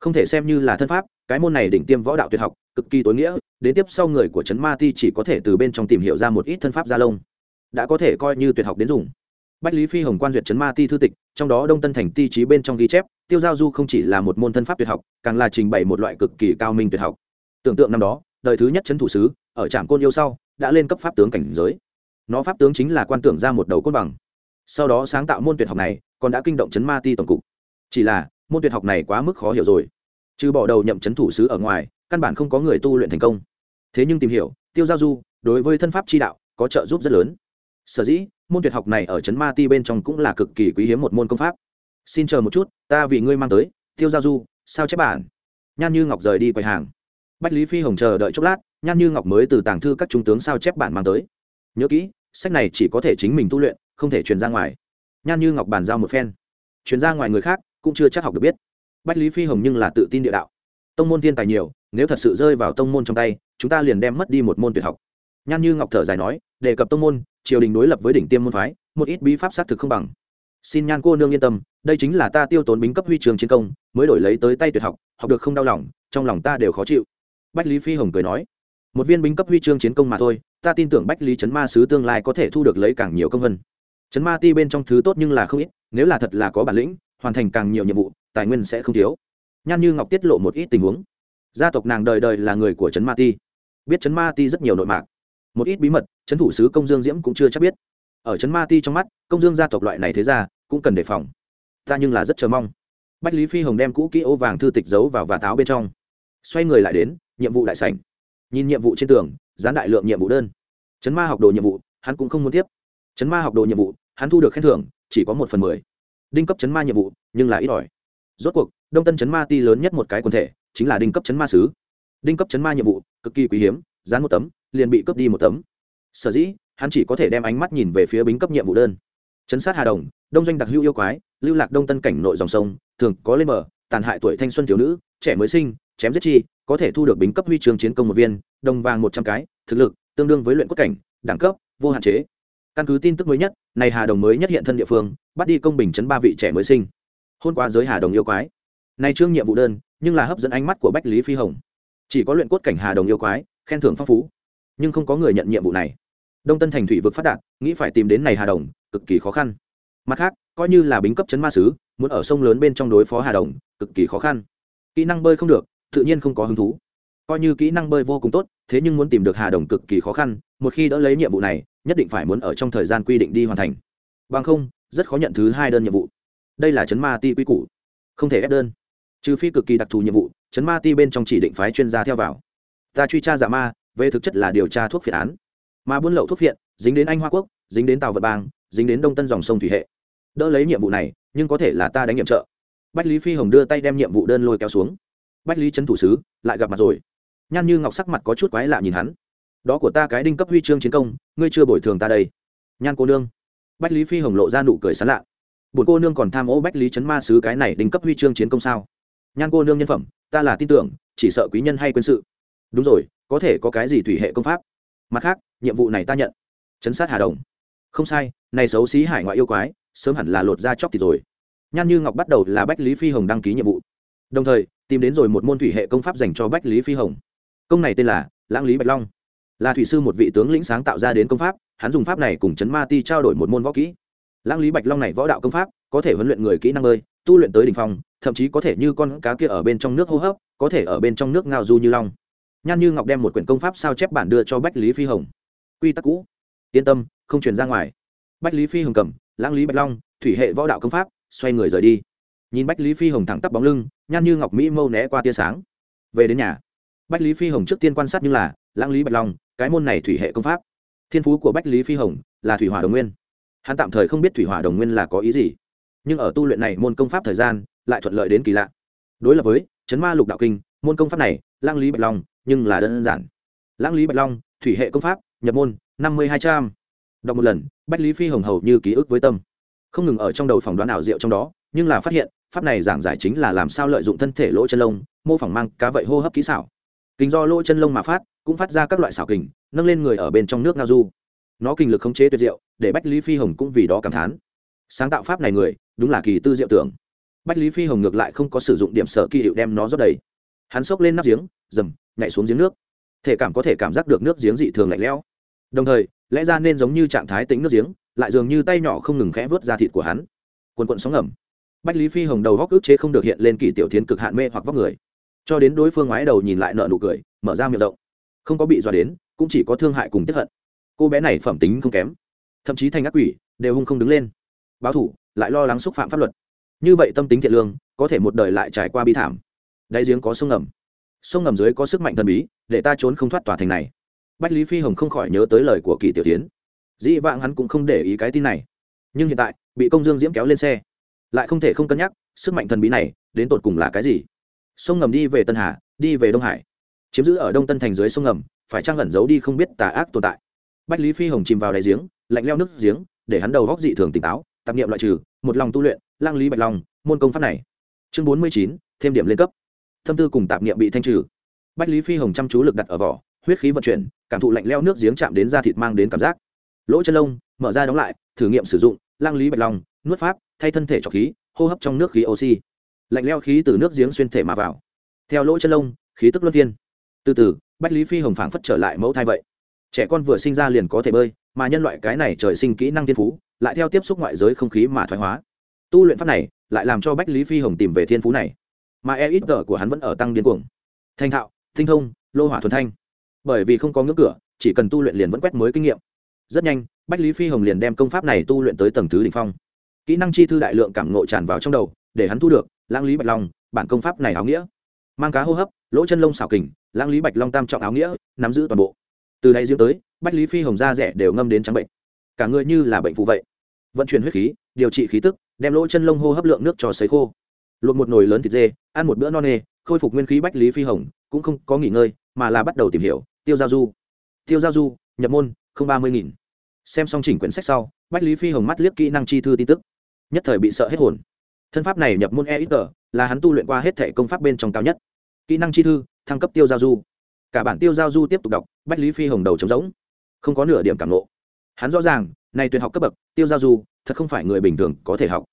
không thể xem như là thân pháp, cái môn này đỉnh tiêm võ đạo tuyệt học, cực kỳ tối nghĩa, đến tiếp sau người của trấn ma ti chỉ có thể từ bên trong tìm hiểu ra một ít thân pháp gia lông. Đã có thể coi như tuyệt học đến dùng. Bách lý phi hồng quan duyệt trấn ma ti thư tịch, trong đó đông tân thành ti trí bên trong ghi chép, tiêu giao du không chỉ là một môn thân pháp tuyệt học, càng là trình bày một loại cực kỳ cao minh tuyệt học. Tưởng tượng năm đó, đời thứ nhất trấn thủ sứ, ở trạm côn yêu sau, đã lên cấp pháp tướng cảnh giới. Nó pháp tướng chính là quan tưởng ra một đầu côn bằng. Sau đó sáng tạo môn tuyệt học này, còn đã kinh động chấn ma ti tổng cục. Chỉ là môn tuyệt học này quá mức khó hiểu rồi. Trừ bỏ đầu nhậm chấn thủ sứ ở ngoài, căn bản không có người tu luyện thành công. Thế nhưng tìm hiểu, tiêu giao du, đối với thân pháp chi đạo, có trợ giúp rất lớn. Sở dĩ, môn tuyệt học này ở Trấn ma ti bên trong cũng là cực kỳ quý hiếm một môn công pháp. Xin chờ một chút, ta vì ngươi mang tới, tiêu giao du, sao chép bản? Nhan như ngọc rời đi quầy hàng. Bách lý phi hồng chờ đợi chốc lát, nhan như ngọc mới từ tàng thư các trung tướng sao chép bản mang tới. Nhớ kỹ, sách này chỉ có thể chính mình tu luyện, không thể truyền ra ngoài. Nhan như ngọc bàn giao một phen. Truyền ra ngoài người khác cũng chưa chắc học được biết. Bách lý phi hồng nhưng là tự tin địa đạo. Tông môn thiên tài nhiều, nếu thật sự rơi vào tông môn trong tay, chúng ta liền đem mất đi một môn tuyệt học. Nhan như ngọc thở dài nói, đề cập tông môn, triều đình đối lập với đỉnh tiêm môn phái, một ít bí pháp xác thực không bằng. Xin nhan cô nương yên tâm, đây chính là ta tiêu tốn bính cấp huy trường chiến công, mới đổi lấy tới tay tuyệt học học được không đau lòng, trong lòng ta đều khó chịu. Bách lý phi hồng cười nói, một viên bính cấp huy chương chiến công mà thôi, ta tin tưởng bách lý trấn ma sứ tương lai có thể thu được lấy càng nhiều công vân trấn ma ti bên trong thứ tốt nhưng là không ít, nếu là thật là có bản lĩnh hoàn thành càng nhiều nhiệm vụ, tài nguyên sẽ không thiếu. Nhan như ngọc tiết lộ một ít tình huống. Gia tộc nàng đời đời là người của trấn ma ti. Biết trấn ma ti rất nhiều nội mạc. Một ít bí mật, trấn thủ sứ công dương diễm cũng chưa chắc biết. Ở trấn ma ti trong mắt, công dương gia tộc loại này thế ra cũng cần đề phòng. Ta nhưng là rất chờ mong. Bách lý phi hồng đem cũ kỹ ô vàng thư tịch giấu vào và táo bên trong. Xoay người lại đến, nhiệm vụ đại sảnh. Nhìn nhiệm vụ trên tường, dán đại lượng nhiệm vụ đơn. Chấn ma học đồ nhiệm vụ, hắn cũng không muốn tiếp. Chấn ma học đồ nhiệm vụ, hắn thu được khen thưởng, chỉ có một phần mười đinh cấp chấn ma nhiệm vụ, nhưng là ít ỏi. Rốt cuộc, đông tân chấn ma ti lớn nhất một cái quần thể, chính là đinh cấp chấn ma sứ. Đinh cấp chấn ma nhiệm vụ, cực kỳ quý hiếm, dán một tấm, liền bị cướp đi một tấm. Sở dĩ, hắn chỉ có thể đem ánh mắt nhìn về phía bính cấp nhiệm vụ đơn. Chấn sát hà đồng, đông doanh đặc hữu yêu quái, lưu lạc đông tân cảnh nội dòng sông, thường có lên mở tàn hại tuổi thanh xuân thiếu nữ, trẻ mới sinh, chém giết chi, có thể thu được bính cấp huy chương chiến công một viên, đồng vàng một trăm cái, thực lực tương đương với luyện quốc cảnh, đẳng cấp, vô hạn chế căn cứ tin tức mới nhất, này hà đồng mới nhất hiện thân địa phương, bắt đi công bình chấn ba vị trẻ mới sinh. Hôn qua giới hà đồng yêu quái. Này trương nhiệm vụ đơn, nhưng là hấp dẫn ánh mắt của bách lý phi hồng. Chỉ có luyện cốt cảnh hà đồng yêu quái, khen thưởng phong phú. Nhưng không có người nhận nhiệm vụ này. Đông tân thành thủy vực phát đạt, nghĩ phải tìm đến này hà đồng, cực kỳ khó khăn. Mặt khác, coi như là bính cấp chấn ma sứ, muốn ở sông lớn bên trong đối phó hà đồng, cực kỳ khó khăn. Kỹ năng bơi không được, tự nhiên không có hứng thú. Coi như kỹ năng bơi vô cùng tốt, thế nhưng muốn tìm được hà đồng cực kỳ khó khăn, một khi đỡ lấy nhiệm vụ này nhất định phải muốn ở trong thời gian quy định đi hoàn thành. Bằng không, rất khó nhận thứ hai đơn nhiệm vụ. Đây là chấn ma ti quy củ. Không thể ép đơn. Trừ phi cực kỳ đặc thù nhiệm vụ, chấn ma ti bên trong chỉ định phái chuyên gia theo vào. Ta truy tra giả ma, về thực chất là điều tra thuốc phiện án. Mà buôn lậu thuốc phiện, dính đến anh hoa quốc, dính đến tàu vật bang, dính đến đông tân dòng sông thủy hệ. Đỡ lấy nhiệm vụ này, nhưng có thể là ta đánh nhiệm trợ. Bách lý phi hồng đưa tay đem nhiệm vụ đơn lôi kéo xuống. Bách lý trấn thủ sứ, lại gặp mặt rồi. Nhan như ngọc sắc mặt có chút quái lạ nhìn hắn đó của ta cái đinh cấp huy chương chiến công, ngươi chưa bồi thường ta đây. Nhan cô nương. Bách lý phi hồng lộ ra nụ cười sán lạ. Bổn cô nương còn tham ô bách lý chấn ma sứ cái này đinh cấp huy chương chiến công sao? Nhan cô nương nhân phẩm, ta là tin tưởng, chỉ sợ quý nhân hay quân sự. Đúng rồi, có thể có cái gì thủy hệ công pháp? Mặt khác, nhiệm vụ này ta nhận. Chấn sát hà đồng. Không sai, này xấu xí hải ngoại yêu quái, sớm hẳn là lột ra chóc thì rồi. Nhan như ngọc bắt đầu là bách lý phi hồng đăng ký nhiệm vụ. Đồng thời, tìm đến rồi một môn thủy hệ công pháp dành cho bách lý phi hồng. Công này tên là lãng lý bạch long là thủy sư một vị tướng lĩnh sáng tạo ra đến công pháp, hắn dùng pháp này cùng chấn ma ti trao đổi một môn võ kỹ. Lãng lý bạch long này võ đạo công pháp, có thể huấn luyện người kỹ năng bơi tu luyện tới đ ỉ n h phong, thậm chí có thể như con cá kia ở bên trong nước hô hấp, có thể ở bên trong nước ngao du như long. Nhan như ngọc đem một quyển công pháp sao chép bản đưa cho bách lý phi hồng. Quy tắc cũ. Yên tâm, không truyền ra ngoài. Bách lý phi hồng cầm, lãng lý bạch long, thủy hệ võ đạo công pháp, xoay người rời đi. Nhìn bách lý phi hồng thẳng tắp bóng lưng, nhan như ngọc mỹ mâu né qua tia sáng. Về đến nhà bách lý phi hồng trước tiên quan sát như là, lãng lý bạch long, cái môn này thủy hệ công pháp. Thiên phú của bách lý phi hồng là thủy hỏa đồng nguyên. Hắn tạm thời không biết thủy hỏa đồng nguyên là có ý gì. Nhưng ở tu luyện này môn công pháp thời gian lại thuận lợi đến kỳ lạ. Đối lập với chấn ma lục đạo kinh, môn công pháp này, lãng lý bạch long, nhưng là đơn giản. Lãng lý bạch long, thủy hệ công pháp, nhập môn, năm mươi hai trăm. Đọc một lần, bách lý phi hồng hầu như ký ức với tâm. Không ngừng ở trong đầu phỏng đoán ảo diệu trong đó, nhưng là phát hiện, pháp này giảng giải chính là làm sao lợi dụng thân thể lỗ chân lông, mô phỏng mang cá vậy hô hấp kỹ xảo kính do lỗ chân lông mà phát, cũng phát ra các loại xảo kình, nâng lên người ở bên trong nước ngao du. Nó kinh lực khống chế tuyệt diệu, để bách lý phi hồng cũng vì đó cảm thán. Sáng tạo pháp này người, đúng là kỳ tư diệu tưởng. Bách lý phi hồng ngược lại không có sử dụng điểm sở kỳ hiệu đem nó rót đầy. Hắn xốc lên nắp giếng, dầm, nhảy xuống giếng nước. Thể cảm có thể cảm giác được nước giếng dị thường lạnh lẽo. Đồng thời, lẽ ra nên giống như trạng thái tính nước giếng, lại dường như tay nhỏ không ngừng khẽ vớt ra thịt của hắn. Quần quận sóng ngầm. Bách lý phi hồng đầu góc ức chế không được hiện lên kỳ tiểu tiến cực hạn mê hoặc vóc người cho đến đối phương ngoái đầu nhìn lại nợ nụ cười, mở ra miệng rộng. Không có bị dọa đến, cũng chỉ có thương hại cùng tiếp hận. Cô bé này phẩm tính không kém. Thậm chí thành ác quỷ, đều hung không đứng lên. Báo thủ, lại lo lắng xúc phạm pháp luật. Như vậy tâm tính thiện lương, có thể một đời lại trải qua bi thảm. Đáy giếng có sông ngầm. Sông ngầm dưới có sức mạnh thần bí, để ta trốn không thoát tòa thành này. Bách lý phi hồng không khỏi nhớ tới lời của kỳ tiểu tiến dĩ vãng hắn cũng không để ý cái tin này. Nhưng hiện tại, bị công dương diễm kéo lên xe. Lại không thể không cân nhắc, sức mạnh thần bí này, đến tột cùng là cái gì? Sông ngầm đi về tân hà, đi về đông hải. Chiếm giữ ở đông tân thành dưới sông ngầm, phải trang lẩn giấu đi không biết tà ác tồn tại? Bách lý phi hồng chìm vào đáy giếng, lạnh leo nước giếng, để hắn đầu góc dị thường tỉnh táo, tạp nghiệm loại trừ, một lòng tu luyện, lang lý bạch long, môn công pháp này. Chương bốn mươi chín, thêm điểm lên cấp. Thâm tư cùng tạp nghiệm bị thanh trừ. Bách lý phi hồng chăm chú lực đặt ở vỏ, huyết khí vận chuyển, cảm thụ lạnh leo nước giếng chạm đến da thịt mang đến cảm giác. Lỗ chân lông, mở ra đóng lại, thử nghiệm sử dụng, lang lý bạch long, nuốt pháp, thay thân thể trọc khí, hô hấp trong nước khí oxy lạnh leo khí từ nước giếng xuyên thể mà vào. Theo lỗ chân lông, khí tức luân phiên. Từ từ, bách lý phi hồng phảng phất trở lại mẫu thai vậy. Trẻ con vừa sinh ra liền có thể bơi, mà nhân loại cái này trời sinh kỹ năng thiên phú, lại theo tiếp xúc ngoại giới không khí mà thoái hóa. Tu luyện pháp này, lại làm cho bách lý phi hồng tìm về thiên phú này. Mà e ít của hắn vẫn ở tăng điên cuồng. Thanh thạo, tinh thông, lô hỏa thuần thanh. Bởi vì không có ngưỡng cửa, chỉ cần tu luyện liền vẫn quét mới kinh nghiệm. Rất nhanh, bách lý phi hồng liền đem công pháp này tu luyện tới tầng thứ đ ỉ n h phong. Kỹ năng chi thư đại lượng cảm ngộ tràn vào trong đầu, để hắn thu được lãng lý bạch long, bản công pháp này áo nghĩa. Mang cá hô hấp, lỗ chân lông xảo kình, lãng lý bạch long tam trọng áo nghĩa, nắm giữ toàn bộ. Từ đây diễn tới, bách lý phi hồng da rẻ đều ngâm đến trắng bệnh. Cả người như là bệnh phụ vậy. Vận chuyển huyết khí, điều trị khí tức, đem lỗ chân lông hô hấp lượng nước cho sấy khô. Luộc một nồi lớn thịt dê, ăn một bữa no nê, khôi phục nguyên khí bách lý phi hồng, cũng không có nghỉ ngơi, mà là bắt đầu tìm hiểu, tiêu giao du. Tiêu giao du, nhập môn, không ba mươi nghìn. Xem xong chỉnh quyển sách sau, bách lý phi hồng mắt liếc kỹ năng chi thư tin tức. Nhất thời bị sợ hết hồn thân pháp này nhập môn e ít tờ, là hắn tu luyện qua hết thể công pháp bên trong cao nhất. Kỹ năng chi thư, thăng cấp tiêu giao du. Cả bản tiêu giao du tiếp tục đọc, bách lý phi hồng đầu trống rỗng. Không có nửa điểm cảm lộ hắn rõ ràng, này tuyệt học cấp bậc, tiêu giao du, thật không phải người bình thường có thể học.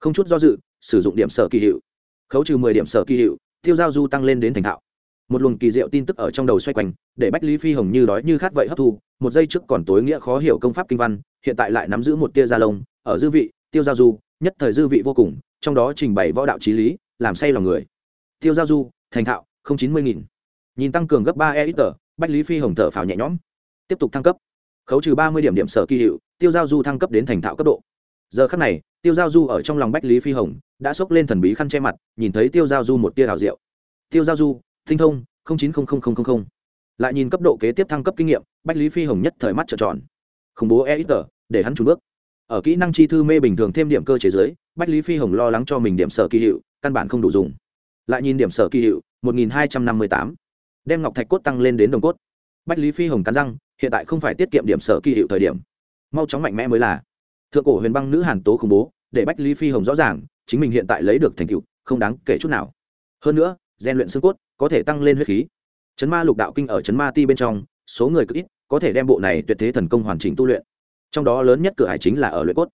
Không chút do dự, sử dụng điểm sở kỳ hiệu. Khấu trừ mười điểm sở kỳ hiệu, tiêu giao du tăng lên đến thành thạo. Một luồng kỳ diệu tin tức ở trong đầu xoay quanh, để bách lý phi hồng như đói như khát vậy hấp thu, một giây trước còn tối nghĩa khó hiểu công pháp kinh văn, hiện tại lại nắm giữ một tia gia lông, ở dư vị, tiêu giao du nhất thời dư vị vô cùng, trong đó trình bày võ đạo trí lý, làm say lòng người. Tiêu giao du, thành thạo, không chín mươi nghìn. Nhìn tăng cường gấp ba e ít tờ, bách lý phi hồng thở phào nhẹ nhõm. Tiếp tục thăng cấp. Khấu trừ ba mươi điểm điểm sở kỳ hiệu, tiêu giao du thăng cấp đến thành thạo cấp độ. Giờ khắc này, tiêu giao du ở trong lòng bách lý phi hồng đã xốc lên thần bí khăn che mặt, nhìn thấy tiêu giao du một tia hào diệu. Tiêu giao du, tinh thông chín lại nhìn cấp độ kế tiếp thăng cấp kinh nghiệm, bách lý phi hồng nhất thời mắt trợn tròn. Khủng bố e ít tờ, để hắn trùn bước ở kỹ năng chi thư mê bình thường thêm điểm cơ chế giới bách lý phi hồng lo lắng cho mình điểm sở kỳ hiệu, căn bản không đủ dùng. Lại nhìn điểm sở kỳ hiệu, một nghìn hai trăm năm mươi tám. Đem ngọc thạch cốt tăng lên đến đồng cốt. Bách lý phi hồng cắn răng, hiện tại không phải tiết kiệm điểm sở kỳ hiệu thời điểm. Mau chóng mạnh mẽ mới là. Thượng cổ huyền băng nữ hàn tố khủng bố, để bách lý phi hồng rõ ràng, chính mình hiện tại lấy được thành tựu, không đáng kể chút nào. Hơn nữa gian luyện xương cốt, có thể tăng lên huyết khí. Chấn ma lục đạo kinh ở chấn ma ti bên trong, số người cực ít, có thể đem bộ này tuyệt thế thần công hoàn chỉnh tu luyện trong đó lớn nhất cửa hải chính là ở luyện cốt.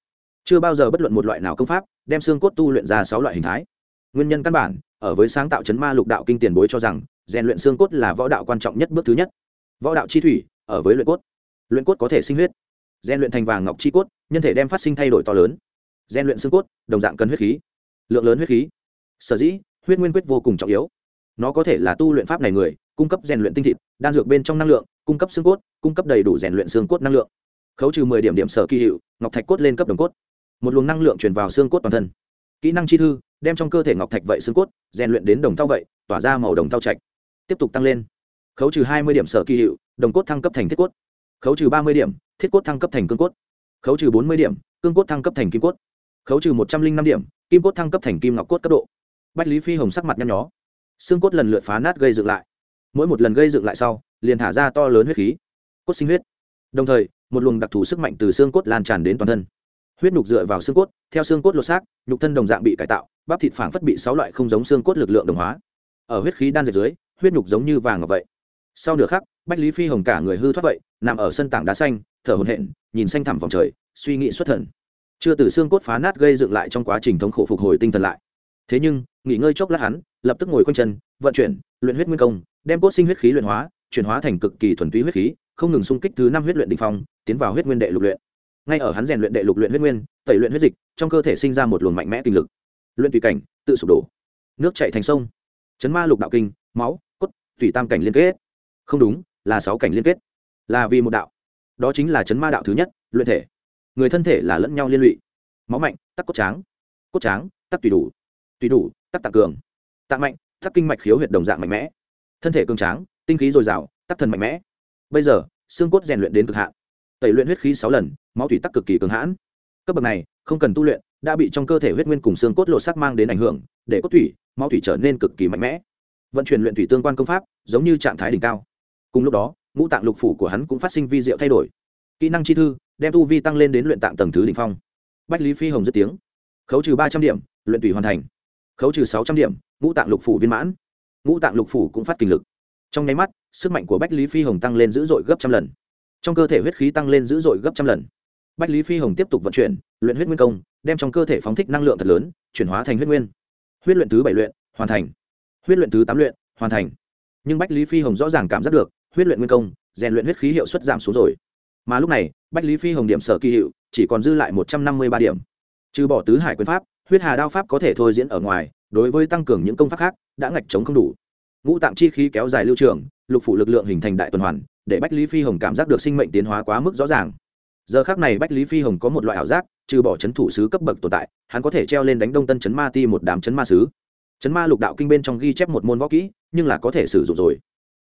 Chưa bao giờ bất luận một loại nào công pháp đem xương cốt tu luyện ra sáu loại hình thái. Nguyên nhân căn bản ở với sáng tạo chấn ma lục đạo kinh tiền bối cho rằng, rèn luyện xương cốt là võ đạo quan trọng nhất bước thứ nhất. Võ đạo chi thủy ở với luyện cốt. Luyện cốt có thể sinh huyết. Rèn luyện thành vàng ngọc chi cốt, nhân thể đem phát sinh thay đổi to lớn. Rèn luyện xương cốt, đồng dạng cần huyết khí. Lượng lớn huyết khí. Sở dĩ, huyết nguyên quyết vô cùng trọng yếu. Nó có thể là tu luyện pháp này người, cung cấp rèn luyện tinh thịt, đan dược bên trong năng lượng, cung cấp xương cốt, cung cấp đầy đủ rèn luyện xương cốt năng lượng khấu trừ mười điểm điểm sở kỳ hiệu, ngọc thạch cốt lên cấp đồng cốt. Một luồng năng lượng truyền vào xương cốt toàn thân. Kỹ năng chi thư, đem trong cơ thể ngọc thạch vậy xương cốt, rèn luyện đến đồng thau vậy, tỏa ra màu đồng thau trạch. Tiếp tục tăng lên. Khấu trừ hai mươi điểm sở kỳ hiệu, đồng cốt thăng cấp thành thiết cốt. Khấu trừ ba mươi điểm, thiết cốt thăng cấp thành cương cốt. Khấu trừ bốn mươi điểm, cương cốt thăng cấp thành kim cốt. Khấu trừ một trăm linh năm điểm, kim cốt thăng cấp thành kim ngọc cốt cấp độ. Bách lý phi hồng sắc mặt nhăn nhó. Xương cốt lần lượt phá nát gây dựng lại. Mỗi một lần gây dựng lại sau, liền thả ra to lớn huyết khí. Cốt sinh huyết. Đồng thời một luồng đặc thù sức mạnh từ xương cốt lan tràn đến toàn thân. Huyết nhục dựa vào xương cốt, theo xương cốt lột xác, nhục thân đồng dạng bị cải tạo, bắp thịt phảng phất bị sáu loại không giống xương cốt lực lượng đồng hóa. Ở huyết khí đan dệt dưới, huyết nhục giống như vàng ngọc vậy. Sau nửa khắc, bách lý phi hồng cả người hư thoát vậy, nằm ở sân tảng đá xanh, thở hồn hện nhìn xanh thẳm vòng trời, suy nghĩ xuất thần. Chưa từ xương cốt phá nát gây dựng lại trong quá trình thống khổ phục hồi tinh thần lại. Thế nhưng, nghỉ ngơi chốc lát hắn, lập tức ngồi quanh chân, vận chuyển, luyện huyết nguyên công, đem cốt sinh huyết khí luyện hóa, chuyển hóa thành cực kỳ thuần túy huyết khí không ngừng xung kích thứ năm huyết luyện đ ỉ n h phong, tiến vào huyết nguyên đệ lục luyện. Ngay ở hắn rèn luyện đệ lục luyện huyết nguyên, tẩy luyện huyết dịch, trong cơ thể sinh ra một luồng mạnh mẽ kinh lực. Luyện tùy cảnh, tự sụp đổ. Nước chạy thành sông. Chấn ma lục đạo kinh, máu, cốt, tùy tam cảnh liên kết. Không đúng, là sáu cảnh liên kết. Là vì một đạo. Đó chính là chấn ma đạo thứ nhất, luyện thể. Người thân thể là lẫn nhau liên lụy. Máu mạnh, tắc cốt tráng. Cốt tráng, tắc tùy đủ. Tùy đủ, tắc tạng cường. Tạng mạnh, tắc kinh mạch khiếu huyệt đồng dạng mạnh mẽ. Thân thể cường tráng, tinh khí dồi dào, tắc thần mạnh mẽ bây giờ, xương cốt rèn luyện đến cực hạn. Tẩy luyện huyết khí sáu lần, máu thủy tắc cực kỳ cường hãn. Cấp bậc này, không cần tu luyện, đã bị trong cơ thể huyết nguyên cùng xương cốt lột sắc mang đến ảnh hưởng, để cốt thủy máu thủy trở nên cực kỳ mạnh mẽ. Vận chuyển luyện thủy tương quan công pháp, giống như trạng thái đỉnh cao. Cùng lúc đó, ngũ tạng lục phủ của hắn cũng phát sinh vi diệu thay đổi. Kỹ năng chi thư, đem tu vi tăng lên đến luyện tạng tầng thứ đ ỉ n h phong. Bách lý phi hồng dứt tiếng. Khấu trừ ba trăm điểm, luyện thủy hoàn thành. Khấu trừ sáu trăm điểm, ngũ tạng lục phủ viên mãn. Ngũ tạng lục phủ cũng phát kinh lực. Trong nháy mắt sức mạnh của bách lý phi hồng tăng lên dữ dội gấp trăm lần. Trong cơ thể huyết khí tăng lên dữ dội gấp trăm lần. Bách lý phi hồng tiếp tục vận chuyển, luyện huyết nguyên công, đem trong cơ thể phóng thích năng lượng thật lớn, chuyển hóa thành huyết nguyên. Huyết luyện thứ bảy luyện, hoàn thành. Huyết luyện thứ tám luyện, hoàn thành. Nhưng bách lý phi hồng rõ ràng cảm giác được, huyết luyện nguyên công, rèn luyện huyết khí hiệu suất giảm xuống rồi. Mà lúc này, bách lý phi hồng điểm sở kỳ hiệu, chỉ còn dư lại một trăm năm mươi ba điểm. Trừ bỏ tứ hải quyền pháp, huyết hà đao pháp có thể thôi diễn ở ngoài, đối với tăng cường những công pháp khác, đã ngạch chống không đủ ngũ tạng chi khí kéo dài lưu trường, lục phủ lực lượng hình thành đại tuần hoàn, để bách lý phi hồng cảm giác được sinh mệnh tiến hóa quá mức rõ ràng. Giờ khác này bách lý phi hồng có một loại ảo giác, trừ bỏ c h ấ n thủ sứ cấp bậc tồn tại, hắn có thể treo lên đánh đông tân chấn ma ti một đám chấn ma sứ. Chấn ma lục đạo kinh bên trong ghi chép một môn võ kỹ, nhưng là có thể sử dụng rồi.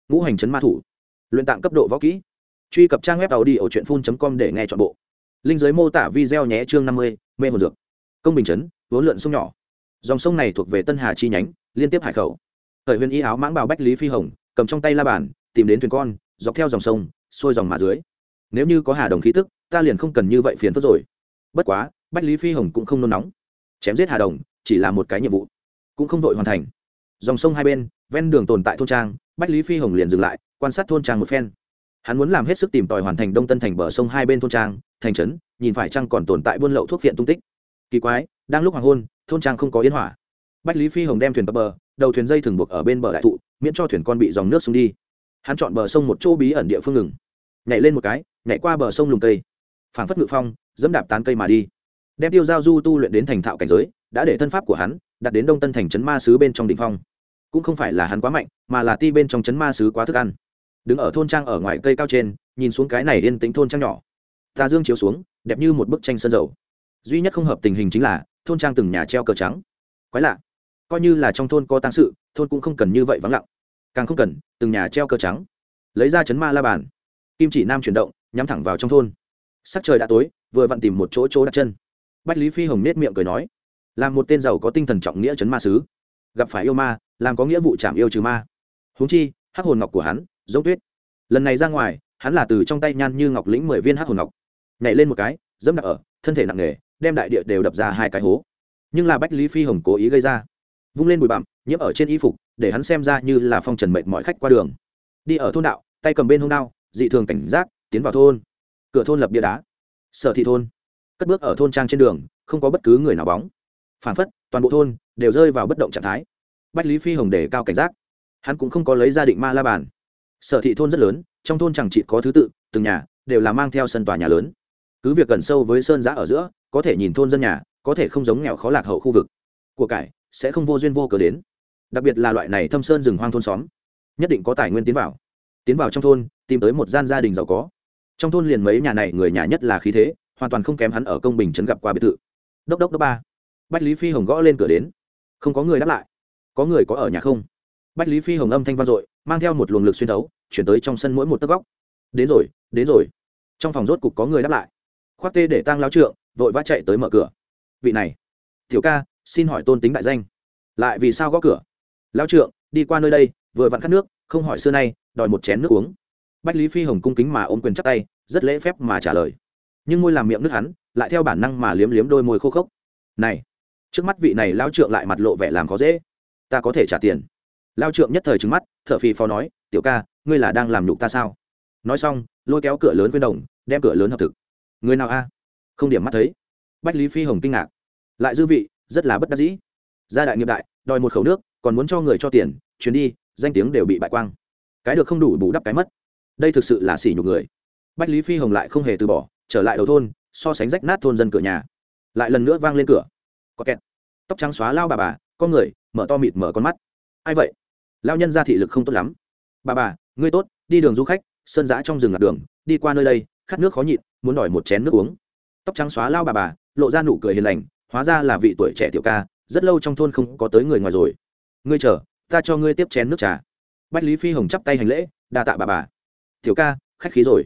Ngũ hành chấn ma thủ. Luyện tạng cấp độ võ kỹ. Truy cập trang web tàu đi ở truyện phun com để nghe t h ọ n bộ. Linh giới mô tả video nhé chương năm mươi, mê hồn dược. Công bình chấn, vốn lượn sông nhỏ. Dòng sông này thuộc về tân hà chi nhánh, liên tiếp hải khẩu thời huyền y áo mãng bào bách lý phi hồng, cầm trong tay la bàn, tìm đến thuyền con, dọc theo dòng sông, xuôi dòng mà dưới. Nếu như có hà đồng khí tức, ta liền không cần như vậy phiền phức rồi. Bất quá, bách lý phi hồng cũng không nôn nóng. Chém giết hà đồng, chỉ là một cái nhiệm vụ, cũng không vội hoàn thành. Dòng sông hai bên, ven đường tồn tại thôn trang, bách lý phi hồng liền dừng lại, quan sát thôn trang một phen. Hắn muốn làm hết sức tìm tòi hoàn thành đông tân thành bờ sông hai bên thôn trang, thành trấn, nhìn phải chăng còn tồn tại buôn lậu thuốc viện tung tích. Kỳ quái, đang lúc hoàng hôn, thôn trang không có yên hỏa. Bách lý phi hồng đem thuyền cập bờ đầu thuyền dây thường buộc ở bên bờ đại thụ, miễn cho thuyền con bị dòng nước xuống đi. Hắn chọn bờ sông một chỗ bí ẩn địa phương ngừng, nhảy lên một cái, nhảy qua bờ sông lùng cây. Phảng phất ngự phong, dẫm đạp tán cây mà đi. Đem tiêu giao du tu luyện đến thành thạo cảnh giới, đã để thân pháp của hắn đặt đến đông tân thành trấn ma sứ bên trong đ ỉ n h phong. Cũng không phải là hắn quá mạnh, mà là ti bên trong trấn ma sứ quá thức ăn. Đứng ở thôn trang ở ngoài cây cao trên, nhìn xuống cái này yên tĩnh thôn trang nhỏ. Tà dương chiếu xuống, đẹp như một bức tranh sơn dầu. Duy nhất không hợp tình hình chính là, thôn trang từng nhà treo cờ trắng. Quái lạ coi như là trong thôn có tăng sự, thôn cũng không cần như vậy vắng lặng. Càng không cần, từng nhà treo cờ trắng. Lấy ra chấn ma la bàn. Kim chỉ nam chuyển động, nhắm thẳng vào trong thôn. Sắc trời đã tối, vừa vặn tìm một chỗ chỗ đặt chân. Bách lý phi hồng nết miệng cười nói làm một tên giàu có tinh thần trọng nghĩa chấn ma sứ. Gặp phải yêu ma, làm có nghĩa vụ chạm yêu trừ ma. Huống chi, hắc hồn ngọc của hắn, giống tuyết. Lần này ra ngoài, hắn là từ trong tay nhan như ngọc lĩnh mười viên hắc hồn ngọc. Nhảy lên một cái, dẫm đạp ở, thân thể nặng nề, đem đại địa đều đập ra hai cái hố. Nhưng là bách lý phi hồng cố ý gây ra vung lên bụi bặm, nhiễm ở trên y phục, để hắn xem ra như là phong trần mệnh mọi khách qua đường. Đi ở thôn đạo, tay cầm bên hông đao, dị thường cảnh giác, tiến vào thôn. Cửa thôn lập bia đá. Sở thị thôn. Cất bước ở thôn trang trên đường, không có bất cứ người nào bóng. Phản phất, toàn bộ thôn đều rơi vào bất động trạng thái. Bách lý phi hồng đề cao cảnh giác. Hắn cũng không có lấy gia định ma la bàn. Sở thị thôn rất lớn, trong thôn chẳng chỉ có thứ tự, từng nhà đều là mang theo sân tòa nhà lớn. Cứ việc gần sâu với sơn giã ở giữa, có thể nhìn thôn dân nhà, có thể không giống nghèo khó lạc hậu khu vực. Của cải sẽ không vô duyên vô cớ đến. Đặc biệt là loại này thâm sơn rừng hoang thôn xóm, nhất định có tài nguyên tiến vào. Tiến vào trong thôn, tìm tới một gian gia đình giàu có. Trong thôn liền mấy nhà này, người nhà nhất là khí thế, hoàn toàn không kém hắn ở công bình trấn gặp qua biệt thự. Đốc đốc đốc ba. Bách lý phi hồng gõ lên cửa đến. Không có người đáp lại. Có người có ở nhà không? Bách lý phi hồng âm thanh vang dội, mang theo một luồng lực xuyên thấu, chuyển tới trong sân mỗi một tấc góc. Đến rồi đến rồi. Trong phòng rốt cục có người đáp lại. Khoác tê để tăng lao trượng, vội vã chạy tới mở cửa. Vị này, tiểu ca xin hỏi tôn tính đại danh. Lại vì sao gõ cửa? Lao trượng, đi qua nơi đây, vừa vặn khát nước, không hỏi xưa nay, đòi một chén nước uống. Bách lý phi hồng cung kính mà ôm quyền chắc tay, rất lễ phép mà trả lời. Nhưng môi làm miệng nước hắn, lại theo bản năng mà liếm liếm đôi môi khô khốc. Này, trước mắt vị này lao trượng lại mặt lộ vẻ làm khó dễ. Ta có thể trả tiền. Lao trượng nhất thời trứng mắt t h ở phì phò nói, tiểu ca, ngươi là đang làm nhục ta sao? Nói xong, lôi kéo cửa lớn quên đồng, đem cửa lớn hợp thực. Người nào a? Không điểm mắt thấy. Bách lý phi hồng kinh ngạc. Lại dư vị rất là bất đắc dĩ. Gia đại nghiệp đại, đòi một khẩu nước, còn muốn cho người cho tiền, chuyến đi, danh tiếng đều bị bại quang. Cái được không đủ bù đắp cái mất. Đây thực sự là xỉ nhục người. Bách lý phi hồng lại không hề từ bỏ, trở lại đầu thôn, so sánh rách nát thôn dân cửa nhà. Lại lần nữa vang lên cửa. Có kẹt. Tóc trắng xóa lao bà bà con người, mở to mịt mở con mắt. Ai vậy? Lao nhân ra thị lực không tốt lắm. Bà bà, ngươi tốt, đi đường du khách, sơn giã trong rừng ngặt đường, đi qua nơi đây, khát nước khó nhịn, muốn đòi một chén nước uống. Tóc trắng xóa lao bà bà, lộ ra nụ cười hiền lành hóa ra là vị tuổi trẻ tiểu ca, rất lâu trong thôn không có tới người ngoài rồi. Ngươi chờ, ta cho ngươi tiếp chén nước trà. Bách lý phi hồng chắp tay hành lễ, đa tạ bà bà. Tiểu ca, khách khí rồi.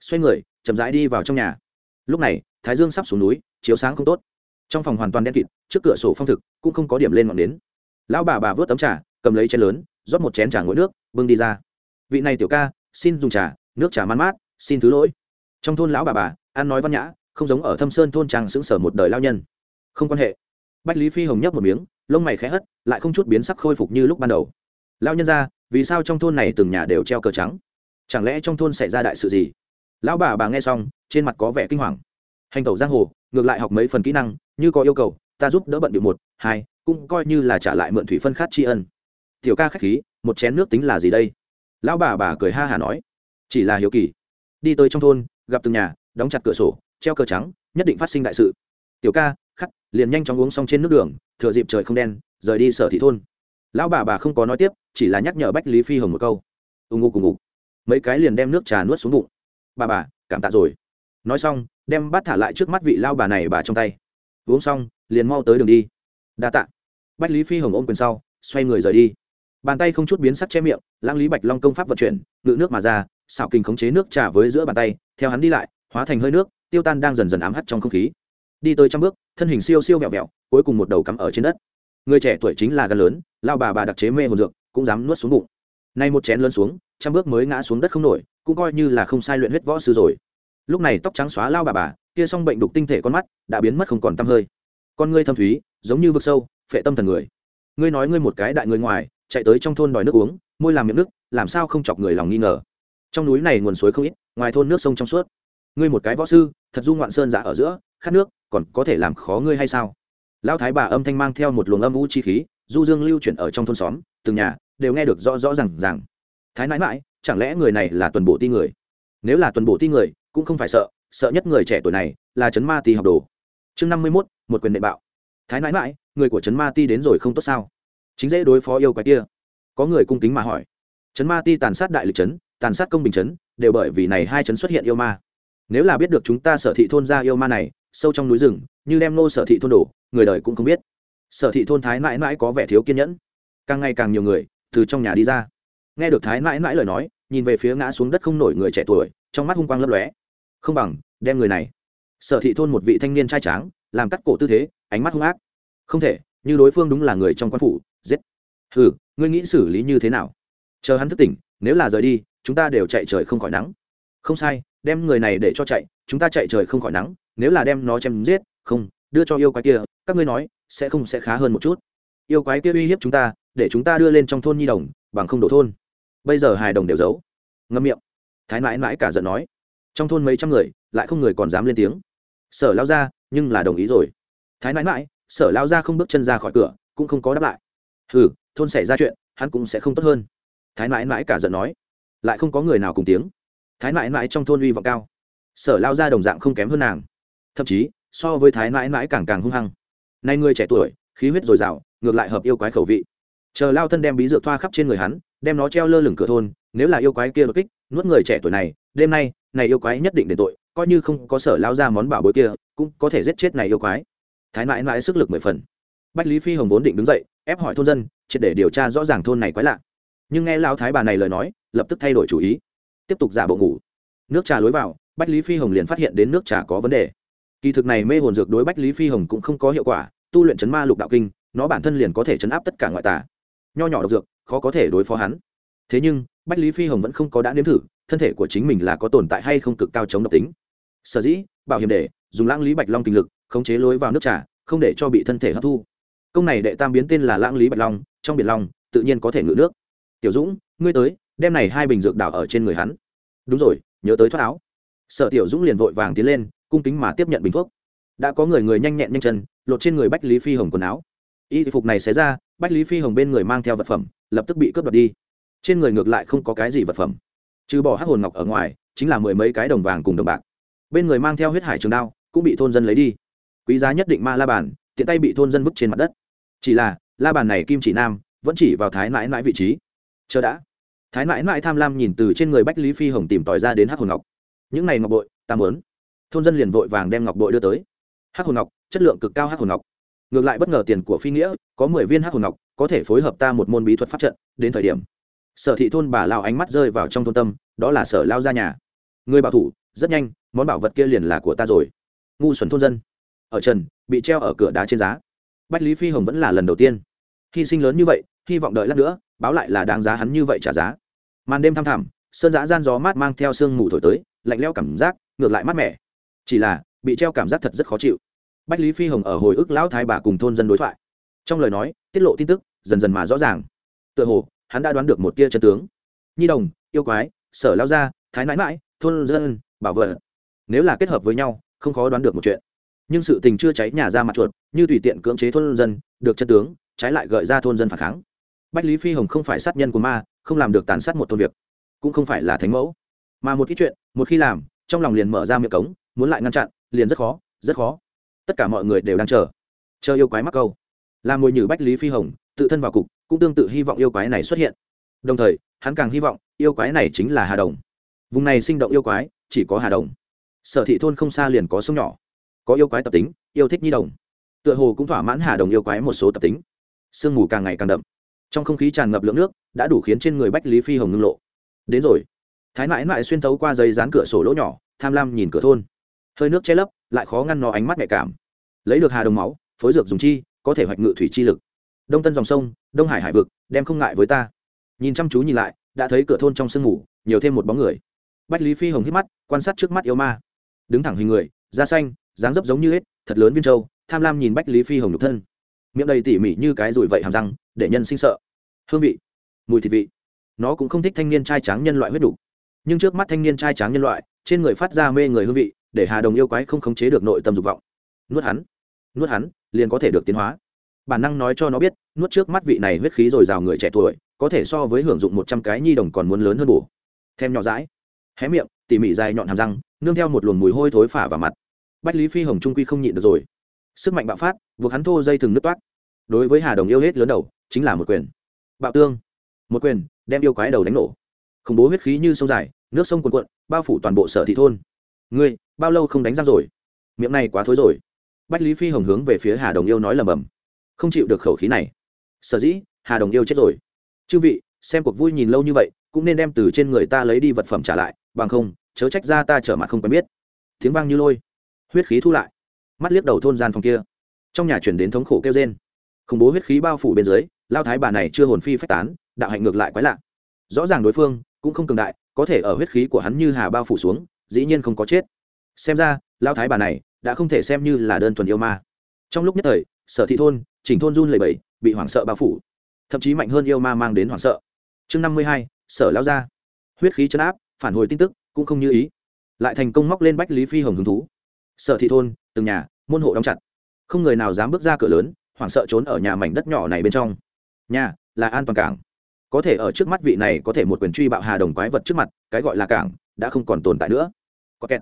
Xoay người, chậm rãi đi vào trong nhà. Lúc này, thái dương sắp xuống núi, chiếu sáng không tốt. Trong phòng hoàn toàn đen kịt, trước cửa sổ phong thực cũng không có điểm lên ngọn đến lão bà bà vớt tấm trà, cầm lấy chén lớn, rót một chén trà ngội nước, bưng đi ra. Vị này tiểu ca, xin dùng trà, nước trà man mát, xin thứ lỗi. Trong thôn lão bà bà, ăn nói văn nhã, không giống ở thâm sơn thôn trang xứng sở một đời lao nhân không quan hệ. Bách lý phi hồng nhấp một miếng, lông mày khẽ hất, lại không chút biến sắc khôi phục như lúc ban đầu. Lao nhân ra vì sao trong thôn này từng nhà đều treo cờ trắng? Chẳng lẽ trong thôn xảy ra đại sự gì? Lão bà bà nghe xong, trên mặt có vẻ kinh hoàng. Hành tẩu giang hồ, ngược lại học mấy phần kỹ năng, như có yêu cầu, ta giúp đỡ bận điệu một, hai, cũng coi như là trả lại mượn thủy phân khát tri ân. Tiểu ca k h á c h khí, một chén nước tính là gì đây? Lão bà bà cười ha hả nói. Chỉ là hiếu kỳ. Đi tới trong thôn, gặp từng nhà, đóng chặt cửa sổ, treo cờ trắng, nhất định phát sinh đại sự. Tiểu ca liền nhanh chóng uống xong trên nước đường, thừa dịp trời không đen, rời đi sở thị thôn. Lão bà bà không có nói tiếp, chỉ là nhắc nhở bách lý phi hồng một câu. Ù ngụ cùng ngục. Mấy cái liền đem nước trà nuốt xuống bụng. Bà bà, cảm tạ rồi. Nói xong, đem bát thả lại trước mắt vị lao bà này bà trong tay. Uống xong, liền mau tới đường đi. Đa tạ. Bách lý phi hồng ôm quyền sau, xoay người rời đi. Bàn tay không chút biến sắc che miệng, lang lý bạch long công pháp vận chuyển, ngự nước mà ra, xảo kinh khống chế nước trà với giữa bàn tay, theo hắn đi lại, hóa thành hơi nước, tiêu tan đang dần dần ám hắt trong không khí đi tới trăm bước, thân hình siêu siêu vẹo vẹo, cuối cùng một đầu cắm ở trên đất. Người trẻ tuổi chính là gan lớn, lao bà bà đặc chế mê hồn dược, cũng dám nuốt xuống bụng. Nay một chén lớn xuống, trăm bước mới ngã xuống đất không nổi, cũng coi như là không sai luyện huyết võ sư rồi. Lúc này tóc trắng xóa lao bà bà, kia xong bệnh đục tinh thể con mắt, đã biến mất không còn tăm hơi. Con ngươi thâm thúy, giống như vực sâu, phệ tâm thần người. Ngươi nói ngươi một cái đại người ngoài, chạy tới trong thôn đòi nước uống, môi làm miệng nước, làm sao không chọc người lòng nghi ngờ? Trong núi này nguồn suối không ít, ngoài thôn nước sông trong suốt. Ngươi một cái võ sư, thật du ngoạn sơn giả ở giữa, khát nước còn có thể làm khó ngươi hay sao? Lão thái bà âm thanh mang theo một luồng âm u chi khí, du dương lưu chuyển ở trong thôn xóm, từng nhà đều nghe được rõ rõ rằng rằng thái nãi mãi chẳng lẽ người này là tuần bộ ti người? Nếu là tuần bộ ti người, cũng không phải sợ sợ nhất người trẻ tuổi này là trấn ma ti học đồ. Chương năm mươi mốt, một quyền đệ bạo. Thái nãi mãi người của trấn ma ti đến rồi không tốt sao? Chính dễ đối phó yêu quái kia. Có người cung kính mà hỏi. Trấn ma ti tàn sát đại lực trấn, tàn sát công bình trấn, đều bởi vì này hai trấn xuất hiện yêu ma. Nếu là biết được chúng ta sở thị thôn ra yêu ma này sâu trong núi rừng, như đem nô sở thị thôn đổ, người đời cũng không biết. Sở thị thôn thái mãi mãi có vẻ thiếu kiên nhẫn. Càng ngày càng nhiều người từ trong nhà đi ra. Nghe được thái mãi mãi lời nói, nhìn về phía ngã xuống đất không nổi người trẻ tuổi, trong mắt hung quang lấp lóe. Không bằng, đem người này. Sở thị thôn một vị thanh niên trai tráng, làm cắt cổ tư thế, ánh mắt hung ác. Không thể, như đối phương đúng là người trong quan phủ, giết. Hừ, ngươi nghĩ xử lý như thế nào? Chờ hắn thức tỉnh, nếu là rời đi, chúng ta đều chạy trời không khỏi nắng. Không sai, đem người này để cho chạy, chúng ta chạy trời không khỏi nắng nếu là đem nó chém giết, không, đưa cho yêu quái kia, các ngươi nói, sẽ không sẽ khá hơn một chút. Yêu quái kia uy hiếp chúng ta, để chúng ta đưa lên trong thôn nhi đồng, bằng không đổ thôn. Bây giờ hài đồng đều giấu. Ngâm miệng. Thái mãi mãi cả giận nói. Trong thôn mấy trăm người, lại không người còn dám lên tiếng. Sở lao ra, nhưng là đồng ý rồi. Thái mãi mãi, sở lao ra không bước chân ra khỏi cửa, cũng không có đáp lại. Ừ thôn xảy ra chuyện, hắn cũng sẽ không tốt hơn. Thái mãi mãi cả giận nói. Lại không có người nào cùng tiếng. Thái mãi mãi trong thôn uy vọng cao. Sở lao ra đồng dạng không kém hơn nàng thậm chí, so với thái mãi mãi càng càng hung hăng. Nay người trẻ tuổi, khí huyết dồi dào, ngược lại hợp yêu quái khẩu vị. Chờ lao thân đem bí dược thoa khắp trên người hắn, đem nó treo lơ lửng cửa thôn, nếu là yêu quái kia đột kích, nuốt người trẻ tuổi này, đêm nay, này yêu quái nhất định đền tội, coi như không có sở lao ra món bảo bối kia, cũng có thể giết chết này yêu quái. Thái mãi mãi sức lực mười phần. Bách lý phi hồng vốn định đứng dậy, ép hỏi thôn dân, triệt để điều tra rõ ràng thôn này quái lạ. Nhưng nghe lao thái bà này lời nói, lập tức thay đổi chủ ý. Tiếp tục giả bộ ngủ. Nước trà lối vào, bách lý phi hồng liền phát hiện đến nước trà có vấn đề kỳ thực này mê hồn dược đối bách lý phi hồng cũng không có hiệu quả, tu luyện chấn ma lục đạo kinh, nó bản thân liền có thể chấn áp tất cả ngoại tà. Nho nhỏ độc dược, khó có thể đối phó hắn. Thế nhưng, bách lý phi hồng vẫn không có đã nếm thử, thân thể của chính mình là có tồn tại hay không cực cao chống độc tính. Sở dĩ, bảo hiểm để, dùng lãng lý bạch long kinh lực, khống chế lối vào nước trà, không để cho bị thân thể hấp thu. Công này đệ tam biến tên là lãng lý bạch long, trong biển long, tự nhiên có thể ngự nước. Tiểu dũng, ngươi tới, đem này hai bình dược đảo ở trên người hắn. Đúng rồi, nhớ tới thoát áo. Sở tiểu dũng liền vội vàng tiến lên cung kính mà tiếp nhận bình thuốc. Đã có người người nhanh nhẹn nhanh chân, lột trên người bách lý phi hồng quần áo. Y phục này xé ra, bách lý phi hồng bên người mang theo vật phẩm, lập tức bị cướp đoạt đi. Trên người ngược lại không có cái gì vật phẩm. Trừ bỏ hắc hồn ngọc ở ngoài, chính là mười mấy cái đồng vàng cùng đồng bạc. Bên người mang theo huyết hải trường đao, cũng bị thôn dân lấy đi. Quý giá nhất định ma la bàn, tiện tay bị thôn dân vứt trên mặt đất. Chỉ là, la bàn này kim chỉ nam, vẫn chỉ vào thái mãi mãi vị trí. Chờ đã. Thái mãi mãi tham lam nhìn từ trên người bách lý phi hồng tìm tòi ra đến hắc hồn ngọc. Những này ngọc bội, ta muốn thôn dân liền vội vàng đem ngọc bội đưa tới. Hắc hồn ngọc, chất lượng cực cao hắc hồn ngọc. Ngược lại bất ngờ tiền của phi nghĩa, có mười viên hắc hồn ngọc, có thể phối hợp ta một môn bí thuật pháp trận, đến thời điểm, sở thị thôn bà lao ánh mắt rơi vào trong thôn tâm, đó là sở lao ra nhà. Người bảo thủ, rất nhanh, món bảo vật kia liền là của ta rồi. Ngu xuẩn thôn dân. Ở trần, bị treo ở cửa đá trên giá. Bách lý phi hồng vẫn là lần đầu tiên. Hy sinh lớn như vậy, hy vọng đợi lát nữa, báo lại là đáng giá hắn như vậy trả giá. Màn đêm thăm thẳm, sơn giã gian gió mát mang theo sương mù thổi tới, lạnh leo cảm giác, ngược lại mát mẻ chỉ là, bị treo cảm giác thật rất khó chịu. Bách lý phi hồng ở hồi ức lão thái bà cùng thôn dân đối thoại. Trong lời nói, tiết lộ tin tức, dần dần mà rõ ràng. Tựa hồ, hắn đã đoán được một tia chân tướng. Nhi đồng, yêu quái, sở lao gia, thái nãi mãi thôn dân, bảo vợ nếu là kết hợp với nhau, không khó đoán được một chuyện. Nhưng sự tình chưa cháy nhà ra mặt chuột, như tùy tiện cưỡng chế thôn dân, được chân tướng, trái lại gợi ra thôn dân phản kháng. Bách lý phi hồng không phải sát nhân của ma, không làm được tàn sát một thôn việc. Cũng không phải là thánh mẫu. Mà một ít chuyện, một khi làm, trong lòng liền mở ra miệng cống muốn lại ngăn chặn, liền rất khó rất khó. Tất cả mọi người đều đang chờ chờ yêu quái mắc câu. Làm mồi nhử bách lý phi hồng, tự thân vào cục, cũng tương tự hy vọng yêu quái này xuất hiện. Đồng thời, hắn càng hy vọng, yêu quái này chính là hà đồng. Vùng này sinh động yêu quái, chỉ có hà đồng. Sở thị thôn không xa liền có sông nhỏ. Có yêu quái tập tính, yêu thích nhi đồng. Tựa hồ cũng thỏa mãn hà đồng yêu quái một số tập tính. Sương mù càng ngày càng đậm. Trong không khí tràn ngập lượng nước, đã đủ khiến trên người bách lý phi hồng ngưng lộ. Đến rồi. Thái mãi mãi xuyên thấu qua giấy dán cửa sổ lỗ nhỏ, tham lam nhìn cửa thôn hơi nước che lấp, lại khó ngăn nó ánh mắt nhạy cảm. Lấy được hà đồng máu, phối dược dùng chi, có thể hoạch ngự thủy chi lực. Đông tân dòng sông, đông hải hải vực, đem không ngại với ta. Nhìn chăm chú nhìn lại, đã thấy cửa thôn trong sương mù, nhiều thêm một bóng người. Bách lý phi hồng hít mắt, quan sát trước mắt yêu ma. Đứng thẳng hình người, da xanh, dáng dấp giống như hết, thật lớn viên trâu tham lam nhìn bách lý phi hồng nhục thân. Miệng đầy tỉ mỉ như cái rùi vậy hàm răng, để nhân sinh sợ. Hương vị, mùi thịt vị. Nó cũng không thích thanh niên trai tráng nhân loại huyết đủ. Nhưng trước mắt thanh niên trai tráng nhân loại, trên người phát ra mê người hương vị để hà đồng yêu quái không khống chế được nội tâm dục vọng. Nuốt hắn nuốt hắn, liền có thể được tiến hóa. Bản năng nói cho nó biết, nuốt trước mắt vị này huyết khí r ồ i r à o người trẻ tuổi, có thể so với hưởng dụng một trăm cái nhi đồng còn muốn lớn hơn bù. Thêm nhỏ rãi hé miệng, tỉ mỉ dài nhọn hàm răng, nương theo một luồng mùi hôi thối phả vào mặt. Bách lý phi hồng trung quy không nhịn được rồi. Sức mạnh bạo phát, buộc hắn thô dây thừng nứt toát đối với hà đồng yêu hết lớn đầu, chính là một quyền. Bạo tương. Một quyền, đem yêu quái đầu đánh nổ. Khủng bố huyết khí như sông dài, nước sông cuồn cuộn, bao phủ toàn bộ sở thị thôn. Ngươi bao lâu không đánh răng rồi? Miệng này quá thối rồi. Bách lý phi hồng hướng về phía hà đồng yêu nói lầm bầm. Không chịu được khẩu khí này. Sở dĩ, hà đồng yêu chết rồi. Chư vị, xem cuộc vui nhìn lâu như vậy, cũng nên đem từ trên người ta lấy đi vật phẩm trả lại, bằng không, chớ trách ra ta trở mặt không quen biết. Tiếng vang như lôi. Huyết khí thu lại. Mắt liếc đầu thôn gian phòng kia. Trong nhà chuyển đến thống khổ kêu trên khủng bố huyết khí bao phủ bên dưới, lao thái bà này chưa hồn phi phách tán, đạo hạnh ngược lại quái lạ. Rõ ràng đối phương cũng không cường đại, có thể ở huyết khí của hắn như hà bao phủ xuống, dĩ nhiên không có chết xem ra lao thái bà này đã không thể xem như là đơn thuần yêu ma. Trong lúc nhất thời, sở thị thôn chỉnh thôn run lầy bẫy bị hoảng sợ bao phủ. Thậm chí mạnh hơn yêu ma mang đến hoảng sợ. Chương năm mươi hai, sở lao ra huyết khí chấn áp, phản hồi tin tức, cũng không như ý. Lại thành công móc lên bách lý phi hồng hứng thú. Sở thị thôn, từng nhà, môn hộ đóng chặt. Không người nào dám bước ra cửa lớn, hoảng sợ trốn ở nhà mảnh đất nhỏ này bên trong. Nhà là an toàn cảng. Có thể ở trước mắt vị này có thể một quyền truy bạo hà đồng quái vật trước mặt, cái gọi là cảng, đã không còn tồn tại nữa. Có kẹt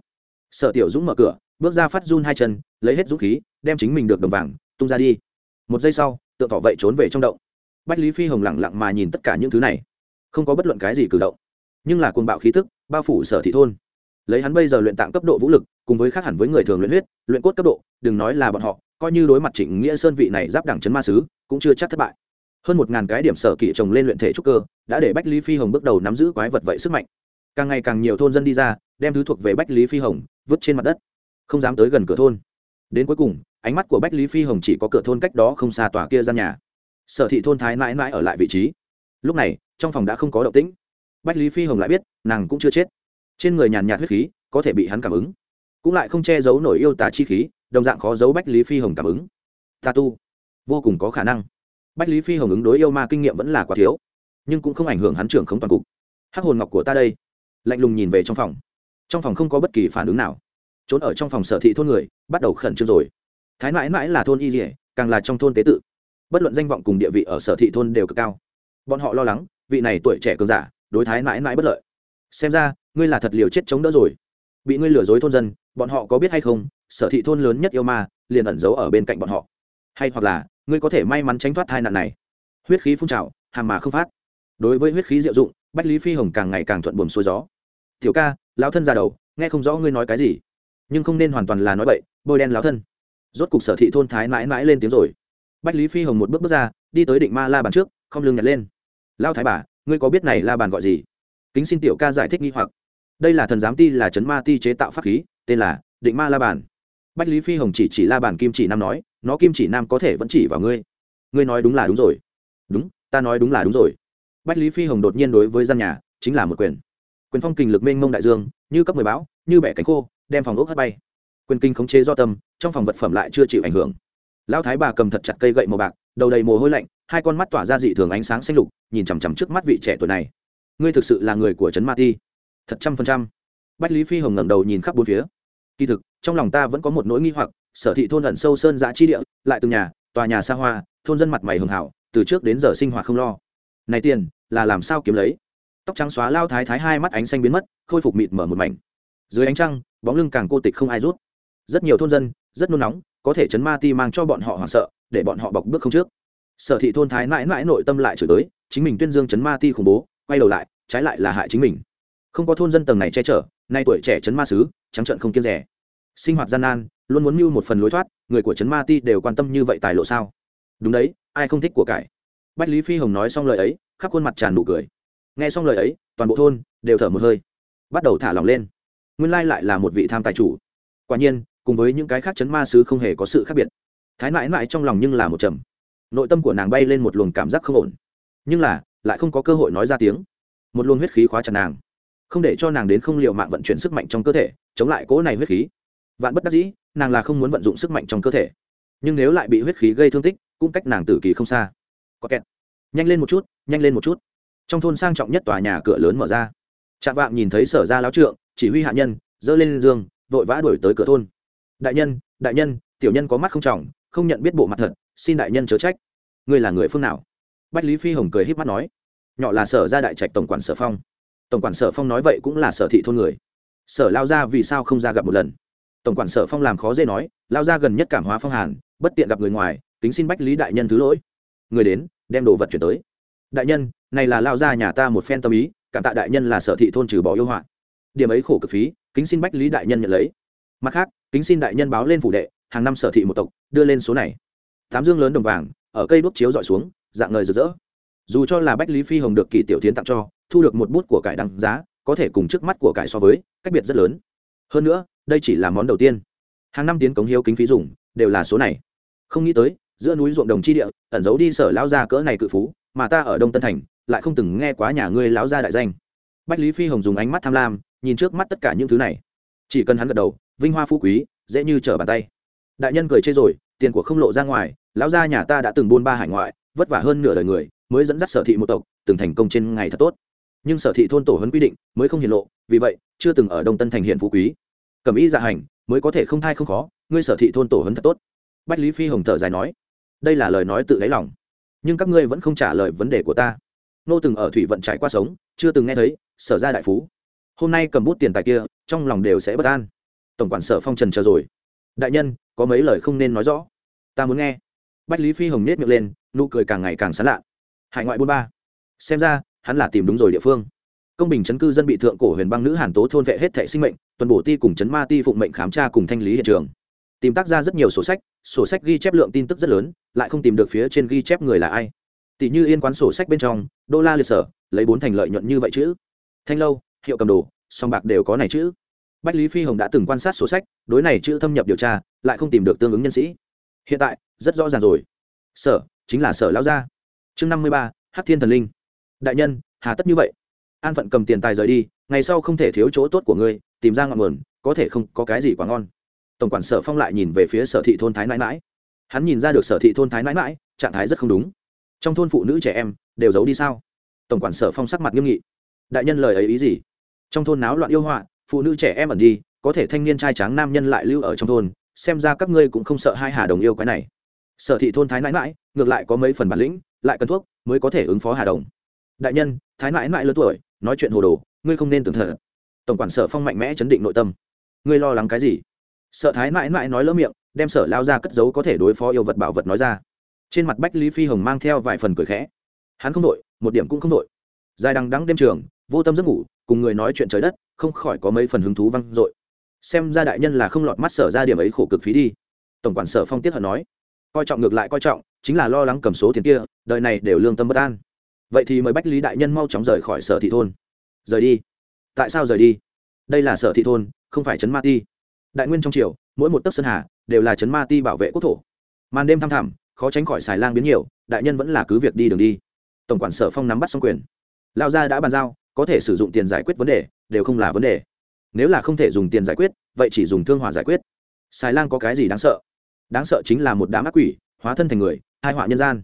sở tiểu dũng mở cửa, bước ra phát run hai chân, lấy hết dũng khí, đem chính mình được đồng vàng, tung ra đi. Một giây sau tượng thọ vậy trốn về trong động. Bách lý phi hồng lẳng lặng mà nhìn tất cả những thứ này. Không có bất luận cái gì cử động. Nhưng là cuồng bạo khí tức, bao phủ sở thị thôn. Lấy hắn bây giờ luyện tạng cấp độ vũ lực, cùng với khác hẳn với người thường luyện huyết, luyện cốt cấp độ, đừng nói là bọn họ, coi như đối mặt trịnh nghĩa sơn vị này giáp đẳng chấn ma sứ, cũng chưa chắc thất bại. Hơn một ngàn cái điểm sở kỵ trồng lên luyện thể trúc cơ, đã để bách lý phi hồng bước đầu nắm giữ quái vật vậy sức mạnh. Càng ngày càng nhiều thôn dân đi ra đem thứ thuộc về bách lý phi hồng, vứt trên mặt đất. Không dám tới gần cửa thôn. Đến cuối cùng, ánh mắt của bách lý phi hồng chỉ có cửa thôn cách đó không xa tòa kia gian nhà. Sở thị thôn thái mãi mãi ở lại vị trí. Lúc này, trong phòng đã không có động tĩnh. Bách lý phi hồng lại biết, nàng cũng chưa chết. Trên người nhàn nhạt huyết khí, có thể bị hắn cảm ứng. Cũng lại không che giấu nổi yêu tà chi khí, đồng dạng khó giấu bách lý phi hồng cảm ứng. Ta tu. Vô cùng có khả năng. Bách lý phi hồng ứng đối yêu ma kinh nghiệm vẫn là quá thiếu, nhưng cũng không ảnh hưởng hắn trưởng không toàn cục. Hắc hồn ngọc của ta đây. Lạnh lùng nhìn về trong phòng trong phòng không có bất kỳ phản ứng nào. Trốn ở trong phòng sở thị thôn người, bắt đầu khẩn trương rồi. Thái mãi mãi là thôn y dỉa càng là trong thôn tế tự. Bất luận danh vọng cùng địa vị ở sở thị thôn đều cực cao. Bọn họ lo lắng, vị này tuổi trẻ cường giả, đối thái mãi mãi bất lợi. Xem ra, ngươi là thật liều chết chống đỡ rồi. Bị ngươi lừa dối thôn dân, bọn họ có biết hay không, sở thị thôn lớn nhất yêu ma, liền ẩn giấu ở bên cạnh bọn họ. Hay hoặc là, ngươi có thể may mắn tránh thoát tai nạn này. Huyết khí phun trào hàng mà không phát. Đối với huyết khí diệu dụng, bách lý phi hồng càng ngày càng thuận buồm xuôi gió. Tiểu ca lão thân ra đầu, nghe không rõ ngươi nói cái gì. Nhưng không nên hoàn toàn là nói bậy, bôi đen lão thân. Rốt cục sở thị thôn thái mãi mãi lên tiếng rồi. Bách lý phi hồng một bước bước ra, đi tới định ma la bàn trước, không lưng nhặt lên. Lao thái bà, ngươi có biết này la bàn gọi gì? Kính xin tiểu ca giải thích nghi hoặc. Đây là thần giám ti, là chấn ma ti chế tạo pháp khí, tên là định ma la bàn. Bách lý phi hồng chỉ chỉ la bàn kim chỉ nam nói, nó kim chỉ nam có thể vẫn chỉ vào ngươi. Ngươi nói đúng là đúng rồi. Đúng, ta nói đúng là đúng rồi. Bách lý phi hồng đột nhiên đối với gian nhà, chính là một quyền quyền phong kình lực mênh mông đại dương, như cấp mười bão, như bẻ cánh khô, đem phòng ốc hất bay. Quyền kinh khống chế do tâm, trong phòng vật phẩm lại chưa chịu ảnh hưởng. Lão thái bà cầm thật chặt cây gậy màu bạc, đầu đầy mồ hôi lạnh, hai con mắt tỏa ra dị thường ánh sáng xanh lục, nhìn chằm chằm trước mắt vị trẻ tuổi này. Ngươi thực sự là người của trấn ma ti. Thật trăm phần trăm. Bách lý phi hồng ngẩng đầu nhìn khắp bốn phía. Kỳ thực, trong lòng ta vẫn có một nỗi nghi hoặc, sở thị thôn ẩn sâu sơn giã chi địa, lại từng nhà, tòa nhà xa hoa, thôn dân mặt mày hường hảo, từ trước đến giờ sinh hoạt không lo. Này tiền, là làm sao kiếm lấy? Tóc trắng xóa lao thái thái hai mắt ánh xanh biến mất, khôi phục mịt mở một mảnh. Dưới ánh trăng, bóng lưng càng cô tịch không ai rút. Rất nhiều thôn dân, rất nôn nóng, có thể chấn ma ti mang cho bọn họ hoảng sợ, để bọn họ bọc bước không trước. Sở thị thôn thái mãi mãi nội tâm lại chửi tới, chính mình tuyên dương chấn ma ti khủng bố, quay đầu lại, trái lại là hại chính mình. Không có thôn dân tầng này che chở, nay tuổi trẻ chấn ma sứ, trắng trận không kiên rẻ. Sinh hoạt gian nan, luôn muốn mưu một phần lối thoát, người của chấn ma ti đều quan tâm như vậy tài lộ sao? Đúng đấy, ai không thích của cải? Bách lý phi hồng nói xong lời ấy, khắp khuôn mặt tràn nụ cười nghe xong lời ấy, toàn bộ thôn đều thở một hơi, bắt đầu thả lòng lên. Nguyên lai lại là một vị tham tài chủ. Quả nhiên, cùng với những cái khác chấn ma sứ không hề có sự khác biệt. Thái mãi mãi trong lòng nhưng là một trầm. Nội tâm của nàng bay lên một luồng cảm giác không ổn. Nhưng là, lại không có cơ hội nói ra tiếng. Một luồng huyết khí khóa chặt nàng. Không để cho nàng đến không liệu mạng vận chuyển sức mạnh trong cơ thể, chống lại cỗ này huyết khí. Vạn bất đắc dĩ, nàng là không muốn vận dụng sức mạnh trong cơ thể. Nhưng nếu lại bị huyết khí gây thương tích, cũng cách nàng tử kỳ không xa. Có kẹt. Nhanh lên một chút, nhanh lên một chút trong thôn sang trọng nhất tòa nhà cửa lớn mở ra. Trạng vạng nhìn thấy sở ra láo trượng, chỉ huy hạ nhân dơ lên giường vội vã đuổi tới cửa thôn. Đại nhân đại nhân, tiểu nhân có mắt không trọng, không nhận biết bộ mặt thật, xin đại nhân chớ trách. Ngươi là người phương nào? Bách lý phi hồng cười híp mắt nói. Nhỏ là sở ra đại trạch tổng quản sở phong. Tổng quản sở phong nói vậy cũng là sở thị thôn người. Sở lao ra vì sao không ra gặp một lần? Tổng quản sở phong làm khó dễ nói, lao ra gần nhất cảm hóa phong hàn, bất tiện gặp người ngoài, kính xin bách lý đại nhân thứ lỗi. Người đến, đem đồ vật chuyển tới. Đại nhân này là lao ra nhà ta một phen tâm ý, cảm tạ đại nhân là sở thị thôn trừ bỏ yêu họa. Điểm ấy khổ cực phí, kính xin bách lý đại nhân nhận lấy. Mặt khác, kính xin đại nhân báo lên phủ đệ, hàng năm sở thị một tộc, đưa lên số này. Tám dương lớn đồng vàng, ở cây đuốc chiếu dọi xuống, dạng ngời rực rỡ. Dù cho là bách lý phi hồng được kỳ tiểu tiến tặng cho, thu được một bút của cải đăng giá, có thể cùng trước mắt của cải so với, cách biệt rất lớn. Hơn nữa, đây chỉ là món đầu tiên. Hàng năm tiến cống hiếu kính phí dùng, đều là số này. Không nghĩ tới, giữa núi ruộng đồng chi địa, ẩn giấu đi sở lao ra cỡ này cự phú, mà ta ở đông tân thành lại không từng nghe quá nhà ngươi lão gia đại danh. Bách lý phi hồng dùng ánh mắt tham lam, nhìn trước mắt tất cả những thứ này. Chỉ cần hắn gật đầu, vinh hoa phú quý, dễ như trở bàn tay. Đại nhân cười chê rồi, tiền của không lộ ra ngoài, lão gia nhà ta đã từng buôn ba hải ngoại, vất vả hơn nửa đời người, mới dẫn dắt sở thị một tộc, từng thành công trên ngày thật tốt. Nhưng sở thị thôn tổ hấn quy định, mới không hiển lộ, vì vậy, chưa từng ở đông tân thành hiện phú quý. Cầm ý dạ hành, mới có thể không thai không khó, ngươi sở thị thôn tổ hấn thật tốt. Bách lý phi hồng thở dài nói, đây là lời nói tự lấy lòng. Nhưng các ngươi vẫn không trả lời vấn đề của ta nô từng ở thủy vận trải qua sống, chưa từng nghe thấy, sở ra đại phú. Hôm nay cầm bút tiền tài kia, trong lòng đều sẽ bất an. Tổng quản sở phong trần chờ rồi. Đại nhân, có mấy lời không nên nói rõ. Ta muốn nghe. Bách lý phi hồng nết miệng lên, nụ cười càng ngày càng sán lạ. Hải ngoại bôn ba. Xem ra, hắn là tìm đúng rồi địa phương. Công bình chấn cư dân bị thượng cổ huyền băng nữ hàn tố thôn vệ hết thệ sinh mệnh, tuần bổ ti cùng chấn ma ti phụng mệnh khám tra cùng thanh lý hiện trường. Tìm tác ra rất nhiều sổ sách sổ sách ghi chép lượng tin tức rất lớn, lại không tìm được phía trên ghi chép người là ai tỷ như yên quán sổ sách bên trong, đô la liệt sở, lấy bốn thành lợi nhuận như vậy chứ? thanh lâu, hiệu cầm đồ, song bạc đều có này chứ? bách lý phi hồng đã từng quan sát sổ sách, đối này chữ thâm nhập điều tra, lại không tìm được tương ứng nhân sĩ. Hiện tại, rất rõ ràng rồi. Sở, chính là sở lão gia. Chương năm mươi ba hát thiên thần linh. Đại nhân, hà tất như vậy. An phận cầm tiền tài rời đi, ngày sau không thể thiếu chỗ tốt của ngươi, tìm ra ngọn nguồn, có thể không có cái gì quá ngon. Tổng quản sở phong lại nhìn về phía sở thị thôn thái nãi mãi hắn nhìn ra được sở thị thôn thái nãi mãi trạng thái rất không đúng trong thôn phụ nữ trẻ em đều giấu đi sao? Tổng quản sở phong sắc mặt nghiêm nghị. Đại nhân lời ấy ý gì? Trong thôn náo loạn yêu họa, phụ nữ trẻ em ẩn đi, có thể thanh niên trai tráng nam nhân lại lưu ở trong thôn, xem ra các ngươi cũng không sợ hai hà đồng yêu cái này. Sở thị thôn thái nãi mãi ngược lại có mấy phần bản lĩnh, lại cần thuốc mới có thể ứng phó hà đồng. Đại nhân, thái nãi mãi lớn tuổi, nói chuyện hồ đồ, ngươi không nên tưởng thờ. Tổng quản sở phong mạnh mẽ chấn định nội tâm. Ngươi lo lắng cái gì? Sợ thái mãi mãi nói lỡ miệng, đem sở lao ra cất giấu có thể đối phó yêu vật bảo vật nói ra trên mặt bách lý phi hồng mang theo vài phần cười khẽ. Hắn không đội, một điểm cũng không đội. Dài đằng đắng đêm trường, vô tâm giấc ngủ, cùng người nói chuyện trời đất, không khỏi có mấy phần hứng thú văng dội. Xem ra đại nhân là không lọt mắt sở ra điểm ấy khổ cực phí đi. Tổng quản sở phong tiết hận nói. Coi trọng ngược lại coi trọng, chính là lo lắng cầm số tiền kia, đời này đều lương tâm bất an. Vậy thì mời bách lý đại nhân mau chóng rời khỏi sở thị thôn. Rời đi. Tại sao rời đi? Đây là sở thị thôn, không phải trấn ma ti. Đại nguyên trong triều, mỗi một tấc sơn hà đều là trấn ma ti bảo vệ quốc thổ. Màn đêm thăm thẳm khó tránh khỏi xài lang biến nhiều, đại nhân vẫn là cứ việc đi đường đi. Tổng quản sở phong nắm bắt xong quyền. Lao gia đã bàn giao, có thể sử dụng tiền giải quyết vấn đề, đều không là vấn đề. Nếu là không thể dùng tiền giải quyết, vậy chỉ dùng thương hỏa giải quyết. Xài lang có cái gì đáng sợ? Đáng sợ chính là một đám ác quỷ, hóa thân thành người, hai họa nhân gian.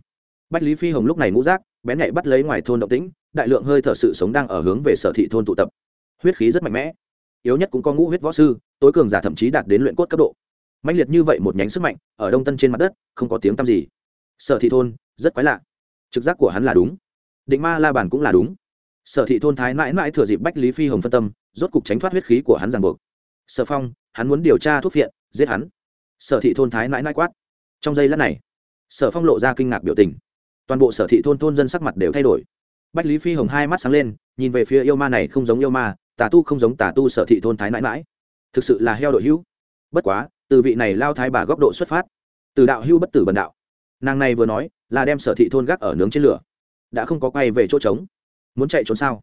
Bách lý phi hồng lúc này ngũ rác bén nhạy bắt lấy ngoài thôn động tĩnh, đại lượng hơi thở sự sống đang ở hướng về sở thị thôn tụ tập. Huyết khí rất mạnh mẽ. Yếu nhất cũng có ngũ huyết võ sư, tối cường giả thậm chí đạt đến luyện cốt cấp độ mạnh liệt như vậy một nhánh sức mạnh, ở đông tân trên mặt đất, không có tiếng tăm gì. Sở thị thôn, rất quái lạ. Trực giác của hắn là đúng. Định ma la bàn cũng là đúng. Sở thị thôn thái mãi mãi thừa dịp bách lý phi hồng phân tâm, rốt cục tránh thoát huyết khí của hắn ràng buộc. Sở phong, hắn muốn điều tra thuốc viện giết hắn. Sở thị thôn thái mãi mãi quát. Trong giây lát này, sở phong lộ ra kinh ngạc biểu tình. Toàn bộ sở thị thôn thôn dân sắc mặt đều thay đổi. Bách lý phi hồng hai mắt sáng lên, nhìn về phía yêu ma này không giống yêu ma, tà tu không giống tà tu sở thị thôn thái mãi mãi. Thực sự là heo đội hữu. Bất quá từ vị này lao thái bà góc độ xuất phát, từ đạo hưu bất tử bần đạo. Nàng này vừa nói, là đem sở thị thôn gác ở nướng trên lửa. Đã không có quay về chỗ trống. Muốn chạy trốn sao?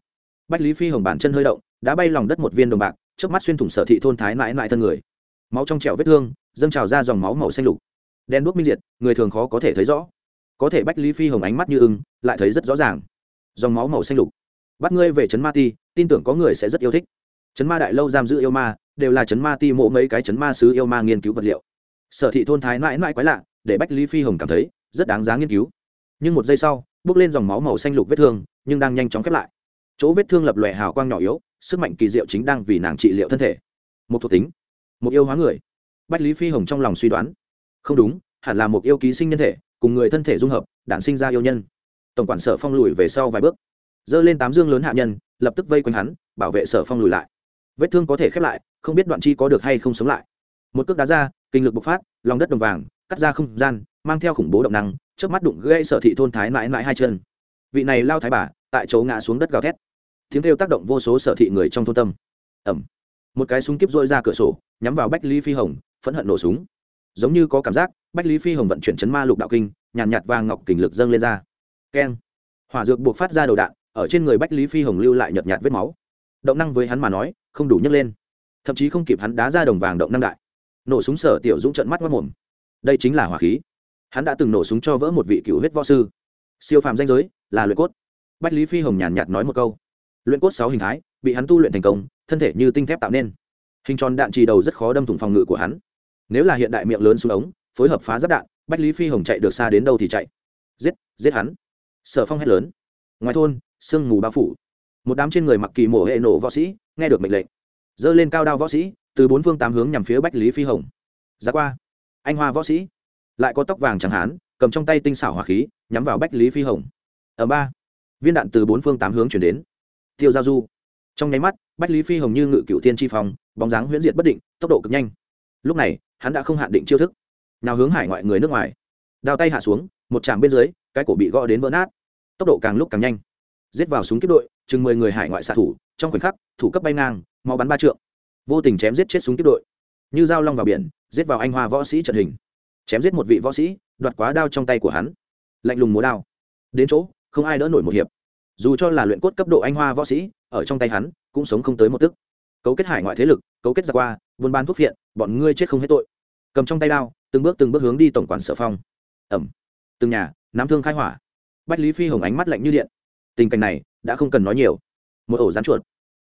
Bách lý phi hồng bản chân hơi động, đã bay lòng đất một viên đồng bạc trước mắt xuyên thủng sở thị thôn thái mãi mãi thân người. Máu trong trẹo vết thương, dâng trào ra dòng máu màu xanh lục. Đen đuốc minh diệt, người thường khó có thể thấy rõ. Có thể bách lý phi hồng ánh mắt như ưng, lại thấy rất rõ ràng. Dòng máu màu xanh lục. Bắt ngươi về trấn ma ti, tin tưởng có người sẽ rất yêu thích. Trấn ma đại lâu giam giữ yêu ma đều là chấn ma ti mộ mấy cái chấn ma sứ yêu ma nghiên cứu vật liệu. Sở thị thôn thái mãi mãi quái lạ, để bách lý phi hồng cảm thấy rất đáng giá nghiên cứu. Nhưng một giây sau, bước lên dòng máu màu xanh lục vết thương, nhưng đang nhanh chóng khép lại. Chỗ vết thương lập lòe hào quang nhỏ yếu, sức mạnh kỳ diệu chính đang vì nàng trị liệu thân thể. Một thuộc tính, một yêu hóa người. Bách lý phi hồng trong lòng suy đoán. Không đúng, hẳn là một yêu ký sinh nhân thể, cùng người thân thể dung hợp, đản sinh ra yêu nhân. Tổng quản sở phong lùi về sau vài bước. Dơ lên tám dương lớn hạ nhân, lập tức vây quanh hắn, bảo vệ sở phong lùi lại vết thương có thể khép lại, không biết đoạn chi có được hay không sống lại. Một cước đá ra, kinh lực bộc phát, lòng đất đồng vàng, cắt ra không gian, mang theo khủng bố động năng trước mắt đụng gây sở thị thôn thái mãi mãi hai chân. Vị này lao thái bà, tại chỗ ngã xuống đất gào thét. Tiếng kêu tác động vô số sở thị người trong thôn tâm. Ẩm một cái súng kíp dội ra cửa sổ, nhắm vào bách lý phi hồng, phẫn hận nổ súng. Giống như có cảm giác, bách lý phi hồng vận chuyển chấn ma lục đạo kinh, nhàn nhạt vàng ngọc kình lực dâng lên ra. Keng. Hỏa dược buộc phát ra đầu đạn, ở trên người bách lý phi hồng lưu lại nhợt nhạt vết máu động năng với hắn mà nói, không đủ nhấc lên. Thậm chí không kịp hắn đá ra đồng vàng động năng đại. Nổ súng sở tiểu dũng trận mắt mất mồm. Đây chính là hỏa khí. Hắn đã từng nổ súng cho vỡ một vị cựu huyết võ sư. Siêu phàm danh giới, là luyện cốt. Bách lý phi hồng nhàn nhạt nói một câu. Luyện cốt sáu hình thái, bị hắn tu luyện thành công, thân thể như tinh thép tạo nên. Hình tròn đạn trì đầu rất khó đâm thủng phòng ngự của hắn. Nếu là hiện đại miệng lớn xuống ống, phối hợp phá giáp đạn, bách lý phi hồng chạy được xa đến đâu thì chạy. Giết giết hắn. Sở phong hét lớn. Ngoài thôn, sương mù bao phủ một đám trên người mặc kỳ mổ hệ nổ võ sĩ, nghe được mệnh lệnh. Dơ lên cao đao võ sĩ, từ bốn phương tám hướng nhằm phía bách lý phi hồng. Ra qua. Anh hoa võ sĩ. Lại có tóc vàng chẳng hán, cầm trong tay tinh xảo hỏa khí, nhắm vào bách lý phi hồng. Ở ba. Viên đạn từ bốn phương tám hướng chuyển đến. Tiêu giao du. Trong nháy mắt, bách lý phi hồng như ngự cựu tiên tri phòng bóng dáng huyễn diệt bất định, tốc độ cực nhanh. Lúc này, hắn đã không hạn định chiêu thức. Nào hướng hải ngoại người nước ngoài. Đao tay hạ xuống, một trạm bên dưới, cái cổ bị gõ đến vỡ nát. Tốc độ càng lúc càng nhanh. Giết vào súng kíp đội chừng mười người hải ngoại xạ thủ, trong khoảnh khắc, thủ cấp bay ngang mau bắn ba trượng. Vô tình chém giết chết súng tiếp đội. Như dao long vào biển, giết vào anh hoa võ sĩ trận hình. Chém giết một vị võ sĩ, đoạt quá đao trong tay của hắn. Lạnh lùng múa đao. Đến chỗ, không ai đỡ nổi một hiệp. Dù cho là luyện cốt cấp độ anh hoa võ sĩ, ở trong tay hắn, cũng sống không tới một tức. Cấu kết hải ngoại thế lực, cấu kết ra qua, buôn bán thuốc phiện, bọn ngươi chết không hết tội. Cầm trong tay đao, từng bước từng bước hướng đi tổng quản sở phong. Ẩm. Từng nhà, nắm thương khai hỏa. Bách lý phi hồng ánh mắt lạnh như điện. Tình cảnh này đã không cần nói nhiều. Một ổ rán chuột.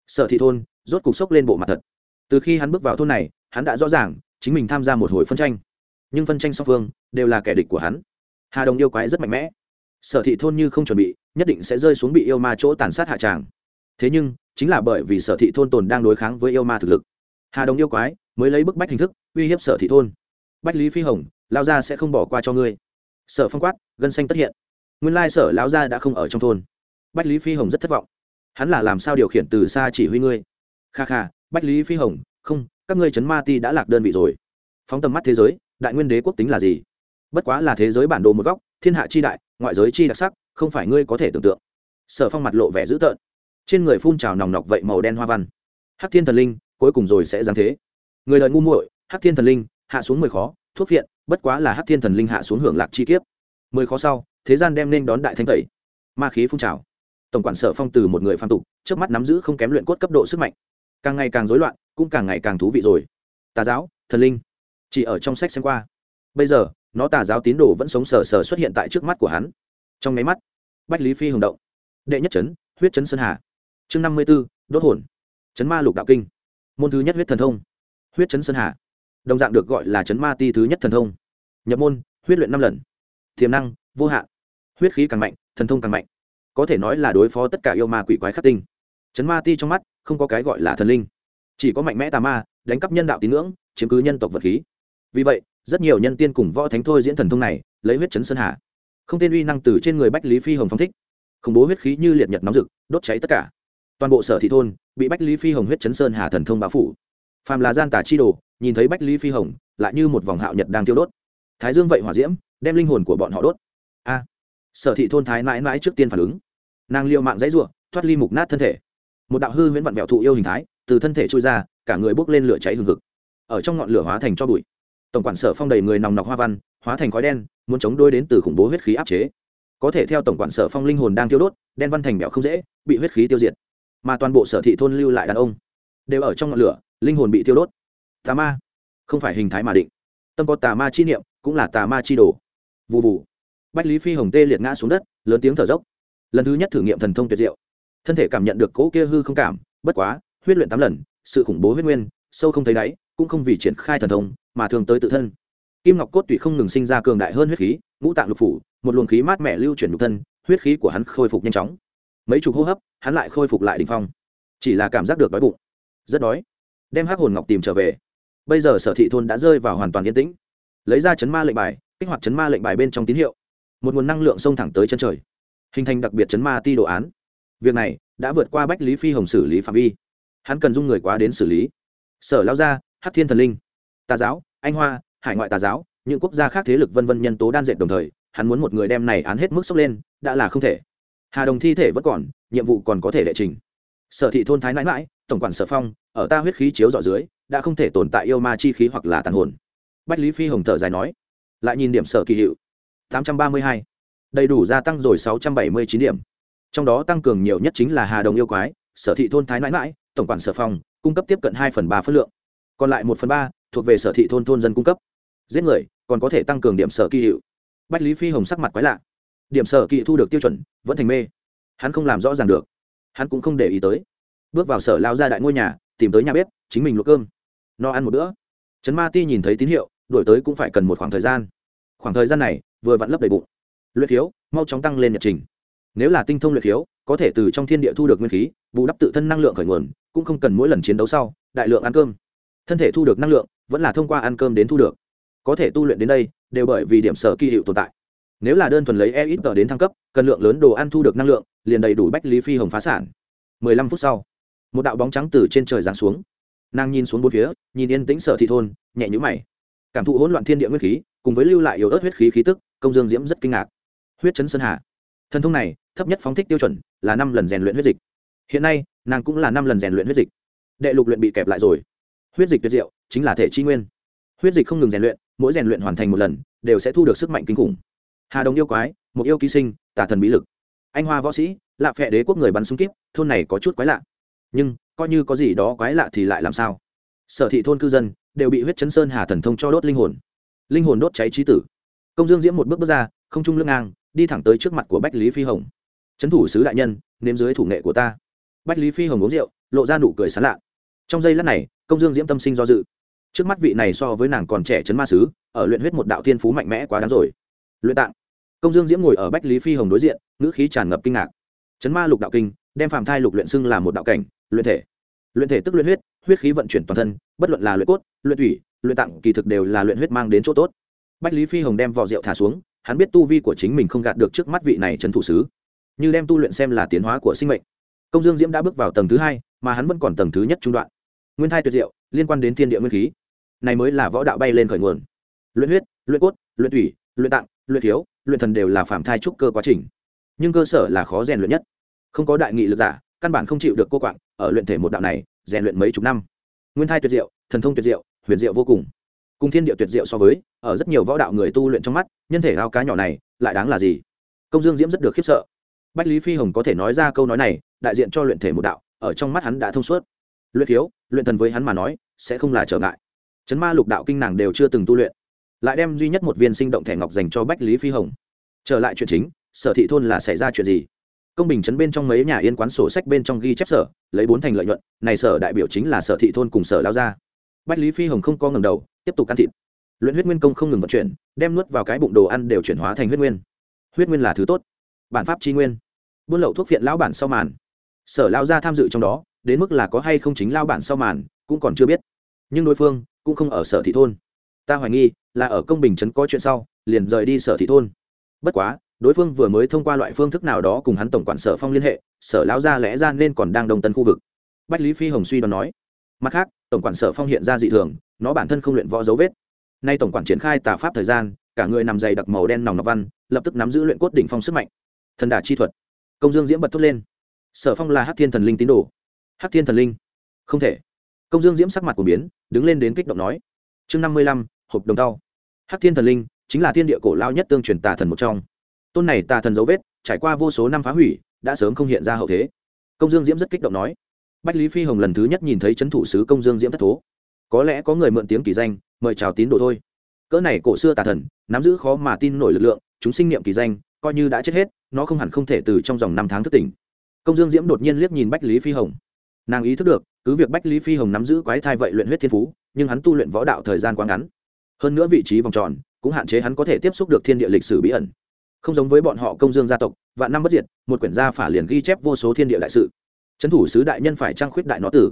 Sở thị thôn, rốt cục sốc lên bộ mặt thật. Từ khi hắn bước vào thôn này, hắn đã rõ ràng, chính mình tham gia một hồi phân tranh. Nhưng phân tranh song phương, đều là kẻ địch của hắn. Hà đồng yêu quái rất mạnh mẽ. Sở thị thôn như không chuẩn bị, nhất định sẽ rơi xuống bị yêu ma chỗ tàn sát hạ tràng. Thế nhưng, chính là bởi vì sở thị thôn tồn đang đối kháng với yêu ma thực lực, hà đồng yêu quái mới lấy bức bách hình thức uy hiếp sở thị thôn. Bách lý phi hồng lao gia sẽ không bỏ qua cho ngươi. Sở phong quát, gân xanh tất hiện. Nguyên lai sở lão gia đã không ở trong thôn bách lý phi hồng rất thất vọng. Hắn là làm sao điều khiển từ xa chỉ huy ngươi? Kha kha, bách lý phi hồng, không, các ngươi chấn ma ti đã lạc đơn vị rồi. Phóng tầm mắt thế giới, đại nguyên đế quốc tính là gì? Bất quá là thế giới bản đồ một góc, thiên hạ chi đại, ngoại giới chi đặc sắc, không phải ngươi có thể tưởng tượng. Sở phong mặt lộ vẻ dữ tợn. Trên người phun trào nòng nọc vậy màu đen hoa văn. Hắc thiên thần linh, cuối cùng rồi sẽ giáng thế. Người lời ngu muội, hắc thiên thần linh, hạ xuống mười khó, thuốc viện bất quá là hắc thiên thần linh hạ xuống hưởng lạc chi kiếp. Mười khó sau, thế gian đem nên đón đại thanh tẩy. Ma khí phun trào tổng quản sở phong từ một người phạm tục, trước mắt nắm giữ không kém luyện cốt cấp độ sức mạnh. Càng ngày càng rối loạn, cũng càng ngày càng thú vị rồi. Tà giáo, thần linh. Chỉ ở trong sách xem qua. Bây giờ, nó tà giáo tín đồ vẫn sống sờ sờ xuất hiện tại trước mắt của hắn. Trong nháy mắt, bách lý phi hồng động. Đệ nhất chấn, huyết chấn sơn hà. Chương năm mươi b ố đốt hồn. Chấn ma lục đạo kinh. Môn thứ nhất huyết thần thông. Huyết chấn sơn hà. Đồng dạng được gọi là chấn ma ti thứ nhất thần thông. Nhập môn, huyết luyện năm lần. Tiềm năng, vô hạn. Huyết khí càng mạnh, thần thông càng mạnh có thể nói là đối phó tất cả yêu ma quỷ quái khắc tinh. Chấn ma ti trong mắt, không có cái gọi là thần linh. Chỉ có mạnh mẽ tà ma, đánh cắp nhân đạo tín ngưỡng, chiếm cứ nhân tộc vật khí. Vì vậy, rất nhiều nhân tiên cùng võ thánh thôi diễn thần thông này, lấy huyết chấn sơn hà. Không tên uy năng từ trên người bách lý phi hồng phong thích. Khủng bố huyết khí như liệt nhật nóng rực, đốt cháy tất cả. Toàn bộ sở thị thôn, bị bách lý phi hồng huyết chấn sơn hà thần thông bao phủ. Phàm là gian tà chi đồ, nhìn thấy bách lý phi hồng, lại như một vòng hạo nhật đang tiêu đốt. Thái dương vậy hỏa diễm, đem linh hồn của bọn họ đốt sở thị thôn thái mãi mãi trước tiên phản ứng. Nàng liệu mạng dãy r u ộ thoát ly mục nát thân thể. Một đạo hư huyễn vặn vẹo thụ yêu hình thái, từ thân thể trôi ra, cả người bốc lên lửa cháy hừng hực. Ở trong ngọn lửa hóa thành cho bụi. Tổng quản sở phong đầy người nòng nọc hoa văn, hóa thành khói đen, muốn chống đôi đến từ khủng bố huyết khí áp chế. Có thể theo tổng quản sở phong linh hồn đang tiêu đốt, đen văn thành bẹo không dễ, bị huyết khí tiêu diệt. Mà toàn bộ sở thị thôn lưu lại đàn ông, đều ở trong ngọn lửa, linh hồn bị tiêu đốt. Tà ma, không phải hình thái mà định. Tâm có tà ma chi niệm, cũng là tà ma chi đồ. Vụ vụ bách lý phi hồng tê liệt ngã xuống đất, lớn tiếng thở dốc. Lần thứ nhất thử nghiệm thần thông tuyệt diệu. Thân thể cảm nhận được cỗ kia hư không cảm, bất quá, huyết luyện tám lần, sự khủng bố huyết nguyên, sâu không thấy đáy, cũng không vì triển khai thần thông mà thường tới tự thân. Kim ngọc cốt tủy không ngừng sinh ra cường đại hơn huyết khí, ngũ tạng lục phủ, một luồng khí mát mẻ lưu chuyển nhục thân, huyết khí của hắn khôi phục nhanh chóng. Mấy chục hô hấp, hắn lại khôi phục lại đ ỉ n h phong. Chỉ là cảm giác được đói bụng. Rất đói. Đem hắc hồn ngọc tìm trở về. Bây giờ sở thị thôn đã rơi vào hoàn toàn yên tĩnh. Lấy ra chấn ma lệnh bài, kích hoạt chấn ma lệnh bài bên trong tín hiệu một nguồn năng lượng xông thẳng tới chân trời, hình thành đặc biệt chấn ma ti đồ án. Việc này đã vượt qua bách lý phi hồng xử lý phạm vi. Hắn cần dung người quá đến xử lý. Sở lao gia hát thiên thần linh, tà giáo, anh hoa, hải ngoại tà giáo, những quốc gia khác thế lực vân vân nhân tố đan dệt đồng thời, hắn muốn một người đem này án hết mức sốc lên, đã là không thể. Hà đồng thi thể vẫn còn, nhiệm vụ còn có thể đệ trình. Sở thị thôn thái mãi mãi tổng quản sở phong, ở ta huyết khí chiếu dọ dưới, đã không thể tồn tại yêu ma chi khí hoặc là tàn hồn. Bách lý phi hồng thở dài nói, lại nhìn điểm sở kỳ hiệu tám trăm ba mươi hai. Đầy đủ gia tăng rồi sáu trăm bảy mươi chín điểm. Trong đó tăng cường nhiều nhất chính là hà đồng yêu quái sở thị thôn thái Nãi Nãi, tổng quản sở phòng cung cấp tiếp cận hai phần ba phân lượng. Còn lại một phần ba thuộc về sở thị thôn thôn dân cung cấp. Giết người còn có thể tăng cường điểm sở kỳ hiệu. Bách lý phi hồng sắc mặt quái lạ. Điểm sở kỳ thu được tiêu chuẩn vẫn thành mê. Hắn không làm rõ ràng được. Hắn cũng không để ý tới. Bước vào sở lao ra đại ngôi nhà tìm tới nhà bếp chính mình luộc cơm. No ăn một bữa. Trấn ma ti nhìn thấy tín hiệu đuổi tới cũng phải cần một khoảng thời gian. Khoảng thời gian này vừa vặn lấp đầy bụng. Luyện khiếu, mau chóng tăng lên nhật trình. Nếu là tinh thông luyện khiếu, có thể từ trong thiên địa thu được nguyên khí, bù đắp tự thân năng lượng khởi nguồn, cũng không cần mỗi lần chiến đấu sau, đại lượng ăn cơm. Thân thể thu được năng lượng, vẫn là thông qua ăn cơm đến thu được. Có thể tu luyện đến đây, đều bởi vì điểm sở kỳ hiệu tồn tại. Nếu là đơn thuần lấy e ít tờ đến thăng cấp, cần lượng lớn đồ ăn thu được năng lượng, liền đầy đủ bách lý phi hồng phá sản. Mười lăm phút sau, một đạo bóng trắng từ trên trời giáng xuống. Nàng nhìn xuống bốn phía, nhìn yên tĩnh sở thị thôn, nhẹ nhũ mày. Cảm thụ hỗn loạn thiên địa nguyên khí cùng với lưu lại yếu ớt huyết khí khí tức, công dương diễm rất kinh ngạc. Huyết chấn sơn hà. Thần thông này, thấp nhất phóng thích tiêu chuẩn là năm lần rèn luyện huyết dịch. Hiện nay, nàng cũng là năm lần rèn luyện huyết dịch. Đệ lục luyện bị kẹp lại rồi. Huyết dịch tuyệt diệu, chính là thể chi nguyên. Huyết dịch không ngừng rèn luyện, mỗi rèn luyện hoàn thành một lần, đều sẽ thu được sức mạnh kinh khủng. Hà đồng yêu quái, một yêu ký sinh tả thần bí lực. Anh hoa võ sĩ, lạ phẹ đế quốc người bắn súng kíp, thôn này có chút quái lạ. Nhưng, coi như có gì đó quái lạ thì lại làm sao? Sở thị thôn cư dân đều bị huyết chấn sơn hà thần thông cho đốt linh hồn linh hồn đốt cháy trí tử. Công dương diễm một bước bước ra, không trung lưng ngang, đi thẳng tới trước mặt của bách lý phi hồng. Trấn thủ sứ đại nhân, nếm dưới thủ nghệ của ta. Bách lý phi hồng uống rượu, lộ ra nụ cười sán lạ. Trong giây lát này, công dương diễm tâm sinh do dự. Trước mắt vị này so với nàng còn trẻ chấn ma sứ, ở luyện huyết một đạo thiên phú mạnh mẽ quá đáng rồi. Luyện tạng. Công dương diễm ngồi ở bách lý phi hồng đối diện, ngữ khí tràn ngập kinh ngạc. Chấn ma lục đạo kinh, đem phạm thai lục luyện xưng là một đạo cảnh, luyện thể. Luyện thể tức luyện huyết huyết khí vận chuyển toàn thân, bất luận là luyện cốt, luyện thủy, luyện tạng, kỳ thực đều là luyện huyết mang đến chỗ tốt. Bách lý phi hồng đem vỏ rượu thả xuống, hắn biết tu vi của chính mình không gạt được trước mắt vị này trấn thủ sứ. Như đem tu luyện xem là tiến hóa của sinh mệnh. Công dương diễm đã bước vào tầng thứ hai, mà hắn vẫn còn tầng thứ nhất trung đoạn. Nguyên thai tuyệt diệu, liên quan đến thiên địa nguyên khí. Này mới là võ đạo bay lên khởi nguồn. Luyện huyết, luyện cốt, luyện thủy, luyện tạng, luyện thiếu, luyện thần đều là phạm thai trúc cơ quá trình. Nhưng cơ sở là khó rèn luyện nhất. Không có đại nghị lực giả, căn bản không chịu được cô quạng ở luyện thể một đạo này rèn luyện mấy chục năm. Nguyên thai tuyệt diệu, thần thông tuyệt diệu, huyền diệu vô cùng. Cùng thiên địa tuyệt diệu so với, ở rất nhiều võ đạo người tu luyện trong mắt, nhân thể ao cá nhỏ này, lại đáng là gì? Công dương diễm rất được khiếp sợ. Bách lý phi hồng có thể nói ra câu nói này, đại diện cho luyện thể một đạo, ở trong mắt hắn đã thông suốt. Luyện thiếu luyện thần với hắn mà nói, sẽ không là trở ngại. Chấn ma lục đạo kinh nàng đều chưa từng tu luyện. Lại đem duy nhất một viên sinh động thẻ ngọc dành cho bách lý phi hồng. Trở lại chuyện chính, sở thị thôn là xảy ra chuyện gì? Công bình chấn bên trong mấy nhà yên quán sổ sách bên trong ghi chép sở, lấy bốn thành lợi nhuận, này sở đại biểu chính là sở thị thôn cùng sở lao gia. Bách lý phi hồng không co ngầm đầu, tiếp tục can thịt. Luyện huyết nguyên công không ngừng vận chuyển, đem nuốt vào cái bụng đồ ăn đều chuyển hóa thành huyết nguyên. Huyết nguyên là thứ tốt. Bản pháp tri nguyên. Buôn lậu thuốc viện lão bản sau màn. Sở lao gia tham dự trong đó, đến mức là có hay không chính lao bản sau màn, cũng còn chưa biết. Nhưng đối phương cũng không ở sở thị thôn. Ta hoài nghi, là ở công bình trấn có chuyện sau, liền rời đi sở thị thôn. Bất quá đối phương vừa mới thông qua loại phương thức nào đó cùng hắn tổng quản sở phong liên hệ, sở lão ra lẽ ra nên còn đang đông tân khu vực. Bách lý phi hồng suy đoán nói, mặt khác, tổng quản sở phong hiện ra dị thường, nó bản thân không luyện võ dấu vết. Nay tổng quản triển khai tà pháp thời gian, cả người nằm dày đặc màu đen nòng nọc văn, lập tức nắm giữ luyện cốt đỉnh phong sức mạnh. Thần đà chi thuật. Công dương diễm bật thốt lên. Sở phong là hát thiên thần linh tín đồ. Hát thiên thần linh? Không thể. Công dương diễm sắc mặt của biến, đứng lên đến kích động nói, chương năm mươi lăm, hộp đồng tao. Hát thiên thần linh chính là thiên địa cổ lao nhất tương truyền tà thần một trong tôn này tà thần dấu vết, trải qua vô số năm phá hủy, đã sớm không hiện ra hậu thế. Công dương diễm rất kích động nói. Bách lý phi hồng lần thứ nhất nhìn thấy c h ấ n thủ sứ công dương diễm thất thố. Có lẽ có người mượn tiếng kỳ danh, mời chào tín đồ thôi. Cỡ này cổ xưa tà thần, nắm giữ khó mà tin nổi lực lượng, chúng sinh niệm kỳ danh, coi như đã chết hết, nó không hẳn không thể từ trong dòng năm tháng thất tỉnh. Công dương diễm đột nhiên liếc nhìn bách lý phi hồng. Nàng ý thức được, cứ việc bách lý phi hồng nắm giữ quái thai vậy luyện huyết thiên phú, nhưng hắn tu luyện võ đạo thời gian quá ngắn. Hơn nữa vị trí vòng tròn, cũng hạn chế hắn có thể tiếp xúc được thiên địa lịch sử bí ẩn không giống với bọn họ công dương gia tộc, vạn năm bất diệt, một quyển gia phả liền ghi chép vô số thiên địa đại sự. Trấn thủ sứ đại nhân phải trang khuyết đại nó tử.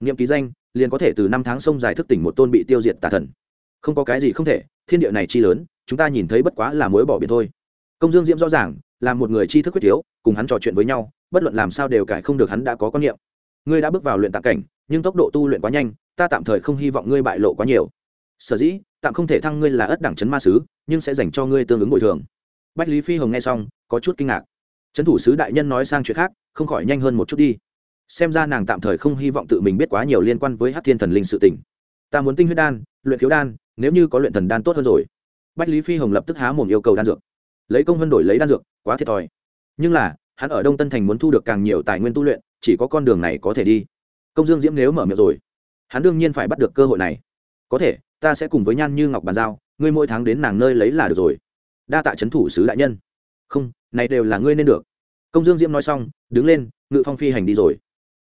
Nghiệm ký danh, liền có thể từ năm tháng sông dài thức tỉnh một tôn bị tiêu diệt tà thần. Không có cái gì không thể, thiên địa này chi lớn, chúng ta nhìn thấy bất quá là mối bỏ biển thôi. Công dương diễm rõ ràng, là một người tri thức quyết thiếu, cùng hắn trò chuyện với nhau, bất luận làm sao đều cải không được hắn đã có quan niệm. Ngươi đã bước vào luyện tạng cảnh, nhưng tốc độ tu luyện quá nhanh, ta tạm thời không hy vọng ngươi bại lộ quá nhiều. Sở dĩ, tạm không thể thăng ngươi là ất đẳng chấn ma sứ, nhưng sẽ dành cho ngươi tương ứng bồi thường bách lý phi hồng nghe xong, có chút kinh ngạc. Trấn thủ sứ đại nhân nói sang chuyện khác, không khỏi nhanh hơn một chút đi. Xem ra nàng tạm thời không hy vọng tự mình biết quá nhiều liên quan với hát thiên thần linh sự tình. ta muốn tinh huyết đan, luyện khiếu đan, nếu như có luyện thần đan tốt hơn rồi. Bách lý phi hồng lập tức há mồm yêu cầu đan dược. Lấy công hơn đổi lấy đan dược, quá thiệt thòi. Nhưng là, hắn ở đông tân thành muốn thu được càng nhiều tài nguyên tu luyện, chỉ có con đường này có thể đi. Công dương diễm nếu mở miệng rồi, hắn đương nhiên phải bắt được cơ hội này. Có thể, ta sẽ cùng với nhan như ngọc bàn giao, ngươi mỗi tháng đến nàng nơi lấy là được rồi đa tạ c thủ sứ đại nhân. Không, này đều là ngươi nên được. Công dương diễm nói xong, đứng lên, ngự phong phi hành đi rồi.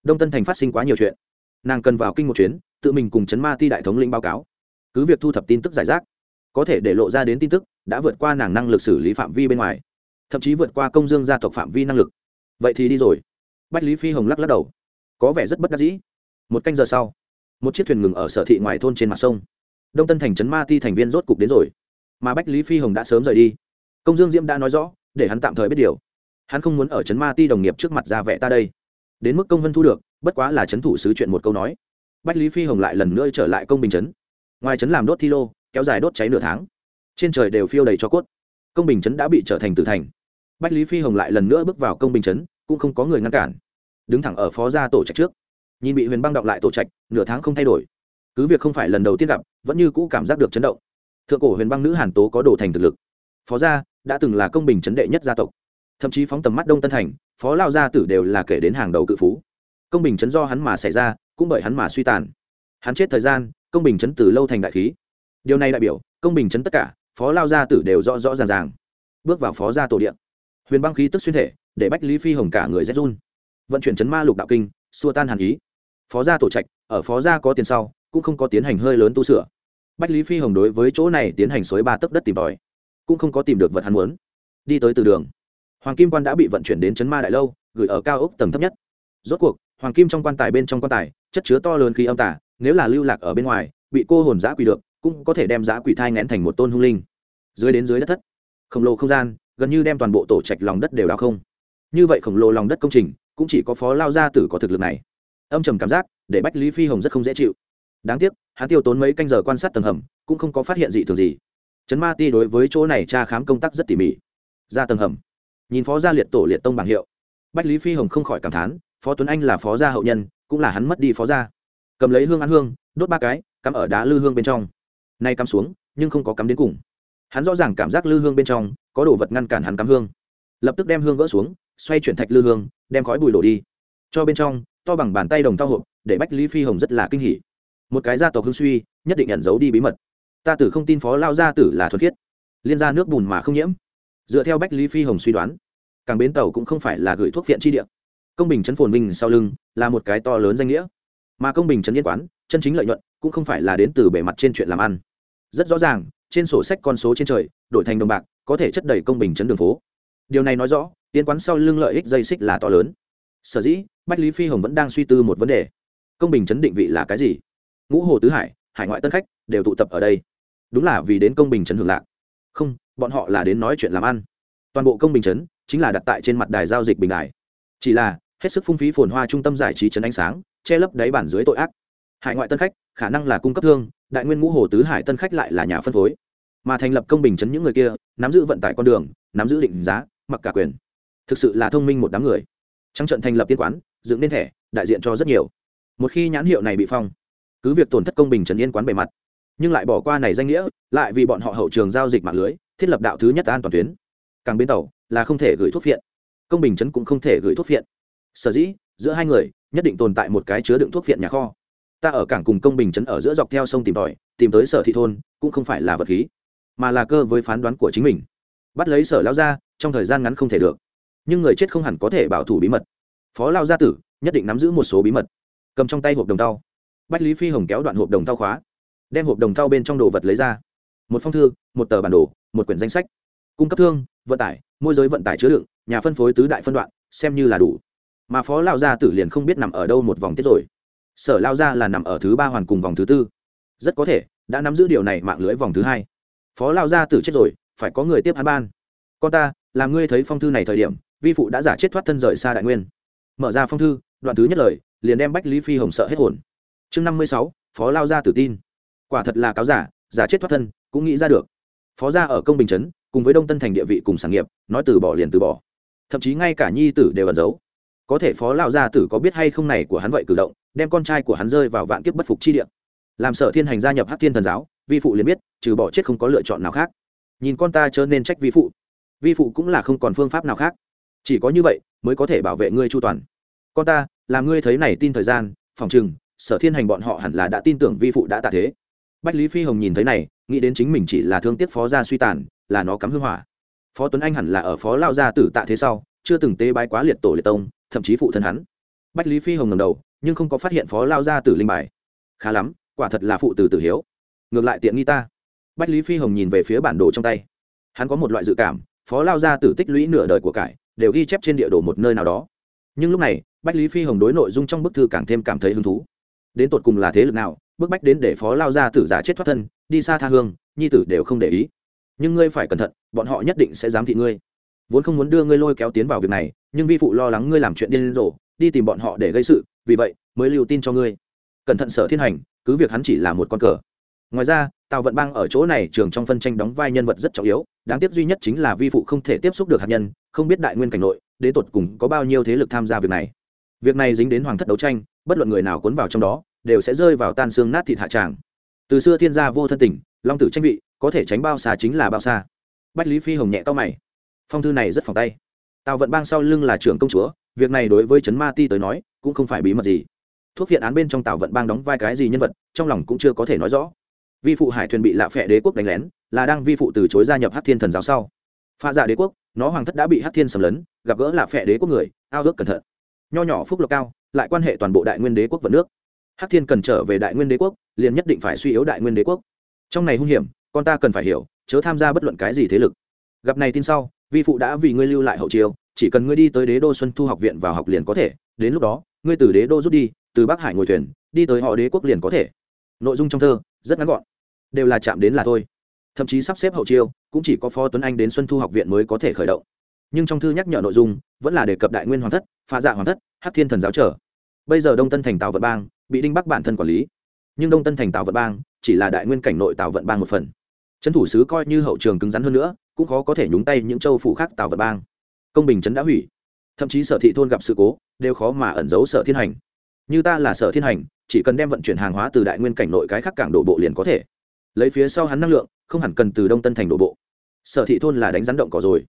Đông tân thành phát sinh quá nhiều chuyện. Nàng cần vào kinh một chuyến, tự mình cùng chấn ma ti đại thống lĩnh báo cáo. Cứ việc thu thập tin tức giải rác, có thể để lộ ra đến tin tức, đã vượt qua nàng năng lực xử lý phạm vi bên ngoài, thậm chí vượt qua công dương gia tộc phạm vi năng lực. Vậy thì đi rồi. Bách lý phi hồng lắc lắc đầu. Có vẻ rất bất đắc dĩ. Một canh giờ sau, một chiếc thuyền ngừng ở sở thị ngoài thôn trên mặt sông. Đông tân thành trấn ma ti thành viên rốt cục đến rồi mà bách lý phi hồng đã sớm rời đi công dương diễm đã nói rõ để hắn tạm thời biết điều hắn không muốn ở trấn ma ti đồng nghiệp trước mặt ra vẻ ta đây đến mức công vân thu được bất quá là trấn thủ sứ chuyện một câu nói bách lý phi hồng lại lần nữa trở lại công bình chấn. ngoài chấn làm đốt thi lô kéo dài đốt cháy nửa tháng trên trời đều phiêu đầy cho cốt công bình chấn đã bị trở thành tử thành bách lý phi hồng lại lần nữa bước vào công bình chấn, cũng không có người ngăn cản đứng thẳng ở phó gia tổ trạch trước nhìn bị huyền băng động lại tổ trạch nửa tháng không thay đổi cứ việc không phải lần đầu tiên gặp vẫn như cũ cảm giác được chấn động thượng cổ huyền băng nữ hàn tố có đồ thành thực lực. Phó gia đã từng là công bình chấn đệ nhất gia tộc. Thậm chí phóng tầm mắt đông tân thành, phó lao gia tử đều là kể đến hàng đầu cự phú. Công bình chấn do hắn mà xảy ra, cũng bởi hắn mà suy tàn. Hắn chết thời gian, công bình chấn từ lâu thành đại khí. Điều này đại biểu, công bình chấn tất cả, phó lao gia tử đều rõ rõ ràng ràng. Bước vào phó gia tổ điện huyền băng khí tức xuyên thể, để bách lý phi hồng cả người rét run. Vận chuyển chấn ma lục đạo kinh, xua tan hàn ý. Phó gia tổ trạch, ở phó gia có tiền sau, cũng không có tiến hành hơi lớn tu sửa bách lý phi hồng đối với chỗ này tiến hành xới ba tấc đất tìm tòi, cũng không có tìm được vật hắn muốn. Đi tới từ đường, hoàng kim quan đã bị vận chuyển đến chấn ma đại lâu, gửi ở cao ốc tầng thấp nhất. Rốt cuộc, hoàng kim trong quan tài bên trong quan tài, chất chứa to lớn khí âm tả nếu là lưu lạc ở bên ngoài, bị cô hồn giã quỷ được, cũng có thể đem giã quỷ thai ngẽn thành một tôn hung linh. Dưới đến dưới đất thất, khổng lồ không gian, gần như đem toàn bộ tổ trạch lòng đất đều đào không. Như vậy khổng lồ lòng đất công trình, cũng chỉ có phó lao gia tử có thực lực này. Âm trầm cảm giác, để bách lý phi hồng rất không dễ chịu đáng tiếc, hắn tiêu tốn mấy canh giờ quan sát tầng hầm, cũng không có phát hiện gì thường gì. Trấn ma ti đối với chỗ này tra khám công tác rất tỉ mỉ. Ra tầng hầm. Nhìn phó gia liệt tổ liệt tông bảng hiệu. Bách lý phi hồng không khỏi cảm thán, phó tuấn anh là phó gia hậu nhân, cũng là hắn mất đi phó gia. Cầm lấy hương ăn hương, đốt ba cái, cắm ở đá lư hương bên trong. Nay cắm xuống, nhưng không có cắm đến cùng. Hắn rõ ràng cảm giác lư hương bên trong, có đồ vật ngăn cản hắn cắm hương. Lập tức đem hương gỡ xuống, xoay chuyển thạch lư hương, đem khói bùi đổ đi. Cho bên trong, to bằng bàn tay đồng tao hộp, để bách lý phi hồng rất là kinh hỉ một cái gia tộc hương suy, nhất định nhận giấu đi bí mật. Ta tử không tin phó lao gia tử là thuật khiết. Liên ra nước bùn mà không nhiễm. Dựa theo bách lý phi hồng suy đoán, càng bến tàu cũng không phải là gửi thuốc viện chi địa. Công bình chấn phồn vinh sau lưng là một cái to lớn danh nghĩa. Mà công bình chấn yên quán, chân chính lợi nhuận cũng không phải là đến từ bề mặt trên chuyện làm ăn. Rất rõ ràng, trên sổ sách con số trên trời, đổi thành đồng bạc, có thể chất đầy công bình chấn đường phố. Điều này nói rõ, yên quán sau lưng lợi ích dây xích là to lớn. Sở dĩ, bách lý phi hồng vẫn đang suy tư một vấn đề. Công bình chấn định vị là cái gì? Ngũ hồ tứ hải hải ngoại tân khách, đều tụ tập ở đây. Đúng là vì đến công bình trấn hưởng lạc. Không, bọn họ là đến nói chuyện làm ăn. Toàn bộ công bình trấn chính là đặt tại trên mặt đài giao dịch bình đài. Chỉ là, hết sức phung phí phồn hoa trung tâm giải trí trấn ánh sáng, che lấp đáy bản dưới tội ác. Hải ngoại tân khách khả năng là cung cấp thương, đại nguyên ngũ hồ tứ hải tân khách lại là nhà phân phối. Mà thành lập công bình chấn những người kia, nắm giữ vận tải con đường, nắm giữ định giá, mặc cả quyền. Thực sự là thông minh một đám người. Trắng trận thành lập tiên quán, dựng nên thẻ, đại diện cho rất nhiều. Một khi nhãn hiệu này bị phong cứ việc tổn thất công bình trần yên quán bề mặt nhưng lại bỏ qua này danh nghĩa lại vì bọn họ hậu trường giao dịch mạng lưới thiết lập đạo thứ nhất an toàn tuyến. Càng bến tàu là không thể gửi thuốc viện, công bình trấn cũng không thể gửi thuốc viện. sở dĩ giữa hai người nhất định tồn tại một cái chứa đựng thuốc viện nhà kho. Ta ở cảng cùng công bình trấn ở giữa dọc theo sông tìm tòi tìm tới sở thị thôn cũng không phải là vật khí mà là cơ với phán đoán của chính mình. Bắt lấy sở lao ra trong thời gian ngắn không thể được. Nhưng người chết không hẳn có thể bảo thủ bí mật. Phó lao gia tử nhất định nắm giữ một số bí mật. Cầm trong tay hộp đồng tao bách lý phi hồng kéo đoạn hộp đồng thao khóa, đem hộp đồng thao bên trong đồ vật lấy ra. Một phong thư, một tờ bản đồ, một quyển danh sách. Cung cấp thương, vận tải, môi giới vận tải chứa đựng, nhà phân phối tứ đại phân đoạn, xem như là đủ. Mà phó lao gia tử liền không biết nằm ở đâu một vòng tiết rồi. Sở lao gia là nằm ở thứ ba hoàn cùng vòng thứ tư. Rất có thể, đã nắm giữ điều này mạng lưới vòng thứ hai. Phó lao gia tử chết rồi, phải có người tiếp hắn ban. Con ta, làm ngươi thấy phong thư này thời điểm, vi phụ đã giả chết thoát thân rời xa đại nguyên. Mở ra phong thư, đoạn thứ nhất lời, liền đem bách lý phi hồng sợ hết hồn chương năm mươi sáu, phó lao gia tử tin. Quả thật là cáo giả giả chết thoát thân, cũng nghĩ ra được. Phó gia ở công bình chấn, cùng với đông tân thành địa vị cùng sản nghiệp, nói từ bỏ liền từ bỏ. Thậm chí ngay cả nhi tử đều ẩn giấu. Có thể phó lao gia tử có biết hay không này của hắn vậy cử động, đem con trai của hắn rơi vào vạn kiếp bất phục chi địa. Làm sở thiên hành gia nhập hát thiên thần giáo, vi phụ liền biết, trừ bỏ chết không có lựa chọn nào khác. Nhìn con ta chớ nên trách vi phụ. Vi phụ cũng là không còn phương pháp nào khác. Chỉ có như vậy, mới có thể bảo vệ ngươi chu toàn. Con ta, làm ngươi thấy này tin thời gian, phòng chừng sở thiên hành bọn họ hẳn là đã tin tưởng vi phụ đã tạ thế. Bách lý phi hồng nhìn thấy này, nghĩ đến chính mình chỉ là thương tiếc phó gia suy tàn, là nó cắm hư hỏa. Phó tuấn anh hẳn là ở phó lao gia tử tạ thế sau, chưa từng tế bái quá liệt tổ liệt tông, thậm chí phụ thân hắn. Bách lý phi hồng ngầm đầu, nhưng không có phát hiện phó lao gia tử linh bài. Khá lắm, quả thật là phụ tử tử hiếu. Ngược lại tiện nghi ta. Bách lý phi hồng nhìn về phía bản đồ trong tay. Hắn có một loại dự cảm, phó lao gia tử tích lũy nửa đời của cải, đều ghi chép trên địa đồ một nơi nào đó. Nhưng lúc này, bách lý phi hồng đối nội dung trong bức thư càng thêm cảm thấy hứng thú đến tột cùng là thế lực nào, bức bách đến để phó lao ra tử giả chết thoát thân, đi xa tha hương, nhi tử đều không để ý. Nhưng ngươi phải cẩn thận, bọn họ nhất định sẽ giám thị ngươi. Vốn không muốn đưa ngươi lôi kéo tiến vào việc này, nhưng vi phụ lo lắng ngươi làm chuyện điên rồ, đi tìm bọn họ để gây sự, vì vậy mới lưu tin cho ngươi. Cẩn thận sở thiên hành, cứ việc hắn chỉ là một con cờ. Ngoài ra, tào vận bang ở chỗ này trường trong phân tranh đóng vai nhân vật rất trọng yếu, đáng tiếc duy nhất chính là vi phụ không thể tiếp xúc được hạt nhân, không biết đại nguyên cảnh nội, đến tột cùng có bao nhiêu thế lực tham gia việc này việc này dính đến hoàng thất đấu tranh, bất luận người nào cuốn vào trong đó, đều sẽ rơi vào tan xương nát thịt hạ tràng. Từ xưa thiên gia vô thân tình, long tử tranh vị, có thể tránh bao xa chính là bao xa. Bách lý phi hồng nhẹ to mày. Phong thư này rất phòng tay. Tào vận bang sau lưng là trưởng công chúa, việc này đối với trấn ma ti tới nói, cũng không phải bí mật gì. Thuốc viện án bên trong tào vận bang đóng vai cái gì nhân vật, trong lòng cũng chưa có thể nói rõ. Vi phụ hải thuyền bị lạ phệ đế quốc đánh lén, là đang vi phụ từ chối gia nhập hát thiên thần giáo sau. Pha giả dạ đế quốc, nó hoàng thất đã bị hát thiên sầm lấn, gặp gỡ lạ phệ đế quốc người, ao ước cẩn thận nho nhỏ phúc lộc cao, lại quan hệ toàn bộ đại nguyên đế quốc vận nước. Hắc thiên cần trở về đại nguyên đế quốc, liền nhất định phải suy yếu đại nguyên đế quốc. Trong này hung hiểm, con ta cần phải hiểu, chớ tham gia bất luận cái gì thế lực. Gặp này tin sau, vi phụ đã vì ngươi lưu lại hậu chiều chỉ cần ngươi đi tới đế đô xuân thu học viện vào học liền có thể, đến lúc đó, ngươi từ đế đô rút đi, từ bắc hải ngồi thuyền, đi tới họ đế quốc liền có thể. Nội dung trong thơ, rất ngắn gọn, đều là chạm đến là thôi. Thậm chí sắp xếp hậu chiêu, cũng chỉ có phó tuấn anh đến xuân thu học viện mới có thể khởi động nhưng trong thư nhắc nhở nội dung vẫn là đề cập đại nguyên hoàng thất pha dạ hoàng thất hát thiên thần giáo trở. Bây giờ đông tân thành tạo vận bang bị đinh bắc bản thân quản lý, nhưng đông tân thành tạo vận bang chỉ là đại nguyên cảnh nội tạo vận bang một phần. Trấn thủ sứ coi như hậu trường cứng rắn hơn nữa, cũng khó có thể nhúng tay những châu phủ khác tạo vận bang. Công bình trấn đã hủy, thậm chí sở thị thôn gặp sự cố, đều khó mà ẩn giấu sở thiên hành. Như ta là sở thiên hành, chỉ cần đem vận chuyển hàng hóa từ đại nguyên cảnh nội cái khác cảng đổ bộ liền có thể. Lấy phía sau hắn năng lượng, không hẳn cần từ đông tân thành đổ bộ. Sở thị thôn là đánh rắn động cỏ rồi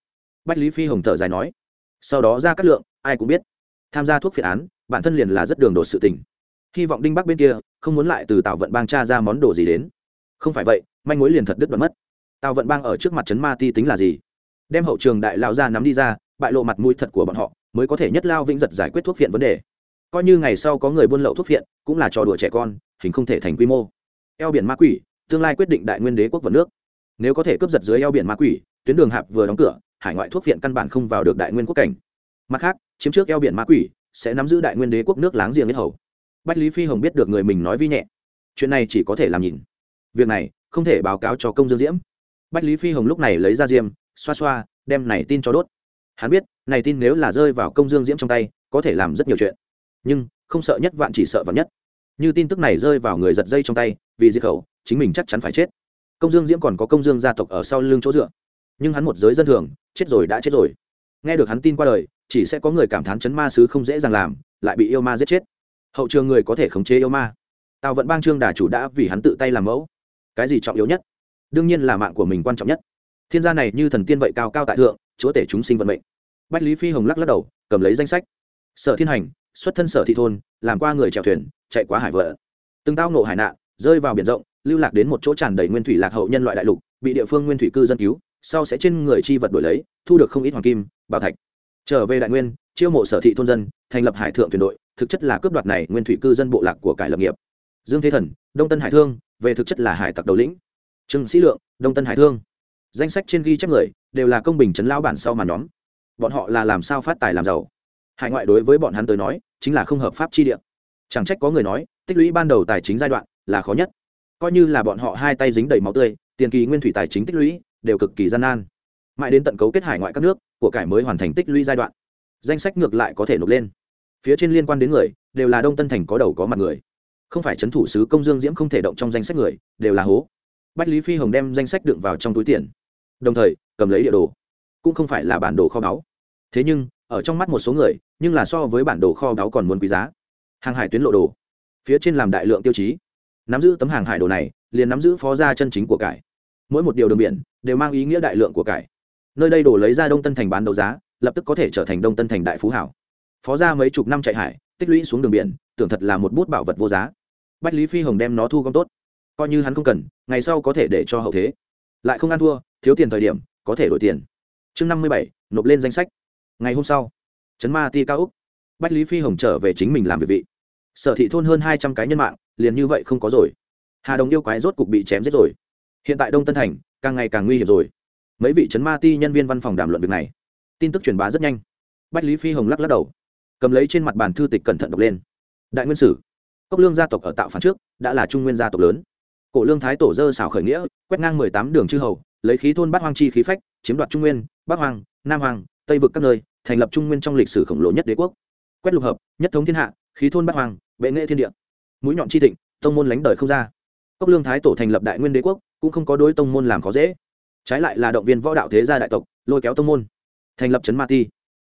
bách lý phi hồng thở dài nói, sau đó ra cắt lượng, ai cũng biết. Tham gia thuốc phiện án, bản thân liền là rất đường đột sự tình. Hy vọng đinh bắc bên kia không muốn lại từ Tào vận bang cha ra món đồ gì đến. Không phải vậy, manh mối liền thật đứt đoạn mất. Tào vận bang ở trước mặt trấn ma ti tính là gì? Đem hậu trường đại lao ra nắm đi ra, bại lộ mặt mũi thật của bọn họ, mới có thể nhất lao vĩnh giật giải quyết thuốc phiện vấn đề. Coi như ngày sau có người buôn lậu thuốc phiện, cũng là trò đùa trẻ con, hình không thể thành quy mô. Eo biển ma quỷ, tương lai quyết định đại nguyên đế quốc vận nước. Nếu có thể cướp giật dưới eo biển ma quỷ, tuyến đường hạp vừa đóng cửa hải ngoại thuốc Viện căn bản không vào được đại nguyên quốc cảnh. Mặt khác, chiếm trước eo biển ma quỷ, sẽ nắm giữ đại nguyên đế quốc nước láng giềng nhất hầu. Bách lý phi hồng biết được người mình nói vi nhẹ. Chuyện này chỉ có thể làm nhìn. Việc này, không thể báo cáo cho công dương diễm. Bách lý phi hồng lúc này lấy ra diêm, xoa xoa, đem này tin cho đốt. Hắn biết, này tin nếu là rơi vào công dương diễm trong tay, có thể làm rất nhiều chuyện. Nhưng, không sợ nhất vạn chỉ sợ vạn nhất. Như tin tức này rơi vào người giật dây trong tay, vì diệt khẩu, chính mình chắc chắn phải chết. Công dương diễm còn có công dương gia tộc ở sau lưng chỗ dựa. Nhưng hắn một giới dân thường chết rồi đã chết rồi. Nghe được hắn tin qua đời, chỉ sẽ có người cảm thán chấn ma sứ không dễ dàng làm, lại bị yêu ma giết chết. Hậu trường người có thể khống chế yêu ma. Tào vận bang trương đà chủ đã vì hắn tự tay làm mẫu. Cái gì trọng yếu nhất? Đương nhiên là mạng của mình quan trọng nhất. Thiên gia này như thần tiên vậy cao cao tại thượng, chúa tể chúng sinh vận mệnh. Bách lý phi hồng lắc lắc đầu, cầm lấy danh sách. Sở thiên hành, xuất thân sở thị thôn, làm qua người chèo thuyền, chạy qua hải vợ. Từng tao nộ hải nạn, rơi vào biển rộng, lưu lạc đến một chỗ tràn đầy nguyên thủy lạc hậu nhân loại đại lục, bị địa phương nguyên thủy cư dân cứu sau sẽ trên người chi vật đổi lấy, thu được không ít hoàng kim, bảo thạch. Trở về đại nguyên, chiêu mộ sở thị thôn dân, thành lập hải thượng thuyền đội, thực chất là cướp đoạt này nguyên thủy cư dân bộ lạc của cải lập nghiệp. Dương thế thần, đông tân hải thương, về thực chất là hải tặc đầu lĩnh. Trương sĩ lượng, đông tân hải thương. Danh sách trên ghi chép người, đều là công bình chấn lao bản sau màn nhóm. Bọn họ là làm sao phát tài làm giàu? Hải ngoại đối với bọn hắn tới nói, chính là không hợp pháp chi địa. Chẳng trách có người nói, tích lũy ban đầu tài chính giai đoạn là khó nhất. Coi như là bọn họ hai tay dính đầy máu tươi, tiền kỳ nguyên thủy tài chính tích lũy đều cực kỳ gian nan. Mãi đến tận cấu kết hải ngoại các nước, của cải mới hoàn thành tích lũy giai đoạn, danh sách ngược lại có thể nộp lên. Phía trên liên quan đến người, đều là đông tân thành có đầu có mặt người. Không phải c h ấ n thủ sứ công dương diễm không thể động trong danh sách người, đều là hố. Bách lý phi hồng đem danh sách đựng vào trong túi tiền. Đồng thời, cầm lấy địa đồ. Cũng không phải là bản đồ kho báu. Thế nhưng, ở trong mắt một số người, nhưng là so với bản đồ kho báu còn muốn quý giá. Hàng hải tuyến lộ đồ. Phía trên làm đại lượng tiêu chí. Nắm giữ tấm hàng hải đồ này, liền nắm giữ phó gia chân chính của cải. Mỗi một điều đường biển đều mang ý nghĩa đại lượng của cải. Nơi đây đổ lấy ra đông tân thành bán đấu giá, lập tức có thể trở thành đông tân thành đại phú hảo. Phó ra mấy chục năm chạy hải, tích lũy xuống đường biển, tưởng thật là một bút bảo vật vô giá. Bách lý phi hồng đem nó thu gom tốt. Coi như hắn không cần, ngày sau có thể để cho hậu thế. Lại không ăn thua, thiếu tiền thời điểm, có thể đổi tiền. Chương năm mươi bảy, nộp lên danh sách. Ngày hôm sau, trấn ma ti cao úc. Bách lý phi hồng trở về chính mình làm việc vị. Sở thị thôn hơn hai trăm cái nhân mạng, liền như vậy không có rồi. Hà đồng yêu quái rốt cục bị chém giết rồi. Hiện tại đông tân thành càng ngày càng nguy hiểm rồi. Mấy vị trấn ma ti nhân viên văn phòng đàm luận việc này. Tin tức truyền bá rất nhanh. Bách lý phi hồng lắc lắc đầu, cầm lấy trên mặt bàn thư tịch cẩn thận đọc lên. Đại nguyên sử, cốc lương gia tộc ở tạo phản trước, đã là trung nguyên gia tộc lớn. Cổ lương thái tổ dơ xảo khởi nghĩa, quét ngang mười tám đường chư hầu, lấy khí thôn bát hoang chi khí phách, chiếm đoạt trung nguyên, bắc hoàng nam hoàng tây vực các nơi, thành lập trung nguyên trong lịch sử khổng lồ nhất đế quốc. Quét lục hợp, nhất thống thiên hạ, khí thôn bát hoàng bệ nghệ thiên địa. Mũi nhọn chi thịnh, tông môn lánh đời không ra cốc lương thái tổ thành lập đại nguyên đế quốc, cũng không có đối tông môn làm khó dễ. Trái lại là động viên võ đạo thế gia đại tộc, lôi kéo tông môn. Thành lập trấn ma ti.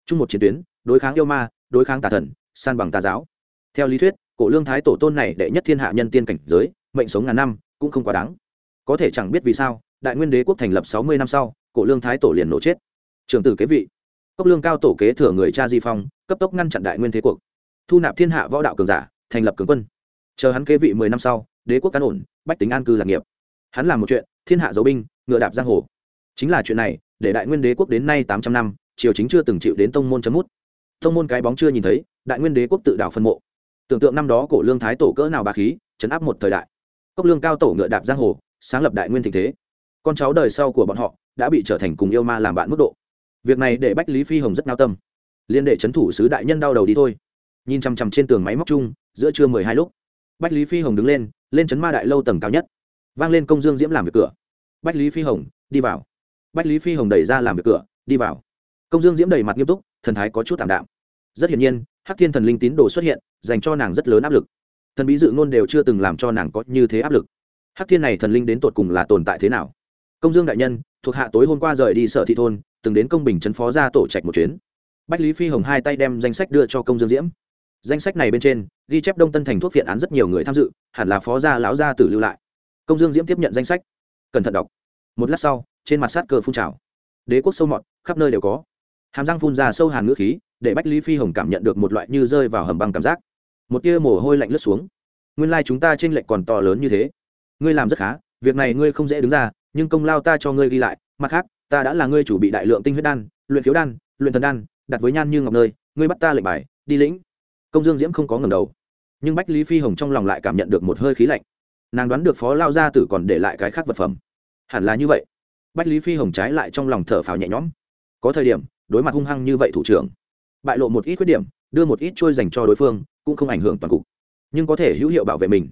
Chung một chiến tuyến, đối kháng yêu ma, đối kháng tà thần, san bằng tà giáo. Theo lý thuyết, cổ lương thái tổ tôn này đệ nhất thiên hạ nhân tiên cảnh giới, mệnh sống ngàn năm, cũng không quá đáng. Có thể chẳng biết vì sao, đại nguyên đế quốc thành lập sáu mươi năm sau, cổ lương thái tổ liền nổ chết. Trường tử kế vị. Cốc lương cao tổ kế thừa người cha di phong, cấp tốc ngăn chặn đại nguyên thế cuộc. Thu nạp thiên hạ võ đạo cường giả, thành lập cường quân. Chờ hắn kế vị mười năm sau đế quốc cán ổn, bách tính an cư lạc nghiệp. Hắn làm một chuyện, thiên hạ dấu binh, ngựa đạp giang hồ. Chính là chuyện này, để đại nguyên đế quốc đến nay tám trăm năm, triều chính chưa từng chịu đến tông môn chấm mút. Tông môn cái bóng chưa nhìn thấy, đại nguyên đế quốc tự đảo phân mộ. Tưởng tượng năm đó cổ lương thái tổ cỡ nào bà khí, chấn áp một thời đại. Cốc lương cao tổ ngựa đạp giang hồ, sáng lập đại nguyên Thịnh thế. Con cháu đời sau của bọn họ, đã bị trở thành cùng yêu ma làm bạn mức độ. Việc này để bách lý phi hồng rất nao tâm. Liên đệ c h ấ n thủ sứ đại nhân đau đầu đi thôi. Nhìn chằm chằm trên tường máy móc chung, giữa trưa mười hai lúc bách lý phi hồng đứng lên lên chấn ma đại lâu tầng cao nhất. Vang lên công dương diễm làm việc cửa. Bách lý phi hồng, đi vào. Bách lý phi hồng đẩy ra làm việc cửa, đi vào. Công dương diễm đầy mặt nghiêm túc, thần thái có chút thảm đạm. Rất hiển nhiên, hắc thiên thần linh tín đồ xuất hiện, dành cho nàng rất lớn áp lực. Thần bí dự ngôn đều chưa từng làm cho nàng có như thế áp lực. Hắc thiên này thần linh đến tột cùng là tồn tại thế nào? Công dương đại nhân, thuộc hạ tối hôm qua rời đi sở thị thôn, từng đến công bình trấn phó ra tổ trạch một chuyến. Bách lý phi hồng hai tay đem danh sách đưa cho công dương diễm danh sách này bên trên, ghi chép đông tân thành thuốc viện án rất nhiều người tham dự, hẳn là phó gia lão gia tử lưu lại. Công dương diễm tiếp nhận danh sách. Cẩn thận đọc. Một lát sau, trên mặt sát cơ phun trào. Đế quốc sâu mọt, khắp nơi đều có. Hàm răng phun ra sâu hàn ngữ khí, để bách lý phi hồng cảm nhận được một loại như rơi vào hầm băng cảm giác. Một tia mồ hôi lạnh lướt xuống. Nguyên lai、like、chúng ta t r ê n lệch còn to lớn như thế. Ngươi làm rất khá, việc này ngươi không dễ đứng ra, nhưng công lao ta cho ngươi ghi lại. Mặt khác, ta đã là ngươi chủ bị đại lượng tinh huyết đan, luyện khiếu đan, luyện thần đan, đặt với nhan như ngọc nơi, ngươi bắt ta lệnh bài, đi lĩnh công dương diễm không có ngầm đầu, nhưng bách lý phi hồng trong lòng lại cảm nhận được một hơi khí lạnh. Nàng đoán được phó lao gia tử còn để lại cái khác vật phẩm. Hẳn là như vậy. Bách lý phi hồng trái lại trong lòng thở phào nhẹ nhõm. Có thời điểm, đối mặt hung hăng như vậy thủ trưởng, bại lộ một ít khuyết điểm, đưa một ít trôi dành cho đối phương, cũng không ảnh hưởng toàn cục. Nhưng có thể hữu hiệu bảo vệ mình.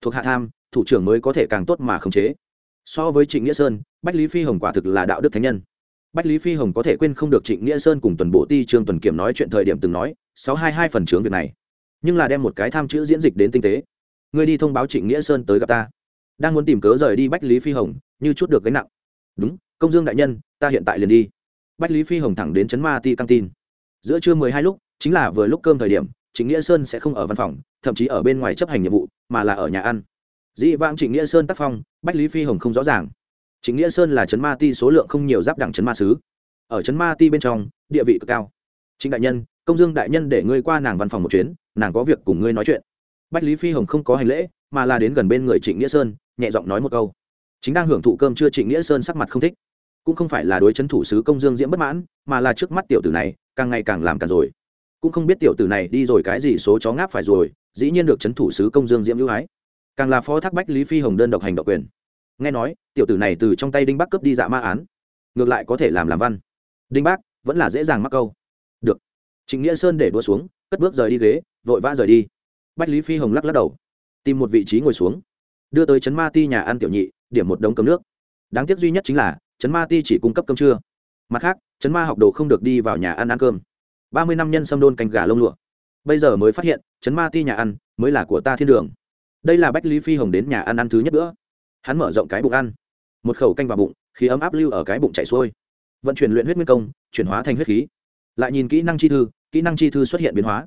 Thuộc hạ tham, thủ trưởng mới có thể càng tốt mà khống chế. So với trịnh nghĩa sơn, bách lý phi hồng quả thực là đạo đức thánh nhân bách lý phi hồng có thể quên không được trịnh nghĩa sơn cùng tuần bộ ti trương tuần kiểm nói chuyện thời điểm từng nói, sáu hai hai phần chướng việc này, nhưng là đem một cái tham chữ diễn dịch đến tinh tế. Ngươi đi thông báo trịnh nghĩa sơn tới gặp ta. Đang muốn tìm cớ rời đi bách lý phi hồng, như chút được gánh nặng. Đúng, công dương đại nhân, ta hiện tại liền đi. Bách lý phi hồng thẳng đến trấn ma ti căng tin. Giữa trưa mười hai lúc, chính là vừa lúc cơm thời điểm, trịnh nghĩa sơn sẽ không ở văn phòng, thậm chí ở bên ngoài chấp hành nhiệm vụ, mà là ở nhà ăn. Dị vãng trịnh nghĩa sơn tác phong, bách lý phi hồng không rõ ràng trịnh nghĩa sơn là trấn ma ti số lượng không nhiều giáp đẳng trấn ma sứ. Ở trấn ma ti bên trong, địa vị cực cao. Chính đại nhân, công dương đại nhân để ngươi qua nàng văn phòng một chuyến, nàng có việc cùng ngươi nói chuyện. Bách lý phi hồng không có hành lễ, mà là đến gần bên người trịnh nghĩa sơn, nhẹ giọng nói một câu. Chính đang hưởng thụ cơm chưa trịnh nghĩa sơn sắc mặt không thích. Cũng không phải là đối chấn thủ sứ công dương diễm bất mãn, mà là trước mắt tiểu tử này, càng ngày càng làm càng rồi. Cũng không biết tiểu tử này đi rồi cái gì số chó ngáp phải rồi, dĩ nhiên được chấn thủ sứ công dương diễm ưu ái. Càng là phó thác bách lý phi hồng đơn độc hành độc quyền nghe nói, tiểu tử này từ trong tay đinh bắc cướp đi dạ ma án. Ngược lại có thể làm làm văn. Đinh bắc vẫn là dễ dàng mắc câu. Được. Trịnh nghĩa sơn để đua xuống, cất bước rời đi ghế, vội vã rời đi. Bách lý phi hồng lắc lắc đầu. Tìm một vị trí ngồi xuống. Đưa tới trấn ma ti nhà ăn tiểu nhị, điểm một đống cơm nước. Đáng tiếc duy nhất chính là, trấn ma ti chỉ cung cấp cơm trưa. Mặt khác, trấn ma học đồ không được đi vào nhà ăn ăn cơm. Ba mươi năm nhân xâm đôn canh gà lông lụa. Bây giờ mới phát hiện, trấn ma ti nhà ăn mới là của ta thiên đường. Đây là bách lý phi hồng đến nhà ăn ăn thứ nhất bữa hắn mở rộng cái bụng ăn. Một khẩu canh vào bụng, khí ấm áp lưu ở cái bụng chảy xuôi. Vận chuyển luyện huyết nguyên công, chuyển hóa thành huyết khí. Lại nhìn kỹ năng chi thư, kỹ năng chi thư xuất hiện biến hóa.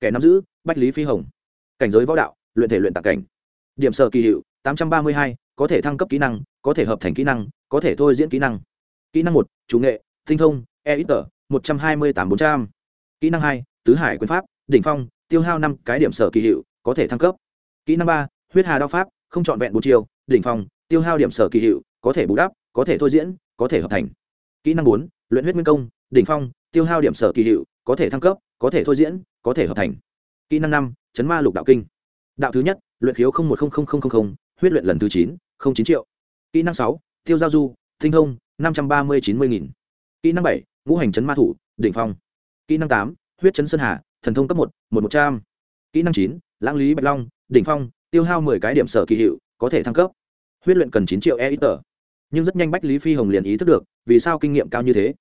Kẻ nắm giữ, bách lý phi hồng. Cảnh giới võ đạo, luyện thể luyện tạc cảnh. Điểm sở kỳ hiệu, tám trăm ba mươi hai, có thể thăng cấp kỹ năng, có thể hợp thành kỹ năng, có thể thôi diễn kỹ năng. Kỹ năng một, chủ nghệ, tinh thông e ít tờ một trăm hai mươi tám bốn trăm. Kỹ năng hai, tứ hải quyền pháp, đỉnh phong, tiêu hao năm cái điểm sở kỳ hiệu, có thể thăng cấp. Kỹ năng ba, huyết hà đao pháp không chọn vẹn bốn chiều đỉnh phong, tiêu hao điểm sở kỳ hiệu, có thể bù đắp, có thể thôi diễn, có thể hợp thành. Kỹ năng bốn, luyện huyết nguyên công, đỉnh phong, tiêu hao điểm sở kỳ hiệu, có thể thăng cấp, có thể thôi diễn, có thể hợp thành. Kỹ năng năm, chấn ma lục đạo kinh. Đạo thứ nhất, luyện khiếu một huyết luyện lần thứ chín, không chín triệu. Kỹ năng sáu, tiêu giao du, tinh thông, năm trăm ba mươi chín mươi nghìn. Kỹ năng bảy, ngũ hành chấn ma thủ, đỉnh phong. Kỹ năng tám, huyết chấn sơn hà, thần thông cấp một một một trăm. Kỹ năng chín, lãng lý bạch long, đỉnh phong tiêu hao mười cái điểm sở kỳ hiệu, có thể thăng cấp. Huyết luyện cần chín triệu e ít tờ nhưng rất nhanh bách lý phi hồng liền ý thức được, vì sao kinh nghiệm cao như thế?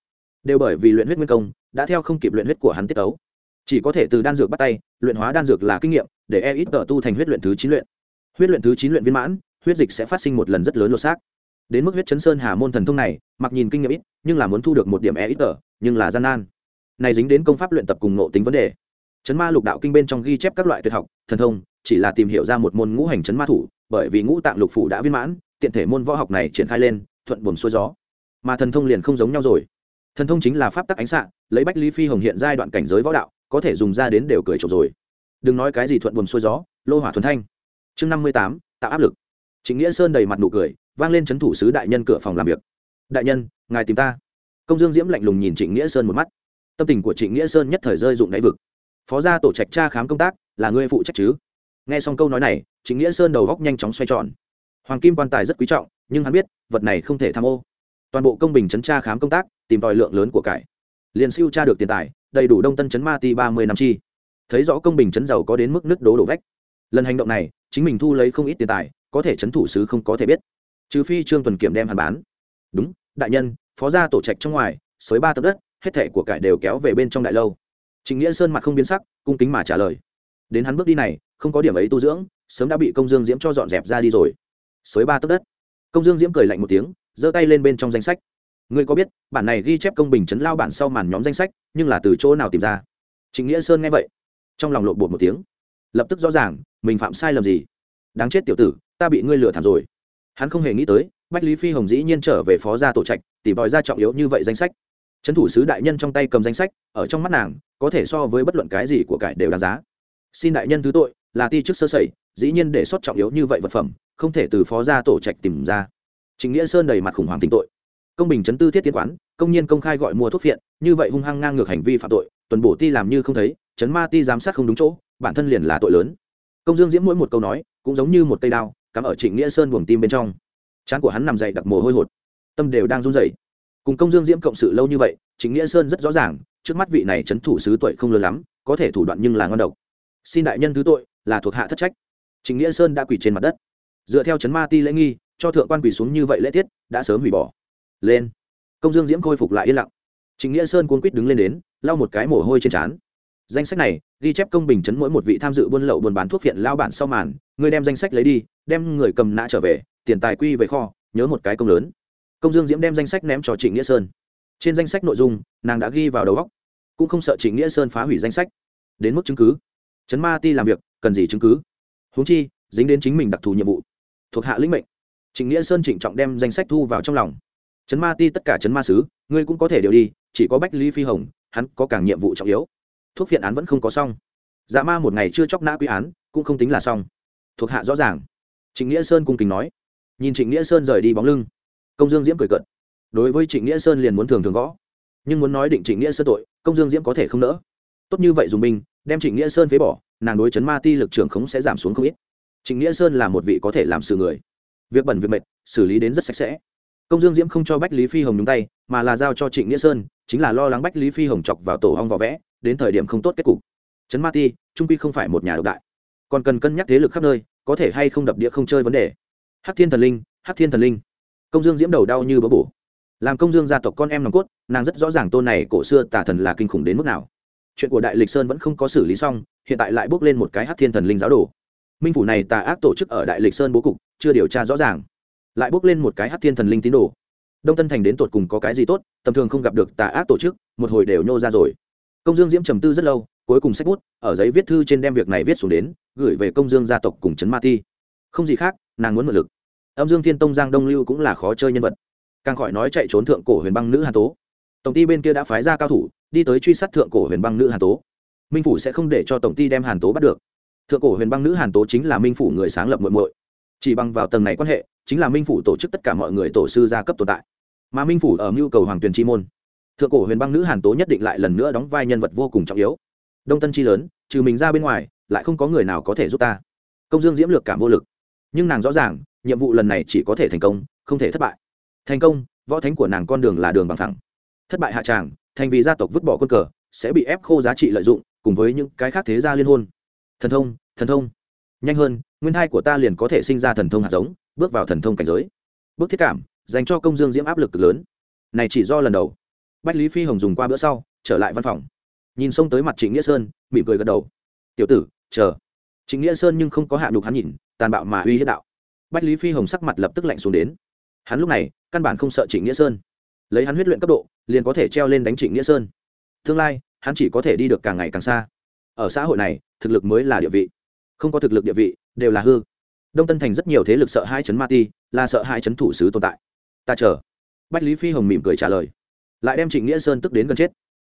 Đều bởi vì luyện huyết nguyên công, đã theo không kịp luyện huyết của hắn tiết ấu chỉ có thể từ đan dược bắt tay, luyện hóa đan dược là kinh nghiệm, để e ít tờ tu thành huyết luyện thứ chín luyện. Huyết luyện thứ chín luyện viên mãn, huyết dịch sẽ phát sinh một lần rất lớn lột xác. Đến mức huyết chấn sơn hà môn thần thông này, mặc nhìn kinh nghiệm ít, nhưng là muốn thu được một điểm e ít tờ nhưng là gian nan. Này dính đến công pháp luyện tập cùng ngộ tính vấn đề. Chấn ma lục đạo kinh bên trong ghi chép các loại tuyệt học, thần thông chỉ là tìm hiểu ra một môn ngũ hành chấn ma thủ, bởi vì ngũ tạng lục phủ đã viên mãn, tiện thể môn võ học này triển khai lên, thuận buồm xuôi gió. Mà thần thông liền không giống nhau rồi. Thần thông chính là pháp tắc ánh xạ, lấy bách lý phi hồng hiện giai đoạn cảnh giới võ đạo, có thể dùng ra đến đều cười trộm rồi. Đừng nói cái gì thuận buồm xuôi gió, lô hỏa thuần thanh. Chương năm mươi tám, tạo áp lực. Chính nghĩa sơn đầy mặt nụ cười, vang lên c h ấ n thủ sứ đại nhân cửa phòng làm việc. Đại nhân, ngài tìm ta. Công dương diễm lạnh lùng nhìn trịnh nghĩa sơn một mắt. Tâm tình của trịnh nghĩa sơn nhất thời rơi dụng đáy vực. Phó gia tổ trạch tra khám công tác, là ngươi phụ trách chứ? Nghe xong câu nói này chính nghĩa sơn đầu góc nhanh chóng xoay tròn. Hoàng kim quan tài rất quý trọng, nhưng hắn biết, vật này không thể tham ô. Toàn bộ công bình chấn tra khám công tác, tìm tòi lượng lớn của cải. Liền siêu tra được tiền tài, đầy đủ đông tân chấn ma ti ba mươi năm chi. Thấy rõ công bình chấn giàu có đến mức nứt đố đổ vách. Lần hành động này, chính mình thu lấy không ít tiền tài, có thể chấn thủ sứ không có thể biết. Trừ phi trương tuần kiểm đem hàn bán. Đúng, đại nhân, phó gia tổ trạch trong ngoài, xới ba tập đất, hết thẻ của cải đều kéo về bên trong đại lâu. Trịnh nghĩa sơn mặt không biến sắc, cung kính mà trả lời. Đến hắn bước đi này không có điểm ấy tu dưỡng, sớm đã bị công dương diễm cho dọn dẹp ra đi rồi. Xới ba tấc đất. Công dương diễm cười lạnh một tiếng, giơ tay lên bên trong danh sách. Ngươi có biết, bản này ghi chép công bình chấn lao bản sau màn nhóm danh sách, nhưng là từ chỗ nào tìm ra? Chính nghĩa sơn nghe vậy, trong lòng lộn bột một tiếng. Lập tức rõ ràng, mình phạm sai lầm gì. Đáng chết tiểu tử, ta bị ngươi lừa thảm rồi. Hắn không hề nghĩ tới, bách lý phi hồng dĩ nhiên trở về phó gia tổ trạch, tỉ bòi ra trọng yếu như vậy danh sách. Trấn thủ sứ đại nhân trong tay cầm danh sách, ở trong mắt nàng, có thể so với bất luận cái gì của cải đều đáng giá. Xin đại nhân thứ tội là ti chức sơ sẩy, dĩ nhiên để sót trọng yếu như vậy vật phẩm, không thể từ phó gia tổ trạch tìm ra. Chính nghĩa sơn đầy mặt khủng hoảng tình tội. Công bình chấn tư thiết tiến quán, công nhiên công khai gọi mua thuốc phiện, như vậy hung hăng ngang ngược hành vi phạm tội, tuần bổ ti làm như không thấy, chấn ma ti giám sát không đúng chỗ, bản thân liền là tội lớn. Công dương diễm mỗi một câu nói, cũng giống như một cây đao, cắm ở trịnh nghĩa sơn buồng tim bên trong. Trán của hắn nằm dậy đặc mồ hôi hột. Tâm đều đang run rẩy. Cùng công dương diễm cộng sự lâu như vậy, trịnh nghĩa sơn rất rõ ràng, trước mắt vị này c h ấ n thủ sứ tuổi không lớn lắm, có thể thủ đoạn nhưng là ngon độc. Xin đại nhân thứ tội là thuộc hạ thất trách. Chính nghĩa sơn đã quỳ trên mặt đất. Dựa theo chấn ma ti lễ nghi, cho thượng quan quỳ xuống như vậy lễ tiết, đã sớm hủy bỏ. Lên. Công dương diễm khôi phục lại yên lặng. Chính nghĩa sơn cuốn quýt đứng lên đến, lau một cái mồ hôi trên trán. Danh sách này, ghi chép công bình chấn mỗi một vị tham dự buôn lậu buôn bán thuốc phiện lao bản sau màn, người đem danh sách lấy đi, đem người cầm nã trở về, tiền tài quy về kho, nhớ một cái công lớn. Công dương diễm đem danh sách ném cho trịnh nghĩa sơn. Trên danh sách nội dung, nàng đã ghi vào đầu góc cũng không sợ trịnh nghĩa sơn phá hủy danh sách. Đến mức chứng cứ. Chấn ma ti làm việc cần gì chứng cứ. Huống chi, dính đến chính mình đặc thù nhiệm vụ, thuộc hạ lĩnh mệnh. Trịnh nghĩa sơn trịnh trọng đem danh sách thu vào trong lòng. Chấn ma ti tất cả chấn ma sứ, ngươi cũng có thể điều đi, chỉ có bách lý phi hồng, hắn có càng nhiệm vụ trọng yếu. Thuốc phiện án vẫn không có xong. Dạ ma một ngày chưa chóc nã quy án, cũng không tính là xong. Thuộc hạ rõ ràng. Trịnh nghĩa sơn cung kính nói. Nhìn trịnh nghĩa sơn rời đi bóng lưng, công dương diễm cười cợt. Đối với trịnh nghĩa sơn liền muốn thường thường gõ. Nhưng muốn nói định trịnh nghĩa sơn tội, công dương diễm có thể không nỡ tốt như vậy dùng binh, đem trịnh nghĩa sơn phế bỏ, nàng đối chấn ma ti lực trưởng khống sẽ giảm xuống không ít. Trịnh nghĩa sơn là một vị có thể làm sự người. Việc bẩn việc mệt, xử lý đến rất sạch sẽ. Công dương diễm không cho bách lý phi hồng nhúng tay, mà là giao cho trịnh nghĩa sơn, chính là lo lắng bách lý phi hồng chọc vào tổ hong vỏ vẽ, đến thời điểm không tốt kết cục. Trấn ma ti, trung quy không phải một nhà độc đại. Còn cần cân nhắc thế lực khắp nơi, có thể hay không đập địa không chơi vấn đề. Hắc thiên thần linh, hắc thiên thần linh. Công dương diễm đầu đau như bỡ bổ. Làm công dương gia tộc con em nòng cốt, nàng rất rõ ràng tôn này cổ xưa tả thần là kinh khủng đến mức nào chuyện của đại lịch sơn vẫn không có xử lý xong, hiện tại lại bước lên một cái hát thiên thần linh giáo đồ. Minh phủ này tà ác tổ chức ở đại lịch sơn bố cục, chưa điều tra rõ ràng. Lại bước lên một cái hát thiên thần linh tín đồ. Đông tân thành đến tột cùng có cái gì tốt, tầm thường không gặp được tà ác tổ chức, một hồi đều nhô ra rồi. Công dương diễm trầm tư rất lâu, cuối cùng sách bút, ở giấy viết thư trên đem việc này viết xuống đến, gửi về công dương gia tộc cùng trấn ma thi không gì khác, nàng muốn mượn lực. Âm dương thiên tông giang đông lưu cũng là khó chơi nhân vật. Càng khỏi nói chạy trốn thượng cổ huyền băng nữ Hà tố. Tổng ty bên kia đã phái ra cao thủ đi tới truy sát thượng cổ huyền băng nữ hàn tố. Minh phủ sẽ không để cho tổng ty đem hàn tố bắt được. Thượng cổ huyền băng nữ hàn tố chính là minh phủ người sáng lập muội muội. Chỉ bằng vào tầng này quan hệ, chính là minh phủ tổ chức tất cả mọi người tổ sư gia cấp tồn tại. Mà minh phủ ở mưu cầu hoàng tuyền chi môn, thượng cổ huyền băng nữ hàn tố nhất định lại lần nữa đóng vai nhân vật vô cùng trọng yếu. Đông tân chi lớn, trừ mình ra bên ngoài, lại không có người nào có thể giúp ta. Công dương diễm lược cảm vô lực. Nhưng nàng rõ ràng, nhiệm vụ lần này chỉ có thể thành công, không thể thất bại. Thành công, võ thánh của nàng con đường là đường bằng thẳng. Thất bại hạ tràng thành vì gia tộc vứt bỏ quân cờ, sẽ bị ép khô giá trị lợi dụng, cùng với những cái khác thế gia liên hôn. Thần thông thần thông. Nhanh hơn, nguyên thai của ta liền có thể sinh ra thần thông hạt giống, bước vào thần thông cảnh giới. Bước thiết cảm, dành cho công dương diễm áp lực cực lớn. Này chỉ do lần đầu. Bách lý phi hồng dùng qua bữa sau, trở lại văn phòng. Nhìn xông tới mặt trịnh nghĩa sơn, mỉm cười gật đầu. Tiểu tử, chờ. Trịnh nghĩa sơn nhưng không có hạ đục hắn nhìn, tàn bạo mà uy hiếp đạo. Bách lý phi hồng sắc mặt lập tức lạnh xuống đến. Hắn lúc này, căn bản không sợ trịnh nghĩa sơn lấy hắn huyết luyện cấp độ, liền có thể treo lên đánh trịnh nghĩa sơn. Tương lai, hắn chỉ có thể đi được càng ngày càng xa. Ở xã hội này, thực lực mới là địa vị. Không có thực lực địa vị, đều là hư. Đông tân thành rất nhiều thế lực sợ hai chấn ma ti, là sợ hai chấn thủ sứ tồn tại. Ta chờ. Bách lý phi hồng mỉm cười trả lời. Lại đem trịnh nghĩa sơn tức đến gần chết.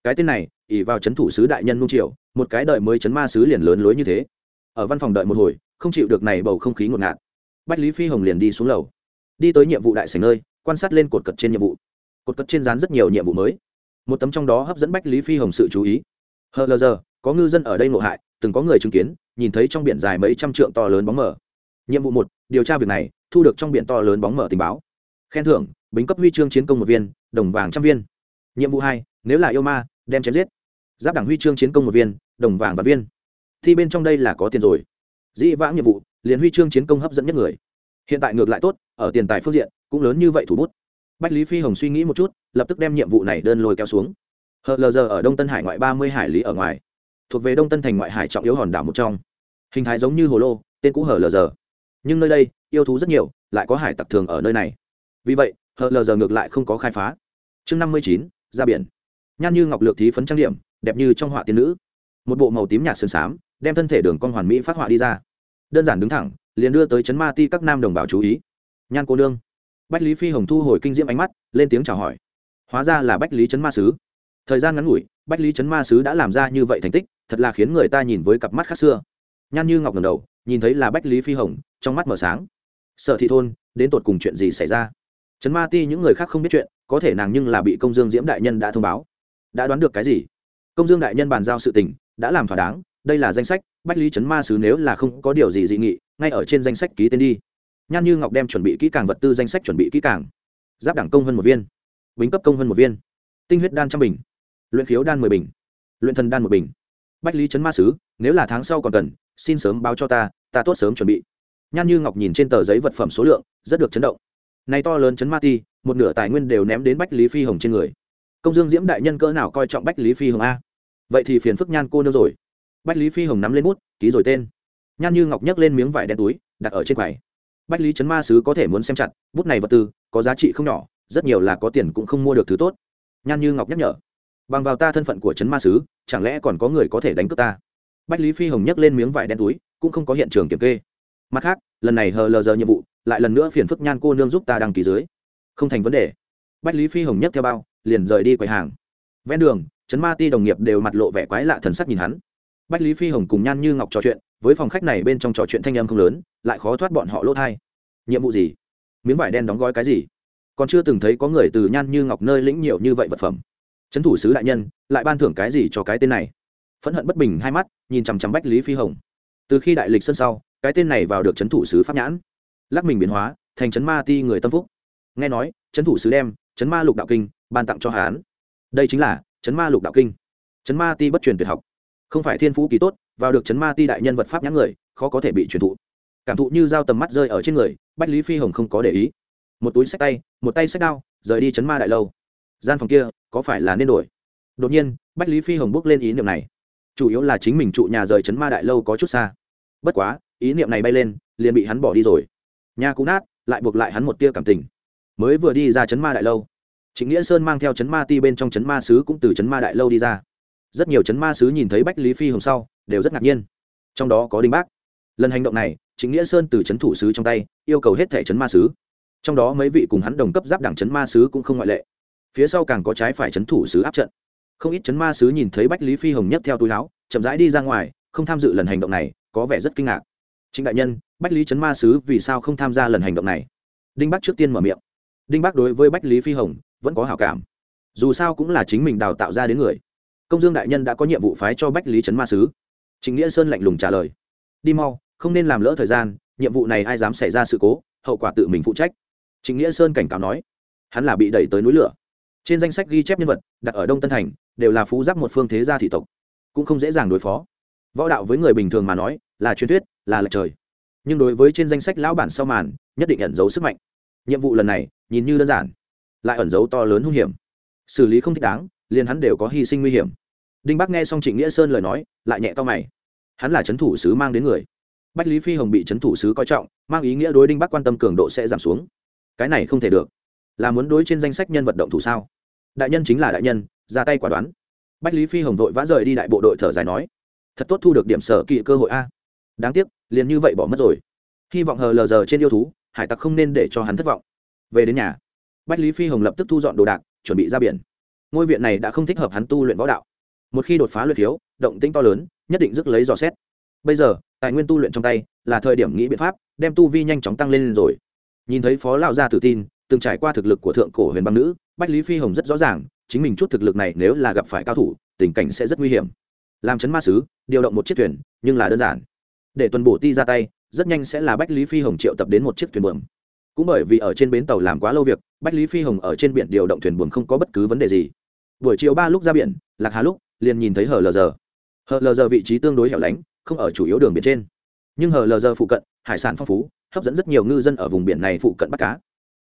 Cái tên này ỉ vào chấn thủ sứ đại nhân nung triều, một cái đợi mới chấn ma sứ liền lớn lối như thế. Ở văn phòng đợi một hồi, không chịu được này bầu không khí ngột ngạt. Bách lý phi hồng liền đi xuống lầu. Đi tới nhiệm vụ đại sảnh nơi, quan sát lên cột cật trên nhiệm vụ cột cất trên dán rất nhiều nhiệm vụ mới. Một tấm trong đó hấp dẫn bách lý phi hồng sự chú ý. Hờ lờ giờ, có ngư dân ở đây ngộ hại, từng có người chứng kiến, nhìn thấy trong biển dài mấy trăm trượng to lớn bóng mở nhiệm vụ một, điều tra việc này, thu được trong biển to lớn bóng mở tình báo. Khen thưởng, bính cấp huy chương chiến công một viên, đồng vàng trăm viên. Nhiệm vụ hai, nếu là yêu ma, đem chém giết. Giáp đảng huy chương chiến công một viên, đồng vàng và viên. Thì bên trong đây là có tiền rồi. Dĩ vãng nhiệm vụ, liền huy chương chiến công hấp dẫn nhất người. Hiện tại ngược lại tốt, ở tiền tài phương diện, cũng lớn như vậy thủ bút bách lý phi hồng suy nghĩ một chút, lập tức đem nhiệm vụ này đơn lôi kéo xuống. Hờ lờ giờ ở đông tân hải ngoại ba mươi hải lý ở ngoài. Thuộc về đông tân thành ngoại hải trọng yếu hòn đảo một trong. Hình thái giống như hồ lô, tên cũ hờ lờ giờ. Nhưng nơi đây, yêu thú rất nhiều, lại có hải tặc thường ở nơi này. Vì vậy, hờ lờ giờ ngược lại không có khai phá. Chương năm mươi chín, ra biển. Nhan như ngọc lược thí phấn trang điểm, đẹp như trong họa tiên nữ. Một bộ màu tím nhạt sơn xám, đem thân thể đường con hoàn mỹ phát họa đi ra. Đơn giản đứng thẳng, liền đưa tới chấn ma ti các nam đồng bào chú ý. Nhan cô nương bách lý phi hồng thu hồi kinh diễm ánh mắt, lên tiếng chào hỏi. Hóa ra là bách lý chấn ma sứ. Thời gian ngắn ngủi, bách lý chấn ma sứ đã làm ra như vậy thành tích, thật là khiến người ta nhìn với cặp mắt khác xưa. Nhan như ngọc ngầm đầu, nhìn thấy là bách lý phi hồng, trong mắt mở sáng. Sợ thị thôn, đến tột cùng chuyện gì xảy ra? Chấn ma ti những người khác không biết chuyện, có thể nàng nhưng là bị công dương diễm đại nhân đã thông báo. Đã đoán được cái gì? Công dương đại nhân bàn giao sự tình, đã làm thỏa đáng, đây là danh sách, bách lý chấn ma sứ nếu là không có điều gì dị nghị, ngay ở trên danh sách ký tên đi nhan như ngọc đem chuẩn bị kỹ càng vật tư danh sách chuẩn bị kỹ càng. Giáp đẳng công hơn một viên. Bính cấp công hơn một viên. Tinh huyết đan trăm bình. Luyện khiếu đan mười bình. Luyện thần đan một bình. Bách lý chấn ma sứ, nếu là tháng sau còn cần, xin sớm báo cho ta ta tốt sớm chuẩn bị. Nhan như ngọc nhìn trên tờ giấy vật phẩm số lượng, rất được chấn động. Nay to lớn chấn ma ti, một nửa tài nguyên đều ném đến bách lý phi hồng trên người. Công dương diễm đại nhân cỡ nào coi trọng bách lý phi hồng a? Vậy thì phiền phức nhan cô nương rồi. Bách lý phi hồng nắm lên bút, ký rồi tên. Nhan như ngọc nhấc lên miếng vải đen túi, đặt ở trên quầy bách lý trấn ma sứ có thể muốn xem chặt, bút này vật tư, có giá trị không nhỏ, rất nhiều là có tiền cũng không mua được thứ tốt. Nhan như ngọc nhắc nhở, bằng vào ta thân phận của trấn ma sứ, chẳng lẽ còn có người có thể đánh cướp ta? Bách lý phi hồng nhấc lên miếng vải đen túi, cũng không có hiện trường kiểm kê. Mặt khác, lần này hờ lờ giờ nhiệm vụ, lại lần nữa phiền phức nhan cô nương giúp ta đăng ký dưới. Không thành vấn đề. Bách lý phi hồng nhấc theo bao, liền rời đi quầy hàng. Ven đường trấn ma ti đồng nghiệp đều mặt lộ vẻ quái lạ thần sắc nhìn hắn. Bách lý phi hồng cùng nhan như ngọc trò chuyện với phòng khách này bên trong trò chuyện thanh âm không lớn, lại khó thoát bọn họ lỗ thai. Nhiệm vụ gì? Miếng vải đen đóng gói cái gì? Còn chưa từng thấy có người từ nhan như ngọc nơi lĩnh nhiều như vậy vật phẩm. Trấn thủ sứ đại nhân, lại ban thưởng cái gì cho cái tên này? Phẫn hận bất bình hai mắt, nhìn chằm chằm bách lý phi hồng. Từ khi đại lịch sân sau, cái tên này vào được trấn thủ sứ pháp nhãn. Lắc mình biến hóa, thành trấn ma ti người tâm phúc. Nghe nói, trấn thủ sứ đem trấn ma lục đạo kinh ban tặng cho hán. Đây chính là trấn ma lục đạo kinh. Trấn ma ti bất truyền tuyệt học. Không phải thiên phú kỳ tốt vào được chấn ma ti đại nhân vật pháp nhãn người, khó có thể bị truyền thụ. Cảm thụ như dao tầm mắt rơi ở trên người, bách lý phi hồng không có để ý. Một túi sách tay, một tay sách đao, rời đi chấn ma đại lâu. Gian phòng kia, có phải là nên đổi? Đột nhiên, bách lý phi hồng bước lên ý niệm này. Chủ yếu là chính mình trụ nhà rời chấn ma đại lâu có chút xa. Bất quá, ý niệm này bay lên, liền bị hắn bỏ đi rồi. Nhà cũ nát, lại buộc lại hắn một tia cảm tình. Mới vừa đi ra chấn ma đại lâu chính nghĩa sơn mang theo chấn ma ti bên trong chấn ma sứ cũng từ chấn ma đại lâu đi ra. Rất nhiều chấn ma sứ nhìn thấy bách lý phi hồng sau đều rất ngạc nhiên. Trong đó có đinh bác. Lần hành động này chính nghĩa sơn từ chấn thủ sứ trong tay, yêu cầu hết thẻ chấn ma sứ. Trong đó mấy vị cùng hắn đồng cấp giáp đảng chấn ma sứ cũng không ngoại lệ. Phía sau càng có trái phải chấn thủ sứ áp trận. Không ít chấn ma sứ nhìn thấy bách lý phi hồng nhất theo túi láo chậm rãi đi ra ngoài, không tham dự lần hành động này, có vẻ rất kinh ngạc. Chính đại nhân, bách lý chấn ma sứ vì sao không tham gia lần hành động này? Đinh bắc trước tiên mở miệng. Đinh bắc đối với bách lý phi hồng, vẫn có hảo cảm. Dù sao cũng là chính mình đào tạo ra đến người. Công dương đại nhân đã có nhiệm vụ phái cho bách lý trấn ma sứ. Chính nghĩa sơn lạnh lùng trả lời. Đi mau, không nên làm lỡ thời gian, nhiệm vụ này ai dám xảy ra sự cố, hậu quả tự mình phụ trách. Chính nghĩa sơn cảnh cáo nói. Hắn là bị đẩy tới núi lửa. Trên danh sách ghi chép nhân vật, đặt ở đông tân thành, đều là phú giáp một phương thế gia thị tộc. Cũng không dễ dàng đối phó. Võ đạo với người bình thường mà nói, là truyền thuyết, là lệch trời. Nhưng đối với trên danh sách lão bản sau màn, nhất định ẩn giấu sức mạnh. Nhiệm vụ lần này, nhìn như đơn giản. Lại ẩn giấu to lớn hung hiểm. Xử lý không thích đáng, liền hắn đều có hy sinh nguy hiểm đinh bắc nghe xong trịnh nghĩa sơn lời nói, lại nhẹ to mày. Hắn là c h ấ n thủ sứ mang đến người. Bách lý phi hồng bị c h ấ n thủ sứ coi trọng, mang ý nghĩa đối đinh bắc quan tâm cường độ sẽ giảm xuống. Cái này không thể được. Là muốn đối trên danh sách nhân vật động thủ sao? Đại nhân chính là đại nhân, ra tay quả đoán. Bách lý phi hồng vội vã rời đi đại bộ đội thở dài nói. Thật tốt thu được điểm sở kỵ cơ hội a. Đáng tiếc, liền như vậy bỏ mất rồi. Hy vọng hờ lờ giờ trên yêu thú, hải tặc không nên để cho hắn thất vọng. Về đến nhà, bách lý phi hồng lập tức thu dọn đồ đạc, chuẩn bị ra biển. Ngôi viện này đã không thích hợp hắn tu luyện võ đạo một khi đột phá luyện thiếu, động tĩnh to lớn, nhất định dứt lấy dò xét. Bây giờ, tài nguyên tu luyện trong tay, là thời điểm nghĩ biện pháp, đem tu vi nhanh chóng tăng lên rồi. Nhìn thấy phó lão gia tự tin, từng trải qua thực lực của thượng cổ huyền băng nữ, bách lý phi hồng rất rõ ràng, chính mình chút thực lực này nếu là gặp phải cao thủ, tình cảnh sẽ rất nguy hiểm. Làm chấn ma sứ, điều động một chiếc thuyền, nhưng là đơn giản. Để tuần bổ ti ra tay, rất nhanh sẽ là bách lý phi hồng triệu tập đến một chiếc thuyền buồm. Cũng bởi vì ở trên bến tàu làm quá lâu việc, bách lý phi hồng ở trên biển điều động thuyền buồm không có bất cứ vấn đề gì. Buổi chiều ba lúc ra biển, lạc hà lúc liền nhìn thấy hờ lờ giờ. Hờ lờ giờ vị trí tương đối hẻo lánh, không ở chủ yếu đường biển trên. Nhưng hờ lờ giờ phụ cận, hải sản phong phú, hấp dẫn rất nhiều ngư dân ở vùng biển này phụ cận bắt cá.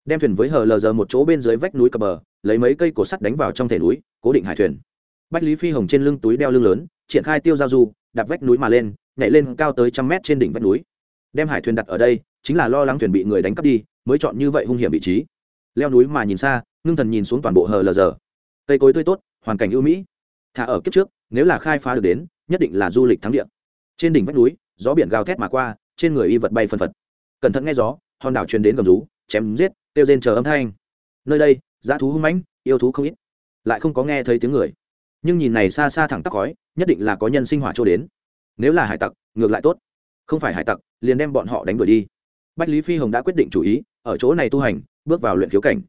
Đem thuyền với hờ lờ giờ một chỗ bên dưới vách núi cập bờ, lấy mấy cây cổ sắt đánh vào trong thể núi, cố định hải thuyền. Bách lý phi hồng trên lưng túi đeo lưng lớn, triển khai tiêu giao du, đạp vách núi mà lên, nhảy lên cao tới trăm mét trên đỉnh vách núi. Đem hải thuyền đặt ở đây, chính là lo lắng thuyền bị người đánh cắp đi, mới chọn như vậy hung hiểm vị trí. Leo núi mà nhìn xa, ngưng thần nhìn xuống toàn bộ hờ lờ giờ. Cây cối tươi tốt, hoàn cảnh ưu mỹ thả ở kiếp trước, nếu là khai phá được đến, nhất định là du lịch thắng địa. Trên đỉnh vách núi, gió biển gào thét mà qua, trên người y vật bay phân phật. Cẩn thận nghe gió, hòn đảo truyền đến gầm rú, chém giết tiêu rên chờ âm thanh. Nơi đây, dã thú hung mãnh, yêu thú không ít. Lại không có nghe thấy tiếng người. Nhưng nhìn này xa xa thẳng tắc khói, nhất định là có nhân sinh hỏa trôi đến. Nếu là hải tặc, ngược lại tốt. Không phải hải tặc, liền đem bọn họ đánh đuổi đi. Bách lý phi hồng đã quyết định chủ ý, ở chỗ này tu hành, bước vào luyện khiếu cảnh.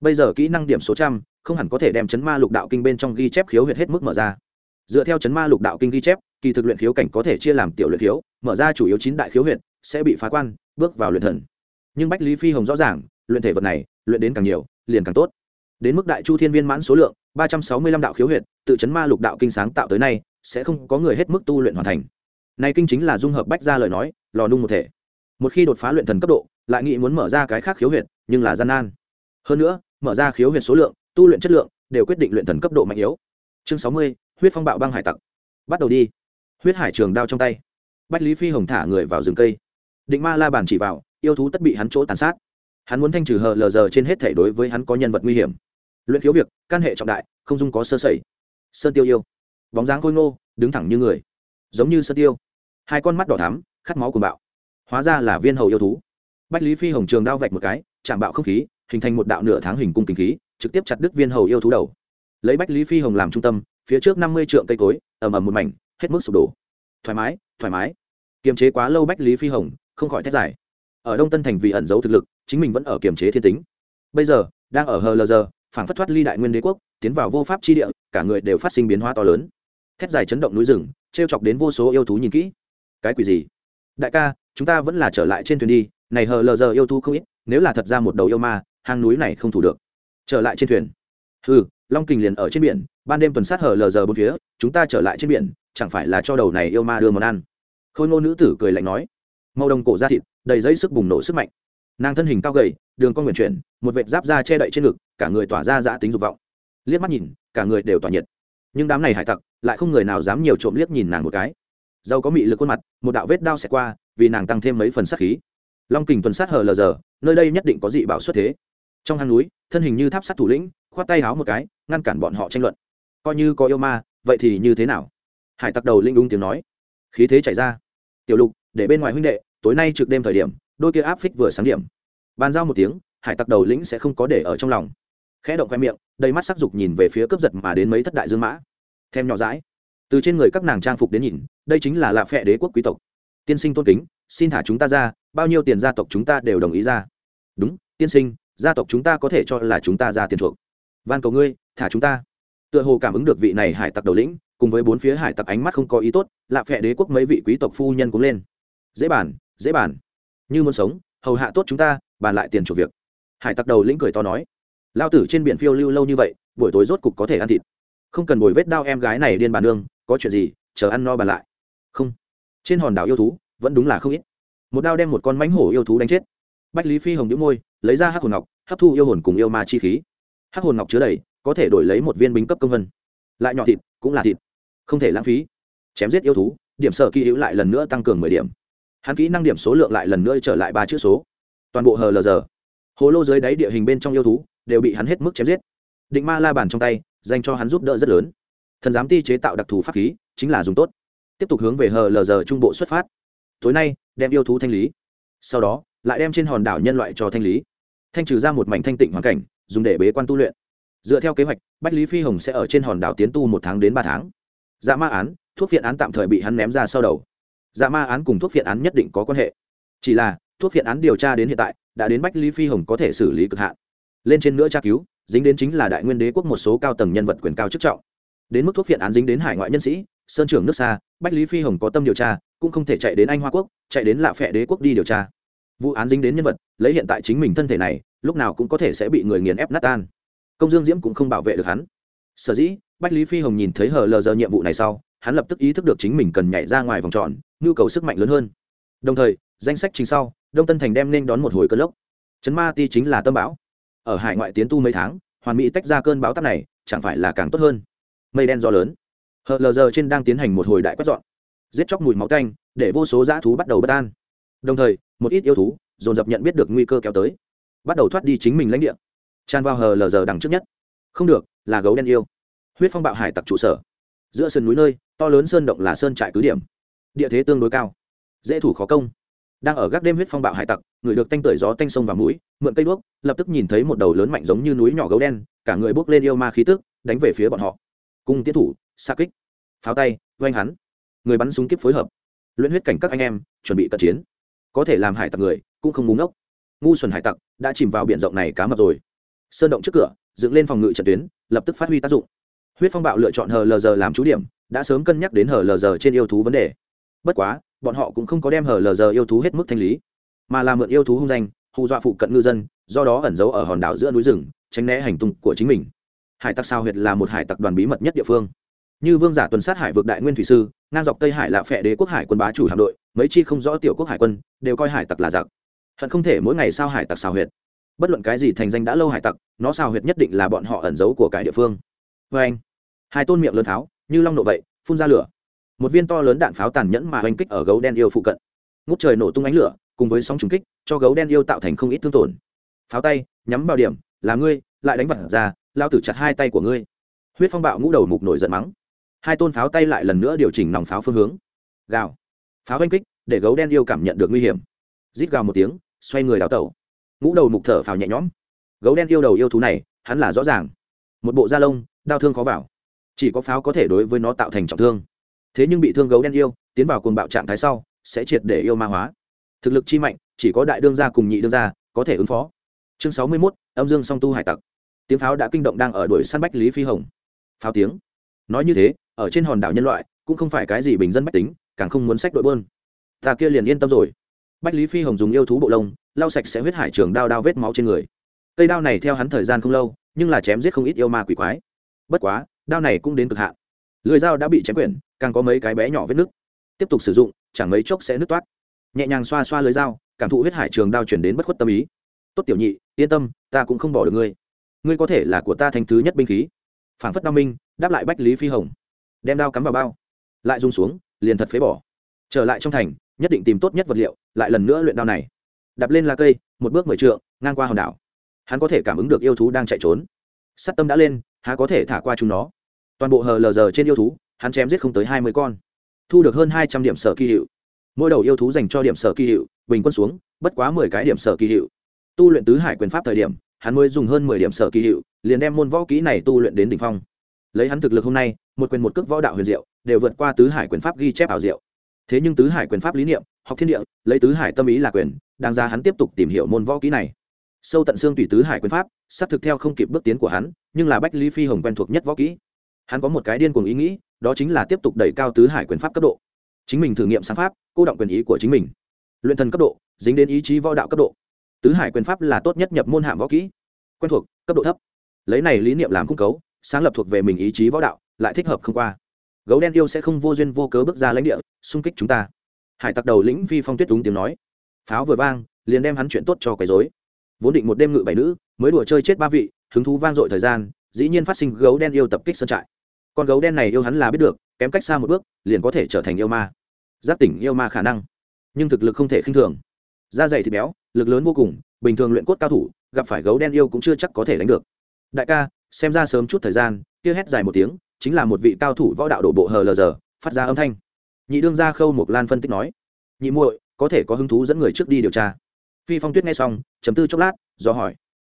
Bây giờ kỹ năng điểm số trăm không hẳn có thể đem chấn ma lục đạo kinh bên trong ghi chép khiếu huyệt hết mức mở ra. Dựa theo chấn ma lục đạo kinh ghi chép, kỳ thực luyện khiếu cảnh có thể chia làm tiểu luyện khiếu, mở ra chủ yếu chín đại khiếu huyệt, sẽ bị phá quan, bước vào luyện thần. Nhưng bách lý phi hồng rõ ràng, luyện thể vật này, luyện đến càng nhiều, liền càng tốt. Đến mức đại chu thiên viên mãn số lượng, ba trăm sáu mươi lăm đạo khiếu huyệt, tự chấn ma lục đạo kinh sáng tạo tới nay, sẽ không có người hết mức tu luyện hoàn thành. Nay kinh chính là dung hợp bách ra lời nói, lò nung một thể. Một khi đột phá luyện thần cấp độ, lại nghĩ muốn mở ra cái khác khiếu huyệt, nhưng là gian nan. Hơn nữa, mở ra khiếu huyệt số lượng tu luyện chất lượng, đều quyết định luyện thần cấp độ mạnh yếu. Chương sáu mươi, huyết phong bạo băng hải tặc. Bắt đầu đi. Huyết hải trường đao trong tay. Bách lý phi hồng thả người vào rừng cây. Định ma la bàn chỉ vào, yêu thú tất bị hắn chỗ tàn sát. Hắn muốn thanh trừ hờ lờ giờ trên hết thể đối với hắn có nhân vật nguy hiểm. Luyện khiếu việc, can hệ trọng đại, không dung có sơ sẩy. Sơn tiêu yêu. Bóng dáng khôi ngô, đứng thẳng như người. Giống như sơn tiêu. Hai con mắt đỏ thắm, khát máu của bạo. Hóa ra là viên hầu yêu thú. Bách lý phi hồng trường đao vạch một cái, chạm bạo không khí, hình thành một đạo nửa tháng hình cung kinh khí trực tiếp chặt đứt viên hầu yêu thú đầu. Lấy bách lý phi hồng làm trung tâm, phía trước năm mươi trượng cây cối, ầm ầm một mảnh, hết mức sụp đổ. Thoải mái thoải mái. Kiềm chế quá lâu bách lý phi hồng, không khỏi thét giải ở đông tân thành vì ẩn giấu thực lực, chính mình vẫn ở kiềm chế thiên tính. Bây giờ, đang ở hờ lờ giờ phản phất thoát ly đại nguyên đế quốc, tiến vào vô pháp chi địa, cả người đều phát sinh biến hóa to lớn. Thét dài chấn động núi rừng t r e o chọc đến vô số yêu thú nhìn kỹ. Cái quỷ gì? Đại ca, chúng ta vẫn là trở lại trên thuyền đi, này hờ lờ giờ yêu thú không ít, nếu là thật ra một đầu yêu ma, hang núi này không thủ được trở lại trên thuyền. Ừ long kình liền ở trên biển, ban đêm tuần sát hờ lờ giờ bốn phía, chúng ta trở lại trên biển, chẳng phải là cho đầu này yêu ma đưa món ăn? Khôi ngô nữ tử cười lạnh nói. Màu đồng cổ da thịt, đầy dây sức bùng nổ sức mạnh. Nàng thân hình cao gầy, đường con nguyện chuyển, một vệt giáp da che đậy trên ngực, cả người tỏa ra giã tính dục vọng. Liếc mắt nhìn, cả người đều tỏa nhiệt. Nhưng đám này hải tặc, lại không người nào dám nhiều trộm liếc nhìn nàng một cái. Dâu có mị lực khuôn mặt, một đạo vết đao xẹt qua, vì nàng tăng thêm mấy phần sát khí. Long kình tuần sát hờ lờ giờ, nơi đây nhất định có dị bảo xuất thế trong hang núi, thân hình như tháp sắt thủ lĩnh, khoát tay háo một cái, ngăn cản bọn họ tranh luận. Coi như có yêu ma, vậy thì như thế nào? Hải tặc đầu linh đúng tiếng nói. Khí thế chảy ra. Tiểu lục, để bên ngoài huynh đệ, tối nay trực đêm thời điểm, đôi kia áp phích vừa sáng điểm. Bàn giao một tiếng, hải tặc đầu lĩnh sẽ không có để ở trong lòng. Khẽ động khoe miệng, đầy mắt sắc dục nhìn về phía cướp giật mà đến mấy thất đại dương mã. Thêm nhỏ rãi từ trên người các nàng trang phục đến nhìn, đây chính là lạ phệ đế quốc quý tộc. Tiên sinh tôn kính, xin thả chúng ta ra, bao nhiêu tiền gia tộc chúng ta đều đồng ý ra. Đúng, tiên sinh gia tộc chúng ta có thể cho là chúng ta ra tiền chuộc. Van cầu ngươi, thả chúng ta. Tựa hồ cảm ứng được vị này hải tặc đầu lĩnh, cùng với bốn phía hải tặc ánh mắt không có ý tốt, lạ phẹ đế quốc mấy vị quý tộc phu nhân cũng lên. Dễ bàn dễ bàn. Như muốn sống, hầu hạ tốt chúng ta, bàn lại tiền chuộc việc. Hải tặc đầu lĩnh cười to nói. Lao tử trên biển phiêu lưu lâu như vậy, buổi tối rốt cục có thể ăn thịt. Không cần bồi vết đao em gái này điên bàn nương, có chuyện gì, chờ ăn no bàn lại. Không. Trên hòn đảo yêu thú, vẫn đúng là không ít. Một đao đem một con mánh hổ yêu thú đánh chết bách lý phi hồng đĩu môi, lấy ra hắc hồn ngọc, hấp thu yêu hồn cùng yêu ma chi khí. Hắc hồn ngọc chứa đầy, có thể đổi lấy một viên bính cấp công vân. Lại nhỏ thịt, cũng là thịt. Không thể lãng phí. Chém giết yêu thú, điểm sở kỳ hữu lại lần nữa tăng cường mười điểm. Hắn kỹ năng điểm số lượng lại lần nữa trở lại ba chữ số. Toàn bộ hờ lờ giờ. Hồ lô dưới đáy địa hình bên trong yêu thú, đều bị hắn hết mức chém giết. Định ma la bàn trong tay, dành cho hắn giúp đỡ rất lớn. Thần giám ti chế tạo đặc thù pháp khí, chính là dùng tốt. Tiếp tục hướng về hờ lờ giờ trung bộ xuất phát. Tối nay, đem yêu thú thanh lý. Sau đó lại đem trên hòn đảo nhân loại cho thanh lý. Thanh trừ ra một mảnh thanh tịnh hoàn cảnh, dùng để bế quan tu luyện. Dựa theo kế hoạch, bách lý phi hồng sẽ ở trên hòn đảo tiến tu một tháng đến ba tháng. Dạ ma án, thuốc viện án tạm thời bị hắn ném ra sau đầu. Dạ ma án cùng thuốc viện án nhất định có quan hệ. Chỉ là, thuốc viện án điều tra đến hiện tại, đã đến bách lý phi hồng có thể xử lý cực hạn. Lên trên nữa tra cứu, dính đến chính là đại nguyên đế quốc một số cao tầng nhân vật quyền cao chức trọng. Đến mức thuốc viện án dính đến hải ngoại nhân sĩ, sơn trưởng nước xa, bách lý phi hồng có tâm điều tra, cũng không thể chạy đến anh hoa quốc, chạy đến lạ phệ đế quốc đi điều tra vụ án dính đến nhân vật, lấy hiện tại chính mình thân thể này, lúc nào cũng có thể sẽ bị người nghiền ép nát tan. Công dương diễm cũng không bảo vệ được hắn. Sở dĩ, bách lý phi hồng nhìn thấy hờ lờ giờ nhiệm vụ này sau, hắn lập tức ý thức được chính mình cần nhảy ra ngoài vòng tròn, nhu cầu sức mạnh lớn hơn. Đồng thời, danh sách chính sau, đông tân thành đem nên đón một hồi cơn lốc. Chấn ma ti chính là tâm bão. Ở hải ngoại tiến tu mấy tháng, hoàn mỹ tách ra cơn bão tắc này, chẳng phải là càng tốt hơn? Mây đen gió lớn. Hờ lờ giờ trên đang tiến hành một hồi đại quét dọn. Giết chóc mùi máu tanh, để vô số dã thú bắt đầu bất an. Đồng thời một ít yêu thú, dồn dập nhận biết được nguy cơ kéo tới. Bắt đầu thoát đi chính mình lãnh địa. Tràn vào hờ lờ giờ đằng trước nhất. Không được, là gấu đen yêu. Huyết phong bạo hải tặc trụ sở. Giữa sườn núi nơi, to lớn sơn động là sơn trại cứ điểm. Địa thế tương đối cao. Dễ thủ khó công. Đang ở gác đêm huyết phong bạo hải tặc, người được tanh tưởi gió tanh sông vào mũi, mượn cây đuốc, lập tức nhìn thấy một đầu lớn mạnh giống như núi nhỏ gấu đen, cả người bốc lên yêu ma khí tức, đánh về phía bọn họ. Cung tiến thủ, xa kích. Pháo tay, oanh hắn. Người bắn súng kiếp phối hợp. Luyện huyết cảnh các anh em, chuẩn bị cận chiến có thể làm hải tặc người, cũng không ngu ngốc. Ngu xuẩn hải tặc đã chìm vào biển rộng này cá mập rồi. Sơn động trước cửa, dựng lên phòng ngự trận tuyến, lập tức phát huy tác dụng. Huyết phong bạo lựa chọn hờ lờ giờ làm chú điểm, đã sớm cân nhắc đến hờ lờ giờ trên yêu thú vấn đề. Bất quá, bọn họ cũng không có đem hờ lờ giờ yêu thú hết mức thanh lý, mà là mượn yêu thú hung danh, hù dọa phụ cận ngư dân, do đó ẩn giấu ở hòn đảo giữa núi rừng, tránh né hành tung của chính mình. Hải tặc sao huyệt là một hải tặc đoàn bí mật nhất địa phương. Như vương giả tuần sát hải vực đại nguyên thủy sư, ngang dọc tây hải là phệ đế quốc hải quân bá chủ hạm đội mấy chi không rõ tiểu quốc hải quân, đều coi hải tặc là giặc. Hận không thể mỗi ngày sao hải tặc sao huyệt. Bất luận cái gì thành danh đã lâu hải tặc, nó sao huyệt nhất định là bọn họ ẩn giấu của cái địa phương. Vê anh, hai tôn miệng lớn tháo như long nộ vậy, phun ra lửa. Một viên to lớn đạn pháo tàn nhẫn mà oanh kích ở gấu đen yêu phụ cận. Ngút trời nổ tung ánh lửa, cùng với sóng trùng kích, cho gấu đen yêu tạo thành không ít thương tổn. Pháo tay, nhắm vào điểm, là ngươi, lại đánh vật ra, lao tử chặt hai tay của ngươi. Huyết phong bạo ngũ đầu mục nổi giận mắng. Hai tôn pháo tay lại lần nữa điều chỉnh nòng pháo phương hướng. Gào pháo oanh kích để gấu đen yêu cảm nhận được nguy hiểm. Rít gào một tiếng xoay người đào tẩu. Ngũ đầu mục thở phào nhẹ nhõm. Gấu đen yêu đầu yêu thú này hắn là rõ ràng. Một bộ da lông đau thương khó vào. Chỉ có pháo có thể đối với nó tạo thành trọng thương. Thế nhưng bị thương gấu đen yêu tiến vào cuồng bạo trạng thái sau sẽ triệt để yêu ma hóa. Thực lực chi mạnh chỉ có đại đương gia cùng nhị đương gia có thể ứng phó. Chương sáu mươi 61, âm dương song tu hải tặc. Tiếng pháo đã kinh động đang ở đuổi săn bách lý phi hồng. Pháo tiếng. Nói như thế ở trên hòn đảo nhân loại cũng không phải cái gì bình dân bách tính càng không muốn sách đội bơn. Ta kia liền yên tâm rồi. Bách lý phi hồng dùng yêu thú bộ lông, lau sạch sẽ huyết hải trường đao đao vết máu trên người. Cây đao này theo hắn thời gian không lâu, nhưng là chém giết không ít yêu ma quỷ quái. Bất quá, đao này cũng đến cực hạn. Lưỡi dao đã bị chém quyển, càng có mấy cái bé nhỏ vết nứt. Tiếp tục sử dụng, chẳng mấy chốc sẽ nứt toát. Nhẹ nhàng xoa xoa lưỡi dao, cảm thụ huyết hải trường đao chuyển đến bất khuất tâm ý. Tốt tiểu nhị, yên tâm, ta cũng không bỏ được ngươi. Ngươi có thể là của ta thành thứ nhất binh khí. Phảng phất đao minh, đáp lại bách lý phi hồng. Đem đao cắm vào bao. Lại rung xuống liền thật phế bỏ. Trở lại trong thành, nhất định tìm tốt nhất vật liệu, lại lần nữa luyện đao này. Đập lên lá cây, một bước mười trượng, ngang qua hòn đảo. Hắn có thể cảm ứng được yêu thú đang chạy trốn. Sắt tâm đã lên, há có thể thả qua chúng nó. Toàn bộ hờ lờ giờ trên yêu thú, hắn chém giết không tới hai mươi con. Thu được hơn hai trăm điểm sở kỳ hiệu. Mỗi đầu yêu thú dành cho điểm sở kỳ hiệu, bình quân xuống, bất quá mười cái điểm sở kỳ hiệu. Tu luyện tứ hải quyền pháp thời điểm, hắn mới dùng hơn mười điểm sở kỳ hiệu, liền đem môn võ kỹ này tu luyện đến đ ỉ n h phong. Lấy hắn thực lực hôm nay một quyền một cước võ đạo huyền diệu, đều vượt qua tứ hải quyền pháp ghi chép ảo diệu. Thế nhưng tứ hải quyền pháp lý niệm, học thiên địa, lấy tứ hải tâm ý là quyền, đáng ra hắn tiếp tục tìm hiểu môn võ kỹ này. Sâu tận xương tùy tứ hải quyền pháp sắp thực theo không kịp bước tiến của hắn, nhưng là bách lý phi hồng quen thuộc nhất võ kỹ. Hắn có một cái điên cuồng ý nghĩ, đó chính là tiếp tục đẩy cao tứ hải quyền pháp cấp độ. Chính mình thử nghiệm sáng pháp, cô động quyền ý của chính mình. Luyện thần cấp độ, dính đến ý chí võ đạo cấp độ. Tứ hải quyền pháp là tốt nhất nhập môn hạng võ kỹ. Quen thuộc, cấp độ thấp. Lấy này lý niệm làm cung cấu, sáng lập thuộc về mình ý chí võ đạo lại thích hợp không qua. Gấu đen yêu sẽ không vô duyên vô cớ bước ra lãnh địa, xung kích chúng ta. Hải tặc đầu lĩnh phi phong tuyết đúng tiếng nói. Pháo vừa vang, liền đem hắn chuyện tốt cho quấy dối vốn định một đêm ngự bảy nữ, mới đùa chơi chết ba vị, hứng thú vang dội thời gian, dĩ nhiên phát sinh gấu đen yêu tập kích sân trại. Con gấu đen này yêu hắn là biết được, kém cách xa một bước, liền có thể trở thành yêu ma. Giáp tỉnh yêu ma khả năng, nhưng thực lực không thể khinh thường. Da dày thịt béo, lực lớn vô cùng, bình thường luyện cốt cao thủ, gặp phải gấu đen yêu cũng chưa chắc có thể đánh được. Đại ca, xem ra sớm chút thời gian, kia hét dài một tiếng chính là một vị cao thủ võ đạo đổ bộ hờ lờ giờ, phát ra âm thanh. Nhị đương gia khâu một lan phân tích nói, nhị muội, có thể có hứng thú dẫn người trước đi điều tra. Phi phong tuyết nghe xong chấm tư chốc lát, do hỏi,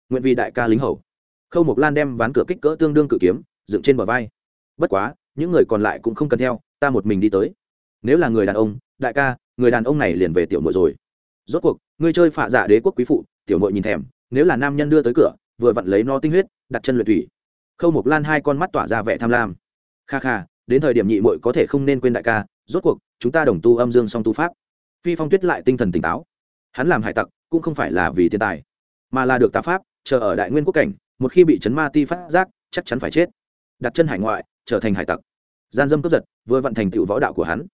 nguyện vì đại ca lính hầu. Khâu một lan đem ván cửa kích cỡ tương đương cự kiếm, dựng trên bờ vai. Bất quá, những người còn lại cũng không cần theo, ta một mình đi tới. Nếu là người đàn ông, đại ca, người đàn ông này liền về tiểu mội rồi. Rốt cuộc ngươi chơi phạ giả đế quốc quý phụ, tiểu mội nhìn thèm, nếu là nam nhân đưa tới cửa, vừa vặn lấy no tinh huyết, đặt chân luyện thủy khâu Mục lan hai con mắt tỏa ra vẻ tham lam. Kha kha, đến thời điểm nhị mội có thể không nên quên đại ca, rốt cuộc, chúng ta đồng tu âm dương song tu pháp. Phi phong tuyết lại tinh thần tỉnh táo. Hắn làm hải tặc, cũng không phải là vì tiền tài, mà là được tà pháp, chờ ở đại nguyên quốc cảnh, một khi bị chấn ma ti phát giác, chắc chắn phải chết. Đặt chân hải ngoại, trở thành hải tặc. Gian dâm cướp giật, vừa vận thành tựu võ đạo của hắn.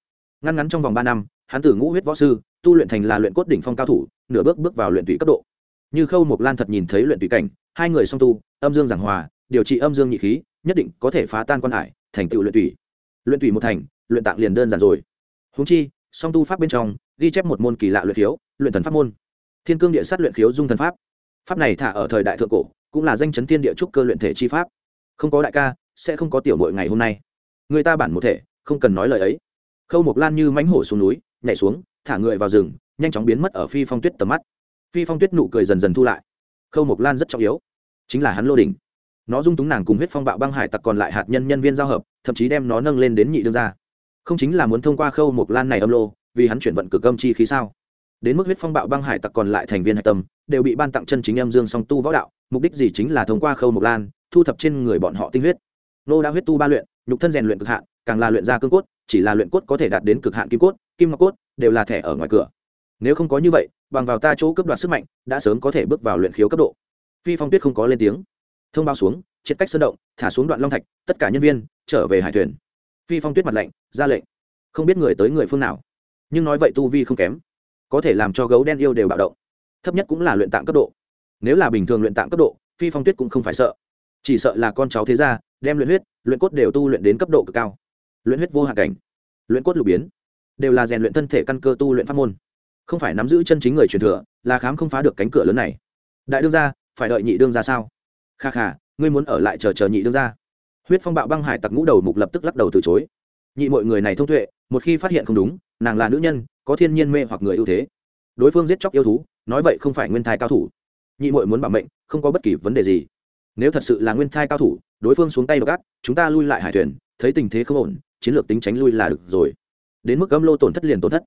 Ngăn ngắn trong vòng ba năm, hắn từ ngũ huyết võ sư, tu luyện thành là luyện cốt đỉnh phong cao thủ, nửa bước bước vào luyện tụy cấp độ. Như khâu mộc lan thật nhìn thấy luyện tụy cảnh, hai người song tu, âm dương giảng hòa điều trị âm dương nhị khí, nhất định có thể phá tan quan hải, thành tựu luyện tủy. Luyện tủy một thành, luyện tạng liền đơn giản rồi. Húng chi, song tu pháp bên trong, ghi chép một môn kỳ lạ luyện khiếu, luyện thần pháp môn. Thiên cương địa sát luyện khiếu dung thần pháp. Pháp này thả ở thời đại thượng cổ, cũng là danh chấn thiên địa trúc cơ luyện thể chi pháp. Không có đại ca, sẽ không có tiểu mội ngày hôm nay. Người ta bản một thể, không cần nói lời ấy. Khâu mộc lan như mánh hổ xuống núi, nhảy xuống, thả người vào rừng, nhanh chóng biến mất ở phi phong tuyết tầm mắt. Phi phong tuyết nụ cười dần dần thu lại. Khâu mộc lan rất trọng yếu. Chính là hắn lô đình nó dung túng nàng cùng huyết phong bạo băng hải tặc còn lại hạt nhân nhân viên giao hợp, thậm chí đem nó nâng lên đến nhị đương gia. Không chính là muốn thông qua khâu mộc lan này âm lô, vì hắn chuyển vận cực âm chi khí sao? Đến mức huyết phong bạo băng hải tặc còn lại thành viên hạch tâm, đều bị ban tặng chân chính âm dương song tu võ đạo, mục đích gì chính là thông qua khâu mộc lan, thu thập trên người bọn họ tinh huyết. Nô đã huyết tu ba luyện, nhục thân rèn luyện cực hạn, càng là luyện ra cương cốt, chỉ là luyện cốt có thể đạt đến cực hạn kim cốt, kim ngọc cốt, đều là thẻ ở ngoài cửa. Nếu không có như vậy, bằng vào ta chỗ cấp đoạt sức mạnh, đã sớm có thể bước vào luyện khiếu cấp độ. Phi phong tuyết không có lên tiếng thông báo xuống, triệt cách sơn động, thả xuống đoạn long thạch, tất cả nhân viên trở về hải thuyền. Phi phong tuyết mặt lạnh, ra lệnh. Không biết người tới người phương nào. Nhưng nói vậy tu vi không kém, có thể làm cho gấu đen yêu đều bạo động. Thấp nhất cũng là luyện tạng cấp độ. Nếu là bình thường luyện tạng cấp độ, phi phong tuyết cũng không phải sợ. Chỉ sợ là con cháu thế gia, đem luyện huyết, luyện cốt đều tu luyện đến cấp độ cực cao. Luyện huyết vô hạ cảnh, luyện cốt lục biến, đều là rèn luyện thân thể căn cơ tu luyện pháp môn. Không phải nắm giữ chân chính người truyền thừa, là khám không phá được cánh cửa lớn này. Đại đương gia, phải đợi nhị đương gia sao? Kha kha, ngươi muốn ở lại chờ chờ nhị đương gia. Huyết phong bạo băng hải tặc ngũ đầu mục lập tức lắc đầu từ chối. Nhị mọi người này thông tuệ, một khi phát hiện không đúng, nàng là nữ nhân, có thiên nhiên mê hoặc người ưu thế. Đối phương giết chóc yêu thú, nói vậy không phải nguyên thai cao thủ. Nhị mội muốn bảo mệnh, không có bất kỳ vấn đề gì. Nếu thật sự là nguyên thai cao thủ, đối phương xuống tay gác chúng ta lui lại hải thuyền, thấy tình thế không ổn, chiến lược tính tránh lui là được rồi. Đến mức gâm lô tổn thất liền tổn thất.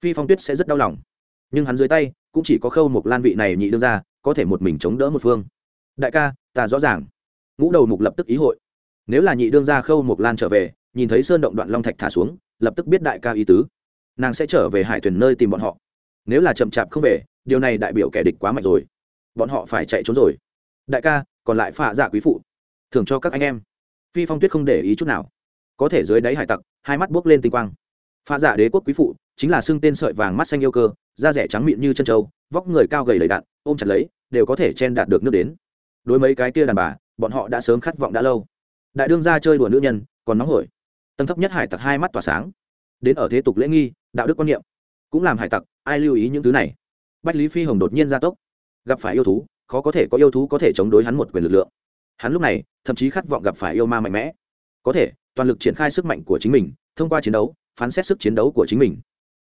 Phi phong tuyết sẽ rất đau lòng. Nhưng hắn dưới tay, cũng chỉ có khâu một lan vị này nhị đương ra có thể một mình chống đỡ một phương đại ca, ta rõ ràng. Ngũ đầu mục lập tức ý hội. Nếu là nhị đương ra khâu Mục lan trở về, nhìn thấy sơn động đoạn long thạch thả xuống, lập tức biết đại ca ý tứ. Nàng sẽ trở về hải thuyền nơi tìm bọn họ. Nếu là chậm chạp không về, điều này đại biểu kẻ địch quá mạnh rồi. Bọn họ phải chạy trốn rồi. Đại ca, còn lại phạ dạ quý phụ thường cho các anh em. Phi phong tuyết không để ý chút nào. Có thể dưới đáy hải tặc, hai mắt buốc lên tinh quang. Phạ dạ đế quốc quý phụ, chính là xưng tên sợi vàng mắt xanh yêu cơ, da rẻ trắng mịn như chân trâu, vóc người cao gầy đầy đạn ôm chặt lấy, đều có thể chen đạt được nước đến đối mấy cái kia đàn bà, bọn họ đã sớm khát vọng đã lâu. Đại đương ra chơi đùa nữ nhân, còn nóng hổi. Tầng thấp nhất hải tặc hai mắt tỏa sáng. Đến ở thế tục lễ nghi, đạo đức quan niệm. Cũng làm hải tặc, ai lưu ý những thứ này? Bách lý phi hồng đột nhiên gia tốc. Gặp phải yêu thú, khó có thể có yêu thú có thể chống đối hắn một quyền lực lượng. Hắn lúc này, thậm chí khát vọng gặp phải yêu ma mạnh mẽ. Có thể, toàn lực triển khai sức mạnh của chính mình, thông qua chiến đấu, phán xét sức chiến đấu của chính mình.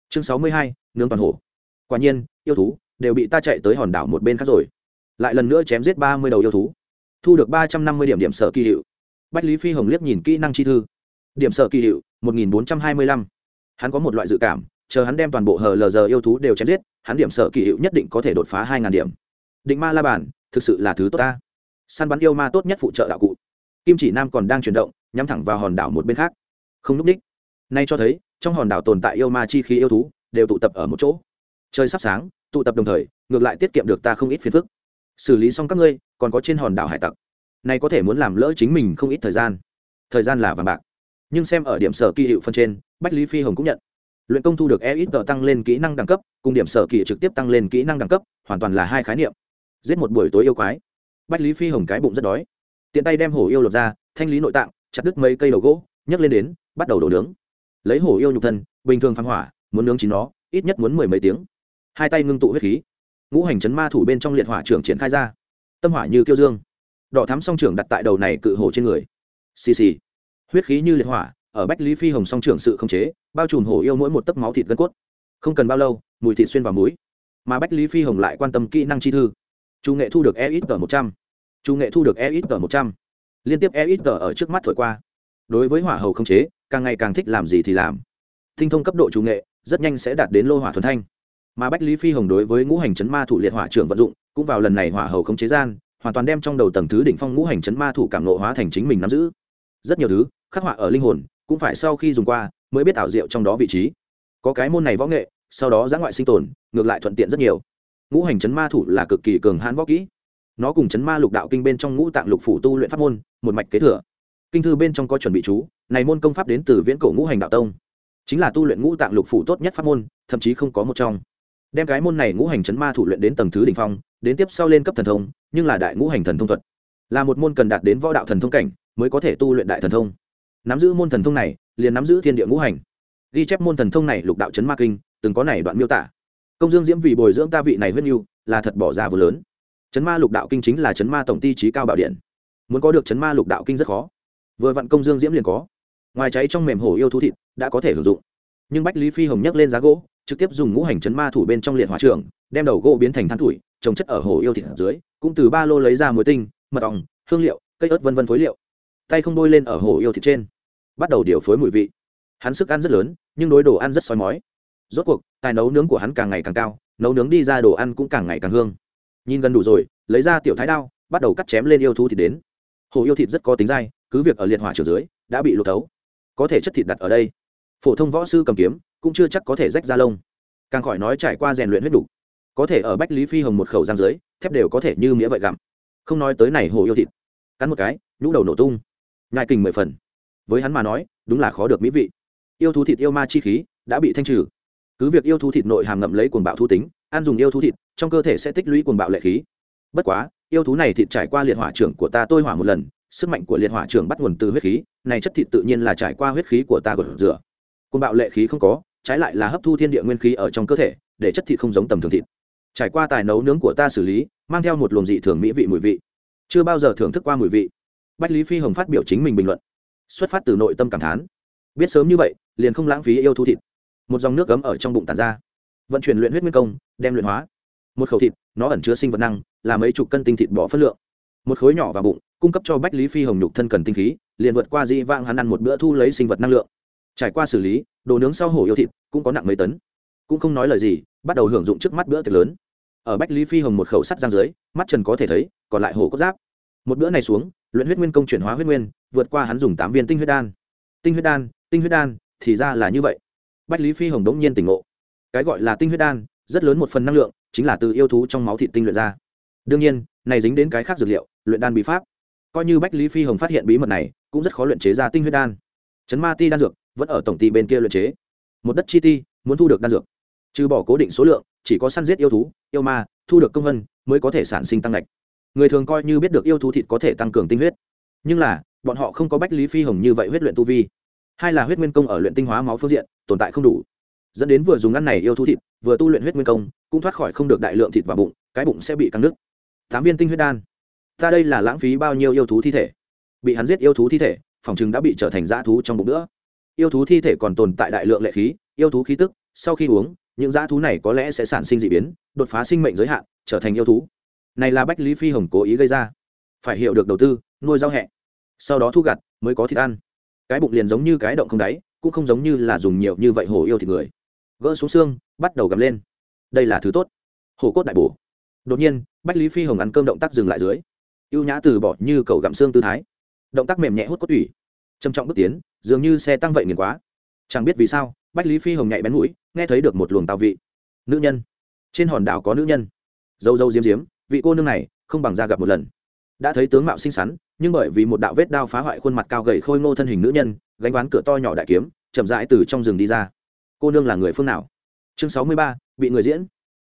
Chương sáu mươi hai, nướng toàn hồ. quả nhiên, yêu thú đều bị ta chạy tới hòn đảo một bên khác rồi lại lần nữa chém giết ba mươi đầu yêu thú. Thu được ba trăm năm mươi điểm điểm sở kỳ hiệu. Bách lý phi hồng liếc nhìn kỹ năng chi thư. Điểm sở kỳ hiệu, một nghìn bốn trăm hai mươi lăm. Hắn có một loại dự cảm, chờ hắn đem toàn bộ hờ lờ giờ yêu thú đều chém giết, hắn điểm sở kỳ hiệu nhất định có thể đột phá hai ngàn điểm. Định ma la bản, thực sự là thứ tốt ta. Săn bắn yêu ma tốt nhất phụ trợ đạo cụ. Kim chỉ nam còn đang chuyển động, nhắm thẳng vào hòn đảo một bên khác. Không núp đích. Nay cho thấy, trong hòn đảo tồn tại yêu ma chi khí yêu thú, đều tụ tập ở một chỗ. Trời sắp sáng, tụ tập đồng thời, ngược lại tiết kiệm được ta không ít phiền phức xử lý xong các ngươi, còn có trên hòn đảo hải tặc. Này có thể muốn làm lỡ chính mình không ít thời gian. Thời gian là vàng bạc. Nhưng xem ở điểm sở kỳ hiệu phân trên, bách lý phi hồng cũng nhận. Luyện công thu được e ít tờ tăng lên kỹ năng đẳng cấp, cùng điểm sở kỳ trực tiếp tăng lên kỹ năng đẳng cấp, hoàn toàn là hai khái niệm. Giết một buổi tối yêu quái. Bách lý phi hồng cái bụng rất đói. Tiện tay đem hổ yêu lột ra, thanh lý nội tạng, chặt đứt mấy cây đầu gỗ, nhấc lên đến, bắt đầu đổ nướng. Lấy hổ yêu nhục thân, bình thường phăng hỏa, muốn nướng chín nó, ít nhất muốn mười mấy tiếng. Hai tay ngưng tụ huyết khí ngũ hành chấn ma thủ bên trong liệt hỏa trưởng triển khai ra. Tâm hỏa như kiêu dương. Đỏ thắm song trưởng đặt tại đầu này cự hổ trên người. Xì xì. Huyết khí như liệt hỏa, ở bách lý phi hồng song trưởng sự không chế, bao trùm hổ yêu mỗi một tấc máu thịt gân cốt. Không cần bao lâu, mùi thịt xuyên vào mũi. Mà bách lý phi hồng lại quan tâm kỹ năng chi thư. Chủ nghệ thu được e ít tờ một trăm. Chủ nghệ thu được e ít tờ một trăm. Liên tiếp e ít tờ ở trước mắt thổi qua. Đối với hỏa hầu không chế, càng ngày càng thích làm gì thì làm. Tinh thông cấp độ chủ nghệ, rất nhanh sẽ đạt đến lô hỏa thuần thanh mà bách lý phi hồng đối với ngũ hành chấn ma thủ liệt hỏa trưởng vận dụng, cũng vào lần này hỏa hầu không chế gian, hoàn toàn đem trong đầu tầng thứ đỉnh phong ngũ hành chấn ma thủ cảm nộ hóa thành chính mình nắm giữ. Rất nhiều thứ, khắc họa ở linh hồn, cũng phải sau khi dùng qua, mới biết ảo diệu trong đó vị trí. Có cái môn này võ nghệ, sau đó giã ngoại sinh tồn, ngược lại thuận tiện rất nhiều. Ngũ hành chấn ma thủ là cực kỳ cường hãn võ kỹ. Nó cùng chấn ma lục đạo kinh bên trong ngũ tạng lục phủ tu luyện pháp môn, một mạch kế thừa. Kinh thư bên trong có chuẩn bị chú, này môn công pháp đến từ viễn cổ ngũ hành đạo tông. Chính là tu luyện ngũ tạng lục phủ tốt nhất pháp môn, thậm chí không có một trong đem cái môn này ngũ hành chấn ma thủ luyện đến tầng thứ đỉnh phong, đến tiếp sau lên cấp thần thông, nhưng là đại ngũ hành thần thông thuật. Là một môn cần đạt đến võ đạo thần thông cảnh, mới có thể tu luyện đại thần thông. Nắm giữ môn thần thông này, liền nắm giữ thiên địa ngũ hành. Ghi chép môn thần thông này lục đạo chấn ma kinh, từng có này đoạn miêu tả. Công dương diễm vì bồi dưỡng ta vị này huyết nhu là thật bỏ ra vừa lớn. Chấn ma lục đạo kinh chính là chấn ma tổng ti trí cao bảo điện. Muốn có được chấn ma lục đạo kinh rất khó. Vừa vặn công dương diễm liền có. Ngoài cháy trong mềm hổ yêu thú thịt, đã có thể sử dụng. Nhưng bách lý phi hồng nhấc lên giá gỗ trực tiếp dùng ngũ hành chấn ma thủ bên trong liệt hỏa trường, đem đầu gỗ biến thành than thủi trồng chất ở hồ yêu thịt ở dưới, cũng từ ba lô lấy ra muối tinh, mật ong, hương liệu, cây ớt vân vân phối liệu. Tay không bôi lên ở hồ yêu thịt trên. Bắt đầu điều phối mùi vị. Hắn sức ăn rất lớn, nhưng đối đồ ăn rất soi mói. Rốt cuộc, tài nấu nướng của hắn càng ngày càng cao, nấu nướng đi ra đồ ăn cũng càng ngày càng hương. Nhìn gần đủ rồi, lấy ra tiểu thái đao, bắt đầu cắt chém lên yêu thú thịt đến. Hồ yêu thịt rất có tính dai, cứ việc ở liệt hỏa trường dưới, đã bị lột tấu có thể chất thịt đặt ở đây. Phổ thông võ sư cầm kiếm cũng chưa chắc có thể rách ra lông. Càng khỏi nói trải qua rèn luyện huyết đủ, có thể ở bách lý phi hồng một khẩu giang dưới, thép đều có thể như nghĩa vậy gặm. Không nói tới này hồ yêu thịt. Cắn một cái, nhũ đầu nổ tung. Ngai kình mười phần. Với hắn mà nói, đúng là khó được mỹ vị. Yêu thú thịt yêu ma chi khí đã bị thanh trừ. Cứ việc yêu thú thịt nội hàm ngậm lấy cuồng bạo thú tính, ăn dùng yêu thú thịt, trong cơ thể sẽ tích lũy cuồng bạo lệ khí. Bất quá, yêu thú này thịt trải qua liệt hỏa trưởng của ta tôi hỏa một lần, sức mạnh của liệt hỏa trưởng bắt nguồn từ huyết khí, này chất thịt tự nhiên là trải qua huyết khí của ta gột rửa. Cuồng bạo lệ khí không có trái lại là hấp thu thiên địa nguyên khí ở trong cơ thể, để chất thịt không giống tầm thường thịt. Trải qua tài nấu nướng của ta xử lý, mang theo một luồng dị thường mỹ vị mùi vị. Chưa bao giờ thưởng thức qua mùi vị. Bách lý phi hồng phát biểu chính mình bình luận. Xuất phát từ nội tâm cảm thán. Biết sớm như vậy, liền không lãng phí yêu thu thịt. Một dòng nước cấm ở trong bụng tàn ra. Vận chuyển luyện huyết nguyên công, đem luyện hóa. Một khẩu thịt, nó ẩn chứa sinh vật năng, là mấy chục cân tinh thịt bỏ phân lượng. Một khối nhỏ vào bụng, cung cấp cho bách lý phi hồng nhục thân cần tinh khí, liền vượt qua dĩ vãng hắn ăn một bữa thu lấy sinh vật năng lượng trải qua xử lý, đồ nướng sau hổ yêu thịt cũng có nặng mấy tấn. Cũng không nói lời gì, bắt đầu hưởng dụng trước mắt bữa tiệc lớn. Ở bách lý phi hồng một khẩu sắt giang dưới, mắt trần có thể thấy, còn lại hổ cốt giáp. Một bữa này xuống, luyện huyết nguyên công chuyển hóa huyết nguyên, vượt qua hắn dùng tám viên tinh huyết đan. Tinh huyết đan, tinh huyết đan, thì ra là như vậy. Bách lý phi hồng đống nhiên tỉnh ngộ. Cái gọi là tinh huyết đan, rất lớn một phần năng lượng, chính là từ yêu thú trong máu thịt tinh luyện ra. Đương nhiên, này dính đến cái khác dược liệu, luyện đan bí pháp. Coi như bách lý phi hồng phát hiện bí mật này, cũng rất khó luyện chế ra tinh huyết đan. Chấn ma ti đan dược vẫn ở tổng ty bên kia luyện chế. Một đất chi ti, muốn thu được đan dược. Trừ bỏ cố định số lượng, chỉ có săn giết yêu thú, yêu ma, thu được công vân, mới có thể sản sinh tăng lệch. Người thường coi như biết được yêu thú thịt có thể tăng cường tinh huyết. Nhưng là, bọn họ không có bách lý phi hồng như vậy huyết luyện tu vi. Hai là huyết nguyên công ở luyện tinh hóa máu phương diện, tồn tại không đủ. Dẫn đến vừa dùng ăn này yêu thú thịt, vừa tu luyện huyết nguyên công, cũng thoát khỏi không được đại lượng thịt vào bụng, cái bụng sẽ bị căng nứt tám viên tinh huyết đan. Ta đây là lãng phí bao nhiêu yêu thú thi thể? Bị hắn giết yêu thú thi thể, phòng chừng đã bị trở thành dã thú trong bụng nữa yêu thú thi thể còn tồn tại đại lượng lệ khí, yêu thú khí tức, sau khi uống, những dã thú này có lẽ sẽ sản sinh d ị biến, đột phá sinh mệnh giới hạn, trở thành yêu thú. Này là bách lý phi hồng cố ý gây ra. Phải hiểu được đầu tư, nuôi rau hẹ. Sau đó thu gặt, mới có thịt ăn. Cái bụng liền giống như cái động không đáy, cũng không giống như là dùng nhiều như vậy hổ yêu thịt người. Gỡ xuống xương, bắt đầu gầm lên. Đây là thứ tốt. Hổ cốt đại bổ. Đột nhiên, bách lý phi hồng ăn cơm động tác dừng lại dưới. Y ê u nhã từ bỏ như cầu gặm xương tư thái. Động tác mềm nhẹ hút cốt tủy. Trầm trọng bước tiến dường như xe tăng vậy nghiền quá. Chẳng biết vì sao, bách lý phi hồng nhạy bén mũi, nghe thấy được một luồng tào vị. Nữ nhân. Trên hòn đảo có nữ nhân. Dâu dâu diếm diếm, vị cô nương này không bằng ra gặp một lần. Đã thấy tướng mạo xinh xắn, nhưng bởi vì một đạo vết đao phá hoại khuôn mặt cao gầy khôi ngô thân hình nữ nhân, gánh ván cửa to nhỏ đại kiếm, chậm rãi từ trong rừng đi ra. Cô nương là người phương nào? Chương sáu mươi ba, bị người diễn.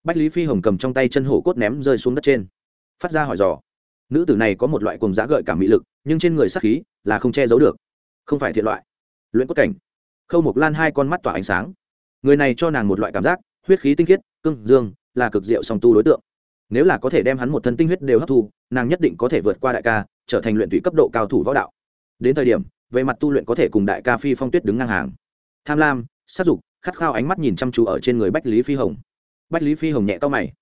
Bách lý phi hồng cầm trong tay chân hổ cốt ném rơi xuống đất trên. Phát ra hỏi dò. Nữ tử này có một loại cùng giá gợi cảm mỹ lực, nhưng trên người sắc khí là không che giấu được không phải thiện loại. Luyện cốt cảnh. Khâu mộc lan hai con mắt tỏa ánh sáng. Người này cho nàng một loại cảm giác, huyết khí tinh khiết cưng dương, là cực diệu song tu đối tượng. Nếu là có thể đem hắn một thân tinh huyết đều hấp thu, nàng nhất định có thể vượt qua đại ca, trở thành luyện thủy cấp độ cao thủ võ đạo. Đến thời điểm, về mặt tu luyện có thể cùng đại ca phi phong tuyết đứng ngang hàng. Tham lam, sát dục, khát khao ánh mắt nhìn chăm chú ở trên người bách lý phi hồng. Bách lý phi hồng nhẹ to mày.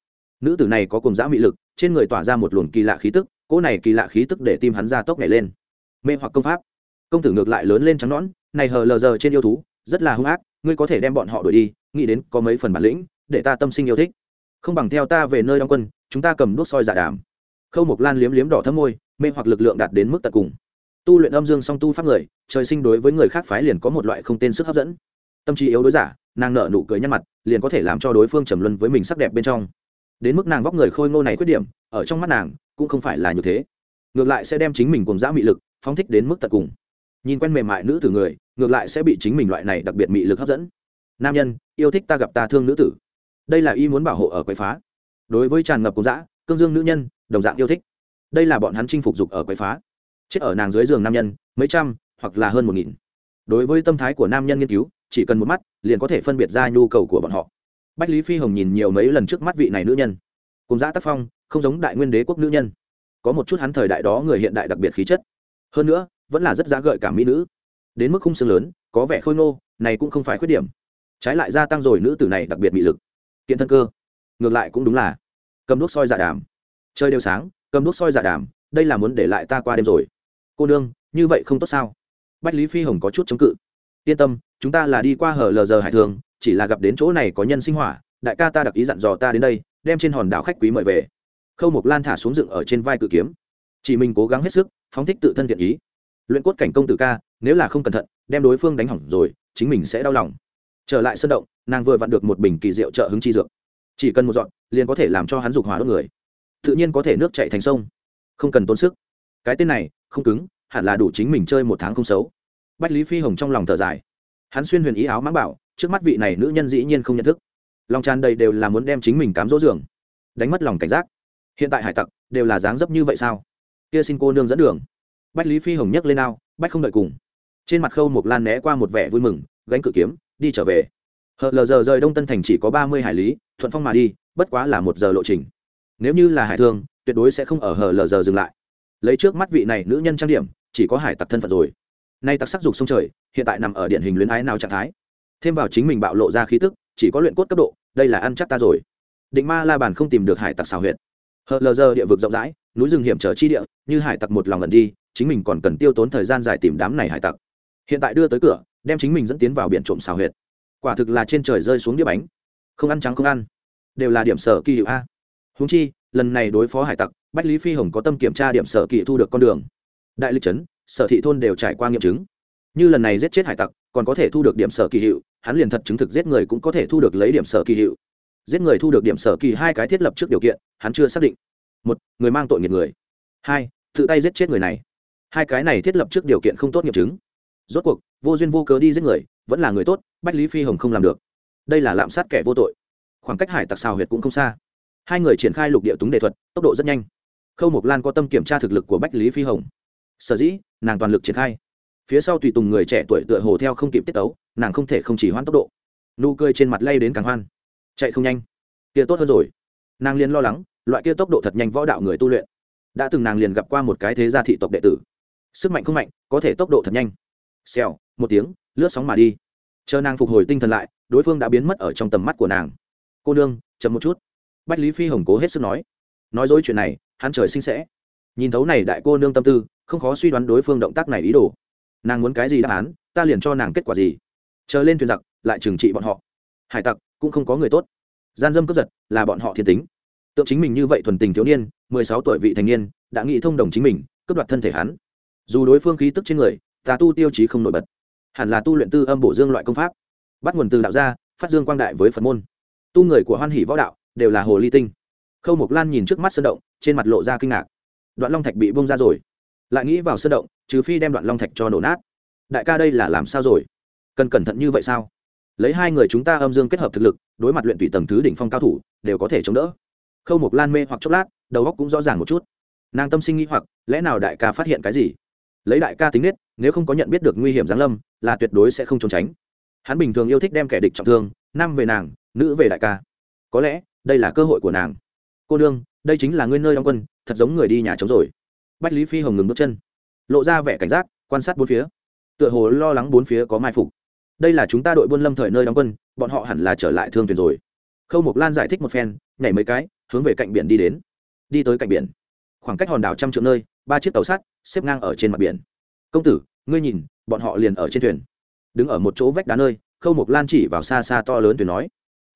Nữ tử này có cùng dã mị lực, trên người tỏa ra một luồng kỳ lạ khí tức, cỗ này kỳ lạ khí tức để tim hắn ra tốc nhảy lên. Mê hoặc công pháp công tử ngược lại lớn lên trắng nõn, này hờ lờ giờ trên yêu thú, rất là hung ác, ngươi có thể đem bọn họ đuổi đi, nghĩ đến có mấy phần bản lĩnh, để ta tâm sinh yêu thích. Không bằng theo ta về nơi đóng quân, chúng ta cầm đuốc soi giả đàm. Khâu mộc lan liếm liếm đỏ thấm môi, mê hoặc lực lượng đạt đến mức tận cùng. Tu luyện âm dương song tu pháp người, trời sinh đối với người khác phái liền có một loại không tên sức hấp dẫn. Tâm trí yếu đối giả, nàng nợ nụ cười nhăn mặt, liền có thể làm cho đối phương trầm luân với mình sắc đẹp bên trong. Đến mức nàng vóc người khôi ngô này khuyết điểm, ở trong mắt nàng, cũng không phải là như thế. Ngược lại sẽ đem chính mình cùng dã mị lực, phóng thích đến mức tận cùng nhìn quen mềm mại nữ tử người, ngược lại sẽ bị chính mình loại này đặc biệt mị lực hấp dẫn. Nam nhân, yêu thích ta gặp ta thương nữ tử. Đây là y muốn bảo hộ ở quậy phá. Đối với tràn ngập cùng dã, cương dương nữ nhân, đồng dạng yêu thích. Đây là bọn hắn chinh phục dục ở quậy phá. Chết ở nàng dưới giường nam nhân, mấy trăm, hoặc là hơn một nghìn. Đối với tâm thái của nam nhân nghiên cứu, chỉ cần một mắt, liền có thể phân biệt ra nhu cầu của bọn họ. Bách lý phi hồng nhìn nhiều mấy lần trước mắt vị này nữ nhân. Cùng giã tác phong, không giống đại nguyên đế quốc nữ nhân. Có một chút hắn thời đại đó người hiện đại đặc biệt khí chất. Hơn nữa vẫn là rất giá gợi cả mỹ nữ. Đến mức khung xương lớn, có vẻ khôi ngô, này cũng không phải khuyết điểm. Trái lại gia tăng rồi nữ tử này đặc biệt bị lực. Kiện thân cơ. Ngược lại cũng đúng là. Cầm đuốc soi dạ đàm. Chơi đều sáng, cầm đuốc soi dạ đàm, đây là muốn để lại ta qua đêm rồi. Cô nương, như vậy không tốt sao? Bách lý phi hồng có chút chống cự. Yên tâm, chúng ta là đi qua hở lờ giờ hải thường, chỉ là gặp đến chỗ này có nhân sinh hỏa, đại ca ta đặc ý dặn dò ta đến đây, đem trên hòn đảo khách quý mời về. Khâu mộc lan thả xuống dựng ở trên vai cự kiếm. Chỉ mình cố gắng hết sức, phóng thích tự thân thiện ý luyện cốt cảnh công tử ca, nếu là không cẩn thận, đem đối phương đánh hỏng rồi, chính mình sẽ đau lòng. Trở lại sân động, nàng vừa vặn được một bình kỳ rượu trợ hứng chi dược. Chỉ cần một dọn liền có thể làm cho hắn dục hỏa đốt người. Tự nhiên có thể nước chạy thành sông. Không cần tốn sức. Cái tên này, không cứng, hẳn là đủ chính mình chơi một tháng không xấu. Bách lý phi hồng trong lòng thở dài. Hắn xuyên huyền ý áo mãng bảo, trước mắt vị này nữ nhân dĩ nhiên không nhận thức. Lòng tràn đầy đều là muốn đem chính mình cám dỗ giường đánh mất lòng cảnh giác. Hiện tại hải tặc, đều là dáng dấp như vậy sao? Kia xin cô nương dẫn đường bách lý phi hồng nhấc lên ao, bách không đợi cùng. Trên mặt khâu một lan né qua một vẻ vui mừng, gánh cự kiếm, đi trở về. Hờ, lờ giờ rời đông tân thành chỉ có ba mươi hải lý, thuận phong mà đi, bất quá là một giờ lộ trình. Nếu như là hải thương, tuyệt đối sẽ không ở hờ, lờ giờ dừng lại. Lấy trước mắt vị này nữ nhân trang điểm, chỉ có hải tặc thân phận rồi. Nay tặc sắc dục sông trời, hiện tại nằm ở điển hình luyến ái nào trạng thái. Thêm vào chính mình bạo lộ ra khí tức, chỉ có luyện cốt cấp độ, đây là ăn chắc ta rồi. Định ma la bàn không tìm được hải tặc xào huyệt. Hờ, lờ giờ địa vực rộng rãi, núi rừng hiểm trở chi địa, như hải tặc một lòng lần đi chính mình còn cần tiêu tốn thời gian dài tìm đám này hải tặc. Hiện tại đưa tới cửa, đem chính mình dẫn tiến vào biển trộm xào huyệt. Quả thực là trên trời rơi xuống đĩa bánh. Không ăn trắng không ăn. Đều là điểm sở kỳ hiệu a. Húng chi, lần này đối phó hải tặc, bách lý phi hồng có tâm kiểm tra điểm sở kỳ thu được con đường. Đại lịch trấn, sở thị thôn đều trải qua nghiệm chứng. Như lần này giết chết hải tặc, còn có thể thu được điểm sở kỳ hiệu, hắn liền thật chứng thực giết người cũng có thể thu được lấy điểm sở kỳ hiệu. Giết người thu được điểm sở kỳ hai cái thiết lập trước điều kiện, hắn chưa xác định. Một, người mang tội nghiệt người. Hai, tự tay giết chết người này hai cái này thiết lập trước điều kiện không tốt nghiệp chứng. Rốt cuộc, vô duyên vô cớ đi giết người, vẫn là người tốt, bách lý phi hồng không làm được. Đây là lạm sát kẻ vô tội. Khoảng cách hải tặc xào huyệt cũng không xa. Hai người triển khai lục địa túng đề thuật, tốc độ rất nhanh. Khâu mộc lan có tâm kiểm tra thực lực của bách lý phi hồng. Sở dĩ, nàng toàn lực triển khai. Phía sau tùy tùng người trẻ tuổi tựa hồ theo không kịp tiết tấu, nàng không thể không chỉ hoãn tốc độ. Nụ cười trên mặt lay đến càng hoan. Chạy không nhanh. Kia tốt hơn rồi. Nàng liền lo lắng, loại kia tốc độ thật nhanh võ đạo người tu luyện. Đã từng nàng liền gặp qua một cái thế gia thị tộc đệ tử sức mạnh không mạnh, có thể tốc độ thật nhanh. Xèo, một tiếng, lướt sóng mà đi. Chờ nàng phục hồi tinh thần lại, đối phương đã biến mất ở trong tầm mắt của nàng. Cô nương, chậm một chút. Bách lý phi hồng cố hết sức nói. Nói dối chuyện này, hắn trời sinh sẽ. Nhìn thấu này đại cô nương tâm tư, không khó suy đoán đối phương động tác này ý đồ. Nàng muốn cái gì đáp án, ta liền cho nàng kết quả gì. Chờ lên thuyền giặc, lại trừng trị bọn họ. Hải tặc, cũng không có người tốt. Gian dâm cướp giật, là bọn họ thiên tính. Tượng chính mình như vậy thuần tình thiếu niên, mười sáu tuổi vị thành niên, đã nghĩ thông đồng chính mình, cướp đoạt thân thể hắn dù đối phương khí tức trên người, tà tu tiêu chí không nổi bật. Hẳn là tu luyện tư âm bổ dương loại công pháp. Bắt nguồn từ đạo gia, phát dương quang đại với phật môn. Tu người của hoan hỷ võ đạo đều là hồ ly tinh. Khâu mộc lan nhìn trước mắt sơn động, trên mặt lộ ra kinh ngạc. Đoạn long thạch bị bông ra rồi. Lại nghĩ vào sơn động, trừ phi đem đoạn long thạch cho nổ nát. Đại ca đây là làm sao rồi? Cần cẩn thận như vậy sao? Lấy hai người chúng ta âm dương kết hợp thực lực, đối mặt luyện tùy tầng thứ đỉnh phong cao thủ, đều có thể chống đỡ. Khâu mộc lan mê hoặc chốc lát, đầu óc cũng rõ ràng một chút. Nàng tâm sinh nghĩ hoặc, lẽ nào đại ca phát hiện cái gì? Lấy đại ca tính nết, nếu không có nhận biết được nguy hiểm giáng lâm, là tuyệt đối sẽ không trốn tránh. Hắn bình thường yêu thích đem kẻ địch trọng thương nam về nàng, nữ về đại ca. Có lẽ, đây là cơ hội của nàng. Cô đương đây chính là nguyên nơi đóng quân, thật giống người đi nhà trống rồi. Bách lý phi hồng ngừng bước chân. Lộ ra vẻ cảnh giác, quan sát bốn phía. Tựa hồ lo lắng bốn phía có mai phục. Đây là chúng ta đội buôn lâm thời nơi đóng quân, bọn họ hẳn là trở lại thương thuyền rồi. Khâu mộc lan giải thích một phen, nhảy mấy cái, hướng về cạnh biển đi đến. Đi tới cạnh biển khoảng cách hòn đảo trăm triệu nơi, ba chiếc tàu sắt xếp ngang ở trên mặt biển. Công tử, ngươi nhìn, bọn họ liền ở trên thuyền. Đứng ở một chỗ vách đá nơi, khâu mộc lan chỉ vào xa xa to lớn thuyền nói.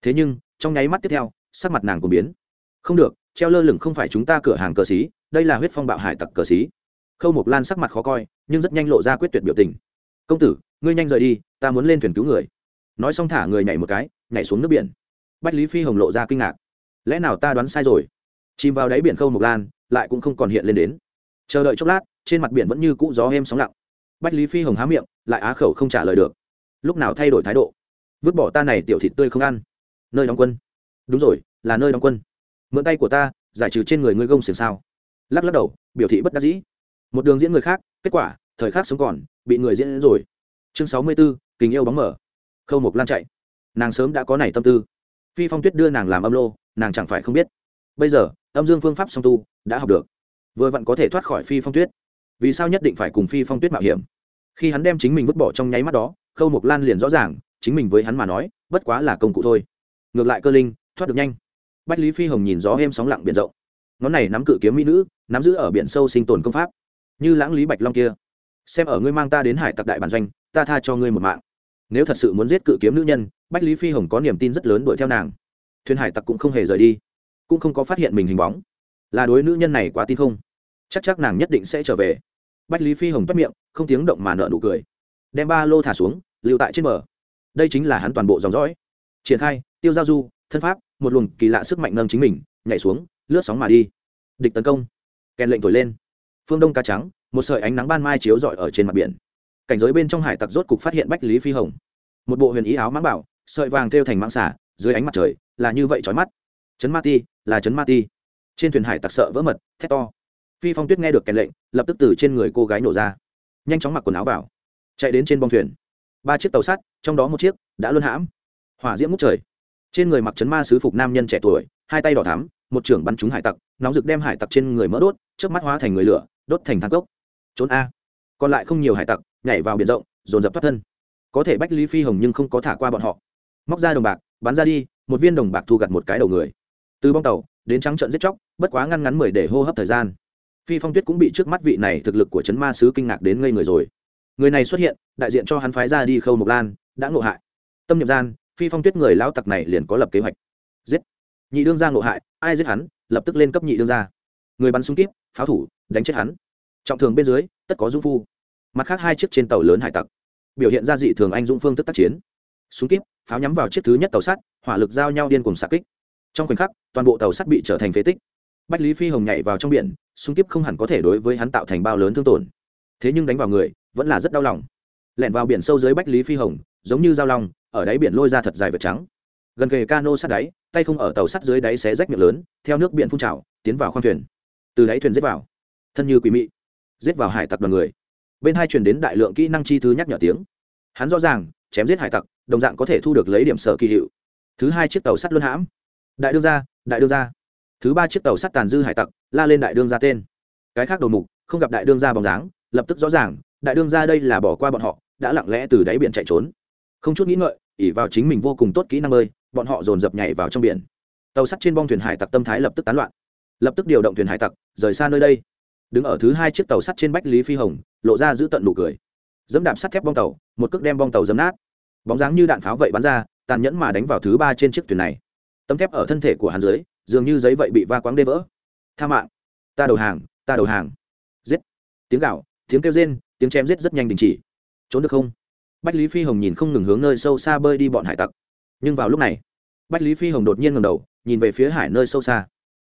Thế nhưng, trong nháy mắt tiếp theo, sắc mặt nàng cũng biến. Không được, treo lơ lửng không phải chúng ta cửa hàng cờ xí, đây là huyết phong bạo hải tặc cờ xí. Khâu mộc lan sắc mặt khó coi, nhưng rất nhanh lộ ra quyết tuyệt biểu tình. Công tử, ngươi nhanh rời đi, ta muốn lên thuyền cứu người. Nói xong thả người nhảy một cái, nhảy xuống nước biển. Bách lý phi hồng lộ ra kinh ngạc. Lẽ nào ta đoán sai rồi? Chìm vào đáy biển khâu mộc lan lại cũng không còn hiện lên đến. Chờ đợi chốc lát, trên mặt biển vẫn như cũ gió êm sóng lặng. Bách lý phi hồng há miệng, lại á khẩu không trả lời được. Lúc nào thay đổi thái độ? Vứt bỏ ta này tiểu thịt tươi không ăn. Nơi đóng quân. Đúng rồi, là nơi đóng quân. Mượn tay của ta, giải trừ trên người ngươi gông xiềng sao? Lắc lắc đầu, biểu thị bất đắc dĩ. Một đường diễn người khác, kết quả, thời khắc sống còn, bị người diễn rồi. Chương sáu mươi b ố tình yêu bóng mở. Khâu mục lan chạy. Nàng sớm đã có nảy tâm tư. Phi phong tuyết đưa nàng làm âm lô, nàng chẳng phải không biết. Bây giờ âm dương phương pháp song tu đã học được. Vừa vặn có thể thoát khỏi phi phong tuyết. Vì sao nhất định phải cùng phi phong tuyết mạo hiểm? Khi hắn đem chính mình vứt bỏ trong nháy mắt đó, khâu mục lan liền rõ ràng, chính mình với hắn mà nói, bất quá là công cụ thôi. Ngược lại cơ linh, thoát được nhanh. Bách lý phi hồng nhìn gió êm sóng lặng biển rộng. Ngón này nắm cự kiếm mỹ nữ, nắm giữ ở biển sâu sinh tồn công pháp. Như lãng lý bạch long kia. Xem ở ngươi mang ta đến hải tặc đại bản doanh, ta tha cho ngươi một mạng. Nếu thật sự muốn giết cự kiếm nữ nhân, bách lý phi hồng có niềm tin rất lớn đuổi theo nàng. Thuyền hải tặc cũng không hề rời đi cũng không có phát hiện mình hình bóng. Là đối nữ nhân này quá tin không? Chắc chắc nàng nhất định sẽ trở về. Bách lý phi hồng bắt miệng, không tiếng động mà nợ nụ cười. Đem ba lô thả xuống, lưu tại trên bờ. Đây chính là hắn toàn bộ dòng dõi. Triển khai, tiêu giao du, thân pháp, một luồng kỳ lạ sức mạnh nâng chính mình, nhảy xuống, lướt sóng mà đi. Địch tấn công. Kèn lệnh thổi lên. Phương đông cá trắng, một sợi ánh nắng ban mai chiếu rọi ở trên mặt biển. Cảnh giới bên trong hải tặc rốt cục phát hiện bách lý phi hồng. Một bộ huyền ý áo mãng bảo, sợi vàng thêu thành mãng xả dưới ánh mặt trời, là như vậy trói mắt chấn ma ti, là chấn ma ti. Trên thuyền hải tặc sợ vỡ mật, thét to. Phi phong tuyết nghe được kèn lệnh, lập tức từ trên người cô gái nổ ra. Nhanh chóng mặc quần áo vào. Chạy đến trên bong thuyền. Ba chiếc tàu sắt, trong đó một chiếc đã luôn hãm. Hỏa diễm múc trời. Trên người mặc chấn ma sứ phục nam nhân trẻ tuổi, hai tay đỏ thắm, một trưởng bắn trúng hải tặc, nóng rực đem hải tặc trên người mỡ đốt trước mắt hóa thành người lửa, đốt thành thang cốc. Trốn a. Còn lại không nhiều hải tặc, nhảy vào biển rộng, dồn dập thoát thân. Có thể bách lý phi hồng nhưng không có thả qua bọn họ. Móc ra đồng bạc, bắn ra đi, một viên đồng bạc thu gặt một cái đầu người từ bong tàu đến trắng trận giết chóc, bất quá ngăn ngắn mười để hô hấp thời gian. Phi phong tuyết cũng bị trước mắt vị này thực lực của chấn ma sứ kinh ngạc đến ngây người rồi. Người này xuất hiện, đại diện cho hắn phái ra đi khâu mộc lan, đã ngộ hại. Tâm nhập gian, phi phong tuyết người lão tặc này liền có lập kế hoạch. Giết. Nhị đương gia ngộ hại, ai giết hắn, lập tức lên cấp nhị đương gia. Người bắn súng kíp, pháo thủ, đánh chết hắn. Trọng thường bên dưới, tất có dũng phu. Mặt khác hai chiếc trên tàu lớn hải tặc. Biểu hiện ra dị thường anh dũng phương thức tác chiến. Súng kíp, pháo nhắm vào chiếc thứ nhất tàu sắt, hỏa lực giao nhau điên cùng xạ kích trong khoảnh khắc, toàn bộ tàu sắt bị trở thành phế tích. Bách lý phi hồng nhảy vào trong biển súng kíp không hẳn có thể đối với hắn tạo thành bao lớn thương tổn. Thế nhưng đánh vào người, vẫn là rất đau lòng. Lẻn vào biển sâu dưới bách lý phi hồng, giống như dao long, ở đáy biển lôi ra thật dài vật trắng. Gần kề cano sát đáy, tay không ở tàu sắt dưới đáy xé rách miệng lớn, theo nước biển phun trào, tiến vào khoang thuyền. Từ đáy thuyền giết vào. Thân như quỷ mị, giết vào hải tặc đoàn người. Bên hai truyền đến đại lượng kỹ năng chi thứ nhắc nhở tiếng. Hắn rõ ràng, chém giết hải tặc, đồng dạng có thể thu được lấy điểm sở kỳ hiệu. Thứ hai chiếc tàu sắt luân hãm đại đương gia, đại đương gia. Thứ ba chiếc tàu sắt tàn dư hải tặc, la lên đại đương gia tên. Cái khác đầu mục, không gặp đại đương gia bóng dáng, lập tức rõ ràng, đại đương gia đây là bỏ qua bọn họ, đã lặng lẽ từ đáy biển chạy trốn. Không chút nghĩ ngợi ỉ vào chính mình vô cùng tốt kỹ năng bơi bọn họ dồn dập nhảy vào trong biển. Tàu sắt trên bong thuyền hải tặc tâm thái lập tức tán loạn. Lập tức điều động thuyền hải tặc, rời xa nơi đây. Đứng ở thứ hai chiếc tàu sắt trên bách lý phi hồng, lộ ra giữ tận nụ cười. Dẫm đạp sắt thép bong tàu, một cước đem bong tàu dấm nát. Bóng dáng như đạn pháo vậy bắn ra, tàn nhẫn mà đánh vào thứ ba trên chiếc thuyền này tấm thép ở thân thể của hắn dưới, dường như giấy vậy bị va quáng đê vỡ. Tha mạng. Ta đầu hàng, ta đầu hàng. Giết. Tiếng gạo tiếng kêu rên, tiếng chém giết rất nhanh đình chỉ. Trốn được không? Bách lý phi hồng nhìn không ngừng hướng nơi sâu xa bơi đi bọn hải tặc. Nhưng vào lúc này, bách lý phi hồng đột nhiên ngầm đầu, nhìn về phía hải nơi sâu xa.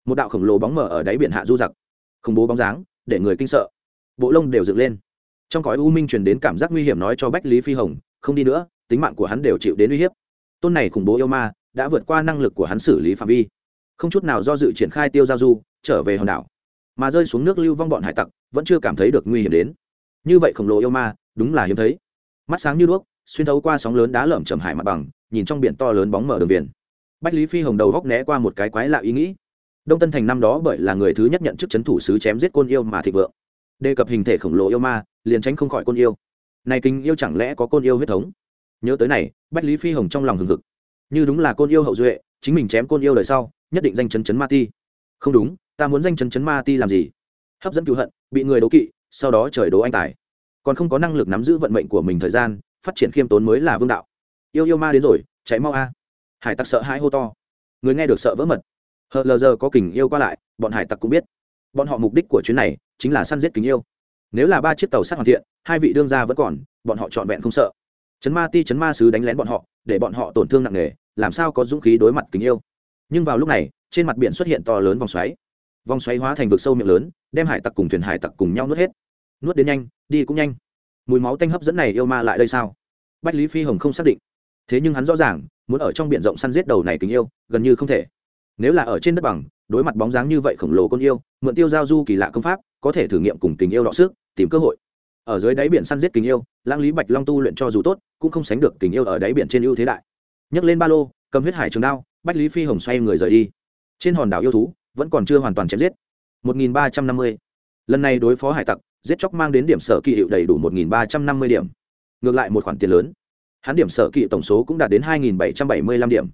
Một đạo khổng lồ bóng mở ở đáy biển hạ du giặc. Khủng bố bóng dáng, để người kinh sợ. Bộ lông đều dựng lên. Trong cõi u minh truyền đến cảm giác nguy hiểm nói cho bách lý phi hồng, không đi nữa, tính mạng của hắn đều chịu đến uy hiếp. Tôn này khủng bố yêu ma đã vượt qua năng lực của hắn xử lý phạm vi. Không chút nào do dự triển khai tiêu giao du, trở về hòn đảo. Mà rơi xuống nước lưu vong bọn hải tặc vẫn chưa cảm thấy được nguy hiểm đến. Như vậy khổng lồ yêu ma, đúng là hiếm thấy. Mắt sáng như đuốc, xuyên thấu qua sóng lớn đá lởm chầm hải mặt bằng, nhìn trong biển to lớn bóng mở đường viền. Bách lý phi hồng đầu góc né qua một cái quái lạ ý nghĩ. Đông tân thành năm đó bởi là người thứ nhất nhận chức c h ấ n thủ sứ chém giết côn yêu mà thịnh vượng. Đề cập hình thể khổng lồ yêu ma, liền tránh không khỏi côn yêu. Này kính yêu chẳng lẽ có côn yêu huyết thống? Nhớ tới này, bách lý phi hồng trong lòng hừng hực như đúng là côn yêu hậu duệ, chính mình chém côn yêu đời sau, nhất định danh chấn chấn ma ti. Không đúng, ta muốn danh chấn chấn ma ti làm gì? Hấp dẫn cựu hận, bị người đố kỵ, sau đó trời đố anh tài. Còn không có năng lực nắm giữ vận mệnh của mình thời gian, phát triển khiêm tốn mới là vương đạo. Yêu yêu ma đến rồi, chạy mau a. Hải tặc sợ hãi hô to. Người nghe được sợ vỡ mật. Hờ lờ giờ có kình yêu qua lại, bọn hải tặc cũng biết. Bọn họ mục đích của chuyến này, chính là săn giết kính yêu. Nếu là ba chiếc tàu sắt hoàn thiện, hai vị đương gia vẫn còn, bọn họ trọn vẹn không sợ. Chấn ma ti chấn ma sứ đánh lén bọn họ, để bọn họ tổn thương nặng nề làm sao có dũng khí đối mặt kính yêu? Nhưng vào lúc này, trên mặt biển xuất hiện to lớn vòng xoáy. Vòng xoáy hóa thành vực sâu miệng lớn, đem hải tặc cùng thuyền hải tặc cùng nhau nuốt hết. Nuốt đến nhanh, đi cũng nhanh. Mùi máu tanh hấp dẫn này yêu ma lại đây sao? Bách lý phi hồng không xác định. Thế nhưng hắn rõ ràng, muốn ở trong biển rộng săn giết đầu này tình yêu, gần như không thể. Nếu là ở trên đất bằng, đối mặt bóng dáng như vậy khổng lồ con yêu, mượn tiêu giao du kỳ lạ công pháp, có thể thử nghiệm cùng tình yêu đọ sức, tìm cơ hội. Ở dưới đáy biển săn giết tình yêu, lãng lý bạch long tu luyện cho dù tốt, cũng không sánh được tình yêu ở đáy biển trên ưu thế đại nhấc lên ba lô, cầm huyết hải trường đao, bách lý phi hồng xoay người rời đi. Trên hòn đảo yêu thú vẫn còn chưa hoàn toàn chém giết. 1350. lần này đối phó hải tặc, giết chóc mang đến điểm sở kỳ hiệu đầy đủ 1350 điểm. Ngược lại một khoản tiền lớn. Hắn điểm sở kỳ tổng số cũng đạt đến 2775 điểm.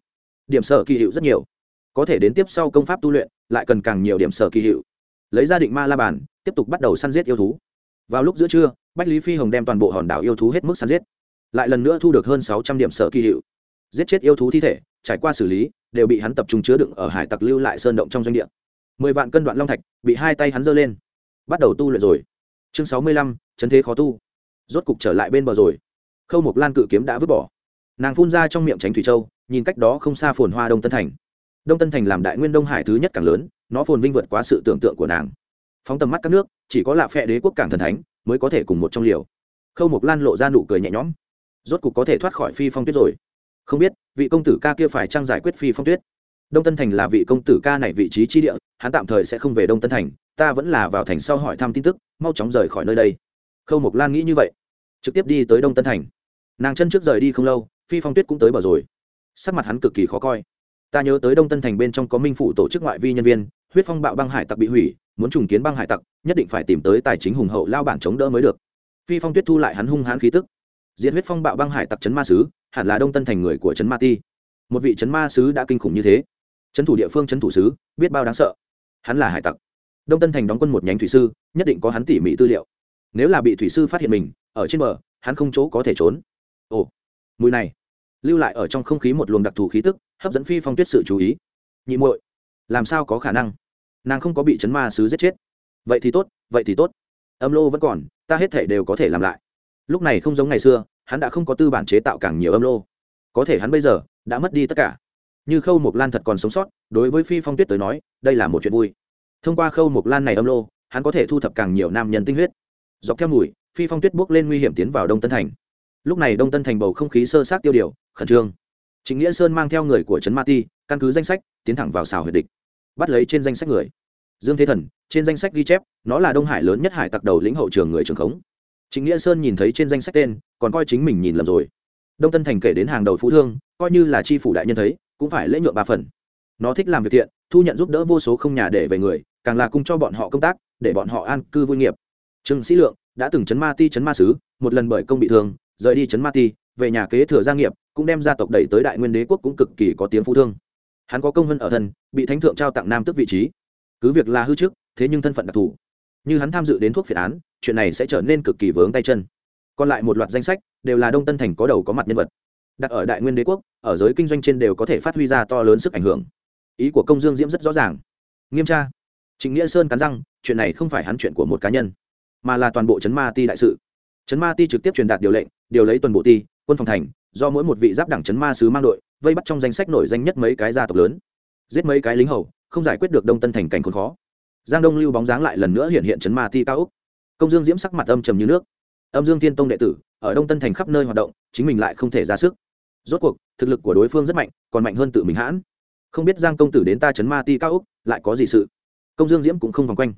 Điểm sở kỳ hiệu rất nhiều. Có thể đến tiếp sau công pháp tu luyện, lại cần càng nhiều điểm sở kỳ hiệu. Lấy ra định ma la bàn, tiếp tục bắt đầu săn giết yêu thú. Vào lúc giữa trưa, bách lý phi hồng đem toàn bộ hòn đảo yêu thú hết mức săn giết. Lại lần nữa thu được hơn sáu trăm điểm sở kỳ hiệu giết chết yêu thú thi thể, trải qua xử lý, đều bị hắn tập trung chứa đựng ở hải tặc lưu lại sơn động trong doanh địa. Mười vạn cân đoạn long thạch bị hai tay hắn giơ lên. Bắt đầu tu luyện rồi. Chương sáu mươi lăm, chấn thế khó tu. Rốt cục trở lại bên bờ rồi. Khâu mục lan cự kiếm đã vứt bỏ. Nàng phun ra trong miệng tránh thủy châu, nhìn cách đó không xa phồn hoa đông tân thành. Đông tân thành làm đại nguyên đông hải thứ nhất càng lớn, nó phồn vinh vượt quá sự tưởng tượng của nàng. Phóng tầm mắt các nước, chỉ có lạ phe đế quốc cảng thần thánh mới có thể cùng một trong liều. Khâu mộc lan lộ ra nụ cười nhẹ nhõm. Rốt cục có thể thoát khỏi phi phong tuyết rồi không biết, vị công tử ca kia phải trang giải quyết phi phong tuyết? Đông tân thành là vị công tử ca này vị trí chi địa, hắn tạm thời sẽ không về đông tân thành, ta vẫn là vào thành sau hỏi thăm tin tức, mau chóng rời khỏi nơi đây. Khâu mộc lan nghĩ như vậy, trực tiếp đi tới đông tân thành. Nàng chân trước rời đi không lâu, phi phong tuyết cũng tới bờ rồi. Sắc mặt hắn cực kỳ khó coi. Ta nhớ tới đông tân thành bên trong có minh phủ tổ chức ngoại vi nhân viên, huyết phong bạo băng hải tặc bị hủy, muốn trùng kiến băng hải tặc, nhất định phải tìm tới tài chính hùng hậu lao bản chống đỡ mới được. Phi phong tuyết thu lại hắn hung hãn khí tức diệt huyết phong bạo băng hải tặc trấn ma sứ, hẳn là đông tân thành người của trấn ma ti. Một vị trấn ma sứ đã kinh khủng như thế. Trấn thủ địa phương trấn thủ sứ, biết bao đáng sợ. Hắn là hải tặc. Đông tân thành đóng quân một nhánh thủy sư, nhất định có hắn tỉ mỉ tư liệu. Nếu là bị thủy sư phát hiện mình, ở trên bờ, hắn không chỗ có thể trốn. Ồ, mùi này. Lưu lại ở trong không khí một luồng đặc thù khí tức, hấp dẫn phi phong tuyết sự chú ý. Nhị muội, làm sao có khả năng? Nàng không có bị chấn ma sứ giết chết. Vậy thì tốt, vậy thì tốt. Âm lô vẫn còn, ta hết thể đều có thể làm lại lúc này không giống ngày xưa, hắn đã không có tư bản chế tạo càng nhiều âm lô. Có thể hắn bây giờ đã mất đi tất cả. Như khâu mộc lan thật còn sống sót, đối với phi phong tuyết tới nói, đây là một chuyện vui. Thông qua khâu mộc lan này âm lô, hắn có thể thu thập càng nhiều nam nhân tinh huyết. Dọc theo mùi, phi phong tuyết bước lên nguy hiểm tiến vào đông tân thành. Lúc này đông tân thành bầu không khí sơ sát tiêu điều, khẩn trương. Chính nghĩa sơn mang theo người của trấn ma ti, căn cứ danh sách, tiến thẳng vào xào huyệt địch. Bắt lấy trên danh sách người. Dương thế thần, trên danh sách ghi chép, nó là đông hải lớn nhất hải tặc đầu lĩnh hậu trường người trường khống chính nghĩa sơn nhìn thấy trên danh sách tên, còn coi chính mình nhìn lầm rồi. Đông tân thành kể đến hàng đầu phú thương, coi như là chi phủ đại nhân thấy, cũng phải lễ nhượng ba phần. Nó thích làm việc thiện, thu nhận giúp đỡ vô số không nhà để về người, càng là cung cho bọn họ công tác, để bọn họ an cư vui nghiệp. Trương sĩ lượng đã từng chấn ma ti, chấn ma sứ, một lần bởi công bị thương, rời đi chấn ma ti, về nhà kế thừa gia nghiệp, cũng đem gia tộc đẩy tới đại nguyên đế quốc cũng cực kỳ có tiếng phú thương. Hắn có công vân ở thân, bị thánh thượng trao tặng nam tức vị trí. Cứ việc là hư trước, thế nhưng thân phận đặc thù. Như hắn tham dự đến thuốc phiện án chuyện này sẽ trở nên cực kỳ vướng tay chân. Còn lại một loạt danh sách đều là đông tân thành có đầu có mặt nhân vật. Đặt ở đại nguyên đế quốc, ở giới kinh doanh trên đều có thể phát huy ra to lớn sức ảnh hưởng. Ý của công dương diễm rất rõ ràng. Nghiêm tra. Trịnh nghĩa sơn cắn răng, chuyện này không phải hắn chuyện của một cá nhân, mà là toàn bộ chấn ma ti đại sự. Chấn ma ti trực tiếp truyền đạt điều lệnh, điều lấy toàn bộ ti, quân phòng thành, do mỗi một vị giáp đảng chấn ma sứ mang đội, vây bắt trong danh sách nổi danh nhất mấy cái gia tộc lớn. Giết mấy cái lính hầu, không giải quyết được đông tân thành cảnh khốn khó. Giang đông lưu bóng dáng lại lần nữa hiện hiện chấn ma ti cao úc công dương diễm sắc mặt âm trầm như nước. Âm dương tiên tông đệ tử, ở đông tân thành khắp nơi hoạt động, chính mình lại không thể ra sức. Rốt cuộc, thực lực của đối phương rất mạnh, còn mạnh hơn tự mình hãn. Không biết giang công tử đến ta chấn ma ti cao úc lại có gì sự? Công dương diễm cũng không vòng quanh.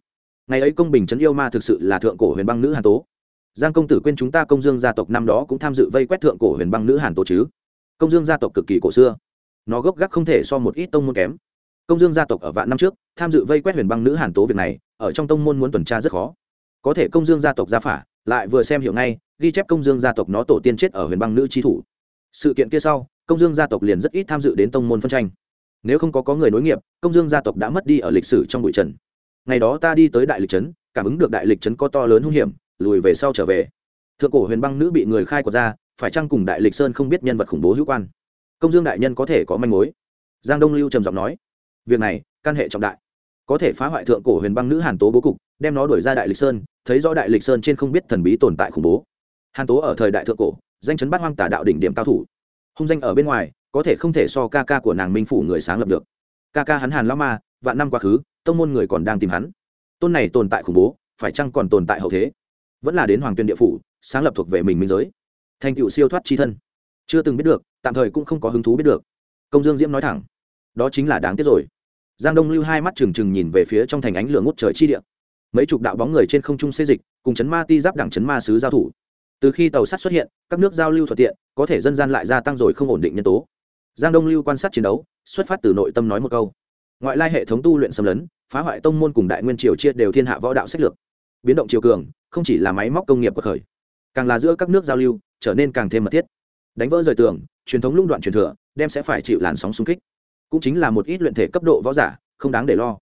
Ngày ấy công bình chấn yêu ma thực sự là thượng cổ huyền băng nữ hàn tố. Giang công tử quên chúng ta công dương gia tộc năm đó cũng tham dự vây quét thượng cổ huyền băng nữ hàn tố chứ? Công dương gia tộc cực kỳ cổ xưa. Nó gốc gác không thể so một ít tông môn kém. Công dương gia tộc ở vạn năm trước, tham dự vây quét huyền băng nữ hàn tố việc này, ở trong tông môn muốn tuần tra rất khó có thể công dương gia tộc gia phả, lại vừa xem hiểu ngay, ghi chép công dương gia tộc nó tổ tiên chết ở huyền băng nữ trí thủ. Sự kiện kia sau, công dương gia tộc liền rất ít tham dự đến tông môn phân tranh. Nếu không có có người nối nghiệp, công dương gia tộc đã mất đi ở lịch sử trong bụi trần. Ngày đó ta đi tới đại lịch trấn, cảm ứng được đại lịch trấn có to lớn hung hiểm, lùi về sau trở về. Thượng cổ huyền băng nữ bị người khai quật ra, phải chăng cùng đại lịch sơn không biết nhân vật khủng bố hữu quan? Công dương đại nhân có thể có manh mối. Giang đông lưu trầm giọng nói, việc này, căn hệ trọng đại có thể phá hoại thượng cổ huyền băng nữ hàn tố bố cục, đem nó đuổi ra đại lịch sơn, thấy rõ đại lịch sơn trên không biết thần bí tồn tại khủng bố. Hàn tố ở thời đại thượng cổ, danh chấn bát hoang tả đạo đỉnh điểm cao thủ. Hung danh ở bên ngoài, có thể không thể so ca ca của nàng minh phủ người sáng lập được. Ca ca hắn hàn lao ma, vạn năm quá khứ, tông môn người còn đang tìm hắn. Tôn này tồn tại khủng bố, phải chăng còn tồn tại hậu thế? Vẫn là đến hoàng tuyên địa phủ, sáng lập thuộc về mình minh giới. Thành cựu siêu thoát chi thân. Chưa từng biết được, tạm thời cũng không có hứng thú biết được. Công dương diễm nói thẳng, đó chính là đáng tiếc rồi giang đông lưu hai mắt trừng trừng nhìn về phía trong thành ánh lửa ngút trời chi địa. Mấy chục đạo bóng người trên không trung xê dịch, cùng chấn ma ti giáp đẳng chấn ma sứ giao thủ. Từ khi tàu sắt xuất hiện, các nước giao lưu thuận tiện, có thể dân gian lại gia tăng rồi không ổn định nhân tố. Giang đông lưu quan sát chiến đấu, xuất phát từ nội tâm nói một câu. Ngoại lai hệ thống tu luyện xâm lấn, phá hoại tông môn cùng đại nguyên triều chia đều thiên hạ võ đạo sách lược. Biến động triều cường, không chỉ là máy móc công nghiệp của khởi, càng là giữa các nước giao lưu, trở nên càng thêm mật thiết. Đánh vỡ rời tường, truyền thống lũng đoạn truyền thừa, đem sẽ phải chịu làn sóng xung kích cũng chính là một ít luyện thể cấp độ võ giả, không đáng để lo.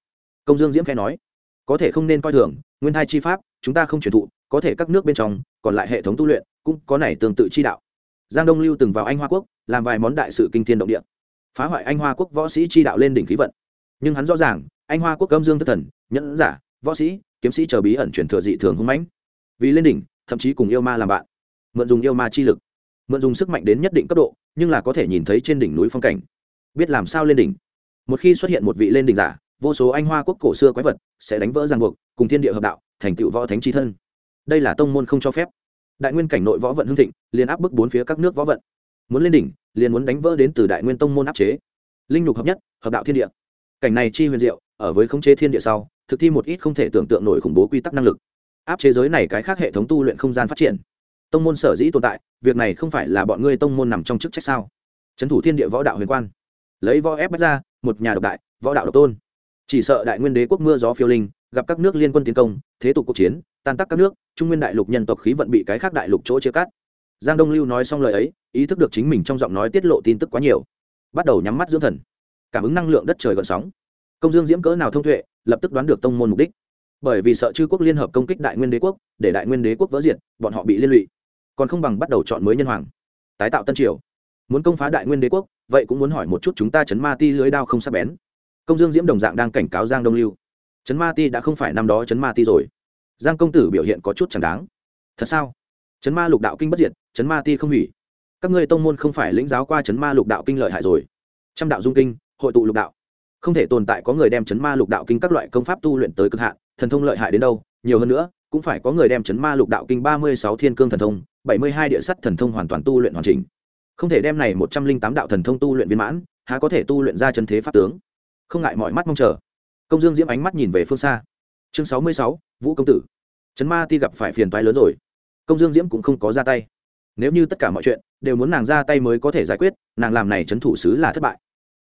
Công dương diễm khẽ nói, có thể không nên coi thường, nguyên thai chi pháp, chúng ta không truyền thụ, có thể các nước bên trong, còn lại hệ thống tu luyện, cũng có này tương tự chi đạo. Giang đông lưu từng vào anh hoa quốc, làm vài món đại sự kinh thiên động địa. Phá hoại anh hoa quốc võ sĩ chi đạo lên đỉnh khí vận. Nhưng hắn rõ ràng, anh hoa quốc âm dương thất thần, nhẫn giả, võ sĩ, kiếm sĩ chờ bí ẩn truyền thừa dị thường hung mãnh. Vì lên đỉnh, thậm chí cùng yêu ma làm bạn, mượn dùng yêu ma chi lực, mượn dùng sức mạnh đến nhất định cấp độ, nhưng là có thể nhìn thấy trên đỉnh núi phong cảnh biết làm sao lên đỉnh. Một khi xuất hiện một vị lên đỉnh giả, vô số anh hoa quốc cổ xưa quái vật sẽ đánh vỡ ràng buộc, cùng thiên địa hợp đạo, thành tựu võ thánh chi thân. Đây là tông môn không cho phép. Đại nguyên cảnh nội võ vận hưng thịnh, liền áp bức bốn phía các nước võ vận. Muốn lên đỉnh, liền muốn đánh vỡ đến từ đại nguyên tông môn áp chế. Linh nhục hợp nhất, hợp đạo thiên địa. Cảnh này chi huyền diệu, ở với khống chế thiên địa sau, thực thi một ít không thể tưởng tượng nổi khủng bố quy tắc năng lực. Áp chế giới này cái khác hệ thống tu luyện không gian phát triển. Tông môn sở dĩ tồn tại, việc này không phải là bọn ngươi tông môn nằm trong chức trách sao? Trấn thủ thiên địa võ đạo huyền quan lấy võ ép bách ra, một nhà độc đại, võ đạo độc tôn. Chỉ sợ đại nguyên đế quốc mưa gió phiêu linh, gặp các nước liên quân tiến công, thế tục cuộc chiến, tan tác các nước, trung nguyên đại lục nhân tộc khí vận bị cái khác đại lục chỗ chia cắt. Giang đông lưu nói xong lời ấy, ý thức được chính mình trong giọng nói tiết lộ tin tức quá nhiều. Bắt đầu nhắm mắt dưỡng thần. Cảm ứng năng lượng đất trời gợn sóng. Công dương diễm cỡ nào thông tuệ, lập tức đoán được tông môn mục đích. Bởi vì sợ chư quốc liên hợp công kích đại nguyên đế quốc, để đại nguyên đế quốc vỡ diệt, bọn họ bị liên lụy. Còn không bằng bắt đầu chọn mới nhân hoàng. Tái tạo tân triều muốn công phá đại nguyên đế quốc, vậy cũng muốn hỏi một chút chúng ta chấn ma ti lưới đao không sắp bén. Công dương diễm đồng dạng đang cảnh cáo giang đông lưu. Chấn ma ti đã không phải năm đó chấn ma ti rồi. Giang công tử biểu hiện có chút chẳng đáng. Thật sao? Chấn ma lục đạo kinh bất diệt chấn ma ti không hủy. Các ngươi tông môn không phải lĩnh giáo qua chấn ma lục đạo kinh lợi hại rồi. Trăm đạo dung kinh, hội tụ lục đạo. Không thể tồn tại có người đem chấn ma lục đạo kinh các loại công pháp tu luyện tới cực hạn, thần thông lợi hại đến đâu, nhiều hơn nữa, cũng phải có người đem chấn ma lục đạo kinh ba mươi sáu thiên cương thần thông, bảy mươi hai địa sắt thần thông hoàn toàn tu luyện hoàn chỉnh không thể đem này một trăm linh tám đạo thần thông tu luyện viên mãn, há có thể tu luyện ra chân thế pháp tướng. Không ngại mọi mắt mong chờ. Công dương diễm ánh mắt nhìn về phương xa. Chương sáu mươi sáu, vũ công tử. Trấn ma ti gặp phải phiền toái lớn rồi. Công dương diễm cũng không có ra tay. Nếu như tất cả mọi chuyện đều muốn nàng ra tay mới có thể giải quyết, nàng làm này trấn thủ sứ là thất bại.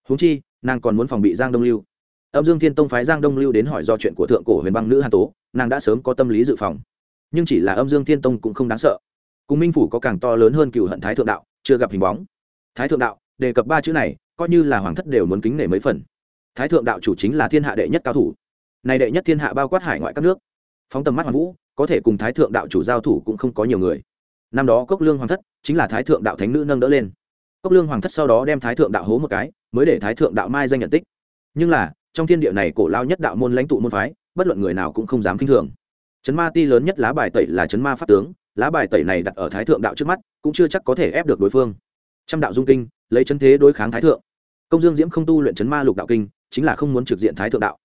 Huống chi, nàng còn muốn phòng bị giang đông lưu. Âm dương thiên tông phái giang đông lưu đến hỏi do chuyện của thượng cổ huyền băng nữ hàn tố, nàng đã sớm có tâm lý dự phòng. Nhưng chỉ là âm dương thiên tông cũng không đáng sợ. Cùng minh phủ có càng to lớn hơn cựu hận thái thượng đạo chưa gặp hình bóng. Thái thượng đạo, đề cập ba chữ này, coi như là hoàng thất đều muốn kính nể mấy phần. Thái thượng đạo chủ chính là thiên hạ đệ nhất cao thủ. Này đệ nhất thiên hạ bao quát hải ngoại các nước. Phóng tầm mắt hoàng vũ, có thể cùng thái thượng đạo chủ giao thủ cũng không có nhiều người. Năm đó cốc lương hoàng thất chính là thái thượng đạo thánh nữ nâng đỡ lên. Cốc lương hoàng thất sau đó đem thái thượng đạo hố một cái, mới để thái thượng đạo mai danh nhận tích. Nhưng là, trong thiên địa này cổ lao nhất đạo môn lãnh tụ môn phái, bất luận người nào cũng không dám k i n h thường. Chấn ma ti lớn nhất lá bài tẩy là chấn ma pháp tướng, lá bài tẩy này đặt ở thái thượng đạo trước mắt cũng chưa chắc có thể ép được đối phương. Trăm đạo dung kinh, lấy chấn thế đối kháng thái thượng. Công dương diễm không tu luyện chấn ma lục đạo kinh, chính là không muốn trực diện thái thượng đạo.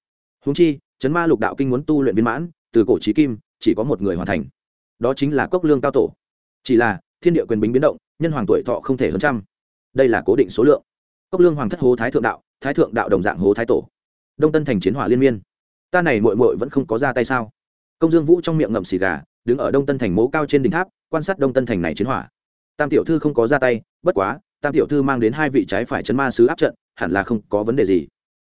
Húng chi, chấn ma lục đạo kinh muốn tu luyện viên mãn, từ cổ trí kim, chỉ có một người hoàn thành. Đó chính là cốc lương cao tổ. Chỉ là, thiên địa quyền bính biến động, nhân hoàng tuổi thọ không thể hơn trăm. Đây là cố định số lượng. Cốc lương hoàng thất hố thái thượng đạo, thái thượng đạo đồng dạng hố thái tổ. Đông tân thành chiến hỏa liên miên. Ta này mội mội vẫn không có ra tay sao? Công dương vũ trong miệng ngậm xì gà, đứng ở đông tân thành mố cao trên đỉnh tháp, quan sát đông tân thành này chiến hỏa tam tiểu thư không có ra tay, bất quá, tam tiểu thư mang đến hai vị trái phải chấn ma sứ áp trận, hẳn là không có vấn đề gì.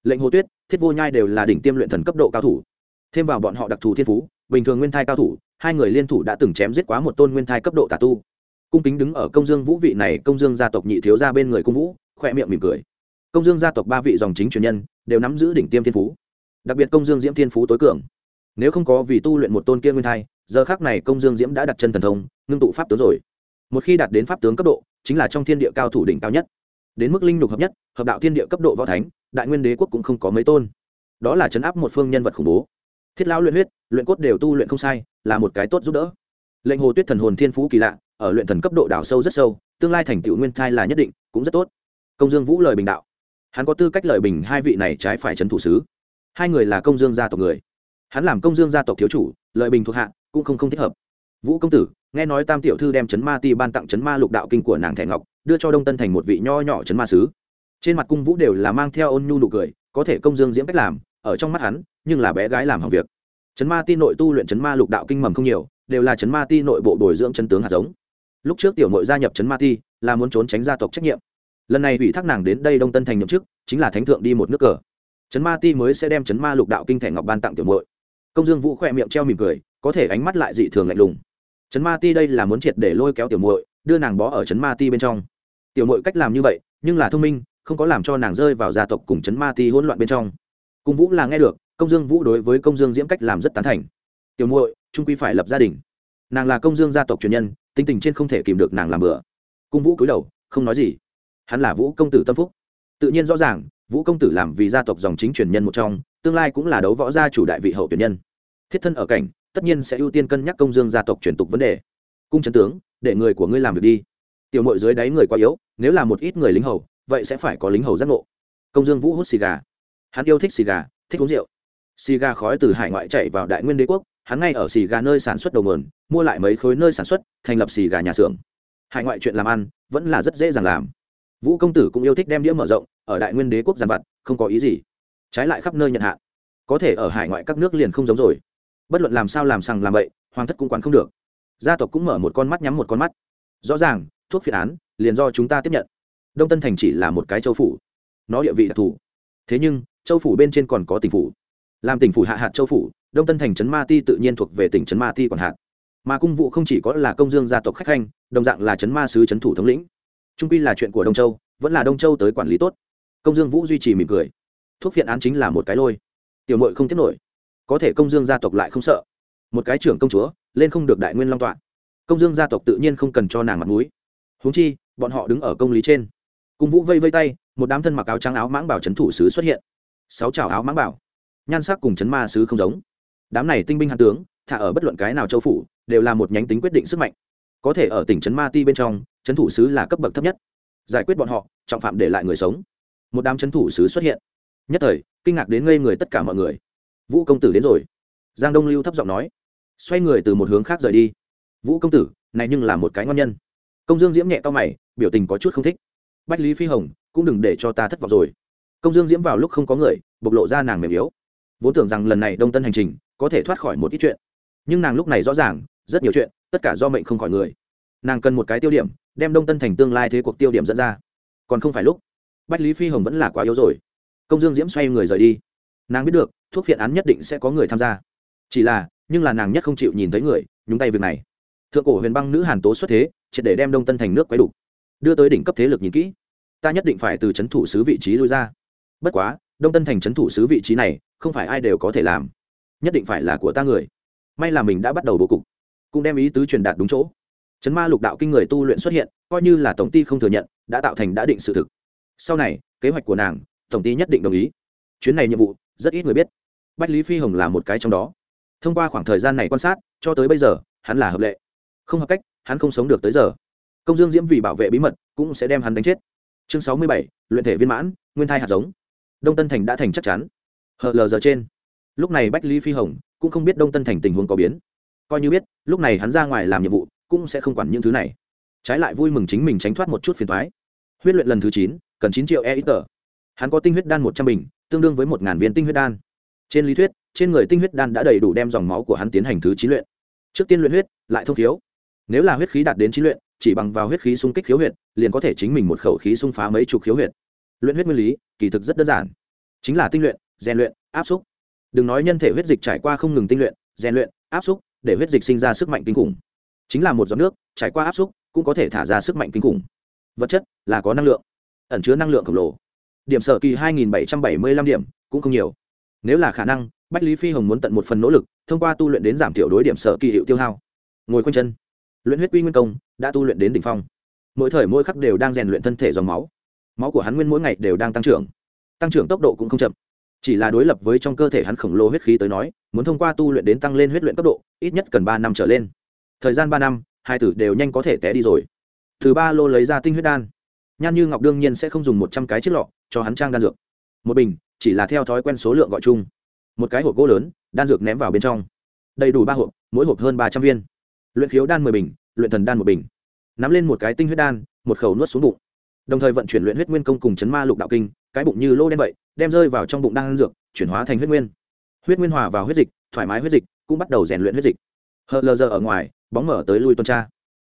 Lệnh hồ tuyết, thiết vô nhai đều là đỉnh tiêm luyện thần cấp độ cao thủ. Thêm vào bọn họ đặc thù thiên phú, bình thường nguyên thai cao thủ, hai người liên thủ đã từng chém giết quá một tôn nguyên thai cấp độ tà tu. Cung kính đứng ở công dương vũ vị này, công dương gia tộc nhị thiếu ra bên người cung vũ khoe miệng mỉm cười. Công dương gia tộc ba vị dòng chính truyền nhân, đều nắm giữ đỉnh tiêm thiên phú. Đặc biệt công dương diễm thiên phú tối cường. Nếu không có vì tu luyện một tôn kia nguyên thai, giờ khác này công dương diễm đã đặt chân thần thông, ngưng tụ pháp tướng rồi một khi đạt đến pháp tướng cấp độ, chính là trong thiên địa cao thủ đỉnh cao nhất. Đến mức linh lục hợp nhất, hợp đạo thiên địa cấp độ võ thánh, đại nguyên đế quốc cũng không có mấy tôn. Đó là chấn áp một phương nhân vật khủng bố. Thiết lão luyện huyết, luyện cốt đều tu luyện không sai, là một cái tốt giúp đỡ. Lệnh hồ tuyết thần hồn thiên phú kỳ lạ, ở luyện thần cấp độ đảo sâu rất sâu, tương lai thành tựu nguyên thai là nhất định, cũng rất tốt. Công dương vũ lời bình đạo. Hắn có tư cách lời bình hai vị này trái phải trấn thủ sứ. Hai người là công dương gia tộc người. Hắn làm công dương gia tộc thiếu chủ lợi bình thuộc hạ, cũng không không thích hợp vũ công tử, nghe nói tam tiểu thư đem chấn ma ti ban tặng chấn ma lục đạo kinh của nàng thẻ ngọc, đưa cho đông tân thành một vị nho nhỏ chấn ma sứ. Trên mặt cung vũ đều là mang theo ôn nhu nụ cười, có thể công dương diễm cách làm, ở trong mắt hắn, nhưng là bé gái làm hỏng việc. Chấn ma ti nội tu luyện chấn ma lục đạo kinh mầm không nhiều, đều là chấn ma ti nội bộ bồi dưỡng chân tướng hạt giống. Lúc trước tiểu nội gia nhập chấn ma ti, là muốn trốn tránh gia tộc trách nhiệm. Lần này ủy thác nàng đến đây đông tân thành nhậm chức, chính là thánh thượng đi một nước cờ. Chấn ma ti mới sẽ đem chấn ma lục đạo kinh thẻ ngọc ban tặng tiểu nội. công dương vũ khỏe miệng treo mỉm cười, có thể ánh mắt lại dị thường lạnh lùng chấn ma ti đây là muốn triệt để lôi kéo tiểu muội, đưa nàng bó ở chấn ma ti bên trong. Tiểu muội cách làm như vậy, nhưng là thông minh, không có làm cho nàng rơi vào gia tộc cùng chấn ma ti hỗn loạn bên trong. Cung vũ là nghe được, công dương vũ đối với công dương diễm cách làm rất tán thành. Tiểu muội trung quy phải lập gia đình. Nàng là công dương gia tộc truyền nhân tinh tình trên không thể kìm được nàng làm bừa. Cung vũ cúi đầu, không nói gì. Hắn là vũ công tử tâm phúc. Tự nhiên rõ ràng, vũ công tử làm vì gia tộc dòng chính truyền nhân một trong, tương lai cũng là đấu võ gia chủ đại vị hậu tuyển nhân. Thiết thân ở cảnh tất nhiên sẽ ưu tiên cân nhắc công dương gia tộc truyền tục vấn đề. Cung trấn tướng, để người của ngươi làm việc đi. Tiểu mội dưới đáy người quá yếu, nếu là một ít người lính hầu, vậy sẽ phải có lính hầu giác ngộ. Công dương vũ hút xì gà. Hắn yêu thích xì gà, thích uống rượu. Xì gà khói từ hải ngoại chạy vào đại nguyên đế quốc, hắn ngay ở xì gà nơi sản xuất đầu nguồn, mua lại mấy khối nơi sản xuất, thành lập xì gà nhà xưởng. Hải ngoại chuyện làm ăn, vẫn là rất dễ dàng làm. Vũ công tử cũng yêu thích đem đĩa mở rộng, ở đại nguyên đế quốc giàn vặt, không có ý gì. Trái lại khắp nơi nhận hạn có thể ở hải ngoại các nước liền không giống rồi bất luận làm sao làm sằng làm bậy, hoàng thất cũng quản không được. Gia tộc cũng mở một con mắt nhắm một con mắt. Rõ ràng, thuốc phiện án, liền do chúng ta tiếp nhận. Đông tân thành chỉ là một cái châu phủ. Nó địa vị đặc thù. Thế nhưng, châu phủ bên trên còn có tỉnh phủ. Làm tỉnh phủ hạ hạt châu phủ, đông tân thành trấn ma ti tự nhiên thuộc về tỉnh trấn ma ti quản hạt. Mà cung vụ không chỉ có là công dương gia tộc khách khanh, đồng dạng là trấn ma sứ trấn thủ thống lĩnh. Trung quy là chuyện của đông châu, vẫn là đông châu tới quản lý tốt. Công dương vũ duy trì mỉm cười. Thuốc phiện án chính là một cái lôi. Tiểu mội không tiếp nổi có thể công dương gia tộc lại không sợ. Một cái trưởng công chúa, lên không được đại nguyên long tọa. Công dương gia tộc tự nhiên không cần cho nàng mặt mũi. Huống chi, bọn họ đứng ở công lý trên. Cung vũ vây vây tay, một đám thân mặc áo trắng áo mãng bảo trấn thủ sứ xuất hiện. Sáu chảo áo mãng bảo. Nhan sắc cùng chấn ma sứ không giống. Đám này tinh binh hàn tướng, thả ở bất luận cái nào châu phủ, đều là một nhánh tính quyết định sức mạnh. Có thể ở tỉnh trấn ma ti bên trong, trấn thủ sứ là cấp bậc thấp nhất. Giải quyết bọn họ, trọng phạm để lại người sống. Một đám trấn thủ sứ xuất hiện. Nhất thời, kinh ngạc đến ngây người tất cả mọi người vũ công tử đến rồi. Giang đông lưu thấp giọng nói. Xoay người từ một hướng khác rời đi. Vũ công tử, này nhưng là một cái ngon nhân. Công dương diễm nhẹ to mày, biểu tình có chút không thích. Bách lý phi hồng, cũng đừng để cho ta thất vọng rồi. Công dương diễm vào lúc không có người, bộc lộ ra nàng mềm yếu. Vốn tưởng rằng lần này đông tân hành trình có thể thoát khỏi một ít chuyện. Nhưng nàng lúc này rõ ràng, rất nhiều chuyện, tất cả do mệnh không khỏi người. Nàng cần một cái tiêu điểm, đem đông tân thành tương lai thế cuộc tiêu điểm dẫn ra. Còn không phải lúc, bách lý phi hồng vẫn là quá yếu rồi. Công dương diễm xoay người rời đi. Nàng biết được thuốc phiện án nhất định sẽ có người tham gia. Chỉ là, nhưng là nàng nhất không chịu nhìn thấy người, nhúng tay việc này. Thượng cổ huyền băng nữ hàn tố xuất thế, triệt để đem đông tân thành nước quay đủ đưa tới đỉnh cấp thế lực nhìn kỹ, ta nhất định phải từ c h ấ n thủ sứ vị trí lui ra. Bất quá, đông tân thành c h ấ n thủ sứ vị trí này, không phải ai đều có thể làm. Nhất định phải là của ta người. May là mình đã bắt đầu bố cục. Cũng đem ý tứ truyền đạt đúng chỗ. Chấn ma lục đạo kinh người tu luyện xuất hiện, coi như là tổng ty không thừa nhận, đã tạo thành đã định sự thực. Sau này, kế hoạch của nàng, tổng ty nhất định đồng ý. Chuyến này nhiệm vụ, rất ít người biết bách lý phi hồng là một cái trong đó. Thông qua khoảng thời gian này quan sát, cho tới bây giờ, hắn là hợp lệ. Không hợp cách, hắn không sống được tới giờ. Công dương diễm vì bảo vệ bí mật, cũng sẽ đem hắn đánh chết. Chương sáu mươi bảy, luyện thể viên mãn, nguyên thai hạt giống. Đông tân thành đã thành chắc chắn. Hờ lờ giờ trên. Lúc này bách lý phi hồng cũng không biết đông tân thành tình huống có biến. Coi như biết, lúc này hắn ra ngoài làm nhiệm vụ, cũng sẽ không quản những thứ này. Trái lại vui mừng chính mình tránh thoát một chút phiền thoái huyết luyện lần thứ chín, cần chín triệu e ít tờ hắn có tinh huyết đan một trăm bình, tương đương với một ngàn viên tinh huyết đan trên lý thuyết, trên người tinh huyết đan đã đầy đủ đem dòng máu của hắn tiến hành thứ chín luyện. Trước tiên luyện huyết, lại thông thiếu nếu là huyết khí đạt đến chín luyện, chỉ bằng vào huyết khí xung kích khiếu huyệt, liền có thể chính mình một khẩu khí xung phá mấy chục khiếu huyệt. Luyện huyết nguyên lý, kỳ thực rất đơn giản. Chính là tinh luyện, rèn luyện, áp xúc. Đừng nói nhân thể huyết dịch trải qua không ngừng tinh luyện, rèn luyện, áp xúc, để huyết dịch sinh ra sức mạnh kinh khủng. Chính là một giọt nước, trải qua áp xúc, cũng có thể thả ra sức mạnh kinh khủng. Vật chất là có năng lượng, ẩn chứa năng lượng khổng lồ. Điểm sở kỳ 2.775 điểm, cũng không nhiều nếu là khả năng, bách lý phi hồng muốn tận một phần nỗ lực, thông qua tu luyện đến giảm thiểu đối điểm sở kỳ hiệu tiêu hao. Ngồi quanh chân. Luyện huyết quy nguyên công, đã tu luyện đến đỉnh phong. Mỗi thời mỗi khắc đều đang rèn luyện thân thể dòng máu. Máu của hắn nguyên mỗi ngày đều đang tăng trưởng. Tăng trưởng tốc độ cũng không chậm. Chỉ là đối lập với trong cơ thể hắn khổng lồ huyết khí tới nói, muốn thông qua tu luyện đến tăng lên huyết luyện cấp độ, ít nhất cần ba năm trở lên. Thời gian ba năm, hai tử đều nhanh có thể té đi rồi. Thứ ba lô lấy ra tinh huyết đan. Nhan như ngọc đương nhiên sẽ không dùng một trăm cái chiếc lọ cho hắn trang đan dược. Một bình chỉ là theo thói quen số lượng gọi chung. Một cái hộp gỗ lớn, đan dược ném vào bên trong. Đầy đủ ba hộp, mỗi hộp hơn ba trăm viên. Luyện khiếu đan mười bình, luyện thần đan một bình. Nắm lên một cái tinh huyết đan, một khẩu nuốt xuống bụng. Đồng thời vận chuyển luyện huyết nguyên công cùng chấn ma lục đạo kinh, cái bụng như lô đen vậy, đem rơi vào trong bụng đan dược, chuyển hóa thành huyết nguyên. Huyết nguyên hòa vào huyết dịch, thoải mái huyết dịch, cũng bắt đầu rèn luyện huyết dịch. Hờ lờ giờ ở ngoài, bóng mở tới lui tuần tra.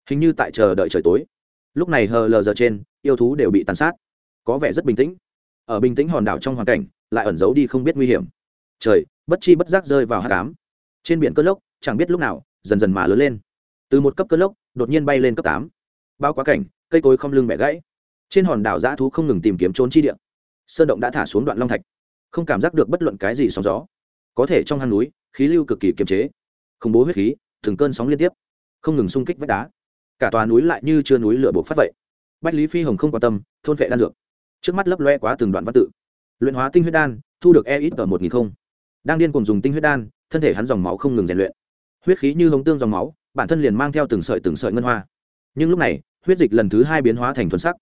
Hình như tại chờ đợi trời tối. Lúc này hờ lờ giờ trên, yêu thú đều bị tàn sát. Có vẻ rất bình tĩnh ở bình tĩnh hòn đảo trong hoàn cảnh, lại ẩn giấu đi không biết nguy hiểm. Trời, bất chi bất giác rơi vào hạ cám trên biển cơn lốc, chẳng biết lúc nào, dần dần mà lớn lên. Từ một cấp cơn lốc, đột nhiên bay lên cấp tám. Bao quá cảnh, cây cối không lưng bẻ gãy. Trên hòn đảo dã thú không ngừng tìm kiếm trốn chi địa. Sơn động đã thả xuống đoạn long thạch. Không cảm giác được bất luận cái gì sóng gió. Có thể trong hang núi, khí lưu cực kỳ kiềm chế. Khủng bố huyết khí, từng cơn sóng liên tiếp. Không ngừng xung kích vách đá. Cả tòa núi lại như chưa núi lửa buộc phát vậy. Bách lý phi hồng không quan tâm, thôn vệ đan dược trước mắt lấp loe quá từng đoạn văn tự. Luyện hóa tinh huyết đan, thu được e ít ở một nghìn không. Đang điên cùng dùng tinh huyết đan, thân thể hắn dòng máu không ngừng rèn luyện. Huyết khí như hồng tương dòng máu, bản thân liền mang theo từng sợi từng sợi ngân hoa. Nhưng lúc này, huyết dịch lần thứ hai biến hóa thành thuần sắc.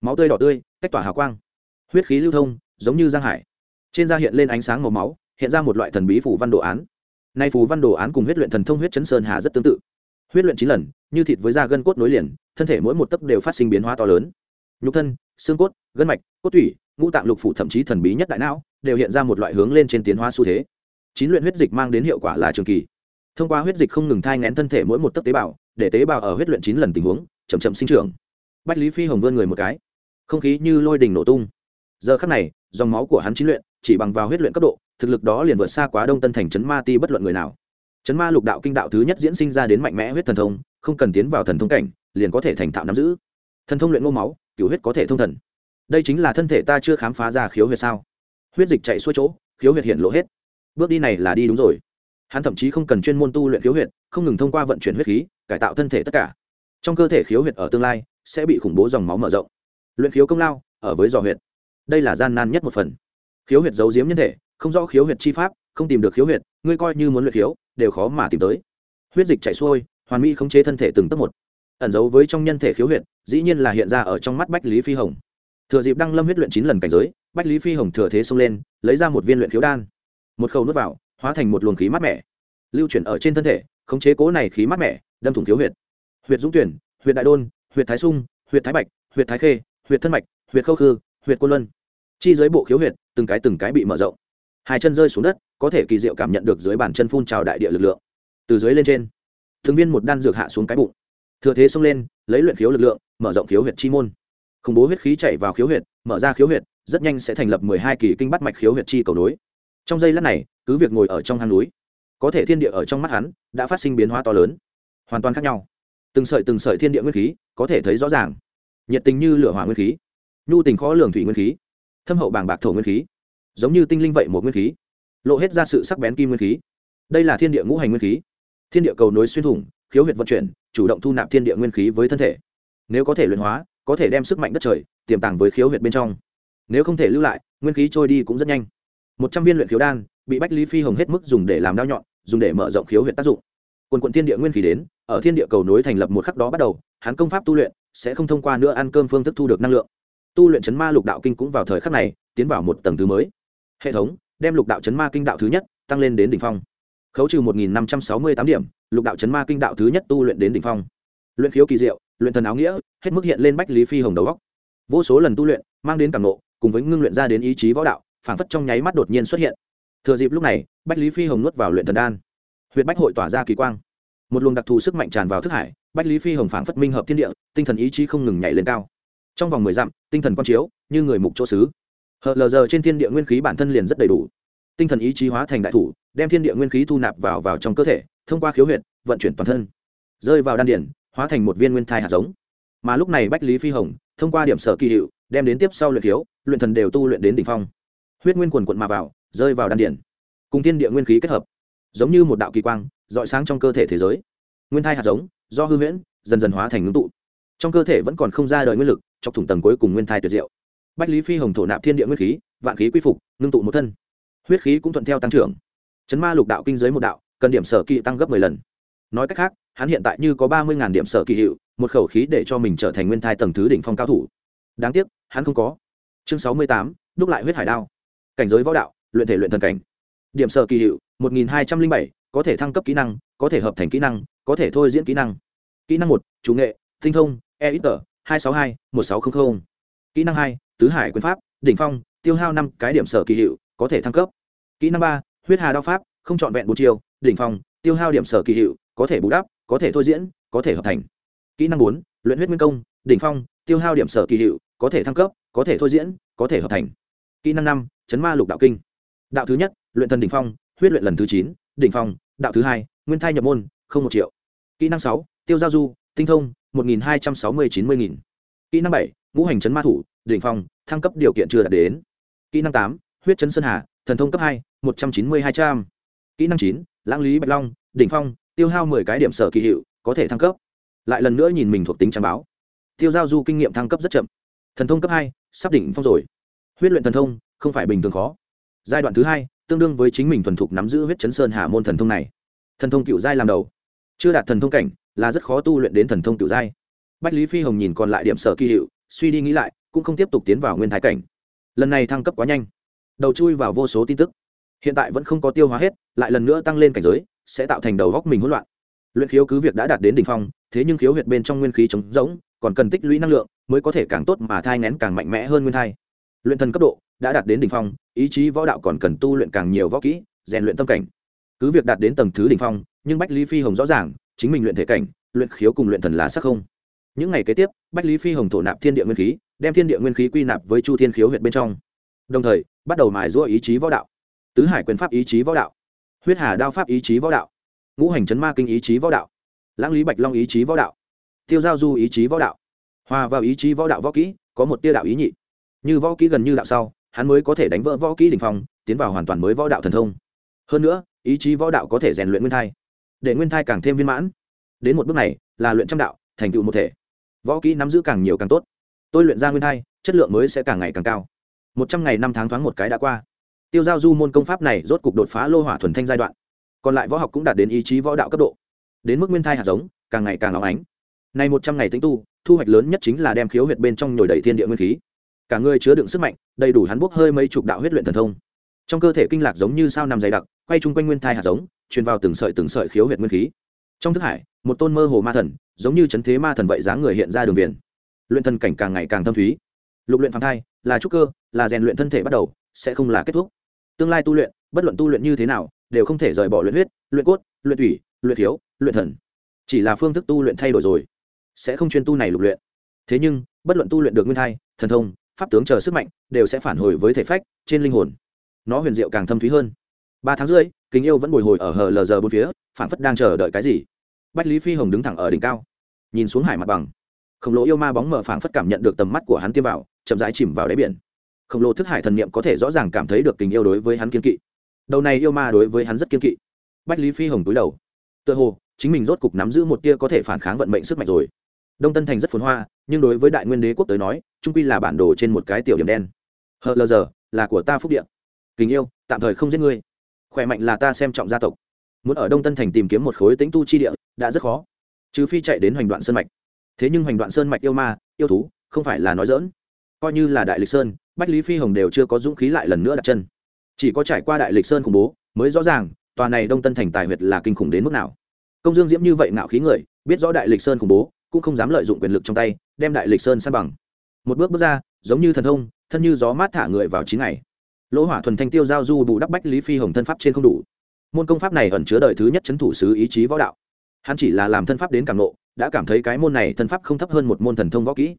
Máu tươi đỏ tươi, cách tỏa hào quang. Huyết khí lưu thông, giống như giang hải. Trên da hiện lên ánh sáng màu máu, hiện ra một loại thần bí phủ văn đồ án. Nay phù văn đồ án cùng huyết luyện thần thông huyết chấn sơn hà rất tương tự. Huyết luyện chín lần, như thịt với da gân cốt nối liền, thân thể mỗi một tấc đều phát sinh biến hóa to lớn. Nhục thân xương cốt, gân mạch, cốt tủy, ngũ tạng lục phủ thậm chí thần bí nhất đại não đều hiện ra một loại hướng lên trên tiến hóa xu thế. Chín luyện huyết dịch mang đến hiệu quả là trường kỳ. Thông qua huyết dịch không ngừng thai ngén thân thể mỗi một tấc tế bào, để tế bào ở huyết luyện chín lần tình huống, chậm chậm sinh trưởng. Bách lý phi hồng vươn người một cái. Không khí như lôi đình nổ tung. Giờ khắc này, dòng máu của hắn chín luyện, chỉ bằng vào huyết luyện cấp độ, thực lực đó liền vượt xa quá đông tân thành trấn ma ti bất luận người nào. Trấn ma lục đạo kinh đạo thứ nhất diễn sinh ra đến mạnh mẽ huyết thần thông, không cần tiến vào thần thông cảnh, liền có thể thành thạo nắm giữ. Thần thông luyện ngô máu cựu huyết có thể thông thần. Đây chính là thân thể ta chưa khám phá ra khiếu huyệt sao? Huyết dịch chạy xuôi chỗ, khiếu huyệt hiện lộ hết. Bước đi này là đi đúng rồi. Hắn thậm chí không cần chuyên môn tu luyện khiếu huyệt, không ngừng thông qua vận chuyển huyết khí, cải tạo thân thể tất cả. Trong cơ thể khiếu huyệt ở tương lai sẽ bị khủng bố dòng máu mở rộng. Luyện khiếu công lao ở với dò huyệt. Đây là gian nan nhất một phần. Khiếu huyệt giấu giếm nhân thể, không rõ khiếu huyệt chi pháp, không tìm được khiếu huyệt, ngươi coi như muốn luyện khiếu, đều khó mà tìm tới. Huyết dịch chảy xuôi, hoàn mỹ khống chế thân thể từng tấc một ẩn giấu với trong nhân thể khiếu huyệt, dĩ nhiên là hiện ra ở trong mắt bách lý phi hồng. Thừa dịp đăng lâm huyết luyện chín lần cảnh giới, bách lý phi hồng thừa thế xông lên, lấy ra một viên luyện khiếu đan. Một khẩu nuốt vào, hóa thành một luồng khí mát mẻ. Lưu chuyển ở trên thân thể, khống chế cố này khí mát mẻ, đâm thủng khiếu huyệt. Huyệt dũng tuyển, huyệt đại đôn, huyệt thái sung, huyệt thái bạch, huyệt thái khê, huyệt thân mạch, huyệt khâu khư, huyệt cô luân. Chi dưới bộ khiếu huyệt, từng cái từng cái bị mở rộng. Hai chân rơi xuống đất, có thể kỳ diệu cảm nhận được dưới bàn chân phun trào đại địa lực lượng. Từ dưới lên trên thường viên một đan dược hạ xuống cái bụng thừa thế xông lên, lấy luyện khiếu lực lượng, mở rộng khiếu huyệt chi môn. Khủng bố huyết khí chạy vào khiếu huyệt, mở ra khiếu huyệt, rất nhanh sẽ thành lập mười hai kỳ kinh bắt mạch khiếu huyệt chi cầu nối. Trong giây lát này, cứ việc ngồi ở trong hang núi, có thể thiên địa ở trong mắt hắn đã phát sinh biến hóa to lớn. Hoàn toàn khác nhau. Từng sợi từng sợi thiên địa nguyên khí, có thể thấy rõ ràng. Nhiệt tình như lửa hỏa nguyên khí, nhu tình khó lường thủy nguyên khí, thâm hậu bàng bạc thổ nguyên khí, giống như tinh linh vậy một nguyên khí, lộ hết ra sự sắc bén kim nguyên khí. Đây là thiên địa ngũ hành nguyên khí. Thiên địa cầu nối xuyên thủng, khiếu huyệt vận chuyển chủ động thu nạp thiên địa nguyên khí với thân thể. Nếu có thể luyện hóa, có thể đem sức mạnh đất trời tiềm tàng với khiếu huyệt bên trong. Nếu không thể lưu lại, nguyên khí trôi đi cũng rất nhanh. Một trăm viên luyện khiếu đan bị bách lý phi hồng hết mức dùng để làm đao nhọn, dùng để mở rộng khiếu huyệt tác dụng. Quần quận thiên địa nguyên khí đến, ở thiên địa cầu nối thành lập một khắc đó bắt đầu, hắn công pháp tu luyện sẽ không thông qua nữa ăn cơm phương thức thu được năng lượng. Tu luyện chấn ma lục đạo kinh cũng vào thời khắc này, tiến vào một tầng thứ mới. Hệ thống, đem lục đạo chấn ma kinh đạo thứ nhất, tăng lên đến đỉnh phong khấu trừ một nghìn năm trăm sáu mươi tám điểm, lục đạo chấn ma kinh đạo thứ nhất tu luyện đến đỉnh phong. Luyện khiếu kỳ diệu, luyện thần áo nghĩa, hết mức hiện lên bách lý phi hồng đầu góc vô số lần tu luyện, mang đến cảm nộ cùng với ngưng luyện ra đến ý chí võ đạo, phảng phất trong nháy mắt đột nhiên xuất hiện. Thừa dịp lúc này, bách lý phi hồng nuốt vào luyện thần đan. Huyện bách hội tỏa ra kỳ quang. Một luồng đặc thù sức mạnh tràn vào thức hải, bách lý phi hồng phảng phất minh hợp thiên địa, tinh thần ý chí không ngừng nhảy lên cao. Trong vòng mười dặm, tinh thần quang chiếu, như người mục chỗ xứ. Hờ lờ giờ trên thiên địa nguyên khí bản thân liền rất đầy đủ tinh thần ý chí hóa thành đại thủ, đem thiên địa nguyên khí thu nạp vào vào trong cơ thể, thông qua khiếu huyệt, vận chuyển toàn thân. Rơi vào đan điển, hóa thành một viên nguyên thai hạt giống. Mà lúc này bách lý phi hồng, thông qua điểm sở kỳ hiệu, đem đến tiếp sau luyện khiếu, luyện thần đều tu luyện đến đỉnh phong. Huyết nguyên quần quận mà vào, rơi vào đan điển. Cùng thiên địa nguyên khí kết hợp, giống như một đạo kỳ quang dọi sáng trong cơ thể thế giới. Nguyên thai hạt giống, do hư huyễn, dần dần hóa thành ngưng tụ. Trong cơ thể vẫn còn không ra đời nguyên lực, chọc thủng tầng cuối cùng nguyên thai tuyệt diệu. Bách lý phi hồng thổ nạp thiên địa nguyên khí, vạn khí quy phục, ngưng tụ một thân huyết khí cũng thuận theo tăng trưởng. Chấn ma lục đạo kinh giới một đạo, cần điểm sở kỳ tăng gấp mười lần. Nói cách khác, hắn hiện tại như có ba mươi điểm sở kỳ hiệu, một khẩu khí để cho mình trở thành nguyên thai tầng thứ đỉnh phong cao thủ. Đáng tiếc, hắn không có. Chương sáu mươi tám, đúc lại huyết hải đao. Cảnh giới võ đạo, luyện thể luyện thần cảnh. Điểm sở kỳ hiệu, một nghìn hai trăm linh bảy, có thể thăng cấp kỹ năng, có thể hợp thành kỹ năng, có thể thôi diễn kỹ năng. Kỹ năng một, chủ nghệ, tinh thông e ít tờ hai sáu hai, một sáu trăm linh kỹ năng hai, tứ hải quyền pháp, đỉnh phong, tiêu hao năm cái điểm sở kỳ hiệu có thể thăng cấp. Kỹ năng ba, huyết hà đao pháp, không trọn vẹn bốn chiều đỉnh phong, tiêu hao điểm sở kỳ hiệu, có thể bù đắp, có thể thôi diễn, có thể hợp thành. Kỹ năng bốn, luyện huyết nguyên công, đỉnh phong, tiêu hao điểm sở kỳ hiệu, có thể thăng cấp, có thể thôi diễn, có thể hợp thành. Kỹ năng năm, chấn ma lục đạo kinh. Đạo thứ nhất, luyện thần đỉnh phong, huyết luyện lần thứ chín, đỉnh phong, đạo thứ hai, nguyên thai nhập môn, không một triệu. Kỹ năng sáu, tiêu giao du, tinh thông, một nghìn hai trăm sáu mươi chín mươi nghìn. Kỹ năng bảy, ngũ hành chấn ma thủ, đỉnh phong, thăng cấp điều kiện chưa đạt đến. Kỹ năng tám huyết chấn sơn hà, thần thông cấp hai, một trăm chín mươi hai trăm. Kỹ năng chín, lãng lý bạch long, đỉnh phong, tiêu hao mười cái điểm sở kỳ hiệu, có thể thăng cấp. Lại lần nữa nhìn mình thuộc tính trang báo. Tiêu giao du kinh nghiệm thăng cấp rất chậm. Thần thông cấp hai, sắp đỉnh phong rồi. Huyết luyện thần thông, không phải bình thường khó. Giai đoạn thứ hai, tương đương với chính mình thuần thục nắm giữ huyết chấn sơn hà môn thần thông này. Thần thông cựu giai làm đầu. Chưa đạt thần thông cảnh, là rất khó tu luyện đến thần thông cựu giai. Bách lý phi hồng nhìn còn lại điểm sở kỳ hiệu, suy đi nghĩ lại, cũng không tiếp tục tiến vào nguyên thái cảnh. Lần này thăng cấp quá nhanh đầu chui vào vô số tin tức. Hiện tại vẫn không có tiêu hóa hết, lại lần nữa tăng lên cảnh giới, sẽ tạo thành đầu góc mình hỗn loạn. Luyện khiếu cứ việc đã đạt đến đ ỉ n h phong, thế nhưng khiếu huyệt bên trong nguyên khí trống rỗng, còn cần tích lũy năng lượng mới có thể càng tốt mà thai ngén càng mạnh mẽ hơn nguyên thai. Luyện thần cấp độ đã đạt đến đ ỉ n h phong, ý chí võ đạo còn cần tu luyện càng nhiều võ kỹ, rèn luyện tâm cảnh. Cứ việc đạt đến tầng thứ đ ỉ n h phong, nhưng bách lý phi hồng rõ ràng, chính mình luyện thể cảnh, luyện khiếu cùng luyện thần là sắc không. Những ngày kế tiếp, bách lý phi hồng thổ nạp thiên địa nguyên khí, đem thiên địa nguyên khí quy nạp với chu thiên khiếu huyệt bên trong. Đồng thời bắt đầu mài giũa ý chí võ đạo. Tứ hải quyền pháp ý chí võ đạo. Huyết hà đao pháp ý chí võ đạo. Ngũ hành chấn ma kinh ý chí võ đạo. Lãng lý bạch long ý chí võ đạo. Tiêu giao du ý chí võ đạo. Hòa vào ý chí võ đạo võ kỹ, có một tia đạo ý nhị. Như võ kỹ gần như đạo sau, hắn mới có thể đánh vỡ võ kỹ đỉnh phong, tiến vào hoàn toàn mới võ đạo thần thông. Hơn nữa, ý chí võ đạo có thể rèn luyện nguyên thai, để nguyên thai càng thêm viên mãn. Đến một bước này, là luyện trăm đạo, thành tựu một thể. Võ kỹ nắm giữ càng nhiều càng tốt. Tôi luyện ra nguyên thai, chất lượng mới sẽ càng ngày càng cao một trăm ngày năm tháng thoáng một cái đã qua. Tiêu giao du môn công pháp này rốt cục đột phá lô hỏa thuần thanh giai đoạn. Còn lại võ học cũng đạt đến ý chí võ đạo cấp độ. Đến mức nguyên thai hạt giống, càng ngày càng óng ánh. Này một trăm ngày tính tu, thu hoạch lớn nhất chính là đem khiếu huyệt bên trong nhồi đầy thiên địa nguyên khí. Cả người chứa đựng sức mạnh, đầy đủ hắn bốc hơi mấy chục đạo huyết luyện thần thông. Trong cơ thể kinh lạc giống như sao nằm dày đặc, quay chung quanh nguyên thai hạt giống, truyền vào từng sợi từng sợi khiếu huyệt nguyên khí. Trong thức hải, một tôn mơ hồ ma thần, giống như chấn thế ma thần vậy dáng người hiện ra đường viền. Luyện thần cảnh càng ngày càng thâm thúy. Lục luyện phàm thai là trúc cơ, là rèn luyện thân thể bắt đầu, sẽ không là kết thúc. Tương lai tu luyện, bất luận tu luyện như thế nào, đều không thể rời bỏ luyện huyết, luyện cốt, luyện thủy, luyện thiếu, luyện thần. Chỉ là phương thức tu luyện thay đổi rồi, sẽ không chuyên tu này lục luyện. Thế nhưng, bất luận tu luyện được nguyên thai, thần thông, pháp tướng chờ sức mạnh, đều sẽ phản hồi với thể phách trên linh hồn. Nó huyền diệu càng thâm thúy hơn. Ba tháng rưỡi, kính yêu vẫn bồi hồi ở hờ lờ giờ bốn phía phản phất đang chờ đợi cái gì. Bách lý phi hồng đứng thẳng ở đỉnh cao, nhìn xuống hải mặt bằng. Khổng lồ yêu ma bóng mở phảng phất cảm nhận được tầm mắt của hắn tiêm vào chậm rãi chìm vào đáy biển. Khổng lồ thức hải thần niệm có thể rõ ràng cảm thấy được tình yêu đối với hắn kiên kỵ. Đầu này yêu ma đối với hắn rất kiên kỵ. Bách lý phi hồng túi đầu. Tựa hồ, chính mình rốt cục nắm giữ một tia có thể phản kháng vận mệnh sức mạnh rồi. Đông tân thành rất phồn hoa, nhưng đối với đại nguyên đế quốc tới nói, trung quy là bản đồ trên một cái tiểu điểm đen. Hờ lờ giờ, là của ta phúc điện tình yêu, tạm thời không giết ngươi. Khỏe mạnh là ta xem trọng gia tộc. Muốn ở đông tân thành tìm kiếm một khối tính tu chi địa, đã rất khó. Trừ phi chạy đến hoành đoạn sơn mạch. Thế nhưng hoành đoạn sơn mạch yêu ma, yêu thú, không phải là nói dỡn coi như là đại lịch sơn, bách lý phi hồng đều chưa có dũng khí lại lần nữa đặt chân. Chỉ có trải qua đại lịch sơn khủng bố, mới rõ ràng, tòa này đông tân thành tài huyệt là kinh khủng đến mức nào. Công dương diễm như vậy ngạo khí người, biết rõ đại lịch sơn khủng bố, cũng không dám lợi dụng quyền lực trong tay, đem đại lịch sơn san bằng. Một bước bước ra, giống như thần thông, thân như gió mát thả người vào chín ngày. Lỗ hỏa thuần thanh tiêu giao du bù đắp bách lý phi hồng thân pháp trên không đủ. Môn công pháp này ẩn chứa đời thứ nhất chấn thủ sứ ý chí võ đạo. Hắn chỉ là làm thân pháp đến cảm nộ đã cảm thấy cái môn này thân pháp không thấp hơn một môn thần thông võ kỹ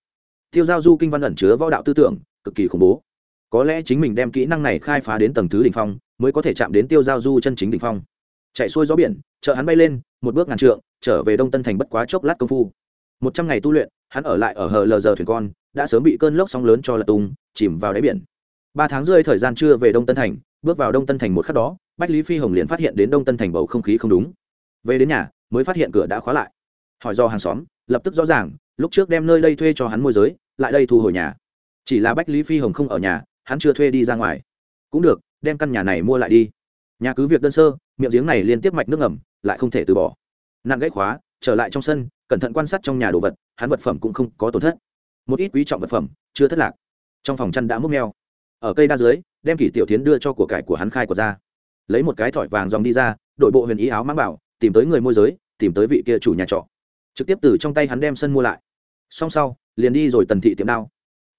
tiêu giao du kinh văn ẩn chứa võ đạo tư tưởng, cực kỳ khủng bố. Có lẽ chính mình đem kỹ năng này khai phá đến tầng thứ đ ỉ n h phong, mới có thể chạm đến tiêu giao du chân chính đ ỉ n h phong. Chạy xuôi gió biển, chợ hắn bay lên, một bước ngàn trượng, trở về đông tân thành bất quá chốc lát công phu. Một trăm ngày tu luyện, hắn ở lại ở hờ lờ giờ thuyền con, đã sớm bị cơn lốc sóng lớn cho lật tung, chìm vào đáy biển. Ba tháng rơi thời gian chưa về đông tân thành, bước vào đông tân thành một khắc đó, bách lý phi hồng liền phát hiện đến đông tân thành bầu không khí không đúng. Về đến nhà, mới phát hiện cửa đã khóa lại. Hỏi do hàng xóm, lập tức rõ ràng, lúc trước đem nơi đây thuê cho hắn môi giới lại đây thu hồi nhà. Chỉ là bách lý phi hồng không ở nhà, hắn chưa thuê đi ra ngoài. Cũng được, đem căn nhà này mua lại đi. Nhà cứ việc đơn sơ, miệng giếng này liên tiếp mạch nước ngầm, lại không thể từ bỏ. Nặng gãy khóa, trở lại trong sân, cẩn thận quan sát trong nhà đồ vật, hắn vật phẩm cũng không có tổn thất. Một ít quý trọng vật phẩm, chưa thất lạc. Trong phòng chăn đã múc meo. Ở cây đa dưới, đem kỷ tiểu tiến đưa cho của cải của hắn khai của ra. Lấy một cái thỏi vàng dòng đi ra, đội bộ huyền ý áo mang bảo, tìm tới người môi giới, tìm tới vị kia chủ nhà trọ. Trực tiếp từ trong tay hắn đem sân mua lại xong sau, liền đi rồi tần thị tiệm đao.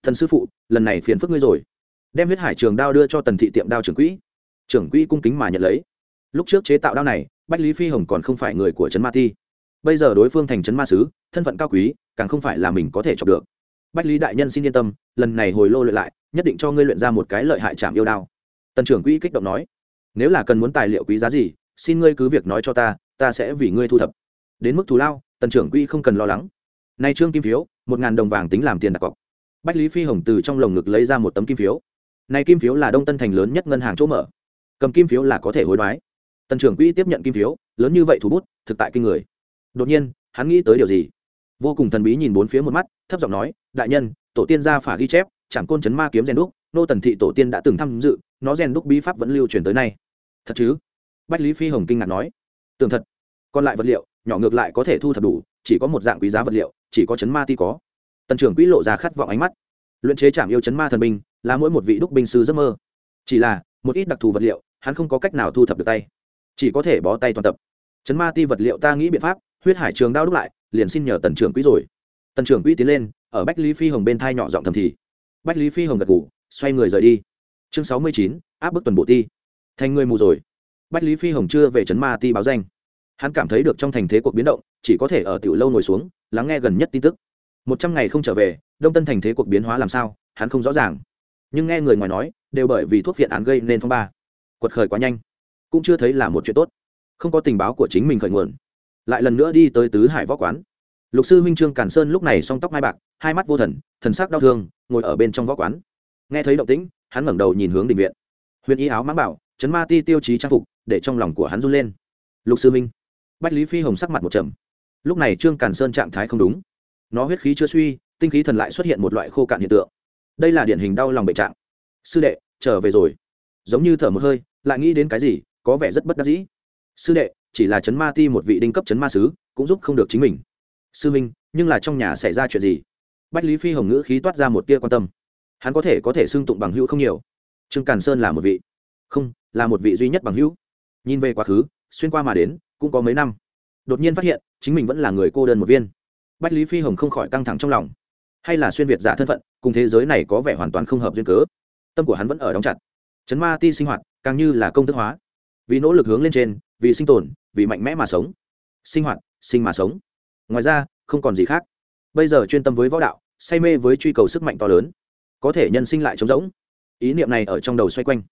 Thần sư phụ, lần này phiền phức ngươi rồi. Đem huyết hải trường đao đưa cho tần thị tiệm đao trưởng quỹ. Trưởng quỹ cung kính mà nhận lấy. Lúc trước chế tạo đao này, bách lý phi hồng còn không phải người của trấn ma ti. Bây giờ đối phương thành trấn ma sứ, thân phận cao quý, càng không phải là mình có thể chọc được. Bách lý đại nhân xin yên tâm, lần này hồi lô luyện lại, nhất định cho ngươi luyện ra một cái lợi hại chạm yêu đao. Tần trưởng quỹ kích động nói. Nếu là cần muốn tài liệu quý giá gì, xin ngươi cứ việc nói cho ta ta sẽ vì ngươi thu thập. Đến mức thù lao, tần trưởng quỹ không cần lo lắng nay trương kim phiếu, một ngàn đồng vàng tính làm tiền đặt cọc. Bách lý phi hồng từ trong lồng ngực lấy ra một tấm kim phiếu. Này kim phiếu là đông tân thành lớn nhất ngân hàng chỗ mở. Cầm kim phiếu là có thể hối đoái. Tần trưởng quỹ tiếp nhận kim phiếu, lớn như vậy thủ bút, thực tại kinh người. Đột nhiên, hắn nghĩ tới điều gì? Vô cùng thần bí nhìn bốn phía một mắt, thấp giọng nói, đại nhân, tổ tiên gia phả ghi chép chẳng côn chấn ma kiếm rèn đúc, nô tần thị tổ tiên đã từng tham dự, nó rèn đúc bí pháp vẫn lưu truyền tới nay. Thật chứ? Bách lý phi hồng kinh ngạc nói. Tưởng thật, còn lại vật liệu, nhỏ ngược lại có thể thu thập đủ, chỉ có một dạng quý giá vật liệu chỉ có chấn ma ti có. Tần trưởng quỹ lộ ra khát vọng ánh mắt. Luyện chế chạm yêu chấn ma thần binh là mỗi một vị đúc binh sư giấc mơ. Chỉ là, một ít đặc thù vật liệu, hắn không có cách nào thu thập được tay. Chỉ có thể bó tay toàn tập. Chấn ma ti vật liệu ta nghĩ biện pháp, huyết hải trường đao đúc lại, liền xin nhờ tần trưởng quỹ rồi. Tần trưởng quỹ tiến lên, ở bách lý phi hồng bên thai nhỏ giọng thầm thì. Bách lý phi hồng gật ngủ xoay người rời đi. Chương sáu mươi chín, áp bức tuần bộ ti. Thành người mù rồi. Bách lý phi hồng chưa về trấn ma ti báo danh. Hắn cảm thấy được trong thành thế cuộc biến động chỉ có thể ở tiểu lâu ngồi xuống, lắng nghe gần nhất tin tức. Một trăm ngày không trở về, đông tân thành thế cuộc biến hóa làm sao, hắn không rõ ràng. Nhưng nghe người ngoài nói, đều bởi vì thuốc viện án gây nên phong ba. Quật khởi quá nhanh. Cũng chưa thấy là một chuyện tốt. Không có tình báo của chính mình khởi nguồn. Lại lần nữa đi tới tứ hải võ quán. Lục sư huynh trương càn sơn lúc này song tóc mai bạc, hai mắt vô thần thần sắc đau thương, ngồi ở bên trong võ quán. Nghe thấy động tĩnh, hắn ngẩng đầu nhìn hướng đình viện. Huyền y áo mãng bảo, chấn ma ti tiêu chí trang phục, để trong lòng của hắn run lên. Lục sư minh bách lý phi hồng sắc mặt một trầm lúc này trương càn sơn trạng thái không đúng. Nó huyết khí chưa suy, tinh khí thần lại xuất hiện một loại khô cạn hiện tượng. Đây là điển hình đau lòng bệnh trạng. Sư đệ, trở về rồi. Giống như thở một hơi, lại nghĩ đến cái gì, có vẻ rất bất đắc dĩ. Sư đệ, chỉ là chấn ma ti một vị đinh cấp chấn ma sứ, cũng giúp không được chính mình. Sư minh nhưng là trong nhà xảy ra chuyện gì? Bách lý phi hồng ngữ khí toát ra một tia quan tâm. Hắn có thể có thể xưng tụng bằng hữu không nhiều. Trương càn sơn là một vị. Không, là một vị duy nhất bằng hữu. Nhìn về quá khứ, xuyên qua mà đến, cũng có mấy năm đột nhiên phát hiện, chính mình vẫn là người cô đơn một viên. Bách lý phi hồng không khỏi căng thẳng trong lòng. Hay là xuyên việt giả thân phận, cùng thế giới này có vẻ hoàn toàn không hợp duyên cớ. Tâm của hắn vẫn ở đóng chặt. Chấn ma ti sinh hoạt, càng như là công thức hóa. Vì nỗ lực hướng lên trên, vì sinh tồn, vì mạnh mẽ mà sống. Sinh hoạt, sinh mà sống. Ngoài ra, không còn gì khác. Bây giờ chuyên tâm với võ đạo, say mê với truy cầu sức mạnh to lớn. Có thể nhân sinh lại trống rỗng. Ý niệm này ở trong đầu xoay quanh.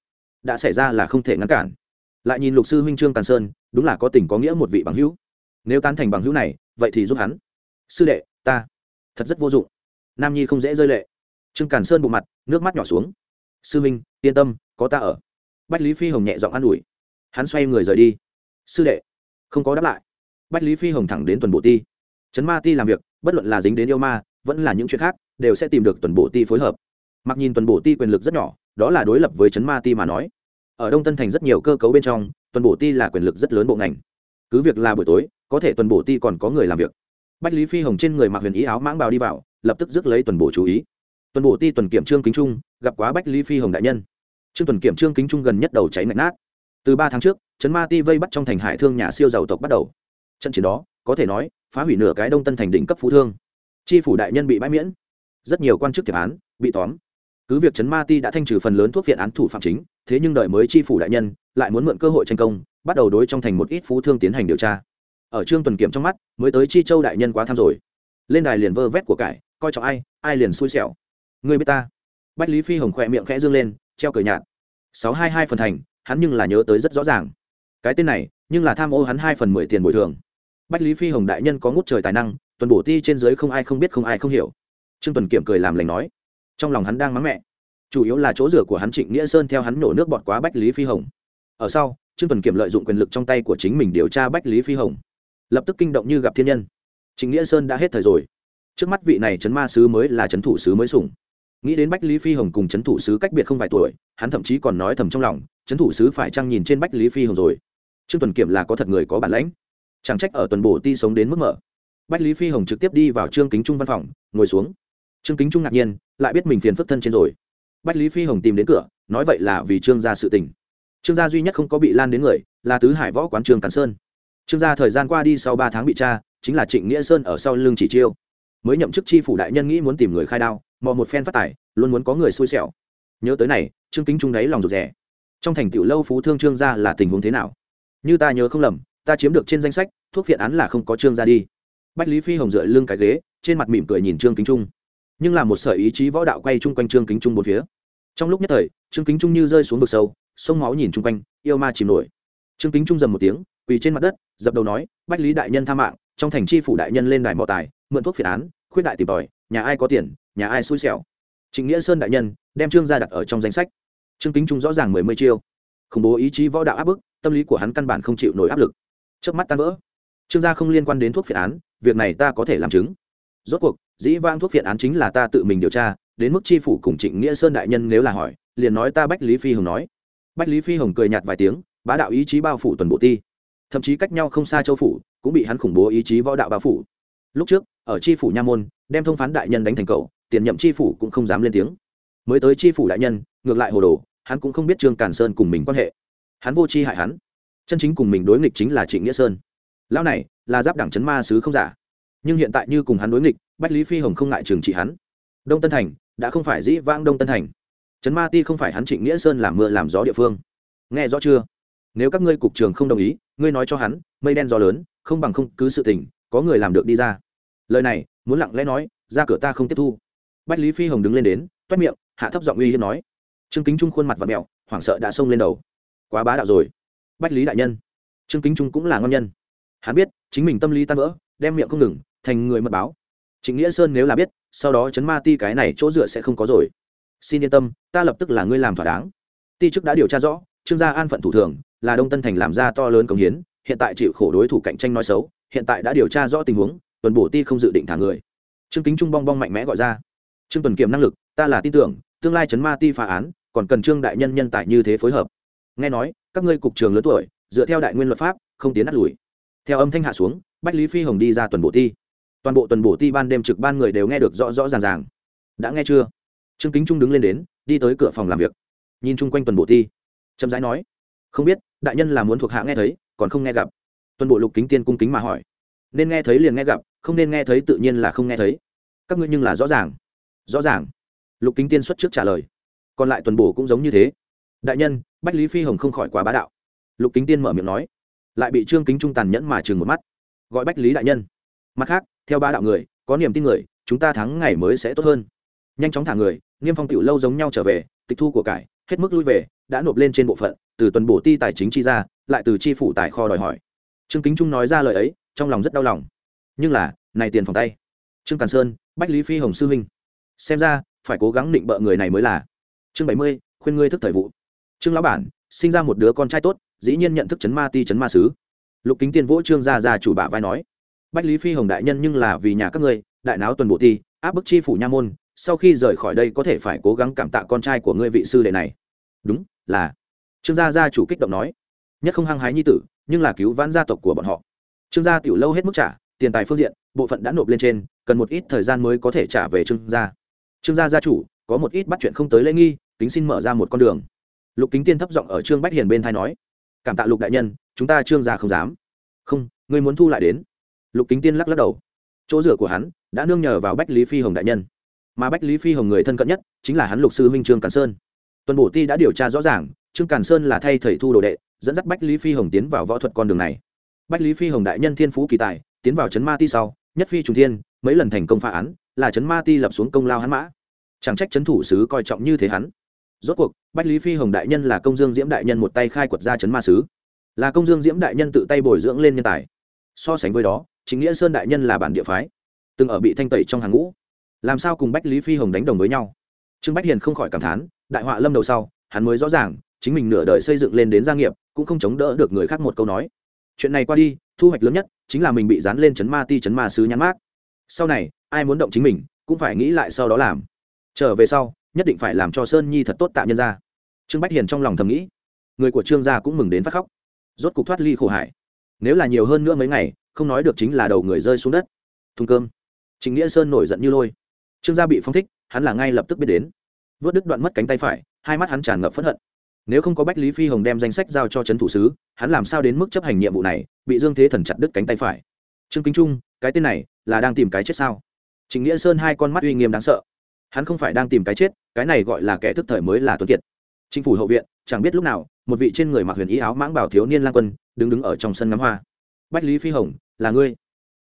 Đã xảy ra là không thể ngăn cản. Lại nhìn lục sư huynh trương tàn sơn, đúng là có tình có nghĩa một vị bằng hữu nếu tán thành bằng hữu này, vậy thì giúp hắn. Sư đệ, ta. Thật rất vô dụng. Nam nhi không dễ rơi lệ. Trương càn sơn bộ mặt, nước mắt nhỏ xuống. Sư minh, yên tâm, có ta ở. Bách lý phi hồng nhẹ giọng an ủi. Hắn xoay người rời đi. Sư đệ. Không có đáp lại. Bách lý phi hồng thẳng đến tuần bộ ti. Trấn ma ti làm việc, bất luận là dính đến yêu ma, vẫn là những chuyện khác, đều sẽ tìm được tuần bộ ti phối hợp. Mặc nhìn tuần bộ ti quyền lực rất nhỏ, đó là đối lập với trấn ma ti mà nói. Ở đông tân thành rất nhiều cơ cấu bên trong, tuần bộ ti là quyền lực rất lớn bộ ngành. Cứ việc là buổi tối có thể tuần bộ ti còn có người làm việc. Bách lý phi hồng trên người mặc huyền ý áo mãng bào đi vào, lập tức rước lấy tuần bộ chú ý. Tuần bộ ti tuần kiểm trương kính trung, gặp quá bách lý phi hồng đại nhân. Trương tuần kiểm trương kính trung gần nhất đầu cháy ngạch nát. Từ ba tháng trước, trấn ma ti vây bắt trong thành hải thương nhà siêu giàu tộc bắt đầu. Trận chiến đó, có thể nói, phá hủy nửa cái đông tân thành đỉnh cấp phú thương. Tri phủ đại nhân bị bãi miễn. Rất nhiều quan chức thiệp án, bị tóm. Cứ việc trấn ma ti đã thanh trừ phần lớn thuốc viện án thủ phạm chính, thế nhưng đợi mới tri phủ đại nhân, lại muốn mượn cơ hội tranh công, bắt đầu đối trong thành một ít phú thương tiến hành điều tra ở trương tuần kiểm trong mắt, mới tới chi châu đại nhân quá tham rồi. Lên đài liền vơ vét của cải, coi trọng ai ai liền xui xẻo. Người biết ta? Bách lý phi hồng khỏe miệng khẽ dương lên, treo cười nhạt. Sáu hai hai phần thành, hắn nhưng là nhớ tới rất rõ ràng. Cái tên này, nhưng là tham ô hắn hai phần mười tiền bồi thường. Bách lý phi hồng đại nhân có ngút trời tài năng, tuần bổ ti trên dưới không ai không biết không ai không hiểu. Trương tuần kiểm cười làm lành nói, trong lòng hắn đang mắng mẹ. Chủ yếu là chỗ rửa của hắn trịnh nghĩa sơn theo hắn nổ nước bọt quá bách lý phi hồng. Ở sau, trương tuần kiểm lợi dụng quyền lực trong tay của chính mình điều tra bách lý phi hồng lập tức kinh động như gặp thiên nhân. Trịnh nghĩa sơn đã hết thời rồi. Trước mắt vị này chấn ma sứ mới là chấn thủ sứ mới sủng. Nghĩ đến bách lý phi hồng cùng chấn thủ sứ cách biệt không vài tuổi, hắn thậm chí còn nói thầm trong lòng chấn thủ sứ phải chăng nhìn trên bách lý phi hồng rồi? Trương tuần kiểm là có thật người có bản lãnh. Chẳng trách ở tuần bổ ti sống đến mức mở. Bách lý phi hồng trực tiếp đi vào trương kính trung văn phòng, ngồi xuống. Trương kính trung ngạc nhiên, lại biết mình phiền phức thân trên rồi. Bách lý phi hồng tìm đến cửa, nói vậy là vì trương gia sự tình. Trương gia duy nhất không có bị lan đến người, là tứ hải võ quán trương càn sơn trương gia thời gian qua đi sau ba tháng bị tra, chính là trịnh nghĩa sơn ở sau lưng chỉ chiêu. Mới nhậm chức chi phủ đại nhân nghĩ muốn tìm người khai đao, mò một phen phát tài, luôn muốn có người xui xẻo. Nhớ tới này, trương kính trung đáy lòng rụt rè. Trong thành tựu lâu phú thương trương gia là tình huống thế nào? Như ta nhớ không lầm, ta chiếm được trên danh sách, thuốc phiện án là không có trương gia đi. Bách lý phi hồng dựa lưng cái ghế, trên mặt mỉm cười nhìn trương kính trung. Nhưng là một sở ý chí võ đạo quay chung quanh trương kính trung bốn phía. Trong lúc nhất thời, trương kính trung như rơi xuống vực sâu, sông máu nhìn chung quanh, yêu ma chìm nổi. Trương kính trung dầm một tiếng quỳ trên mặt đất, dập đầu nói, bách lý đại nhân tha mạng, trong thành chi phủ đại nhân lên đài mỏ tài, mượn thuốc phiện án, khuyết đại tìm tòi, nhà ai có tiền, nhà ai xui xẻo. Trịnh nghĩa sơn đại nhân đem trương gia đặt ở trong danh sách. Trương kính trung rõ ràng mười mươi chiêu. Khủng bố ý chí võ đạo áp bức, tâm lý của hắn căn bản không chịu nổi áp lực. Trước mắt tan vỡ. Trương gia không liên quan đến thuốc phiện án, việc này ta có thể làm chứng. Rốt cuộc, dĩ vang thuốc phiện án chính là ta tự mình điều tra, đến mức chi phủ cùng trịnh nghĩa sơn đại nhân nếu là hỏi, liền nói ta bách lý phi hồng nói. Bách lý phi hồng cười nhạt vài tiếng, bá đạo ý chí bao phủ tuần bộ ti thậm chí cách nhau không xa châu phủ, cũng bị hắn khủng bố ý chí võ đạo bao phủ. Lúc trước, ở tri phủ nha môn, đem thông phán đại nhân đánh thành cầu tiền nhậm tri phủ cũng không dám lên tiếng. Mới tới tri phủ đại nhân, ngược lại hồ đồ, hắn cũng không biết trương càn sơn cùng mình quan hệ. Hắn vô tri hại hắn. Chân chính cùng mình đối nghịch chính là trịnh nghĩa sơn. Lão này, là giáp đảng chấn ma sứ không giả. Nhưng hiện tại như cùng hắn đối nghịch, bách lý phi hồng không ngại trừng trị hắn. Đông tân thành, đã không phải dĩ vãng đông tân thành. Chấn ma ti không phải hắn trịnh nghĩa sơn làm mưa làm gió địa phương. Nghe rõ chưa? Nếu các ngươi cục trường không đồng ý, ngươi nói cho hắn, mây đen gió lớn, không bằng không cứ sự tình, có người làm được đi ra. Lời này, muốn lặng lẽ nói, ra cửa ta không tiếp thu. Bách lý phi hồng đứng lên đến, toét miệng, hạ thấp giọng uy hiếp nói. Trương kính trung khuôn mặt và mẹo, hoảng sợ đã xông lên đầu. Quá bá đạo rồi. Bách lý đại nhân. Trương kính trung cũng là ngon nhân. Hắn biết, chính mình tâm lý tan vỡ, đem miệng không ngừng, thành người mật báo. Chính nghĩa sơn nếu là biết, sau đó chấn ma ti cái này chỗ dựa sẽ không có rồi. Xin yên tâm, ta lập tức là ngươi làm thỏa đáng. Ti chức đã điều tra rõ, trương gia an phận thủ thường là đông tân thành làm ra to lớn công hiến, hiện tại chịu khổ đối thủ cạnh tranh nói xấu, hiện tại đã điều tra rõ tình huống, tuần bổ ti không dự định thả người. Trương kính trung bong bong mạnh mẽ gọi ra. Trương tuần kiểm năng lực, ta là tin tưởng, tương lai chấn ma ti phá án, còn cần trương đại nhân nhân tài như thế phối hợp. Nghe nói, các ngươi cục trường lớn tuổi, dựa theo đại nguyên luật pháp, không tiến đắt lùi. Theo âm thanh hạ xuống, bách lý phi hồng đi ra tuần bộ ti. Toàn bộ tuần bộ ti ban đêm trực ban người đều nghe được rõ rõ ràng ràng. Đã nghe chưa? Trương kính trung đứng lên đến, đi tới cửa phòng làm việc. Nhìn chung quanh tuần bộ ti. Chậm rãi nói không biết, đại nhân là muốn thuộc hạ nghe thấy, còn không nghe gặp. Tuần bộ lục kính tiên cung kính mà hỏi. Nên nghe thấy liền nghe gặp, không nên nghe thấy tự nhiên là không nghe thấy. Các ngươi nhưng là rõ ràng. Rõ ràng. Lục kính tiên xuất trước trả lời. Còn lại tuần bổ cũng giống như thế. Đại nhân, bách lý phi hồng không khỏi quá bá đạo. Lục kính tiên mở miệng nói. Lại bị trương kính trung tàn nhẫn mà chừng một mắt. Gọi bách lý đại nhân. Mặt khác, theo ba đạo người, có niềm tin người, chúng ta thắng ngày mới sẽ tốt hơn. Nhanh chóng thả người, niêm phong tiểu lâu giống nhau trở về, tịch thu của cải hết mức lui về, đã nộp lên trên bộ phận, từ tuần bổ ti tài chính chi ra, lại từ chi phủ tài kho đòi hỏi. Trương kính trung nói ra lời ấy, trong lòng rất đau lòng. Nhưng là, này tiền phòng tay. Trương càn sơn, bách lý phi hồng sư huynh. Xem ra, phải cố gắng định bợ người này mới là. Chương bảy mươi, khuyên ngươi thức thời vụ. Trương lão bản, sinh ra một đứa con trai tốt, dĩ nhiên nhận thức chấn ma ti chấn ma sứ. Lục kính tiên vỗ trương gia gia chủ bả vai nói. Bách lý phi hồng đại nhân nhưng là vì nhà các ngươi, đại náo tuần bộ ti, áp bức chi phủ nha môn, sau khi rời khỏi đây có thể phải cố gắng cảm tạ con trai của ngươi vị sư đệ này đúng, là. Trương gia gia chủ kích động nói. Nhất không hăng hái nhi tử, nhưng là cứu vãn gia tộc của bọn họ. Trương gia tiểu lâu hết mức trả, tiền tài phương diện, bộ phận đã nộp lên trên, cần một ít thời gian mới có thể trả về trương gia. Trương gia gia chủ, có một ít bắt chuyện không tới lễ nghi, kính xin mở ra một con đường. Lục kính tiên thấp giọng ở trương bách hiền bên thai nói. Cảm tạ lục đại nhân, chúng ta trương gia không dám. Không, ngươi muốn thu lại đến. Lục kính tiên lắc lắc đầu. Chỗ rửa của hắn, đã nương nhờ vào bách lý phi hồng đại nhân. Mà bách lý phi hồng người thân cận nhất, chính là hắn lục sư huynh trương càn sơn tuần bổ ti đã điều tra rõ ràng, trương càn sơn là thay thầy thu đồ đệ, dẫn dắt bách lý phi hồng tiến vào võ thuật con đường này. Bách lý phi hồng đại nhân thiên phú kỳ tài, tiến vào trấn ma ti sau, nhất phi trùng thiên, mấy lần thành công phá án, là trấn ma ti lập xuống công lao hắn mã. Chẳng trách trấn thủ sứ coi trọng như thế hắn. Rốt cuộc, bách lý phi hồng đại nhân là công dương diễm đại nhân một tay khai quật ra trấn ma sứ. Là công dương diễm đại nhân tự tay bồi dưỡng lên nhân tài. So sánh với đó, chính nghĩa sơn đại nhân là bản địa phái, từng ở bị thanh tẩy trong hàng ngũ. Làm sao cùng bách lý phi hồng đánh đồng với nhau? Trương bách hiền không khỏi cảm thán đại họa lâm đầu sau, hắn mới rõ ràng, chính mình nửa đời xây dựng lên đến gia nghiệp, cũng không chống đỡ được người khác một câu nói. Chuyện này qua đi, thu hoạch lớn nhất chính là mình bị dán lên chấn ma ti chấn ma sứ nhắn mát sau này, ai muốn động chính mình, cũng phải nghĩ lại sau đó làm. Trở về sau, nhất định phải làm cho sơn nhi thật tốt tạm nhân ra trương bách hiền trong lòng thầm nghĩ. Người của trương gia cũng mừng đến phát khóc. Rốt cục thoát ly khổ hải nếu là nhiều hơn nữa mấy ngày, không nói được chính là đầu người rơi xuống đất. Thùng cơm. Chính nghĩa sơn nổi giận như lôi. Trương gia bị phong thích, hắn là ngay lập tức biết đến vớt đứt đoạn mất cánh tay phải, hai mắt hắn tràn ngập phẫn hận. Nếu không có bách lý phi hồng đem danh sách giao cho trấn thủ sứ, hắn làm sao đến mức chấp hành nhiệm vụ này, bị dương thế thần chặt đứt cánh tay phải? Trương kính trung, cái tên này là đang tìm cái chết sao? Chính nghĩa sơn hai con mắt uy nghiêm đáng sợ. Hắn không phải đang tìm cái chết, cái này gọi là kẻ thức thời mới là tuấn kiệt. Chính phủ hậu viện, chẳng biết lúc nào, một vị trên người mặc huyền ý áo mãng bảo thiếu niên lang quân, đứng đứng ở trong sân ngắm hoa. Bách lý phi hồng, là ngươi?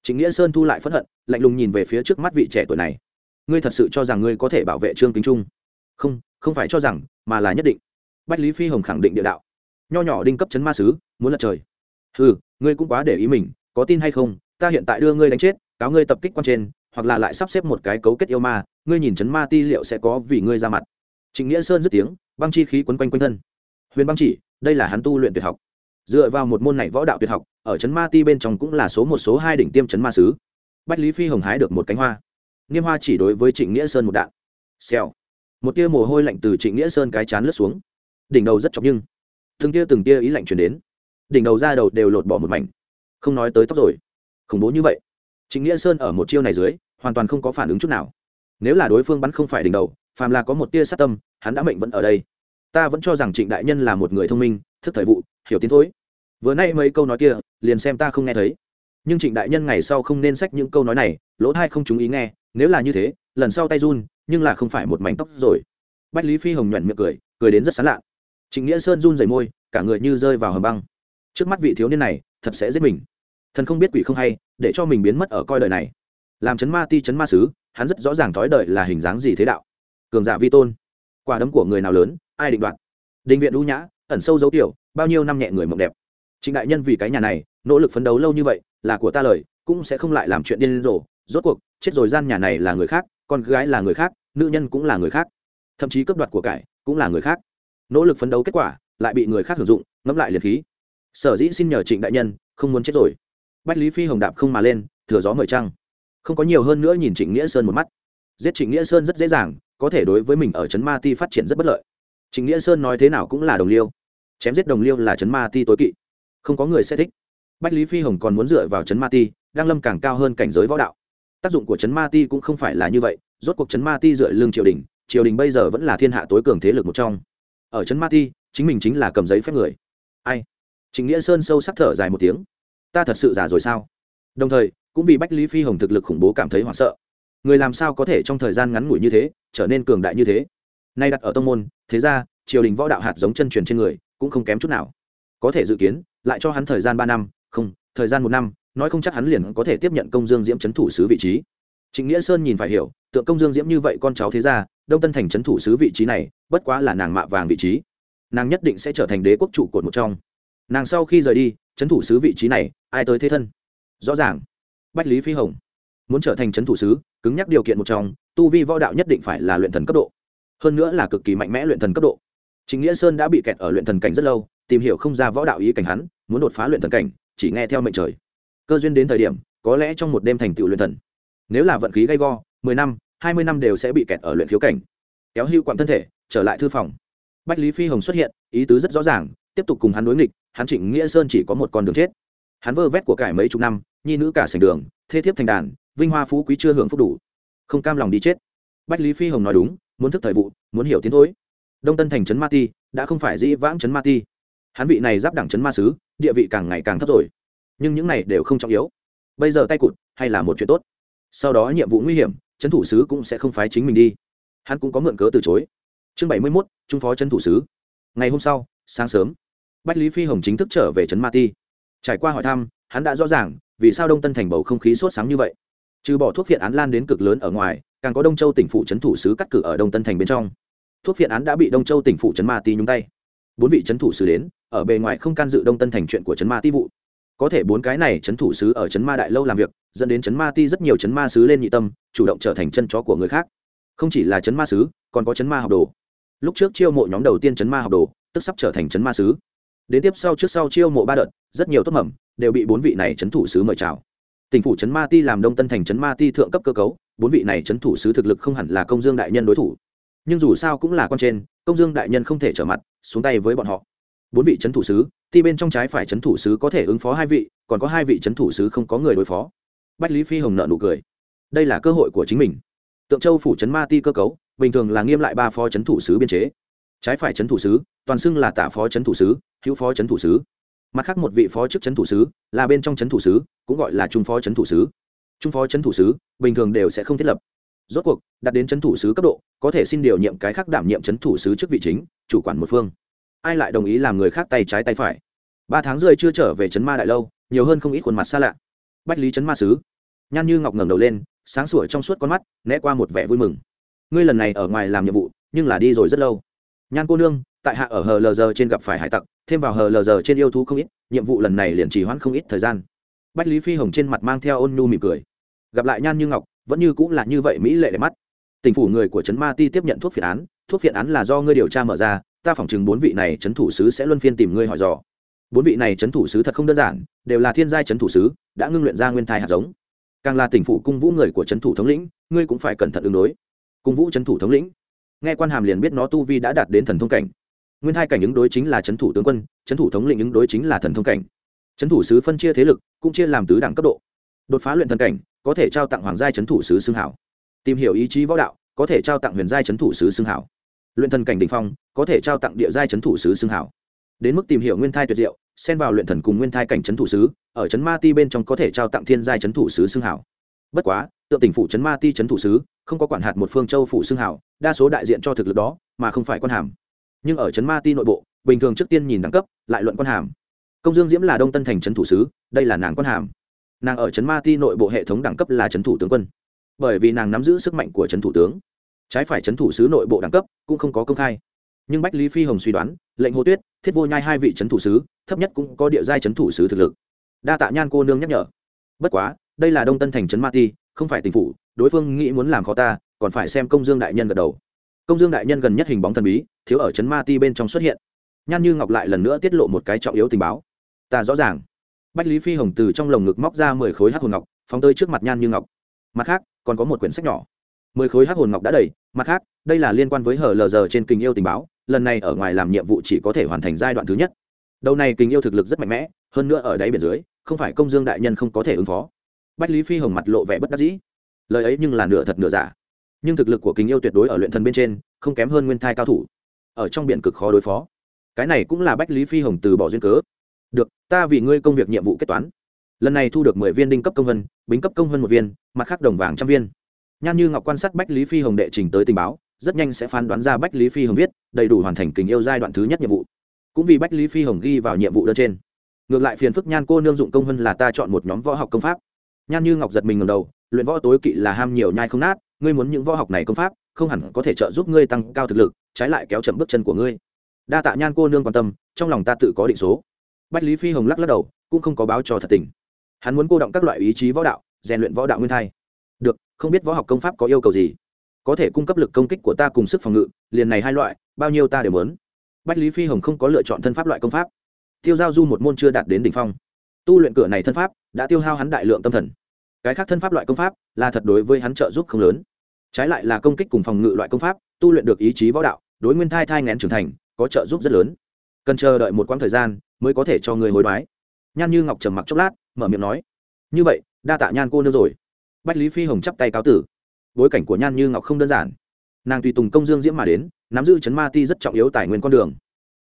Chính nghĩa sơn thu lại phẫn hận, lạnh lùng nhìn về phía trước mắt vị trẻ tuổi này. Ngươi thật sự cho rằng ngươi có thể bảo vệ trương kính trung? Không không phải cho rằng, mà là nhất định. Bách lý phi hồng khẳng định địa đạo. Nho nhỏ đinh cấp chấn ma sứ, muốn lật trời. Ừ ngươi cũng quá để ý mình, có tin hay không, ta hiện tại đưa ngươi đánh chết, cáo ngươi tập kích quan trên, hoặc là lại sắp xếp một cái cấu kết yêu ma, ngươi nhìn chấn ma ti liệu sẽ có vì ngươi ra mặt. Trịnh nghĩa sơn dứt tiếng, băng chi khí quấn quanh quanh thân. Huyền băng chỉ, đây là hắn tu luyện tuyệt học. Dựa vào một môn này võ đạo tuyệt học, ở chấn ma ti bên trong cũng là số một, số hai đỉnh tiêm chấn ma sứ. Bách lý phi hồng hái được một cánh hoa. Niêm hoa chỉ đối với trịnh nghĩa sơn một đạn. Xèo một tia mồ hôi lạnh từ trịnh nghĩa sơn cái chán lướt xuống. Đỉnh đầu rất chọc nhưng, từng tia từng tia ý lạnh chuyển đến. Đỉnh đầu ra đầu đều lột bỏ một mảnh. Không nói tới tóc rồi. Khủng bố như vậy. Trịnh nghĩa sơn ở một chiêu này dưới, hoàn toàn không có phản ứng chút nào. Nếu là đối phương bắn không phải đỉnh đầu, phàm là có một tia sát tâm, hắn đã mệnh vẫn ở đây. Ta vẫn cho rằng trịnh đại nhân là một người thông minh, thức thời vụ, hiểu tiến thối. Vừa nay mấy câu nói kia, liền xem ta không nghe thấy. Nhưng trịnh đại nhân ngày sau không nên sách những câu nói này, lỗ thai không chú ý nghe, nếu là như thế, lần sau tay run nhưng là không phải một mảnh tóc rồi. Bách lý phi hồng nhuận miệng cười cười đến rất sán lạ trịnh nghĩa sơn run rẩy môi, cả người như rơi vào hầm băng. Trước mắt vị thiếu niên này, thật sẽ giết mình. Thần không biết quỷ không hay, để cho mình biến mất ở coi đời này. Làm chấn ma ti chấn ma sứ, hắn rất rõ ràng thói đời là hình dáng gì thế đạo. Cường giả vi tôn. Quả đấm của người nào lớn, ai định đoạt? Định viện u nhã, ẩn sâu dấu tiểu, bao nhiêu năm nhẹ người mộng đẹp. Trịnh đại nhân vì cái nhà này, nỗ lực phấn đấu lâu như vậy, là của ta lời, cũng sẽ không lại làm chuyện điên rồ. Rốt cuộc, chết rồi gian nhà này là người khác con gái là người khác, nữ nhân cũng là người khác. Thậm chí cấp đoạt của cải cũng là người khác. Nỗ lực phấn đấu kết quả lại bị người khác sử dụng, ngẫm lại liệt khí. Sở dĩ xin nhờ trịnh đại nhân, không muốn chết rồi. Bách lý phi hồng đạp không mà lên, thừa gió mời trăng. Không có nhiều hơn nữa nhìn trịnh nghĩa sơn một mắt. Giết trịnh nghĩa sơn rất dễ dàng, có thể đối với mình ở trấn ma ti phát triển rất bất lợi. Trịnh nghĩa sơn nói thế nào cũng là đồng liêu. Chém giết đồng liêu là trấn ma ti tối kỵ. Không có người sẽ thích. Bách lý phi hồng còn muốn dựa vào trấn ma ti, đang lâm càng cao hơn cảnh giới võ đạo. Tác dụng của trấn ma ti cũng không phải là như vậy rốt cuộc trấn ma ti dựa lưng triều đình triều đình bây giờ vẫn là thiên hạ tối cường thế lực một trong. Ở trấn ma ti, chính mình chính là cầm giấy phép người. Ai? Chính nghĩa sơn sâu sắc thở dài một tiếng. Ta thật sự già rồi sao? Đồng thời, cũng vì bách lý phi hồng thực lực khủng bố cảm thấy hoảng sợ. Người làm sao có thể trong thời gian ngắn ngủi như thế, trở nên cường đại như thế? Nay đặt ở tông môn, thế ra, triều đình võ đạo hạt giống chân truyền trên người, cũng không kém chút nào. Có thể dự kiến, lại cho hắn thời gian ba năm, không, thời gian một năm, nói không chắc hắn liền có thể tiếp nhận công dương diễm c h ấ n thủ sứ vị trí trịnh nghĩa sơn nhìn phải hiểu, tượng công dương diễm như vậy con cháu thế ra đông tân thành trấn thủ sứ vị trí này, bất quá là nàng mạ vàng vị trí. Nàng nhất định sẽ trở thành đế quốc trụ cột một trong. Nàng sau khi rời đi, trấn thủ sứ vị trí này, ai tới thế thân? Rõ ràng. Bách lý phi hồng. Muốn trở thành trấn thủ sứ cứng nhắc điều kiện một trong, tu vi võ đạo nhất định phải là luyện thần cấp độ. Hơn nữa là cực kỳ mạnh mẽ luyện thần cấp độ. Chính nghĩa sơn đã bị kẹt ở luyện thần cảnh rất lâu, tìm hiểu không ra võ đạo ý cảnh hắn, muốn đột phá luyện thần cảnh, chỉ nghe theo mệnh trời. Cơ duyên đến thời điểm, có lẽ trong một đêm thành tựu luyện thần nếu là vận khí gay go, mười năm, hai mươi năm đều sẽ bị kẹt ở luyện khiếu cảnh. Kéo hưu quặn thân thể, trở lại thư phòng. Bách lý phi hồng xuất hiện, ý tứ rất rõ ràng, tiếp tục cùng hắn đối nghịch, hắn trịnh nghĩa sơn chỉ có một con đường chết. Hắn vơ vét của cải mấy chục năm, nhi nữ cả sành đường, thê thiếp thành đàn, vinh hoa phú quý chưa hưởng phúc đủ. Không cam lòng đi chết. Bách lý phi hồng nói đúng, muốn thức thời vụ, muốn hiểu tiến thối. Đông tân thành trấn ma ti, đã không phải dĩ vãng trấn ma ti. Hắn vị này giáp đẳng trấn ma sứ, địa vị càng ngày càng thấp rồi. Nhưng những này đều không trọng yếu. Bây giờ tay cụt, hay là một chuyện tốt? Sau đó nhiệm vụ nguy hiểm, trấn thủ sứ cũng sẽ không phái chính mình đi. Hắn cũng có mượn cớ từ chối. Chương bảy mươi mốt, trung phó trấn thủ sứ. Ngày hôm sau, sáng sớm, bách lý phi hồng chính thức trở về trấn ma ti. Trải qua hỏi thăm, hắn đã rõ ràng vì sao đông tân thành bầu không khí sốt sáng như vậy. Trừ bỏ thuốc phiện án lan đến cực lớn ở ngoài, càng có đông châu tỉnh phủ trấn thủ sứ cắt cử ở đông tân thành bên trong. Thuốc phiện án đã bị đông châu tỉnh phủ trấn ma ti nhúng tay. Bốn vị trấn thủ sứ đến, ở bề ngoài không can dự đông tân thành chuyện của trấn ma ti vụ có thể bốn cái này chấn thủ sứ ở chấn ma đại lâu làm việc, dẫn đến chấn ma ti rất nhiều chấn ma sứ lên nhị tâm, chủ động trở thành chân chó của người khác. Không chỉ là chấn ma sứ, còn có chấn ma học đồ. Lúc trước chiêu mộ nhóm đầu tiên chấn ma học đồ, tức sắp trở thành chấn ma sứ. Đến tiếp sau trước sau chiêu mộ ba đợt, rất nhiều tốt mầm đều bị bốn vị này chấn thủ sứ mời chào. Tỉnh phủ chấn ma ti làm đông tân thành chấn ma ti thượng cấp cơ cấu, bốn vị này chấn thủ sứ thực lực không hẳn là công dương đại nhân đối thủ. Nhưng dù sao cũng là con trên, công dương đại nhân không thể trở mặt, xuống tay với bọn họ. Bốn vị chấn thủ sứ ti bên trong trái phải chấn thủ sứ có thể ứng phó hai vị còn có hai vị chấn thủ sứ không có người đối phó bách lý phi hồng nợ nụ cười đây là cơ hội của chính mình tượng châu phủ chấn ma ti cơ cấu bình thường là nghiêm lại ba phó chấn thủ sứ biên chế trái phải chấn thủ sứ toàn xưng là tả phó chấn thủ sứ hữu phó chấn thủ sứ mặt khác một vị phó chức trấn thủ sứ là bên trong trấn thủ sứ cũng gọi là trung phó trấn thủ sứ trung phó trấn thủ sứ bình thường đều sẽ không thiết lập rốt cuộc đặt đến trấn thủ sứ cấp độ có thể xin điều nhiệm cái khác đảm nhiệm trấn thủ sứ chức vị chính chủ quản một phương ai lại đồng ý làm người khác tay trái tay phải? Ba tháng rơi chưa trở về trấn ma đại lâu, nhiều hơn không ít khuôn mặt xa lạ. Bách lý trấn ma sứ, nhan như ngọc ngẩng đầu lên, sáng sủa trong suốt con mắt, né qua một vẻ vui mừng. Ngươi lần này ở ngoài làm nhiệm vụ, nhưng là đi rồi rất lâu. Nhan cô nương, tại hạ ở hờ lờ giờ trên gặp phải hải tặc, thêm vào hờ lờ giờ trên yêu thú không ít, nhiệm vụ lần này liền chỉ hoãn không ít thời gian. Bách lý phi hồng trên mặt mang theo ôn nhu mỉm cười. Gặp lại nhan như ngọc, vẫn như cũng là như vậy mỹ lệ đẹp mắt. Tỉnh phủ người của trấn ma ti tiếp nhận thuốc phiện án, thuốc phiện án là do ngươi điều tra mở ra ta phỏng chừng bốn vị này trấn thủ sứ sẽ luân phiên tìm ngươi hỏi dò. Bốn vị này trấn thủ sứ thật không đơn giản, đều là thiên giai n thủ sứ, đã ngưng luyện ra nguyên thai hạt giống. Càng là tỉnh phủ cung vũ người của trấn thủ thống lĩnh, ngươi cũng phải cẩn thận ứng đối. Cung vũ trấn thủ thống lĩnh. Nghe quan hàm liền biết nó tu vi đã đạt đến thần thông cảnh. Nguyên thai cảnh ứng đối chính là trấn thủ tướng quân, trấn thủ thống lĩnh ứng đối chính là thần thông cảnh. Trấn thủ sứ phân chia thế lực, cũng chia làm tứ đẳng cấp độ. Đột phá luyện thần cảnh, có thể trao tặng hoàng giai trấn thủ sứ xương hảo. Tìm hiểu ý chí võ đạo, có thể trao tặng huyền giai trấn thủ sứ xương hảo. Luyện thần cảnh đình phong có thể trao tặng địa giai trấn thủ sứ xương hảo. Đến mức tìm hiểu nguyên thai tuyệt diệu, xen vào luyện thần cùng nguyên thai cảnh trấn thủ sứ, ở trấn ma ti bên trong có thể trao tặng thiên giai trấn thủ sứ xương hảo. Bất quá, tượng tỉnh phủ trấn ma ti trấn thủ sứ, không có quản hạt một phương châu phủ xương hảo, đa số đại diện cho thực lực đó, mà không phải quan hàm. Nhưng ở trấn ma ti nội bộ, bình thường trước tiên nhìn đẳng cấp, lại luận quan hàm. Công dương diễm là đông tân thành trấn thủ sứ, đây là nàng quan hàm. Nàng ở trấn ma ti nội bộ hệ thống đẳng cấp là trấn thủ tướng quân. Bởi vì nàng nắm giữ sức mạnh của trấn thủ tướng. Trái phải trấn thủ sứ nội bộ đẳng cấp cũng không có công khai nhưng bách lý phi hồng suy đoán, lệnh hồ tuyết, thiết vô nhai hai vị trấn thủ sứ, thấp nhất cũng có địa giai trấn thủ sứ thực lực. Đa tạ nhan cô nương nhắc nhở. Bất quá, đây là đông tân thành trấn ma ti, không phải tình phủ đối phương nghĩ muốn làm khó ta, còn phải xem công dương đại nhân gật đầu. Công dương đại nhân gần nhất hình bóng thần bí, thiếu ở trấn ma ti bên trong xuất hiện. Nhan như ngọc lại lần nữa tiết lộ một cái trọng yếu tình báo. Ta rõ ràng. Bách lý phi hồng từ trong lồng ngực móc ra mười khối hát hồn ngọc, phóng tới trước mặt nhan như ngọc. Mặt khác, còn có một quyển sách nhỏ. Mười khối hát hồn ngọc đã đầy, mặt khác, đây là liên quan với hở lờ giờ trên kinh yêu tình báo lần này ở ngoài làm nhiệm vụ chỉ có thể hoàn thành giai đoạn thứ nhất. Đầu này kình yêu thực lực rất mạnh mẽ, hơn nữa ở đáy biển dưới, không phải công dương đại nhân không có thể ứng phó. Bách lý phi hồng mặt lộ vẻ bất đắc dĩ. Lời ấy nhưng là nửa thật nửa giả. Nhưng thực lực của kính yêu tuyệt đối ở luyện thần bên trên, không kém hơn nguyên thai cao thủ. Ở trong biển cực khó đối phó. Cái này cũng là bách lý phi hồng từ bỏ duyên cớ. Được, ta vì ngươi công việc nhiệm vụ kết toán. Lần này thu được mười viên đinh cấp công vân, bính cấp công vân một viên, mặt khác đồng vàng trăm viên. Nhan như ngọc quan sát bách lý phi hồng đệ trình tới tình báo rất nhanh sẽ phán đoán ra bách lý phi hồng viết, đầy đủ hoàn thành tình yêu giai đoạn thứ nhất nhiệm vụ. Cũng vì bách lý phi hồng ghi vào nhiệm vụ đơn trên. Ngược lại phiền phức nhan cô nương dụng công hơn là ta chọn một nhóm võ học công pháp. Nhan như ngọc giật mình ngầm đầu, luyện võ tối kỵ là ham nhiều nhai không nát, ngươi muốn những võ học này công pháp, không hẳn có thể trợ giúp ngươi tăng cao thực lực, trái lại kéo chậm bước chân của ngươi. Đa tạ nhan cô nương quan tâm, trong lòng ta tự có định số. Bách lý phi hồng lắc lắc đầu, cũng không có báo cho thật tình. Hắn muốn cô động các loại ý chí võ đạo, rèn luyện võ đạo nguyên thai. Được, không biết võ học công pháp có yêu cầu gì có thể cung cấp lực công kích của ta cùng sức phòng ngự, liền này hai loại, bao nhiêu ta đều muốn. Bách lý phi hồng không có lựa chọn thân pháp loại công pháp. Tiêu giao du một môn chưa đạt đến đỉnh phong. Tu luyện cửa này thân pháp, đã tiêu hao hắn đại lượng tâm thần. Cái khác thân pháp loại công pháp, là thật đối với hắn trợ giúp không lớn. Trái lại là công kích cùng phòng ngự loại công pháp, tu luyện được ý chí võ đạo, đối nguyên thai thai ngén trưởng thành, có trợ giúp rất lớn. Cần chờ đợi một quãng thời gian, mới có thể cho người hối đoái. Nhan như ngọc trầm mặc chốc lát, mở miệng nói, như vậy, đa tạ nhan cô nương rồi. Bách lý phi hồng chắp tay cáo tử bối cảnh của nhan như ngọc không đơn giản. Nàng tùy tùng công dương diễm mà đến, nắm giữ chấn ma ti rất trọng yếu tài nguyên con đường.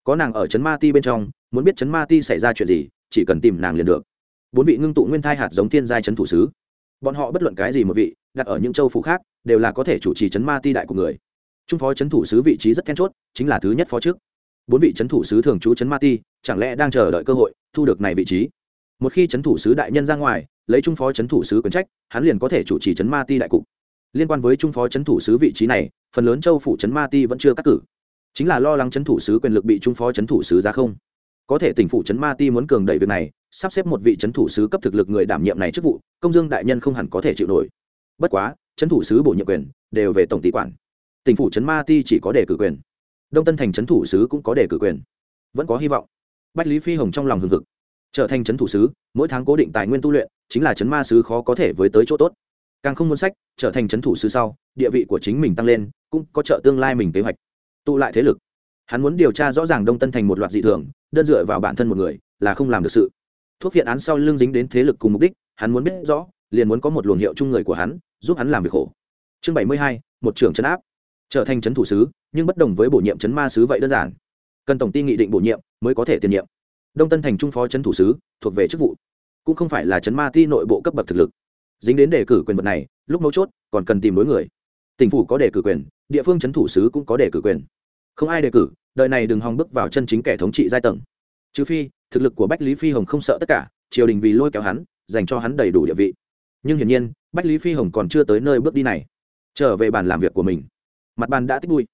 Có nàng ở chấn ma ti bên trong, muốn biết chấn ma ti xảy ra chuyện gì, chỉ cần tìm nàng liền được. Bốn vị ngưng tụ nguyên thai hạt giống thiên giai chấn thủ sứ. Bọn họ bất luận cái gì một vị, đặt ở những châu phủ khác, đều là có thể chủ trì chấn ma ti đại của người. Trung phó chấn thủ sứ vị trí rất then chốt, chính là thứ nhất phó trước. Bốn vị chấn thủ sứ thường trú chấn ma ti, chẳng lẽ đang chờ đợi cơ hội, thu được này vị trí? Một khi chấn thủ sứ đại nhân ra ngoài, lấy trung phó chấn thủ sứ quyền trách, hắn liền có thể chủ trì chấn ma ti đại cục liên quan với trung phó chấn thủ sứ vị trí này, phần lớn châu phủ chấn ma ti vẫn chưa cắt cử. Chính là lo lắng chấn thủ sứ quyền lực bị trung phó chấn thủ sứ ra không. Có thể tỉnh phủ chấn ma ti muốn cường đẩy việc này, sắp xếp một vị chấn thủ sứ cấp thực lực người đảm nhiệm này chức vụ, công dương đại nhân không hẳn có thể chịu nổi. Bất quá, chấn thủ sứ bổ nhiệm quyền đều về tổng tỷ quản. Tỉnh phủ chấn ma ti chỉ có đề cử quyền. Đông tân thành chấn thủ sứ cũng có đề cử quyền. Vẫn có hy vọng. Bách lý phi hồng trong lòng hừng hực. Trở thành chấn thủ sứ, mỗi tháng cố định tài nguyên tu luyện, chính là chấn ma sứ khó có thể với tới chỗ tốt càng không muốn sách, trở thành chấn thủ sứ sau, địa vị của chính mình tăng lên, cũng có trợ tương lai mình kế hoạch. Tụ lại thế lực. Hắn muốn điều tra rõ ràng đông tân thành một loạt dị thường, đơn dựa vào bản thân một người, là không làm được sự. Thuốc viện án sau lưng dính đến thế lực cùng mục đích, hắn muốn biết rõ, liền muốn có một luồng hiệu chung người của hắn, giúp hắn làm việc khổ. Chương bảy mươi hai, một trưởng chấn áp. Trở thành chấn thủ sứ, nhưng bất đồng với bổ nhiệm chấn ma sứ vậy đơn giản. Cần tổng ty nghị định bổ nhiệm mới có thể tiền nhiệm. Đông tân thành trung phó chấn thủ sứ, thuộc về chức vụ. Cũng không phải là chấn ma ti nội bộ cấp bậc thực lực dính đến đề cử quyền vật này, lúc mấu chốt, còn cần tìm đối người. Tỉnh phủ có đề cử quyền, địa phương trấn thủ sứ cũng có đề cử quyền. Không ai đề cử đợi này đừng hòng bước vào chân chính kẻ thống trị giai tầng. Trừ phi, thực lực của bách lý phi hồng không sợ tất cả, triều đình vì lôi kéo hắn, dành cho hắn đầy đủ địa vị. Nhưng hiển nhiên, bách lý phi hồng còn chưa tới nơi bước đi này. Trở về bàn làm việc của mình. Mặt bàn đã tích bụi.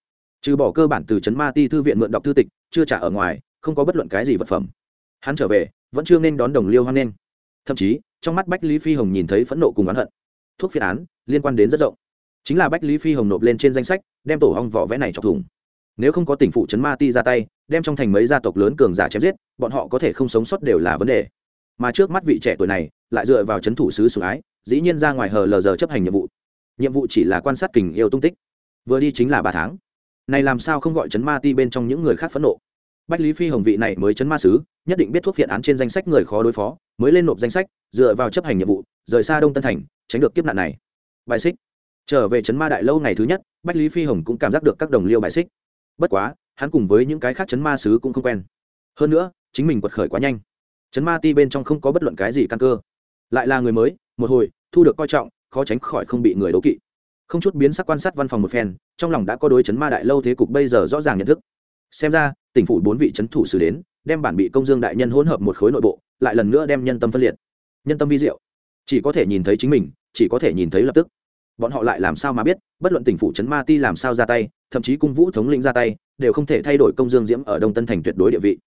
Trừ bỏ cơ bản từ trấn ma ti thư viện mượn đọc thư tịch, chưa trả ở ngoài, không có bất luận cái gì vật phẩm. Hắn trở về, vẫn chưa nên đón đồng liêu hoan nghênh. Thậm chí trong mắt bách lý phi hồng nhìn thấy phẫn nộ cùng oán hận. Thuốc phiện án liên quan đến rất rộng. Chính là bách lý phi hồng nộp lên trên danh sách, đem tổ hong vỏ vẽ này chọc thủng. Nếu không có tỉnh phụ trấn ma ti ra tay, đem trong thành mấy gia tộc lớn cường giả chém giết, bọn họ có thể không sống sót đều là vấn đề. Mà trước mắt vị trẻ tuổi này, lại dựa vào trấn thủ sứ sủng ái, dĩ nhiên ra ngoài hờ lờ giờ chấp hành nhiệm vụ. Nhiệm vụ chỉ là quan sát kình yêu tung tích. Vừa đi chính là ba tháng. Này làm sao không gọi chấn ma ti bên trong những người khác phẫn nộ? Bách lý phi hồng vị này mới chấn ma sứ, nhất định biết thuốc phiện án trên danh sách người khó đối phó, mới lên nộp danh sách, dựa vào chấp hành nhiệm vụ, rời xa đông tân thành, tránh được kiếp nạn này. Bài xích. Trở về chấn ma đại lâu ngày thứ nhất, bách lý phi hồng cũng cảm giác được các đồng liêu bài xích. Bất quá, hắn cùng với những cái khác chấn ma sứ cũng không quen. Hơn nữa, chính mình quật khởi quá nhanh. Chấn ma ti bên trong không có bất luận cái gì căn cơ. Lại là người mới, một hồi, thu được coi trọng, khó tránh khỏi không bị người đố kỵ. Không chút biến sắc quan sát văn phòng một phen, trong lòng đã có đối chấn ma đại lâu thế cục bây giờ rõ ràng nhận thức. Xem ra tỉnh phủ bốn vị chấn thủ xử đến, đem bản bị công dương đại nhân hỗn hợp một khối nội bộ, lại lần nữa đem nhân tâm phân liệt. Nhân tâm vi diệu. Chỉ có thể nhìn thấy chính mình, chỉ có thể nhìn thấy lập tức. Bọn họ lại làm sao mà biết, bất luận tỉnh phủ chấn ma ti làm sao ra tay, thậm chí cung vũ thống lĩnh ra tay, đều không thể thay đổi công dương diễm ở đông tân thành tuyệt đối địa vị.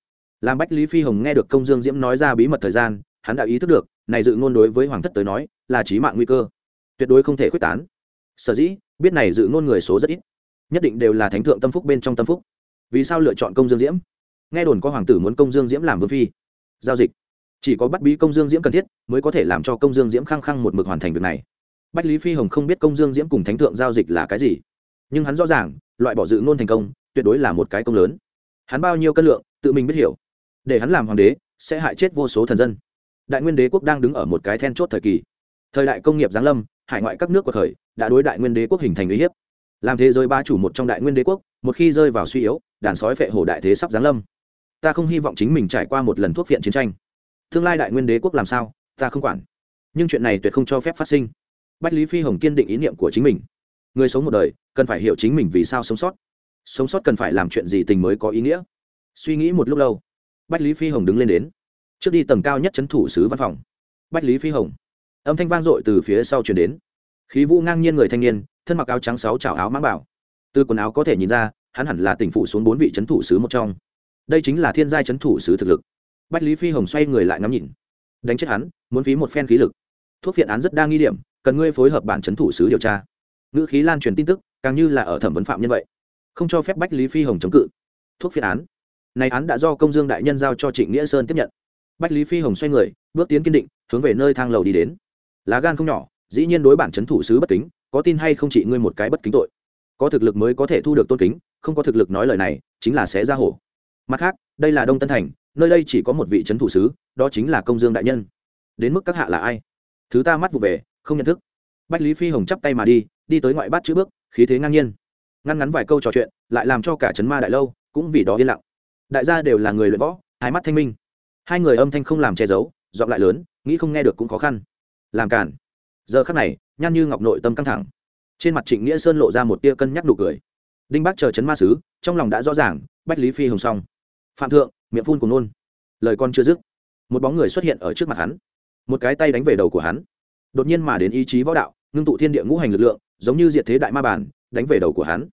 Làm bách lý phi hồng nghe được công dương diễm nói ra bí mật thời gian, hắn đã ý thức được, này dự ngôn đối với hoàng thất tới nói, là trí mạng nguy cơ. Tuyệt đối không thể quyết tán. Sở dĩ, biết này dự ngôn người số rất ít. Nhất định đều là thánh thượng tâm phúc bên trong tâm phúc vì sao lựa chọn công dương diễm? Nghe đồn có hoàng tử muốn công dương diễm làm vương phi. Giao dịch. Chỉ có bắt bí công dương diễm cần thiết mới có thể làm cho công dương diễm khăng khăng một mực hoàn thành việc này. Bách lý phi hồng không biết công dương diễm cùng thánh thượng giao dịch là cái gì. Nhưng hắn rõ ràng, loại bỏ dự ngôn thành công, tuyệt đối là một cái công lớn. Hắn bao nhiêu cân lượng, tự mình biết hiểu. Để hắn làm hoàng đế, sẽ hại chết vô số thần dân. Đại nguyên đế quốc đang đứng ở một cái then chốt thời kỳ. Thời đại công nghiệp giáng lâm, hải ngoại các nước của thời đã đối đại nguyên đế quốc hình thành uy hiếp. Làm thế giới ba chủ một trong đại nguyên đế quốc, một khi rơi vào suy yếu đàn sói phệ hổ đại thế sắp giáng lâm. Ta không hy vọng chính mình trải qua một lần thuốc viện chiến tranh. Tương lai đại nguyên đế quốc làm sao, ta không quản. Nhưng chuyện này tuyệt không cho phép phát sinh. Bách lý phi hồng kiên định ý niệm của chính mình. Người sống một đời, cần phải hiểu chính mình vì sao sống sót. Sống sót cần phải làm chuyện gì tình mới có ý nghĩa. Suy nghĩ một lúc lâu, bách lý phi hồng đứng lên đến. Trước đi tầng cao nhất c h ấ n thủ sứ văn phòng. Bách lý phi hồng. Âm thanh vang dội từ phía sau chuyển đến. Khí vũ ngang nhiên người thanh niên, thân mặc áo trắng sáu chảo áo mang bảo. Từ quần áo có thể nhìn ra hắn hẳn là tỉnh phủ xuống bốn vị c h ấ n thủ sứ một trong. Đây chính là thiên giai c h ấ n thủ sứ thực lực. Bách lý phi hồng xoay người lại ngắm nhìn. Đánh chết hắn, muốn phí một phen khí lực. Thuốc phiện án rất đa nghi điểm, cần ngươi phối hợp bản c h ấ n thủ sứ điều tra. Ngữ khí lan truyền tin tức, càng như là ở thẩm vấn phạm nhân vậy. Không cho phép bách lý phi hồng chống cự. Thuốc phiện án. Này án đã do công dương đại nhân giao cho trịnh nghĩa sơn tiếp nhận. Bách lý phi hồng xoay người, bước tiến kiên định, hướng về nơi thang lầu đi đến. Lá gan không nhỏ, dĩ nhiên đối bản c h ấ n thủ sứ bất kính, có tin hay không chỉ ngươi một cái bất kính tội. Có thực lực mới có thể thu được tôn kính không có thực lực nói lời này, chính là sẽ ra hổ. Mặt khác, đây là đông tân thành, nơi đây chỉ có một vị c h ấ n thủ sứ, đó chính là công dương đại nhân. Đến mức các hạ là ai? Thứ ta mắt vụ về, không nhận thức. Bách lý phi hồng chắp tay mà đi đi tới ngoại bát chữ bước, khí thế ngang nhiên. Ngăn ngắn vài câu trò chuyện, lại làm cho cả trấn ma đại lâu cũng vì đó yên lặng. Đại gia đều là người luyện võ, hai mắt thanh minh. Hai người âm thanh không làm che giấu, giọng lại lớn, nghĩ không nghe được cũng khó khăn. Làm cản giờ khắc này, nhan như ngọc nội tâm căng thẳng. Trên mặt trịnh nghĩa sơn lộ ra một tia cân nhắc nụ cười đinh bác chờ chấn ma sứ, trong lòng đã rõ ràng, bách lý phi hồng xong phạm thượng, miệng phun cùng nôn. Lời con chưa dứt, một bóng người xuất hiện ở trước mặt hắn. Một cái tay đánh về đầu của hắn. Đột nhiên mà đến ý chí võ đạo, ngưng tụ thiên địa ngũ hành lực lượng, giống như diệt thế đại ma bản, đánh về đầu của hắn.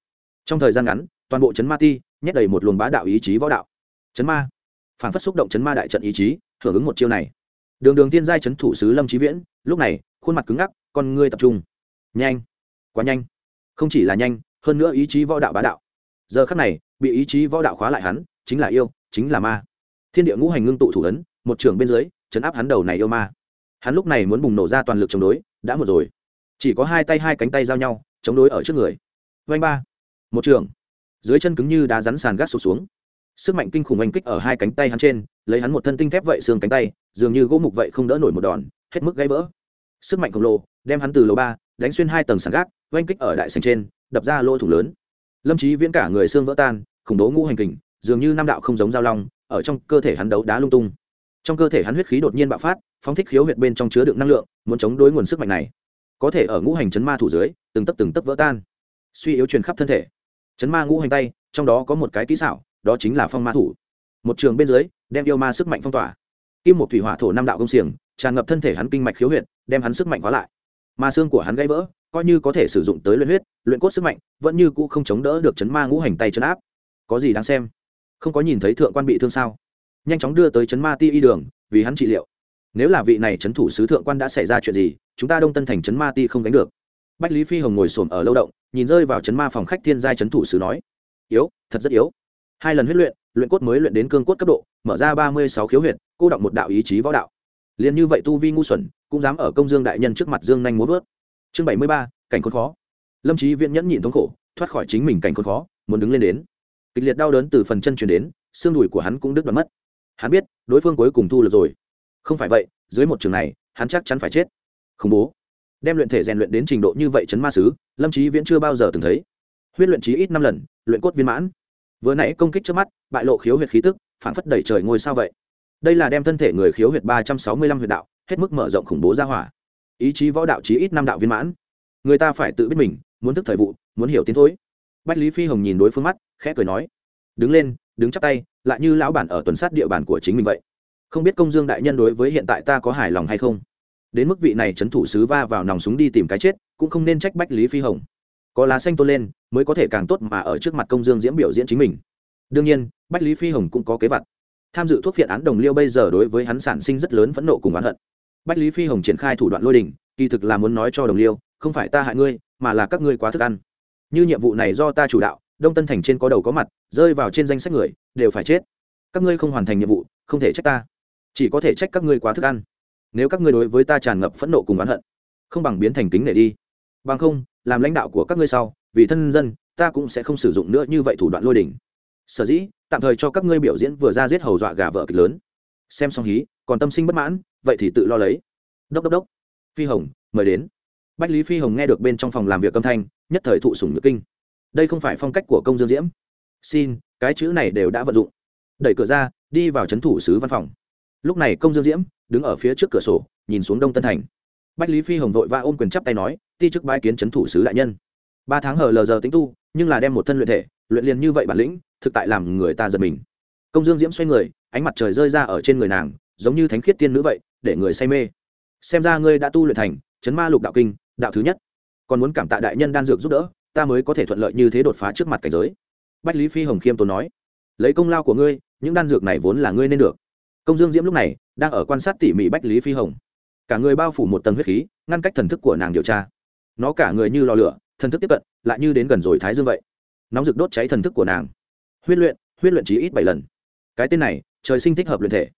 Trong thời gian ngắn, toàn bộ chấn ma ti nhét đầy một luồng bá đạo ý chí võ đạo. Chấn ma phản phất xúc động chấn ma đại trận ý chí hưởng ứng một chiêu này. Đường đường tiên giai chấn thủ sứ lâm trí viễn, lúc này, khuôn mặt cứng ngắc, con ngươi tập trung. Nhanh, quá nhanh. Không chỉ là nhanh hơn nữa ý chí võ đạo bá đạo. Giờ khắc này, bị ý chí võ đạo khóa lại hắn, chính là yêu, chính là ma. Thiên địa ngũ hành ngưng tụ thủ ấn, một trường bên dưới, chấn áp hắn đầu này yêu ma. Hắn lúc này muốn bùng nổ ra toàn lực chống đối, đã một rồi. Chỉ có hai tay hai cánh tay giao nhau, chống đối ở trước người. Vanh ba. Một trường. Dưới chân cứng như đá rắn sàn gác sụp xuống. Sức mạnh kinh khủng oanh kích ở hai cánh tay hắn trên, lấy hắn một thân tinh thép vậy xương cánh tay, dường như gỗ mục vậy không đỡ nổi một đòn, hết mức gãy vỡ. Sức mạnh khổng lồ, đem hắn từ lầu ba, đánh xuyên hai tầng sàn gác, oanh kích ở đại sành trên đập ra lỗ thủ lớn. Lâm trí viễn cả người xương vỡ tan, khủng bố ngũ hành kình, dường như năm đạo không giống giao long, ở trong cơ thể hắn đấu đá lung tung. Trong cơ thể hắn huyết khí đột nhiên bạo phát, phóng thích khiếu huyệt bên trong chứa đựng năng lượng, muốn chống đối nguồn sức mạnh này. Có thể ở ngũ hành chấn ma thủ dưới, từng tấp từng tấp vỡ tan. Suy yếu truyền khắp thân thể. Chấn ma ngũ hành tay, trong đó có một cái kỹ xảo, đó chính là phong ma thủ. Một trường bên dưới, đem yêu ma sức mạnh phong tỏa. Kim một thủy hỏa thổ năm đạo công xiềng, tràn ngập thân thể hắn kinh mạch khiếu huyệt, đem hắn sức mạnh hóa lại. Ma xương của hắn gãy vỡ coi như có thể sử dụng tới luyện huyết, luyện cốt sức mạnh, vẫn như cũ không chống đỡ được chấn ma ngũ hành tay chấn áp. Có gì đáng xem? Không có nhìn thấy thượng quan bị thương sao? Nhanh chóng đưa tới chấn ma ti y đường, vì hắn trị liệu. Nếu là vị này chấn thủ sứ thượng quan đã xảy ra chuyện gì, chúng ta đông tân thành chấn ma ti không đánh được. Bách lý phi hồng ngồi xổm ở lâu động, nhìn rơi vào chấn ma phòng khách thiên giai chấn thủ sứ nói, yếu, thật rất yếu. Hai lần huyết luyện luyện cốt mới luyện đến cương cốt cấp độ, mở ra ba mươi sáu khiếu huyệt, cô động một đạo ý chí võ đạo. Liền như vậy tu vi ngu xuẩn, cũng dám ở công dương đại nhân trước mặt dương nhanh muốn vớt chương bảy mươi ba, cảnh khốn khó. Lâm trí viễn nhẫn nhịn thống khổ, thoát khỏi chính mình cảnh khốn khó, muốn đứng lên đến. Kịch liệt đau đớn từ phần chân chuyển đến, xương đùi của hắn cũng đứt đoạn mất. Hắn biết, đối phương cuối cùng thu được rồi. Không phải vậy, dưới một trường này, hắn chắc chắn phải chết. Khủng bố. Đem luyện thể rèn luyện đến trình độ như vậy chấn ma sứ, lâm trí viễn chưa bao giờ từng thấy. Huyết luyện trí ít năm lần, luyện cốt viên mãn. Vừa nãy công kích trước mắt, bại lộ khiếu huyệt khí tức phản phất đẩy trời ngôi sao vậy. Đây là đem thân thể người khiếu huyệt ba trăm sáu mươi lăm huyệt đạo, hết mức mở rộng khủng bố ra hỏa ý chí võ đạo chí ít năm đạo viên mãn. Người ta phải tự biết mình, muốn thức thời vụ, muốn hiểu tiến thối. Bách lý phi hồng nhìn đối phương mắt, khẽ cười nói, đứng lên, đứng chắp tay, lại như lão bản ở tuần sát địa bàn của chính mình vậy. Không biết công dương đại nhân đối với hiện tại ta có hài lòng hay không? Đến mức vị này c h ấ n thủ sứ va vào nòng súng đi tìm cái chết, cũng không nên trách bách lý phi hồng. Có lá xanh tôn lên, mới có thể càng tốt mà ở trước mặt công dương diễm biểu diễn chính mình. Đương nhiên, bách lý phi hồng cũng có kế vật tham dự thuốc phiện án đồng liêu bây giờ đối với hắn sản sinh rất lớn phẫn nộ cùng oán hận bách lý phi hồng triển khai thủ đoạn lôi đình, kỳ thực là muốn nói cho đồng liêu, không phải ta hại ngươi, mà là các ngươi quá thức ăn. Như nhiệm vụ này do ta chủ đạo, đông tân thành trên có đầu có mặt, rơi vào trên danh sách người, đều phải chết. Các ngươi không hoàn thành nhiệm vụ, không thể trách ta. Chỉ có thể trách các ngươi quá thức ăn. Nếu các ngươi đối với ta tràn ngập phẫn nộ cùng oán hận, không bằng biến thành kính để đi. Bằng không, làm lãnh đạo của các ngươi sau, vì thân dân, ta cũng sẽ không sử dụng nữa như vậy thủ đoạn lôi đỉnh sở dĩ, tạm thời cho các ngươi biểu diễn vừa ra giết hầu dọa gà vợ kịch lớn. Xem xong hí, còn tâm sinh bất mãn vậy thì tự lo lấy. Đốc đốc đốc. Phi hồng, mời đến. Bách lý phi hồng nghe được bên trong phòng làm việc âm thanh, nhất thời thụ sủng nhược kinh. Đây không phải phong cách của công dương diễm. Xin, cái chữ này đều đã vận dụng. Đẩy cửa ra, đi vào c h ấ n thủ sứ văn phòng. Lúc này công dương diễm đứng ở phía trước cửa sổ, nhìn xuống đông tân thành. Bách lý phi hồng vội va ôm quyền chắp tay nói, ti chức bãi kiến c h ấ n thủ sứ đại nhân. Ba tháng hờ lờ giờ tính tu, nhưng là đem một thân luyện thể, luyện liền như vậy bản lĩnh, thực tại làm người ta giật mình. Công dương diễm xoay người, ánh mặt trời rơi ra ở trên người nàng, giống như thánh khiết tiên nữ vậy để người say mê. Xem ra ngươi đã tu luyện thành chấn ma lục đạo kinh, đạo thứ nhất. Còn muốn cảm tạ đại nhân đan dược giúp đỡ, ta mới có thể thuận lợi như thế đột phá trước mặt cảnh giới. Bách lý phi hồng khiêm tốn nói, lấy công lao của ngươi, những đan dược này vốn là ngươi nên được. Công dương diễm lúc này đang ở quan sát tỉ mỉ bách lý phi hồng. Cả người bao phủ một tầng huyết khí, ngăn cách thần thức của nàng điều tra. Nó cả người như lò lửa, thần thức tiếp cận, lại như đến gần rồi thái dương vậy. Nóng rực đốt cháy thần thức của nàng. Huyết luyện huyết luyện chí ít bảy lần. Cái tên này, trời sinh thích hợp luyện thể.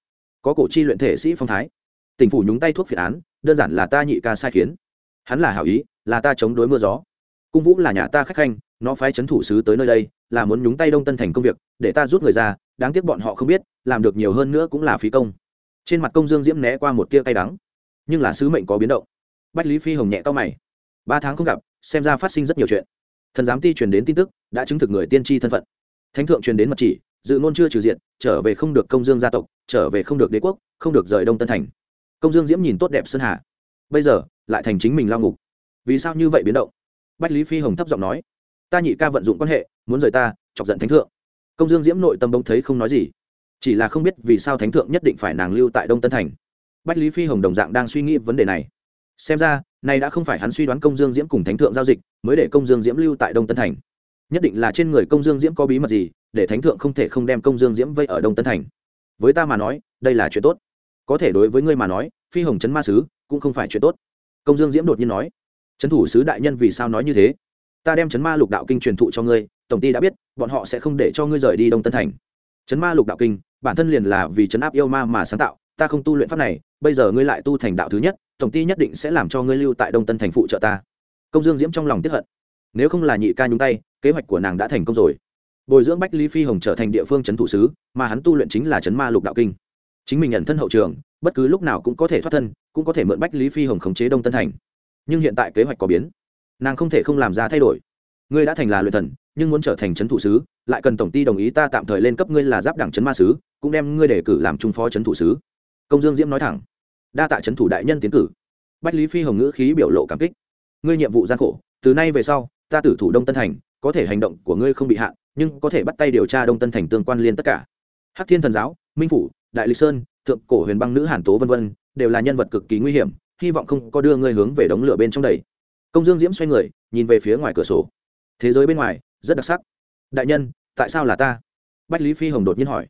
Có cổ chi luyện thể sĩ phong thái tỉnh phủ nhúng tay thuốc phiện án, đơn giản là ta nhị ca sai khiến. Hắn là hảo ý, là ta chống đối mưa gió. Cung vũ là nhà ta khách khanh, nó phái c h ấ n thủ sứ tới nơi đây, là muốn nhúng tay đông tân thành công việc, để ta rút người ra, đáng tiếc bọn họ không biết, làm được nhiều hơn nữa cũng là phí công. Trên mặt công dương diễm né qua một tia cay đắng. Nhưng là sứ mệnh có biến động. Bách lý phi hồng nhẹ to mày. Ba tháng không gặp, xem ra phát sinh rất nhiều chuyện. Thần giám ty truyền đến tin tức, đã chứng thực người tiên tri thân phận. Thánh thượng truyền đến mật chỉ, dự ngôn chưa trừ diện, trở về không được công dương gia tộc, trở về không được đế quốc, không được rời đông tân thành công dương diễm nhìn tốt đẹp sơn hà. Bây giờ, lại thành chính mình lao ngục. Vì sao như vậy biến động? Bách lý phi hồng thấp giọng nói. Ta nhị ca vận dụng quan hệ, muốn rời ta, chọc giận thánh thượng. Công dương diễm nội tâm bông thấy không nói gì. Chỉ là không biết vì sao thánh thượng nhất định phải nàng lưu tại đông tân thành. Bách lý phi hồng đồng dạng đang suy nghĩ vấn đề này. Xem ra, nay đã không phải hắn suy đoán công dương diễm cùng thánh thượng giao dịch, mới để công dương diễm lưu tại đông tân thành. Nhất định là trên người công dương diễm có bí mật gì, để thánh thượng không thể không đem công dương diễm vây ở đông tân thành. Với ta mà nói, đây là chuyện tốt có thể đối với ngươi mà nói, phi hồng trấn ma sứ cũng không phải chuyện tốt. Công dương diễm đột nhiên nói trấn thủ sứ đại nhân vì sao nói như thế? Ta đem trấn ma lục đạo kinh truyền thụ cho ngươi, tổng ty đã biết, bọn họ sẽ không để cho ngươi rời đi đông tân thành. Trấn ma lục đạo kinh, bản thân liền là vì trấn áp yêu ma mà sáng tạo, ta không tu luyện pháp này, bây giờ ngươi lại tu thành đạo thứ nhất, tổng ty nhất định sẽ làm cho ngươi lưu tại đông tân thành phụ trợ ta. Công dương diễm trong lòng tiếp hận. Nếu không là nhị ca nhúng tay, kế hoạch của nàng đã thành công rồi. Bồi dưỡng bách lý phi hồng trở thành địa phương trấn thủ sứ, mà hắn tu luyện chính là trấn ma lục đạo kinh chính mình nhận thân hậu trường, bất cứ lúc nào cũng có thể thoát thân, cũng có thể mượn bách lý phi hồng khống chế đông tân thành. Nhưng hiện tại kế hoạch có biến. Nàng không thể không làm ra thay đổi. Ngươi đã thành là luyện thần, nhưng muốn trở thành c h ấ n thủ sứ, lại cần tổng ty đồng ý ta tạm thời lên cấp ngươi là giáp đảng c h ấ n ma sứ, cũng đem ngươi đề cử làm trung phó c h ấ n thủ sứ. Công dương diễm nói thẳng. Đa tạ c h ấ n thủ đại nhân tiến cử. Bách lý phi hồng ngữ khí biểu lộ cảm kích. Ngươi nhiệm vụ gian khổ, từ nay về sau, ta tử thủ đông tân thành, có thể hành động của ngươi không bị hạn, nhưng có thể bắt tay điều tra đông tân thành tương quan liên tất cả. Hắc thiên thần giáo, minh phủ đại lịch sơn, thượng cổ huyền băng nữ hàn tố v v đều là nhân vật cực kỳ nguy hiểm, hy vọng không có đưa ngươi hướng về đống lửa bên trong đầy công dương diễm xoay người, nhìn về phía ngoài cửa sổ. Thế giới bên ngoài, rất đặc sắc. Đại nhân, tại sao là ta? Bách lý phi hồng đột nhiên hỏi.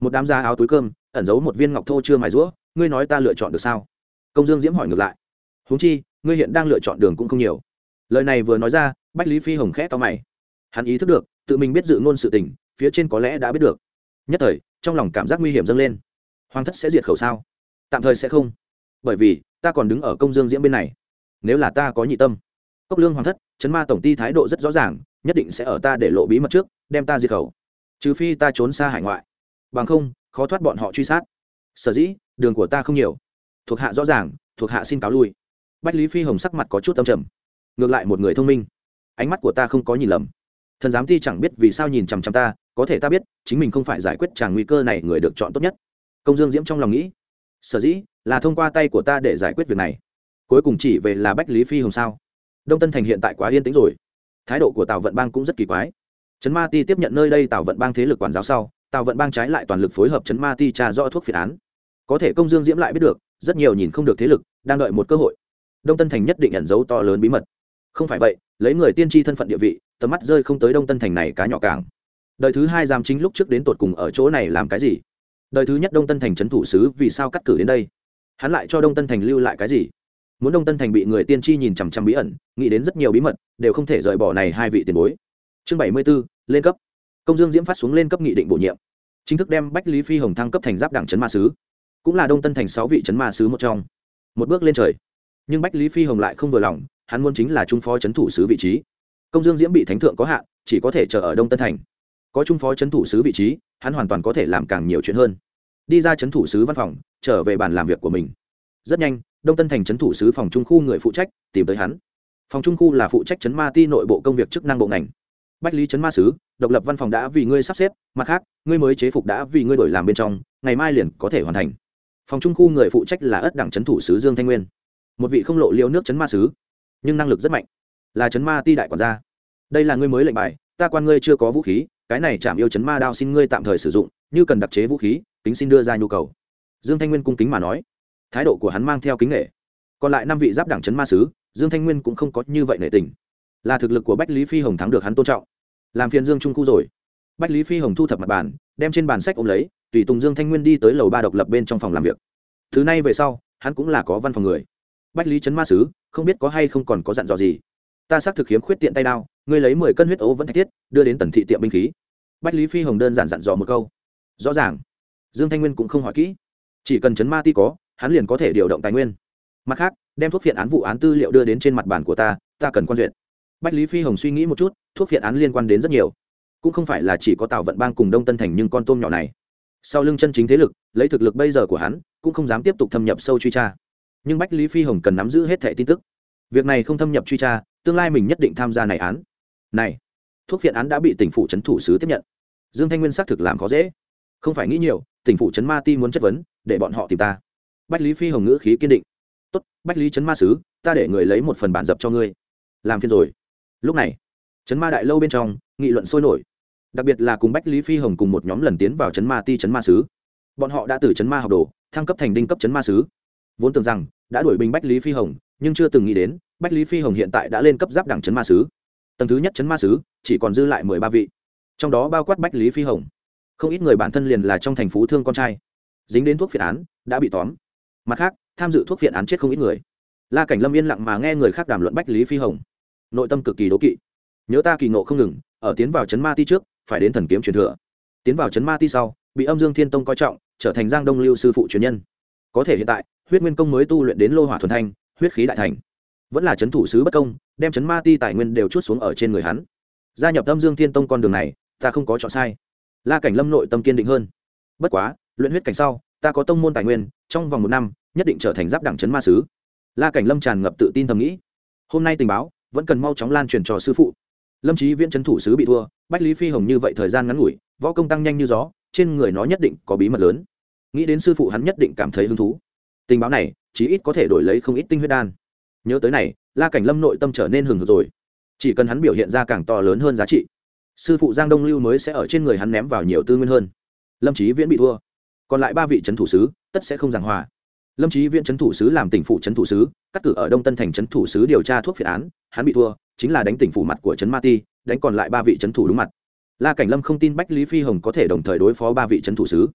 Một đám da áo túi cơm, ẩn giấu một viên ngọc thô chưa mài rũa, ngươi nói ta lựa chọn được sao? Công dương diễm hỏi ngược lại. Huống chi, ngươi hiện đang lựa chọn đường cũng không nhiều. Lời này vừa nói ra, bách lý phi hồng khẽ to mày. Hắn ý thức được, tự mình biết dự ngôn sự tình, phía trên có lẽ đã biết được nhất thời, trong lòng cảm giác nguy hiểm dâng lên. Hoàng thất sẽ diệt khẩu sao? Tạm thời sẽ không. Bởi vì, ta còn đứng ở công dương diễm bên này. Nếu là ta có nhị tâm, cốc lương hoàng thất, chấn ma tổng ty thái độ rất rõ ràng, nhất định sẽ ở ta để lộ bí mật trước, đem ta diệt khẩu. Trừ phi ta trốn xa hải ngoại. Bằng không, khó thoát bọn họ truy sát. Sở dĩ, đường của ta không nhiều. Thuộc hạ rõ ràng, thuộc hạ xin cáo lui. Bách lý phi hồng sắc mặt có chút âm trầm. Ngược lại một người thông minh. Ánh mắt của ta không có nhìn lầm. Thần giám ti chẳng biết vì sao nhìn chằm chằm ta có thể ta biết, chính mình không phải giải quyết tràng nguy cơ này người được chọn tốt nhất. Công dương diễm trong lòng nghĩ, sở dĩ, là thông qua tay của ta để giải quyết việc này. Cuối cùng chỉ về là bách lý phi hồng sao? Đông tân thành hiện tại quá yên tĩnh rồi. Thái độ của tào vận bang cũng rất kỳ quái. Trấn ma ti tiếp nhận nơi đây tào vận bang thế lực quản giáo sau, tào vận bang trái lại toàn lực phối hợp trấn ma ti trà rõ thuốc phiện án. Có thể công dương diễm lại biết được, rất nhiều nhìn không được thế lực, đang đợi một cơ hội. Đông tân thành nhất định ẩn giấu to lớn bí mật. Không phải vậy, lấy người tiên tri thân phận địa vị, tầm mắt rơi không tới đông tân thành này cá nhỏ cảng đời thứ hai giam chính lúc trước đến tột cùng ở chỗ này làm cái gì? Đời thứ nhất đông tân thành trấn thủ sứ vì sao cắt cử đến đây? Hắn lại cho đông tân thành lưu lại cái gì? Muốn đông tân thành bị người tiên tri nhìn chằm chằm bí ẩn, nghĩ đến rất nhiều bí mật, đều không thể rời bỏ này hai vị tiền bối. Chương bảy mươi b ố lên cấp. Công dương diễm phát xuống lên cấp nghị định bổ nhiệm. Chính thức đem bách lý phi hồng thăng cấp thành giáp đảng trấn ma sứ. Cũng là đông tân thành sáu vị trấn ma sứ một trong. Một bước lên trời. Nhưng bách lý phi hồng lại không vừa lòng, hắn muốn chính là trung phó trấn thủ sứ vị trí. Công dương diễm bị thánh thượng có hạn, chỉ có thể chờ ở đông tân thành có trung phó trấn thủ sứ vị trí, hắn hoàn toàn có thể làm càng nhiều chuyện hơn. Đi ra trấn thủ sứ văn phòng, trở về bàn làm việc của mình. Rất nhanh, đông tân thành trấn thủ sứ phòng trung khu người phụ trách tìm tới hắn. Phòng trung khu là phụ trách trấn ma ti nội bộ công việc chức năng bộ ngành. Bách lý trấn ma sứ, độc lập văn phòng đã vì ngươi sắp xếp, mặt khác, ngươi mới chế phục đã vì ngươi đổi làm bên trong, ngày mai liền có thể hoàn thành. Phòng trung khu người phụ trách là ất đảng trấn thủ sứ dương thanh nguyên. Một vị không lộ liêu nước trấn ma sứ, nhưng năng lực rất mạnh, là trấn ma ti đại quản gia. Đây là ngươi mới lệnh bài, ta quan ngươi chưa có vũ khí cái này chạm yêu chấn ma đao xin ngươi tạm thời sử dụng, như cần đặc chế vũ khí tính xin đưa ra nhu cầu. Dương thanh nguyên cung kính mà nói. Thái độ của hắn mang theo kính nghệ còn lại năm vị giáp đảng chấn ma sứ, dương thanh nguyên cũng không có như vậy nể tình. Là thực lực của bách lý phi hồng thắng được hắn tôn trọng. Làm phiền dương trung khu rồi. Bách lý phi hồng thu thập mặt bàn, đem trên bàn sách ôm lấy, tùy tùng dương thanh nguyên đi tới lầu ba độc lập bên trong phòng làm việc. Thứ này về sau, hắn cũng là có văn phòng người. Bách lý chấn ma sứ, không biết có hay không còn có dặn dò gì. Ta xác thực hiếm khuyết tiện tay đao ngươi lấy mười cân huyết ấu vẫn thạch tiết đưa đến tần thị tiệm binh khí. Bách lý phi hồng đơn giản dặn dò một câu. Rõ ràng. Dương thanh nguyên cũng không hỏi kỹ. Chỉ cần chấn ma ti có, hắn liền có thể điều động tài nguyên. Mặt khác, đem thuốc phiện án vụ án tư liệu đưa đến trên mặt bàn của ta ta cần quan duyệt. Bách lý phi hồng suy nghĩ một chút, thuốc phiện án liên quan đến rất nhiều. Cũng không phải là chỉ có tào vận bang cùng đông tân thành nhưng con tôm nhỏ này. Sau lưng chân chính thế lực, lấy thực lực bây giờ của hắn, cũng không dám tiếp tục thâm nhập sâu truy tra. Nhưng bách lý phi hồng cần nắm giữ hết thẻ tin tức. Việc này không thâm nhập truy tra, tương lai mình nhất định tham gia này án này, thuốc phiện án đã bị tỉnh phủ trấn thủ sứ tiếp nhận. Dương thanh nguyên xác thực làm khó dễ. Không phải nghĩ nhiều, tỉnh phủ trấn ma ti muốn chất vấn, để bọn họ tìm ta. Bách lý phi hồng ngữ khí kiên định. Tốt, bách lý trấn ma sứ, ta để người lấy một phần bản dập cho ngươi. Làm phiên rồi. Lúc này, trấn ma đại lâu bên trong, nghị luận sôi nổi. Đặc biệt là cùng bách lý phi hồng cùng một nhóm lần tiến vào trấn ma ti trấn ma sứ. Bọn họ đã từ trấn ma học đồ, thăng cấp thành đinh cấp trấn ma sứ. Vốn tưởng rằng, đã đuổi bình bách lý phi hồng, nhưng chưa từng nghĩ đến, bách lý phi hồng hiện tại đã lên cấp giáp đẳng trấn ma sứ tầng thứ nhất chấn ma sứ, chỉ còn dư lại mười ba vị. Trong đó bao quát bách lý phi hồng. Không ít người bản thân liền là trong thành phố thương con trai. Dính đến thuốc phiện án, đã bị tóm. Mặt khác, tham dự thuốc phiện án chết không ít người. La cảnh lâm yên lặng mà nghe người khác đàm luận bách lý phi hồng. Nội tâm cực kỳ đố kỵ. Nhớ ta kỳ nộ không ngừng, ở tiến vào chấn ma ti trước, phải đến thần kiếm truyền thừa. Tiến vào chấn ma ti sau, bị âm dương thiên tông coi trọng, trở thành giang đông lưu sư phụ truyền nhân. Có thể hiện tại, huyết nguyên công mới tu luyện đến lô hỏa thuần thanh, huyết khí đại thành vẫn là chấn thủ sứ bất công, đem chấn ma ti tài nguyên đều chút xuống ở trên người hắn. Gia nhập âm dương thiên tông con đường này, ta không có chọn sai. La cảnh lâm nội tâm kiên định hơn. Bất quá, luyện huyết cảnh sau, ta có tông môn tài nguyên, trong vòng một năm, nhất định trở thành giáp đẳng chấn ma sứ. La cảnh lâm tràn ngập tự tin thầm nghĩ. Hôm nay tình báo, vẫn cần mau chóng lan truyền cho sư phụ. Lâm trí viễn trấn thủ sứ bị thua, bách lý phi hồng như vậy thời gian ngắn ngủi, võ công tăng nhanh như gió, trên người nó nhất định có bí mật lớn. Nghĩ đến sư phụ hắn nhất định cảm thấy hứng thú. Tình báo này, chí ít có thể đổi lấy không ít tinh huyết đan nhớ tới này, la cảnh lâm nội tâm trở nên hừng hực rồi. Chỉ cần hắn biểu hiện ra càng to lớn hơn giá trị, sư phụ giang đông lưu mới sẽ ở trên người hắn ném vào nhiều tư nguyên hơn. Lâm trí viễn bị thua. Còn lại ba vị trấn thủ sứ, tất sẽ không giảng hòa. Lâm trí viễn trấn thủ sứ làm tỉnh phủ trấn thủ sứ, cắt cử ở đông tân thành trấn thủ sứ điều tra thuốc phiện án, hắn bị thua, chính là đánh tỉnh phủ mặt của trấn ma ti, đánh còn lại ba vị trấn thủ đúng mặt. La cảnh lâm không tin bách lý phi hồng có thể đồng thời đối phó ba vị trấn thủ sứ.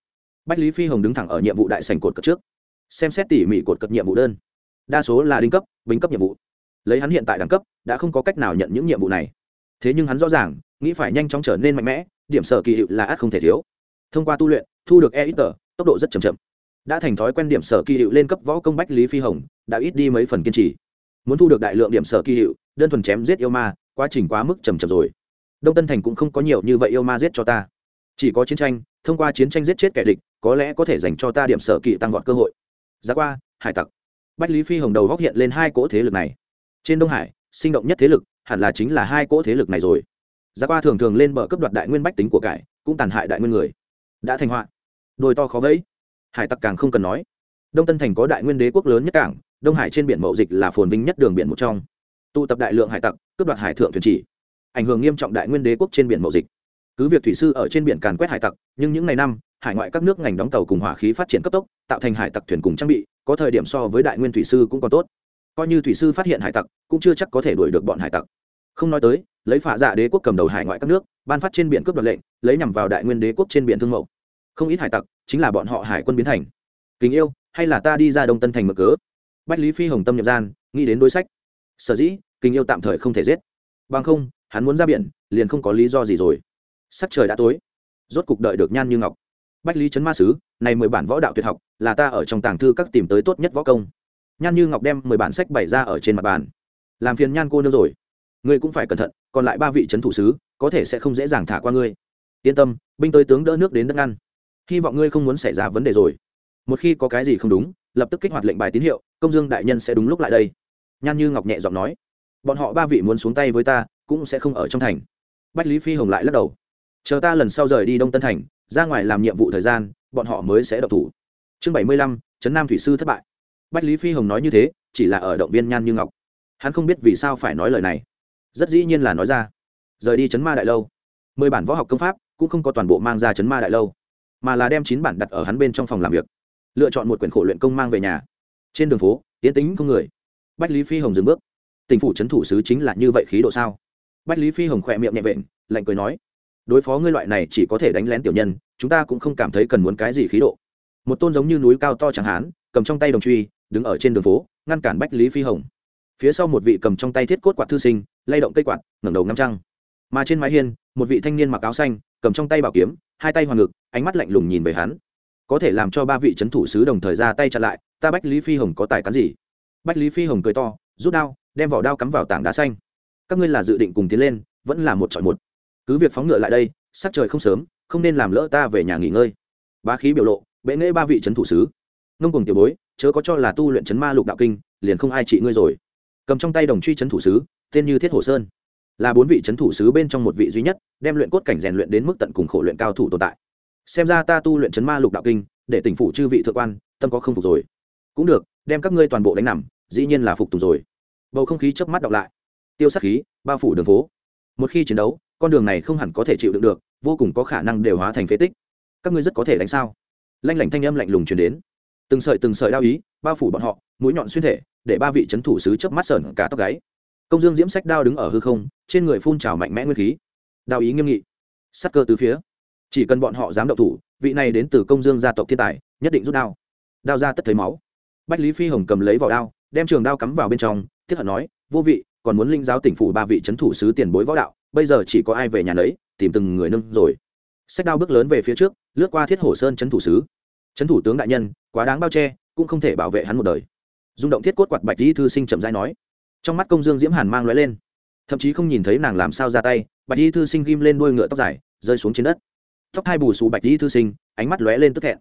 Bách lý phi hồng đứng thẳng ở nhiệm vụ đại sành cột cất trước, xem xét tỉ mỉ cột cất nhiệm vụ đơn đa số là đinh cấp bính cấp nhiệm vụ. Lấy hắn hiện tại đẳng cấp, đã không có cách nào nhận những nhiệm vụ này. Thế nhưng hắn rõ ràng, nghĩ phải nhanh chóng trở nên mạnh mẽ, điểm sở kỳ hiệu là ắt không thể thiếu. Thông qua tu luyện, thu được e ít tờ tốc độ rất chậm chậm. Đã thành thói quen điểm sở kỳ hiệu lên cấp võ công bách lý phi hồng, đã ít đi mấy phần kiên trì. Muốn thu được đại lượng điểm sở kỳ hiệu, đơn thuần chém giết yêu ma, quá trình quá mức trầm chậm rồi. Đông tân thành cũng không có nhiều như vậy yêu ma giết cho ta. Chỉ có chiến tranh, thông qua chiến tranh giết chết kẻ địch, có lẽ có thể dành cho ta điểm sở kỳ tăng vọt cơ hội. Giá qua, hải tặc bách lý phi hồng đầu góc hiện lên hai cỗ thế lực này. Trên đông hải, sinh động nhất thế lực hẳn là chính là hai cỗ thế lực này rồi. Giá qua thường thường lên bờ cấp đoạt đại nguyên bách tính của cải, cũng tàn hại đại nguyên người. Đã thành họa. Đôi to khó vẫy. Hải tặc càng không cần nói. Đông tân thành có đại nguyên đế quốc lớn nhất cảng, đông hải trên biển mậu dịch là phồn vinh nhất đường biển một trong. Tụ tập đại lượng hải tặc, cướp đoạt hải thượng thuyền chỉ. Ảnh hưởng nghiêm trọng đại nguyên đế quốc trên biển mậu dịch. Cứ việc thủy sư ở trên biển càn quét hải tặc, nhưng những ngày năm, hải ngoại các nước ngành đóng tàu cùng hỏa khí phát triển cấp tốc, tạo thành hải tặc thuyền cùng trang bị có thời điểm so với đại nguyên thủy sư cũng còn tốt. Coi như thủy sư phát hiện hải tặc, cũng chưa chắc có thể đuổi được bọn hải tặc. Không nói tới, lấy phả dạ đế quốc cầm đầu hải ngoại các nước, ban phát trên biển cướp đoạt lệnh, lấy nhằm vào đại nguyên đế quốc trên biển thương mẫu không ít hải tặc, chính là bọn họ hải quân biến thành. Kính yêu, hay là ta đi ra đông tân thành mở cớ? Bách lý phi hồng tâm nhập gian, nghĩ đến đối sách. Sở dĩ, kính yêu tạm thời không thể giết. Bằng không, hắn muốn ra biển, liền không có lý do gì rồi. Sắc trời đã tối. Rốt cục đợi được nhan như ngọc. Bách lý trấn ma sứ này mười bản võ đạo tuyệt học, là ta ở trong tàng thư các tìm tới tốt nhất võ công. Nhan như ngọc đem mười bản sách bày ra ở trên mặt bàn. Làm phiền nhan cô nương rồi. Ngươi cũng phải cẩn thận, còn lại ba vị trấn thủ sứ, có thể sẽ không dễ dàng thả qua ngươi. Yên tâm, binh tới tướng đỡ nước đến đất ngăn. Hy vọng ngươi không muốn xảy ra vấn đề rồi. Một khi có cái gì không đúng, lập tức kích hoạt lệnh bài tín hiệu, công dương đại nhân sẽ đúng lúc lại đây. Nhan như ngọc nhẹ giọng nói. Bọn họ ba vị muốn xuống tay với ta, cũng sẽ không ở trong thành. Bách lý phi hồng lại lắc đầu. Chờ ta lần sau rời đi đông tân thành, ra ngoài làm nhiệm vụ thời gian bọn họ mới sẽ độc thủ. Chương bảy mươi lăm, trấn nam thủy sư thất bại. Bách lý phi hồng nói như thế, chỉ là ở động viên nhan như ngọc. Hắn không biết vì sao phải nói lời này. Rất dĩ nhiên là nói ra. Rời đi chấn ma đại lâu. Mười bản võ học công pháp cũng không có toàn bộ mang ra chấn ma đại lâu, mà là đem chín bản đặt ở hắn bên trong phòng làm việc. Lựa chọn một quyển khổ luyện công mang về nhà. Trên đường phố, tiến tính không người. Bách lý phi hồng dừng bước. Tỉnh phủ trấn thủ sứ chính là như vậy khí độ sao? Bách lý phi hồng khỏe miệng nhẹ vện, lạnh cười nói đối phó ngươi loại này chỉ có thể đánh lén tiểu nhân, chúng ta cũng không cảm thấy cần muốn cái gì khí độ. Một tôn giống như núi cao to chẳng hán cầm trong tay đồng truy, đứng ở trên đường phố, ngăn cản bách lý phi hồng. Phía sau một vị cầm trong tay thiết cốt quạt thư sinh, lay động cây quạt, ngẩng đầu ngắm trăng. Mà trên mái hiên, một vị thanh niên mặc áo xanh, cầm trong tay bảo kiếm, hai tay hoàng ngực, ánh mắt lạnh lùng nhìn về hắn. Có thể làm cho ba vị c h ấ n thủ sứ đồng thời ra tay chặn lại, ta bách lý phi hồng có tài cán gì? Bách lý phi hồng cười to, rút đao, đem vỏ đao cắm vào tảng đá xanh. Các ngươi là dự định cùng tiến lên, vẫn là một chọi một cứ việc phóng ngựa lại đây, sắc trời không sớm, không nên làm lỡ ta về nhà nghỉ ngơi. Ba khí biểu lộ, bệ nghễ ba vị c h ấ n thủ sứ. Ngông cùng tiểu bối, chớ có cho là tu luyện chấn ma lục đạo kinh, liền không ai trị ngươi rồi. Cầm trong tay đồng truy c h ấ n thủ sứ, tên như thiết hồ sơn. Là bốn vị c h ấ n thủ sứ bên trong một vị duy nhất, đem luyện cốt cảnh rèn luyện đến mức tận cùng khổ luyện cao thủ tồn tại. Xem ra ta tu luyện chấn ma lục đạo kinh, để tỉnh phủ chư vị thượng quan, tâm có không phục rồi. Cũng được, đem các ngươi toàn bộ đánh nằm, dĩ nhiên là phục tùng rồi. Bầu không khí chớp mắt đọc lại. Tiêu sắc khí, bao phủ đường phố. Một khi chiến đấu con đường này không hẳn có thể chịu đựng được, vô cùng có khả năng đều hóa thành phế tích. Các ngươi rất có thể đánh sao? Lanh lảnh thanh âm lạnh lùng chuyển đến. Từng sợi từng sợi đao ý, bao phủ bọn họ, mũi nhọn xuyên thể, để ba vị c h ấ n thủ sứ chớp mắt sởn cả tóc gáy. Công dương diễm sách đao đứng ở hư không, trên người phun trào mạnh mẽ nguyên khí. Đao ý nghiêm nghị. Sắc cơ từ phía. Chỉ cần bọn họ dám động thủ, vị này đến từ công dương gia tộc thiên tài, nhất định rút đao. Đao ra tất thấy máu. Bách lý phi hồng cầm lấy vỏ đao, đem trường đao cắm vào bên trong, thiết hận nói, vô vị, còn muốn linh giáo tỉnh phủ ba vị c h ấ n thủ sứ tiền bối võ đạo bây giờ chỉ có ai về nhà nấy, tìm từng người nâng rồi. Sách đao bước lớn về phía trước, lướt qua thiết hồ sơn trấn thủ sứ. Trấn thủ tướng đại nhân, quá đáng bao che, cũng không thể bảo vệ hắn một đời. Rung động thiết cốt quạt bạch di thư sinh chậm dai nói. Trong mắt công dương diễm hàn mang lóe lên. Thậm chí không nhìn thấy nàng làm sao ra tay, bạch di thư sinh ghim lên đuôi ngựa tóc dài, rơi xuống trên đất. Tóc hai bù xù bạch di thư sinh, ánh mắt lóe lên tức thẹn.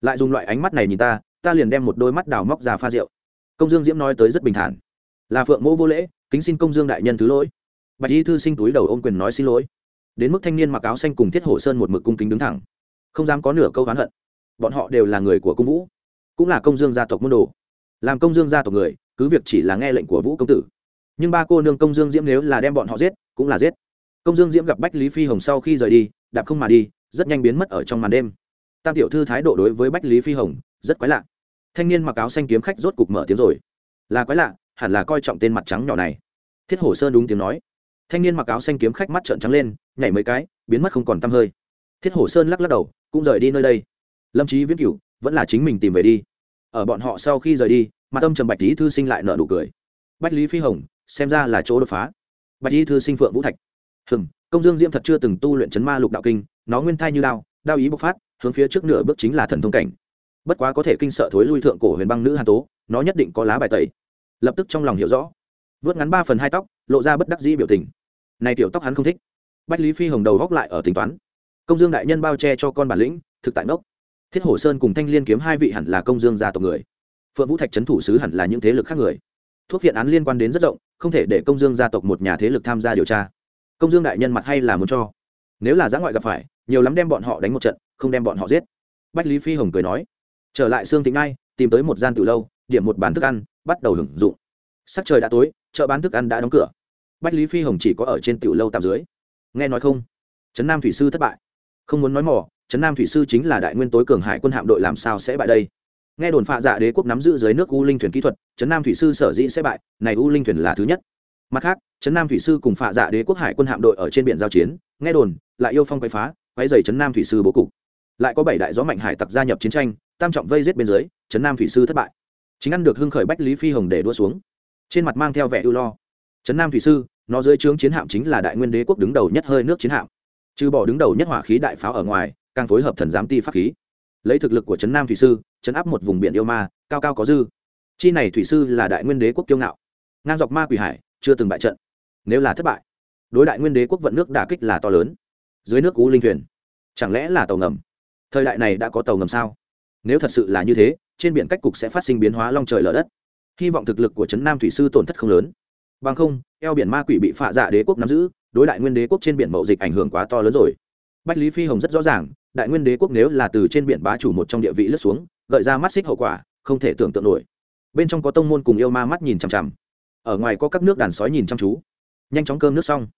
Lại dùng loại ánh mắt này nhìn ta ta liền đem một đôi mắt đào móc ra pha rượu. Công dương diễm nói tới rất bình thản. Là phượng mẫu vô lễ, kính xin công dương đại nhân thứ lỗi bạch y thư sinh túi đầu ôm quyền nói xin lỗi. Đến mức thanh niên mặc áo xanh cùng thiết hổ sơn một mực cung kính đứng thẳng. Không dám có nửa câu oán hận. Bọn họ đều là người của cung vũ, cũng là công dương gia tộc môn đồ. Làm công dương gia tộc người, cứ việc chỉ là nghe lệnh của vũ công tử. Nhưng ba cô nương công dương diễm nếu là đem bọn họ giết, cũng là giết. Công dương diễm gặp bách lý phi hồng sau khi rời đi, đạp không mà đi, rất nhanh biến mất ở trong màn đêm. Tam tiểu thư thái độ đối với bách lý phi hồng, rất quái lạ. Thanh niên mặc áo xanh kiếm khách rốt cục mở tiếng rồi. Là quái lạ, hẳn là coi trọng tên mặt trắng nhỏ này. Thiết hổ sơn đúng tiếng nói thanh niên mặc áo xanh kiếm khách mắt trợn trắng lên, nhảy mấy cái, biến mất không còn t hơi. Thiết hổ sơn lắc lắc đầu, cũng rời đi nơi đây. Lâm trí viễn cửu, vẫn là chính mình tìm về đi. Ở bọn họ sau khi rời đi mà tâm trầm bạch lý thư sinh lại nợ nụ cười. Bách lý phi hồng, xem ra là chỗ đột phá. Bạch lý thư sinh phượng vũ thạch. Hừm, công dương diễm thật chưa từng tu luyện chấn ma lục đạo kinh, nó nguyên thai như đao đao ý bộc phát, hướng phía trước nửa bước chính là thần thông cảnh. Bất quá có thể kinh sợ thối lui thượng cổ huyền băng nữ hàn tố, nó nhất định có lá bài tẩy. Lập tức trong lòng hiểu rõ vớt ngắn ba phần hai tóc, lộ ra bất đắc dĩ biểu tình. Này tiểu tóc hắn không thích. Bách lý phi hồng đầu góc lại ở tính toán. Công dương đại nhân bao che cho con bản lĩnh, thực tại ngốc. Thiết hổ sơn cùng thanh liên kiếm hai vị hẳn là công dương gia tộc người. Phượng vũ thạch trấn thủ sứ hẳn là những thế lực khác người. Thuốc viện án liên quan đến rất rộng, không thể để công dương gia tộc một nhà thế lực tham gia điều tra. Công dương đại nhân mặt hay là muốn cho. Nếu là giã ngoại gặp phải, nhiều lắm đem bọn họ đánh một trận, không đem bọn họ giết. Bách lý phi hồng cười nói. Trở lại sương thịnh ngay tìm tới một gian từ lâu, điểm một bàn thức ăn, bắt đầu hưởng dụng. Sắc trời đã tối chợ bán thức ăn đã đóng cửa. Bách lý phi hồng chỉ có ở trên tiểu lâu tạm dưới. Nghe nói không? Trấn nam thủy sư thất bại. Không muốn nói mỏ trấn nam thủy sư chính là đại nguyên tối cường hải quân hạm đội làm sao sẽ bại đây? Nghe đồn phạ dạ đế quốc nắm giữ dưới nước u linh thuyền kỹ thuật, trấn nam thủy sư sở dĩ sẽ bại, này u linh thuyền là thứ nhất. Mặt khác, trấn nam thủy sư cùng phạ dạ đế quốc hải quân hạm đội ở trên biển giao chiến, nghe đồn, lại yêu phong quay phá quay dày trấn nam thủy sư bố cục. Lại có bảy đại gió mạnh hải tặc gia nhập chiến tranh, tam trọng vây giết bên dưới, trấn nam thủy sư thất bại. Chính ăn được hưng khởi bách lý phi hồng để đua xuống trên mặt mang theo vẻ ưu lo. Trấn nam thủy sư, nó dưới trướng chiến hạm chính là đại nguyên đế quốc đứng đầu nhất hơi nước chiến hạm. Trừ bỏ đứng đầu nhất hỏa khí đại pháo ở ngoài, càng phối hợp thần giám ti pháp khí. Lấy thực lực của trấn nam thủy sư, trấn áp một vùng biển yêu ma, cao cao có dư. Chi này thủy sư là đại nguyên đế quốc kiêu ngạo. Ngang dọc ma quỷ hải, chưa từng bại trận. Nếu là thất bại, đối đại nguyên đế quốc vận nước đà kích là to lớn. Dưới nước cú linh thuyền, chẳng lẽ là tàu ngầm? Thời đại này đã có tàu ngầm sao? Nếu thật sự là như thế, trên biển cách cục sẽ phát sinh biến hóa long trời lở đất hy vọng thực lực của trấn nam thủy sư tổn thất không lớn. Bằng không, eo biển ma quỷ bị phạ dạ đế quốc nắm giữ, đối đại nguyên đế quốc trên biển mậu dịch ảnh hưởng quá to lớn rồi. Bách lý phi hồng rất rõ ràng, đại nguyên đế quốc nếu là từ trên biển bá chủ một trong địa vị lướt xuống, gợi ra mắt xích hậu quả, không thể tưởng tượng nổi. Bên trong có tông môn cùng yêu ma mắt nhìn chằm chằm. Ở ngoài có các nước đàn sói nhìn chăm chú. Nhanh chóng cơm nước xong.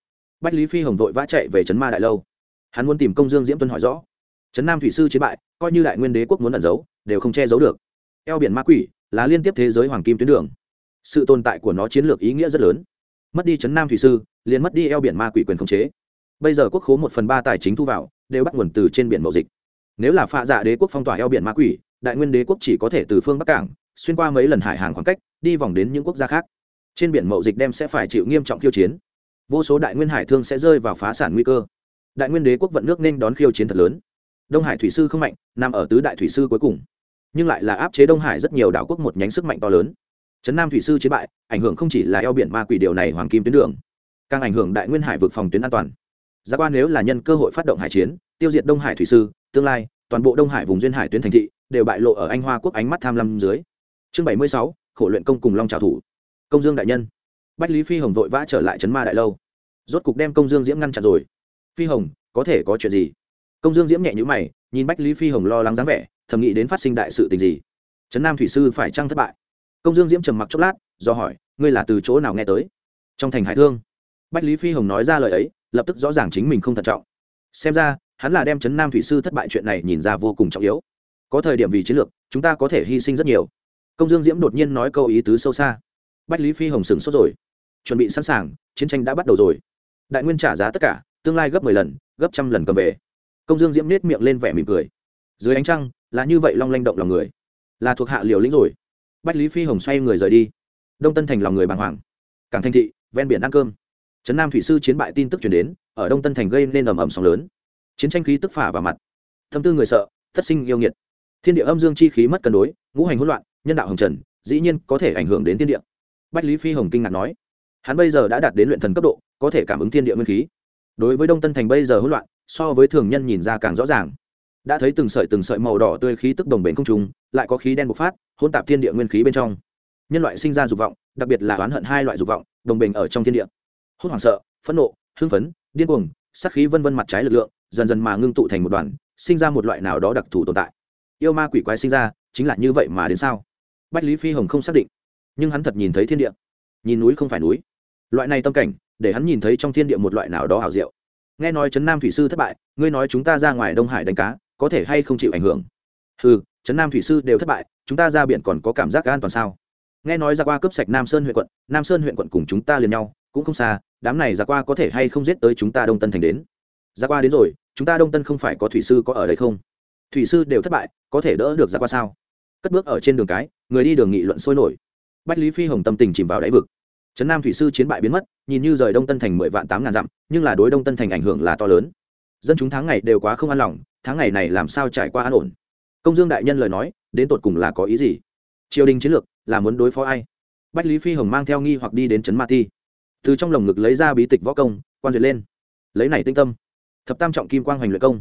Bách lý phi hồng vội vã chạy về trấn ma đại lâu. Hắn muốn tìm công dương diễm tuân hỏi rõ. Trấn nam thủy sư chiến bại, coi như đại nguyên đế quốc muốn ẩn giấu, đều không che giấu được. Eo biển ma quỷ là liên tiếp thế giới hoàng kim tuyến đường. Sự tồn tại của nó chiến lược ý nghĩa rất lớn. Mất đi trấn nam thủy sư, liền mất đi eo biển ma quỷ quyền khống chế. Bây giờ quốc khố một phần ba tài chính thu vào, đều bắt nguồn từ trên biển mậu dịch. Nếu là pha dạ đế quốc phong tỏa eo biển ma quỷ, đại nguyên đế quốc chỉ có thể từ phương bắc cảng, xuyên qua mấy lần hải hàng khoảng cách, đi vòng đến những quốc gia khác. Trên biển mậu dịch đem sẽ phải chịu nghiêm trọng khiêu chiến. Vô số đại nguyên hải thương sẽ rơi vào phá sản nguy cơ. Đại nguyên đế quốc vận nước nên đón khiêu chiến thật lớn. Đông hải thủy sư không mạnh, nằm ở tứ đại thủy sư cuối cùng nhưng lại là áp chế đông hải rất nhiều đảo quốc một nhánh sức mạnh to lớn. Trấn nam thủy sư chiến bại, ảnh hưởng không chỉ là eo biển ma quỷ điều này hoàng kim tuyến đường, càng ảnh hưởng đại nguyên hải vực phòng tuyến an toàn. Giác quan nếu là nhân cơ hội phát động hải chiến, tiêu diệt đông hải thủy sư, tương lai, toàn bộ đông hải vùng duyên hải tuyến thành thị đều bại lộ ở anh hoa quốc ánh mắt tham lam dưới. Chương bảy mươi sáu, khổ luyện công cùng long trào thủ. Công dương đại nhân. Bách lý phi hồng vội vã trở lại trấn ma đại lâu. Rốt cục đem công dương diễm ngăn chặn rồi. Phi hồng, có thể có chuyện gì? Công dương diễm nhẹ nhữ mày, nhìn bách lý phi hồng lo lắng dáng vẻ thầm nghĩ đến phát sinh đại sự tình gì. Trấn nam thủy sư phải chăng thất bại? Công dương diễm trầm mặc chốc lát, do hỏi, ngươi là từ chỗ nào nghe tới? Trong thành hải thương. Bách lý phi hồng nói ra lời ấy, lập tức rõ ràng chính mình không thận trọng. Xem ra, hắn là đem trấn nam thủy sư thất bại chuyện này nhìn ra vô cùng trọng yếu. Có thời điểm vì chiến lược, chúng ta có thể hy sinh rất nhiều. Công dương diễm đột nhiên nói câu ý tứ sâu xa. Bách lý phi hồng sửng sốt rồi. Chuẩn bị sẵn sàng, chiến tranh đã bắt đầu rồi. Đại nguyên trả giá tất cả, tương lai gấp mười lần, gấp trăm lần cầm về. Công dương diễm nết miệng lên vẻ mỉm cười. Dưới ánh trăng là như vậy long lanh động lòng người. Là thuộc hạ liều lĩnh rồi. Bách lý phi hồng xoay người rời đi. Đông tân thành lòng người bàng hoàng. Cảng thanh thị, ven biển ăn cơm. Trấn nam thủy sư chiến bại tin tức chuyển đến, ở đông tân thành gây nên ầm ầm sóng lớn. Chiến tranh khí tức phả vào mặt. Thâm tư người sợ, thất sinh yêu nghiệt. Thiên địa âm dương chi khí mất cân đối, ngũ hành hỗn loạn, nhân đạo hồng trần, dĩ nhiên có thể ảnh hưởng đến thiên địa. Bách lý phi hồng kinh ngạc nói, hắn bây giờ đã đạt đến luyện thần cấp độ, có thể cảm ứng thiên địa nguyên khí. Đối với đông tân thành bây giờ hỗn loạn, so với thường nhân nhìn ra càng rõ ràng đã thấy từng sợi từng sợi màu đỏ tươi khí tức đồng bền không trùng, lại có khí đen bộc phát, hỗn tạp thiên địa nguyên khí bên trong. Nhân loại sinh ra dục vọng, đặc biệt là oán hận hai loại dục vọng, đồng bền ở trong thiên địa. Hốt hoảng sợ, phẫn nộ, hưng phấn, điên cuồng, sát khí vân vân mặt trái lực lượng, dần dần mà ngưng tụ thành một đoàn, sinh ra một loại nào đó đặc thù tồn tại. Yêu ma quỷ quái sinh ra, chính là như vậy mà đến sao? Bách lý phi hồng không xác định, nhưng hắn thật nhìn thấy thiên địa. Nhìn núi không phải núi. Loại này tâm cảnh, để hắn nhìn thấy trong thiên địa một loại nào đó hảo diệu. Nghe nói trấn nam thủy sư thất bại, ngươi nói chúng ta ra ngoài đông hải đánh cá có thể hay không chịu ảnh hưởng. Ừ trấn nam thủy sư đều thất bại, chúng ta ra biển còn có cảm giác an toàn sao? Nghe nói ra qua cướp sạch nam sơn huyện quận, nam sơn huyện quận cùng chúng ta liền nhau, cũng không xa, đám này ra qua có thể hay không giết tới chúng ta đông tân thành đến? Ra qua đến rồi, chúng ta đông tân không phải có thủy sư có ở đây không? Thủy sư đều thất bại, có thể đỡ được ra qua sao? Cất bước ở trên đường cái, người đi đường nghị luận sôi nổi. Bách lý phi hồng tâm tình chìm vào đáy vực. Trấn nam thủy sư chiến bại biến mất, nhìn như rời đông tân thành mười vạn tám ngàn dặm, nhưng là đối đông tân thành ảnh hưởng là to lớn dân chúng tháng ngày đều quá không an lòng, tháng ngày này làm sao trải qua an ổn? Công dương đại nhân lời nói, đến tột cùng là có ý gì? Triều đình chiến lược là muốn đối phó ai? Bách lý phi hồng mang theo nghi hoặc đi đến trấn ma ti từ trong lồng ngực lấy ra bí tịch võ công, quan duyệt lên. Lấy này tinh tâm. Thập tam trọng kim quang hoành luyện công.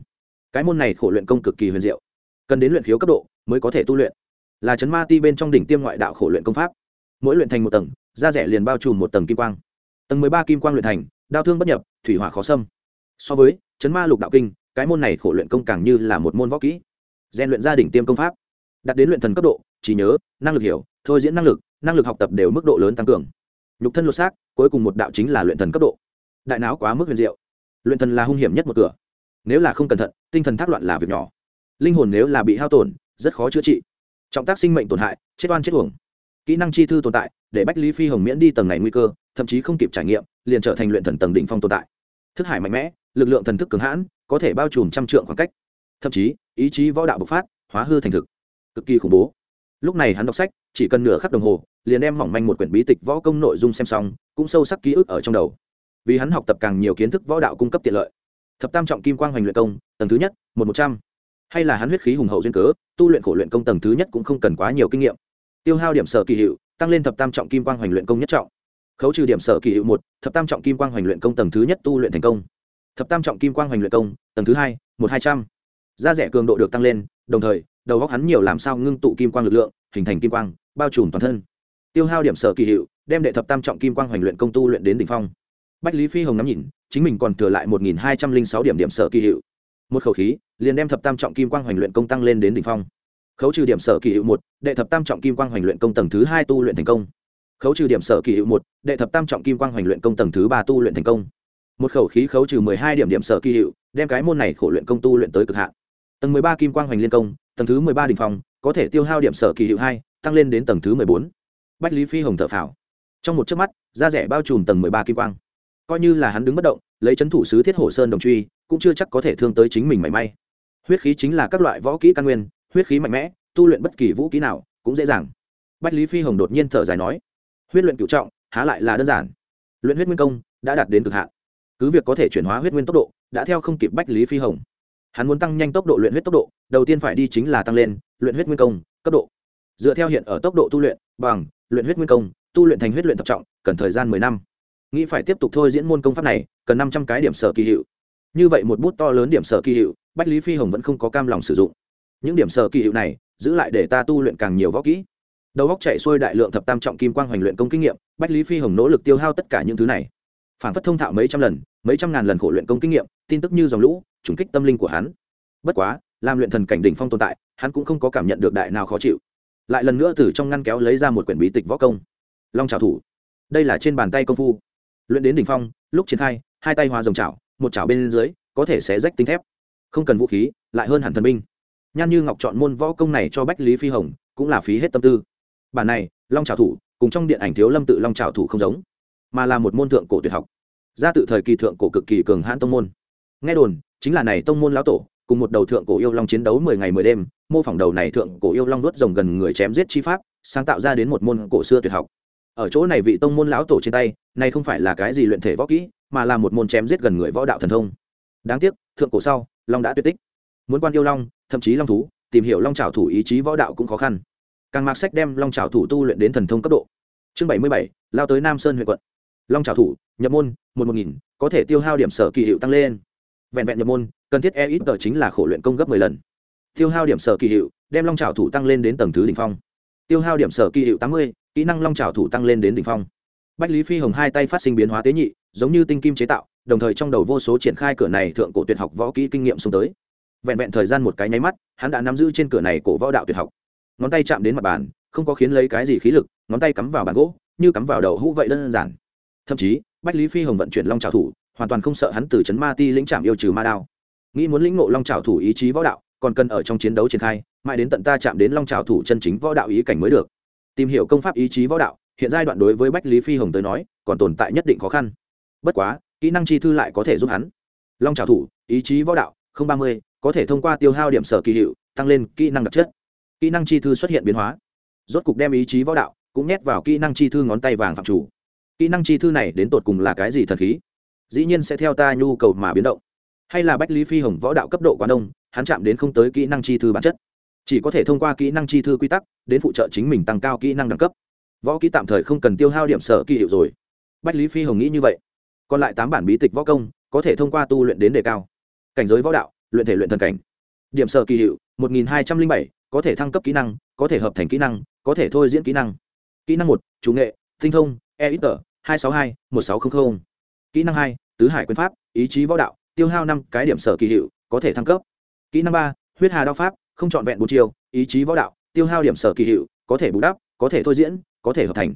Cái môn này khổ luyện công cực kỳ huyền diệu. Cần đến luyện khiếu cấp độ mới có thể tu luyện. Là chấn ma ti bên trong đỉnh tiêm ngoại đạo khổ luyện công pháp. Mỗi luyện thành một tầng, da rẻ liền bao trùm một tầng kim quang. Tầng mười ba kim quang luyện thành, đao thương bất nhập, thủy hỏa khó xâm. So với chấn ma lục đạo kinh, cái môn này khổ luyện công càng như là một môn võ kỹ. Gian luyện gia đình tiêm công pháp, đặt đến luyện thần cấp độ, trí nhớ, năng lực hiểu, thôi diễn năng lực năng lực học tập đều mức độ lớn tăng cường. Nhục thân lột xác, cuối cùng một đạo chính là luyện thần cấp độ. Đại não quá mức huyền diệu. Luyện thần là hung hiểm nhất một cửa. Nếu là không cẩn thận, tinh thần thác loạn là việc nhỏ. Linh hồn nếu là bị hao tổn, rất khó chữa trị. Trọng tác sinh mệnh tổn hại, chết oan chết uổng. Kỹ năng chi thư tồn tại, để bách lý phi hồng miễn đi tầng này nguy cơ, thậm chí không kịp trải nghiệm, liền trở thành luyện thần tầng đỉnh phong tồn tại. Thức hải mạnh mẽ lực lượng thần thức cường hãn, có thể bao trùm trăm trượng khoảng cách. Thậm chí, ý chí võ đạo bộc phát, hóa hư thành thực. Cực kỳ khủng bố. Lúc này hắn đọc sách, chỉ cần nửa khắc đồng hồ, liền đem mỏng manh một quyển bí tịch võ công nội dung xem xong, cũng sâu sắc ký ức ở trong đầu. Vì hắn học tập càng nhiều kiến thức võ đạo cung cấp tiện lợi. Thập tam trọng kim quang hoành luyện công, tầng thứ nhất, một một trăm. Hay là hắn huyết khí hùng hậu duyên cớ, tu luyện khổ luyện công tầng thứ nhất cũng không cần quá nhiều kinh nghiệm. Tiêu hao điểm sở kỳ hiệu, tăng lên thập tam trọng kim quang hoành luyện công nhất trọng. Khấu trừ điểm sở kỳ hiệu một, thập tam trọng kim quang hoành luyện công tầng thứ nhất tu luyện thành công thập tam trọng kim quang hoành luyện công, tầng thứ hai, một hai trăm. Da rẻ cường độ được tăng lên, đồng thời, đầu góc hắn nhiều làm sao ngưng tụ kim quang lực lượng, hình thành kim quang, bao trùm toàn thân. Tiêu hao điểm sở kỳ hiệu, đem đệ thập tam trọng kim quang hoành luyện công tu luyện đến đỉnh phong. Bách lý phi hồng ngắm nhìn, chính mình còn thừa lại một nghìn hai trăm linh sáu điểm điểm sở kỳ hiệu. Một khẩu khí, liền đem thập tam trọng kim quang hoành luyện công tăng lên đến đỉnh phong. Khấu trừ điểm sở kỳ hiệu một, đệ thập tam trọng kim quang hoành luyện công tầng thứ hai tu luyện thành công. Khấu trừ điểm sở kỳ hiệu một, đệ thập tam trọng kim quang hoành luyện công tầng thứ ba tu luyện thành công một khẩu khí khấu trừ mười hai điểm điểm sở kỳ hiệu, đem cái môn này khổ luyện công tu luyện tới cực hạn. Tầng mười ba kim quang hoành liên công, tầng thứ mười ba đình phòng có thể tiêu hao điểm sở kỳ hiệu hai, tăng lên đến tầng thứ mười bốn. Bách lý phi hồng thợ phào. Trong một chớp mắt, da rẻ bao trùm tầng mười ba kim quang. Coi như là hắn đứng bất động, lấy c h ấ n thủ sứ thiết hổ sơn đồng truy, cũng chưa chắc có thể thương tới chính mình mảy may. Huyết khí chính là các loại võ kỹ căn nguyên, huyết khí mạnh mẽ, tu luyện bất kỳ vũ kỹ nào cũng dễ dàng. Bách lý phi hồng đột nhiên thở dài nói, huyết luyện cựu trọng, há lại là đơn giản. Luyện huyết nguyên công đã đạt đến cực hạn cứ việc có thể chuyển hóa huyết nguyên tốc độ, đã theo không kịp bách lý phi hồng. Hắn muốn tăng nhanh tốc độ luyện huyết tốc độ, đầu tiên phải đi chính là tăng lên, luyện huyết nguyên công, cấp độ. Dựa theo hiện ở tốc độ tu luyện, bằng, luyện huyết nguyên công, tu luyện thành huyết luyện tập trọng, cần thời gian mười năm. Nghĩ phải tiếp tục thôi diễn môn công pháp này, cần năm trăm cái điểm sở kỳ hiệu. Như vậy một bút to lớn điểm sở kỳ hiệu, bách lý phi hồng vẫn không có cam lòng sử dụng. Những điểm sở kỳ hiệu này, giữ lại để ta tu luyện càng nhiều võ kỹ. Đầu góc chạy xuôi đại lượng thập tam trọng kim quang hoành luyện công kinh nghiệm, bách lý phi hồng nỗ lực tiêu hao tất cả những thứ này phản phất thông thạo mấy trăm lần, mấy trăm ngàn lần khổ luyện công kinh nghiệm, tin tức như dòng lũ, trùng kích tâm linh của hắn. Bất quá, làm luyện thần cảnh đỉnh phong tồn tại, hắn cũng không có cảm nhận được đại nào khó chịu. Lại lần nữa từ trong ngăn kéo lấy ra một quyển bí tịch võ công. Long trào thủ. Đây là trên bàn tay công phu. Luyện đến đỉnh phong, lúc triển khai, hai tay hòa dòng chảo, một chảo bên dưới, có thể sẽ rách tinh thép. Không cần vũ khí, lại hơn hẳn thần binh. Nhan như ngọc chọn môn võ công này cho bách lý phi hồng, cũng là phí hết tâm tư. Bản này, long trào thủ, cùng trong điện ảnh thiếu lâm tự long trào thủ không giống mà là một môn thượng cổ tuyệt học. Ra tự thời kỳ thượng cổ cực kỳ cường hãn tông môn. Nghe đồn, chính là này tông môn lão tổ, cùng một đầu thượng cổ yêu long chiến đấu mười ngày mười đêm, mô phỏng đầu này thượng cổ yêu long nuốt rồng gần người chém giết chi pháp, sáng tạo ra đến một môn cổ xưa tuyệt học. Ở chỗ này vị tông môn lão tổ trên tay, này không phải là cái gì luyện thể võ kỹ, mà là một môn chém giết gần người võ đạo thần thông. Đáng tiếc, thượng cổ sau, long đã tuyệt tích. Muốn quan yêu long, thậm chí long thú, tìm hiểu long trào thủ ý chí võ đạo cũng khó khăn. Càng mạc sách đem long trào thủ tu luyện đến thần thông cấp độ. Chương bảy mươi bảy, lao tới nam sơn huyện quận long trào thủ, nhập môn, một một nghìn, có thể tiêu hao điểm sở kỳ hiệu tăng lên. Vẹn vẹn nhập môn, cần thiết e ít tờ chính là khổ luyện công gấp mười lần. Tiêu hao điểm sở kỳ hiệu, đem long trào thủ tăng lên đến tầng thứ đỉnh phong. Tiêu hao điểm sở kỳ hiệu tám mươi, kỹ năng long trào thủ tăng lên đến đỉnh phong. Bách lý phi hồng hai tay phát sinh biến hóa tế nhị, giống như tinh kim chế tạo, đồng thời trong đầu vô số triển khai cửa này thượng cổ tuyệt học võ kỹ kinh nghiệm xuống tới. Vẹn vẹn thời gian một cái nháy mắt, hắn đã nắm giữ trên cửa này cổ võ đạo tuyệt học. Ngón tay chạm đến mặt bàn, không có khiến lấy cái gì khí lực, ngón tay cắm vào bàn gỗ, như cắm vào đầu hũ vậy đơn giản thậm chí, bách lý phi hồng vận chuyển long trào thủ, hoàn toàn không sợ hắn từ chấn ma ti lĩnh trạm yêu trừ ma đao. Nghĩ muốn lĩnh ngộ long trào thủ ý chí võ đạo, còn cần ở trong chiến đấu triển khai, mãi đến tận ta chạm đến long trào thủ chân chính võ đạo ý cảnh mới được. Tìm hiểu công pháp ý chí võ đạo, hiện giai đoạn đối với bách lý phi hồng tới nói, còn tồn tại nhất định khó khăn. Bất quá, kỹ năng chi thư lại có thể giúp hắn. Long trào thủ, ý chí võ đạo, không ba mươi, có thể thông qua tiêu hao điểm sở kỳ hiệu, tăng lên kỹ năng đặc chất. Kỹ năng chi thư xuất hiện biến hóa. Rốt cục đem ý chí võ đạo, cũng nhét vào kỹ năng chi thư ngón tay vàng phạm chủ kỹ năng chi thư này đến tột cùng là cái gì thần khí? Dĩ nhiên sẽ theo ta nhu cầu mà biến động. Hay là bách lý phi hồng võ đạo cấp độ quá đông, hắn chạm đến không tới kỹ năng chi thư bản chất. Chỉ có thể thông qua kỹ năng chi thư quy tắc, đến phụ trợ chính mình tăng cao kỹ năng đẳng cấp. Võ kỹ tạm thời không cần tiêu hao điểm sở kỳ hiệu rồi. Bách lý phi hồng nghĩ như vậy. Còn lại tám bản bí tịch võ công, có thể thông qua tu luyện đến đề cao. Cảnh giới võ đạo, luyện thể luyện thần cảnh. Điểm sở kỳ hiệu, một nghìn hai trăm linh bảy, có thể thăng cấp kỹ năng, có thể hợp thành kỹ năng, có thể thôi diễn kỹ năng. Kỹ năng một, chủ nghệ, tinh thông e ít tờ hai sáu hai, một sáu không không. Kỹ năng hai, tứ hải quyền pháp, ý chí võ đạo, tiêu hao năm cái điểm sở kỳ hiệu, có thể thăng cấp. Kỹ năng ba, huyết hà đao pháp, không trọn vẹn bốn chiều, ý chí võ đạo, tiêu hao điểm sở kỳ hiệu, có thể bù đắp, có thể thôi diễn, có thể hợp thành.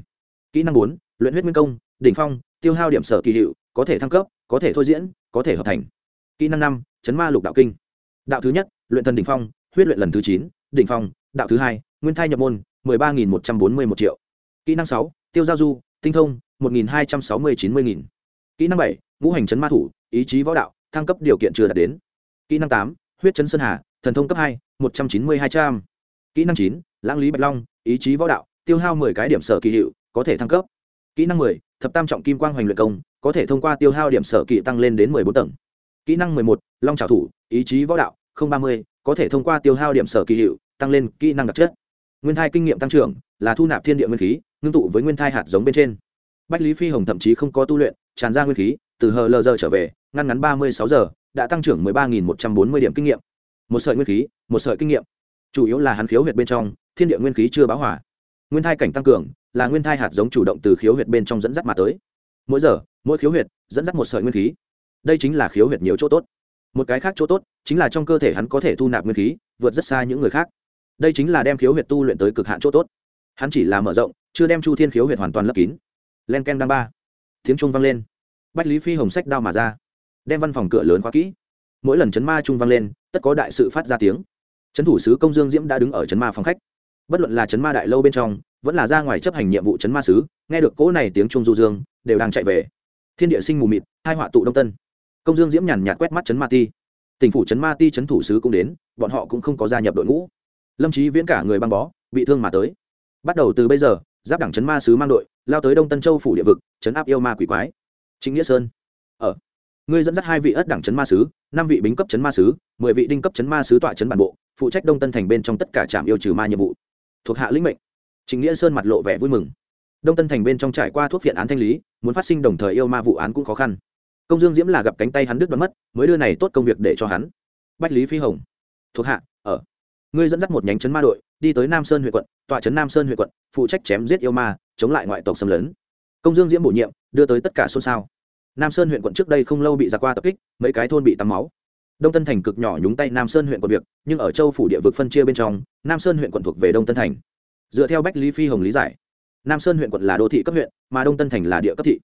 Kỹ năng bốn, luyện huyết nguyên công, đỉnh phong, tiêu hao điểm sở kỳ hiệu, có thể thăng cấp, có thể thôi diễn, có thể hợp thành. Kỹ năng năm, chấn ma lục đạo kinh. Đạo thứ nhất, luyện thần đỉnh phong, huyết luyện lần thứ chín, đỉnh phong, đạo thứ hai, nguyên thai nhập môn, mười ba nghìn một trăm bốn mươi một triệu. Kỹ năng sáu, tiêu giao du tinh thông, một nghìn hai trăm sáu mươi chín mươi nghìn. Kỹ năng bảy, ngũ hành chấn ma thủ, ý chí võ đạo, thăng cấp điều kiện chưa đạt đến. Kỹ năng tám, huyết chấn sơn hà, thần thông cấp hai, một trăm chín mươi hai trăm. Kỹ năng chín, lãng lý bạch long, ý chí võ đạo, tiêu hao mười cái điểm sở kỳ hiệu, có thể thăng cấp. Kỹ năng mười, thập tam trọng kim quang hoành luyện công, có thể thông qua tiêu hao điểm sở kỳ tăng lên đến mười bốn tầng. Kỹ năng mười một, long trào thủ, ý chí võ đạo, không ba mươi, có thể thông qua tiêu hao điểm sở kỳ hiệu, tăng lên kỹ năng đặc chất. Nguyên thai kinh nghiệm tăng trưởng là thu nạp thiên địa nguyên khí ngưng tụ với nguyên thai hạt giống bên trên. Bách lý phi hồng thậm chí không có tu luyện, tràn ra nguyên khí, từ hờ lờ giờ trở về, ngăn ngắn ba mươi sáu giờ, đã tăng trưởng mười ba nghìn một trăm bốn mươi điểm kinh nghiệm. Một sợi nguyên khí, một sợi kinh nghiệm. Chủ yếu là hắn khiếu huyệt bên trong, thiên địa nguyên khí chưa báo hỏa nguyên thai cảnh tăng cường, là nguyên thai hạt giống chủ động từ khiếu huyệt bên trong dẫn dắt mà tới. Mỗi giờ, mỗi khiếu huyệt, dẫn dắt một sợi nguyên khí. Đây chính là khiếu huyệt nhiều chỗ tốt. Một cái khác chỗ tốt, chính là trong cơ thể hắn có thể thu nạp nguyên khí, vượt rất xa những người khác. Đây chính là đem khiếu huyệt tu luyện tới cực hạn chỗ tốt. Hắn chỉ là mở rộng chưa đem chu thiên khiếu huyệt hoàn toàn lấp kín len ken đang ba tiếng trung vang lên bách lý phi hồng sách đao mà ra đem văn phòng cửa lớn khóa kỹ mỗi lần chấn ma trung vang lên tất có đại sự phát ra tiếng trấn thủ sứ công dương diễm đã đứng ở chấn ma phòng khách bất luận là chấn ma đại lâu bên trong vẫn là ra ngoài chấp hành nhiệm vụ chấn ma sứ nghe được cỗ này tiếng trung du dương đều đang chạy về thiên địa sinh mù mịt hai họa tụ đông tân công dương diễm nhàn nhạt quét mắt chấn ma ti tỉnh phủ chấn ma ti chấn thủ sứ cũng đến bọn họ cũng không có gia nhập đội ngũ lâm trí viễn cả người băng bó bị thương mà tới bắt đầu từ bây giờ giáp đảng chấn ma sứ mang đội, lao tới đông tân châu phủ địa vực, chấn áp yêu ma quỷ quái. Chính nghĩa sơn. Ở. Ngươi dẫn dắt hai vị ất đảng chấn ma sứ, năm vị bính cấp chấn ma sứ, mười vị đinh cấp chấn ma sứ tọa chấn bản bộ, phụ trách đông tân thành bên trong tất cả trạm yêu trừ ma nhiệm vụ. Thuộc hạ lĩnh mệnh. Chính nghĩa sơn mặt lộ vẻ vui mừng. Đông tân thành bên trong trải qua thuốc viện án thanh lý, muốn phát sinh đồng thời yêu ma vụ án cũng khó khăn. Công dương diễm là gặp cánh tay hắn đứt đoán mất, mới đưa này tốt công việc để cho hắn. Bách lý phi hồng. Thuộc hạ, ở ngươi dẫn dắt một nhánh chấn ma đội, đi tới nam sơn huyện quận, tọa trấn nam sơn huyện quận, phụ trách chém giết yêu ma, chống lại ngoại tộc xâm lấn. Công dương diễm bổ nhiệm, đưa tới tất cả xôn xao. Nam sơn huyện quận trước đây không lâu bị giặc qua tập kích, mấy cái thôn bị tắm máu. Đông tân thành cực nhỏ nhúng tay nam sơn huyện quận việc, nhưng ở châu phủ địa vực phân chia bên trong, nam sơn huyện quận thuộc về đông tân thành. Dựa theo bách lý phi hồng lý giải, nam sơn huyện quận là đô thị cấp huyện, mà đông tân thành là địa cấp thị.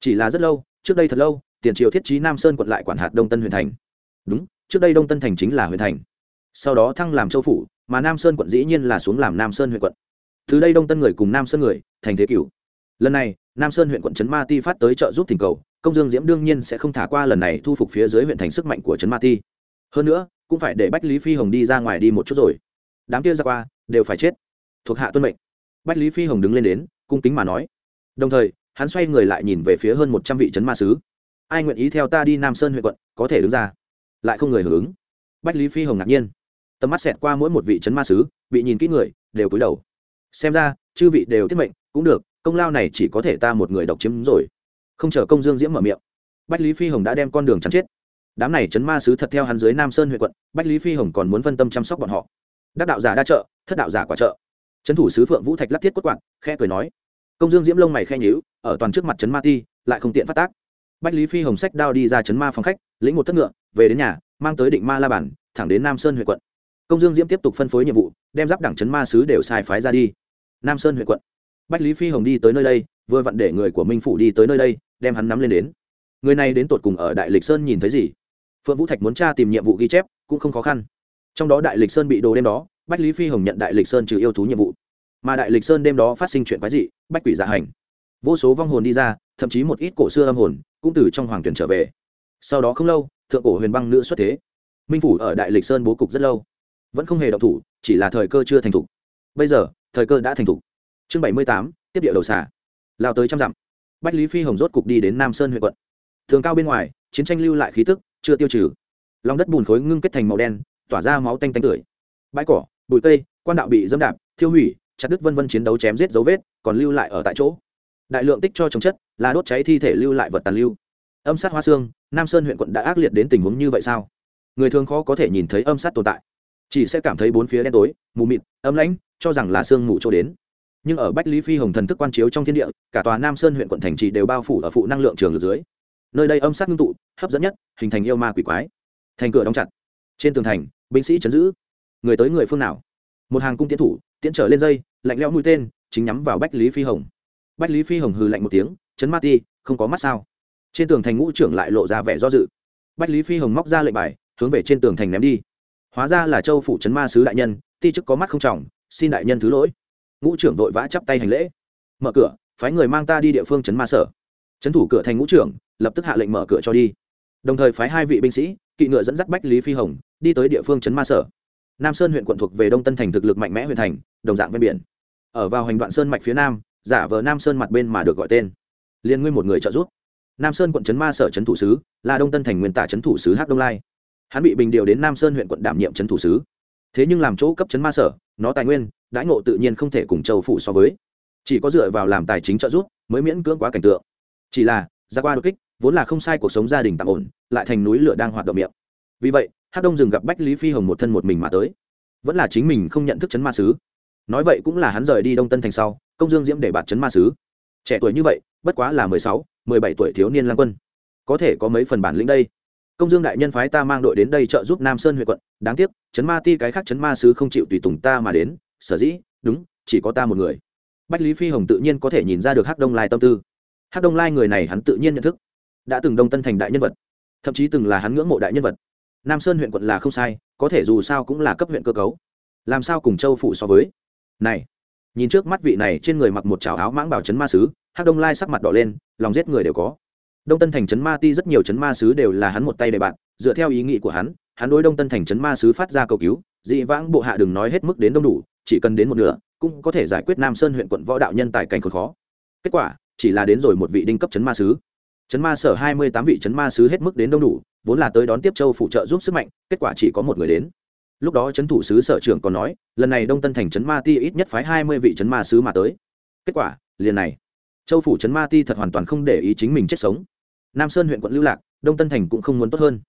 Chỉ là rất lâu, trước đây thật lâu, tiền triều thiết trí nam sơn quận lại quản hạt đông tân huyện thành. Đúng, trước đây đông tân thành chính là huyện thành sau đó thăng làm châu phủ, mà nam sơn quận dĩ nhiên là xuống làm nam sơn huyện quận. Từ đây đông tân người cùng nam sơn người, thành thế cửu. Lần này, nam sơn huyện quận trấn ma ti phát tới trợ giúp thỉnh cầu, công dương diễm đương nhiên sẽ không thả qua lần này thu phục phía dưới huyện thành sức mạnh của trấn ma ti. Hơn nữa, cũng phải để bách lý phi hồng đi ra ngoài đi một chút rồi. Đám kia ra qua, đều phải chết. Thuộc hạ tuân mệnh. Bách lý phi hồng đứng lên đến, cung kính mà nói. Đồng thời, hắn xoay người lại nhìn về phía hơn một trăm vị trấn ma sứ. Ai nguyện ý theo ta đi nam sơn huyện quận, có thể đứng ra. Lại không người hưởng ứng. Bách lý phi hồng ngạc nhiên tầm mắt xẹt qua mỗi một vị trấn ma sứ, bị nhìn kỹ người, đều cúi đầu. Xem ra, chư vị đều tiết mệnh, cũng được, công lao này chỉ có thể ta một người độc chiếm rồi. Không chờ công dương diễm mở miệng, bách lý phi hồng đã đem con đường chắn chết. Đám này chấn ma sứ thật theo hắn dưới nam sơn huyện quận, bách lý phi hồng còn muốn phân tâm chăm sóc bọn họ. Đắc đạo giả đa trợ, thất đạo giả quả trợ. Trấn thủ sứ phượng vũ thạch lắc thiết quất quặn khe cười nói. Công dương diễm lông mày khe nhíu, ở toàn trước mặt trấn ma ti, lại không tiện phát tác. Bách lý phi hồng sách đao đi ra chấn ma phòng khách, lĩnh một thất ngựa, về đến nhà, mang tới định ma la bản, thẳng đến nam sơn huyện quận công dương diễm tiếp tục phân phối nhiệm vụ, đem giáp đảng chấn ma sứ đều sai phái ra đi. Nam sơn huyện quận. Bách lý phi hồng đi tới nơi đây, vừa vặn để người của minh phủ đi tới nơi đây, đem hắn nắm lên đến. Người này đến tột cùng ở đại lịch sơn nhìn thấy gì? Phượng vũ thạch muốn tra tìm nhiệm vụ ghi chép, cũng không khó khăn. Trong đó đại lịch sơn bị đồ đêm đó, bách lý phi hồng nhận đại lịch sơn trừ yêu thú nhiệm vụ. Mà đại lịch sơn đêm đó phát sinh chuyện quái dị, bách quỷ dạ hành. Vô số vong hồn đi ra, thậm chí một ít cổ xưa âm hồn, cũng từ trong hoàng tuyển trở về. Sau đó không lâu, thượng cổ huyền băng nữ xuất thế. Minh phủ ở đại lịch sơn bố cục rất lâu vẫn không hề động thủ, chỉ là thời cơ chưa thành thục. Bây giờ, thời cơ đã thành thục. Chương bảy mươi tám, tiếp địa đầu xả lao tới trăm dặm. Bách lý phi hồng rốt cục đi đến nam sơn huyện quận. Thường cao bên ngoài, chiến tranh lưu lại khí tức, chưa tiêu trừ. Lòng đất bùn khối ngưng kết thành màu đen, tỏa ra máu tanh tanh tưởi. Bãi cỏ, bụi cây, quan đạo bị dẫm đạp, thiêu hủy, chặt đứt vân vân chiến đấu chém giết dấu vết, còn lưu lại ở tại chỗ. Đại lượng tích cho trồng chất, là đốt cháy thi thể lưu lại vật tàn lưu. Âm sát hoa xương, nam sơn huyện quận đã ác liệt đến tình huống như vậy sao? Người thường khó có thể nhìn thấy âm sát tồn tại chỉ sẽ cảm thấy bốn phía đen tối, mù mịt, âm lãnh, cho rằng là sương mù trôi đến. Nhưng ở bách lý phi hồng thần thức quan chiếu trong thiên địa, cả tòa nam sơn huyện quận thành trì đều bao phủ ở phụ năng lượng trường ở dưới. Nơi đây âm sát ngưng tụ, hấp dẫn nhất, hình thành yêu ma quỷ quái. Thành cửa đóng chặt. Trên tường thành, binh sĩ chấn giữ. Người tới người phương nào? Một hàng cung tiến thủ tiến trở lên dây, lạnh lẽo mũi tên, chính nhắm vào bách lý phi hồng. Bách lý phi hồng hừ lạnh một tiếng, chấn ma ti, không có mắt sao? Trên tường thành ngũ trưởng lại lộ ra vẻ do dự. Bách lý phi hồng móc ra lệnh bài, hướng về trên tường thành ném đi hóa ra là châu phủ Trấn ma sứ đại nhân, ti chức có mắt không trọng, xin đại nhân thứ lỗi. Ngũ trưởng vội vã chắp tay hành lễ. Mở cửa, phái người mang ta đi địa phương Trấn ma sở. Trấn thủ cửa thành ngũ trưởng, lập tức hạ lệnh mở cửa cho đi. Đồng thời phái hai vị binh sĩ, kỵ ngựa dẫn dắt bách lý phi hồng, đi tới địa phương Trấn ma sở. Nam sơn huyện quận thuộc về đông tân thành thực lực mạnh mẽ huyện thành, đồng dạng ven biển. Ở vào hành đoạn sơn mạch phía nam, giả vờ nam sơn mặt bên mà được gọi tên. Liên nguyên một người trợ giúp. Nam sơn quận Trấn ma sở trấn thủ sứ, là đông tân thành nguyên tả trấn thủ sứ hắc đông lai hắn bị bình điều đến nam sơn huyện quận đảm nhiệm chấn thủ sứ thế nhưng làm chỗ cấp chấn ma sở nó tài nguyên đãi ngộ tự nhiên không thể cùng châu phủ so với chỉ có dựa vào làm tài chính trợ giúp mới miễn cưỡng quá cảnh tượng chỉ là ra qua đột kích vốn là không sai cuộc sống gia đình tạm ổn lại thành núi lửa đang hoạt động miệng vì vậy hắc đông dừng gặp bách lý phi hồng một thân một mình mà tới vẫn là chính mình không nhận thức chấn ma sứ nói vậy cũng là hắn rời đi đông tân thành sau công dương diễm để bạt chấn ma sứ trẻ tuổi như vậy bất quá là mười sáu, mười bảy tuổi thiếu niên lang quân có thể có mấy phần bản lĩnh đây? Công dương đại nhân phái ta mang đội đến đây trợ giúp nam sơn huyện quận, đáng tiếc chấn ma ti cái khác chấn ma sứ không chịu tùy tùng ta mà đến, sở dĩ, đúng, chỉ có ta một người. Bách lý phi hồng tự nhiên có thể nhìn ra được hắc đông lai tâm tư. Hắc đông lai người này hắn tự nhiên nhận thức, đã từng đông tân thành đại nhân vật, thậm chí từng là hắn ngưỡng mộ đại nhân vật. Nam sơn huyện quận là không sai, có thể dù sao cũng là cấp huyện cơ cấu. Làm sao cùng châu phủ so với? Này, nhìn trước mắt vị này trên người mặc một trào áo mãng bảo chấn ma sứ, hắc đông lai sắc mặt đỏ lên, lòng giết người đều có đông tân thành chấn ma ti rất nhiều chấn ma sứ đều là hắn một tay đề bạn, dựa theo ý nghĩ của hắn hắn đối đông tân thành chấn ma sứ phát ra cầu cứu, dị vãng bộ hạ đừng nói hết mức đến đông đủ, chỉ cần đến một nửa, cũng có thể giải quyết nam sơn huyện quận võ đạo nhân tài cảnh khốn khó. Kết quả, chỉ là đến rồi một vị đinh cấp chấn ma sứ. Chấn ma sở hai mươi tám vị chấn ma sứ hết mức đến đông đủ, vốn là tới đón tiếp châu phụ trợ giúp sức mạnh, kết quả chỉ có một người đến. Lúc đó chấn thủ sứ sở trưởng còn nói, lần này đông tân thành chấn ma ti ít nhất phái hai mươi vị chấn ma sứ mà tới. Kết quả, liền này. Châu phủ chấn ma ti thật hoàn toàn không để ý chính mình chết sống nam sơn huyện quận lưu lạc, đông tân thành cũng không muốn tốt hơn.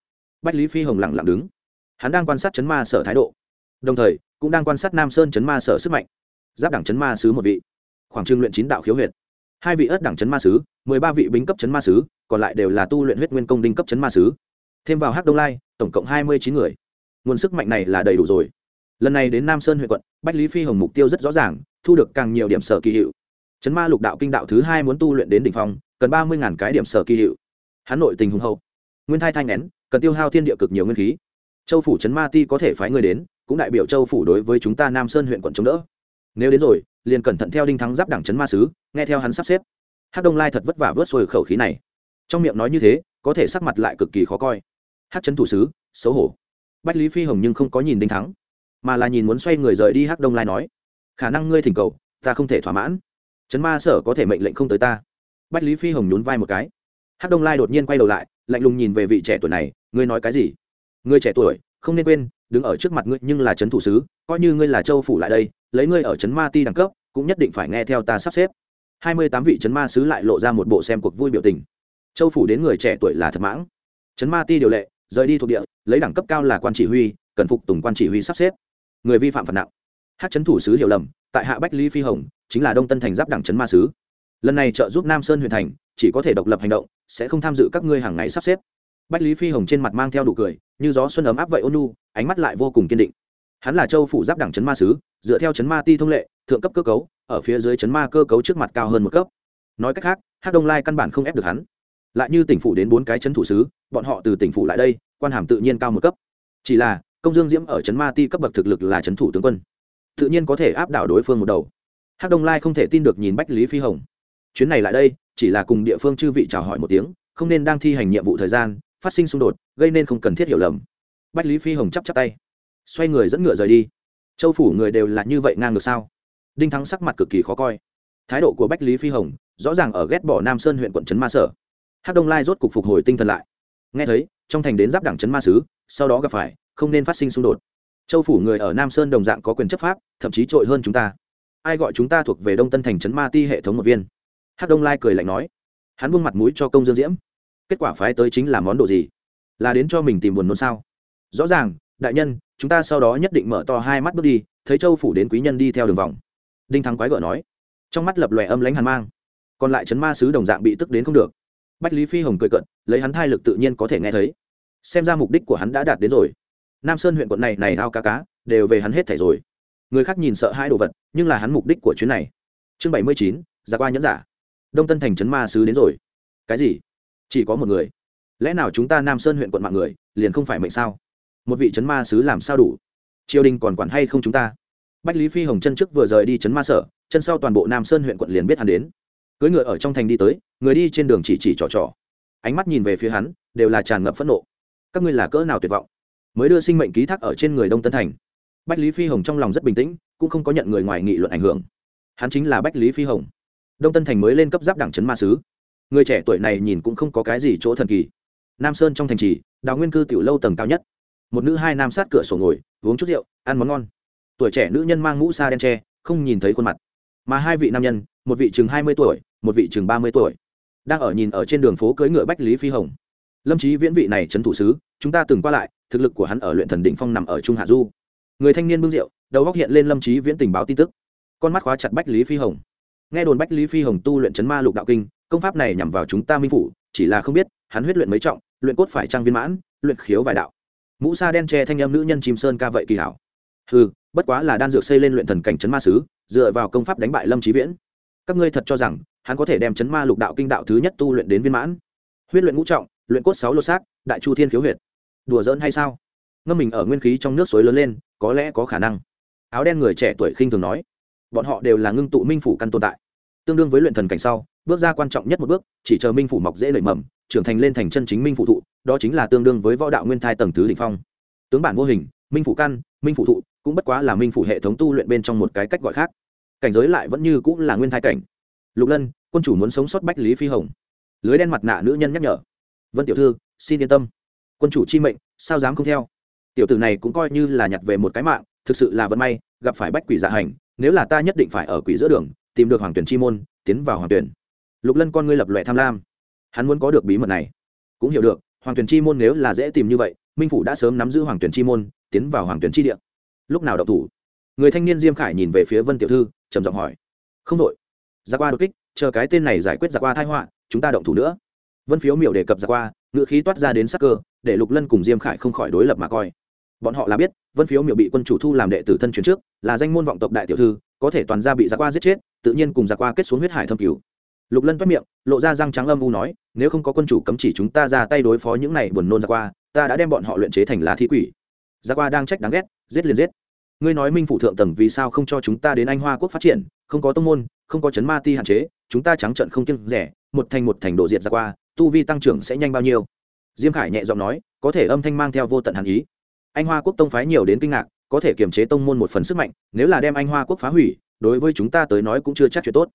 Bách lý phi hồng lặng lặng đứng. Hắn đang quan sát chấn ma sở thái độ. Đồng thời, cũng đang quan sát nam sơn chấn ma sở sức mạnh. Giáp đảng chấn ma sứ một vị. Khoảng trưng luyện chín đạo khiếu huyệt. Hai vị ớt đảng chấn ma sứ, mười ba vị bính cấp chấn ma sứ, còn lại đều là tu luyện huyết nguyên công đinh cấp chấn ma sứ. Thêm vào hắc đông lai, tổng cộng hai mươi chín người. Nguồn sức mạnh này là đầy đủ rồi. Lần này đến nam sơn huyện quận, bách lý phi hồng mục tiêu rất rõ ràng, thu được càng nhiều điểm sở kỳ hiệu. Chấn ma lục đạo kinh đạo thứ hai muốn tu luyện đến đ ỉ n h phong, cần ba mươi cái điểm sở kỳ hiệu hắn nội tình hùng hậu. Nguyên thai thanh nén cần tiêu hao thiên địa cực nhiều nguyên khí. Châu phủ chấn ma ti có thể phái người đến, cũng đại biểu châu phủ đối với chúng ta nam sơn huyện quận chống đỡ. Nếu đến rồi, liền cẩn thận theo đinh thắng giáp đảng chấn ma sứ, nghe theo hắn sắp xếp. Hát đông lai thật vất vả vớt xuôi khẩu khí này. Trong miệng nói như thế, có thể sắc mặt lại cực kỳ khó coi. Hát trấn thủ sứ, xấu hổ. Bách lý phi hồng nhưng không có nhìn đinh thắng, mà là nhìn muốn xoay người rời đi hắc đông lai nói, khả năng ngươi thỉnh cầu, ta không thể thỏa mãn. Trấn ma sở có thể mệnh lệnh không tới ta. Bách lý phi hồng nhún vai một cái hắc đông lai đột nhiên quay đầu lại, lạnh lùng nhìn về vị trẻ tuổi này, ngươi nói cái gì? Ngươi trẻ tuổi, không nên quên, đứng ở trước mặt ngươi nhưng là trấn thủ sứ, coi như ngươi là châu phủ lại đây, lấy ngươi ở trấn ma ti đẳng cấp, cũng nhất định phải nghe theo ta sắp xếp. Hai mươi tám vị trấn ma sứ lại lộ ra một bộ xem cuộc vui biểu tình. Châu phủ đến người trẻ tuổi là thật mãng. Trấn ma ti điều lệ, rời đi thuộc địa, lấy đẳng cấp cao là quan chỉ huy, cần phục tùng quan chỉ huy sắp xếp. Người vi phạm phạt nặng. Hát chấn thủ sứ hiểu lầm, tại hạ bách lý phi hồng, chính là đông tân thành giáp đảng chấn ma sứ lần này trợ giúp nam sơn huyện thành, chỉ có thể độc lập hành động, sẽ không tham dự các ngươi hàng ngày sắp xếp. Bách lý phi hồng trên mặt mang theo đủ cười, như gió xuân ấm áp vậy ôn nu ánh mắt lại vô cùng kiên định. Hắn là châu phủ giáp đảng chấn ma sứ, dựa theo chấn ma ti thông lệ, thượng cấp cơ cấu, ở phía dưới chấn ma cơ cấu trước mặt cao hơn một cấp. Nói cách khác hát đông lai căn bản không ép được hắn. Lại như tỉnh phủ đến bốn cái chấn thủ sứ, bọn họ từ tỉnh phủ lại đây, quan hàm tự nhiên cao một cấp. Chỉ là, công dương diễm ở chấn ma ti cấp bậc thực lực là chấn thủ tướng quân. Tự nhiên có thể áp đảo đối phương một đầu. Hát đông lai không thể tin được nhìn bách lý phi hồng chuyến này lại đây, chỉ là cùng địa phương chư vị chào hỏi một tiếng, không nên đang thi hành nhiệm vụ thời gian, phát sinh xung đột, gây nên không cần thiết hiểu lầm. Bách lý phi hồng chắp chắp tay. Xoay người dẫn ngựa rời đi. Châu phủ người đều là như vậy ngang được sao? Đinh thắng sắc mặt cực kỳ khó coi. Thái độ của bách lý phi hồng rõ ràng ở ghét bỏ nam sơn huyện quận trấn ma sở. Hát đông lai rốt cục phục hồi tinh thần lại. Nghe thấy, trong thành đến giáp đảng trấn ma sứ, sau đó gặp phải, không nên phát sinh xung đột. Châu phủ người ở nam sơn đồng dạng có quyền chấp pháp, thậm chí trội hơn chúng ta. Ai gọi chúng ta thuộc về đông tân thành trấn ma ti hệ thống một viên? Hắc đông lai cười lạnh nói, hắn buông mặt mũi cho công dương diễm. Kết quả phái tới chính là món đồ gì? Là đến cho mình tìm buồn nôn sao? Rõ ràng, đại nhân, chúng ta sau đó nhất định mở to hai mắt bước đi, thấy châu phủ đến quý nhân đi theo đường vòng. Đinh thắng quái gở nói, trong mắt lập lòe âm lãnh hàn mang. Còn lại chấn ma sứ đồng dạng bị tức đến không được. Bách lý phi hồng cười cận lấy hắn thai lực tự nhiên có thể nghe thấy. Xem ra mục đích của hắn đã đạt đến rồi. Nam sơn huyện quận này này ao cá cá, đều về hắn hết thảy rồi. Người khác nhìn sợ hai đồ vật, nhưng là hắn mục đích của chuyến này. Chương bảy mươi chín giả qua nhẫn giả đông tân thành trấn ma sứ đến rồi. Cái gì? Chỉ có một người. Lẽ nào chúng ta nam sơn huyện quận mạng người, liền không phải mệnh sao? Một vị trấn ma sứ làm sao đủ? Triều đình còn quản hay không chúng ta? Bách lý phi hồng chân trước vừa rời đi trấn ma sở, chân sau toàn bộ nam sơn huyện quận liền biết hắn đến. Cưới ngựa ở trong thành đi tới, người đi trên đường chỉ chỉ trò trò. Ánh mắt nhìn về phía hắn, đều là tràn ngập phẫn nộ. Các ngươi là cỡ nào tuyệt vọng? Mới đưa sinh mệnh ký thác ở trên người đông tân thành. Bách lý phi hồng trong lòng rất bình tĩnh, cũng không có nhận người ngoài nghị luận ảnh hưởng. Hắn chính là bách lý phi hồng đông tân thành mới lên cấp giáp đảng trấn ma sứ. Người trẻ tuổi này nhìn cũng không có cái gì chỗ thần kỳ. Nam sơn trong thành trì, đào nguyên cư tiểu lâu tầng cao nhất. Một nữ hai nam sát cửa sổ ngồi, uống chút rượu, ăn món ngon. Tuổi trẻ nữ nhân mang mũ sa đen tre không nhìn thấy khuôn mặt. Mà hai vị nam nhân, một vị chừng hai mươi tuổi, một vị chừng ba mươi tuổi, đang ở nhìn ở trên đường phố cưỡi ngựa bách lý phi hồng. Lâm trí viễn vị này trấn thủ sứ, chúng ta từng qua lại, thực lực của hắn ở luyện thần định phong nằm ở trung hạ du. Người thanh niên bưng rượu, đầu góc hiện lên lâm trí viễn tình báo tin tức. Con mắt khóa chặt bách lý phi hồng nghe đồn bách lý phi hồng tu luyện chấn ma lục đạo kinh, công pháp này nhằm vào chúng ta minh phủ, chỉ là không biết, hắn huyết luyện mấy trọng, luyện cốt phải trang viên mãn, luyện khiếu vài đạo. Mũ sa đen tre thanh em nữ nhân chim sơn ca vậy kỳ hảo. Ừ bất quá là đan dược xây lên luyện thần cảnh chấn ma sứ, dựa vào công pháp đánh bại lâm trí viễn. Các ngươi thật cho rằng, hắn có thể đem chấn ma lục đạo kinh đạo thứ nhất tu luyện đến viên mãn? Huyết luyện ngũ trọng, luyện cốt sáu lô xác, đại chu thiên khiếu huyệt. Đùa giỡn hay sao? Ngâm mình ở nguyên khí trong nước suối lớn lên, có lẽ có khả năng. Áo đen người trẻ tuổi khinh thường nói. Bọn họ đều là ngưng tụ minh phủ căn tồn tại tương đương với luyện thần cảnh sau, bước ra quan trọng nhất một bước, chỉ chờ minh phủ mọc dễ nảy mầm, trưởng thành lên thành chân chính minh phụ thụ, đó chính là tương đương với võ đạo nguyên thai tầng tứ đ ỉ n h phong. Tướng bản vô hình, minh phủ căn, minh phụ thụ, cũng bất quá là minh phủ hệ thống tu luyện bên trong một cái cách gọi khác. Cảnh giới lại vẫn như cũng là nguyên thai cảnh. Lục lân, quân chủ muốn sống sót bách lý phi hồng. Lưới đen mặt nạ nữ nhân nhắc nhở. Vân tiểu thư, xin yên tâm. Quân chủ chi mệnh, sao dám không theo? Tiểu tử này cũng coi như là nhặt về một cái mạng, thực sự là vận may, gặp phải bách quỷ dạ hành, nếu là ta nhất định phải ở quỷ giữa đường tìm được hoàng tuyển chi môn, tiến vào hoàng tuyển. Lục lân con ngươi lập loại tham lam. Hắn muốn có được bí mật này. Cũng hiểu được, hoàng tuyển chi môn nếu là dễ tìm như vậy, minh phủ đã sớm nắm giữ hoàng tuyển chi môn, tiến vào hoàng tuyển chi địa. Lúc nào đậu thủ? Người thanh niên diêm khải nhìn về phía vân tiểu thư, trầm giọng hỏi. Không đội ra qua đột kích, chờ cái tên này giải quyết ra qua thái họa, chúng ta động thủ nữa. Vân phiếu miểu đề cập ra qua, ngựa khí toát ra đến sắc cơ, để lục lân cùng diêm khải không khỏi đối lập mà coi bọn họ là biết, vân phiếu miểu bị quân chủ thu làm đệ tử thân truyền trước, là danh môn vọng tộc đại tiểu thư, có thể toàn gia bị giặc qua giết chết, tự nhiên cùng giặc qua kết xuống huyết hải thâm cứu lục lân toát miệng, lộ ra răng trắng âm u nói, nếu không có quân chủ cấm chỉ chúng ta ra tay đối phó những này buồn nôn giặc qua, ta đã đem bọn họ luyện chế thành lá thi quỷ. Giặc qua đang trách đáng ghét, giết liền giết. Ngươi nói minh phủ thượng tầng vì sao không cho chúng ta đến anh hoa quốc phát triển, không có tông môn, không có chấn ma ti hạn chế, chúng ta trắng trận không kiêng rẻ, một thành một thành độ diệt giặc qua, tu vi tăng trưởng sẽ nhanh bao nhiêu? Diêm khải nhẹ giọng nói, có thể âm thanh mang theo vô tận hàn ý anh hoa quốc tông phái nhiều đến kinh ngạc, có thể kiềm chế tông môn một phần sức mạnh, nếu là đem anh hoa quốc phá hủy, đối với chúng ta tới nói cũng chưa chắc chuyện tốt.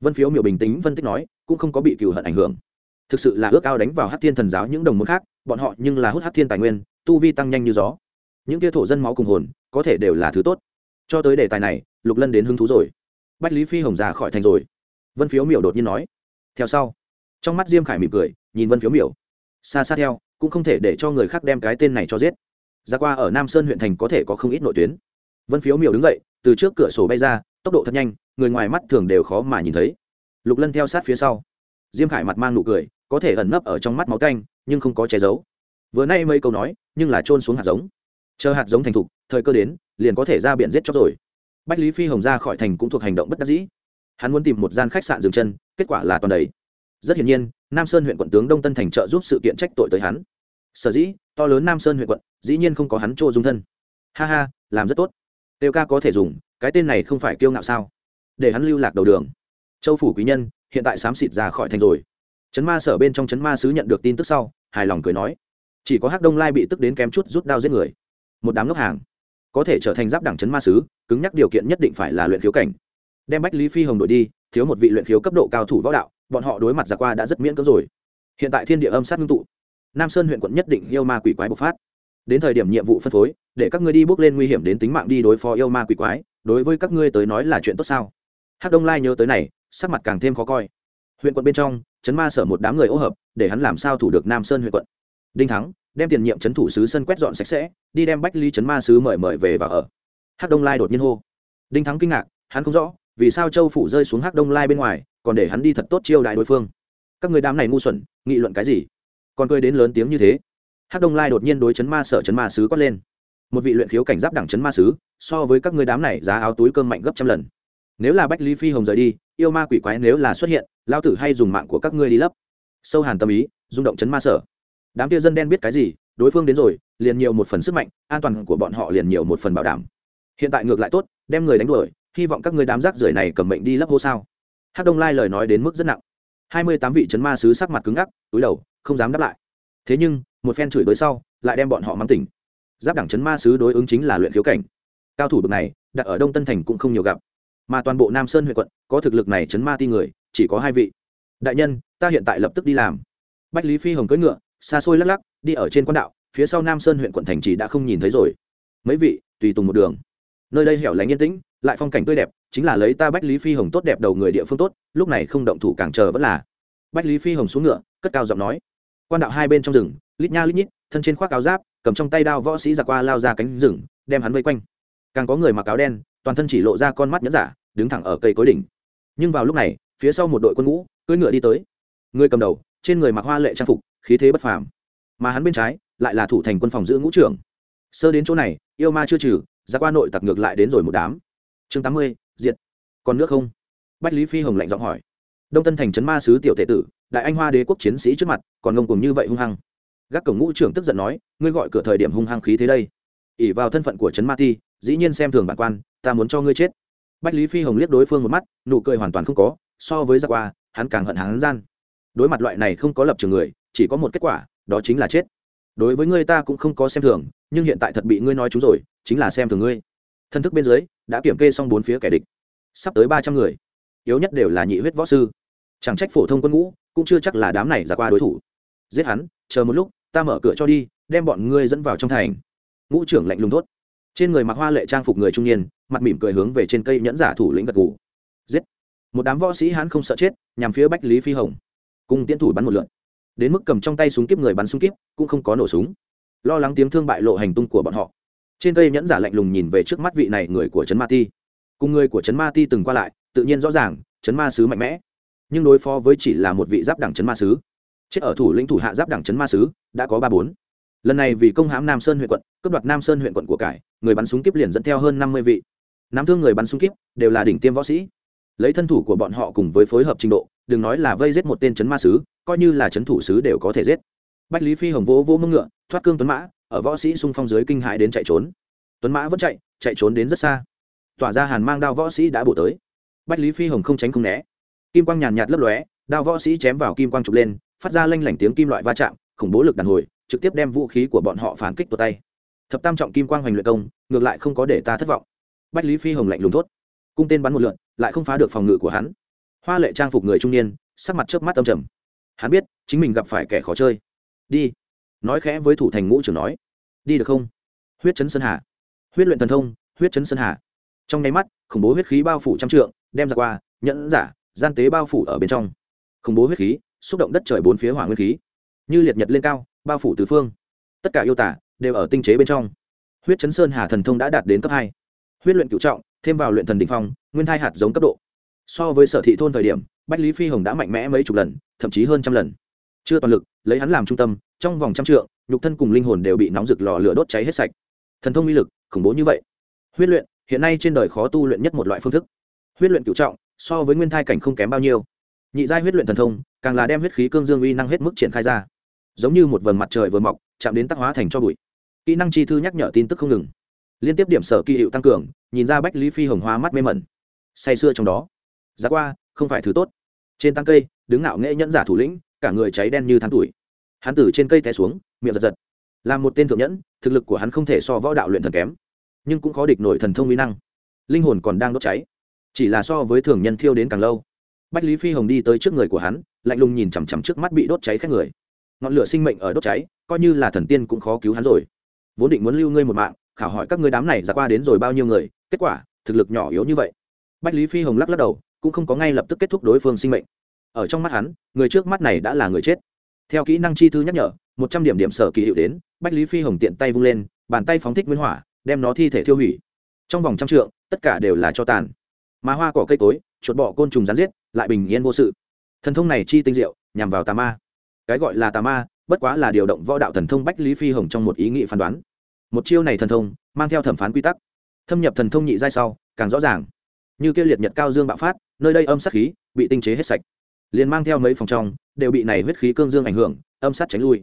Vân phiếu miểu bình tĩnh phân tích nói, cũng không có bị cừu hận ảnh hưởng. Thực sự là ước ao đánh vào hát thiên thần giáo những đồng môn khác, bọn họ nhưng là hút hát thiên tài nguyên, tu vi tăng nhanh như gió. Những kia thổ dân máu cùng hồn, có thể đều là thứ tốt. Cho tới đề tài này, lục lân đến hứng thú rồi. Bách lý phi hồng già khỏi thành rồi. Vân phiếu miểu đột nhiên nói, theo sau. Trong mắt diêm khải mỉm cười, nhìn vân phiếu miểu. Xa xa theo, cũng không thể để cho người khác đem cái tên này cho giết ra qua ở nam sơn huyện thành có thể có không ít nội tuyến. Vân phiếu miểu đứng dậy, từ trước cửa sổ bay ra, tốc độ thật nhanh, người ngoài mắt thường đều khó mà nhìn thấy. Lục lân theo sát phía sau. Diêm khải mặt mang nụ cười, có thể ẩn nấp ở trong mắt máu canh nhưng không có che giấu. Vừa nay mấy câu nói, nhưng là trôn xuống hạt giống. Chờ hạt giống thành thục, thời cơ đến, liền có thể ra biển giết chóc rồi. Bách lý phi hồng ra khỏi thành cũng thuộc hành động bất đắc dĩ. Hắn muốn tìm một gian khách sạn dừng chân, kết quả là toàn đầy. Rất hiển nhiên, nam sơn huyện quận tướng đông tân thành trợ giúp sự kiện trách tội tới hắn. Sở dĩ to lớn nam sơn huyện quận, dĩ nhiên không có hắn chỗ dung thân. Ha ha, làm rất tốt. Tiêu ca có thể dùng, cái tên này không phải kiêu ngạo sao? Để hắn lưu lạc đầu đường. Châu phủ quý nhân, hiện tại xám xịt ra khỏi thành rồi. Trấn ma sở bên trong trấn ma sứ nhận được tin tức sau, hài lòng cười nói. Chỉ có hắc đông lai bị tức đến kém chút rút đao giết người. Một đám ngốc hàng. Có thể trở thành giáp đẳng trấn ma sứ, cứng nhắc điều kiện nhất định phải là luyện khiếu cảnh. Đem bách lý phi hồng đội đi, thiếu một vị luyện khiếu cấp độ cao thủ võ đạo, bọn họ đối mặt giả qua đã rất miễn cưỡng rồi. Hiện tại thiên địa âm sát ngưng tụ nam sơn huyện quận nhất định yêu ma quỷ quái bộc phát. Đến thời điểm nhiệm vụ phân phối, để các ngươi đi bước lên nguy hiểm đến tính mạng đi đối phó yêu ma quỷ quái, đối với các ngươi tới nói là chuyện tốt sao? Hắc đông lai nhớ tới này, sắc mặt càng thêm khó coi. Huyện quận bên trong, chấn ma sở một đám người ô hợp, để hắn làm sao thủ được nam sơn huyện quận. Đinh thắng, đem tiền nhiệm chấn thủ sứ sân quét dọn sạch sẽ, đi đem bách ly chấn ma sứ mời mời về và ở. Hắc đông lai đột nhiên hô. Đinh thắng kinh ngạc, hắn không rõ, vì sao châu phủ rơi xuống hắc đông lai bên ngoài, còn để hắn đi thật tốt chiêu đại đối phương. Các người đám này ngu xuẩn, nghị luận cái gì? Còn cười đến lớn tiếng như thế. Hắc đông lai đột nhiên đối chấn ma sở chấn ma sứ quát lên. Một vị luyện khiếu cảnh giáp đẳng chấn ma sứ, so với các người đám này giá áo túi cơm mạnh gấp trăm lần. Nếu là bách lý phi hồng rời đi, yêu ma quỷ quái nếu là xuất hiện, lao tử hay dùng mạng của các ngươi đi lấp. Sâu hàn tâm ý, rung động chấn ma sở. Đám kia dân đen biết cái gì, đối phương đến rồi, liền nhiều một phần sức mạnh, an toàn của bọn họ liền nhiều một phần bảo đảm. Hiện tại ngược lại tốt, đem người đánh đuổi, hy vọng các người đám rác rưởi này cầm mệnh đi lấp hô sao? Hắc đông lai lời nói đến mức rất nặng. Hai mươi tám vị chấn ma sứ sắc mặt cứng ngắc, túi đầu không dám đáp lại. Thế nhưng, một phen chửi đối sau, lại đem bọn họ mang tỉnh. Giáp đẳng chấn ma sứ đối ứng chính là luyện khiếu cảnh. Cao thủ bậc này, đặt ở đông tân thành cũng không nhiều gặp. Mà toàn bộ nam sơn huyện quận, có thực lực này chấn ma ti người, chỉ có hai vị. Đại nhân, ta hiện tại lập tức đi làm. Bách lý phi hồng cưỡi ngựa, xa xôi lắc lắc, đi ở trên quan đạo, phía sau nam sơn huyện quận thành chỉ đã không nhìn thấy rồi. Mấy vị, tùy tùng một đường. Nơi đây hẻo lánh yên tĩnh, lại phong cảnh tươi đẹp, chính là lấy ta bách lý phi hồng tốt đẹp đầu người địa phương tốt, lúc này không động thủ càng chờ vẫn là. Bách lý phi hồng xuống ngựa, cất cao giọng nói quan đạo hai bên trong rừng, lít nha lít nhít, thân trên khoác áo giáp, cầm trong tay đao võ sĩ giặc qua lao ra cánh rừng, đem hắn vây quanh. Càng có người mặc áo đen, toàn thân chỉ lộ ra con mắt nhẫn giả, đứng thẳng ở cây cối đỉnh. Nhưng vào lúc này, phía sau một đội quân ngũ, cưỡi ngựa đi tới. Người cầm đầu, trên người mặc hoa lệ trang phục, khí thế bất phàm. Mà hắn bên trái, lại là thủ thành quân phòng giữ ngũ trưởng. Sơ đến chỗ này, yêu ma chưa trừ ra qua nội tặc ngược lại đến rồi một đám. Chương tám mươi, diệt. Còn nước không? Bách lý phi hồng lạnh giọng hỏi. Đông tân thành trấn ma sứ tiểu tệ tử đại anh hoa đế quốc chiến sĩ trước mặt, còn ngông cùng như vậy hung hăng. Gác cổng ngũ trưởng tức giận nói, ngươi gọi cửa thời điểm hung hăng khí thế đây. Ỉ vào thân phận của trấn ma ti, dĩ nhiên xem thường bản quan, ta muốn cho ngươi chết. Bách lý phi hồng liếc đối phương một mắt, nụ cười hoàn toàn không có, so với giặc qua hắn càng hận hắn gian. Đối mặt loại này không có lập trường người, chỉ có một kết quả, đó chính là chết. Đối với ngươi ta cũng không có xem thường, nhưng hiện tại thật bị ngươi nói chúng rồi, chính là xem thường ngươi. Thân thức bên dưới, đã kiểm kê xong bốn phía kẻ địch. Sắp tới ba trăm người. Yếu nhất đều là nhị huyết võ sư. Chẳng trách phổ thông quân ngũ cũng chưa chắc là đám này ra qua đối thủ. Giết hắn, chờ một lúc, ta mở cửa cho đi, đem bọn ngươi dẫn vào trong thành. Ngũ trưởng lạnh lùng thốt. Trên người mặc hoa lệ trang phục người trung niên, mặt mỉm cười hướng về trên cây nhẫn giả thủ lĩnh gật gù. Giết. Một đám võ sĩ hắn không sợ chết, nhằm phía bách lý phi hồng. Cùng tiến thủ bắn một lượn đến mức cầm trong tay súng kíp người bắn súng kíp, cũng không có nổ súng. Lo lắng tiếng thương bại lộ hành tung của bọn họ. Trên cây nhẫn giả lạnh lùng nhìn về trước mắt vị này người của trấn ma ti. Cùng người của trấn ma ti từng qua lại, tự nhiên rõ ràng, trấn ma sứ mạnh mẽ nhưng đối phó với chỉ là một vị giáp đẳng chấn ma sứ. Chết ở thủ lĩnh thủ hạ giáp đẳng chấn ma sứ, đã có ba bốn. Lần này vì công hãm nam sơn huyện quận, cướp đoạt nam sơn huyện quận của cải, người bắn súng kíp liền dẫn theo hơn năm mươi vị. Nắm thương người bắn súng kíp đều là đỉnh tiêm võ sĩ. Lấy thân thủ của bọn họ cùng với phối hợp trình độ, đừng nói là vây giết một tên chấn ma sứ, coi như là chấn thủ sứ đều có thể giết. Bách lý phi hồng vỗ vỗ mưng ngựa, thoát cương tuấn mã, ở võ sĩ xung phong dưới kinh hãi đến chạy trốn. Tuấn mã vẫn chạy chạy trốn đến rất xa. Tỏa ra hàn mang đao võ sĩ đã bổ tới. Bách lý phi hồng không tránh không né kim quang nhàn nhạt lấp lóe, đao võ sĩ chém vào kim quang trục lên, phát ra lanh lảnh tiếng kim loại va chạm, khủng bố lực đàn hồi, trực tiếp đem vũ khí của bọn họ phản kích vào tay. Thập tam trọng kim quang hoành luyện công, ngược lại không có để ta thất vọng. Bách lý phi hồng lạnh lùng thốt. Cung tên bắn một lượn, lại không phá được phòng ngự của hắn. Hoa lệ trang phục người trung niên, sắc mặt trước mắt âm trầm. Hắn biết, chính mình gặp phải kẻ khó chơi. Đi. Nói khẽ với thủ thành ngũ trưởng nói. Đi được không? Huyết chấn sơn hà. Huyết luyện thần thông, huyết chấn sơn hà. Trong nháy mắt, khủng bố huyết khí bao phủ trăm trượng, đem ra qua, nhẫn giả gian tế bao phủ ở bên trong. Khủng bố huyết khí, xúc động đất trời bốn phía hỏa nguyên khí. Như liệt nhật lên cao, bao phủ tứ phương. Tất cả yêu tả đều ở tinh chế bên trong. Huyết chấn sơn hà thần thông đã đạt đến cấp hai. Huyết luyện cựu trọng, thêm vào luyện thần đ ỉ n h phong, nguyên thai hạt giống cấp độ. So với sở thị thôn thời điểm, bách lý phi hồng đã mạnh mẽ mấy chục lần, thậm chí hơn trăm lần. Chưa toàn lực, lấy hắn làm trung tâm, trong vòng trăm trượng, nhục thân cùng linh hồn đều bị nóng rực lò lửa đốt cháy hết sạch. Thần thông uy lực khủng bố như vậy. Huyết luyện, hiện nay trên đời khó tu luyện nhất một loại phương thức. Huyết luyện cựu trọng so với nguyên thai cảnh không kém bao nhiêu. Nhị giai huyết luyện thần thông, càng là đem huyết khí cương dương uy năng hết mức triển khai ra. Giống như một vầng mặt trời vừa mọc, chạm đến tắc hóa thành cho bụi. Kỹ năng chi thư nhắc nhở tin tức không ngừng. Liên tiếp điểm sở kỳ hiệu tăng cường, nhìn ra bách lý phi hồng hoa mắt mê mẩn. Say sưa trong đó. Giá qua, không phải thứ tốt. Trên tăng cây, đứng ngạo nghệ nhẫn giả thủ lĩnh, cả người cháy đen như tháng tuổi. Hắn từ trên cây té xuống, miệng giật giật. Là một tên thượng nhẫn, thực lực của hắn không thể so võ đạo luyện thần kém, nhưng cũng khó địch nổi thần thông mỹ năng. Linh hồn còn đang đốt cháy chỉ là so với thường nhân thiêu đến càng lâu. Bách lý phi hồng đi tới trước người của hắn, lạnh lùng nhìn chằm chằm trước mắt bị đốt cháy khét người. Ngọn lửa sinh mệnh ở đốt cháy, coi như là thần tiên cũng khó cứu hắn rồi. Vốn định muốn lưu ngươi một mạng, khảo hỏi các ngươi đám này ra qua đến rồi bao nhiêu người, kết quả, thực lực nhỏ yếu như vậy. Bách lý phi hồng lắc lắc đầu, cũng không có ngay lập tức kết thúc đối phương sinh mệnh. Ở trong mắt hắn, người trước mắt này đã là người chết. Theo kỹ năng chi thư nhắc nhở, một trăm điểm điểm sở kỳ hiệu đến, bách lý phi hồng tiện tay vung lên, bàn tay phóng thích nguyên hỏa, đem nó thi thể thiêu hủy. Trong vòng trăm trượng, tất cả đều là cho tàn mà hoa cỏ cây cối, chuột bọ côn trùng rắn giết, lại bình yên vô sự. Thần thông này chi tinh diệu, nhằm vào tà ma. Cái gọi là tà ma, bất quá là điều động võ đạo thần thông bách lý phi hồng trong một ý nghị phán đoán. Một chiêu này thần thông, mang theo thẩm phán quy tắc. Thâm nhập thần thông nhị giai sau, càng rõ ràng. Như kia liệt nhật cao dương bạo phát, nơi đây âm sát khí, bị tinh chế hết sạch. Liền mang theo mấy phòng trong, đều bị này huyết khí cương dương ảnh hưởng, âm sát tránh lui.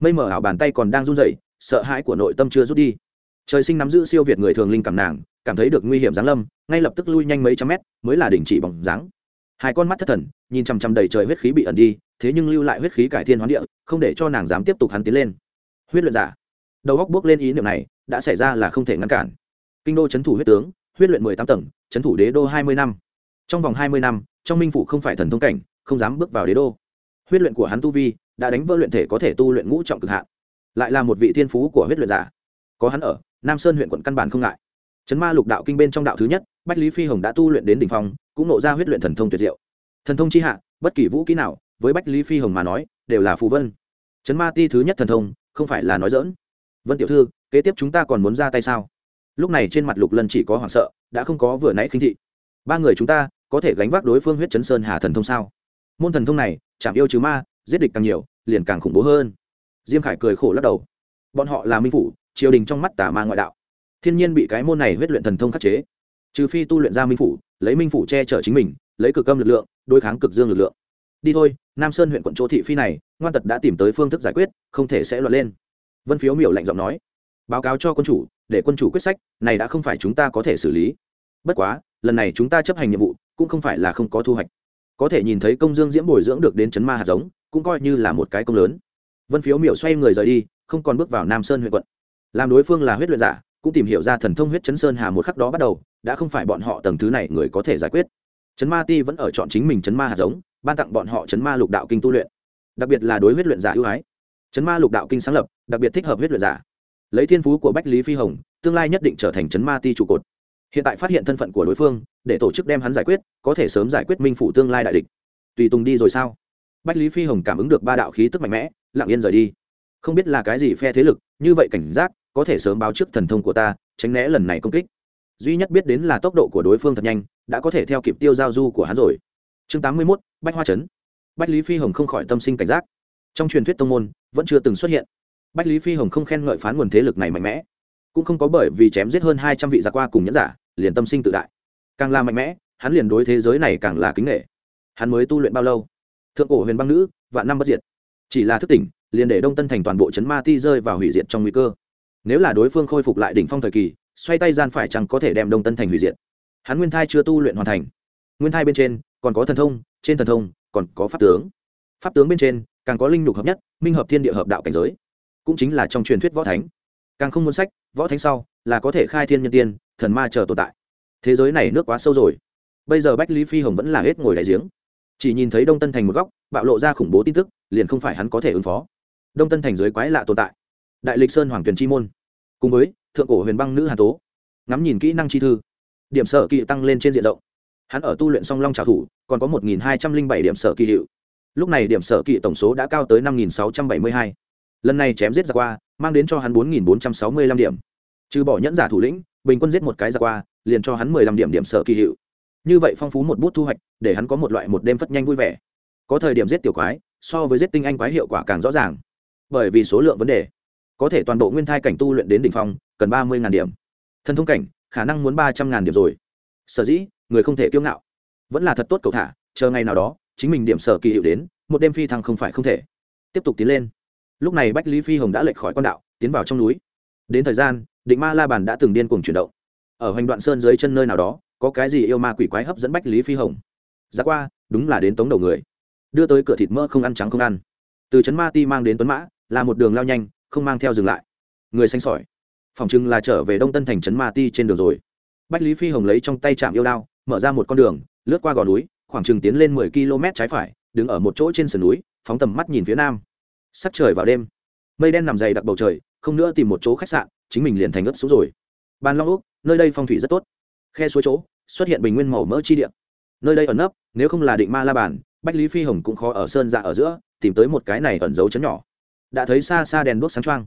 Mây mở ảo bàn tay còn đang run rẩy, sợ hãi của nội tâm chưa rút đi trời sinh nắm giữ siêu việt người thường linh cảm nàng, cảm thấy được nguy hiểm giáng lâm, ngay lập tức lui nhanh mấy trăm mét, mới là đình chỉ bóng dáng. Hai con mắt thất thần, nhìn chằm chằm đầy trời huyết khí bị ẩn đi, thế nhưng lưu lại huyết khí cải thiên hoán địa, không để cho nàng dám tiếp tục hắn tiến lên. Huyết luyện giả. Đầu góc bước lên ý niệm này, đã xảy ra là không thể ngăn cản. Kinh đô c h ấ n thủ huyết tướng, huyết luyện mười tám tầng c h ấ n thủ đế đô hai mươi năm. Trong vòng hai mươi năm, trong minh phủ không phải thần thông cảnh, không dám bước vào đế đô. Huyết luyện của hắn tu vi, đã đánh vỡ luyện thể có thể tu luyện ngũ trọng cực hạn. Lại là một vị thiên phú của huyết luyện giả. Có hắn ở nam sơn huyện quận căn bản không ngại. Chấn ma lục đạo kinh bên trong đạo thứ nhất, bách lý phi hồng đã tu luyện đến đ ỉ n h phong, cũng nộ ra huyết luyện thần thông tuyệt diệu. Thần thông chi hạ, bất kỳ vũ kỹ nào, với bách lý phi hồng mà nói, đều là phù vân. Chấn ma ti thứ nhất thần thông, không phải là nói dỡn vân tiểu thư, kế tiếp chúng ta còn muốn ra tay sao? Lúc này trên mặt lục lân chỉ có hoảng sợ, đã không có vừa nãy khinh thị. Ba người chúng ta, có thể gánh vác đối phương huyết chấn sơn hà thần thông sao? Môn thần thông này, chạm yêu trừ ma, giết địch càng nhiều, liền càng khủng bố hơn. Diêm khải cười khổ lắc đầu. Bọn họ là minh phủ triều đình trong mắt tà ma ngoại đạo. Thiên nhiên bị cái môn này huyết luyện thần thông khắc chế. Trừ phi tu luyện ra minh phủ, lấy minh phủ che chở chính mình, lấy cực âm lực lượng, đối kháng cực dương lực lượng. Đi thôi, nam sơn huyện quận chỗ thị phi này, ngoan tật đã tìm tới phương thức giải quyết, không thể sẽ loạn lên. Vân phiếu miểu lạnh giọng nói. Báo cáo cho quân chủ, để quân chủ quyết sách, này đã không phải chúng ta có thể xử lý. Bất quá, lần này chúng ta chấp hành nhiệm vụ, cũng không phải là không có thu hoạch. Có thể nhìn thấy công dương diễm bồi dưỡng được đến chấn ma hạt giống, cũng coi như là một cái công lớn. Vân phiếu miểu xoay người rời đi, không còn bước vào nam sơn huyện quận làm đối phương là huyết luyện giả, cũng tìm hiểu ra thần thông huyết chấn sơn hà một khắc đó bắt đầu, đã không phải bọn họ tầng thứ này người có thể giải quyết. Chấn ma ti vẫn ở chọn chính mình chấn ma hạt giống, ban tặng bọn họ chấn ma lục đạo kinh tu luyện. Đặc biệt là đối huyết luyện giả ưu ái. Chấn ma lục đạo kinh sáng lập, đặc biệt thích hợp huyết luyện giả. Lấy thiên phú của bách lý phi hồng, tương lai nhất định trở thành chấn ma ti trụ cột. Hiện tại phát hiện thân phận của đối phương, để tổ chức đem hắn giải quyết, có thể sớm giải quyết minh phủ tương lai đại địch. Tùy tùng đi rồi sao? Bách lý phi hồng cảm ứng được ba đạo khí tức mạnh mẽ, lặng yên rời đi. Không biết là cái gì phe thế lực, như vậy cảnh giác có thể sớm báo trước thần thông của ta, tránh né lần này công kích. Duy nhất biết đến là tốc độ của đối phương thật nhanh, đã có thể theo kịp tiêu giao du của hắn rồi. Chương tám mươi mốt, bách hoa trấn. Bách lý phi hồng không khỏi tâm sinh cảnh giác. Trong truyền thuyết tông môn, vẫn chưa từng xuất hiện. Bách lý phi hồng không khen ngợi phán nguồn thế lực này mạnh mẽ. Cũng không có bởi vì chém giết hơn hai trăm vị giặc qua cùng nhẫn giả, liền tâm sinh tự đại. Càng là mạnh mẽ, hắn liền đối thế giới này càng là kính nghệ hắn mới tu luyện bao lâu? Thượng cổ huyền băng nữ, vạn năm bất diệt. Chỉ là thức tỉnh, liền để đông tân thành toàn bộ chấn ma ti rơi vào hủy diệt trong nguy cơ nếu là đối phương khôi phục lại đỉnh phong thời kỳ, xoay tay gian phải chẳng có thể đem đông tân thành hủy diệt? Hắn nguyên thai chưa tu luyện hoàn thành. Nguyên thai bên trên, còn có thần thông, trên thần thông, còn có pháp tướng. Pháp tướng bên trên, càng có linh lục hợp nhất, minh hợp thiên địa hợp đạo cảnh giới. Cũng chính là trong truyền thuyết võ thánh. Càng không muốn sách, võ thánh sau, là có thể khai thiên nhân tiên, thần ma chờ tồn tại. Thế giới này nước quá sâu rồi. Bây giờ bách lý phi hồng vẫn là hết ngồi đại giếng. Chỉ nhìn thấy đông tân thành một góc, bạo lộ ra khủng bố tin tức, liền không phải hắn có thể ứng phó. Đông tân thành giới quái lạ tồn tại đại lịch sơn hoàng tuyển chi môn. Cùng với, thượng cổ huyền băng nữ hà tố, ngắm nhìn kỹ năng chi thư, điểm sở kỳ tăng lên trên diện rộng. Hắn ở tu luyện song long trào thủ, còn có một nghìn hai trăm linh bảy điểm sở kỳ hiệu. Lúc này điểm sở kỳ tổng số đã cao tới năm nghìn sáu trăm bảy mươi hai. Lần này chém giết ra qua, mang đến cho hắn bốn nghìn bốn trăm sáu mươi lăm điểm. Trừ bỏ nhẫn giả thủ lĩnh, bình quân giết một cái ra qua, liền cho hắn mười lăm điểm điểm sở kỳ hiệu. Như vậy phong phú một bút thu hoạch, để hắn có một loại một đêm phất nhanh vui vẻ. Có thời điểm giết tiểu quái, so với giết tinh anh quái hiệu quả càng rõ ràng. Bởi vì số lượng vấn đề có thể toàn bộ nguyên thai cảnh tu luyện đến đỉnh phong, cần ba mươi điểm. Thần thông cảnh, khả năng muốn ba trăm ngàn điểm rồi. Sở dĩ, người không thể kiêu ngạo. Vẫn là thật tốt cầu thả, chờ ngày nào đó, chính mình điểm sở kỳ hiệu đến, một đêm phi thăng không phải không thể. Tiếp tục tiến lên. Lúc này bách lý phi hồng đã lệch khỏi con đạo, tiến vào trong núi. Đến thời gian, định ma la bàn đã từng điên cuồng chuyển động. Ở hoành đoạn sơn dưới chân nơi nào đó, có cái gì yêu ma quỷ quái hấp dẫn bách lý phi hồng? Giá qua, đúng là đến tống đầu người. Đưa tới cửa thịt mỡ không ăn trắng không ăn. Từ trấn ma ti mang đến tuấn mã, là một đường lao nhanh không mang theo dừng lại. Người xanh sỏi. Phòng chừng là trở về đông tân thành trấn ma ti trên đường rồi. Bách lý phi hồng lấy trong tay trạm yêu đao, mở ra một con đường, lướt qua gò núi, khoảng chừng tiến lên mười km trái phải, đứng ở một chỗ trên sườn núi, phóng tầm mắt nhìn phía nam. Sắc trời vào đêm. Mây đen nằm dày đặc bầu trời, không nữa tìm một chỗ khách sạn, chính mình liền thành ướt xuống rồi. Ban long úc, nơi đây phong thủy rất tốt. Khe suối chỗ, xuất hiện bình nguyên màu mỡ chi địa. Nơi đây ẩn nấp, nếu không là định ma la bàn, bách lý phi hồng cũng khó ở sơn dạ ở giữa, tìm tới một cái này ẩn giấu chấn nhỏ đã thấy xa xa đèn đuốc sáng choang.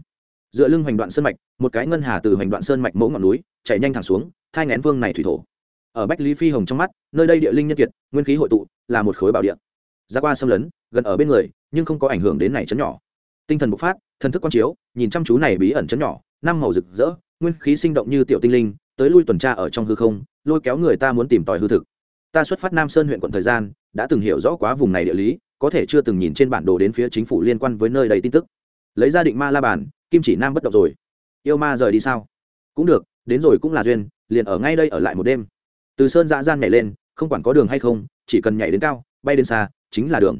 Dựa lưng hoành đoạn sơn mạch, một cái ngân hà từ hoành đoạn sơn mạch mẫu ngọn núi, chạy nhanh thẳng xuống, thai ngén vương này thủy thổ. Ở bách lý phi hồng trong mắt, nơi đây địa linh nhân kiệt, nguyên khí hội tụ, là một khối bảo địa. Ra qua xâm lấn, gần ở bên người, nhưng không có ảnh hưởng đến này chấn nhỏ. Tinh thần bộc phát, thần thức quan chiếu, nhìn chăm chú này bí ẩn chấn nhỏ, năm màu rực rỡ, nguyên khí sinh động như tiểu tinh linh, tới lui tuần tra ở trong hư không, lôi kéo người ta muốn tìm tòi hư thực ta xuất phát nam sơn huyện quận thời gian, đã từng hiểu rõ quá vùng này địa lý, có thể chưa từng nhìn trên bản đồ đến phía chính phủ liên quan với nơi đầy tin tức. Lấy ra định ma la bàn, kim chỉ nam bất động rồi. Yêu ma rời đi sao? Cũng được, đến rồi cũng là duyên, liền ở ngay đây ở lại một đêm. Từ sơn dã gian nhảy lên, không quản có đường hay không, chỉ cần nhảy đến cao, bay đến xa, chính là đường.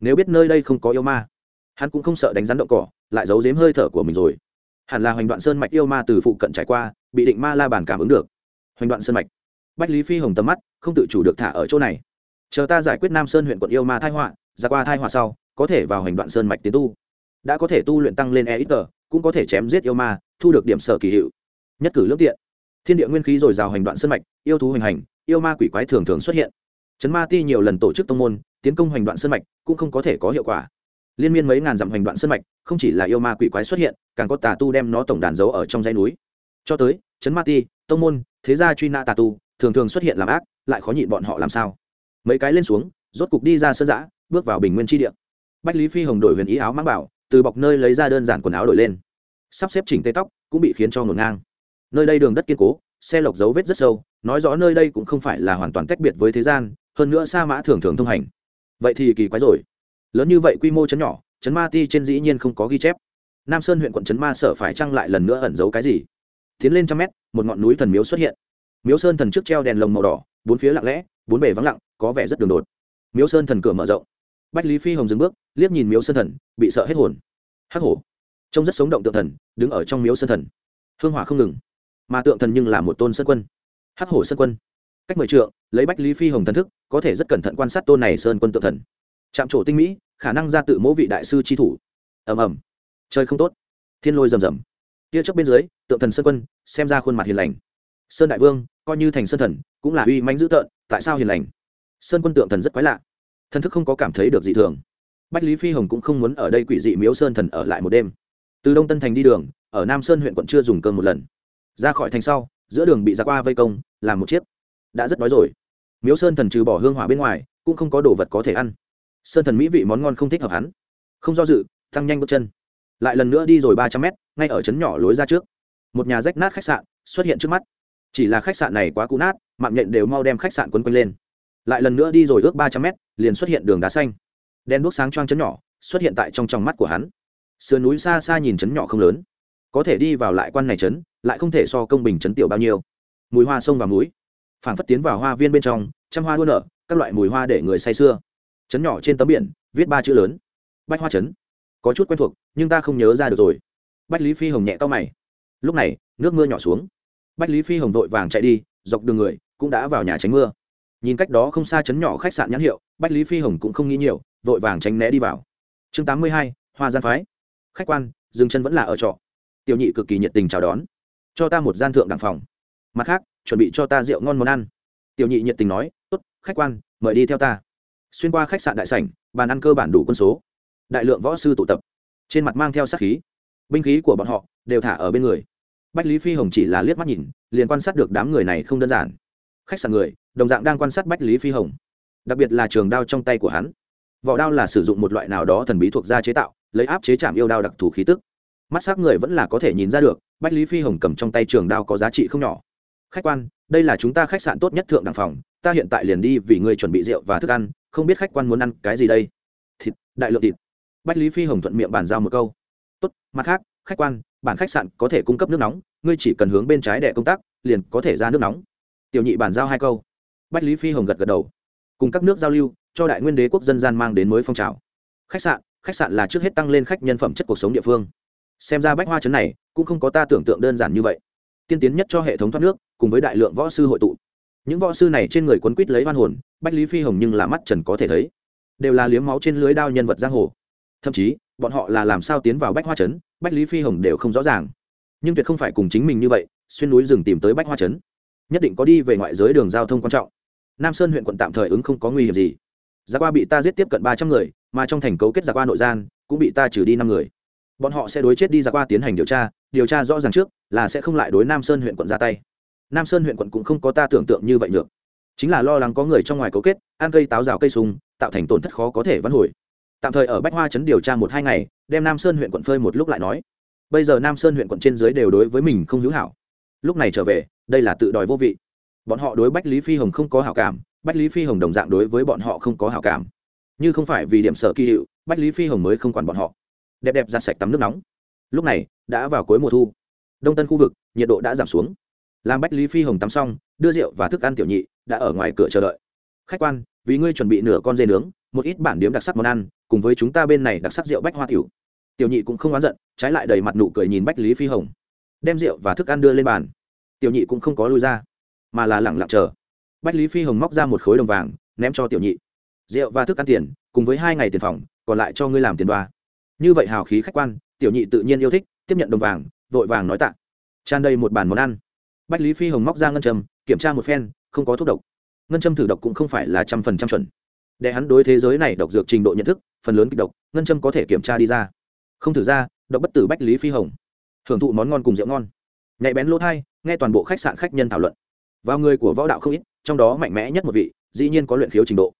Nếu biết nơi đây không có yêu ma, hắn cũng không sợ đánh rắn động cỏ, lại giấu giếm hơi thở của mình rồi. Hẳn là hoành đoạn sơn mạch yêu ma từ phụ cận trải qua, bị định ma la bàn cảm ứng được. Hoành đoạn sơn mạch bách lý phi hồng tầm mắt, không tự chủ được thả ở chỗ này. Chờ ta giải quyết nam sơn huyện quận yêu ma thai họa, ra qua thai họa sau, có thể vào hành đoạn sơn mạch tiến tu. Đã có thể tu luyện tăng lên e ít tờ cũng có thể chém giết yêu ma, thu được điểm sở kỳ hiệu. Nhất cử lương tiện. Thiên địa nguyên khí dồi dào hành đoạn sơn mạch, yêu thú hành hành, yêu ma quỷ quái thường thường xuất hiện. Trấn ma ti nhiều lần tổ chức tông môn, tiến công hành đoạn sơn mạch, cũng không có thể có hiệu quả. Liên miên mấy ngàn dặm hành đoạn sơn mạch, không chỉ là yêu ma quỷ quái xuất hiện, càng có tà tu đem nó tổng đàn giấu ở trong dãy núi. Cho tới trấn ma ti, tông môn, thế gia truy nã tà tu thường thường xuất hiện làm ác, lại khó nhịn bọn họ làm sao? Mấy cái lên xuống, rốt cục đi ra sơn giã bước vào bình nguyên tri địa. Bách lý phi hồng đổi huyền ý áo mang bảo, từ bọc nơi lấy ra đơn giản quần áo đổi lên. Sắp xếp chỉnh tê tóc, cũng bị khiến cho ngổn ngang. Nơi đây đường đất kiên cố, xe lộc dấu vết rất sâu, nói rõ nơi đây cũng không phải là hoàn toàn tách biệt với thế gian, hơn nữa sa mã thường thường thông hành. Vậy thì kỳ quái rồi. Lớn như vậy quy mô chấn nhỏ chấn ma ti trên dĩ nhiên không có ghi chép. Nam sơn huyện quận chấn ma sở phải chăng lại lần nữa ẩn giấu cái gì? Tiến lên trăm mét, một ngọn núi thần miếu xuất hiện miếu sơn thần trước treo đèn lồng màu đỏ, bốn phía lặng lẽ, bốn bề vắng lặng, có vẻ rất đường đột. Miếu sơn thần cửa mở rộng. Bách lý phi hồng dừng bước, liếc nhìn miếu sơn thần, bị sợ hết hồn. Hắc hổ. Trông rất sống động tượng thần, đứng ở trong miếu sơn thần. Hương hỏa không ngừng. Mà tượng thần nhưng là một tôn sơn quân. Hắc hổ sơn quân. Cách mười trượng, lấy bách lý phi hồng thần thức, có thể rất cẩn thận quan sát tôn này sơn quân tượng thần. Chạm trổ tinh mỹ, khả năng ra tự mẫu vị đại sư tri thủ. Ầm ầm. Chơi không tốt. Thiên lôi rầm rầm. Tia trước bên dưới, tượng thần sơn quân, xem ra khuôn mặt hiền lành sơn đại vương coi như thành sơn thần cũng là uy manh dữ tợn, tại sao hiền lành? Sơn quân tượng thần rất quái lạ. Thần thức không có cảm thấy được dị thường. Bách lý phi hồng cũng không muốn ở đây quỷ dị miếu sơn thần ở lại một đêm. Từ đông tân thành đi đường, ở nam sơn huyện quận chưa dùng cơm một lần. Ra khỏi thành sau, giữa đường bị giặc qua vây công, làm một chiếc. Đã rất đói rồi. Miếu sơn thần trừ bỏ hương hỏa bên ngoài, cũng không có đồ vật có thể ăn. Sơn thần mỹ vị món ngon không thích hợp hắn. Không do dự, tăng nhanh bước chân. Lại lần nữa đi rồi ba trăm mét, ngay ở trấn nhỏ lối ra trước. Một nhà rách nát khách sạn xuất hiện trước mắt chỉ là khách sạn này quá cũ nát mạng nhện đều mau đem khách sạn quấn quanh lên. Lại lần nữa đi rồi ước ba trăm mét liền xuất hiện đường đá xanh. Đen đuốc sáng choang chấn nhỏ xuất hiện tại trong tròng mắt của hắn. Sườn núi xa xa nhìn chấn nhỏ không lớn. Có thể đi vào lại quan này chấn lại không thể so công bình chấn tiểu bao nhiêu. Mùi hoa sông và núi, phản phất tiến vào hoa viên bên trong trăm hoa đua nở các loại mùi hoa để người say sưa. Chấn nhỏ trên tấm biển viết ba chữ lớn. Bách hoa chấn. Có chút quen thuộc nhưng ta không nhớ ra được rồi. Bách lý phi hồng nhẹ to mày. Lúc này nước mưa nhỏ xuống bách lý phi hồng vội vàng chạy đi, dọc đường người cũng đã vào nhà tránh mưa. Nhìn cách đó không xa chấn nhỏ khách sạn nhãn hiệu, bách lý phi hồng cũng không nghĩ nhiều, vội vàng tránh né đi vào. Chương tám mươi hai, hoa gian phái. Khách quan, dừng chân vẫn là ở trọ. Tiểu nhị cực kỳ nhiệt tình chào đón. Cho ta một gian thượng đẳng phòng. Mặt khác, chuẩn bị cho ta rượu ngon món ăn. Tiểu nhị nhiệt tình nói, tốt, khách quan, mời đi theo ta. Xuyên qua khách sạn đại sảnh, bàn ăn cơ bản đủ quân số. Đại lượng võ sư tụ tập. Trên mặt mang theo sát khí. Binh khí của bọn họ đều thả ở bên người bách lý phi hồng chỉ là liếc mắt nhìn, liền quan sát được đám người này không đơn giản. Khách sạn người, đồng dạng đang quan sát bách lý phi hồng. Đặc biệt là trường đao trong tay của hắn. Vỏ đao là sử dụng một loại nào đó thần bí thuộc da chế tạo, lấy áp chế chạm yêu đao đặc thù khí tức. Mắt s á c người vẫn là có thể nhìn ra được, bách lý phi hồng cầm trong tay trường đao có giá trị không nhỏ. Khách quan, đây là chúng ta khách sạn tốt nhất thượng đẳng phòng, ta hiện tại liền đi vì người chuẩn bị rượu và thức ăn, không biết khách quan muốn ăn cái gì đây. Thịt, đại lượng thịt. Bách lý phi hồng thuận miệng bàn giao một câu. Tốt, mặt khác, khách quan bản khách sạn có thể cung cấp nước nóng, ngươi chỉ cần hướng bên trái để công tác, liền có thể ra nước nóng. Tiểu nhị bản giao hai câu. Bách lý phi hồng gật gật đầu. Cùng các nước giao lưu, cho đại nguyên đế quốc dân gian mang đến mới phong trào. Khách sạn khách sạn là trước hết tăng lên khách nhân phẩm chất cuộc sống địa phương. Xem ra bách hoa chấn này, cũng không có ta tưởng tượng đơn giản như vậy. Tiên tiến nhất cho hệ thống thoát nước, cùng với đại lượng võ sư hội tụ. Những võ sư này trên người quấn quýt lấy văn hồn, bách lý phi hồng nhưng là mắt trần có thể thấy. Đều là liếm máu trên lưới đao nhân vật giang hồ. Thậm chí, bọn họ là làm sao tiến vào bách hoa trấn bách lý phi hồng đều không rõ ràng. Nhưng tuyệt không phải cùng chính mình như vậy, xuyên núi rừng tìm tới bách hoa trấn. Nhất định có đi về ngoại giới đường giao thông quan trọng. Nam sơn huyện quận tạm thời ứng không có nguy hiểm gì. Giá qua bị ta giết tiếp cận ba trăm người, mà trong thành cấu kết giá qua nội gian, cũng bị ta trừ đi năm người. Bọn họ sẽ đối chết đi giá qua tiến hành điều tra điều tra rõ ràng trước, là sẽ không lại đối nam sơn huyện quận ra tay. Nam sơn huyện quận cũng không có ta tưởng tượng như vậy được. Chính là lo lắng có người trong ngoài cấu kết, ăn cây táo rào cây sung tạo thành tổn thất khó có thể vãn hồi. Tạm thời ở bách hoa Chấn điều tra một hai ngày đem nam sơn huyện quận phơi một lúc lại nói, bây giờ nam sơn huyện quận trên dưới đều đối với mình không hữu hảo. Lúc này trở về, đây là tự đòi vô vị. Bọn họ đối bách lý phi hồng không có hảo cảm, bách lý phi hồng đồng dạng đối với bọn họ không có hảo cảm. Như không phải vì điểm sở kỳ hiệu, bách lý phi hồng mới không quản bọn họ. Đẹp đẹp ra sạch tắm nước nóng. Lúc này, đã vào cuối mùa thu. Đông tân khu vực, nhiệt độ đã giảm xuống. Làm bách lý phi hồng tắm xong, đưa rượu và thức ăn tiểu nhị đã ở ngoài cửa chờ đợi. Khách quan vì ngươi chuẩn bị nửa con dê nướng một ít bản điếm đặc sắc món ăn cùng với chúng ta bên này đặc sắc rượu bách hoa tiểu. Tiểu nhị cũng không oán giận trái lại đầy mặt nụ cười nhìn bách lý phi hồng. Đem rượu và thức ăn đưa lên bàn. Tiểu nhị cũng không có lui ra mà là lẳng lặng chờ. Bách lý phi hồng móc ra một khối đồng vàng ném cho tiểu nhị. Rượu và thức ăn tiền cùng với hai ngày tiền phòng còn lại cho ngươi làm tiền đoa. Như vậy hào khí khách quan tiểu nhị tự nhiên yêu thích tiếp nhận đồng vàng vội vàng nói tạ. Tràn đầy một bàn món ăn. Bách lý phi hồng móc ra ngân trầm, kiểm tra một phen không có thuốc độc ngân châm thử độc cũng không phải là trăm phần trăm chuẩn. Để hắn đối thế giới này độc dược trình độ nhận thức, phần lớn kịch độc, ngân châm có thể kiểm tra đi ra. Không thử ra, độc bất tử bách lý phi hồng. Hưởng thụ món ngon cùng rượu ngon. Nhạy bén lỗ thai, nghe toàn bộ khách sạn khách nhân thảo luận. Vào người của võ đạo không ít, trong đó mạnh mẽ nhất một vị, dĩ nhiên có luyện khiếu trình độ.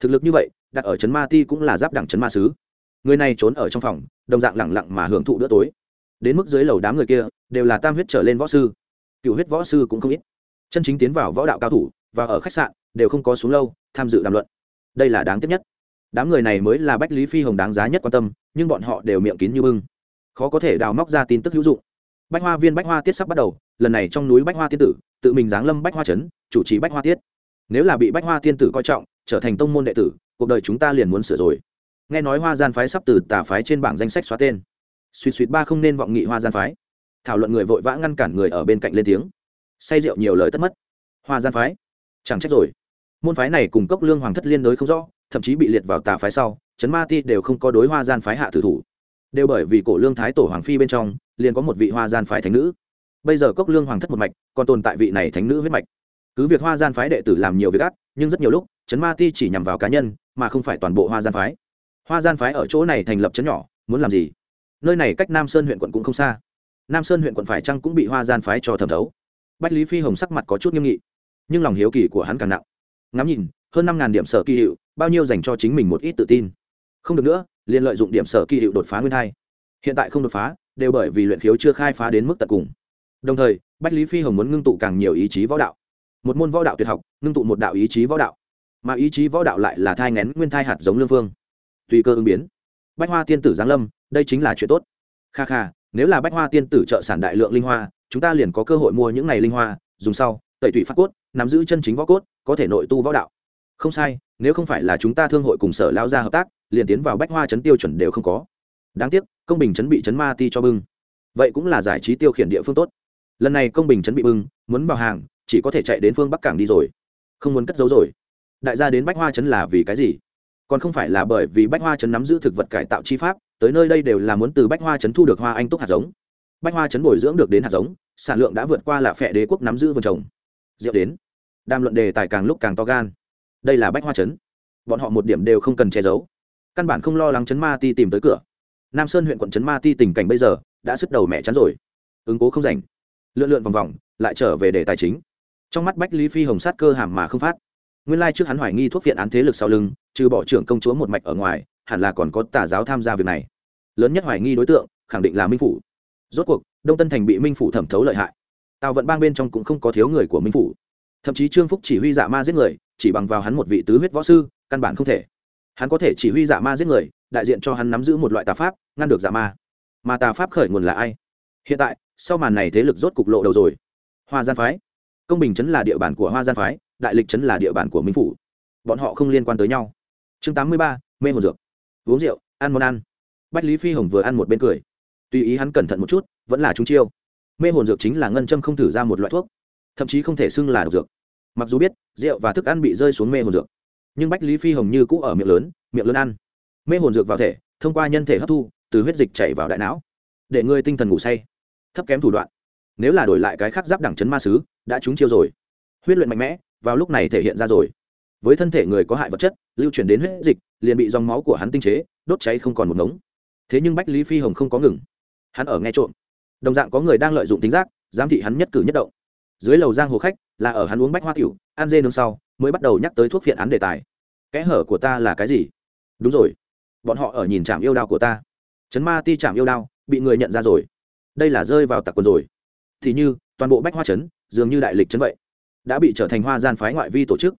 Thực lực như vậy, đặt ở trấn ma ti cũng là giáp đẳng trấn ma sứ. Người này trốn ở trong phòng, đồng dạng lẳng lặng mà hưởng thụ bữa tối. Đến mức dưới lầu đám người kia, đều là tam huyết trở lên võ sư. Cựu huyết võ sư cũng không ít. Chân chính tiến vào võ đạo cao thủ và ở khách sạn đều không có xuống lâu, tham dự đàm luận. Đây là đáng tiếc nhất. Đám người này mới là bách lý phi hồng đáng giá nhất quan tâm, nhưng bọn họ đều miệng kín như bưng. Khó có thể đào móc ra tin tức hữu dụng. Bách hoa viên, bách hoa tiết sắp bắt đầu, lần này trong núi bách hoa tiên tử, tự mình giáng lâm bách hoa trấn, chủ trì bách hoa tiết. Nếu là bị bách hoa tiên tử coi trọng, trở thành tông môn đệ tử, cuộc đời chúng ta liền muốn sửa rồi. Nghe nói hoa gian phái sắp từ tà phái trên bảng danh sách xóa tên. Suýt suýt ba không nên vọng nghị hoa gian phái. Thảo luận người vội vã ngăn cản người ở bên cạnh lên tiếng. Say rượu nhiều lời tất mất. Hoa gian phái chẳng trách rồi. Môn phái này cùng cốc lương hoàng thất liên đối không rõ, thậm chí bị liệt vào tà phái sau, trấn ma ti đều không có đối hoa gian phái hạ tử thủ. Đều bởi vì cổ lương thái tổ hoàng phi bên trong, liền có một vị hoa gian phái thánh nữ. Bây giờ cốc lương hoàng thất một mạch, còn tồn tại vị này thánh nữ huyết mạch. Cứ việc hoa gian phái đệ tử làm nhiều việc ác, nhưng rất nhiều lúc, trấn ma ti chỉ nhằm vào cá nhân, mà không phải toàn bộ hoa gian phái. Hoa gian phái ở chỗ này thành lập trấn nhỏ, muốn làm gì? Nơi này cách nam sơn huyện quận cũng không xa. Nam sơn huyện quận phải chăng cũng bị hoa gian phái cho thẩm thấu? Bách lý phi hồng sắc mặt có chút nghiêm nghị nhưng lòng hiếu kỳ của hắn càng nặng. Ngắm nhìn, hơn năm ngàn điểm sở kỳ hiệu, bao nhiêu dành cho chính mình một ít tự tin. Không được nữa, liền lợi dụng điểm sở kỳ hiệu đột phá nguyên hai. Hiện tại không đột phá, đều bởi vì luyện khiếu chưa khai phá đến mức tận cùng. Đồng thời, bách lý phi hồng muốn ngưng tụ càng nhiều ý chí võ đạo. Một môn võ đạo tuyệt học, ngưng tụ một đạo ý chí võ đạo. Mà ý chí võ đạo lại là thai ngén nguyên thai hạt giống lương phương tùy cơ ứng biến. Bách hoa tiên tử giáng lâm, đây chính là chuyện tốt. Kha kha, nếu là bách hoa tiên tử trợ sản đại lượng linh hoa, chúng ta liền có cơ hội mua những này linh hoa, dùng sau, tẩy tủy phát cốt nắm giữ chân chính võ cốt, có thể nội tu võ đạo. Không sai, nếu không phải là chúng ta thương hội cùng sở lao ra hợp tác, liền tiến vào bách hoa chấn tiêu chuẩn đều không có. Đáng tiếc, công bình chấn bị chấn ma ti cho bưng. Vậy cũng là giải trí tiêu khiển địa phương tốt. Lần này công bình chấn bị bưng, muốn vào hàng, chỉ có thể chạy đến phương bắc cảng đi rồi. Không muốn cất giấu rồi. Đại gia đến bách hoa chấn là vì cái gì? Còn không phải là bởi vì bách hoa chấn nắm giữ thực vật cải tạo chi pháp, tới nơi đây đều là muốn từ bách hoa chấn thu được hoa anh túc hạt giống. Bách hoa chấn bồi dưỡng được đến hạt giống, sản lượng đã vượt qua là phệ đế quốc nắm giữ vườn trồng rượu đến. Đàm luận đề tài càng lúc càng to gan. Đây là bách hoa chấn bọn họ một điểm đều không cần che giấu. Căn bản không lo lắng Trấn ma ti tìm tới cửa. Nam sơn huyện quận Trấn ma ti tình cảnh bây giờ đã sức đầu mẹ chắn rồi. Ứng cố không rảnh. Lượn lượn vòng vòng, lại trở về đề tài chính. Trong mắt bách lý phi hồng sát cơ hàm mà không phát. Nguyên lai trước hắn hoài nghi thuốc viện án thế lực sau lưng, trừ bỏ trưởng công chúa một mạch ở ngoài, hẳn là còn có tà giáo tham gia việc này. Lớn nhất hoài nghi đối tượng, khẳng định là minh phủ. Rốt cuộc, đông tân thành bị minh phủ thẩm thấu lợi hại tào vận bang bên trong cũng không có thiếu người của minh phủ thậm chí trương phúc chỉ huy dạ ma giết người chỉ bằng vào hắn một vị tứ huyết võ sư căn bản không thể hắn có thể chỉ huy dạ ma giết người đại diện cho hắn nắm giữ một loại tà pháp ngăn được dạ ma mà tà pháp khởi nguồn là ai hiện tại sau màn này thế lực rốt cục lộ đầu rồi hoa gian phái công bình chấn là địa bàn của hoa gian phái đại lịch chấn là địa bàn của minh phủ bọn họ không liên quan tới nhau chương tám mươi ba mê hồn dược uống rượu ăn món ăn bách lý phi hồng vừa ăn một bên cười tùy ý hắn cẩn thận một chút vẫn là chúng chiêu mê hồn dược chính là ngân châm không thử ra một loại thuốc, thậm chí không thể xưng là độc dược. Mặc dù biết, rượu và thức ăn bị rơi xuống mê hồn dược, nhưng bách lý phi hồng như cũ ở miệng lớn miệng lớn ăn. Mê hồn dược vào thể, thông qua nhân thể hấp thu, từ huyết dịch chảy vào đại não, để ngươi tinh thần ngủ say. Thấp kém thủ đoạn. Nếu là đổi lại cái khác giáp đẳng chấn ma sứ, đã trúng chiêu rồi. Huyết luyện mạnh mẽ, vào lúc này thể hiện ra rồi. Với thân thể người có hại vật chất, lưu chuyển đến huyết dịch, liền bị dòng máu của hắn tinh chế, đốt cháy không còn một ngống. Thế nhưng bách lý phi hồng không có ngừng. Hắn ở nghe trộm đồng dạng có người đang lợi dụng tính giác, giám thị hắn nhất cử nhất động. Dưới lầu giang hồ khách, là ở hắn uống bách hoa tiểu, ăn dê nương sau, mới bắt đầu nhắc tới thuốc phiện án đề tài. Kẽ hở của ta là cái gì? Đúng rồi. Bọn họ ở nhìn trạm yêu đao của ta. Chấn ma ti trạm yêu đao, bị người nhận ra rồi. Đây là rơi vào tặc quần rồi. Thì như, toàn bộ bách hoa chấn, dường như đại lịch chấn vậy. Đã bị trở thành hoa gian phái ngoại vi tổ chức.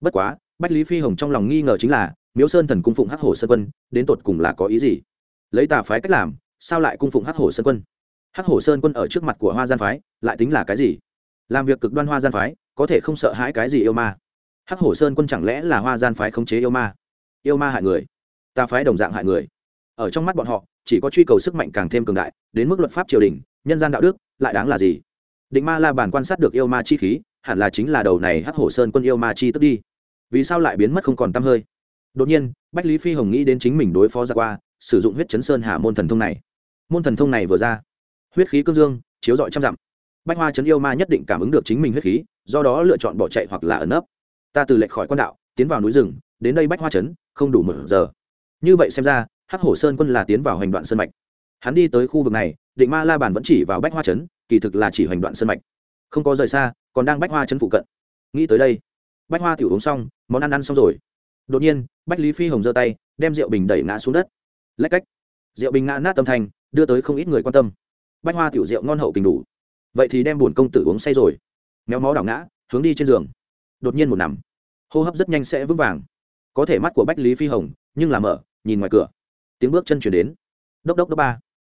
Bất quá, bách lý phi hồng trong lòng nghi ngờ chính là, miếu sơn thần cung phụng hắc hổ sơn quân, đến tột cùng là có ý gì? Lấy tà phái cách làm, sao lại cung phụng hắc hổ sơn quân? Hắc hổ sơn quân ở trước mặt của hoa gian phái, lại tính là cái gì? Làm việc cực đoan hoa gian phái, có thể không sợ hãi cái gì yêu ma. Hắc hổ sơn quân chẳng lẽ là hoa gian phái khống chế yêu ma? Yêu ma hại người. Ta phái đồng dạng hại người. Ở trong mắt bọn họ, chỉ có truy cầu sức mạnh càng thêm cường đại, đến mức luật pháp triều đình, nhân gian đạo đức, lại đáng là gì? Định ma la bàn quan sát được yêu ma chi khí, hẳn là chính là đầu này hắc hổ sơn quân yêu ma chi tức đi. Vì sao lại biến mất không còn t hơi? Đột nhiên, bách lý phi hồng nghĩ đến chính mình đối phó ra qua, sử dụng huyết chấn sơn hà môn thần thông này. Môn thần thông này vừa ra huyết khí cương dương, chiếu dọi trăm dặm. Bách hoa chấn yêu ma nhất định cảm ứng được chính mình huyết khí, do đó lựa chọn bỏ chạy hoặc là ẩn nấp. Ta từ lệch khỏi quan đạo, tiến vào núi rừng, đến đây bách hoa chấn không đủ một giờ. Như vậy xem ra, hắc hổ sơn quân là tiến vào hành đoạn sơn mạch. Hắn đi tới khu vực này, định ma la bàn vẫn chỉ vào bách hoa chấn kỳ thực là chỉ hành đoạn sơn mạch. Không có rời xa, còn đang bách hoa chấn phụ cận. Nghĩ tới đây, bách hoa tiểu uống xong, món ăn ăn xong rồi. Đột nhiên, bách lý phi hồng giơ tay, đem rượu bình đẩy ngã xuống đất. Lách cách. Rượu bình ngã nát tâm thành đưa tới không ít người quan tâm bách hoa tiểu rượu ngon hậu tình đủ. Vậy thì đem buồn công tử uống say rồi. Méo mó đảo ngã, hướng đi trên giường. Đột nhiên một nằm. Hô hấp rất nhanh sẽ vững vàng. Có thể mắt của bách lý phi hồng, nhưng là mở, nhìn ngoài cửa. Tiếng bước chân chuyển đến. Đốc đốc đốc ba.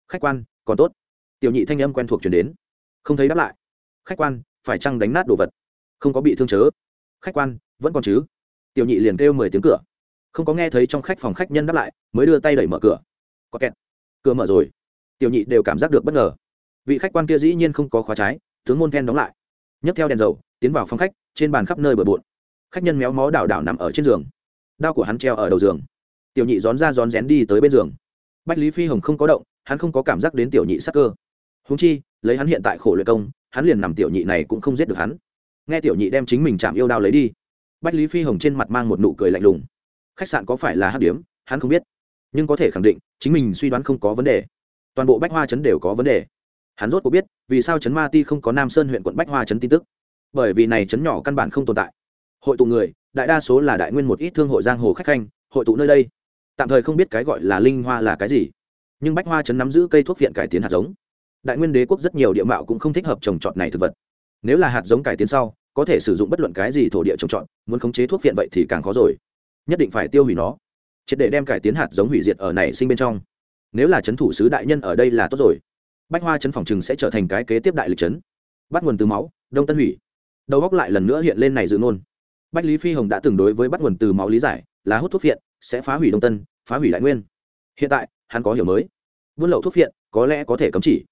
Khách quan, còn tốt. Tiểu nhị thanh âm quen thuộc chuyển đến. Không thấy đáp lại. Khách quan, phải chăng đánh nát đồ vật? Không có bị thương chớ. Khách quan, vẫn còn chứ. Tiểu nhị liền kêu mười tiếng cửa. Không có nghe thấy trong khách phòng khách nhân đáp lại, mới đưa tay đẩy mở cửa. Có kẹt. Cửa mở rồi tiểu nhị đều cảm giác được bất ngờ. Vị khách quan kia dĩ nhiên không có khóa trái, tướng môn then đóng lại. Nhấc theo đèn dầu, tiến vào phòng khách, trên bàn khắp nơi bừa bộn. Khách nhân méo mó đảo đảo nằm ở trên giường. Đao của hắn treo ở đầu giường. Tiểu nhị rón ra rón rén đi tới bên giường. Bách lý phi hồng không có động, hắn không có cảm giác đến tiểu nhị sắc cơ. Húng chi, lấy hắn hiện tại khổ luyện công, hắn liền nằm tiểu nhị này cũng không giết được hắn. Nghe tiểu nhị đem chính mình chạm yêu đao lấy đi, bách lý phi hồng trên mặt mang một nụ cười lạnh lùng. Khách sạn có phải là hát điếm? Hắn không biết. Nhưng có thể khẳng định, chính mình suy đoán không có vấn đề toàn bộ bách hoa chấn đều có vấn đề. Hắn rốt có biết, vì sao chấn ma ti không có nam sơn huyện quận bách hoa chấn tin tức. Bởi vì này chấn nhỏ căn bản không tồn tại. Hội tụ người, đại đa số là đại nguyên một ít thương hội giang hồ khách khanh, hội tụ nơi đây. Tạm thời không biết cái gọi là linh hoa là cái gì. Nhưng bách hoa chấn nắm giữ cây thuốc viện cải tiến hạt giống. Đại nguyên đế quốc rất nhiều địa mạo cũng không thích hợp trồng trọt này thực vật. Nếu là hạt giống cải tiến sau, có thể sử dụng bất luận cái gì thổ địa trồng trọt, muốn khống chế thuốc viện vậy thì càng khó rồi. Nhất định phải tiêu hủy nó. Triệt để đem cải tiến hạt giống hủy diệt ở này sinh bên trong nếu là chấn thủ sứ đại nhân ở đây là tốt rồi. Bách hoa chấn phòng chừng sẽ trở thành cái kế tiếp đại lịch chấn bắt nguồn từ máu, đông tân hủy. Đầu góc lại lần nữa hiện lên này dự nôn bách lý phi hồng đã từng đối với bắt nguồn từ máu lý giải, là hút thuốc viện sẽ phá hủy đông tân, phá hủy đại nguyên. Hiện tại, hắn có hiểu mới. Buôn lậu thuốc viện có lẽ có thể cấm chỉ.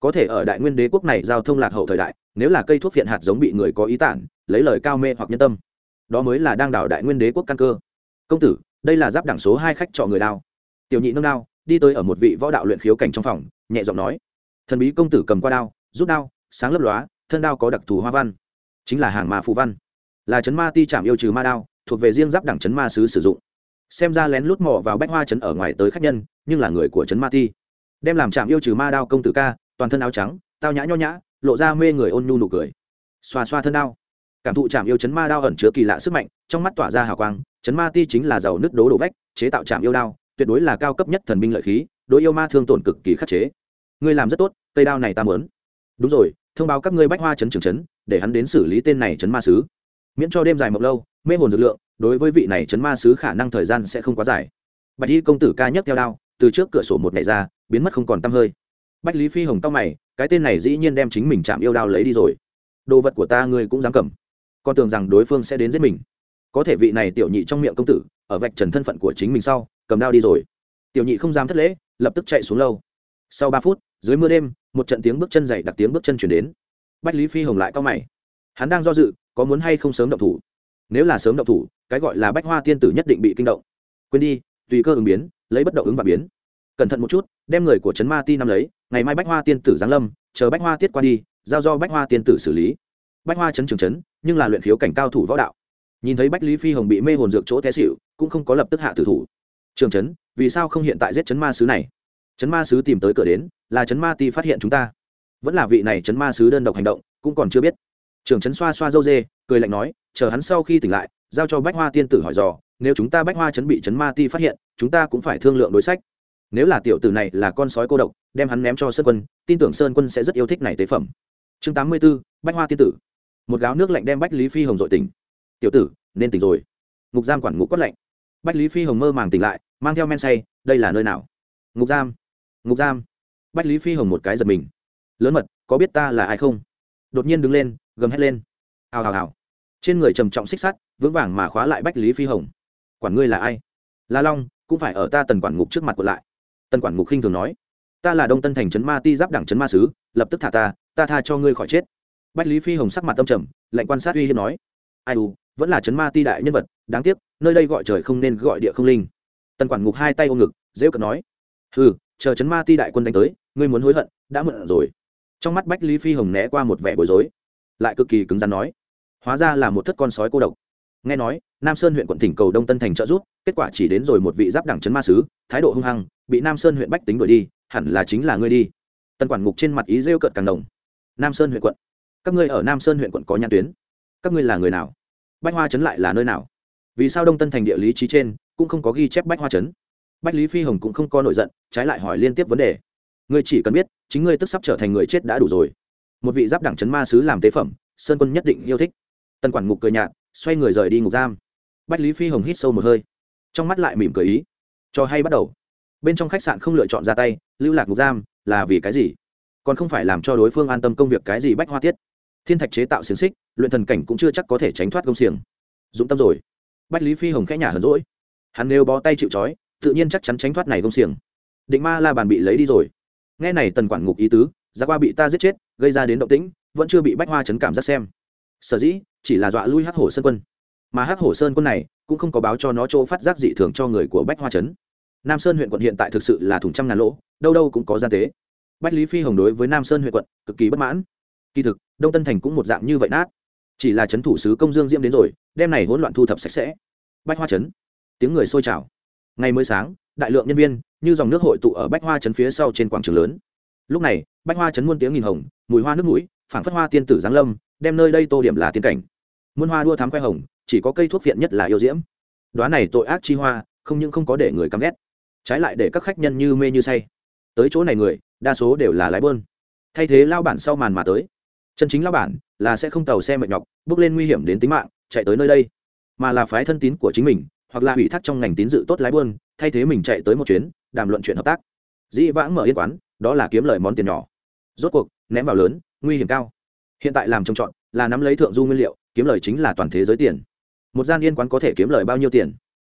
Có thể ở đại nguyên đế quốc này giao thông lạc hậu thời đại, nếu là cây thuốc viện hạt giống bị người có ý tản, lấy lời cao mê hoặc nhân tâm. Đó mới là đang đảo đại nguyên đế quốc căn cơ. Công tử, đây là giáp đẳng số hai khách trọ người đao. Tiểu nhị nâng đao đi tới ở một vị võ đạo luyện khiếu cảnh trong phòng, nhẹ giọng nói, thần bí công tử cầm qua đao, rút đao, sáng lấp lóa, thân đao có đặc thù hoa văn, chính là hàng ma phù văn, là chấn ma ti trạm yêu trừ ma đao, thuộc về riêng giáp đẳng chấn ma sứ sử dụng. Xem ra lén lút mò vào bách hoa chấn ở ngoài tới khách nhân, nhưng là người của chấn ma ti. Đem làm trạm yêu trừ ma đao công tử ca, toàn thân áo trắng, tao nhã nho nhã, lộ ra mê người ôn nhu nụ cười. Xoa xoa thân đao. Cảm thụ chạm yêu chấn ma đao ẩn chứa kỳ lạ sức mạnh, trong mắt tỏa ra hào quang, chấn ma ti chính là giàu nứt đố đổ vách, chế tạo chạm yêu đao tuyệt đối là cao cấp nhất thần binh lợi khí, đối yêu ma thương tổn cực kỳ khắc chế. Ngươi làm rất tốt, cây đao này ta mớn đúng rồi, thông báo các ngươi bách hoa chấn trường chấn để hắn đến xử lý tên này chấn ma sứ. Miễn cho đêm dài mộng lâu, mê hồn dược lượng, đối với vị này chấn ma sứ khả năng thời gian sẽ không quá dài. Bạch y công tử ca nhấc theo đao, từ trước cửa sổ một ngày ra, biến mất không còn tăm hơi. Bách lý phi hồng tóc mày, cái tên này dĩ nhiên đem chính mình chạm yêu đao lấy đi rồi. Đồ vật của ta ngươi cũng dám cầm. Con tưởng rằng đối phương sẽ đến giết mình. Có thể vị này tiểu nhị trong miệng công tử, ở vạch trần thân phận của chính mình sau cầm đao đi rồi. Tiểu nhị không dám thất lễ, lập tức chạy xuống lâu. Sau ba phút, dưới mưa đêm, một trận tiếng bước chân dày đặc tiếng bước chân chuyển đến. Bách lý phi hồng lại cao mày. Hắn đang do dự, có muốn hay không sớm động thủ. Nếu là sớm động thủ, cái gọi là bách hoa tiên tử nhất định bị kinh động. Quên đi, tùy cơ ứng biến, lấy bất động ứng và biến. Cẩn thận một chút, đem người của trấn ma ti năm lấy, ngày mai bách hoa tiên tử giáng lâm, chờ bách hoa tiết qua đi, giao do bách hoa tiên tử xử lý. Bách hoa chấn trường chấn, nhưng là luyện khiếu cảnh cao thủ võ đạo. Nhìn thấy bách lý phi hồng bị mê hồn dược chỗ té xịu cũng không có lập tức hạ tử thủ trường chấn vì sao không hiện tại giết chấn ma sứ này? Chấn ma sứ tìm tới cửa đến, là chấn ma ti phát hiện chúng ta. Vẫn là vị này chấn ma sứ đơn độc hành động, cũng còn chưa biết. Trường chấn xoa xoa dâu dê, cười lạnh nói, chờ hắn sau khi tỉnh lại, giao cho bách hoa tiên tử hỏi dò, nếu chúng ta bách hoa chấn bị chấn ma ti phát hiện, chúng ta cũng phải thương lượng đối sách. Nếu là tiểu tử này là con sói cô độc, đem hắn ném cho sơn quân, tin tưởng sơn quân sẽ rất yêu thích này tế phẩm. Chương tám mươi b ố bách hoa tiên tử. Một gáo nước lạnh đem bách lý phi hồng dội tỉnh. Tiểu tử, nên tỉnh rồi. Ngục giam quản ngục quất lạnh. Bách lý phi hồng mơ màng tỉnh lại mang theo men say, đây là nơi nào? Ngục giam. Ngục giam. Bách lý phi hồng một cái giật mình. Lớn mật, có biết ta là ai không? Đột nhiên đứng lên, gầm hét lên. Hào hào hào. Trên người trầm trọng xích sắt, vững vàng mà khóa lại bách lý phi hồng. Quản ngươi là ai? La long, cũng phải ở ta tần quản ngục trước mặt của lại. Tần quản ngục khinh thường nói. Ta là đông tân thành trấn ma ti giáp đảng trấn ma sứ, lập tức thả ta ta tha cho ngươi khỏi chết. Bách lý phi hồng sắc mặt tâm trầm lệnh quan sát uy hiếp nói. Ai u, vẫn là trấn ma ti đại nhân vật, đáng tiếc, nơi đây gọi trời không nên gọi địa không linh tần quản ngục hai tay ôm ngực, dễ cận nói ừ chờ chấn ma ti đại quân đánh tới, ngươi muốn hối hận, đã mượn rồi. Trong mắt bách lý phi hồng né qua một vẻ bối rối, lại cực kỳ cứng rắn nói, hóa ra là một thất con sói cô độc. Nghe nói, nam sơn huyện quận tỉnh cầu đông tân thành trợ giúp, kết quả chỉ đến rồi một vị giáp đẳng chấn ma sứ, thái độ hung hăng, bị nam sơn huyện bách tính đuổi đi, hẳn là chính là ngươi đi. Tân quản ngục trên mặt ý rêu cợt càng đồng nam sơn huyện quận, các ngươi ở nam sơn huyện quận có nhãn tuyến, các ngươi là người nào? Bách hoa trấn lại là nơi nào? Vì sao đông tân thành địa lý trí trên cũng không có ghi chép bách hoa chấn. bách lý phi hồng cũng không có nổi giận, trái lại hỏi liên tiếp vấn đề. Ngươi chỉ cần biết, chính ngươi tức sắp trở thành người chết đã đủ rồi. Một vị giáp đẳng chấn ma sứ làm tế phẩm, sơn quân nhất định yêu thích. Tân quản ngục cười nhạt, xoay người rời đi ngục giam. Bách lý phi hồng hít sâu một hơi, trong mắt lại mỉm cười ý. Cho hay bắt đầu. Bên trong khách sạn không lựa chọn ra tay, lưu lạc ngục giam, là vì cái gì? Còn không phải làm cho đối phương an tâm công việc cái gì bách hoa tiết. Thiên thạch chế tạo xiềng xích, luyện thần cảnh cũng chưa chắc có thể tránh thoát công xiềng. Dũng tâm rồi. Bách lý phi hồng khẽ nhả hờn rỗi hắn nếu bó tay chịu trói, tự nhiên chắc chắn tránh thoát này công xiềng. Định ma la bàn bị lấy đi rồi. Nghe này tần quản ngục ý tứ giá qua bị ta giết chết, gây ra đến động tĩnh, vẫn chưa bị bách hoa chấn cảm giác xem. Sở dĩ, chỉ là dọa lui hắc hổ sơn quân. Mà hắc hổ sơn quân này, cũng không có báo cho nó chỗ phát giác dị thường cho người của bách hoa chấn. Nam sơn huyện quận hiện tại thực sự là thùng trăm ngàn lỗ, đâu đâu cũng có gian tế. Bách lý phi hồng đối với nam sơn huyện quận, cực kỳ bất mãn. Kỳ thực, đông tân thành cũng một dạng như vậy nát. Chỉ là c h ấ n thủ sứ công dương diễm đến rồi đem này hỗn loạn thu thập sạch sẽ. Bách hoa chấn tiếng người sôi trào. Ngày mới sáng, đại lượng nhân viên, như dòng nước hội tụ ở bách hoa trấn phía sau trên quảng trường lớn. Lúc này, bách hoa trấn muôn tiếng nghìn hồng, mùi hoa nước mũi, phảng phất hoa tiên tử giáng lâm, đem nơi đây tô điểm là tiên cảnh. Muôn hoa đua thám khoe hồng, chỉ có cây thuốc viện nhất là yêu diễm. Đoá này tội ác chi hoa, không những không có để người căm ghét, trái lại để các khách nhân như mê như say. Tới chỗ này người, đa số đều là lái bơn. Thay thế lao bản sau màn mà tới. Chân chính lao bản là sẽ không tàu xe mệt nhọc, bước lên nguy hiểm đến tính mạng, chạy tới nơi đây, mà là phái thân tín của chính mình hoặc là ủy thác trong ngành tín dự tốt lái buôn, thay thế mình chạy tới một chuyến, đàm luận chuyện hợp tác. Dĩ vãng mở yên quán, đó là kiếm lời món tiền nhỏ. Rốt cuộc, ném vào lớn, nguy hiểm cao. Hiện tại làm trồng trọt, là nắm lấy thượng du nguyên liệu, kiếm lời chính là toàn thế giới tiền. Một gian yên quán có thể kiếm lời bao nhiêu tiền?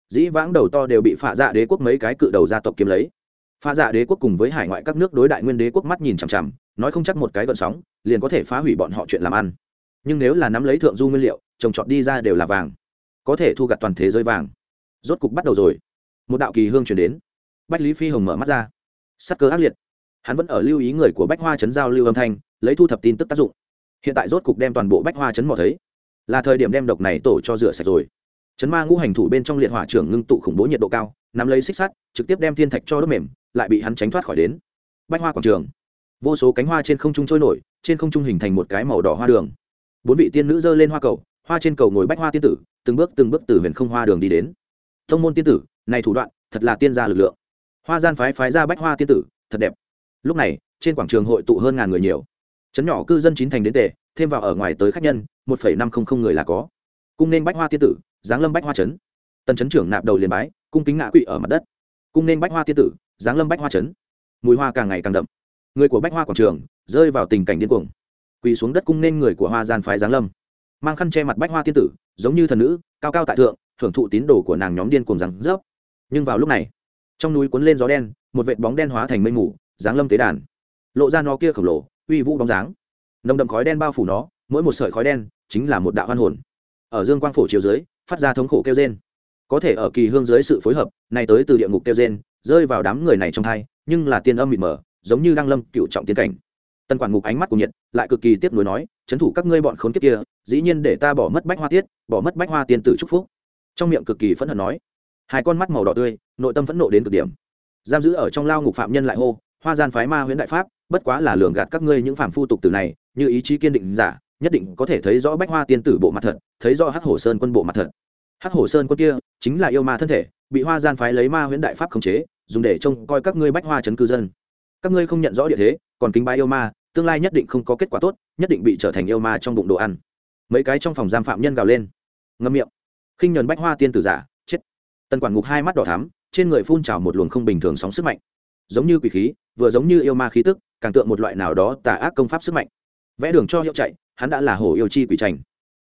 Dĩ vãng đầu to đều bị phạ dạ đế quốc mấy cái cự đầu gia tộc kiếm lấy. Phạ dạ đế quốc cùng với hải ngoại các nước đối đại nguyên đế quốc mắt nhìn chằm chằm, nói không chắc một cái gợn sóng, liền có thể phá hủy bọn họ chuyện làm ăn. Nhưng nếu là nắm lấy thượng du nguyên liệu, trồng trọt đi ra đều là vàng. Có thể thu gặt toàn thế giới vàng rốt cục bắt đầu rồi. Một đạo kỳ hương chuyển đến. Bách lý phi hồng mở mắt ra. Sắc cơ ác liệt. Hắn vẫn ở lưu ý người của bách hoa chấn giao lưu âm thanh, lấy thu thập tin tức tác dụng. Hiện tại rốt cục đem toàn bộ bách hoa chấn mò thấy. Là thời điểm đem độc này tổ cho rửa sạch rồi. Chấn ma ngũ hành thủ bên trong liệt hỏa trưởng ngưng tụ khủng bố nhiệt độ cao, nắm lấy xích sắt, trực tiếp đem thiên thạch cho đốt mềm, lại bị hắn tránh thoát khỏi đến. Bách hoa quảng trường. Vô số cánh hoa trên không trung trôi nổi, trên không trung hình thành một cái màu đỏ hoa đường. Bốn vị tiên nữ giơ lên hoa cầu, hoa trên cầu ngồi bách hoa tiên tử, từng bước từng bước từ huyền không hoa đường đi đến thông môn tiên tử, này thủ đoạn, thật là tiên gia lực lượng. Hoa gian phái phái ra bách hoa tiên tử, thật đẹp. Lúc này, trên quảng trường hội tụ hơn ngàn người nhiều. Chấn nhỏ cư dân chín thành đến tề, thêm vào ở ngoài tới khách nhân, một phẩy năm không không người là có. Cung nên bách hoa tiên tử, giáng lâm bách hoa trấn. Tần chấn trưởng nạp đầu liền bái, cung kính ngã quỵ ở mặt đất. Cung nên bách hoa tiên tử, giáng lâm bách hoa trấn. Mùi hoa càng ngày càng đậm. Người của bách hoa quảng trường, rơi vào tình cảnh điên cuồng. Quỳ xuống đất cung nên người của hoa gian phái giáng lâm. Mang khăn che mặt bách hoa tiên tử, giống như thần nữ, cao cao tại thượng hưởng thụ tín đồ của nàng nhóm điên cuồng rằng rớp. Nhưng vào lúc này, trong núi cuốn lên gió đen, một vệt bóng đen hóa thành mây mù, giáng lâm tế đàn. Lộ ra nó kia khổng lồ, uy vũ bóng dáng. Nồng đậm khói đen bao phủ nó, mỗi một sợi khói đen chính là một đạo hoan hồn. Ở dương quang phổ chiều dưới, phát ra thống khổ kêu trên có thể ở kỳ hương dưới sự phối hợp, này tới từ địa ngục kêu trên rơi vào đám người này trong thai nhưng là tiên âm mịt mờ, giống như đang lâm cựu trọng tiên cảnh. Tần quản ngục ánh mắt của nhiệt, lại cực kỳ tiếp nối nói, chấn thủ các ngươi bọn khốn kiếp kia, dĩ nhiên để ta bỏ mất bách hoa tiết, bỏ mất bách hoa tiên tử chúc phúc trong miệng cực kỳ phẫn hận nói, hai con mắt màu đỏ tươi, nội tâm phẫn nộ đến cực điểm. Giam giữ ở trong lao ngục phạm nhân lại hô, hoa gian phái ma huyễn đại pháp, bất quá là lường gạt các ngươi những phạm phu tục tử này, như ý chí kiên định giả, nhất định có thể thấy rõ bách hoa tiên tử bộ mặt thật, thấy rõ hắc hổ sơn quân bộ mặt thật. Hắc hổ sơn quân kia chính là yêu ma thân thể, bị hoa gian phái lấy ma huyễn đại pháp khống chế, dùng để trông coi các ngươi bách hoa chấn cư dân. Các ngươi không nhận rõ địa thế, còn kính bái yêu ma, tương lai nhất định không có kết quả tốt, nhất định bị trở thành yêu ma trong bụng đồ ăn. Mấy cái trong phòng giam phạm nhân gào lên. Ngâm miệng khinh nhuần bách hoa tiên tử giả, chết. Tần quản ngục hai mắt đỏ thắm, trên người phun trào một luồng không bình thường sóng sức mạnh. Giống như quỷ khí, vừa giống như yêu ma khí tức, càng tượng một loại nào đó tà ác công pháp sức mạnh. Vẽ đường cho hiệu chạy, hắn đã là hổ yêu chi quỷ trành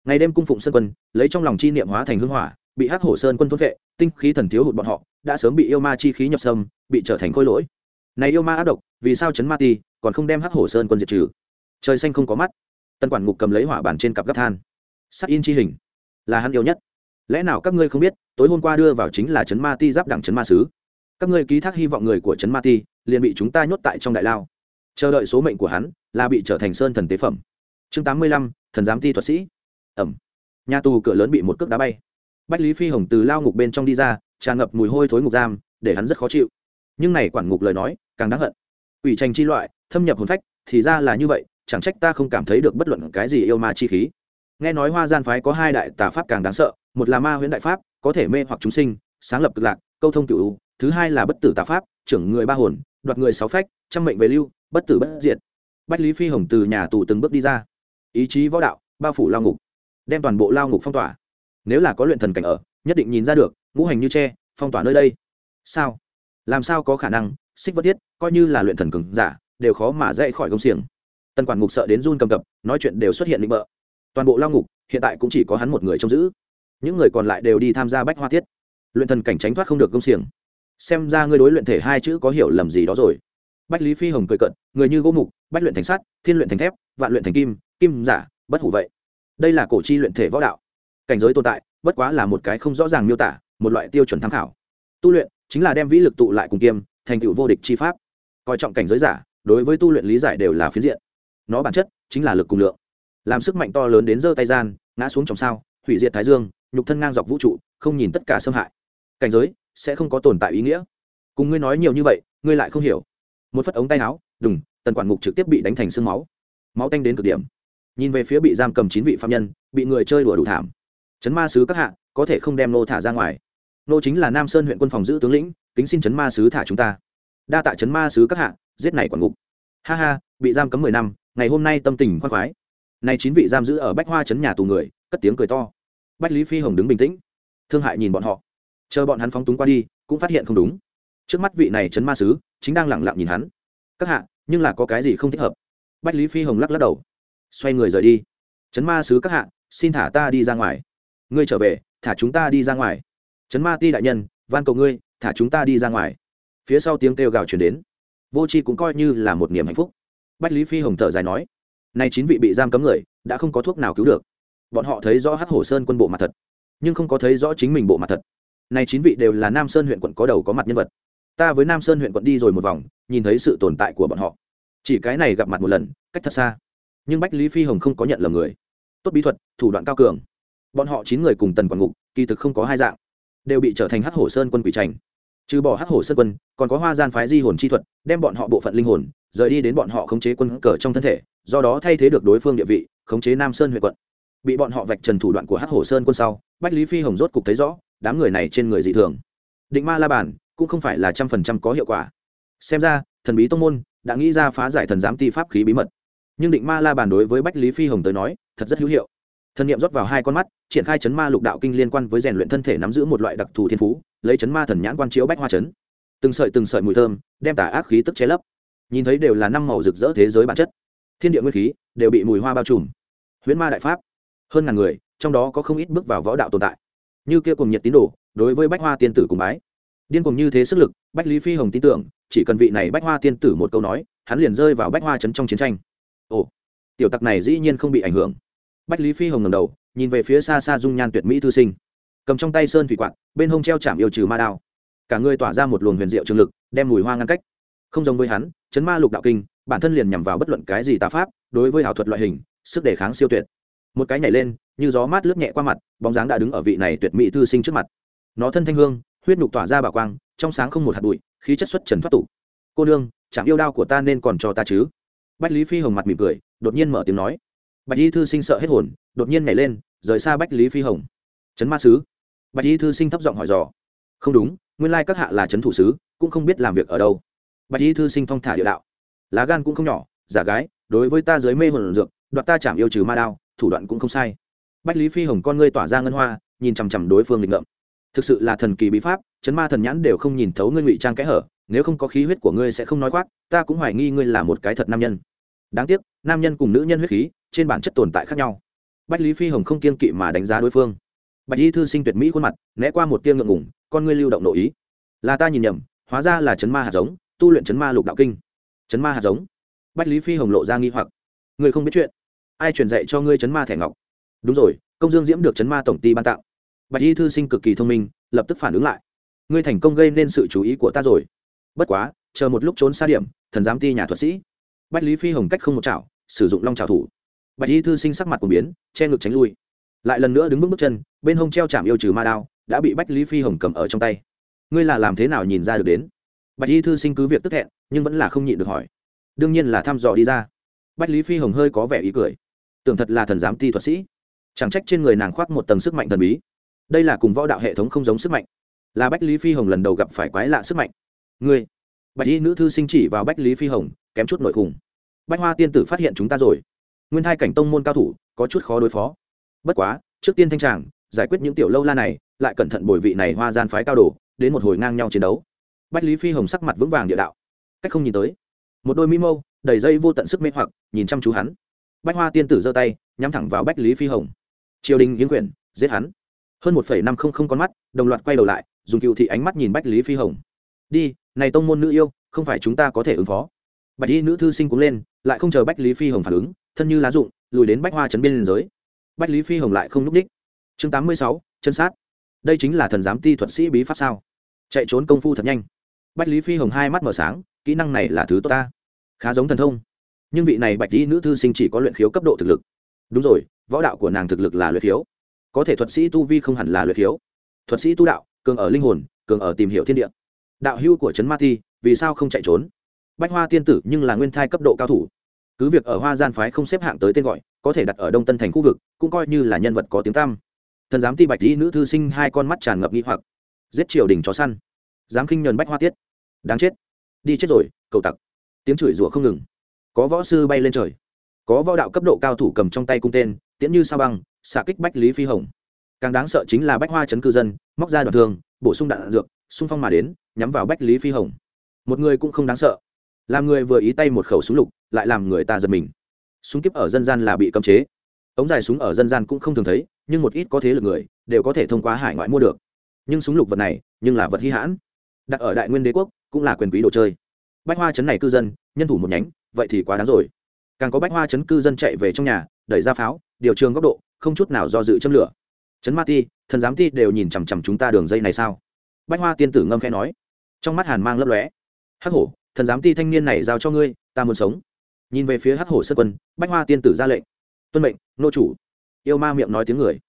ngày đêm cung phụng sơn quân, lấy trong lòng chi niệm hóa thành hưng hỏa, bị hắc hổ sơn quân thôn vệ, tinh khí thần thiếu hụt bọn họ, đã sớm bị yêu ma chi khí nhập sâm, bị trở thành khôi lỗi. Này yêu ma ác độc, vì sao chấn ma ti, còn không đem hắc hổ sơn quân diệt trừ? Trời xanh không có mắt. Tân quản ngục cầm lấy hỏa bản trên cặp gấp than. Sắc in chi hình, là hắn yêu nhất lẽ nào các ngươi không biết, tối hôm qua đưa vào chính là chấn ma ti giáp đẳng chấn ma sứ? Các ngươi ký thác hy vọng người của chấn ma ti, liền bị chúng ta nhốt tại trong đại lao. Chờ đợi số mệnh của hắn là bị trở thành sơn thần tế phẩm. Chương tám mươi lăm, thần giám ti thuật sĩ. Ẩm. Nhà tù cửa lớn bị một cước đá bay. Bách lý phi hồng từ lao ngục bên trong đi ra, tràn ngập mùi hôi thối ngục giam, để hắn rất khó chịu. Nhưng này quản ngục lời nói, càng đáng hận. Ủy tranh chi loại, thâm nhập hồn phách, thì ra là như vậy, chẳng trách ta không cảm thấy được bất luận cái gì yêu ma chi khí. Nghe nói hoa gian phái có hai đại tà pháp càng đáng sợ một là ma huyễn đại pháp, có thể mê hoặc chúng sinh, sáng lập cực lạc, câu thông cựu thứ hai là bất tử tà pháp, trưởng người ba hồn, đoạt người sáu phách, trăm mệnh về lưu, bất tử bất diệt. Bách lý phi hồng từ nhà tù từng bước đi ra. Ý chí võ đạo, bao phủ lao ngục, đem toàn bộ lao ngục phong tỏa. Nếu là có luyện thần cảnh ở, nhất định nhìn ra được, ngũ hành như tre, phong tỏa nơi đây. Sao? Làm sao có khả năng? Xích vất thiết, coi như là luyện thần cường giả, đều khó mà dậy khỏi công xiềng. Tân quản ngục sợ đến run cầm cập, nói chuyện đều xuất hiện định bợ. Toàn bộ lao ngục, hiện tại cũng chỉ có hắn một người trông giữ những người còn lại đều đi tham gia bách hoa thiết. Luyện thần cảnh tránh thoát không được công xiềng. Xem ra ngươi đối luyện thể hai chữ có hiểu lầm gì đó rồi. Bách lý phi hồng cười cận người như gỗ mục, bách luyện thành sắt, thiên luyện thành thép, vạn luyện thành kim kim giả, bất hủ vậy. Đây là cổ chi luyện thể võ đạo. Cảnh giới tồn tại, bất quá là một cái không rõ ràng miêu tả, một loại tiêu chuẩn tham khảo. Tu luyện chính là đem vĩ lực tụ lại cùng kiêm, thành tựu vô địch chi pháp. Coi trọng cảnh giới giả, đối với tu luyện lý giải đều là phiến diện. Nó bản chất chính là lực cùng lượng. Làm sức mạnh to lớn đến giơ tay gian, ngã xuống trong sao, hủy diệt thái dương nhục thân ngang dọc vũ trụ, không nhìn tất cả xâm hại. Cảnh giới sẽ không có tồn tại ý nghĩa. Cùng ngươi nói nhiều như vậy, ngươi lại không hiểu. Một phất ống tay áo, đùng, tần quản ngục trực tiếp bị đánh thành sương máu. Máu tanh đến cực điểm. Nhìn về phía bị giam cầm chín vị phạm nhân, bị người chơi đùa đủ thảm. Chấn ma sứ các hạ, có thể không đem nô thả ra ngoài. Nô chính là nam sơn huyện quân phòng giữ tướng lĩnh, kính xin chấn ma sứ thả chúng ta. Đa tạ chấn ma sứ các hạ, giết này quản ngục. Ha ha, bị giam cấm mười năm, ngày hôm nay tâm tình khoan khoái. Nay chín vị giam giữ ở bách hoa chấn nhà tù người, cất tiếng cười to bách lý phi hồng đứng bình tĩnh. Thương hại nhìn bọn họ. Chờ bọn hắn phóng túng qua đi, cũng phát hiện không đúng. Trước mắt vị này chấn ma sứ, chính đang lẳng lặng nhìn hắn. Các hạ, nhưng là có cái gì không thích hợp? Bách lý phi hồng lắc lắc đầu. Xoay người rời đi. Chấn ma sứ các hạ, xin thả ta đi ra ngoài. Ngươi trở về, thả chúng ta đi ra ngoài. Chấn ma ti đại nhân, van cầu ngươi, thả chúng ta đi ra ngoài. Phía sau tiếng kêu gào chuyển đến. Vô c h i cũng coi như là một niềm hạnh phúc. Bách lý phi hồng thở dài nói nay chín vị bị giam cấm người, đã không có thuốc nào cứu được bọn họ thấy rõ hát hổ sơn quân bộ mặt thật, nhưng không có thấy rõ chính mình bộ mặt thật. Nay chín vị đều là nam sơn huyện quận có đầu có mặt nhân vật. Ta với nam sơn huyện quận đi rồi một vòng, nhìn thấy sự tồn tại của bọn họ. Chỉ cái này gặp mặt một lần, cách thật xa. Nhưng bách lý phi hồng không có nhận lầm người. Tốt bí thuật, thủ đoạn cao cường. Bọn họ chín người cùng tần quản ngục, kỳ thực không có hai dạng, đều bị trở thành hắc hổ sơn quân quỷ trành trừ bỏ hắc hổ sơn quân, còn có hoa gian phái di hồn chi thuật, đem bọn họ bộ phận linh hồn, rời đi đến bọn họ khống chế quân cờ trong thân thể, do đó thay thế được đối phương địa vị, khống chế nam sơn huyện quận bị bọn họ vạch trần thủ đoạn của hắc hổ sơn quân sau, bách lý phi hồng rốt cục thấy rõ, đám người này trên người dị thường. Định ma la bàn cũng không phải là trăm phần trăm có hiệu quả. Xem ra, thần bí tông môn đã nghĩ ra phá giải thần giám ti pháp khí bí mật. Nhưng định ma la bàn đối với bách lý phi hồng tới nói, thật rất hữu hiệu. Thần nghiệm rót vào hai con mắt, triển khai chấn ma lục đạo kinh liên quan với rèn luyện thân thể nắm giữ một loại đặc thù thiên phú, lấy chấn ma thần nhãn quan chiếu bách hoa chấn. Từng sợi từng sợi mùi thơm đem tả ác khí tức che lấp. Nhìn thấy đều là năm màu rực rỡ thế giới bản chất. Thiên địa nguyên khí đều bị mùi hoa bao trùm. Huyễn ma đại pháp hơn ngàn người, trong đó có không ít bước vào võ đạo tồn tại. Như kia cùng nhiệt tín đồ, đối với bách hoa tiên tử cùng bái. Điên cùng như thế sức lực, bách lý phi hồng tin tưởng, chỉ cần vị này bách hoa tiên tử một câu nói, hắn liền rơi vào bách hoa chấn trong chiến tranh. Ồ, tiểu tặc này dĩ nhiên không bị ảnh hưởng. Bách lý phi hồng ngầm đầu, nhìn về phía xa xa dung nhan tuyệt mỹ thư sinh. Cầm trong tay sơn thủy quạt, bên hông treo chạm yêu trừ ma đao. Cả người tỏa ra một luồng huyền diệu trường lực, đem mùi hoa ngăn cách. Không giống với hắn, chấn ma lục đạo kinh, bản thân liền nhằm vào bất luận cái gì tà pháp, đối với ảo thuật loại hình, sức đề kháng siêu tuyệt một cái nhảy lên, như gió mát lướt nhẹ qua mặt, bóng dáng đã đứng ở vị này tuyệt mỹ thư sinh trước mặt. Nó thân thanh hương, huyết nhục tỏa ra bảo quang, trong sáng không một hạt bụi, khí chất xuất trần thoát tục. Cô nương chạm yêu đao của ta nên còn cho ta chứ? Bách lý phi hồng mặt mỉm cười, đột nhiên mở tiếng nói. Bạch y thư sinh sợ hết hồn, đột nhiên nhảy lên, rời xa bách lý phi hồng. Trấn ma sứ? Bạch y thư sinh thấp giọng hỏi dò. Không đúng, nguyên lai các hạ là trấn thủ sứ, cũng không biết làm việc ở đâu. Bạch y thư sinh thong thả địa đạo. Lá gan cũng không nhỏ, giả gái, đối với ta dưới mê hồn dược, đoạt ta chạm yêu trừ ma đao thủ đoạn cũng không sai. Bách lý phi hồng con ngươi tỏa ra ngân hoa, nhìn chằm chằm đối phương lịch ngợm. Thực sự là thần kỳ bí pháp, chấn ma thần nhãn đều không nhìn thấu ngươi ngụy trang kẽ hở, nếu không có khí huyết của ngươi sẽ không nói khoác, ta cũng hoài nghi ngươi là một cái thật nam nhân. Đáng tiếc, nam nhân cùng nữ nhân huyết khí, trên bản chất tồn tại khác nhau. Bách lý phi hồng không kiên kỵ mà đánh giá đối phương. Bạch y thư sinh tuyệt mỹ khuôn mặt, né qua một tiêu ngượng ngủng con ngươi lưu động nội ý. Là ta nhìn nhầm, hóa ra là chấn ma hạt giống, tu luyện chấn ma lục đạo kinh. Chấn ma hạt giống. Bách lý phi hồng lộ ra nghi hoặc. Người không biết chuyện ai truyền dạy cho ngươi chấn ma thẻ ngọc? Đúng rồi, công dương diễm được chấn ma tổng ty ban tặng. Bạch y thư sinh cực kỳ thông minh, lập tức phản ứng lại. Ngươi thành công gây nên sự chú ý của ta rồi. Bất quá, chờ một lúc trốn xa điểm, thần giám ti nhà thuật sĩ. Bách lý phi hồng cách không một chảo, sử dụng long trào thủ. Bạch y thư sinh sắc mặt của biến, che ngực tránh lui. Lại lần nữa đứng vững bước chân, bên hông treo chạm yêu trừ ma đao, đã bị bách lý phi hồng cầm ở trong tay. Ngươi là làm thế nào nhìn ra được đến? Bạch y thư sinh cứ việc tức hẹn, nhưng vẫn là không nhịn được hỏi. Đương nhiên là thăm dò đi ra. Bách lý phi hồng hơi có vẻ ý cười tưởng thật là thần giám ti thuật sĩ. Chẳng trách trên người nàng khoác một tầng sức mạnh thần bí. Đây là cùng võ đạo hệ thống không giống sức mạnh. Là bách lý phi hồng lần đầu gặp phải quái lạ sức mạnh. Người. bạch y nữ thư sinh chỉ vào bách lý phi hồng, kém chút nội khủng. Bách hoa tiên tử phát hiện chúng ta rồi. Nguyên thai cảnh tông môn cao thủ, có chút khó đối phó. Bất quá, trước tiên thanh tràng, giải quyết những tiểu lâu la này, lại cẩn thận bồi vị này hoa gian phái cao đồ, đến một hồi ngang nhau chiến đấu. Bách lý phi hồng sắc mặt vững vàng địa đạo. Cách không nhìn tới. Một đôi mỹ mâu, đầy dây vô tận sức mê hoặc, nhìn chăm chú hắn bách hoa tiên tử giơ tay, nhắm thẳng vào bách lý phi hồng. Triều đình nghiêng quyển giết hắn. Hơn một năm không không con mắt, đồng loạt quay đầu lại, dùng cựu thị ánh mắt nhìn bách lý phi hồng. Đi, này tông môn nữ yêu, không phải chúng ta có thể ứng phó. Bạch y nữ thư sinh cũng lên, lại không chờ bách lý phi hồng phản ứng, thân như lá rụng, lùi đến bách hoa trấn biên liên giới. Bách lý phi hồng lại không n ú c đích. Chương tám mươi sáu, chân sát. Đây chính là thần giám ti thuật sĩ bí pháp sao? Chạy trốn công phu thật nhanh. Bách lý phi hồng hai mắt mở sáng, kỹ năng này là thứ tốt ta. Khá giống thần thông nhưng vị này bạch y nữ thư sinh chỉ có luyện khiếu cấp độ thực lực. Đúng rồi, võ đạo của nàng thực lực là luyện khiếu. Có thể thuật sĩ tu vi không hẳn là luyện khiếu. Thuật sĩ tu đạo, cường ở linh hồn, cường ở tìm hiểu thiên địa. Đạo hưu của trấn ma thi, vì sao không chạy trốn? Bách hoa tiên tử nhưng là nguyên thai cấp độ cao thủ. Cứ việc ở hoa gian phái không xếp hạng tới tên gọi, có thể đặt ở đông tân thành khu vực, cũng coi như là nhân vật có tiếng tam thần giám ti bạch dĩ nữ thư sinh hai con mắt tràn ngập nghi hoặc. Giết triều đình chó săn. Dám khinh nhờn bách hoa tiết. Đáng chết. Đi chết rồi, cầu tặc. Tiếng chửi rủa không ngừng có võ sư bay lên trời. Có võ đạo cấp độ cao thủ cầm trong tay cung tên, tiễn như sao băng, xạ kích bách lý phi hồng. Càng đáng sợ chính là bách hoa chấn cư dân, móc ra đoạn thương, bổ sung đạn dược, xung phong mà đến, nhắm vào bách lý phi hồng. Một người cũng không đáng sợ. Làm người vừa ý tay một khẩu súng lục, lại làm người ta giật mình. Súng kíp ở dân gian là bị cấm chế. Ống dài súng ở dân gian cũng không thường thấy, nhưng một ít có thế lực người đều có thể thông qua hải ngoại mua được. Nhưng súng lục vật này, nhưng là vật hy hãn. Đặt ở đại nguyên đế quốc, cũng là quyền quý đồ chơi bách hoa chấn này cư dân, nhân thủ một nhánh, vậy thì quá đáng rồi. Càng có bách hoa chấn cư dân chạy về trong nhà, đẩy ra pháo, điều trường góc độ, không chút nào do dự châm lửa. Chấn ma ti, thần giám ti đều nhìn chằm chằm chúng ta đường dây này sao? Bách hoa tiên tử ngâm khẽ nói. Trong mắt hàn mang lấp lóe. Hắc hổ, thần giám ti thanh niên này giao cho ngươi, ta muốn sống. Nhìn về phía hắc hổ sân quân, bách hoa tiên tử ra lệnh. Tuân mệnh, nô chủ. Yêu ma miệng nói tiếng người.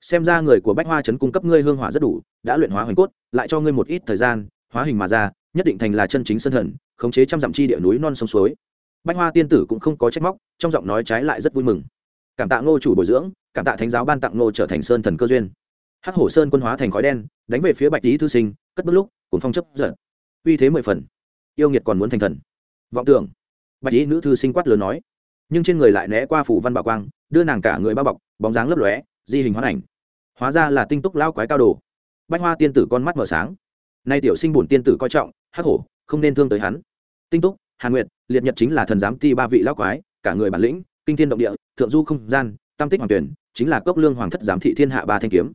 Xem ra người của bách hoa trấn cung cấp ngươi hương hỏa rất đủ, đã luyện hóa hoành cốt, lại cho ngươi một ít thời gian, hóa hình mà ra nhất định thành là chân chính sân thần khống chế trăm dặm chi địa núi non sông suối. Bách hoa tiên tử cũng không có trách móc, trong giọng nói trái lại rất vui mừng. Cảm tạ ngô chủ bồi dưỡng, cảm tạ thánh giáo ban tặng ngô trở thành sơn thần cơ duyên. Hắc hổ sơn quân hóa thành khói đen, đánh về phía bạch lý thư sinh, cất bước lúc cùng phong chấp giận. Uy thế mười phần. Yêu nghiệt còn muốn thành thần. Vọng tưởng. Bạch lý nữ thư sinh quát lớn nói. Nhưng trên người lại né qua phủ văn bảo quang, đưa nàng cả người bao bọc, bóng dáng lấp lóe, di hình hoán ảnh. Hóa ra là tinh túc lao quái cao đồ. Bách hoa tiên tử con mắt mở sáng. Nay tiểu sinh bổn tiên tử coi trọng hắc hổ, không nên thương tới hắn. Tinh túc, hàn nguyệt, liệt nhật chính là thần giám ti ba vị lão quái, cả người bản lĩnh, kinh thiên động địa, thượng du không gian, tam tích hoàng tuyển, chính là cốc lương hoàng thất giám thị thiên hạ ba thanh kiếm.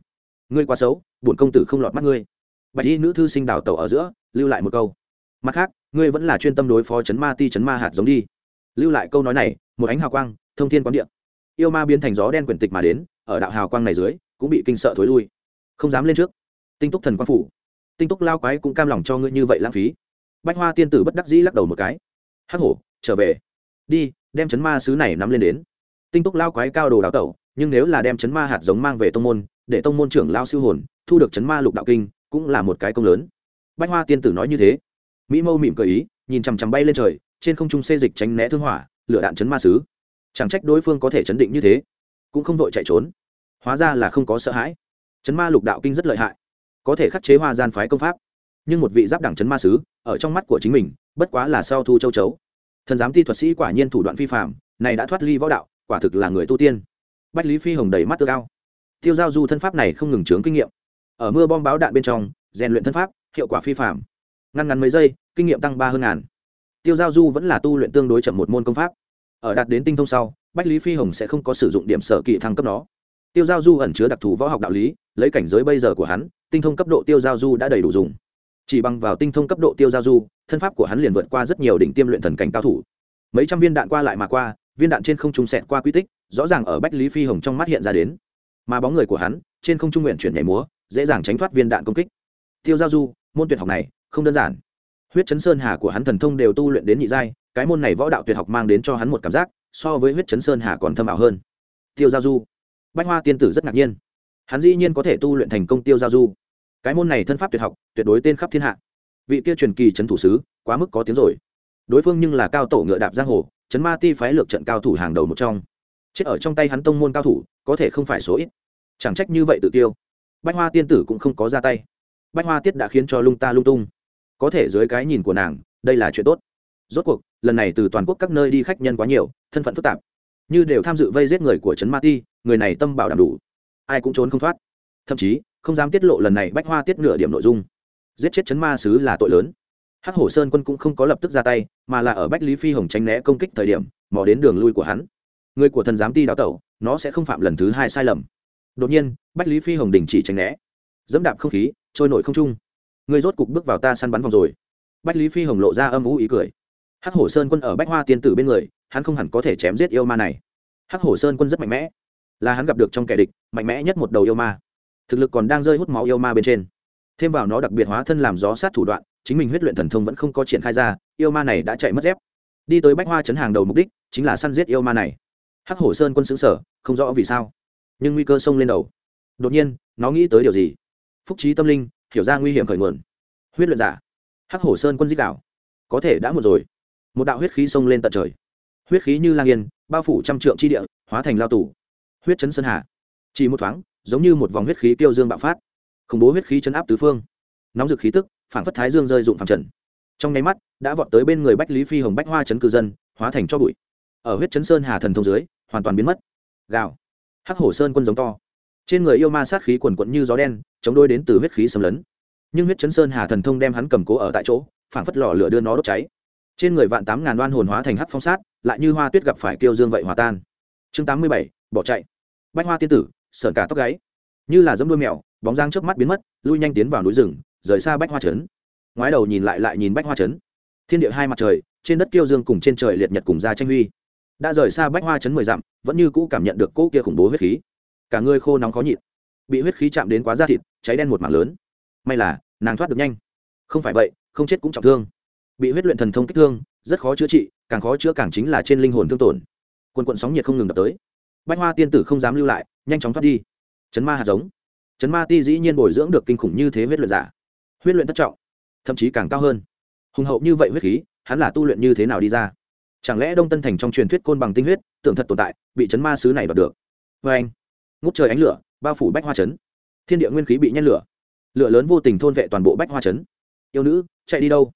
Ngươi quá xấu, bổn công tử không lọt mắt ngươi. Bạch y nữ thư sinh đào tẩu ở giữa, lưu lại một câu. Mặt khác, ngươi vẫn là chuyên tâm đối phó chấn ma ti chấn ma hạt giống đi. Lưu lại câu nói này, một ánh hào quang, thông thiên quán điện yêu ma biến thành gió đen quyển tịch mà đến, ở đạo hào quang này dưới, cũng bị kinh sợ thối lui. Không dám lên trước. Tinh túc thần quang phủ tinh túc lao quái cũng cam lòng cho ngươi như vậy lãng phí. Bách hoa tiên tử bất đắc dĩ lắc đầu một cái. Hắc hổ, trở về. Đi, đem chấn ma sứ này nắm lên đến. Tinh túc lao quái cao đồ đào tẩu, nhưng nếu là đem chấn ma hạt giống mang về tông môn, để tông môn trưởng lao siêu hồn, thu được chấn ma lục đạo kinh, cũng là một cái công lớn. Bách hoa tiên tử nói như thế. Mỹ mâu mỉm cười ý, nhìn chằm chằm bay lên trời, trên không trung xê dịch tránh né thương hỏa, lửa đạn chấn ma sứ. Chẳng trách đối phương có thể chấn định như thế. Cũng không vội chạy trốn. Hóa ra là không có sợ hãi. Chấn ma lục đạo kinh rất lợi hại có thể khắc chế hoa gian phái công pháp. Nhưng một vị giáp đẳng chấn ma sứ, ở trong mắt của chính mình, bất quá là sau thu châu chấu. Thần giám ti thuật sĩ quả nhiên thủ đoạn phi phạm này đã thoát ly võ đạo, quả thực là người tu tiên. Bách lý phi hồng đầy mắt tơ cao tiêu giao du thân pháp này không ngừng trướng kinh nghiệm. Ở mưa bom báo đạn bên trong, rèn luyện thân pháp, hiệu quả phi phạm ngăn ngắn mấy giây, kinh nghiệm tăng ba hơn ngàn. Tiêu giao du vẫn là tu luyện tương đối chậm một môn công pháp. Ở đạt đến tinh thông sau, bách lý phi hồng sẽ không có sử dụng điểm sở kỳ thăng cấp nó tiêu giao du ẩn chứa đặc thù võ học đạo lý, lấy cảnh giới bây giờ của hắn, tinh thông cấp độ tiêu giao du đã đầy đủ dùng. Chỉ bằng vào tinh thông cấp độ tiêu giao du, thân pháp của hắn liền vượt qua rất nhiều đỉnh tiêm luyện thần cảnh cao thủ. Mấy trăm viên đạn qua lại mà qua, viên đạn trên không trung xẹt qua quy tích, rõ ràng ở bách lý phi hồng trong mắt hiện ra đến. Mà bóng người của hắn, trên không trung nguyện chuyển nhảy múa, dễ dàng tránh thoát viên đạn công kích. Tiêu giao du, môn tuyệt học này, không đơn giản. Huyết chấn sơn hà của hắn thần thông đều tu luyện đến nhị giai, cái môn này võ đạo tuyệt học mang đến cho hắn một cảm giác, so với huyết chấn sơn hà còn thâm ảo hơn. Tiêu giao du bách hoa tiên tử rất ngạc nhiên. Hắn dĩ nhiên có thể tu luyện thành công tiêu giao du. Cái môn này thân pháp tuyệt học, tuyệt đối tên khắp thiên hạ. Vị kia truyền kỳ trấn thủ sứ, quá mức có tiếng rồi. Đối phương nhưng là cao tổ ngựa đạp giang hồ trấn ma ti phái lược trận cao thủ hàng đầu một trong. Chết ở trong tay hắn tông môn cao thủ, có thể không phải số ít. Chẳng trách như vậy tự tiêu. Bách hoa tiên tử cũng không có ra tay. Bách hoa tiết đã khiến cho lung ta lung tung. Có thể dưới cái nhìn của nàng, đây là chuyện tốt. Rốt cuộc, lần này từ toàn quốc các nơi đi khách nhân quá nhiều, thân phận phức tạp như đều tham dự vây giết người của trấn ma ti, người này tâm bảo đảm đủ. Ai cũng trốn không thoát. Thậm chí, không dám tiết lộ lần này bách hoa tiết nửa điểm nội dung. Giết chết chấn ma sứ là tội lớn. Hắc hổ sơn quân cũng không có lập tức ra tay, mà là ở bách lý phi hồng tránh né công kích thời điểm, mò đến đường lui của hắn. Người của thần giám ti đào tẩu, nó sẽ không phạm lần thứ hai sai lầm. Đột nhiên, bách lý phi hồng đình chỉ tránh né. Dẫm đạp không khí, trôi nổi không trung. Người rốt cục bước vào ta săn bắn vòng rồi. Bách lý phi hồng lộ ra âm ú ý cười hắc hổ sơn quân ở bách hoa tiên tử bên người, hắn không hẳn có thể chém giết yêu ma này. Hắc hổ sơn quân rất mạnh mẽ. Là hắn gặp được trong kẻ địch, mạnh mẽ nhất một đầu yêu ma. Thực lực còn đang rơi hút máu yêu ma bên trên. Thêm vào nó đặc biệt hóa thân làm gió sát thủ đoạn, chính mình huyết luyện thần thông vẫn không có triển khai ra, yêu ma này đã chạy mất dép. Đi tới bách hoa chấn hàng đầu mục đích, chính là săn giết yêu ma này. Hắc hổ sơn quân xứng sở không rõ vì sao. Nhưng nguy cơ xông lên đầu. Đột nhiên, nó nghĩ tới điều gì? Phúc trí tâm linh, hiểu ra nguy hiểm khởi nguồn. Huyết luyện giả. Hắc hổ sơn quân dích đảo có thể đã một rồi một đạo huyết khí xông lên tận trời. Huyết khí như lang yên, bao phủ trăm trượng chi địa, hóa thành lao tù. Huyết chấn sơn hà. Chỉ một thoáng, giống như một vòng huyết khí tiêu dương bạo phát. Khủng bố huyết khí chấn áp tứ phương. Nóng rực khí tức, phản phất thái dương rơi dụng phẳng trần. Trong nháy mắt, đã vọt tới bên người bách lý phi hồng bách hoa chấn cư dân, hóa thành cho bụi. Ở huyết chấn sơn hà thần thông dưới, hoàn toàn biến mất. Gào. Hắc hổ sơn quân giống to. Trên người yêu ma sát khí quần quận như gió đen, chống đôi đến từ huyết khí xâm lấn. Nhưng huyết chấn sơn hà thần thông đem hắn cầm cố ở tại chỗ, phản phất lò lửa đưa nó đốt cháy trên người vạn tám ngàn đoan hồn hóa thành hắc phong sát, lại như hoa tuyết gặp phải kiêu dương vậy hòa tan. Chương tám mươi bảy, bỏ chạy. Bách hoa tiên tử, sởn cả tóc gáy. Như là dẫm đuôi mèo, bóng giang trước mắt biến mất, lui nhanh tiến vào núi rừng, rời xa bách hoa trấn. Ngoái đầu nhìn lại lại nhìn bách hoa trấn. Thiên địa hai mặt trời, trên đất kiêu dương cùng trên trời liệt nhật cùng ra tranh huy. Đã rời xa bách hoa trấn mười dặm, vẫn như cũ cảm nhận được cỗ kia khủng bố huyết khí. Cả người khô nóng khó nhịn. Bị huyết khí chạm đến quá da thịt, cháy đen một mảng lớn. May là, nàng thoát được nhanh. Không phải vậy, không chết cũng trọng thương bị huyết luyện thần thông kích thương, rất khó chữa trị, càng khó chữa càng chính là trên linh hồn thương tổn. Quần quận sóng nhiệt không ngừng đập tới. Bách hoa tiên tử không dám lưu lại, nhanh chóng thoát đi. Chấn ma hạt giống. Chấn ma ti dĩ nhiên bồi dưỡng được kinh khủng như thế huyết luyện giả. Huyết luyện thất trọng, thậm chí càng cao hơn. Hùng hậu như vậy huyết khí, hắn là tu luyện như thế nào đi ra? Chẳng lẽ đông tân thành trong truyền thuyết côn bằng tinh huyết, tưởng thật tồn tại, bị chấn ma sứ này đoạt được? Vê anh, ngút trời ánh lửa, bao phủ bách hoa chấn thiên địa nguyên khí bị nhét lửa. Lửa lớn vô tình thôn vệ toàn bộ bách hoa chấn yêu nữ, chạy đi đâu?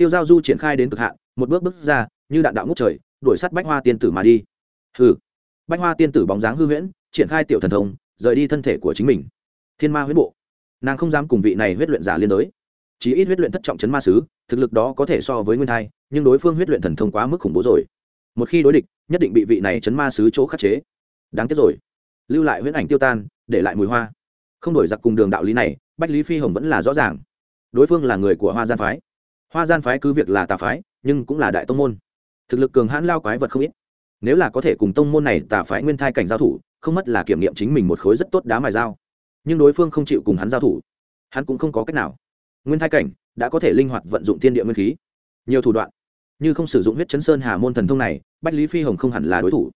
Tiêu giao du triển khai đến cực hạn, một bước bước ra, như đạn đạo ngút trời, đuổi sát bách hoa tiên tử mà đi. Hừ. Bách hoa tiên tử bóng dáng hư huyễn, triển khai tiểu thần thông, rời đi thân thể của chính mình. Thiên ma huyết bộ. Nàng không dám cùng vị này huyết luyện giả liên đối. Chỉ ít huyết luyện thất trọng chấn ma sứ, thực lực đó có thể so với nguyên thai, nhưng đối phương huyết luyện thần thông quá mức khủng bố rồi. Một khi đối địch, nhất định bị vị này chấn ma sứ chỗ khắc chế. Đáng tiếc rồi. Lưu lại huyễn ảnh tiêu tan, để lại mùi hoa. Không đổi giặc cùng đường đạo lý này, bách lý phi hồng vẫn là rõ ràng. Đối phương là người của hoa gian phái hoa gian phái cứ việc là tà phái nhưng cũng là đại tông môn. Thực lực cường hãn lao quái vật không ít. Nếu là có thể cùng tông môn này tà phái nguyên thai cảnh giao thủ không mất là kiểm nghiệm chính mình một khối rất tốt đá mài dao. Nhưng đối phương không chịu cùng hắn giao thủ hắn cũng không có cách nào. Nguyên thai cảnh đã có thể linh hoạt vận dụng thiên địa nguyên khí. Nhiều thủ đoạn. Như không sử dụng huyết chấn sơn hà môn thần thông này bách lý phi hồng không hẳn là đối thủ.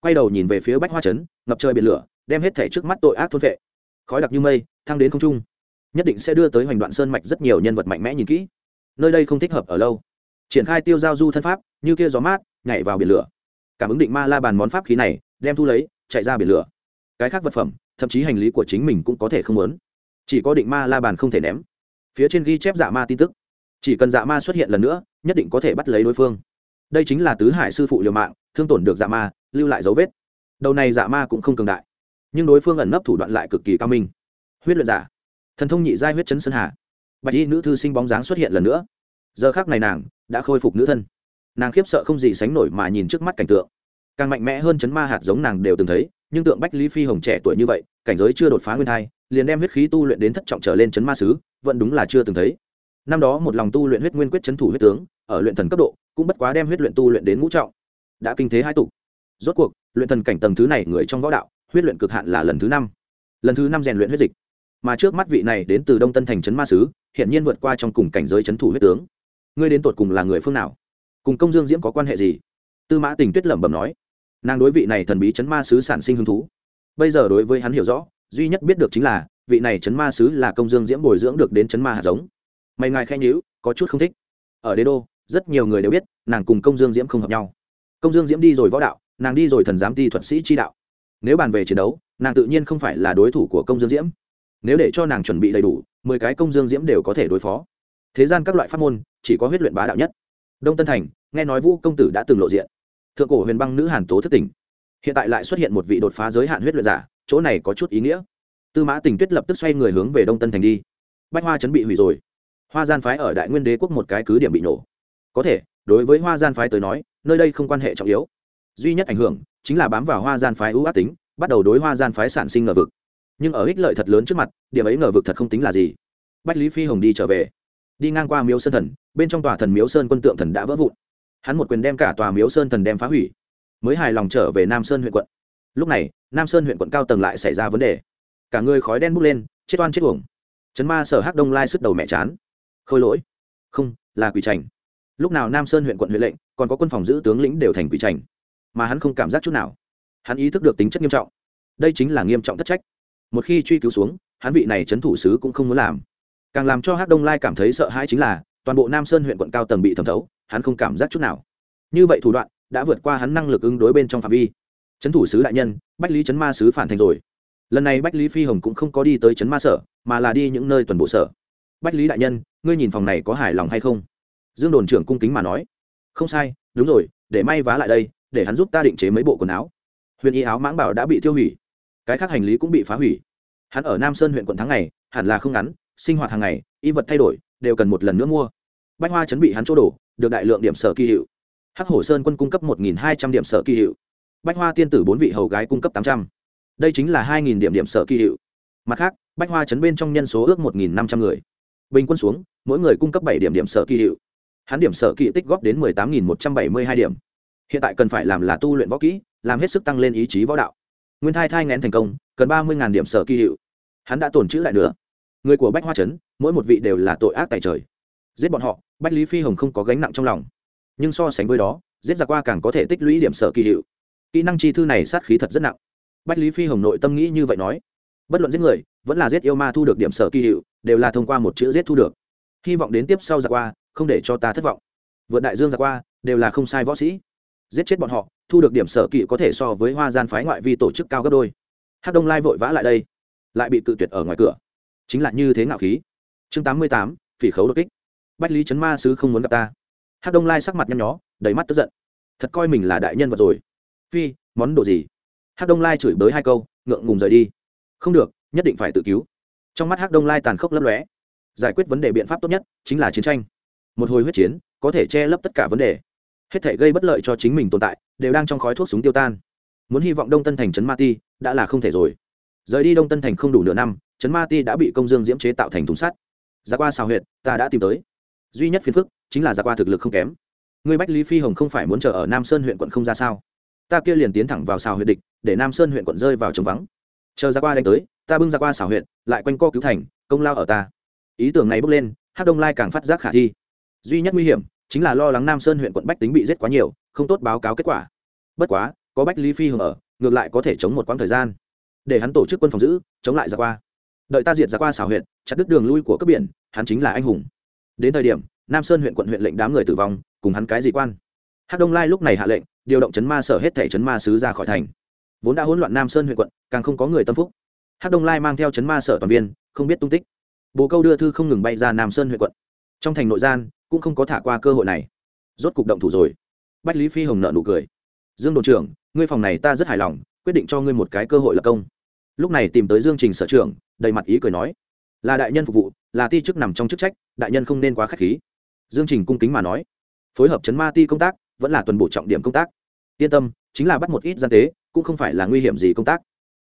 Quay đầu nhìn về phía bách hoa Chấn, ngập trời biển lửa đem hết thể trước mắt tội ác thôn vệ. Khói đặc như mây thăng đến không trung. Nhất định sẽ đưa tới hoành đoạn sơn mạch rất nhiều nhân vật mạnh mẽ nhìn kỹ nơi đây không thích hợp ở lâu. Triển khai tiêu giao du thân pháp, như kia gió mát, nhảy vào biển lửa. Cảm ứng định ma la bàn món pháp khí này, đem thu lấy, chạy ra biển lửa. Cái khác vật phẩm, thậm chí hành lý của chính mình cũng có thể không lớn chỉ có định ma la bàn không thể ném. Phía trên ghi chép dạ ma tin tức. Chỉ cần dạ ma xuất hiện lần nữa, nhất định có thể bắt lấy đối phương. Đây chính là tứ hải sư phụ liều mạng, thương tổn được dạ ma, lưu lại dấu vết. Đầu này dạ ma cũng không cường đại. Nhưng đối phương ẩn nấp thủ đoạn lại cực kỳ cao minh. Huyết luyện giả. Thần thông nhị giai huyết chấn sơn hà bạch y nữ thư sinh bóng dáng xuất hiện lần nữa. Giờ khác này nàng đã khôi phục nữ thân. Nàng khiếp sợ không gì sánh nổi mà nhìn trước mắt cảnh tượng. Càng mạnh mẽ hơn chấn ma hạt giống nàng đều từng thấy, nhưng tượng bách lý phi hồng trẻ tuổi như vậy, cảnh giới chưa đột phá nguyên thai, liền đem huyết khí tu luyện đến thất trọng trở lên chấn ma sứ, vẫn đúng là chưa từng thấy. Năm đó một lòng tu luyện huyết nguyên quyết chấn thủ huyết tướng, ở luyện thần cấp độ, cũng bất quá đem huyết luyện tu luyện đến ngũ trọng. Đã kinh thế hai tục rốt cuộc, luyện thần cảnh tầng thứ này người trong võ đạo, huyết luyện cực hạn là lần thứ năm. Lần thứ năm rèn luyện huyết dịch mà trước mắt vị này đến từ đông tân thành trấn ma sứ hiện nhiên vượt qua trong cùng cảnh giới trấn thủ huyết tướng. Ngươi đến tột cùng là người phương nào? Cùng công dương diễm có quan hệ gì? Tư mã tình tuyết lẩm bẩm nói. Nàng đối vị này thần bí Trấn ma sứ sản sinh hứng thú. Bây giờ đối với hắn hiểu rõ, duy nhất biết được chính là, vị này Trấn ma sứ là công dương diễm bồi dưỡng được đến Trấn ma hạt giống. Mày ngài khen nhữ có chút không thích. Ở đế đô, rất nhiều người đều biết, nàng cùng công dương diễm không hợp nhau. Công dương diễm đi rồi võ đạo, nàng đi rồi thần giám ti thuật sĩ chi đạo. Nếu bàn về chiến đấu, nàng tự nhiên không phải là đối thủ của công dương diễm nếu để cho nàng chuẩn bị đầy đủ, mười cái công dương diễm đều có thể đối phó. Thế gian các loại pháp môn, chỉ có huyết luyện bá đạo nhất. Đông tân thành, nghe nói vũ công tử đã từng lộ diện. Thượng cổ huyền băng nữ hàn tố thất tỉnh. Hiện tại lại xuất hiện một vị đột phá giới hạn huyết luyện giả, chỗ này có chút ý nghĩa. Tư mã tình tuyết lập tức xoay người hướng về đông tân thành đi. Bách hoa chấn bị hủy rồi. Hoa gian phái ở đại nguyên đế quốc một cái cứ điểm bị nổ. Có thể, đối với hoa gian phái tới nói, nơi đây không quan hệ trọng yếu. Duy nhất ảnh hưởng, chính là bám vào hoa gian phái ưu ác tính, bắt đầu đối hoa gian phái sản sinh ngờ vực nhưng ở ích lợi thật lớn trước mặt, điểm ấy ngờ vực thật không tính là gì. Bách lý phi hồng đi trở về. Đi ngang qua miếu sơn thần, bên trong tòa thần miếu sơn quân tượng thần đã vỡ vụn. Hắn một quyền đem cả tòa miếu sơn thần đem phá hủy, mới hài lòng trở về nam sơn huyện quận. Lúc này, nam sơn huyện quận cao tầng lại xảy ra vấn đề. Cả người khói đen bốc lên, chết oan chết uổng. Chấn ma sở hắc đông lai sức đầu mẹ chán. Khôi lỗi. Không, là quỷ trành lúc nào nam sơn huyện quận huyện lệnh, còn có quân phòng giữ tướng lĩnh đều thành quỷ trành mà hắn không cảm giác chút nào. Hắn ý thức được tính chất nghiêm trọng. Đây chính là nghiêm trọng thất trách một khi truy cứu xuống, hắn vị này trấn thủ sứ cũng không muốn làm. Càng làm cho hắc đông lai cảm thấy sợ hãi chính là, toàn bộ nam sơn huyện quận cao tầng bị thẩm thấu, hắn không cảm giác chút nào. Như vậy thủ đoạn đã vượt qua hắn năng lực ứng đối bên trong phạm vi. Trấn thủ sứ đại nhân, bách lý trấn ma sứ phản thành rồi. Lần này bách lý phi hồng cũng không có đi tới trấn ma sở, mà là đi những nơi tuần bộ sở. Bách lý đại nhân, ngươi nhìn phòng này có hài lòng hay không? Dương đồn trưởng cung kính mà nói. Không sai, đúng rồi, để may vá lại đây, để hắn giúp ta định chế mấy bộ quần áo. Huyền y áo mãng bảo đã bị tiêu hủy cái khác hành lý cũng bị phá hủy. Hắn ở nam sơn huyện quận tháng này hẳn là không ngắn, sinh hoạt hàng ngày, y vật thay đổi, đều cần một lần nữa mua. Bách hoa chấn bị hắn chỗ đổ, được đại lượng điểm sở kỳ hiệu. Hắc hổ sơn quân cung cấp một hai trăm điểm sở kỳ hiệu. Bách hoa tiên tử bốn vị hầu gái cung cấp tám trăm. Đây chính là hai điểm điểm sở kỳ hiệu. Mặt khác, bách hoa chấn bên trong nhân số ước một năm trăm người. Bình quân xuống, mỗi người cung cấp bảy điểm điểm sở kỳ hiệu. Hắn điểm sở kỳ tích góp đến mười tám một trăm bảy mươi hai điểm. Hiện tại cần phải làm là tu luyện võ kỹ, làm hết sức tăng lên ý chí võ đạo nguyên thai thai ngén thành công, cần ba mươi điểm sở kỳ hiệu. Hắn đã tổn chữ lại nữa người của bách hoa trấn, mỗi một vị đều là tội ác tại trời. Giết bọn họ, bách lý phi hồng không có gánh nặng trong lòng. Nhưng so sánh với đó, giết ra qua càng có thể tích lũy điểm sở kỳ hiệu. Kỹ năng chi thư này sát khí thật rất nặng. Bách lý phi hồng nội tâm nghĩ như vậy nói. Bất luận giết người, vẫn là giết yêu ma thu được điểm sở kỳ hiệu, đều là thông qua một chữ giết thu được. Hy vọng đến tiếp sau ra qua, không để cho ta thất vọng. Vượt đại dương ra qua, đều là không sai võ sĩ giết chết bọn họ, thu được điểm sở kỵ có thể so với hoa gian phái ngoại vi tổ chức cao gấp đôi. Hắc đông lai vội vã lại đây, lại bị cự tuyệt ở ngoài cửa. Chính là như thế ngạo khí. Chương tám mươi tám, phỉ khấu đột kích. Bách lý trấn ma sứ không muốn gặp ta. Hắc đông lai sắc mặt nhăn nhó, đầy mắt tức giận. Thật coi mình là đại nhân vật rồi. Phi, món đồ gì? Hắc đông lai chửi bới hai câu, ngượng ngùng rời đi. Không được, nhất định phải tự cứu. Trong mắt hắc đông lai tàn khốc lấp lóe. Giải quyết vấn đề biện pháp tốt nhất chính là chiến tranh. Một hồi huyết chiến, có thể che lấp tất cả vấn đề hết thể gây bất lợi cho chính mình tồn tại, đều đang trong khói thuốc súng tiêu tan. Muốn hy vọng đông tân thành trấn ma ti đã là không thể rồi. Rời đi đông tân thành không đủ nửa năm, trấn ma ti đã bị công dương diễm chế tạo thành thùng sắt. Giá qua xào huyệt, ta đã tìm tới. Duy nhất phiền phức chính là giá qua thực lực không kém. Người bách lý phi hồng không phải muốn chờ ở nam sơn huyện quận không ra sao? Ta kia liền tiến thẳng vào xào huyện địch, để nam sơn huyện quận rơi vào trống vắng. Chờ giá qua đánh tới, ta bưng giá qua xào huyện lại quanh co cứu thành, công lao ở ta. Ý tưởng này bước lên hát đông lai càng phát giác khả thi. Duy nhất nguy hiểm chính là lo lắng nam sơn huyện quận bách tính bị giết quá nhiều, không tốt báo cáo kết quả. Bất quá, có bách lý phi hưởng ở, ngược lại có thể chống một quãng thời gian. Để hắn tổ chức quân phòng giữ, chống lại ra qua. Đợi ta diệt ra qua xảo huyện chặt đứt đường lui của cấp biển, hắn chính là anh hùng. Đến thời điểm, nam sơn huyện quận huyện lệnh đám người tử vong, cùng hắn cái gì quan? Hát đông lai lúc này hạ lệnh, điều động chấn ma sở hết thể chấn ma sứ ra khỏi thành. Vốn đã hỗn loạn nam sơn huyện quận, càng không có người tâm phúc. Hát đông lai mang theo chấn ma sở toàn viên, không biết tung tích. Bồ câu đưa thư không ngừng bay ra nam sơn huyện quận. Trong thành nội gian cũng không có thả qua cơ hội này. Rốt cục động thủ rồi. Bách lý phi hồng nợ nụ cười. Dương đồn trưởng, ngươi phòng này ta rất hài lòng, quyết định cho ngươi một cái cơ hội lập công. Lúc này tìm tới dương trình sở trưởng, đầy mặt ý cười nói. Là đại nhân phục vụ, là ti chức nằm trong chức trách, đại nhân không nên quá k h á c h khí. Dương trình cung kính mà nói. Phối hợp chấn ma ti công tác, vẫn là tuần bộ trọng điểm công tác. Yên tâm, chính là bắt một ít gian tế, cũng không phải là nguy hiểm gì công tác.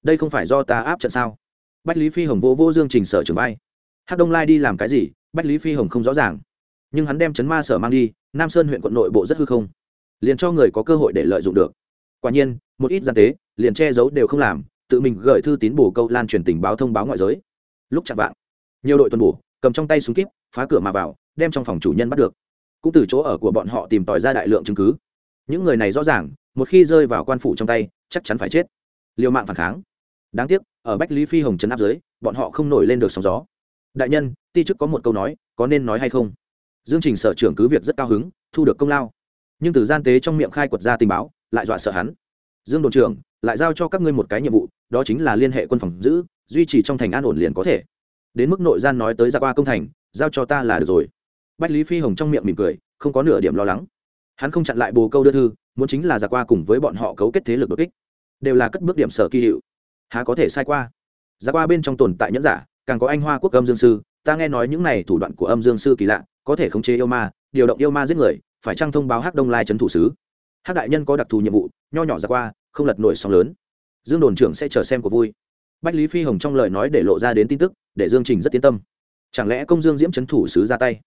Đây không phải do ta áp trận sao? Bách lý phi hồng vô vô dương trình sở trưởng bay hắc đông lai đi làm cái gì? Bách lý phi hồng không rõ ràng nhưng hắn đem chấn ma sở mang đi, nam sơn huyện quận nội bộ rất hư không. Liền cho người có cơ hội để lợi dụng được. Quả nhiên, một ít gian tế, liền che giấu đều không làm, tự mình gửi thư tín bổ câu lan truyền tình báo thông báo ngoại giới. Lúc chạm vạng, nhiều đội tuần bổ, cầm trong tay súng kíp, phá cửa mà vào, đem trong phòng chủ nhân bắt được. Cũng từ chỗ ở của bọn họ tìm tòi ra đại lượng chứng cứ. Những người này rõ ràng, một khi rơi vào quan phủ trong tay, chắc chắn phải chết. Liều mạng phản kháng. Đáng tiếc, ở bách lý phi hồng trấn áp giới, bọn họ không nổi lên được sóng gió. Đại nhân, ti chức có một câu nói, có nên nói hay không? Dương trình sở trưởng cứ việc rất cao hứng, thu được công lao. Nhưng từ gian tế trong miệng khai quật ra tình báo, lại dọa sợ hắn. Dương đồn trưởng, lại giao cho các ngươi một cái nhiệm vụ, đó chính là liên hệ quân phòng giữ, duy trì trong thành an ổn liền có thể. Đến mức nội gian nói tới ra qua công thành, giao cho ta là được rồi. Bách lý phi hồng trong miệng mỉm cười, không có nửa điểm lo lắng. Hắn không chặn lại bồ câu đưa thư, muốn chính là ra qua cùng với bọn họ cấu kết thế lực đột kích. Đều là cất bước điểm sở kỳ hiệu. Há có thể sai qua? Ra qua bên trong tồn tại nhẫn giả, càng có anh hoa quốc âm dương sư ta nghe nói những này thủ đoạn của âm dương sư kỳ lạ, có thể khống chế yêu ma, điều động yêu ma giết người, phải trang thông báo hắc đông lai trấn thủ sứ? Hắc đại nhân có đặc thù nhiệm vụ, nho nhỏ ra qua, không lật nổi sóng lớn. Dương đồn trưởng sẽ chờ xem của vui. Bách lý phi hồng trong lời nói để lộ ra đến tin tức, để dương trình rất yên tâm. Chẳng lẽ công dương diễm trấn thủ sứ ra tay?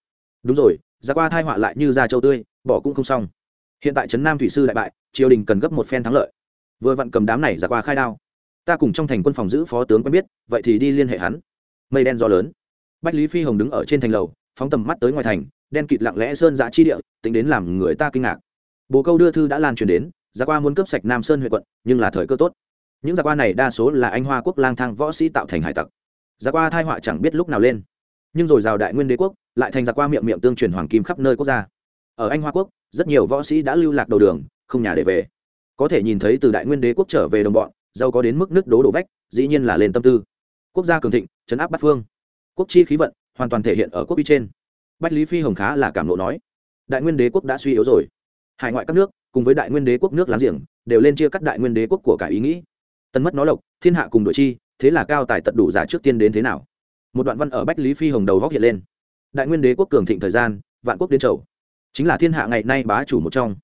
Đúng rồi, ra qua thai họa lại như da châu tươi, bỏ cũng không xong. Hiện tại trấn nam thủy sư đại bại, triều đình cần gấp một phen thắng lợi. Vừa vặn cầm đám này ra qua khai đao. Ta cùng trong thành quân phòng giữ phó tướng quen biết, vậy thì đi liên hệ hắn. Mây đen gió lớn bách lý phi hồng đứng ở trên thành lầu, phóng tầm mắt tới ngoài thành, đen kịt lặng lẽ sơn giã chi địa, tính đến làm người ta kinh ngạc. Bồ câu đưa thư đã lan truyền đến gia qua muốn cướp sạch nam sơn huyện quận, nhưng là thời cơ tốt. Những gia qua này đa số là anh hoa quốc lang thang võ sĩ tạo thành hải tặc. Gia qua thai họa chẳng biết lúc nào lên. Nhưng rồi rào đại nguyên đế quốc, lại thành gia qua miệng miệng tương truyền hoàng kim khắp nơi quốc gia. Ở anh hoa quốc, rất nhiều võ sĩ đã lưu lạc đầu đường, không nhà để về. Có thể nhìn thấy từ đại nguyên đế quốc trở về đồng bọn, giàu có đến mức nước đố đổ vách, dĩ nhiên là lên tâm tư. Quốc gia cường thịnh chấn áp bát phương quốc chi khí vận, hoàn toàn thể hiện ở quốc uy trên. Bách lý phi hồng khá là cảm lộ nói, đại nguyên đế quốc đã suy yếu rồi. Hải ngoại các nước, cùng với đại nguyên đế quốc nước láng giềng, đều lên chia cắt đại nguyên đế quốc của cả ý nghĩ. Tân mất nó lộc, thiên hạ cùng đội chi, thế là cao tài tận đủ giả trước tiên đến thế nào? Một đoạn văn ở bách lý phi hồng đầu góc hiện lên. Đại nguyên đế quốc cường thịnh thời gian, vạn quốc đến chầu. Chính là thiên hạ ngày nay bá chủ một trong.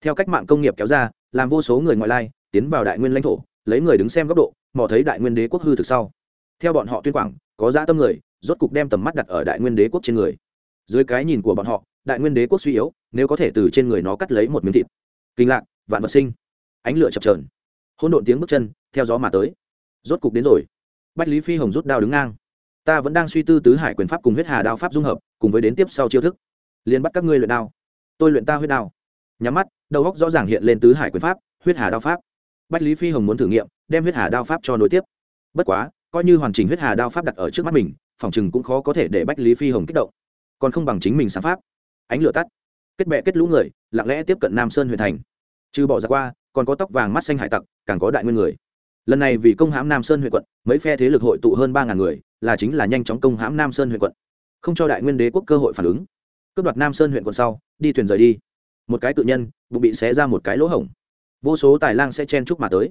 Theo cách mạng công nghiệp kéo ra, làm vô số người ngoại lai, tiến vào đại nguyên lãnh thổ, lấy người đứng xem góc độ, mò thấy đại nguyên đế quốc hư thực sau. Theo bọn họ tuyên quảng, có dã tâm người rốt cục đem tầm mắt đặt ở đại nguyên đế quốc trên người. Dưới cái nhìn của bọn họ, đại nguyên đế quốc suy yếu, nếu có thể từ trên người nó cắt lấy một miếng thịt. Kinh lạc, vạn vật sinh. Ánh lửa chập trờn hôn độn tiếng bước chân, theo gió mà tới. Rốt cục đến rồi. Bách lý phi hồng rút đao đứng ngang. Ta vẫn đang suy tư tứ hải quyền pháp cùng huyết hà đao pháp dung hợp, cùng với đến tiếp sau chiêu thức. Liền bắt các ngươi luyện đao. Tôi luyện ta huyết đao. Nhắm mắt, đầu góc rõ ràng hiện lên tứ hải quyền pháp, huyết hà đao pháp. Bách lý phi hồng muốn thử nghiệm, đem huyết hà đao pháp cho nối tiếp. Bất quá, coi như hoàn chỉnh huyết hà đao pháp đặt ở trước mắt mình phòng chừng cũng khó có thể để bách lý phi hồng kích động. Còn không bằng chính mình sáng pháp. Ánh lửa tắt. Kết bệ kết lũ người, lặng lẽ tiếp cận nam sơn huyện thành. Trừ bỏ ra qua, còn có tóc vàng mắt xanh hải tặc, càng có đại nguyên người. Lần này vì công hãm nam sơn huyện quận, mấy phe thế lực hội tụ hơn ba ngàn người, là chính là nhanh chóng công hãm nam sơn huyện quận. Không cho đại nguyên đế quốc cơ hội phản ứng. Cướp đoạt nam sơn huyện quận sau, đi thuyền rời đi. Một cái tự nhân, bụng bị xé ra một cái lỗ hổng. Vô số tài lang sẽ chen chúc mà tới.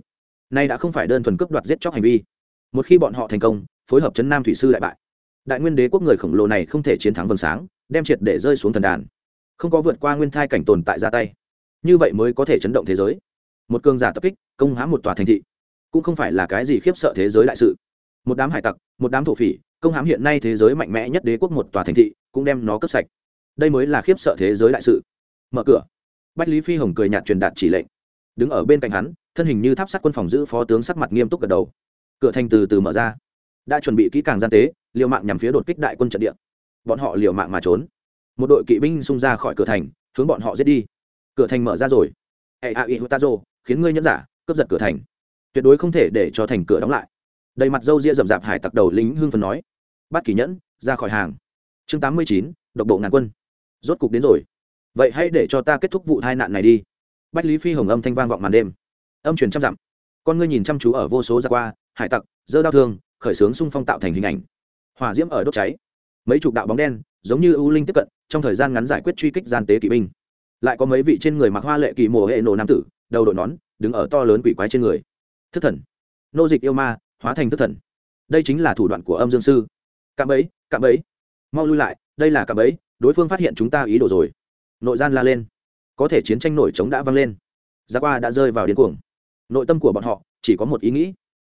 Nay đã không phải đơn thuần cướp đoạt giết chóc hành vi. Một khi bọn họ thành công, phối hợp chấn nam thủy sư đại bại đại nguyên đế quốc người khổng lồ này không thể chiến thắng vầng sáng, đem triệt để rơi xuống thần đàn. Không có vượt qua nguyên thai cảnh tồn tại ra tay. Như vậy mới có thể chấn động thế giới. Một cường giả tập kích, công hãm một tòa thành thị. Cũng không phải là cái gì khiếp sợ thế giới đại sự. Một đám hải tặc, một đám thổ phỉ, công hãm hiện nay thế giới mạnh mẽ nhất đế quốc một tòa thành thị, cũng đem nó cấp sạch. Đây mới là khiếp sợ thế giới đại sự. Mở cửa. Bách lý phi hồng cười nhạt truyền đạt chỉ lệnh. Đứng ở bên cạnh hắn, thân hình như tháp sắt quân phòng giữ phó tướng sắc mặt nghiêm túc gật đầu. Cửa thành từ từ mở ra. Đã chuẩn bị kỹ càng gian tế liều mạng nhằm phía đột kích đại quân trận địa. Bọn họ liều mạng mà trốn. Một đội kỵ binh xung ra khỏi cửa thành, hướng bọn họ giết đi. Cửa thành mở ra rồi. Hệ a, i tazo khiến ngươi nhẫn giả, cướp giật cửa thành. Tuyệt đối không thể để cho thành cửa đóng lại. Đầy mặt râu ria rậm rạp hải tặc đầu lính hưng phần nói. Bắt kỳ nhẫn, ra khỏi hàng. Chương tám mươi chín, độc bộ ngàn quân. Rốt cục đến rồi. Vậy hãy để cho ta kết thúc vụ tai nạn này đi. Bách lý phi hồng âm thanh vang vọng màn đêm. Âm truyền trăm dặm. Con ngươi nhìn chăm chú ở vô số ra qua, hải tặc, dơ đau thương, khởi xướng xung phong tạo thành hình ảnh hỏa diễm ở đốt cháy. Mấy chục đạo bóng đen, giống như ưu linh tiếp cận, trong thời gian ngắn giải quyết truy kích gian tế kỵ binh. Lại có mấy vị trên người mặc hoa lệ kỳ mồ hệ nổ nam tử, đầu đội nón, đứng ở to lớn quỷ quái trên người. Thức thần. Nô dịch yêu ma, hóa thành thức thần. Đây chính là thủ đoạn của âm dương sư. Cạm ấy cạm ấy mau lui lại, đây là cạm ấy đối phương phát hiện chúng ta ý đồ rồi. Nội gian la lên. Có thể chiến tranh nổi chống đã vang lên. Gia qua đã rơi vào điên cuồng. Nội tâm của bọn họ chỉ có một ý nghĩ.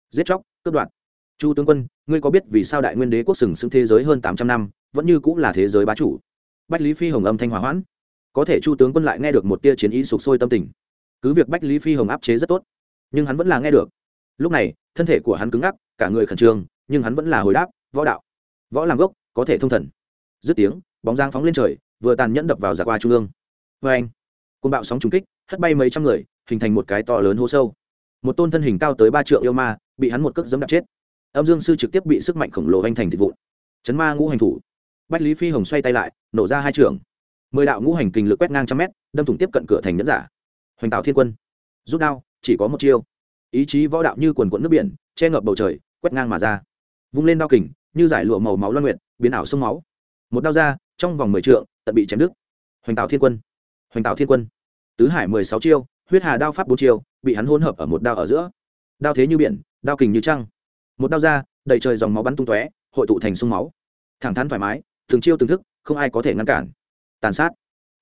Giết chóc, cướp đoạt chu tướng quân, ngươi có biết vì sao đại nguyên đế quốc sừng sững thế giới hơn tám trăm năm, vẫn như cũng là thế giới bá chủ? Bách lý phi hồng âm thanh hòa hoãn. Có thể chu tướng quân lại nghe được một tia chiến ý sụp sôi tâm tình. Cứ việc bách lý phi hồng áp chế rất tốt, nhưng hắn vẫn là nghe được. Lúc này, thân thể của hắn cứng ngắc, cả người khẩn trương, nhưng hắn vẫn là hồi đáp, võ đạo, võ làm gốc, có thể thông thần. Dứt tiếng, bóng giang phóng lên trời, vừa tàn nhẫn đập vào giặc qua trung ương. Vê anh. Côn bạo sóng trúng kích, hất bay mấy trăm người, hình thành một cái to lớn hố sâu. Một tôn thân hình cao tới ba triệu yêu ma, bị hắn một cước dẫm đạp chết âm dương sư trực tiếp bị sức mạnh khổng lồ vanh thành thịt vụn. Chấn ma ngũ hành thủ. Bách lý phi hồng xoay tay lại, nổ ra hai trường. Mười đạo ngũ hành kình lực quét ngang trăm mét, đâm thủng tiếp cận cửa thành nhẫn giả. Hoành tạo thiên quân. Rút đao, chỉ có một chiêu. Ý chí võ đạo như quần quận nước biển, che ngập bầu trời, quét ngang mà ra. Vung lên đao kình, như giải lụa màu máu loan nguyện biến ảo sông máu. Một đao ra, trong vòng mười trượng, tận bị chém đứt. Hoành tạo thiên quân. Hoành tạo thiên quân. Tứ hải mười sáu chiêu, huyết hà đao pháp bốn chiêu, bị hắn hỗn hợp ở một đao ở giữa. Đao thế như biển, đao kình như trăng một đao ra, đầy trời dòng máu bắn tung tóe, hội tụ thành sông máu. Thẳng thắn thoải mái, từng chiêu từng thức, không ai có thể ngăn cản. Tàn sát.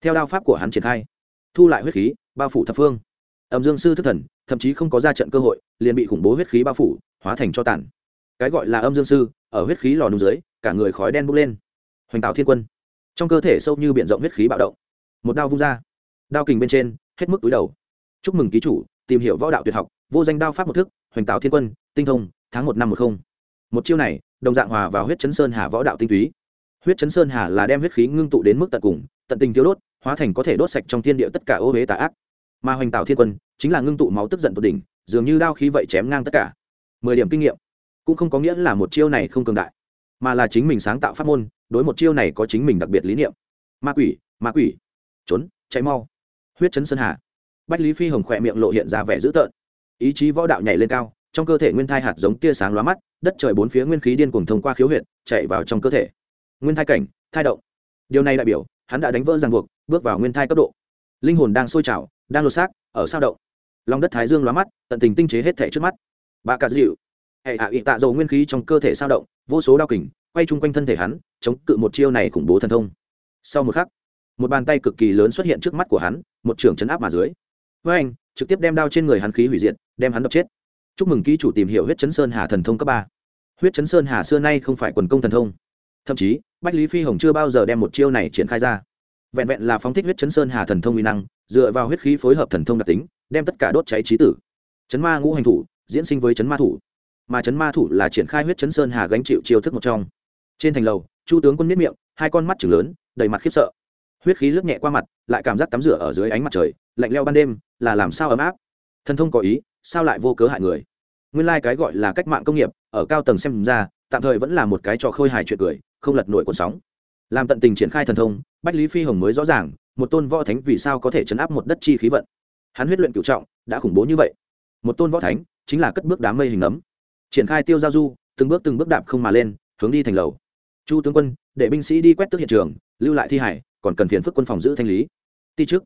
Theo đao pháp của hắn triển khai, thu lại huyết khí, bao phủ thập phương. Âm dương sư thức thần, thậm chí không có ra trận cơ hội, liền bị khủng bố huyết khí bao phủ, hóa thành cho tàn. Cái gọi là âm dương sư, ở huyết khí lò nung dưới, cả người khói đen bốc lên. Hoành tạo thiên quân. Trong cơ thể sâu như b i ể n rộng huyết khí bạo động. Một đao vung ra. Đao kình bên trên, hết mức túi đầu. Chúc mừng ký chủ, tìm hiểu võ đạo tuyệt học, vô danh đao pháp một thức, hoành tạo thiên quân, tinh thông tháng một năm một không. Một chiêu này, đồng dạng hòa vào huyết chấn sơn hà võ đạo tinh túy. Huyết chấn sơn hà là đem huyết khí ngưng tụ đến mức tận cùng, tận tình tiêu đốt, hóa thành có thể đốt sạch trong thiên địa tất cả ô huế tà ác. Mà hoành tạo thiên quân, chính là ngưng tụ máu tức giận tột đỉnh, dường như đao khí vậy chém ngang tất cả. Mười điểm kinh nghiệm, cũng không có nghĩa là một chiêu này không cường đại, mà là chính mình sáng tạo pháp môn, đối một chiêu này có chính mình đặc biệt lý niệm. Ma quỷ ma quỷ. Trốn, chạy mau. Huyết chấn sơn hà. Bách lý phi hồng khỏe miệng lộ hiện ra vẻ dữ tợn. Ý chí võ đạo nhảy lên cao trong cơ thể nguyên thai hạt giống tia sáng lóa mắt, đất trời bốn phía nguyên khí điên cuồng thông qua khiếu huyện chạy vào trong cơ thể. Nguyên thai cảnh, thai động. Điều này đại biểu, hắn đã đánh vỡ ràng buộc, bước vào nguyên thai cấp độ. Linh hồn đang sôi trào, đang lột xác, ở sao động. Lòng đất thái dương lóa mắt, tận tình tinh chế hết thể trước mắt. Bà cà dịu. Hệ hạ ị tạ dầu nguyên khí trong cơ thể sao động, vô số đao kình, quay chung quanh thân thể hắn, chống cự một chiêu này khủng bố thần thông. Sau một khắc, một bàn tay cực kỳ lớn xuất hiện trước mắt của hắn, một trường chấn áp mà dưới. Với anh trực tiếp đem đao trên người hắn khí hủy diệt, đem hắn đập chết chúc mừng ký chủ tìm hiểu huyết chấn sơn hà thần thông cấp ba. Huyết chấn sơn hà xưa nay không phải quần công thần thông. Thậm chí, bách lý phi hồng chưa bao giờ đem một chiêu này triển khai ra. Vẹn vẹn là phóng thích huyết chấn sơn hà thần thông uy năng, dựa vào huyết khí phối hợp thần thông đặc tính, đem tất cả đốt cháy trí tử. Chấn ma ngũ hành thủ, diễn sinh với chấn ma thủ. Mà chấn ma thủ là triển khai huyết chấn sơn hà gánh chịu chiêu thức một trong. Trên thành lầu, chu tướng quân miết miệng, hai con mắt chừng lớn, đầy mặt khiếp sợ. Huyết khí lướt nhẹ qua mặt, lại cảm giác tắm rửa ở dưới ánh mặt trời, lạnh leo ban đêm, là làm sao ấm áp? Thần thông có ý, sao lại vô cớ hại người? Nguyên lai、like、cái gọi là cách mạng công nghiệp, ở cao tầng xem ra, tạm thời vẫn là một cái trò khôi hài chuyện cười, không lật nổi cuộc sóng. Làm tận tình triển khai thần thông, bách lý phi hồng mới rõ ràng, một tôn võ thánh vì sao có thể chấn áp một đất chi khí vận. Hắn huyết luyện cựu trọng, đã khủng bố như vậy. Một tôn võ thánh, chính là cất bước đám mây hình ấm. Triển khai tiêu giao du, từng bước từng bước đạp không mà lên, hướng đi thành lầu. Chu tướng quân, để binh sĩ đi quét tước hiện trường, lưu lại thi hải, còn cần phiền phức quân phòng giữ thanh lý. Ti trước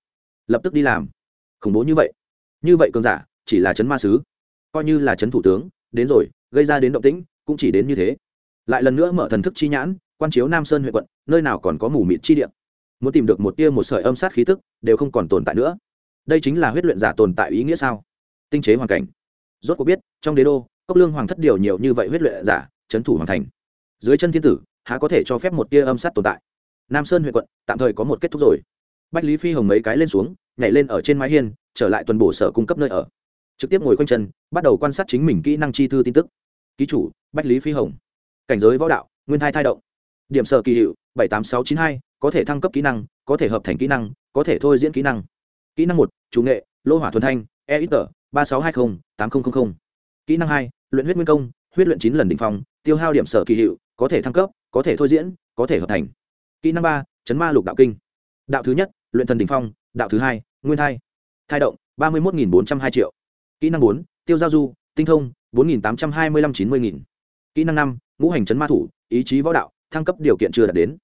lập tức đi làm. Khủng bố như vậy. Như vậy cường giả, chỉ là chấn ma sứ coi như là chấn thủ tướng, đến rồi, gây ra đến động tĩnh, cũng chỉ đến như thế. Lại lần nữa mở thần thức chi nhãn, quan chiếu nam sơn huyện quận, nơi nào còn có mù mịt chi địa. Muốn tìm được một tia một sợi âm sát khí tức, đều không còn tồn tại nữa. Đây chính là huyết luyện giả tồn tại ý nghĩa sao? Tinh chế hoàn cảnh. Rốt cuộc biết, trong đế đô, cốc lương hoàng thất điều nhiều như vậy huyết luyện giả, trấn thủ hoàn thành. Dưới chân thiên tử, há có thể cho phép một tia âm sát tồn tại? Nam sơn huyện quận, tạm thời có một kết thúc rồi. Bách lý phi hồng mấy cái lên xuống, nhảy lên ở trên mái hiên, trở lại tuần bổ sở cung cấp nơi ở trực tiếp ngồi quanh chân, bắt đầu quan sát chính mình kỹ năng chi thư tin tức. Ký chủ, bách lý phi hồng. Cảnh giới võ đạo, nguyên thai thai động. Điểm sở kỳ hiệu, bảy tám sáu chín hai, có thể thăng cấp kỹ năng, có thể hợp thành kỹ năng, có thể thôi diễn kỹ năng. Kỹ năng một, chủ nghệ, lô hỏa thuần thanh e ít tờ ba sáu hai mươi tám nghìn kỹ năng hai, luyện huyết nguyên công, huyết luyện chín lần đ ỉ n h phong, tiêu hao điểm sở kỳ hiệu, có thể thăng cấp, có thể thôi diễn, có thể hợp thành. Kỹ năng ba, chấn ma lục đạo kinh. Đạo thứ nhất, luyện thần đ ỉ n h phong, đạo thứ hai, nguyên thai. Thai động, ba mươi một bốn trăm hai triệu kỹ năng bốn, tiêu giao du, tinh thông, bốn tám trăm hai mươi năm chín mươi nghìn. Kỹ năng năm, ngũ hành chấn ma thủ, ý chí võ đạo, thăng cấp điều kiện chưa đạt đến.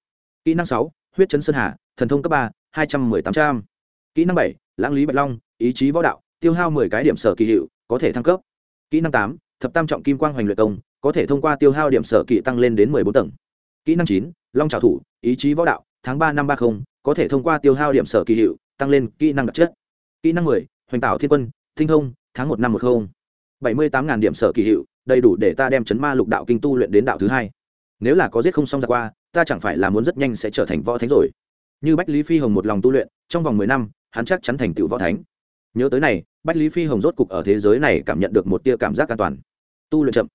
Kỹ năng sáu, huyết chấn sơn hà, thần thông cấp ba, hai trăm m ư ơ i tám trăm. Kỹ năng bảy, lãng lý bạch long, ý chí võ đạo, tiêu hao mười cái điểm sở kỳ hiệu, có thể thăng cấp. Kỹ năng tám, thập tam trọng kim quang hoành luyện công, có thể thông qua tiêu hao điểm sở kỳ tăng lên đến mười bốn tầng. Kỹ năng chín, long trào thủ, ý chí võ đạo, tháng ba năm ba mươi có thể thông qua tiêu hao điểm sở kỳ hiệu, tăng lên kỹ năng đặc chất. Kỹ năng mười, hoành tạo thiên quân, tinh thông tháng một năm một không. Bảy mươi tám điểm sở kỳ hiệu, đầy đủ để ta đem chấn ma lục đạo kinh tu luyện đến đạo thứ hai. Nếu là có giết không xong ra qua, ta chẳng phải là muốn rất nhanh sẽ trở thành võ thánh rồi. Như bách lý phi hồng một lòng tu luyện, trong vòng mười năm, hắn chắc chắn thành tựu võ thánh. Nhớ tới này, bách lý phi hồng rốt cục ở thế giới này cảm nhận được một tia cảm giác an toàn. Tu luyện chậm,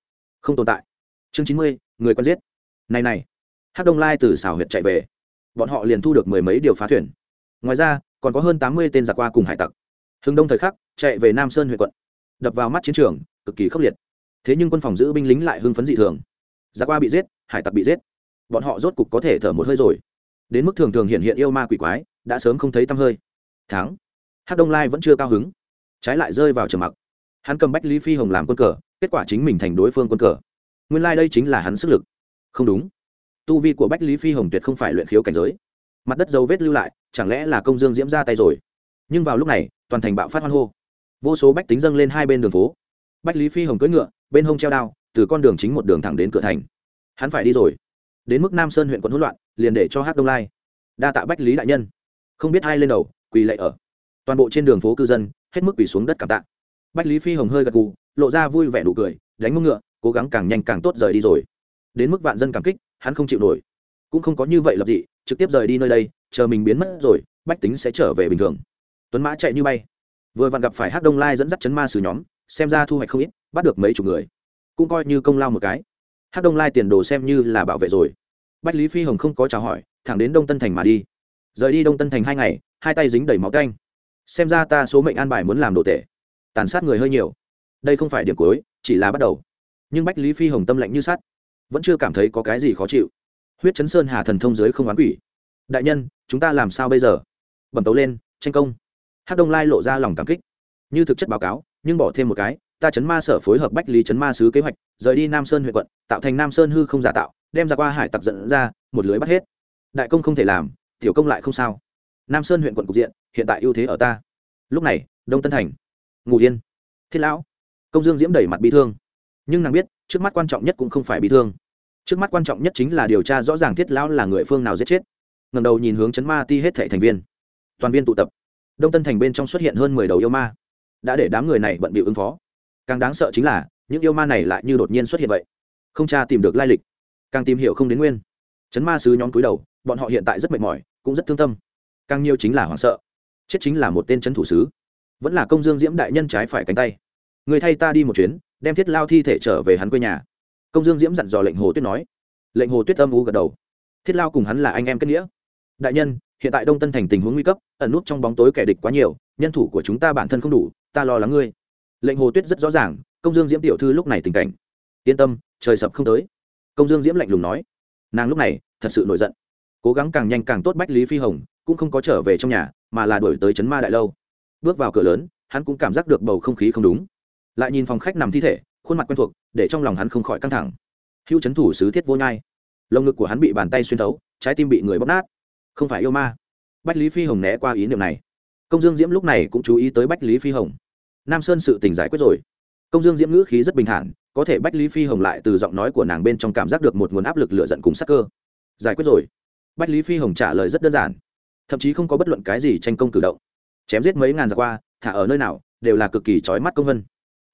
không tồn tại. Chương chín mươi, người quen giết. Này này. Hát đông lai từ xào huyệt chạy về. Bọn họ liền thu được mười mấy điều phá thuyền. Ngoài ra, còn có hơn tám mươi tên giặc qua cùng hải tặc hưng đông thời khắc, chạy về nam sơn huyện quận. Đập vào mắt chiến trường, cực kỳ khốc liệt. Thế nhưng quân phòng giữ binh lính lại hưng phấn dị thường. Giá qua bị giết, hải tặc bị giết. Bọn họ rốt cục có thể thở một hơi rồi. Đến mức thường thường hiện hiện yêu ma quỷ quái, đã sớm không thấy tăm hơi. Thắng. Hát đông lai vẫn chưa cao hứng. Trái lại rơi vào trầm mặc. Hắn cầm bách lý phi hồng làm quân cờ, kết quả chính mình thành đối phương quân cờ. Nguyên lai、like、đây chính là hắn sức lực. Không đúng. Tu vi của bách lý phi hồng tuyệt không phải luyện khiếu cảnh giới. Mặt đất dấu vết lưu lại, chẳng lẽ là công dương diễm ra tay rồi? Nhưng vào lúc này, toàn thành bạo phát hoan hô. Vô số bách tính dâng lên hai bên đường phố. Bách lý phi hồng cưỡi ngựa, bên hông treo đao, từ con đường chính một đường thẳng đến cửa thành. Hắn phải đi rồi. Đến mức nam sơn huyện quận hỗn loạn, liền để cho hát đông lai. Đa tạ bách lý đại nhân. Không biết ai lên đầu, quỳ lệ ở. Toàn bộ trên đường phố cư dân, hết mức quỳ xuống đất cảm tạ. Bách lý phi hồng hơi gật gù, lộ ra vui vẻ nụ cười, đánh mông ngựa, cố gắng càng nhanh càng tốt rời đi rồi. Đến mức vạn dân cảm kích, hắn không chịu nổi. Cũng không có như vậy lập dị, trực tiếp rời đi nơi đây, chờ mình biến mất rồi, bách tính sẽ trở về bình thường tuấn mã chạy như bay vừa vặn gặp phải hát đông lai dẫn dắt chấn ma sử nhóm xem ra thu hoạch không ít bắt được mấy chục người cũng coi như công lao một cái hát đông lai tiền đồ xem như là bảo vệ rồi bách lý phi hồng không có chào hỏi thẳng đến đông tân thành mà đi rời đi đông tân thành hai ngày hai tay dính đầy máu canh xem ra ta số mệnh an bài muốn làm đồ tệ tàn sát người hơi nhiều đây không phải điểm cuối chỉ là bắt đầu nhưng bách lý phi hồng tâm lạnh như sắt, vẫn chưa cảm thấy có cái gì khó chịu huyết chấn sơn hà thần thông giới không oán quỷ đại nhân chúng ta làm sao bây giờ bẩm tấu lên tranh công Hắc đông lai lộ ra lòng cảm kích. Như thực chất báo cáo, nhưng bỏ thêm một cái, ta chấn ma sở phối hợp bách lý chấn ma sứ kế hoạch, rời đi nam sơn huyện quận, tạo thành nam sơn hư không giả tạo, đem ra qua hải tặc dẫn ra, một lưới bắt hết. Đại công không thể làm, tiểu công lại không sao. Nam sơn huyện quận cục diện, hiện tại ưu thế ở ta. Lúc này, đông tân thành, ngủ yên. Thiết lão, công dương diễm đẩy mặt bị thương. Nhưng nàng biết, trước mắt quan trọng nhất cũng không phải bị thương. Trước mắt quan trọng nhất chính là điều tra rõ ràng thiết lão là người phương nào giết chết. Ngầm đầu nhìn hướng chấn ma ti hết thệ thành viên. Toàn viên tụ tập đông tân thành bên trong xuất hiện hơn mười đầu yêu ma. Đã để đám người này bận bịu ứng phó. Càng đáng sợ chính là, những yêu ma này lại như đột nhiên xuất hiện vậy. Không cha tìm được lai lịch, càng tìm hiểu không đến nguyên. Chấn ma sứ nhóm cúi đầu, bọn họ hiện tại rất mệt mỏi, cũng rất thương tâm. Càng nhiều chính là hoảng sợ. Chết chính là một tên chấn thủ sứ. Vẫn là công dương diễm đại nhân trái phải cánh tay. Người thay ta đi một chuyến, đem thiết lao thi thể trở về hắn quê nhà. Công dương diễm dặn dò lệnh hồ tuyết nói. Lệnh hồ tuyết âm u gật đầu. Thiết lao cùng hắn là anh em kết nghĩa. Đại nhân hiện tại đông tân thành tình huống nguy cấp, ẩn nút trong bóng tối kẻ địch quá nhiều, nhân thủ của chúng ta bản thân không đủ, ta lo lắng ngươi. Lệnh hồ tuyết rất rõ ràng, công dương diễm tiểu thư lúc này tình cảnh. Yên tâm, trời sập không tới. Công dương diễm lạnh lùng nói. Nàng lúc này thật sự nổi giận. Cố gắng càng nhanh càng tốt bách lý phi hồng, cũng không có trở về trong nhà, mà là đổi tới trấn ma đại lâu. Bước vào cửa lớn, hắn cũng cảm giác được bầu không khí không đúng. Lại nhìn phòng khách nằm thi thể, khuôn mặt quen thuộc, để trong lòng hắn không khỏi căng thẳng. Hữu Trấn thủ sứ thiết vô nhai. Lồng ngực của hắn bị bàn tay xuyên thấu, trái tim bị người bóp nát không phải yêu ma. Bách lý phi hồng né qua ý niệm này. Công dương diễm lúc này cũng chú ý tới bách lý phi hồng. Nam sơn sự tình giải quyết rồi. Công dương diễm ngữ khí rất bình thản, có thể bách lý phi hồng lại từ giọng nói của nàng bên trong cảm giác được một nguồn áp lực lựa giận cùng sắc cơ. Giải quyết rồi. Bách lý phi hồng trả lời rất đơn giản. Thậm chí không có bất luận cái gì tranh công cử động. Chém giết mấy ngàn giờ qua, thả ở nơi nào, đều là cực kỳ trói mắt công vân.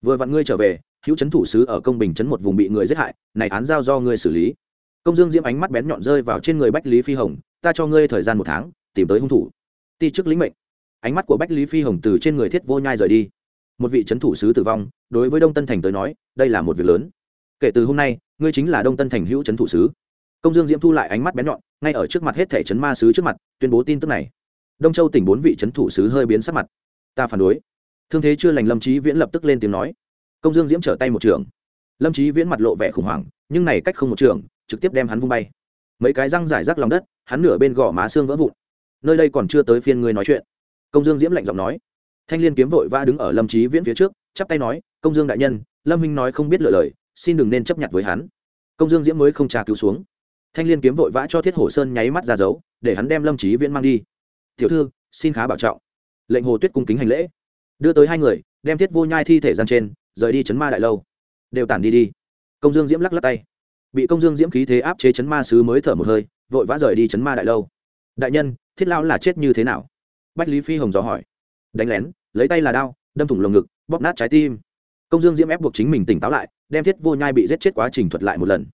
Vừa vặn ngươi trở về, hữu trấn thủ sứ ở công bình trấn một vùng bị người giết hại, này án giao do ngươi xử lý. Công dương diễm ánh mắt bén nhọn rơi vào trên người bách lý phi hồng ta cho ngươi thời gian một tháng, tìm tới hung thủ. Ti chức lĩnh mệnh. Ánh mắt của bách lý phi hồng từ trên người thiết vô nhai rời đi. Một vị trấn thủ sứ tử vong, đối với đông tân thành tới nói, đây là một việc lớn. Kể từ hôm nay, ngươi chính là đông tân thành hữu trấn thủ sứ. Công dương diễm thu lại ánh mắt bén nhọn, ngay ở trước mặt hết thể trấn ma sứ trước mặt, tuyên bố tin tức này. Đông châu tỉnh bốn vị trấn thủ sứ hơi biến sắc mặt. Ta phản đối. Thương thế chưa lành lâm trí viễn lập tức lên tiếng nói. Công dương diễm trở tay một trường. Lâm trí viễn mặt lộ vẻ khủng hoảng, nhưng này cách không một trường, trực tiếp đem hắn vung bay mấy cái răng giải rác lòng đất, hắn nửa bên gò má xương vỡ vụn. Nơi đây còn chưa tới phiên ngươi nói chuyện. Công dương diễm lạnh giọng nói. Thanh liên kiếm vội vã đứng ở lâm trí viễn phía trước, chắp tay nói, công dương đại nhân, lâm minh nói không biết lựa lời, xin đừng nên chấp nhận với hắn. Công dương diễm mới không trà cứu xuống. Thanh liên kiếm vội vã cho thiết hổ sơn nháy mắt ra dấu, để hắn đem lâm trí viễn mang đi. Tiểu thư, xin khá bảo trọng. Lệnh hồ tuyết cung kính hành lễ. Đưa tới hai người, đem thiết vô nhai thi thể gian trên, rời đi chấn ma đại lâu. Đều tản đi đi. Công dương diễm lắc lắc tay bị công dương diễm khí thế áp chế chấn ma sứ mới thở một hơi, vội vã rời đi chấn ma đại lâu. Đại nhân, thiết lao là chết như thế nào? Bách lý phi hồng dò hỏi. Đánh lén, lấy tay là đao, đâm thủng lồng ngực, bóp nát trái tim. Công dương diễm ép buộc chính mình tỉnh táo lại, đem thiết vô nhai bị giết chết quá trình thuật lại một lần.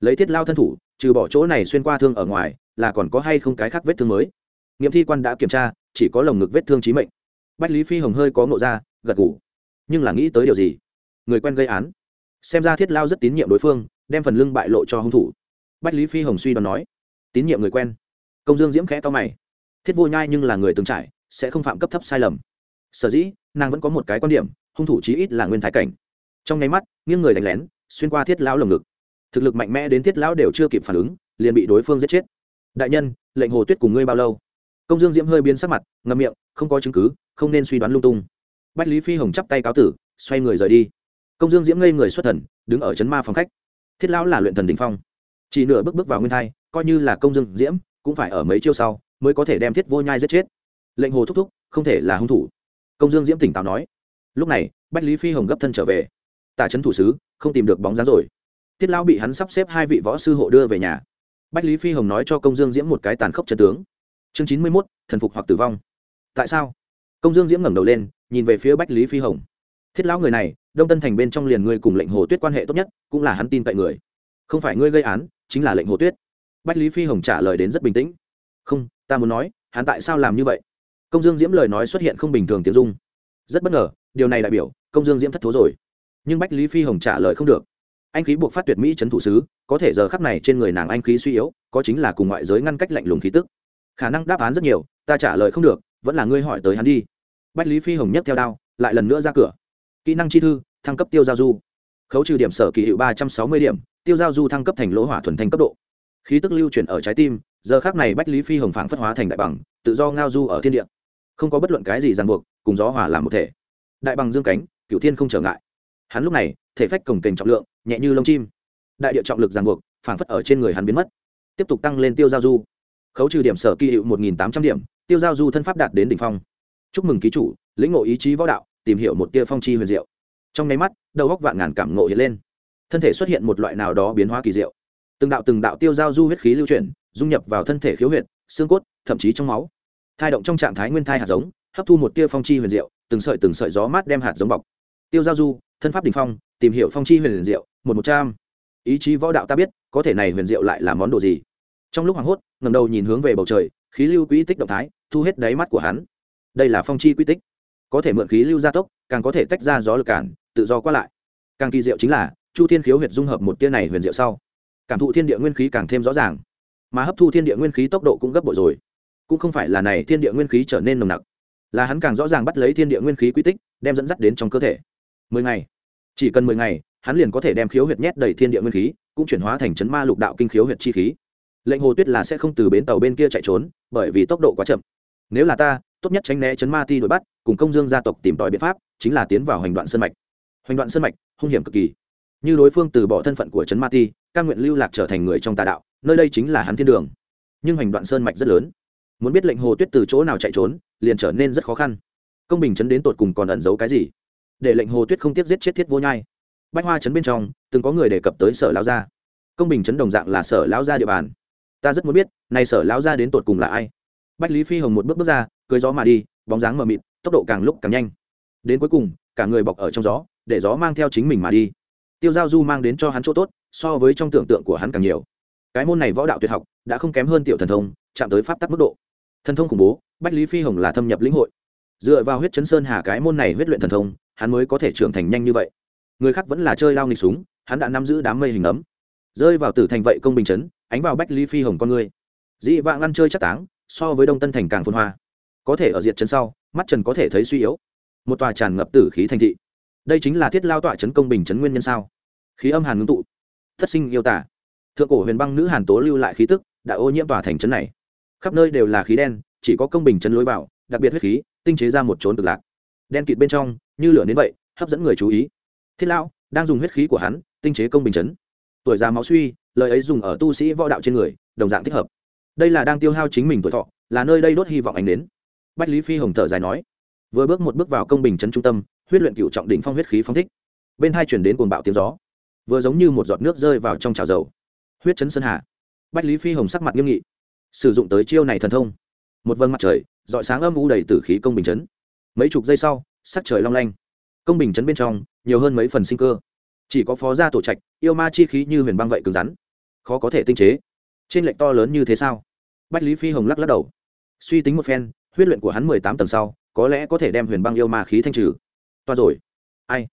Lấy thiết lao thân thủ, trừ bỏ chỗ này xuyên qua thương ở ngoài, là còn có hay không cái khác vết thương mới? Nghiệm thi quan đã kiểm tra, chỉ có lồng ngực vết thương trí mệnh. Bách lý phi hồng hơi có ngộ ra, gật ngủ nhưng là nghĩ tới điều gì? Người quen gây án. Xem ra thiết lao rất tín nhiệm đối phương đem phần lưng bại lộ cho hung thủ. Bách lý phi hồng suy đoán nói, tín nhiệm người quen. Công dương diễm khẽ to mày, thiết vô nhai nhưng là người từng trải, sẽ không phạm cấp thấp sai lầm. Sở dĩ, nàng vẫn có một cái quan điểm, hung thủ chí ít là nguyên thái cảnh. Trong nháy mắt, nghiêng người đánh lén, xuyên qua thiết lão lồng ngực. Thực lực mạnh mẽ đến thiết lão đều chưa kịp phản ứng, liền bị đối phương giết chết. Đại nhân, lệnh hồ tuyết cùng ngươi bao lâu? Công dương diễm hơi biến sắc mặt, ngậm miệng, không có chứng cứ, không nên suy đoán lung tung. Bách lý phi hồng chắp tay cáo tử, xoay người rời đi. Công dương diễm ngây người xuất thần, đứng ở chấn ma phòng khách thiết lão là luyện thần đình phong. Chỉ nửa bước bước vào nguyên thai, coi như là công dương diễm, cũng phải ở mấy chiêu sau mới có thể đem thiết vô nhai giết chết. Lệnh hồ thúc thúc, không thể là hung thủ. Công dương diễm tỉnh táo nói. Lúc này, bách lý phi hồng gấp thân trở về. Tả trấn thủ sứ, không tìm được bóng dáng rồi. Thiết lão bị hắn sắp xếp hai vị võ sư hộ đưa về nhà. Bách lý phi hồng nói cho công dương diễm một cái tàn khốc trần tướng. Chương chín mươi mốt, thần phục hoặc tử vong. Tại sao? Công dương diễm ngẩng đầu lên, nhìn về phía bách lý phi hồng. Thiết lão người này đông tân thành bên trong liền ngươi cùng lệnh hồ tuyết quan hệ tốt nhất, cũng là hắn tin cậy người. Không phải ngươi gây án, chính là lệnh hồ tuyết. Bách lý phi hồng trả lời đến rất bình tĩnh. Không, ta muốn nói, hắn tại sao làm như vậy? Công dương diễm lời nói xuất hiện không bình thường tiếng dung rất bất ngờ, điều này đại biểu, công dương diễm thất thố rồi. Nhưng bách lý phi hồng trả lời không được. Anh khí buộc phát tuyệt mỹ c h ấ n thủ sứ, có thể giờ khắc này trên người nàng anh khí suy yếu, có chính là cùng ngoại giới ngăn cách lạnh lùng khí tức. Khả năng đáp án rất nhiều, ta trả lời không được, vẫn là ngươi hỏi tới hắn đi. Bách lý phi hồng nhấc theo đao, lại lần nữa ra cửa kỹ năng chi thư, thăng cấp tiêu giao du. Khấu trừ điểm sở kỳ hiệu ba trăm sáu mươi điểm, tiêu giao du thăng cấp thành lỗ hỏa thuần thanh cấp độ. Khí tức lưu chuyển ở trái tim, giờ khác này bách lý phi hồng phảng phất hóa thành đại bằng, tự do ngao du ở thiên địa. Không có bất luận cái gì ràng buộc, cùng gió hỏa làm một thể. Đại bằng dương cánh cựu thiên không trở ngại. Hắn lúc này, thể phách cổng kềnh trọng lượng, nhẹ như lông chim. Đại địa trọng lực ràng buộc, phảng phất ở trên người hắn biến mất. Tiếp tục tăng lên tiêu giao du. Khấu trừ điểm sở kỳ hiệu một nghìn tám trăm điểm, tiêu giao du thân pháp đạt đến đỉnh phong. Chúc mừng ký chủ, lĩnh ngộ ý chí võ đạo tìm hiểu một tia phong chi huyền diệu. Trong nháy mắt, đầu góc vạn ngàn cảm ngộ hiện lên. Thân thể xuất hiện một loại nào đó biến hóa kỳ diệu. Từng đạo từng đạo tiêu giao du huyết khí lưu chuyển, dung nhập vào thân thể khiếu huyệt, xương cốt, thậm chí trong máu. Thai động trong trạng thái nguyên thai hạt giống, hấp thu một tia phong chi huyền diệu, từng sợi từng sợi gió mát đem hạt giống bọc. Tiêu giao du, thân pháp đình phong, tìm hiểu phong chi huyền diệu, một một trăm. Ý chí võ đạo ta biết, có thể này huyền diệu lại là món đồ gì? Trong lúc hoảng hốt ngầm đầu nhìn hướng về bầu trời, khí lưu quỹ tích động thái, thu hết đáy mắt của hắn. Đây là phong chi quy tích có thể mượn khí lưu gia tốc, càng có thể tách ra gió lực cản, tự do qua lại. Càng kỳ diệu chính là, chu thiên khiếu huyệt dung hợp một tia này huyền diệu sau, cảm thụ thiên địa nguyên khí càng thêm rõ ràng. Mà hấp thu thiên địa nguyên khí tốc độ cũng gấp bội rồi. Cũng không phải là này thiên địa nguyên khí trở nên nồng nặc, là hắn càng rõ ràng bắt lấy thiên địa nguyên khí quy tích, đem dẫn dắt đến trong cơ thể. Mười ngày. Chỉ cần mười ngày, hắn liền có thể đem khiếu huyệt nhét đầy thiên địa nguyên khí, cũng chuyển hóa thành chấn ma lục đạo kinh khiếu huyệt chi khí. Lệnh hồ tuyết là sẽ không từ bến tàu bên kia chạy trốn, bởi vì tốc độ quá chậm. Nếu là ta tốt nhất tránh né chấn ma ti đuổi bắt, cùng công dương gia tộc tìm tòi biện pháp, chính là tiến vào hoành đoạn sơn mạch. Hoành đoạn sơn mạch, hung hiểm cực kỳ. Như đối phương từ bỏ thân phận của chấn ma ti căn nguyện lưu lạc trở thành người trong tà đạo, nơi đây chính là hắn thiên đường. Nhưng hoành đoạn sơn mạch rất lớn. Muốn biết lệnh hồ tuyết từ chỗ nào chạy trốn, liền trở nên rất khó khăn. Công bình chấn đến tột cùng còn ẩn giấu cái gì? Để lệnh hồ tuyết không tiếp giết chết thiết vô nhai. Bách hoa chấn bên trong, từng có người đề cập tới sở lao gia. Công bình chấn đồng dạng là sở lao gia địa bàn. Ta rất muốn biết nay sở lao gia đến tột cùng là ai? Bách lý phi hồng một bước bước ra cưới gió mà đi, bóng dáng mờ mịt, tốc độ càng lúc càng nhanh. Đến cuối cùng, cả người bọc ở trong gió, để gió mang theo chính mình mà đi. Tiêu giao du mang đến cho hắn chỗ tốt, so với trong tưởng tượng của hắn càng nhiều. Cái môn này võ đạo tuyệt học, đã không kém hơn tiểu thần thông, chạm tới pháp tắc mức độ. Thần thông khủng bố, bách lý phi hồng là thâm nhập lĩnh hội. Dựa vào huyết chấn sơn hà cái môn này huyết luyện thần thông, hắn mới có thể trưởng thành nhanh như vậy. Người khác vẫn là chơi lao nghịch súng, hắn đã nắm giữ đám mây hình ấm. Rơi vào tử thành vậy công bình chấn, ánh vào bách lý phi hồng con người. Dị vạng ăn chơi chắc táng, so với đông tân thành càng phôn hoa có thể ở diệt chân sau, mắt trần có thể thấy suy yếu. Một tòa tràn ngập tử khí thành thị. Đây chính là thiết lao tọa chấn công bình chấn nguyên nhân sao? Khí âm hàn ngưng tụ. Thất sinh yêu tả. Thượng cổ huyền băng nữ hàn tố lưu lại khí tức, đã ô nhiễm tòa thành trấn này. Khắp nơi đều là khí đen, chỉ có công bình chấn lối vào, đặc biệt huyết khí, tinh chế ra một trốn cực lạc. Đen kịt bên trong, như lửa đến vậy, hấp dẫn người chú ý. Thiết lao đang dùng huyết khí của hắn, tinh chế công bình chấn. Tuổi già máu suy, lời ấy dùng ở tu sĩ võ đạo trên người, đồng dạng thích hợp. Đây là đang tiêu hao chính mình tuổi thọ, là nơi đây đốt hy vọng ánh đến bách lý phi hồng thở dài nói, vừa bước một bước vào công bình chấn trung tâm, huyết luyện cựu trọng đỉnh phong huyết khí phong thích. Bên hai chuyển đến cuồng bạo tiếng gió, vừa giống như một giọt nước rơi vào trong chảo dầu. Huyết chấn sơn hà. Bách lý phi hồng sắc mặt nghiêm nghị, sử dụng tới chiêu này thần thông. Một vân mặt trời dọi sáng âm u đầy tử khí công bình chấn. Mấy chục giây sau, sắc trời long lanh. Công bình chấn bên trong, nhiều hơn mấy phần sinh cơ. Chỉ có phó gia tổ trạch, yêu ma chi khí như huyền băng vậy cứng rắn. Khó có thể tinh chế. Trên lệnh to lớn như thế sao? Bách lý phi hồng lắc lắc đầu. Suy tính một phen huyết luyện của hắn mười tám tầng sau, có lẽ có thể đem huyền băng yêu ma khí thanh trừ. Toa rồi. Ai?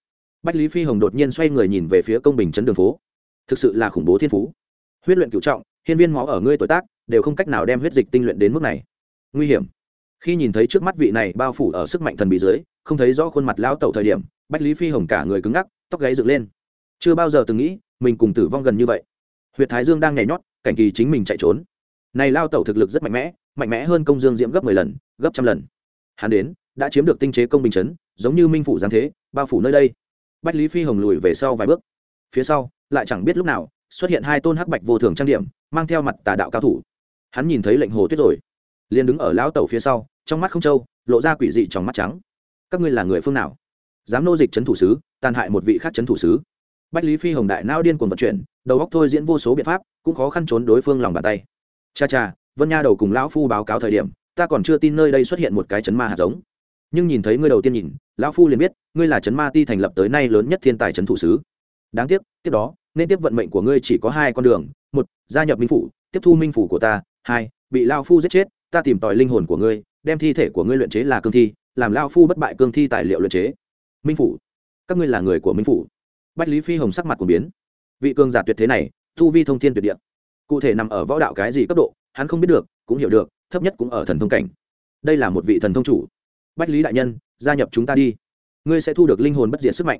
Bách lý phi hồng đột nhiên xoay người nhìn về phía công bình chấn đường phố. Thực sự là khủng bố thiên phú. Huyết luyện cựu trọng, hiên viên máu ở ngươi tuổi tác, đều không cách nào đem huyết dịch tinh luyện đến mức này. Nguy hiểm. Khi nhìn thấy trước mắt vị này bao phủ ở sức mạnh thần bị dưới, không thấy rõ khuôn mặt lão tẩu thời điểm, bách lý phi hồng cả người cứng ngắc, tóc gáy dựng lên. Chưa bao giờ từng nghĩ, mình cùng tử vong gần như vậy. Huyệt thái dương đang nhảy nhót, cảnh kỳ chính mình chạy trốn. Này lao tẩu thực lực rất mạnh mẽ mạnh mẽ hơn công dương diễm gấp mười lần, gấp trăm lần. Hắn đến, đã chiếm được tinh chế công bình chấn, giống như minh phủ giáng thế, bao phủ nơi đây. Bách lý phi hồng lùi về sau vài bước. Phía sau, lại chẳng biết lúc nào, xuất hiện hai tôn hắc bạch vô thường trang điểm, mang theo mặt tà đạo cao thủ. Hắn nhìn thấy lệnh hồ tuyết rồi. Liền đứng ở lão tẩu phía sau, trong mắt không trâu, lộ ra quỷ dị trong mắt trắng. Các ngươi là người phương nào? Dám nô dịch trấn thủ sứ, tàn hại một vị khác trấn thủ sứ. Bách lý phi hồng đại nao điên cuồng vận chuyển, đầu góc thôi diễn vô số biện pháp, cũng khó khăn trốn đối phương lòng bàn tay. Cha cha vân nha đầu cùng lão phu báo cáo thời điểm, ta còn chưa tin nơi đây xuất hiện một cái chấn ma hạt giống. Nhưng nhìn thấy ngươi đầu tiên nhìn, lão phu liền biết, ngươi là chấn ma ti thành lập tới nay lớn nhất thiên tài chấn thủ sứ. Đáng tiếc, tiếp đó, nên tiếp vận mệnh của ngươi chỉ có hai con đường, một, gia nhập minh phủ, tiếp thu minh phủ của ta, hai, bị lao phu giết chết, ta tìm tòi linh hồn của ngươi, đem thi thể của ngươi luyện chế là cương thi, làm lao phu bất bại cương thi tài liệu luyện chế. Minh phủ, các ngươi là người của minh phủ. Bách lý phi hồng sắc mặt của biến. Vị cương giả tuyệt thế này thu vi thông thiên tuyệt địa. Cụ thể nằm ở võ đạo cái gì cấp độ hắn không biết được, cũng hiểu được, thấp nhất cũng ở thần thông cảnh. Đây là một vị thần thông chủ. Bách lý đại nhân, gia nhập chúng ta đi. Ngươi sẽ thu được linh hồn bất diệt sức mạnh.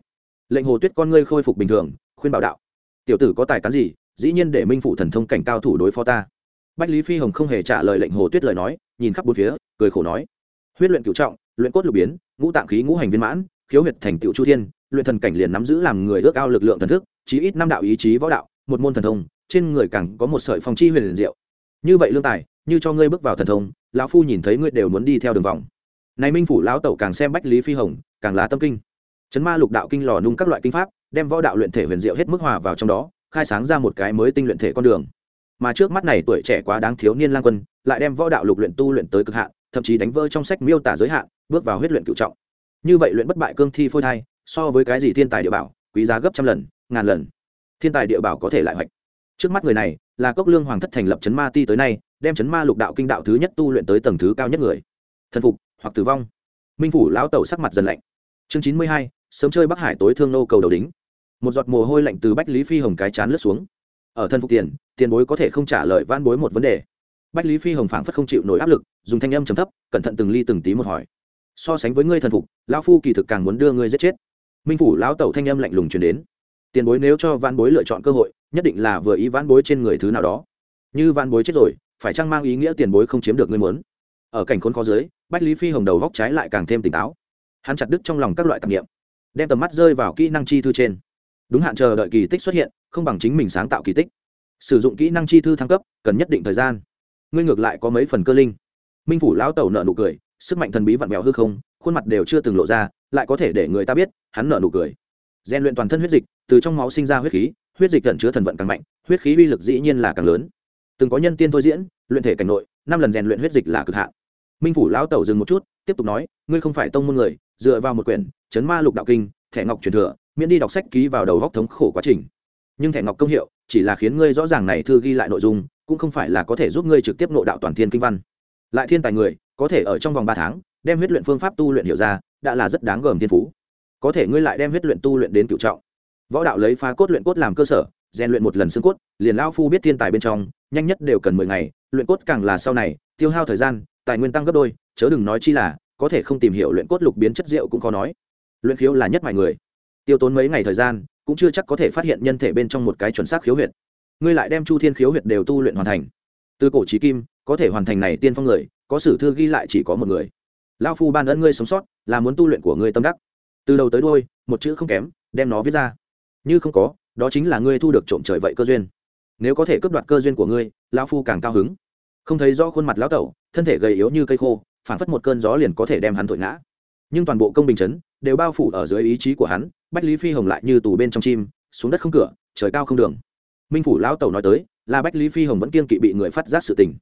Lệnh hồ tuyết con ngươi khôi phục bình thường, khuyên bảo đạo. Tiểu tử có tài cán gì, dĩ nhiên để minh phủ thần thông cảnh cao thủ đối phó ta. Bách lý phi hồng không hề trả lời lệnh hồ tuyết lời nói, nhìn khắp bốn phía, cười khổ nói. Huyết luyện cựu trọng, luyện cốt lục biến, ngũ tạng khí ngũ hành viên mãn, khiếu huyệt thành tựu chu thiên, luyện thần cảnh liền nắm giữ làm người ước ao lực lượng thần thức, chí ít năm đạo ý chí võ đạo, một môn thần thông, trên người càng có một sợi phong chi huyền diệu như vậy lương tài, như cho ngươi bước vào thần thông, lão phu nhìn thấy ngươi đều muốn đi theo đường vòng. Này minh phủ lão tẩu càng xem bách lý phi hồng, càng là tâm kinh. Chấn ma lục đạo kinh lò nung các loại kinh pháp, đem võ đạo luyện thể huyền diệu hết mức hòa vào trong đó, khai sáng ra một cái mới tinh luyện thể con đường. Mà trước mắt này tuổi trẻ quá đáng thiếu niên lang quân, lại đem võ đạo lục luyện tu luyện tới cực hạn, thậm chí đánh vỡ trong sách miêu tả giới hạn, bước vào huyết luyện cựu trọng. Như vậy luyện bất bại cương thi phôi thai, so với cái gì thiên tài địa bảo, quý giá gấp trăm lần, ngàn lần. Thiên tài địa bảo có thể lại hoạch. Trước mắt người này là cốc lương hoàng thất thành lập chấn ma ti tới nay, đem chấn ma lục đạo kinh đạo thứ nhất tu luyện tới tầng thứ cao nhất người. Thần phục, hoặc tử vong. Minh phủ lão tẩu sắc mặt dần lạnh. Chương chín mươi hai, sớm chơi bắc hải tối thương nô cầu đầu đính. Một giọt mồ hôi lạnh từ bách lý phi hồng cái chán lướt xuống. Ở thân phục tiền tiền bối có thể không trả lời van bối một vấn đề. Bách lý phi hồng phảng phất không chịu nổi áp lực, dùng thanh âm trầm thấp, cẩn thận từng ly từng tí một hỏi. So sánh với ngươi thần phục, lão phu kỳ thực càng muốn đưa ngươi giết chết. Minh phủ lão tẩu thanh âm lạnh lùng truyền đến. Tiền bối nếu cho van bối lựa chọn cơ hội nhất định là vừa ý vãn bối trên người thứ nào đó. Như vãn bối chết rồi, phải chăng mang ý nghĩa tiền bối không chiếm được ngươi muốn? Ở cảnh khốn khó dưới, bách lý phi hồng đầu góc trái lại càng thêm tỉnh táo. Hắn chặt đứt trong lòng các loại tạp nghiệm đem tầm mắt rơi vào kỹ năng chi thư trên. Đúng hạn chờ đợi kỳ tích xuất hiện, không bằng chính mình sáng tạo kỳ tích. Sử dụng kỹ năng chi thư thăng cấp, cần nhất định thời gian. Ngươi ngược lại có mấy phần cơ linh. Minh phủ lão tẩu nợ nụ cười, sức mạnh thần bí vặn vẹo hư không, khuôn mặt đều chưa từng lộ ra, lại có thể để người ta biết, hắn nợ nụ cười. Rèn luyện toàn thân huyết dịch, từ trong máu sinh ra huyết khí huyết dịch tận chứa thần vận càng mạnh, huyết khí uy lực dĩ nhiên là càng lớn. Từng có nhân tiên thôi diễn, luyện thể cảnh nội, năm lần rèn luyện huyết dịch là cực hạn. Minh phủ lão tẩu dừng một chút, tiếp tục nói, ngươi không phải tông môn người, dựa vào một quyển, chấn ma lục đạo kinh, thẻ ngọc truyền thừa, miễn đi đọc sách ký vào đầu góc thống khổ quá trình. Nhưng thẻ ngọc công hiệu, chỉ là khiến ngươi rõ ràng này thư ghi lại nội dung, cũng không phải là có thể giúp ngươi trực tiếp nội đạo toàn thiên kinh văn. Lại thiên tài người, có thể ở trong vòng ba tháng, đem huyết luyện phương pháp tu luyện hiểu ra, đã là rất đáng gờm thiên phú. Có thể ngươi lại đem huyết luyện tu luyện đến cựu trọng võ đạo lấy phá cốt luyện cốt làm cơ sở, rèn luyện một lần xương cốt, liền lao phu biết thiên tài bên trong, nhanh nhất đều cần mười ngày, luyện cốt càng là sau này, tiêu hao thời gian, tài nguyên tăng gấp đôi, chớ đừng nói chi là, có thể không tìm hiểu luyện cốt lục biến chất rượu cũng khó nói. Luyện khiếu là nhất mọi người. Tiêu tốn mấy ngày thời gian, cũng chưa chắc có thể phát hiện nhân thể bên trong một cái chuẩn xác khiếu huyệt. Ngươi lại đem chu thiên khiếu huyệt đều tu luyện hoàn thành. Từ cổ trí kim, có thể hoàn thành này tiên phong người, có sử thư ghi lại chỉ có một người. Lao phu ban ân ngươi sống sót, là muốn tu luyện của ngươi tâm đắc. Từ đầu tới đôi một chữ không kém, đem nó viết ra như không có, đó chính là ngươi thu được trộm trời vậy cơ duyên. Nếu có thể cướp đoạt cơ duyên của ngươi, lão phu càng cao hứng. Không thấy rõ khuôn mặt lão tẩu, thân thể gầy yếu như cây khô phản phất một cơn gió liền có thể đem hắn thổi ngã. Nhưng toàn bộ công bình chấn đều bao phủ ở dưới ý chí của hắn, bách lý phi hồng lại như tù bên trong chim, xuống đất không cửa, trời cao không đường. Minh phủ lão tẩu nói tới, là bách lý phi hồng vẫn kiên kỵ bị người phát giác sự tình.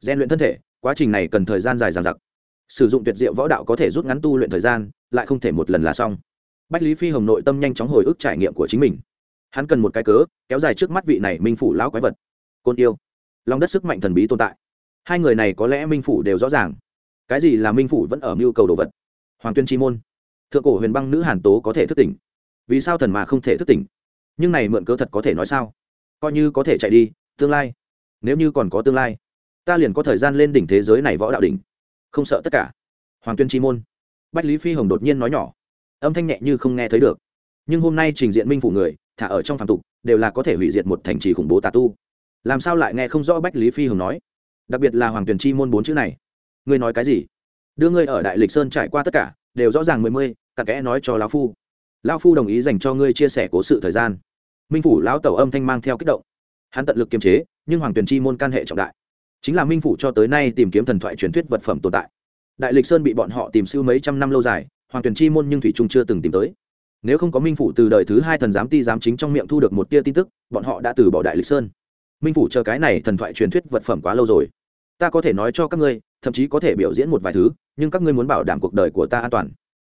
Gian luyện thân thể, quá trình này cần thời gian dài dằng dặc. Sử dụng tuyệt diệu võ đạo có thể rút ngắn tu luyện thời gian, lại không thể một lần là xong bách lý phi hồng nội tâm nhanh chóng hồi ức trải nghiệm của chính mình. Hắn cần một cái cớ, kéo dài trước mắt vị này minh phủ lão quái vật. Côn yêu. Lòng đất sức mạnh thần bí tồn tại. Hai người này có lẽ minh phủ đều rõ ràng. Cái gì là minh phủ vẫn ở mưu cầu đồ vật? Hoàng tuyên chi môn. Thượng cổ huyền băng nữ hàn tố có thể thức tỉnh. Vì sao thần mà không thể thức tỉnh? Nhưng này mượn cớ thật có thể nói sao? Coi như có thể chạy đi, tương lai. Nếu như còn có tương lai, ta liền có thời gian lên đỉnh thế giới này võ đạo đỉnh. Không sợ tất cả. Hoàng tuyên chi môn. Bách lý phi hồng đột nhiên nói nhỏ âm thanh nhẹ như không nghe thấy được. Nhưng hôm nay trình diện minh phủ người, thả ở trong phàm tục, đều là có thể hủy diệt một thành trì khủng bố tà tu. Làm sao lại nghe không rõ bách lý phi hồng nói? Đặc biệt là hoàng Tuyền chi môn bốn chữ này. Ngươi nói cái gì? Đưa ngươi ở đại lịch sơn trải qua tất cả, đều rõ ràng mười mươi, cặn kẽ nói cho lão phu. Lão phu đồng ý dành cho ngươi chia sẻ cố sự thời gian. Minh phủ lão tẩu âm thanh mang theo kích động. Hắn tận lực kiềm chế, nhưng hoàng Tuyền chi môn can hệ trọng đại. Chính là minh phủ cho tới nay tìm kiếm thần thoại truyền thuyết vật phẩm tồn tại. Đại lịch sơn bị bọn họ tìm siêu mấy trăm năm lâu dài hoàng tuyển chi môn nhưng thủy trung chưa từng tìm tới. Nếu không có minh phủ từ đời thứ hai thần giám ti giám chính trong miệng thu được một tia tin tức, bọn họ đã từ bỏ đại lịch sơn. Minh phủ chờ cái này thần thoại truyền thuyết vật phẩm quá lâu rồi. Ta có thể nói cho các ngươi, thậm chí có thể biểu diễn một vài thứ, nhưng các ngươi muốn bảo đảm cuộc đời của ta an toàn.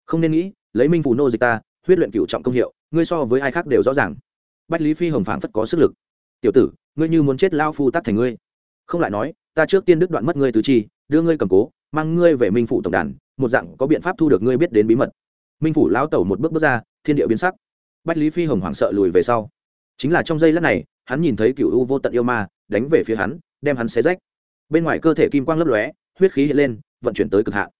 Không nên nghĩ, lấy minh phủ nô dịch ta, huyết luyện cựu trọng công hiệu, ngươi so với ai khác đều rõ ràng. Bách lý phi hồng phảng phất có sức lực. Tiểu tử, ngươi như muốn chết lao phu tắt thành ngươi. Không lại nói, ta trước tiên đứt đoạn mất ngươi tứ chi, đưa ngươi cầm cố, mang ngươi về minh phủ tổng đàn một dạng có biện pháp thu được ngươi biết đến bí mật. Minh phủ lao tẩu một bước bước ra, thiên địa biến sắc. Bách lý phi hồng hoảng sợ lùi về sau. Chính là trong giây lát này, hắn nhìn thấy cựu u vô tận yêu ma đánh về phía hắn, đem hắn xé rách. Bên ngoài cơ thể kim quang lấp lóe, huyết khí hiện lên, vận chuyển tới cực hạn.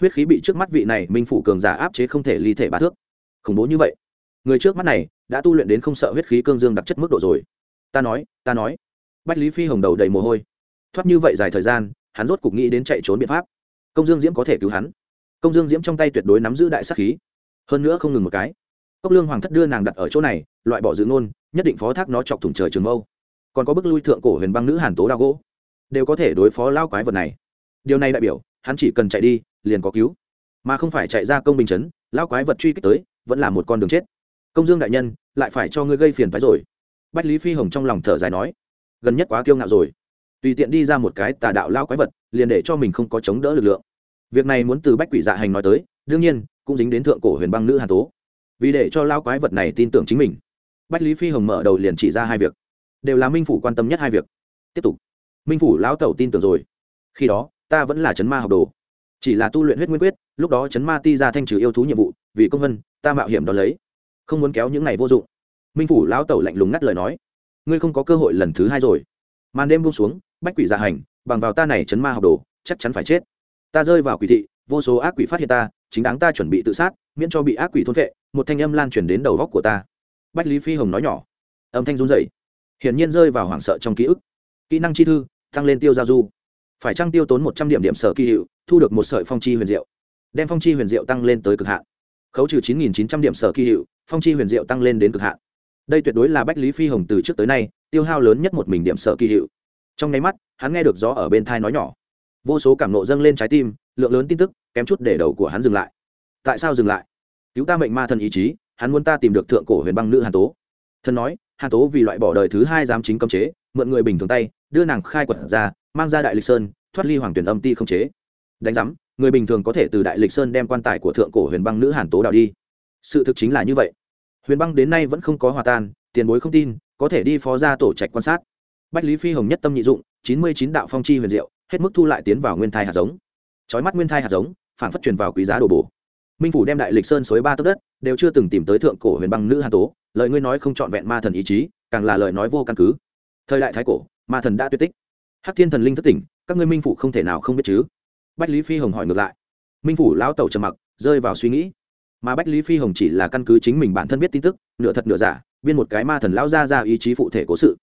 Huyết khí bị trước mắt vị này minh phủ cường giả áp chế không thể ly thể bá thước. Khủng bố như vậy. Người trước mắt này đã tu luyện đến không sợ huyết khí cương dương đặc chất mức độ rồi. Ta nói ta nói. Bách lý phi hồng đầu đầy mồ hôi. Thoát như vậy dài thời gian, hắn rốt cục nghĩ đến chạy trốn biện pháp. Công dương diễm có thể cứu hắn công dương diễm trong tay tuyệt đối nắm giữ đại sắc khí. Hơn nữa không ngừng một cái. Cốc lương hoàng thất đưa nàng đặt ở chỗ này, loại bỏ dự ngôn, nhất định phó thác nó chọc thủng trời trường mâu. Còn có bức lui thượng cổ huyền băng nữ hàn tố đao gỗ. Đều có thể đối phó lao quái vật này. Điều này đại biểu, hắn chỉ cần chạy đi, liền có cứu. Mà không phải chạy ra công bình chấn, lao quái vật truy kích tới, vẫn là một con đường chết. Công dương đại nhân, lại phải cho ngươi gây phiền phái rồi. Bách lý phi hồng trong lòng thở dài nói, gần nhất quá kiêu ngạo rồi. Tùy tiện đi ra một cái tà đạo lao quái vật, liền để cho mình không có chống đỡ lực lượng việc này muốn từ bách quỷ dạ hành nói tới, đương nhiên, cũng dính đến thượng cổ huyền băng nữ hàn tố. Vì để cho lao quái vật này tin tưởng chính mình, bách lý phi hồng mở đầu liền chỉ ra hai việc. Đều là minh phủ quan tâm nhất hai việc. Tiếp tục. Minh phủ lão tẩu tin tưởng rồi. Khi đó, ta vẫn là chấn ma học đồ. Chỉ là tu luyện huyết nguyên quyết, lúc đó chấn ma ti ra thanh trừ yêu thú nhiệm vụ, vì công vân, ta mạo hiểm đón lấy. Không muốn kéo những này vô dụng. Minh phủ lão tẩu lạnh lùng ngắt lời nói. Ngươi không có cơ hội lần thứ hai rồi. Màn đêm buông xuống, bách quỷ dạ hành, bằng vào ta này chấn ma học đồ, chắc chắn phải chết ta rơi vào quỷ thị, vô số ác quỷ phát hiện ta, chính đáng ta chuẩn bị tự sát, miễn cho bị ác quỷ thôn vệ một thanh âm lan truyền đến đầu góc của ta. Bách lý phi hồng nói nhỏ. Âm thanh run rẩy. Hiển nhiên rơi vào hoảng sợ trong ký ức. Kỹ năng chi thư, tăng lên tiêu giao du. Phải trăng tiêu tốn một trăm điểm điểm sở kỳ hiệu, thu được một sợi phong chi huyền diệu? Đem phong chi huyền diệu tăng lên tới cực hạn. Khấu trừ chín nghìn chín trăm điểm sở kỳ hiệu, phong chi huyền diệu tăng lên đến cực hạn. Đây tuyệt đối là bách lý phi hồng từ trước tới nay, tiêu hao lớn nhất một mình điểm sở kỳ hiệu. Trong nháy mắt, hắn nghe được gió ở bên thai nói nhỏ vô số cảm nộ dâng lên trái tim, lượng lớn tin tức, kém chút để đầu của hắn dừng lại. Tại sao dừng lại? Cứu ta mệnh ma thần ý chí, hắn muốn ta tìm được thượng cổ huyền băng nữ hàn tố. Thần nói, hàn tố vì loại bỏ đời thứ hai giám chính cấm chế, mượn người bình thường tay, đưa nàng khai quật ra, mang ra đại lịch sơn, thoát ly hoàng tuyển âm ti không chế. Đánh giám, người bình thường có thể từ đại lịch sơn đem quan tài của thượng cổ huyền băng nữ hàn tố đào đi. Sự thực chính là như vậy. Huyền băng đến nay vẫn không có hòa tan, tiền bối không tin, có thể đi phó ra tổ trạch quan sát. Bách lý phi hồng nhất tâm nhị dụng, chín mươi chín đạo phong chi huyền diệu hết mức thu lại tiến vào nguyên thai hạt giống. Trói mắt nguyên thai hạt giống phản phát truyền vào quý giá đồ bổ. Minh phủ đem đại lịch sơn suối ba tấc đất, đều chưa từng tìm tới thượng cổ huyền băng nữ hàn tố, lời ngươi nói không trọn vẹn ma thần ý chí, càng là lời nói vô căn cứ. Thời đại thái cổ, ma thần đã tuyệt tích. Hắc thiên thần linh thất tỉnh, các ngươi minh phủ không thể nào không biết chứ? Bách lý phi hồng hỏi ngược lại. Minh phủ lão tẩu trầm mặc, rơi vào suy nghĩ. Mà bách lý phi hồng chỉ là căn cứ chính mình bản thân biết tin tức, nửa thật nửa giả, biên một cái ma thần lão ra ra ý chí phụ thể cố sự.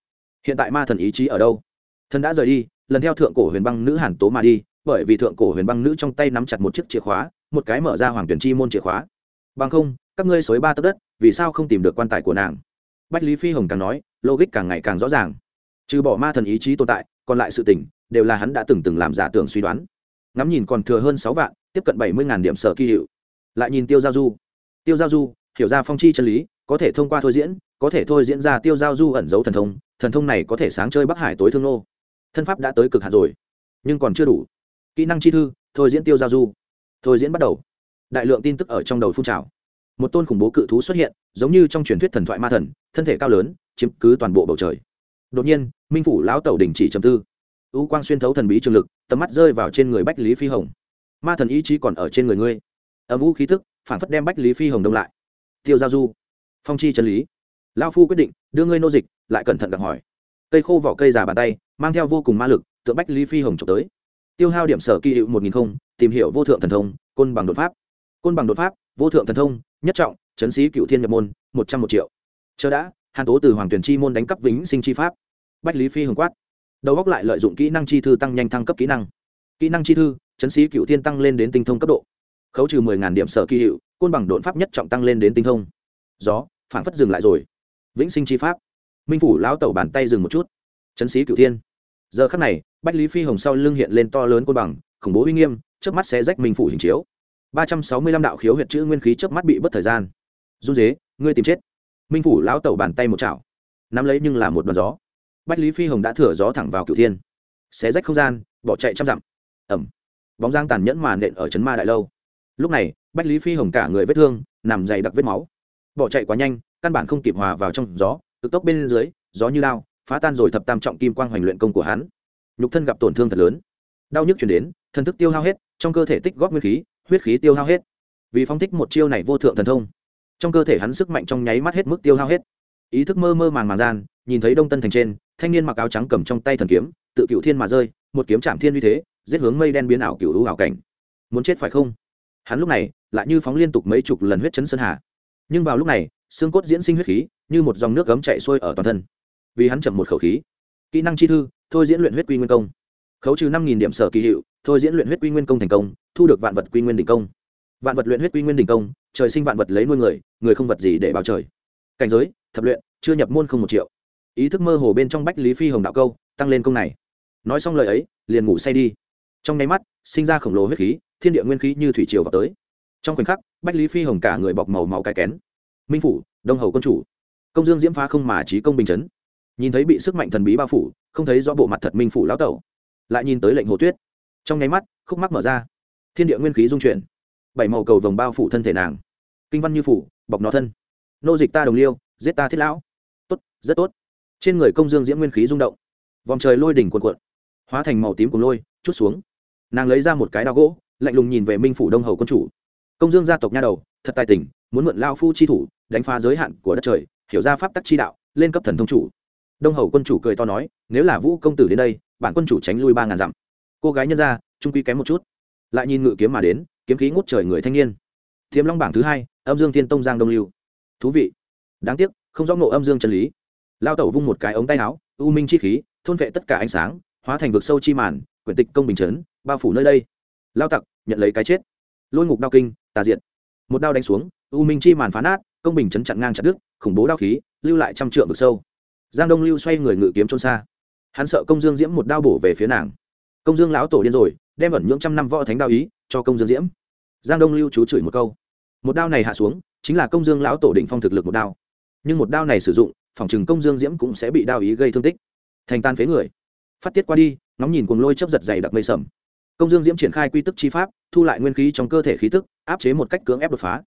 Hiện tại ma thần ý chí ở đâu? Thần đã rời đi lần theo thượng cổ huyền băng nữ hàn tố mà đi, bởi vì thượng cổ huyền băng nữ trong tay nắm chặt một chiếc chìa khóa, một cái mở ra hoàng tuyển chi môn chìa khóa. Bằng không, các ngươi xối ba tấc đất, vì sao không tìm được quan tài của nàng? Bách lý phi hồng càng nói, logic càng ngày càng rõ ràng. Trừ bỏ ma thần ý chí tồn tại, còn lại sự tình, đều là hắn đã từng từng làm giả tưởng suy đoán. Ngắm nhìn còn thừa hơn sáu vạn, tiếp cận bảy mươi điểm sở kỳ hiệu. Lại nhìn tiêu giao du. Tiêu giao du, hiểu ra phong chi chân lý, có thể thông qua thôi diễn, có thể thôi diễn ra tiêu giao du ẩn giấu thần thông thần thông này có thể sáng chơi bắc hải tối thương nô thân pháp đã tới cực hạn rồi, nhưng còn chưa đủ. Kỹ năng chi thư, thôi diễn tiêu giao du. Thôi diễn bắt đầu. Đại lượng tin tức ở trong đầu phun trào. Một tôn khủng bố cự thú xuất hiện, giống như trong truyền thuyết thần thoại ma thần, thân thể cao lớn, chiếm cứ toàn bộ bầu trời. Đột nhiên, minh phủ lão tẩu đình chỉ trầm tư. Ưu quang xuyên thấu thần bí trường lực, tầm mắt rơi vào trên người bách lý phi hồng. Ma thần ý chí còn ở trên người ngươi. Âm vũ khí thức phản phất đem bách lý phi hồng đông lại. Tiêu giao du. Phong chi chân lý. Lao phu quyết định, đưa ngươi nô dịch, lại cẩn thận gặng hỏi. Cây khô vỏ cây già bàn tay mang theo vô cùng ma lực, tượng bách lý phi hồng trộm tới. Tiêu hao điểm sở kỳ hiệu một nghìn không, tìm hiểu vô thượng thần thông, côn bằng đột pháp. Côn bằng đột pháp, vô thượng thần thông, nhất trọng, chấn sĩ cựu thiên nhập môn, một trăm một triệu. Chờ đã, hàn tố từ hoàng tuyển chi môn đánh cắp vĩnh sinh chi pháp. Bách lý phi hồng quát. Đầu góc lại lợi dụng kỹ năng chi thư tăng nhanh thăng cấp kỹ năng. Kỹ năng chi thư, chấn sĩ cựu thiên tăng lên đến tinh thông cấp độ. Khấu trừ mười ngàn điểm sở kỳ hiệu, côn bằng đột pháp nhất trọng tăng lên đến tinh thông. Gió phản phất dừng lại rồi. Vĩnh sinh chi pháp. Minh phủ lão tẩu bàn tay dừng một chút chấn sĩ cửu thiên. Giờ khắc này, bách lý phi hồng sau lưng hiện lên to lớn côn bằng, khủng bố uy nghiêm trước mắt sẽ rách minh phủ hình chiếu. Ba trăm sáu mươi lăm đạo khiếu huyệt chữ nguyên khí trước mắt bị bất thời gian. Run dế ngươi tìm chết. Minh phủ lão tẩu bàn tay một chảo. Nắm lấy nhưng là một đoàn gió. Bách lý phi hồng đã thửa gió thẳng vào cửu thiên. Xé rách không gian, bỏ chạy trăm dặm. Ẩm. Bóng giang tàn nhẫn màn nện ở trấn ma đại lâu. Lúc này, bách lý phi hồng cả người vết thương, nằm dày đặc vết máu. Bỏ chạy quá nhanh, căn bản không kịp hòa vào trong gió cực tốc bên dưới, gió như lao phá tan rồi thập tam trọng kim quang hoành luyện công của hắn. Nhục thân gặp tổn thương thật lớn. Đau nhức chuyển đến, thần thức tiêu hao hết, trong cơ thể tích góp nguyên khí, huyết khí tiêu hao hết. Vì phong thích một chiêu này vô thượng thần thông, trong cơ thể hắn sức mạnh trong nháy mắt hết mức tiêu hao hết. Ý thức mơ mơ màng màng gian, nhìn thấy đông tân thành trên, thanh niên mặc áo trắng cầm trong tay thần kiếm, tự cựu thiên mà rơi, một kiếm chạm thiên uy thế, giết hướng mây đen biến ảo cựu hữu ảo cảnh. Muốn chết phải không? Hắn lúc này, lại như phóng liên tục mấy chục lần huyết chấn sơn hà. Nhưng vào lúc này, xương cốt diễn sinh huyết khí, như một dòng nước gấm chạy xuôi ở toàn thân vì hắn chậm một khẩu khí. Kỹ năng chi thư, thôi diễn luyện huyết quy nguyên công. Khấu trừ năm điểm sở kỳ hiệu, thôi diễn luyện huyết quy nguyên công thành công, thu được vạn vật quy nguyên đỉnh công. Vạn vật luyện huyết quy nguyên đỉnh công, trời sinh vạn vật lấy nuôi người người không vật gì để báo trời. Cảnh giới, thập luyện, chưa nhập môn không một triệu. Ý thức mơ hồ bên trong bách lý phi hồng đạo câu, tăng lên công này. Nói xong lời ấy, liền ngủ say đi. Trong nháy mắt, sinh ra khổng lồ huyết khí, thiên địa nguyên khí như thủy triều vào tới. Trong khoảnh khắc, bách lý phi hồng cả người bọc màu màu cái kén. Minh phủ, đông hầu quân chủ. Công dương diễm phá không mà trí công bình chấn nhìn thấy bị sức mạnh thần bí bao phủ, không thấy rõ bộ mặt thật minh phủ lão tẩu. Lại nhìn tới lệnh hồ tuyết. Trong nháy mắt, khúc mắc mở ra. Thiên địa nguyên khí dung chuyển. Bảy màu cầu vồng bao phủ thân thể nàng. Kinh văn như phủ, bọc nó thân. Nô dịch ta đồng liêu, giết ta thiết lão. Tốt, rất tốt. Trên người công dương diễm nguyên khí rung động. Vòng trời lôi đỉnh cuộn cuộn. Hóa thành màu tím của lôi, chút xuống. Nàng lấy ra một cái đao gỗ, lạnh lùng nhìn về minh phủ đông hầu quân chủ. Công dương gia tộc nha đầu, thật tài tình, muốn mượn lao phu chi thủ, đánh phá giới hạn của đất trời, hiểu ra pháp tắc chi đạo, lên cấp thần thông chủ đông hầu quân chủ cười to nói, nếu là vũ công tử đến đây, bản quân chủ tránh lui ba ngàn dặm. Cô gái nhân ra, trung quy kém một chút. Lại nhìn ngự kiếm mà đến, kiếm khí ngút trời người thanh niên. Thiếm long bảng thứ hai, âm dương thiên tông giang đông lưu. Thú vị. Đáng tiếc, không rõ ngộ âm dương chân lý. Lao tẩu vung một cái ống tay áo, u minh chi khí, thôn vệ tất cả ánh sáng, hóa thành vực sâu chi màn, quyển tịch công bình chấn, bao phủ nơi đây. Lao tặc, nhận lấy cái chết. Lôi ngục đao kinh, tà diện. một đao đánh xuống, u minh chi màn phá nát, công bình chấn chặn ngang chặt đứt, khủng bố đao khí, lưu lại trăm trượng vực sâu giang đông lưu xoay người ngự kiếm trôn xa. Hắn sợ công dương diễm một đao bổ về phía nàng. Công dương lão tổ điên rồi, đem ẩn nhưỡng trăm năm võ thánh đao ý cho công dương diễm. Giang đông lưu chú chửi một câu. Một đao này hạ xuống, chính là công dương lão tổ định phong thực lực một đao. Nhưng một đao này sử dụng phòng chừng công dương diễm cũng sẽ bị đao ý gây thương tích. Thành tan phế người. Phát tiết qua đi, ngóng nhìn cuồng lôi chấp giật dày đặc mây sầm. Công dương diễm triển khai quy tức chi pháp, thu lại nguyên khí trong cơ thể khí tức, áp chế một cách cưỡng ép đột phá.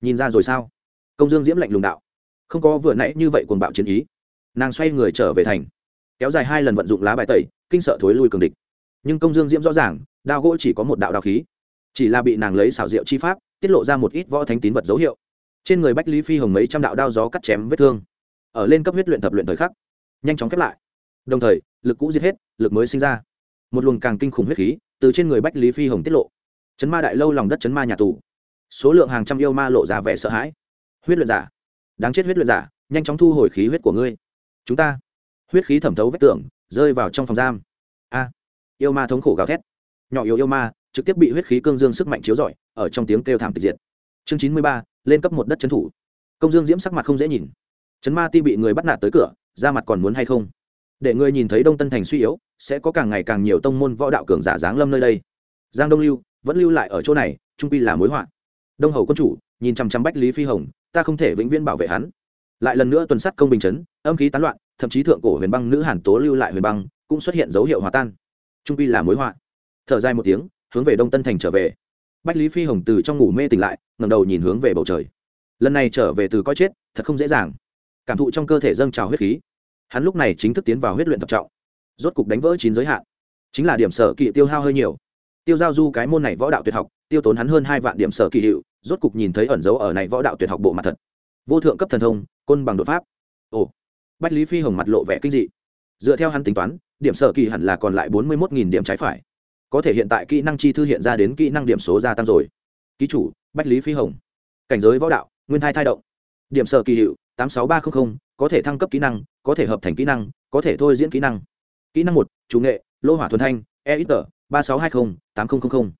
Nhìn ra rồi sao? Công dương diễm lạnh lùng đạo. Không có vừa nãy như vậy cuồng bạo chiến ý nàng xoay người trở về thành. Kéo dài hai lần vận dụng lá bài tẩy, kinh sợ thối lui cường địch. Nhưng công dương diễm rõ ràng, đao gỗ chỉ có một đạo đao khí. Chỉ là bị nàng lấy xảo diệu chi pháp, tiết lộ ra một ít võ thánh tín vật dấu hiệu. Trên người bách lý phi hồng mấy trăm đạo đao gió cắt chém vết thương. Ở lên cấp huyết luyện tập luyện thời khắc, nhanh chóng khép lại. Đồng thời, lực cũ giết hết, lực mới sinh ra. Một luồng càng kinh khủng huyết khí từ trên người bách lý phi hồng tiết lộ. Chấn ma đại lâu lòng đất chấn ma nhà tù. Số lượng hàng trăm yêu ma lộ ra vẻ sợ hãi. Huyết luyện giả, đáng chết huyết luyện giả, nhanh chóng thu hồi khí huyết của ngươi chúng ta. Huyết khí thẩm thấu vết tưởng rơi vào trong phòng giam. A. Yêu ma thống khổ gào thét. Nhỏ yếu yêu ma, trực tiếp bị huyết khí cương dương sức mạnh chiếu rọi, ở trong tiếng kêu thảm tịch diệt. Chương chín mươi ba, lên cấp một đất trấn thủ. Công dương diễm sắc mặt không dễ nhìn. Trấn ma ti bị người bắt nạt tới cửa, ra mặt còn muốn hay không? Để người nhìn thấy đông tân thành suy yếu, sẽ có càng ngày càng nhiều tông môn võ đạo cường giả giáng lâm nơi đây. Giang đông lưu, vẫn lưu lại ở chỗ này, trung pi là mối họa. Đông hầu quân chủ, nhìn chăm chăm bách lý phi hồng, ta không thể vĩnh viễn bảo vệ hắn lại lần nữa tuần sát công bình chấn, âm khí tán loạn, thậm chí thượng cổ huyền băng nữ hàn tố lưu lại huyền băng cũng xuất hiện dấu hiệu hòa tan. Trung pi là mối họa. Thở dài một tiếng, hướng về đông tân thành trở về. Bách lý phi hồng từ trong ngủ mê tỉnh lại ngầm đầu nhìn hướng về bầu trời. Lần này trở về từ coi chết, thật không dễ dàng. Cảm thụ trong cơ thể dâng trào huyết khí. Hắn lúc này chính thức tiến vào huyết luyện tập trọng. Rốt cục đánh vỡ chín giới hạn. Chính là điểm sở kỵ tiêu hao hơi nhiều. Tiêu giao du cái môn này võ đạo tuyệt học, tiêu tốn hắn hơn hai vạn điểm sở kỳ hiệu, rốt cục nhìn thấy ẩn dấu ở này võ đạo tuyệt học bộ mặt thật vô thượng cấp thần thông, côn bằng đột pháp. Ồ. Bách lý phi hồng mặt lộ vẻ kinh dị. Dựa theo hắn tính toán, điểm sở kỳ hẳn là còn lại bốn mươi một điểm trái phải. Có thể hiện tại kỹ năng chi thư hiện ra đến kỹ năng điểm số gia tăng rồi. Ký chủ, bách lý phi hồng. Cảnh giới võ đạo, nguyên thai thai động. Điểm sở kỳ hiệu, tám sáu ba trăm linh có thể thăng cấp kỹ năng, có thể hợp thành kỹ năng, có thể thôi diễn kỹ năng. Kỹ năng một, chủ nghệ, lô hỏa thuần thanh e ít tờ ba sáu hai mươi tám nghìn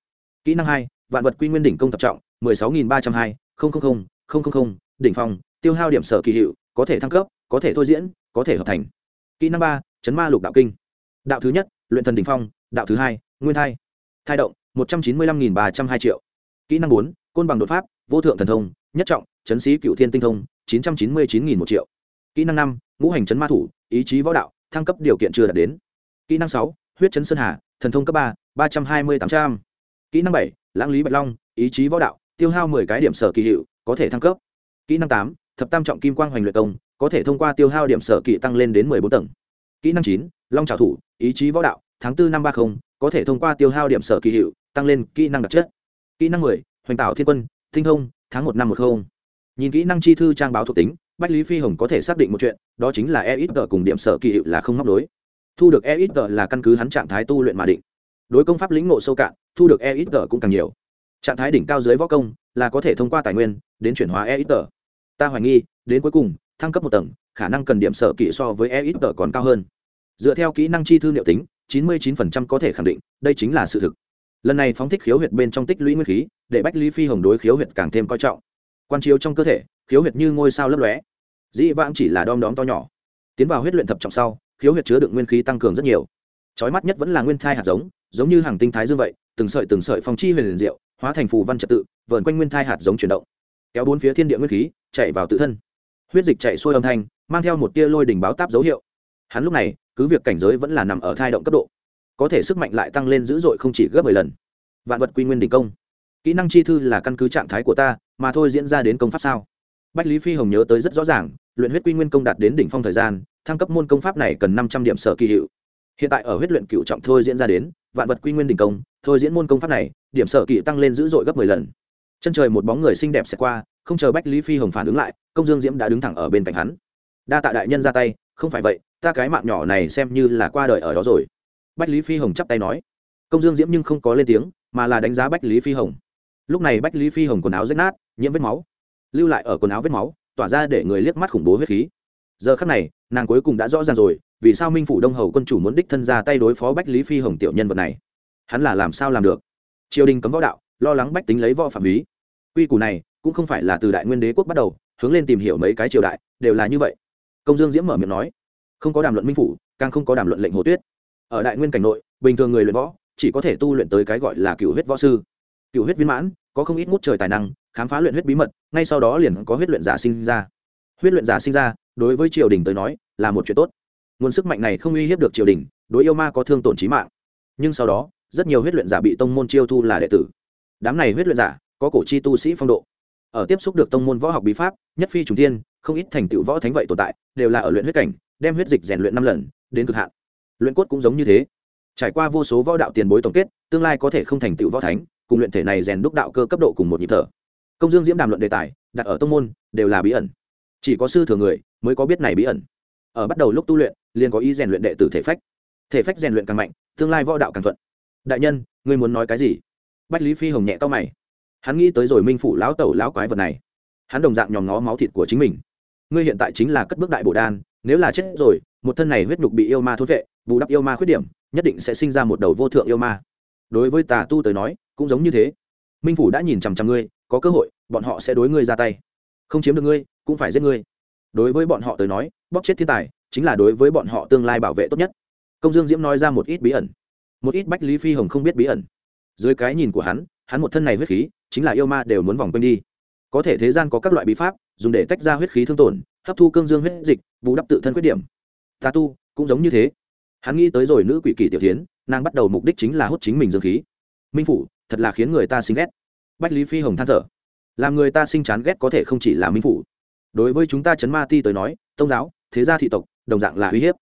kỹ năng hai, vạn vật quy nguyên đỉnh công tập trọng, mười sáu nghìn ba trăm hai đỉnh phong, tiêu hao điểm sở kỳ hiệu, có thể thăng cấp, có thể thôi diễn, có thể hợp thành. Kỹ năng ba, chấn ma lục đạo kinh. Đạo thứ nhất, luyện thần đỉnh phong, đạo thứ hai, nguyên thai. Thai động, một trăm chín mươi lăm nghìn ba trăm hai triệu. Kỹ năng bốn, côn bằng đột pháp, vô thượng thần thông, nhất trọng, chấn sĩ cựu thiên tinh thông, chín trăm chín mươi chín nghìn một triệu. Kỹ năng năm, ngũ hành chấn ma thủ, ý chí võ đạo, thăng cấp điều kiện chưa đạt đến. Kỹ năng sáu, huyết chấn sơn hà, thần thông cấp ba ba trăm hai mươi tám trăm. Kỹ năng bảy, lãng lý bạch long, ý chí võ đạo, tiêu hao mười cái điểm sở kỳ hiệu, có thể thăng cấp kỹ năng tám, thập tam trọng kim quang hoành luyện công, có thể thông qua tiêu hao điểm sở kỳ tăng lên đến mười bốn tầng. Kỹ năng chín, long trào thủ, ý chí võ đạo, tháng bốn năm ba mươi có thể thông qua tiêu hao điểm sở kỳ hiệu, tăng lên kỹ năng đặc chất. Kỹ năng mười, hoành tạo thiên quân tinh thông, tháng một năm một không. Nhìn kỹ năng chi thư trang báo thuộc tính, bách lý phi hồng có thể xác định một chuyện, đó chính là e ít tờ cùng điểm sở kỳ hiệu là không móc đối thu được e ít tờ là căn cứ hắn trạng thái tu luyện mà định. Đối công pháp lĩnh ngộ sâu cạn, thu được e ít tờ cũng càng nhiều. Trạng thái đỉnh cao dưới võ công là có thể thông qua tài nguyên, đến chuyển hóa e ít tờ ta hoài nghi, đến cuối cùng, thăng cấp một tầng, khả năng cần điểm sở kỹ so với e ít tờ còn cao hơn. Dựa theo kỹ năng chi thư liệu tính, chín mươi 99% có thể khẳng định, đây chính là sự thực. Lần này phóng thích khiếu huyệt bên trong tích lũy nguyên khí, để bách lý phi hồng đối khiếu huyệt càng thêm coi trọng. Quan chiếu trong cơ thể, khiếu huyệt như ngôi sao lấp lóe. Dĩ vãng chỉ là đom đóm to nhỏ. Tiến vào huyết luyện thập trọng sau, khiếu huyệt chứa đựng nguyên khí tăng cường rất nhiều. Trói mắt nhất vẫn là nguyên thai hạt giống giống như hàng tinh thái dương vậy, từng sợi từng sợi phong chi huyền liền diệu, hóa thành phù văn trật tự, vờn quanh nguyên thai hạt giống chuyển động kéo bốn phía thiên địa nguyên khí, chạy vào tự thân. Huyết dịch chạy xuôi âm thanh, mang theo một tia lôi đỉnh báo táp dấu hiệu. Hắn lúc này, cứ việc cảnh giới vẫn là nằm ở thai động cấp độ, có thể sức mạnh lại tăng lên dữ dội không chỉ gấp mười lần. Vạn vật quy nguyên đỉnh công. Kỹ năng chi thư là căn cứ trạng thái của ta, mà thôi diễn ra đến công pháp sao? Bách lý phi hồng nhớ tới rất rõ ràng, luyện huyết quy nguyên công đạt đến đỉnh phong thời gian, thăng cấp môn công pháp này cần năm trăm điểm sở kỳ hiệu. Hiện tại ở huyết luyện cựu trọng thôi diễn ra đến, vạn vật quy nguyên đỉnh công, thôi diễn môn công pháp này, điểm sở kỳ tăng lên dữ dội gấp mười lần chân trời một bóng người xinh đẹp sẽ qua, không chờ bách lý phi hồng phản ứng lại, công dương diễm đã đứng thẳng ở bên cạnh hắn. Đa tạ đại nhân ra tay, không phải vậy, ta cái mạng nhỏ này xem như là qua đời ở đó rồi. Bách lý phi hồng chắp tay nói. Công dương diễm nhưng không có lên tiếng, mà là đánh giá bách lý phi hồng. Lúc này bách lý phi hồng quần áo rách nát, nhiễm vết máu. Lưu lại ở quần áo vết máu, tỏa ra để người liếc mắt khủng bố huyết khí. Giờ khắc này, nàng cuối cùng đã rõ ràng rồi, vì sao minh phủ đông hầu quân chủ muốn đích thân ra tay đối phó bách lý phi hồng tiểu nhân vật này. Hắn là làm sao làm được? Triều đình cấm võ đạo lo lắng bách tính lấy võ phạm ý. Quy củ này cũng không phải là từ đại nguyên đế quốc bắt đầu, hướng lên tìm hiểu mấy cái triều đại, đều là như vậy. Công dương diễm mở miệng nói, không có đàm luận minh phủ, càng không có đàm luận lệnh hồ tuyết. Ở đại nguyên cảnh nội, bình thường người luyện võ chỉ có thể tu luyện tới cái gọi là cựu huyết võ sư. Cựu huyết viên mãn, có không ít ngút trời tài năng, khám phá luyện huyết bí mật, ngay sau đó liền có huyết luyện giả sinh ra. Huyết luyện giả sinh ra, đối với triều đình tới nói, là một chuyện tốt. Nguồn sức mạnh này không uy hiếp được triều đình, đối yêu ma có thương tổn trí mạng. Nhưng sau đó, rất nhiều huyết luyện giả bị tông môn chiêu thu là đệ tử đám này huyết luyện giả, có cổ chi tu sĩ phong độ. Ở tiếp xúc được tông môn võ học bí pháp, nhất phi trùng tiên không ít thành tựu võ thánh vậy tồn tại, đều là ở luyện huyết cảnh, đem huyết dịch rèn luyện năm lần, đến cực hạn. Luyện cốt cũng giống như thế. Trải qua vô số võ đạo tiền bối tổng kết, tương lai có thể không thành tựu võ thánh, cùng luyện thể này rèn đúc đạo cơ cấp độ cùng một nhịp thở. Công dương diễm đàm luận đề tài, đặt ở tông môn, đều là bí ẩn. Chỉ có sư thừa người, mới có biết này bí ẩn. Ở bắt đầu lúc tu luyện, liền có ý rèn luyện đệ tử thể phách. Thể phách rèn luyện càng mạnh, tương lai võ đạo càng thuận. Đại nhân, ngươi muốn nói cái gì? Bách lý phi hồng nhẹ to mày. Hắn nghĩ tới rồi minh phủ lão tẩu lão quái vật này. Hắn đồng dạng nhòm ngó máu thịt của chính mình. Ngươi hiện tại chính là cất bước đại bổ đan, nếu là chết rồi, một thân này huyết nhục bị yêu ma thốt vệ, bù đắp yêu ma khuyết điểm, nhất định sẽ sinh ra một đầu vô thượng yêu ma. Đối với tà tu tới nói, cũng giống như thế. Minh phủ đã nhìn chằm chằm ngươi, có cơ hội, bọn họ sẽ đối ngươi ra tay. Không chiếm được ngươi, cũng phải giết ngươi. Đối với bọn họ tới nói bóc chết thiên tài, chính là đối với bọn họ tương lai bảo vệ tốt nhất. Công dương diễm nói ra một ít bí ẩn. Một ít bách lý phi hồng không biết bí ẩn dưới cái nhìn của hắn hắn một thân này huyết khí, chính là yêu ma đều muốn vòng quanh đi. Có thể thế gian có các loại bí pháp, dùng để tách ra huyết khí thương tổn, hấp thu cương dương huyết dịch, bù đắp tự thân khuyết điểm. Tà tu, cũng giống như thế. Hắn nghĩ tới rồi nữ quỷ kỳ tiểu tiến nàng bắt đầu mục đích chính là hút chính mình dương khí. Minh phủ, thật là khiến người ta sinh ghét. Bách lý phi hồng than thở. Làm người ta sinh chán ghét có thể không chỉ là minh phủ. Đối với chúng ta chấn ma ti tới nói, tông giáo, thế gia thị tộc, đồng dạng là uy hiếp.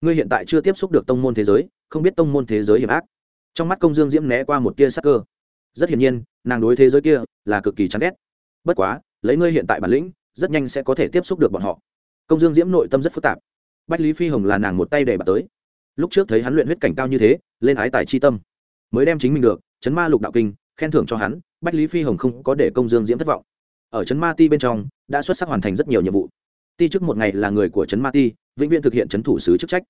Ngươi hiện tại chưa tiếp xúc được tông môn thế giới, không biết tông môn thế giới hiểm ác trong mắt công dương diễm né qua một tia sắc cơ. Rất hiển nhiên, nàng đối thế giới kia là cực kỳ chán ghét. Bất quá, lấy ngươi hiện tại bản lĩnh, rất nhanh sẽ có thể tiếp xúc được bọn họ. Công dương diễm nội tâm rất phức tạp. Bách lý phi hồng là nàng một tay để bà tới. Lúc trước thấy hắn luyện huyết cảnh cao như thế, lên ái tài chi tâm. Mới đem chính mình được, chấn ma lục đạo kinh, khen thưởng cho hắn, bách lý phi hồng không có để công dương diễm thất vọng. Ở chấn ma ti bên trong, đã xuất sắc hoàn thành rất nhiều nhiệm vụ. Ti trước một ngày là người của chấn ma ti, vĩnh viễn thực hiện chấn thủ sứ chức trách.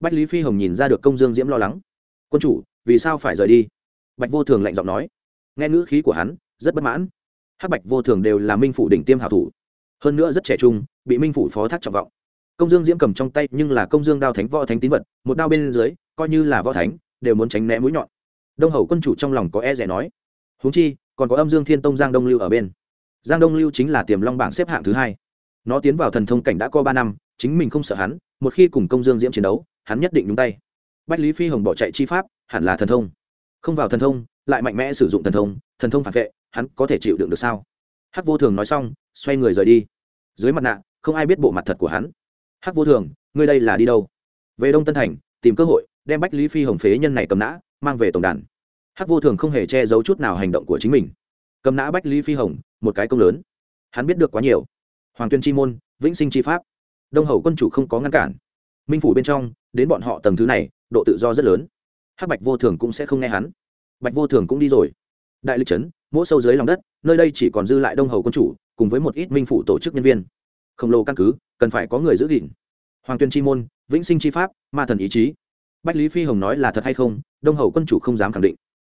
Bách lý phi hồng nhìn ra được công dương diễm lo lắng. Quân chủ vì sao phải rời đi? Bạch vô thường lạnh giọng nói. Nghe ngữ khí của hắn, rất bất mãn. Hắc bạch vô thường đều là minh phủ đỉnh tiêm hảo thủ. Hơn nữa rất trẻ trung, bị minh phủ phó thác trọng vọng. Công dương diễm cầm trong tay nhưng là công dương đao thánh võ thánh tín vật, một đao bên dưới, coi như là võ thánh, đều muốn tránh né mũi nhọn. Đông hầu quân chủ trong lòng có e rẻ nói. Huống chi, còn có âm dương thiên tông giang đông lưu ở bên. Giang đông lưu chính là tiềm long bảng xếp hạng thứ hai. Nó tiến vào thần thông cảnh đã có ba năm, chính mình không sợ hắn, một khi cùng công dương diễm chiến đấu, hắn nhất định nhúng tay. Bách lý phi hồng bỏ chạy chi pháp hẳn là thần thông. Không vào thần thông, lại mạnh mẽ sử dụng thần thông thần thông phản vệ, hắn có thể chịu đựng được sao? Hắc vô thường nói xong, xoay người rời đi. Dưới mặt nạ, không ai biết bộ mặt thật của hắn. Hắc vô thường, ngươi đây là đi đâu? Về đông tân thành, tìm cơ hội, đem bách lý phi hồng phế nhân này cầm nã, mang về tổng đàn. Hắc vô thường không hề che giấu chút nào hành động của chính mình. Cầm nã bách lý phi hồng, một cái công lớn. Hắn biết được quá nhiều. Hoàng tuyên chi môn, vĩnh sinh chi pháp. Đông hầu quân chủ không có ngăn cản. Minh phủ bên trong, đến bọn họ tầng thứ này, độ tự do rất lớn hắc bạch vô thường cũng sẽ không nghe hắn. Bạch vô thường cũng đi rồi. Đại lịch trấn mỗi sâu dưới lòng đất, nơi đây chỉ còn dư lại đông hầu quân chủ, cùng với một ít minh phủ tổ chức nhân viên. Khổng lồ căn cứ, cần phải có người giữ gìn. Hoàng tuyên chi môn, vĩnh sinh chi pháp, ma thần ý chí. Bách lý phi hồng nói là thật hay không, đông hầu quân chủ không dám khẳng định.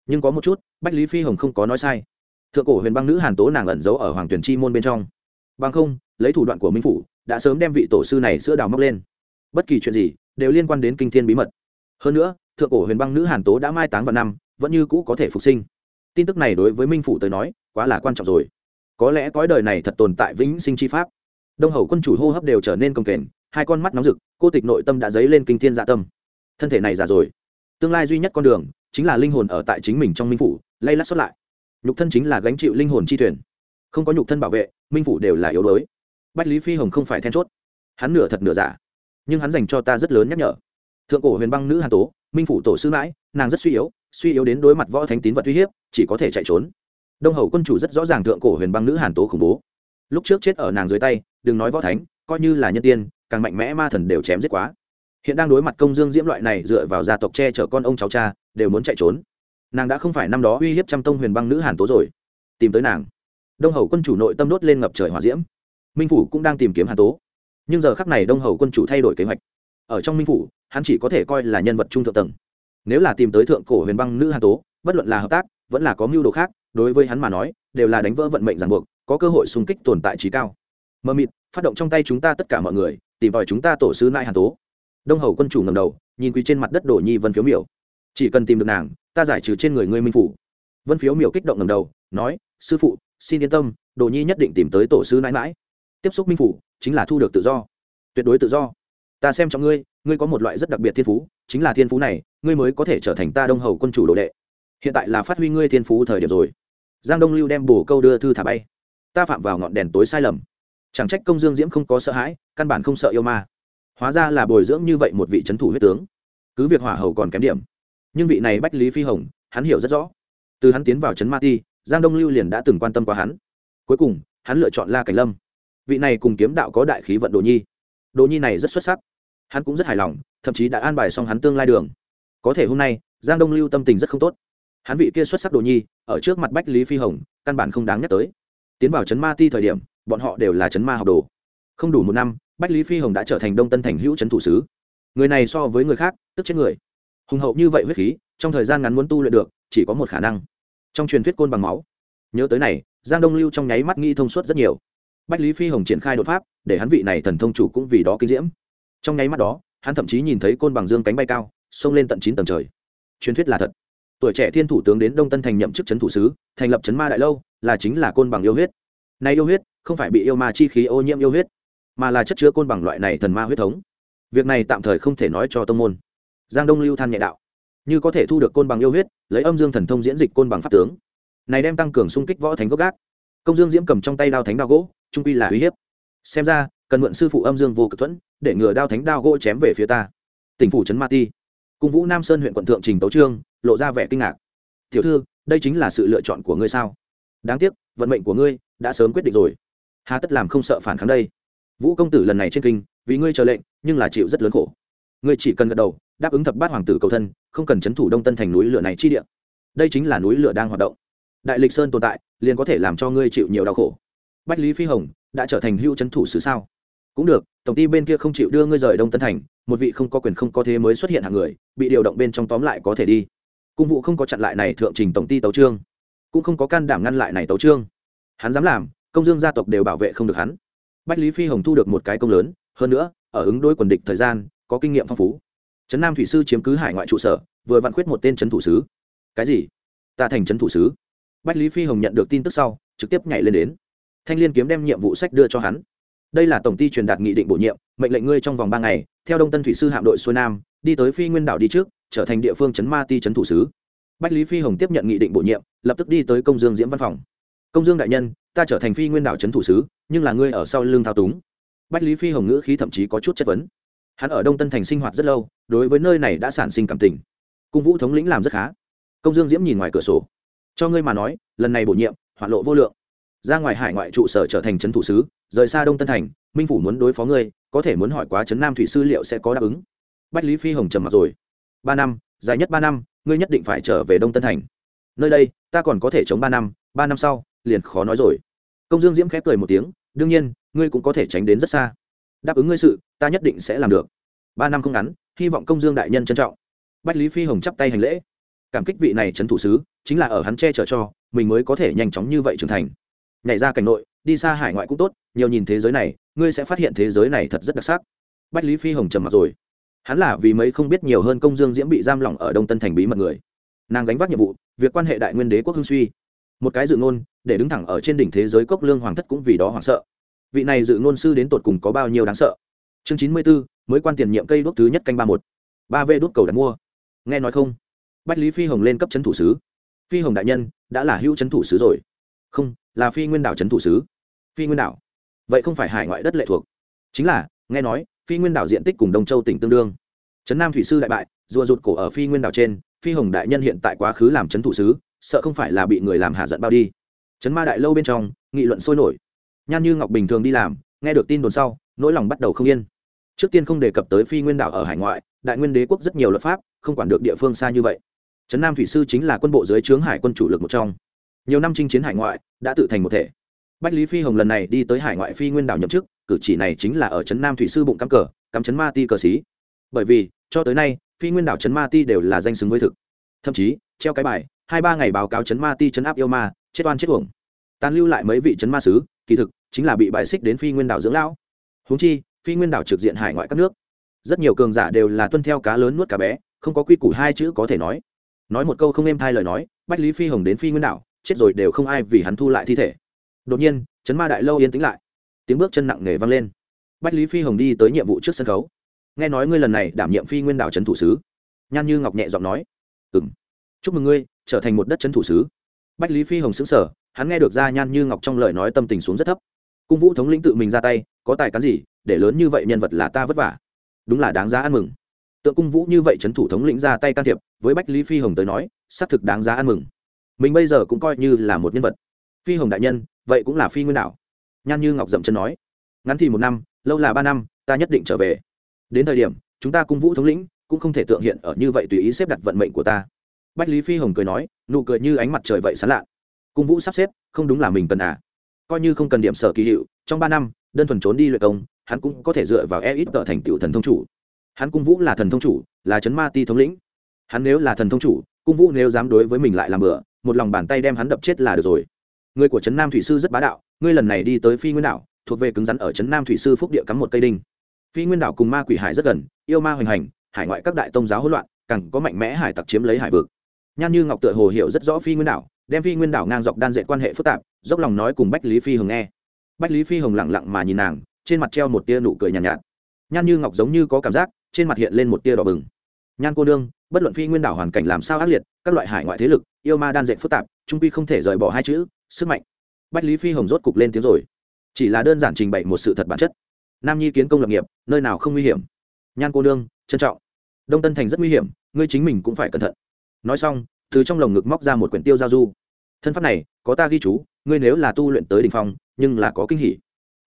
Nhưng có một chút, bách lý phi hồng không có nói sai. Thượng cổ huyền băng nữ hàn tố nàng ẩn giấu ở hoàng tuyển chi môn bên trong. Bằng không, lấy thủ đoạn của minh phủ, đã sớm đem vị tổ sư này sữa đào móc lên. Bất kỳ chuyện gì, đều liên quan đến kinh thiên bí mật. Hơn nữa thượng cổ huyền băng nữ hàn tố đã mai táng vào năm, vẫn như cũ có thể phục sinh. Tin tức này đối với minh phủ tới nói, quá là quan trọng rồi. Có lẽ cõi đời này thật tồn tại vĩnh sinh chi pháp. Đông hầu quân chủ hô hấp đều trở nên công kềnh, hai con mắt nóng rực, cô tịch nội tâm đã dấy lên kinh thiên dạ tâm. Thân thể này già rồi. Tương lai duy nhất con đường, chính là linh hồn ở tại chính mình trong minh phủ, lay lát xuất lại. Nhục thân chính là gánh chịu linh hồn chi thuyền. Không có nhục thân bảo vệ, minh phủ đều là yếu đuối. Bách lý phi hồng không phải then chốt. Hắn nửa thật nửa giả. Nhưng hắn dành cho ta rất lớn nhắc nhở thượng cổ huyền băng nữ hàn tố, minh phủ tổ sư mãi, nàng rất suy yếu suy yếu đến đối mặt võ thánh tín vật uy hiếp, chỉ có thể chạy trốn. Đông hầu quân chủ rất rõ ràng thượng cổ huyền băng nữ hàn tố khủng bố. Lúc trước chết ở nàng dưới tay, đừng nói võ thánh, coi như là nhân tiên, càng mạnh mẽ ma thần đều chém giết quá. Hiện đang đối mặt công dương diễm loại này dựa vào gia tộc che chở con ông cháu cha, đều muốn chạy trốn. Nàng đã không phải năm đó uy hiếp trăm tông huyền băng nữ hàn tố rồi. Tìm tới nàng. Đông hầu quân chủ nội tâm đốt lên ngập trời hòa diễm. Minh phủ cũng đang tìm kiếm hàn tố. Nhưng giờ khắc này đông hầu quân chủ thay đổi kế hoạch ở trong minh phủ, hắn chỉ có thể coi là nhân vật trung thượng tầng. Nếu là tìm tới thượng cổ huyền băng nữ hàn tố, bất luận là hợp tác, vẫn là có mưu đồ khác, đối với hắn mà nói, đều là đánh vỡ vận mệnh ràng buộc, có cơ hội xung kích tồn tại trí cao. Mờ mịt, phát động trong tay chúng ta tất cả mọi người, tìm tòi chúng ta tổ sư nại hàn tố. Đông hầu quân chủ ngầm đầu, nhìn quý trên mặt đất đổ nhi vân phiếu miểu. Chỉ cần tìm được nàng, ta giải trừ trên người ngươi minh phủ. Vân phiếu miểu kích động ngầm đầu, nói, sư phụ, xin yên tâm đồ nhi nhất định tìm tới tổ sư nãi mãi. Tiếp xúc minh phủ, chính là thu được tự do. Tuyệt đối tự do ta xem trong ngươi ngươi có một loại rất đặc biệt thiên phú, chính là thiên phú này, ngươi mới có thể trở thành ta đông hầu quân chủ đồ đệ. Hiện tại là phát huy ngươi thiên phú thời điểm rồi. Giang đông lưu đem bổ câu đưa thư thả bay. Ta phạm vào ngọn đèn tối sai lầm. Chẳng trách công dương diễm không có sợ hãi, căn bản không sợ yêu ma. Hóa ra là bồi dưỡng như vậy một vị c h ấ n thủ huyết tướng. Cứ việc hỏa hầu còn kém điểm, nhưng vị này bách lý phi hồng, hắn hiểu rất rõ. Từ hắn tiến vào trấn ma ti, giang đông lưu liền đã từng quan tâm qua hắn. Cuối cùng, hắn lựa chọn la cảnh lâm. Vị này cùng kiếm đạo có đại khí vận đồ nhi. Đồ nhi này rất xuất sắc hắn cũng rất hài lòng, thậm chí đã an bài xong hắn tương lai đường. Có thể hôm nay, giang đông lưu tâm tình rất không tốt. Hắn vị kia xuất sắc đồ nhi, ở trước mặt bách lý phi hồng, căn bản không đáng nhắc tới. Tiến vào chấn ma ti thời điểm, bọn họ đều là chấn ma học đồ. Không đủ một năm, bách lý phi hồng đã trở thành đông tân thành hữu chấn thủ sứ. Người này so với người khác, tức chết người. Hùng hậu như vậy huyết khí, trong thời gian ngắn muốn tu luyện được, chỉ có một khả năng. Trong truyền thuyết côn bằng máu. Nhớ tới này, giang đông lưu trong nháy mắt nghĩ thông suốt rất nhiều. Bách lý phi hồng triển khai đột pháp, để hắn vị này thần thông chủ cũng vì đó kinh diễm trong nháy mắt đó, hắn thậm chí nhìn thấy côn bằng dương cánh bay cao, xông lên tận chín tầng trời. Truyền thuyết là thật. Tuổi trẻ thiên thủ tướng đến đông tân thành nhậm chức trấn thủ sứ, thành lập trấn ma đại lâu, là chính là côn bằng yêu huyết. Nay yêu huyết, không phải bị yêu ma chi khí ô nhiễm yêu huyết, mà là chất chứa côn bằng loại này thần ma huyết thống. Việc này tạm thời không thể nói cho tông môn. Giang đông lưu than nhẹ đạo. Như có thể thu được côn bằng yêu huyết, lấy âm dương thần thông diễn dịch côn bằng pháp tướng. Này đem tăng cường xung kích võ thánh gốc gác. Công dương diễm cầm trong tay đao thánh đao gỗ, trung quy là uy hiếp xem ra, cần mượn sư phụ âm dương vô cực thuẫn, để ngừa đao thánh đao gỗ chém về phía ta. Tỉnh phủ trấn ma ti. Cung vũ nam sơn huyện quận thượng trình tấu trương, lộ ra vẻ kinh ngạc. Tiểu thư, đây chính là sự lựa chọn của ngươi sao? Đáng tiếc, vận mệnh của ngươi đã sớm quyết định rồi. Hà tất làm không sợ phản kháng đây. Vũ công tử lần này trên kinh, vì ngươi chờ lệnh, nhưng là chịu rất lớn khổ. Ngươi chỉ cần gật đầu, đáp ứng thập bát hoàng tử cầu thân, không cần c h ấ n thủ đông tân thành núi lửa này chi địa. Đây chính là núi lửa đang hoạt động. Đại lịch sơn tồn tại, liền có thể làm cho ngươi chịu nhiều đau khổ. Bách lý phi hồng đã trở thành hưu trấn thủ sứ sao? Cũng được, tổng ty bên kia không chịu đưa ngươi rời đông tân thành, một vị không có quyền không có thế mới xuất hiện hàng người, bị điều động bên trong tóm lại có thể đi. Cung vụ không có chặn lại này thượng trình tổng ty tấu trương, cũng không có can đảm ngăn lại này tấu trương. Hắn dám làm, công dương gia tộc đều bảo vệ không được hắn. Bách lý phi hồng thu được một cái công lớn, hơn nữa, ở ứng đối quần địch thời gian, có kinh nghiệm phong phú. Trấn nam thủy sư chiếm cứ hải ngoại trụ sở, vừa vặn khuyết một tên trấn thủ sứ. Cái gì? Ta thành trấn thủ sứ. Bách lý phi hồng nhận được tin tức sau, trực tiếp nhảy lên đến thanh liên kiếm đem nhiệm vụ sách đưa cho hắn. Đây là tổng ty truyền đạt nghị định bổ nhiệm, mệnh lệnh ngươi trong vòng ba ngày, theo đông tân thủy sư hạm đội xuôi nam, đi tới phi nguyên đảo đi trước, trở thành địa phương trấn ma ti trấn thủ sứ. Bách lý phi hồng tiếp nhận nghị định bổ nhiệm, lập tức đi tới công dương diễm văn phòng. Công dương đại nhân, ta trở thành phi nguyên đảo trấn thủ sứ, nhưng là ngươi ở sau lưng thao túng. Bách lý phi hồng ngữ khí thậm chí có chút chất vấn. Hắn ở đông tân thành sinh hoạt rất lâu, đối với nơi này đã sản sinh cảm tình. Cung vũ thống lĩnh làm rất khá. Công dương diễm nhìn ngoài cửa sổ. Cho ngươi mà nói, lần này bổ nhiệm, hoạn lộ vô lượng ra ngoài hải ngoại trụ sở trở thành trấn thủ sứ, rời xa đông tân thành, minh phủ muốn đối phó ngươi, có thể muốn hỏi quá trấn nam thủy sư liệu sẽ có đáp ứng. Bách lý phi hồng trầm mặc rồi. Ba năm, dài nhất ba năm, ngươi nhất định phải trở về đông tân thành. Nơi đây, ta còn có thể chống ba năm ba năm sau, liền khó nói rồi. Công dương diễm khép cười một tiếng, đương nhiên, ngươi cũng có thể tránh đến rất xa. Đáp ứng ngươi sự, ta nhất định sẽ làm được. Ba năm không ngắn, hy vọng công dương đại nhân trân trọng. Bách lý phi hồng chắp tay hành lễ. Cảm kích vị này trấn thủ sứ, chính là ở hắn che chở cho, mình mới có thể nhanh chóng như vậy trưởng thành nhảy ra cảnh nội, đi xa hải ngoại cũng tốt, nhiều nhìn thế giới này, ngươi sẽ phát hiện thế giới này thật rất đặc sắc. Bách lý phi hồng trầm mặc rồi. Hắn là vì mấy không biết nhiều hơn công dương diễm bị giam lỏng ở đông tân thành bí mật người. Nàng gánh vác nhiệm vụ, việc quan hệ đại nguyên đế quốc hưng suy. Một cái dự ngôn, để đứng thẳng ở trên đỉnh thế giới cốc lương hoàng thất cũng vì đó hoảng sợ. Vị này dự ngôn sư đến tột cùng có bao nhiêu đáng sợ? Chương chín mươi bốn, mới quan tiền nhiệm cây đốt thứ nhất canh ba một. Ba v đốt cầu đặt mua. Nghe nói không? Bách lý phi hồng lên cấp trấn thủ sứ. Phi hồng đại nhân, đã là hữu trấn thủ sứ rồi. Không là phi nguyên đảo trấn thủ sứ. Phi nguyên đảo? Vậy không phải hải ngoại đất lệ thuộc. Chính là, nghe nói, phi nguyên đảo diện tích cùng đông châu tỉnh tương đương. Trấn nam thủy sư đại bại, rùa rụt cổ ở phi nguyên đảo trên, phi hồng đại nhân hiện tại quá khứ làm trấn thủ sứ, sợ không phải là bị người làm hạ giận bao đi. Trấn ma đại lâu bên trong, nghị luận sôi nổi. Nhan như ngọc bình thường đi làm, nghe được tin đồn sau, nỗi lòng bắt đầu không yên. Trước tiên không đề cập tới phi nguyên đảo ở hải ngoại, đại nguyên đế quốc rất nhiều luật pháp, không quản được địa phương xa như vậy. Trấn nam thủy sư chính là quân bộ dưới trướng hải quân chủ lực một trong nhiều năm chinh chiến hải ngoại đã tự thành một thể. Bách lý phi hồng lần này đi tới hải ngoại phi nguyên đảo nhậm chức, cử chỉ này chính là ở trấn nam thủy sư bụng cắm cờ, cắm trấn ma ti cờ xí. Bởi vì, cho tới nay, phi nguyên đảo trấn ma ti đều là danh xứng với thực. Thậm chí, treo cái bài, hai ba ngày báo cáo trấn ma ti trấn áp yêu ma, chết oan chết uổng. Tàn lưu lại mấy vị trấn ma sứ, kỳ thực, chính là bị bài xích đến phi nguyên đảo dưỡng lão. Húng chi, phi nguyên đảo trực diện hải ngoại các nước. Rất nhiều cường giả đều là tuân theo cá lớn nuốt cá bé, không có quy củ hai chữ có thể nói. Nói một câu không êm thai lời nói, bách lý phi hồng đến phi nguyên đảo chết rồi đều không ai vì hắn thu lại thi thể. Đột nhiên, chấn ma đại lâu yên tĩnh lại. Tiếng bước chân nặng nề vang lên. Bách lý phi hồng đi tới nhiệm vụ trước sân khấu. Nghe nói ngươi lần này đảm nhiệm phi nguyên đảo trấn thủ sứ. Nhan như ngọc nhẹ giọng nói. Ừ m chúc mừng ngươi, trở thành một đất trấn thủ sứ. Bách lý phi hồng xứng sở hắn nghe được ra nhan như ngọc trong lời nói tâm tình xuống rất thấp. Cung vũ thống lĩnh tự mình ra tay, có tài cán gì, để lớn như vậy nhân vật là ta vất vả. Đúng là đáng giá ăn mừng. Tượng cung vũ như vậy trấn thủ thống lĩnh ra tay can thiệp, với bách lý phi hồng tới nói, xác thực đáng giá ăn mừng mình bây giờ cũng coi như là một nhân vật. Phi hồng đại nhân, vậy cũng là phi nguyên đạo nhan như ngọc dậm chân nói. Ngắn thì một năm, lâu là ba năm, ta nhất định trở về. Đến thời điểm, chúng ta cung vũ thống lĩnh, cũng không thể tượng hiện ở như vậy tùy ý xếp đặt vận mệnh của ta. Bách lý phi hồng cười nói, nụ cười như ánh mặt trời vậy sán lạ. Cung vũ sắp xếp, không đúng là mình cần à. Coi như không cần điểm sở kỳ hiệu, trong ba năm, đơn thuần trốn đi luyện công, hắn cũng có thể dựa vào e ít tợ thành tựu thần thông chủ. Hắn cung vũ là thần thông chủ, là chấn ma ti thống lĩnh. Hắn nếu là thần thông chủ, cung vũ nếu dám đối với mình lại làm bừa một lòng bàn tay đem hắn đập chết là được rồi. Người của trấn nam thủy sư rất bá đạo ngươi lần này đi tới phi nguyên đảo thuộc về cứng rắn ở trấn nam thủy sư phúc địa cắm một cây đinh. Phi nguyên đảo cùng ma quỷ hải rất gần yêu ma hoành hành hải ngoại các đại tông giáo hỗn loạn càng có mạnh mẽ hải tặc chiếm lấy hải vực. Nhan như ngọc tựa hồ hiểu rất rõ phi nguyên đảo đem phi nguyên đảo ngang dọc đan dệt quan hệ phức tạp dốc lòng nói cùng bách lý phi hồng nghe. Bách lý phi hồng lẳng lặng mà nhìn nàng trên mặt treo một tia nụ cười nhàn nhạt, nhạt. Nhan như ngọc giống như có cảm giác trên mặt hiện lên một tia đỏ bừng. Nhan cô đương bất luận phi nguyên đảo hoàn cảnh làm sao ác liệt các loại hải ngoại thế lực yêu ma đan dệt phức tạp, trung quy không thể rời bỏ hai chữ, sức mạnh. Bách lý phi hồng rốt cục lên tiếng rồi. Chỉ là đơn giản trình bày một sự thật bản chất. Nam nhi kiến công lập nghiệp, nơi nào không nguy hiểm? Nhan cô nương, trân trọng. Đông tân thành rất nguy hiểm, ngươi chính mình cũng phải cẩn thận. Nói xong, từ trong lồng ngực móc ra một quyển tiêu giao du. Thân pháp này, có ta ghi chú, ngươi nếu là tu luyện tới đ ỉ n h phong, nhưng là có kinh hỉ.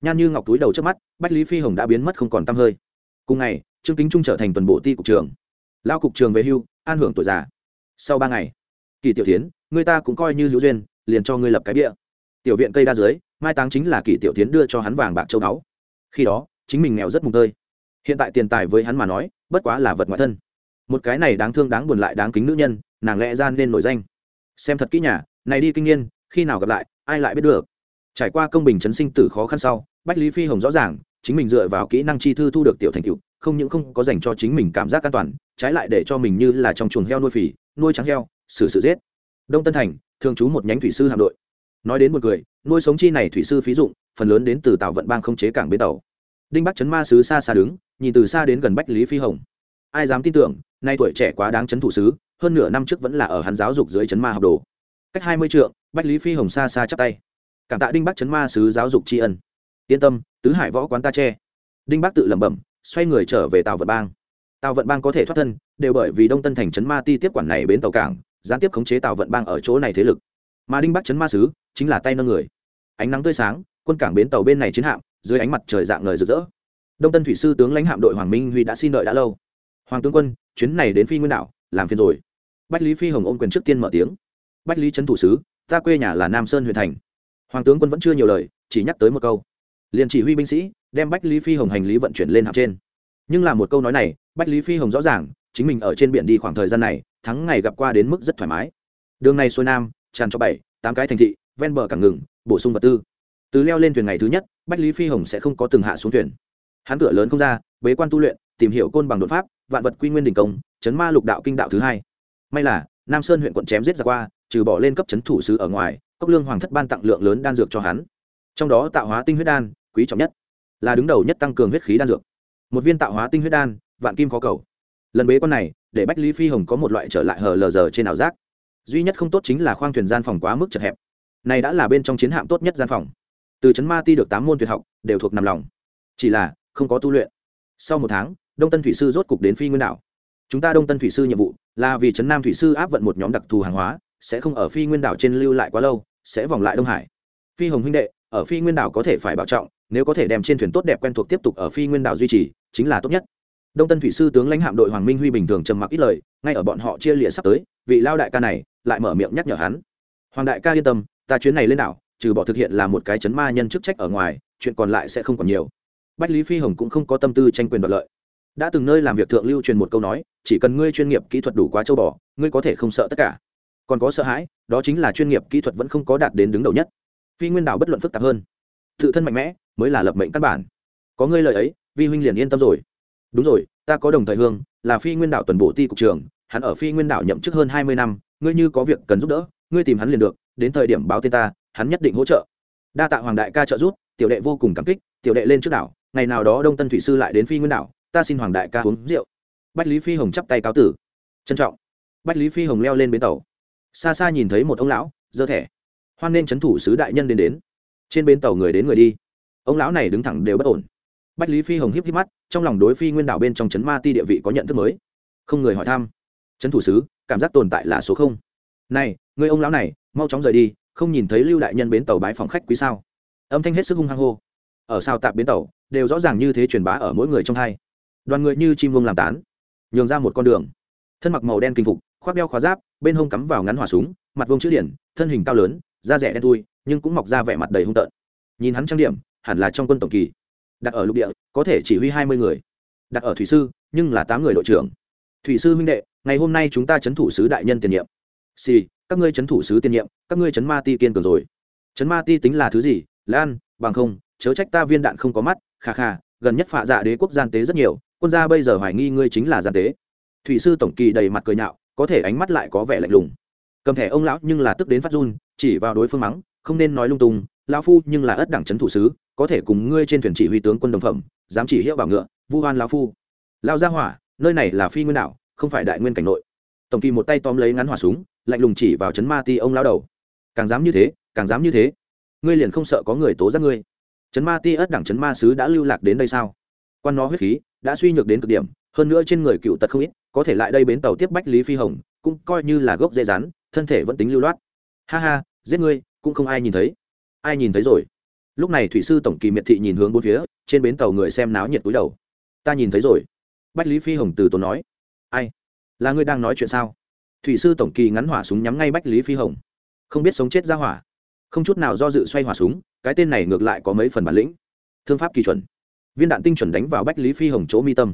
Nhan như ngọc túi đầu trước mắt, bách lý phi hồng đã biến mất không còn t hơi. Cùng ngày, trương kính trung trở thành tuần bộ ti cục trường lao cục trường về hưu, an hưởng tuổi già. Sau ba ngày kỳ tiểu tiến người ta cũng coi như hữu duyên, liền cho ngươi lập cái bia tiểu viện cây đa dưới, mai táng chính là kỳ tiểu tiến đưa cho hắn vàng bạc châu báu. Khi đó, chính mình nghèo rất mùng tơi. Hiện tại tiền tài với hắn mà nói, bất quá là vật ngoại thân. Một cái này đáng thương đáng buồn lại đáng kính nữ nhân, nàng lẽ ra nên nổi danh. Xem thật kỹ nhà, này đi kinh niên, khi nào gặp lại, ai lại biết được? Trải qua công bình chấn sinh tử khó khăn sau, bách lý phi hồng rõ ràng, chính mình dựa vào kỹ năng chi thư thu được tiểu thành cựu không những không có dành cho chính mình cảm giác an toàn, trái lại để cho mình như là trong chuồng heo nuôi phì, nuôi trắng heo xử sự giết. Đông tân thành, thường trú một nhánh thủy sư hạm đội. Nói đến một người nuôi sống chi này thủy sư phí dụng, phần lớn đến từ tàu vận bang không chế cảng bến tàu. Đinh bắc chấn ma sứ xa xa đứng, nhìn từ xa đến gần bách lý phi hồng. Ai dám tin tưởng, nay tuổi trẻ quá đáng chấn thủ sứ, hơn nửa năm trước vẫn là ở hắn giáo dục dưới chấn ma học đồ. Cách hai mươi trượng, bách lý phi hồng xa xa chắp tay. Cảm tạ đinh bắc chấn ma sứ giáo dục tri ân. Yên tâm, tứ hải võ quán ta che. Đinh bắc tự lẩm bẩm, xoay người trở về tàu vận bang. Tàu vận bang có thể thoát thân, đều bởi vì đông tân thành chấn ma ti tiếp quản này bến tàu cảng gián tiếp khống chế tàu vận bang ở chỗ này thế lực. Mà đinh bắc chấn ma sứ chính là tay nâng người. Ánh nắng tươi sáng, quân cảng bến tàu bên này chiến hạm, dưới ánh mặt trời dạng ngời rực rỡ. Đông tân thủy sư tướng lãnh hạm đội hoàng minh huy đã xin đợi đã lâu. Hoàng tướng quân, chuyến này đến phi nguyên đảo, làm phiền rồi. Bách lý phi hồng ôm quyền trước tiên mở tiếng. Bách lý trấn thủ sứ, ta quê nhà là nam sơn huyện thành. Hoàng tướng quân vẫn chưa nhiều lời, chỉ nhắc tới một câu. Liền chỉ huy binh sĩ, đem bách lý phi hồng hành lý vận chuyển lên hạm trên. Nhưng là một câu nói này, bách lý phi hồng rõ ràng, chính mình ở trên biển đi khoảng thời gian này thắng ngày gặp qua đến mức rất thoải mái. Đường này xuôi nam, tràn cho bảy, tám cái thành thị, ven bờ cảng ngừng, bổ sung vật tư. Từ leo lên thuyền ngày thứ nhất, bách lý phi hồng sẽ không có từng hạ xuống thuyền. Hắn cửa lớn không ra, bế quan tu luyện, tìm hiểu côn bằng đột pháp, vạn vật quy nguyên đình công, chấn ma lục đạo kinh đạo thứ hai. May là, nam sơn huyện quận chém giết ra qua, trừ bỏ lên cấp chấn thủ sứ ở ngoài, cốc lương hoàng thất ban tặng lượng lớn đan dược cho hắn. Trong đó tạo hóa tinh huyết đan, quý trọng nhất, là đứng đầu nhất tăng cường huyết khí đan dược. Một viên tạo hóa tinh huyết đan, vạn kim khó cầu lần bế con này, để bách lý phi hồng có một loại trở lại hờ lờ giờ trên ảo giác. Duy nhất không tốt chính là khoang thuyền gian phòng quá mức chật hẹp. Này đã là bên trong chiến hạm tốt nhất gian phòng. Từ chấn ma ti được tám môn tuyệt học, đều thuộc nằm lòng. Chỉ là, không có tu luyện. Sau một tháng, đông tân thủy sư rốt cục đến phi nguyên đảo. Chúng ta đông tân thủy sư nhiệm vụ là vì trấn nam thủy sư áp vận một nhóm đặc thù hàng hóa, sẽ không ở phi nguyên đảo trên lưu lại quá lâu, sẽ vòng lại đông hải. Phi hồng huynh đệ, ở phi nguyên đảo có thể phải bảo trọng, nếu có thể đem trên thuyền tốt đẹp quen thuộc tiếp tục ở phi nguyên đảo duy trì, chính là tốt nhất đông tân thủy sư tướng lãnh hạm đội hoàng minh huy bình thường trầm mặc ít lời, ngay ở bọn họ chia lịa sắp tới, vị lao đại ca này lại mở miệng nhắc nhở hắn. Hoàng đại ca yên tâm, ta chuyến này lên đảo, trừ bỏ thực hiện là một cái chấn ma nhân chức trách ở ngoài, chuyện còn lại sẽ không còn nhiều. Bách lý phi hồng cũng không có tâm tư tranh quyền đoạt lợi. Đã từng nơi làm việc thượng lưu truyền một câu nói, chỉ cần ngươi chuyên nghiệp kỹ thuật đủ quá châu bò, ngươi có thể không sợ tất cả. Còn có sợ hãi, đó chính là chuyên nghiệp kỹ thuật vẫn không có đạt đến đứng đầu nhất. Phi nguyên đảo bất luận phức tạp hơn. Tự thân mạnh mẽ, mới là lập mệnh căn bản. Có ngươi lời ấy, vi huynh liền yên tâm rồi đúng rồi, ta có đồng thời hương, là phi nguyên đảo tuần bộ ti cục trưởng hắn ở phi nguyên đảo nhậm chức hơn hai mươi năm, ngươi như có việc cần giúp đỡ, ngươi tìm hắn liền được, đến thời điểm báo tên ta, hắn nhất định hỗ trợ. Đa tạ hoàng đại ca trợ giúp, tiểu đệ vô cùng cảm kích, tiểu đệ lên trước đảo, ngày nào đó đông tân thủy sư lại đến phi nguyên đảo ta xin hoàng đại ca uống rượu. Bách lý phi hồng chắp tay cáo tử. Trân trọng. Bách lý phi hồng leo lên bến tàu. Xa xa nhìn thấy một ông lão, dơ thẻ. Hoan nên c thủ sứ đại nhân đến đến. Trên bến tàu người đến người đi. Ông lão này đứng thẳng đều bất ổn bách lý phi hồng híp híp mắt, trong lòng đối phi nguyên đảo bên trong trấn ma ti địa vị có nhận thức mới. Không người hỏi thăm. Trấn thủ sứ, cảm giác tồn tại là số không. Này, người ông lão này, mau chóng rời đi, không nhìn thấy lưu đại nhân bến tàu bái phòng khách quý sao? Âm thanh hết sức hung hăng hô. Ở sao tạp bến tàu, đều rõ ràng như thế truyền bá ở mỗi người trong hai. Đoàn người như chim vương làm tán, nhường ra một con đường. Thân mặc màu đen kinh phục, khoác đeo khóa giáp, bên hông cắm vào ngắn hỏa súng, mặt vông chữ điển, thân hình cao lớn, da rẻ đen thui, nhưng cũng mọc ra vẻ mặt đầy hung tợn. Nhìn hắn trang điểm, hẳn là trong quân tổng kỳ đặt ở lục địa, có thể chỉ huy hai mươi người. Đặt ở thủy sư, nhưng là tám người đội trưởng. Thủy sư huynh đệ, ngày hôm nay chúng ta chấn thủ sứ đại nhân tiền nhiệm. Xì, các ngươi chấn thủ sứ tiền nhiệm, các ngươi chấn ma ti kiên cường rồi. Chấn ma ti tính là thứ gì? Lan, bằng không, chớ trách ta viên đạn không có mắt khà khà gần nhất phạ dạ đế quốc gian tế rất nhiều, quân gia bây giờ hoài nghi ngươi chính là gian tế. Thủy sư tổng kỳ đầy mặt cười nhạo, có thể ánh mắt lại có vẻ lạnh lùng. Cầm thẻ ông lão nhưng là tức đến phát run, chỉ vào đối phương mắng, không nên nói lung tung lão phu nhưng là ất đẳng trấn thủ sứ, có thể cùng ngươi trên thuyền chỉ huy tướng quân đồng phẩm, dám chỉ hiệu bảo ngựa, vu hoan lão phu. Lao ra hỏa, nơi này là phi nguyên đảo, không phải đại nguyên cảnh nội. Tổng kỳ một tay tóm lấy ngắn hỏa súng, lạnh lùng chỉ vào chấn ma ti ông lão đầu. Càng dám như thế, càng dám như thế. Ngươi liền không sợ có người tố giác ngươi. Chấn ma ti ất đẳng chấn ma sứ đã lưu lạc đến đây sao? Quan nó huyết khí, đã suy nhược đến cực điểm, hơn nữa trên người cựu tật không ít, có thể lại đây bến tàu tiếp bách lý phi hồng, cũng coi như là gốc dễ rắn thân thể vẫn tính lưu loát. Ha ha, giết ngươi, cũng không ai nhìn thấy ai nhìn thấy rồi? Lúc này thủy sư tổng kỳ miệt thị nhìn hướng bốn phía, trên bến tàu người xem náo nhiệt túi đầu. Ta nhìn thấy rồi. Bách lý phi hồng từ tốn nói. Ai? Là ngươi đang nói chuyện sao? Thủy sư tổng kỳ ngắn hỏa súng nhắm ngay bách lý phi hồng. Không biết sống chết ra hỏa. Không chút nào do dự xoay hỏa súng, cái tên này ngược lại có mấy phần bản lĩnh. Thương pháp kỳ chuẩn. Viên đạn tinh chuẩn đánh vào bách lý phi hồng chỗ mi tâm.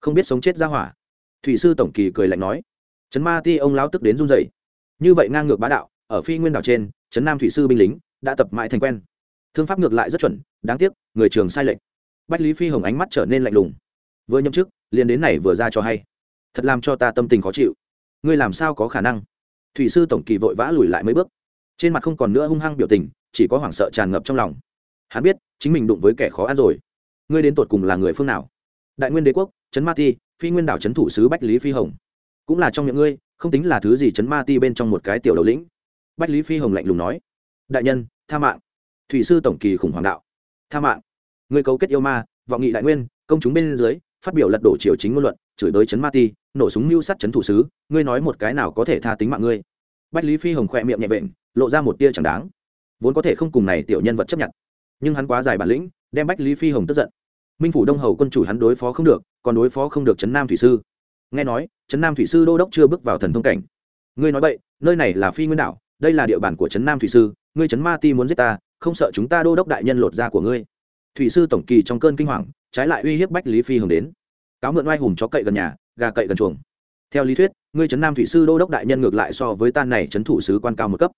Không biết sống chết ra hỏa. Thủy sư tổng kỳ cười lạnh nói. Trấn ma ti ông lão tức đến run dậy như vậy ngang ngược bá đạo, ở phi nguyên đảo trên, trấn nam thủy sư binh lính đã tập mãi thành quen. Thương pháp ngược lại rất chuẩn, đáng tiếc, người trường sai lệch. Bách lý phi hồng ánh mắt trở nên lạnh lùng. Vừa nhậm chức, liền đến này vừa ra cho hay. Thật làm cho ta tâm tình khó chịu. Ngươi làm sao có khả năng? Thủy sư tổng kỳ vội vã lùi lại mấy bước. Trên mặt không còn nữa hung hăng biểu tình, chỉ có hoảng sợ tràn ngập trong lòng. Hắn biết, chính mình đụng với kẻ khó ăn rồi. Ngươi đến tột cùng là người phương nào? Đại nguyên đế quốc, trấn ma ti, phi nguyên đảo trấn thủ sứ bách lý phi hồng. Cũng là trong miệng ngươi, không tính là thứ gì trấn ma ti bên trong một cái tiểu đầu lĩnh. Bách lý phi hồng lạnh lùng nói đại nhân, tha mạng. Thủy sư tổng kỳ khủng hoảng đạo. Tha mạng. Ngươi cấu kết yêu ma, vọng nghị đại nguyên, công chúng bên dưới, phát biểu lật đổ triều chính ngôn luận, chửi tới chấn ma ti, nổ súng mưu sắt chấn thủ sứ, ngươi nói một cái nào có thể tha tính mạng ngươi? Bách lý phi hồng khỏe miệng nhẹ vện, lộ ra một tia chẳng đáng. Vốn có thể không cùng này tiểu nhân vật chấp nhận, nhưng hắn quá dài bản lĩnh, đem bách lý phi hồng tức giận. Minh phủ đông hầu quân chủ hắn đối phó không được, còn đối phó không được trấn nam thủy sư. Nghe nói trấn nam thủy sư đô đốc chưa bước vào thần thông cảnh. Ngươi nói vậy nơi này là phi nguyên đảo, đây là địa bàn của trấn nam thủy sư ngươi chấn ma ti muốn giết ta, không sợ chúng ta đô đốc đại nhân lột da của ngươi. Thủy sư tổng kỳ trong cơn kinh hoàng, trái lại uy hiếp bách lý phi hồng đến. Cáo mượn oai hùng chó cậy gần nhà, gà cậy gần chuồng. Theo lý thuyết, ngươi trấn nam thủy sư đô đốc đại nhân ngược lại so với tan này trấn thủ sứ quan cao một cấp.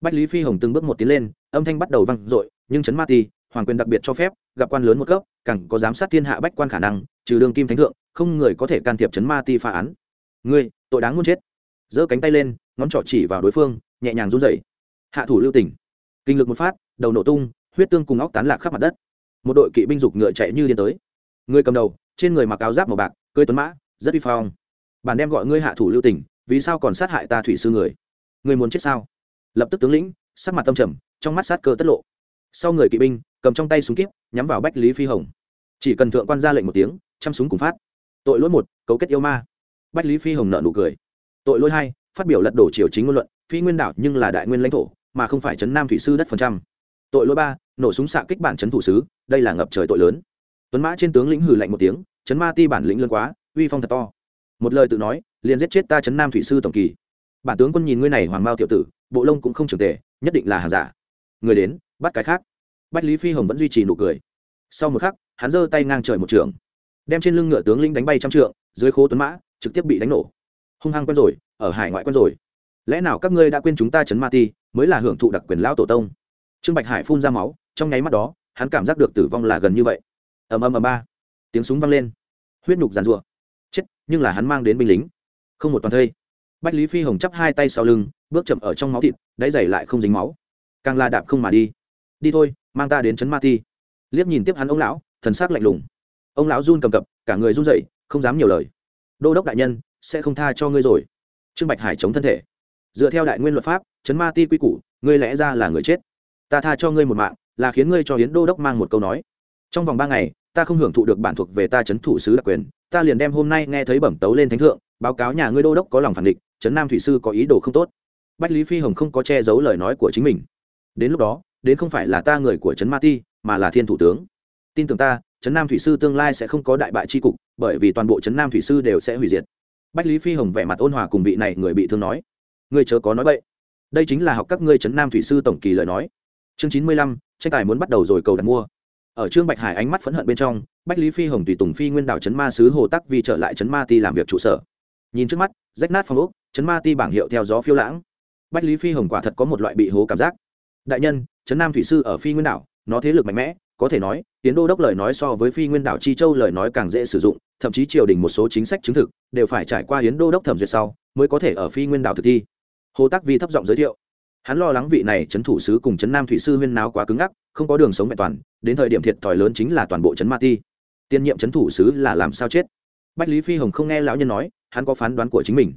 Bách lý phi hồng từng bước một tiến lên, âm thanh bắt đầu vang dội, nhưng trấn ma ti, hoàng quyền đặc biệt cho phép, gặp quan lớn một cấp, càng có giám sát thiên hạ bách quan khả năng, trừ Đường kim thánh thượng, không người có thể can thiệp chấn ma ti phá án. Ngươi, tội đáng muốn chết. Giơ cánh tay lên, ngón trỏ chỉ vào đối phương, nhẹ nhàng run rẩy. Hạ thủ lưu tỉnh kinh lực một phát, đầu nổ tung, huyết tương cùng óc tán lạc khắp mặt đất. Một đội kỵ binh dục ngựa chạy như điên tới. Người cầm đầu, trên người mặc áo giáp màu bạc, cưới tuấn mã, rất uy phong. Bản đem gọi ngươi hạ thủ lưu tỉnh vì sao còn sát hại ta thủy sư người? Ngươi muốn chết sao? Lập tức tướng lĩnh, sắc mặt tâm trầm, trong mắt sát cơ tất lộ. Sau người kỵ binh, cầm trong tay súng kíp, nhắm vào bách lý phi hồng. Chỉ cần thượng quan ra lệnh một tiếng chăm súng cùng phát. Tội lỗi một, cấu kết yêu ma. Bách lý phi hồng nợ nụ cười. Tội lỗi hai, phát biểu lật đổ triều chính ngôn luận, phi nguyên đảo nhưng là đại nguyên lãnh thổ mà không phải chấn nam thủy sư đất phần trăm. Tội lỗi ba, nổ súng xạ kích bản chấn thủ sứ, đây là ngập trời tội lớn. Tuấn mã trên tướng lĩnh hử lạnh một tiếng, chấn ma ti bản lĩnh lớn quá, uy phong thật to. Một lời tự nói, liền giết chết ta chấn nam thủy sư tổng kỳ. Bản tướng quân nhìn ngươi này hoàng mao tiểu tử, bộ lông cũng không trường tề nhất định là hàng giả. Người đến, bắt cái khác. Bách lý phi hồng vẫn duy trì nụ cười. Sau một khắc, hắn giơ tay ngang trời một trường đem trên lưng ngựa tướng lĩnh đánh bay trăm trượng, dưới khố tuấn mã, trực tiếp bị đánh nổ. Hung hăng quen rồi, ở hải ngoại quen rồi lẽ nào các ngươi đã quên chúng ta chấn ma ti, mới là hưởng thụ đặc quyền lão tổ tông? Trương bạch hải phun ra máu, trong nháy mắt đó, hắn cảm giác được tử vong là gần như vậy. Ầm ầm ầm ba. Tiếng súng vang lên. Huyết nhục giàn rủa chết, nhưng là hắn mang đến binh lính. Không một toàn thây. Bách lý phi hồng chắp hai tay sau lưng, bước chậm ở trong máu thịt, đáy dày lại không dính máu. Càng la đạp không mà đi. Đi thôi, mang ta đến trấn ma ti. Liếc nhìn tiếp hắn ông lão, thần s ắ c lạnh lùng. Ông lão run cầm cập, cả người run dậy không dám nhiều lời. Đô đốc đại nhân, sẽ không tha cho ngươi rồi. Trương bạch hải chống thân thể dựa theo đại nguyên luật pháp trấn ma ti quy củ, ngươi lẽ ra là người chết. Ta tha cho ngươi một mạng, là khiến ngươi cho hiến đô đốc mang một câu nói. Trong vòng ba ngày, ta không hưởng thụ được bản thuộc về ta trấn thủ sứ đặc quyền, ta liền đem hôm nay nghe thấy bẩm tấu lên thánh thượng, báo cáo nhà ngươi đô đốc có lòng phản địch trấn nam thủy sư có ý đồ không tốt. Bách lý phi hồng không có che giấu lời nói của chính mình. Đến lúc đó, đến không phải là ta người của trấn ma ti, mà là thiên thủ tướng. Tin tưởng ta trấn nam thủy sư tương lai sẽ không có đại bại tri cục, bởi vì toàn bộ trấn nam thủy sư đều sẽ hủy diệt. Bách lý phi hồng vẻ mặt ôn hòa cùng vị này người bị thương nói ngươi chớ có nói vậy đây chính là học các ngươi trấn nam thủy sư tổng kỳ lời nói. Chương chín mươi lăm, tranh tài muốn bắt đầu rồi cầu đặt mua. Ở trương bạch hải ánh mắt phẫn hận bên trong, bách lý phi hồng tùy tùng phi nguyên đảo trấn ma sứ hồ tắc vì trở lại trấn ma ti làm việc trụ sở. Nhìn trước mắt, rách nát phong ốc, trấn ma ti bảng hiệu theo gió phiêu lãng. Bách lý phi hồng quả thật có một loại bị hố cảm giác. Đại nhân, trấn nam thủy sư ở phi nguyên đảo, nó thế lực mạnh mẽ, có thể nói, tiến đô đốc lời nói so với phi nguyên đảo chi châu lời nói càng dễ sử dụng, thậm chí triều đình một số chính sách chứng thực, đều phải trải qua hiến đô đốc thẩm duyệt sau, mới có thể ở phi nguyên đảo thực thi hồ Tác vi thấp giọng giới thiệu. Hắn lo lắng vị này trấn thủ sứ cùng trấn nam thủy sư huyên náo quá cứng ngắc, không có đường sống vẹn toàn, đến thời điểm thiệt thòi lớn chính là toàn bộ trấn ma ti. Tiên nhiệm trấn thủ sứ là làm sao chết? Bách lý phi hồng không nghe lão nhân nói, hắn có phán đoán của chính mình.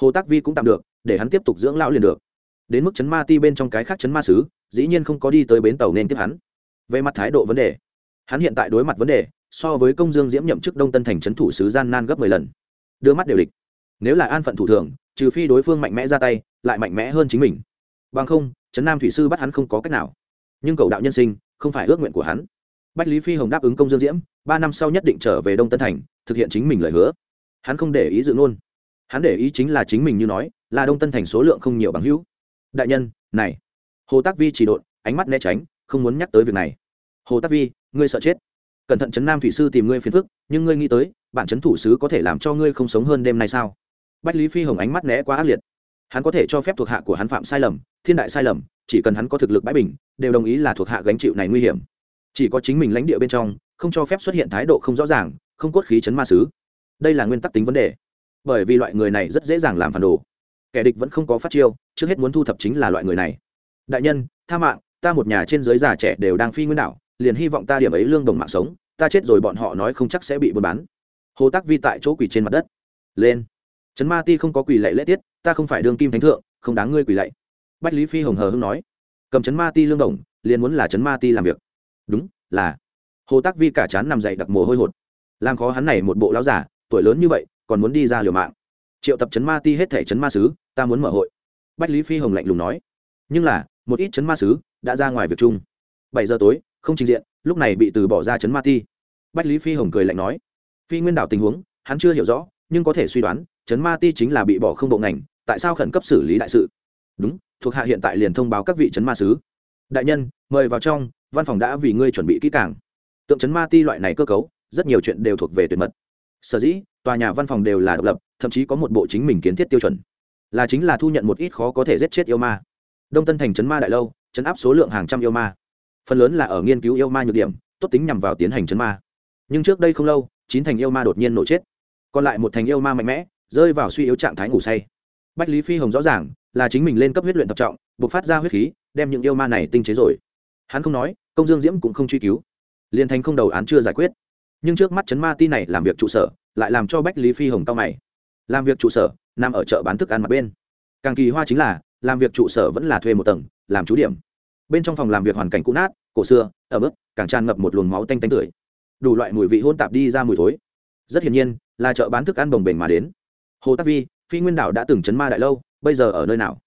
Hồ tác vi cũng tạm được, để hắn tiếp tục dưỡng lão liền được. Đến mức chấn ma ti bên trong cái khác chấn ma sứ, dĩ nhiên không có đi tới bến tàu nên tiếp hắn. Về mặt thái độ vấn đề, hắn hiện tại đối mặt vấn đề, so với công dương diễm nhậm chức đông tân thành trấn thủ sứ gian nan gấp mười lần. Đưa mắt đều địch. Nếu là an phận thủ thường, trừ phi đối phương mạnh mẽ ra tay lại mạnh mẽ hơn chính mình. Bằng không, trấn nam thủy sư bắt hắn không có cách nào. Nhưng cầu đạo nhân sinh, không phải ước nguyện của hắn. Bách lý phi hồng đáp ứng công dương diễm, ba năm sau nhất định trở về đông tân thành, thực hiện chính mình lời hứa. Hắn không để ý dự ngôn. Hắn để ý chính là chính mình như nói, là đông tân thành số lượng không nhiều bằng hữu. Đại nhân, này. Hồ tác vi chỉ độn, ánh mắt né tránh, không muốn nhắc tới việc này. Hồ tác vi, ngươi sợ chết. Cẩn thận trấn nam thủy sư tìm ngươi phiền phức, nhưng ngươi nghĩ tới, bản trấn thủ sứ có thể làm cho ngươi không sống hơn đêm nay sao? Bách lý phi hồng ánh mắt né quá ác liệt hắn có thể cho phép thuộc hạ của hắn phạm sai lầm, thiên đại sai lầm, chỉ cần hắn có thực lực bãi bình, đều đồng ý là thuộc hạ gánh chịu này nguy hiểm. Chỉ có chính mình lãnh địa bên trong, không cho phép xuất hiện thái độ không rõ ràng, không cốt khí chấn ma sứ. Đây là nguyên tắc tính vấn đề. Bởi vì loại người này rất dễ dàng làm phản đồ. Kẻ địch vẫn không có phát chiêu, trước hết muốn thu thập chính là loại người này. Đại nhân, tha mạng, ta một nhà trên giới già trẻ đều đang phi nguyên đảo, liền hy vọng ta điểm ấy lương đồng mạng sống, ta chết rồi bọn họ nói không chắc sẽ bị buôn bán. Hồ tác vi tại chỗ quỳ trên mặt đất. Lên. Trấn ma ti không có quỳ lệ lễ tiết ta không phải đương kim thánh thượng, không đáng ngươi quỳ lạy. bách lý phi hồng hờ hưng nói, cầm chấn ma ti lương đồng, liền muốn là chấn ma ti làm việc. Đúng, là. Hồ tác vi cả chán nằm dậy đặc mồ hôi hột. Làm khó hắn này một bộ lão giả, tuổi lớn như vậy, còn muốn đi ra liều mạng. Triệu tập chấn ma ti hết thể chấn ma sứ, ta muốn mở hội. Bách lý phi hồng lạnh lùng nói, nhưng là, một ít chấn ma sứ đã ra ngoài việc chung. Bảy giờ tối, không trình diện, lúc này bị từ bỏ ra chấn ma ti. Bách lý phi hồng cười lạnh nói, phi nguyên đảo tình huống, hắn chưa hiểu rõ, nhưng có thể suy đoán chấn ma ti chính là bị bỏ không bộ ngành, tại sao khẩn cấp xử lý đại sự? Đúng, thuộc hạ hiện tại liền thông báo các vị chấn ma sứ. Đại nhân, mời vào trong, văn phòng đã vì ngươi chuẩn bị kỹ càng. Tượng chấn ma ti loại này cơ cấu, rất nhiều chuyện đều thuộc về tuyệt mật. Sở dĩ, tòa nhà văn phòng đều là độc lập, thậm chí có một bộ chính mình kiến thiết tiêu chuẩn. Là chính là thu nhận một ít khó có thể giết chết yêu ma. Đông tân thành chấn ma đại lâu, chấn áp số lượng hàng trăm yêu ma. Phần lớn là ở nghiên cứu yêu ma nhược điểm, tốt tính nhằm vào tiến hành chấn ma. Nhưng trước đây không lâu, chín thành yêu ma đột nhiên nổ chết. Còn lại một thành yêu ma mạnh mẽ rơi vào suy yếu trạng thái ngủ say. Bách lý phi hồng rõ ràng là chính mình lên cấp huyết luyện tập trọng, buộc phát ra huyết khí, đem những yêu ma này tinh chế rồi. Hắn không nói, công dương diễm cũng không truy cứu. Liên thành không đầu án chưa giải quyết. Nhưng trước mắt chấn ma ti này làm việc trụ sở, lại làm cho bách lý phi hồng cao mày. Làm việc trụ sở, nằm ở chợ bán thức ăn mặt bên. Càng kỳ hoa chính là, làm việc trụ sở vẫn là thuê một tầng, làm trú điểm. Bên trong phòng làm việc hoàn cảnh cũ nát, cổ xưa ở bức càng tràn ngập một luồng máu tanh tanh tưởi. Đủ loại mùi vị hôn tạp đi ra mùi thối. Rất hiển nhiên, là chợ bán thức ăn bồng bềnh mà đến hồ tắc vi, phi nguyên đảo đã từng chấn ma đại lâu, bây giờ ở nơi nào?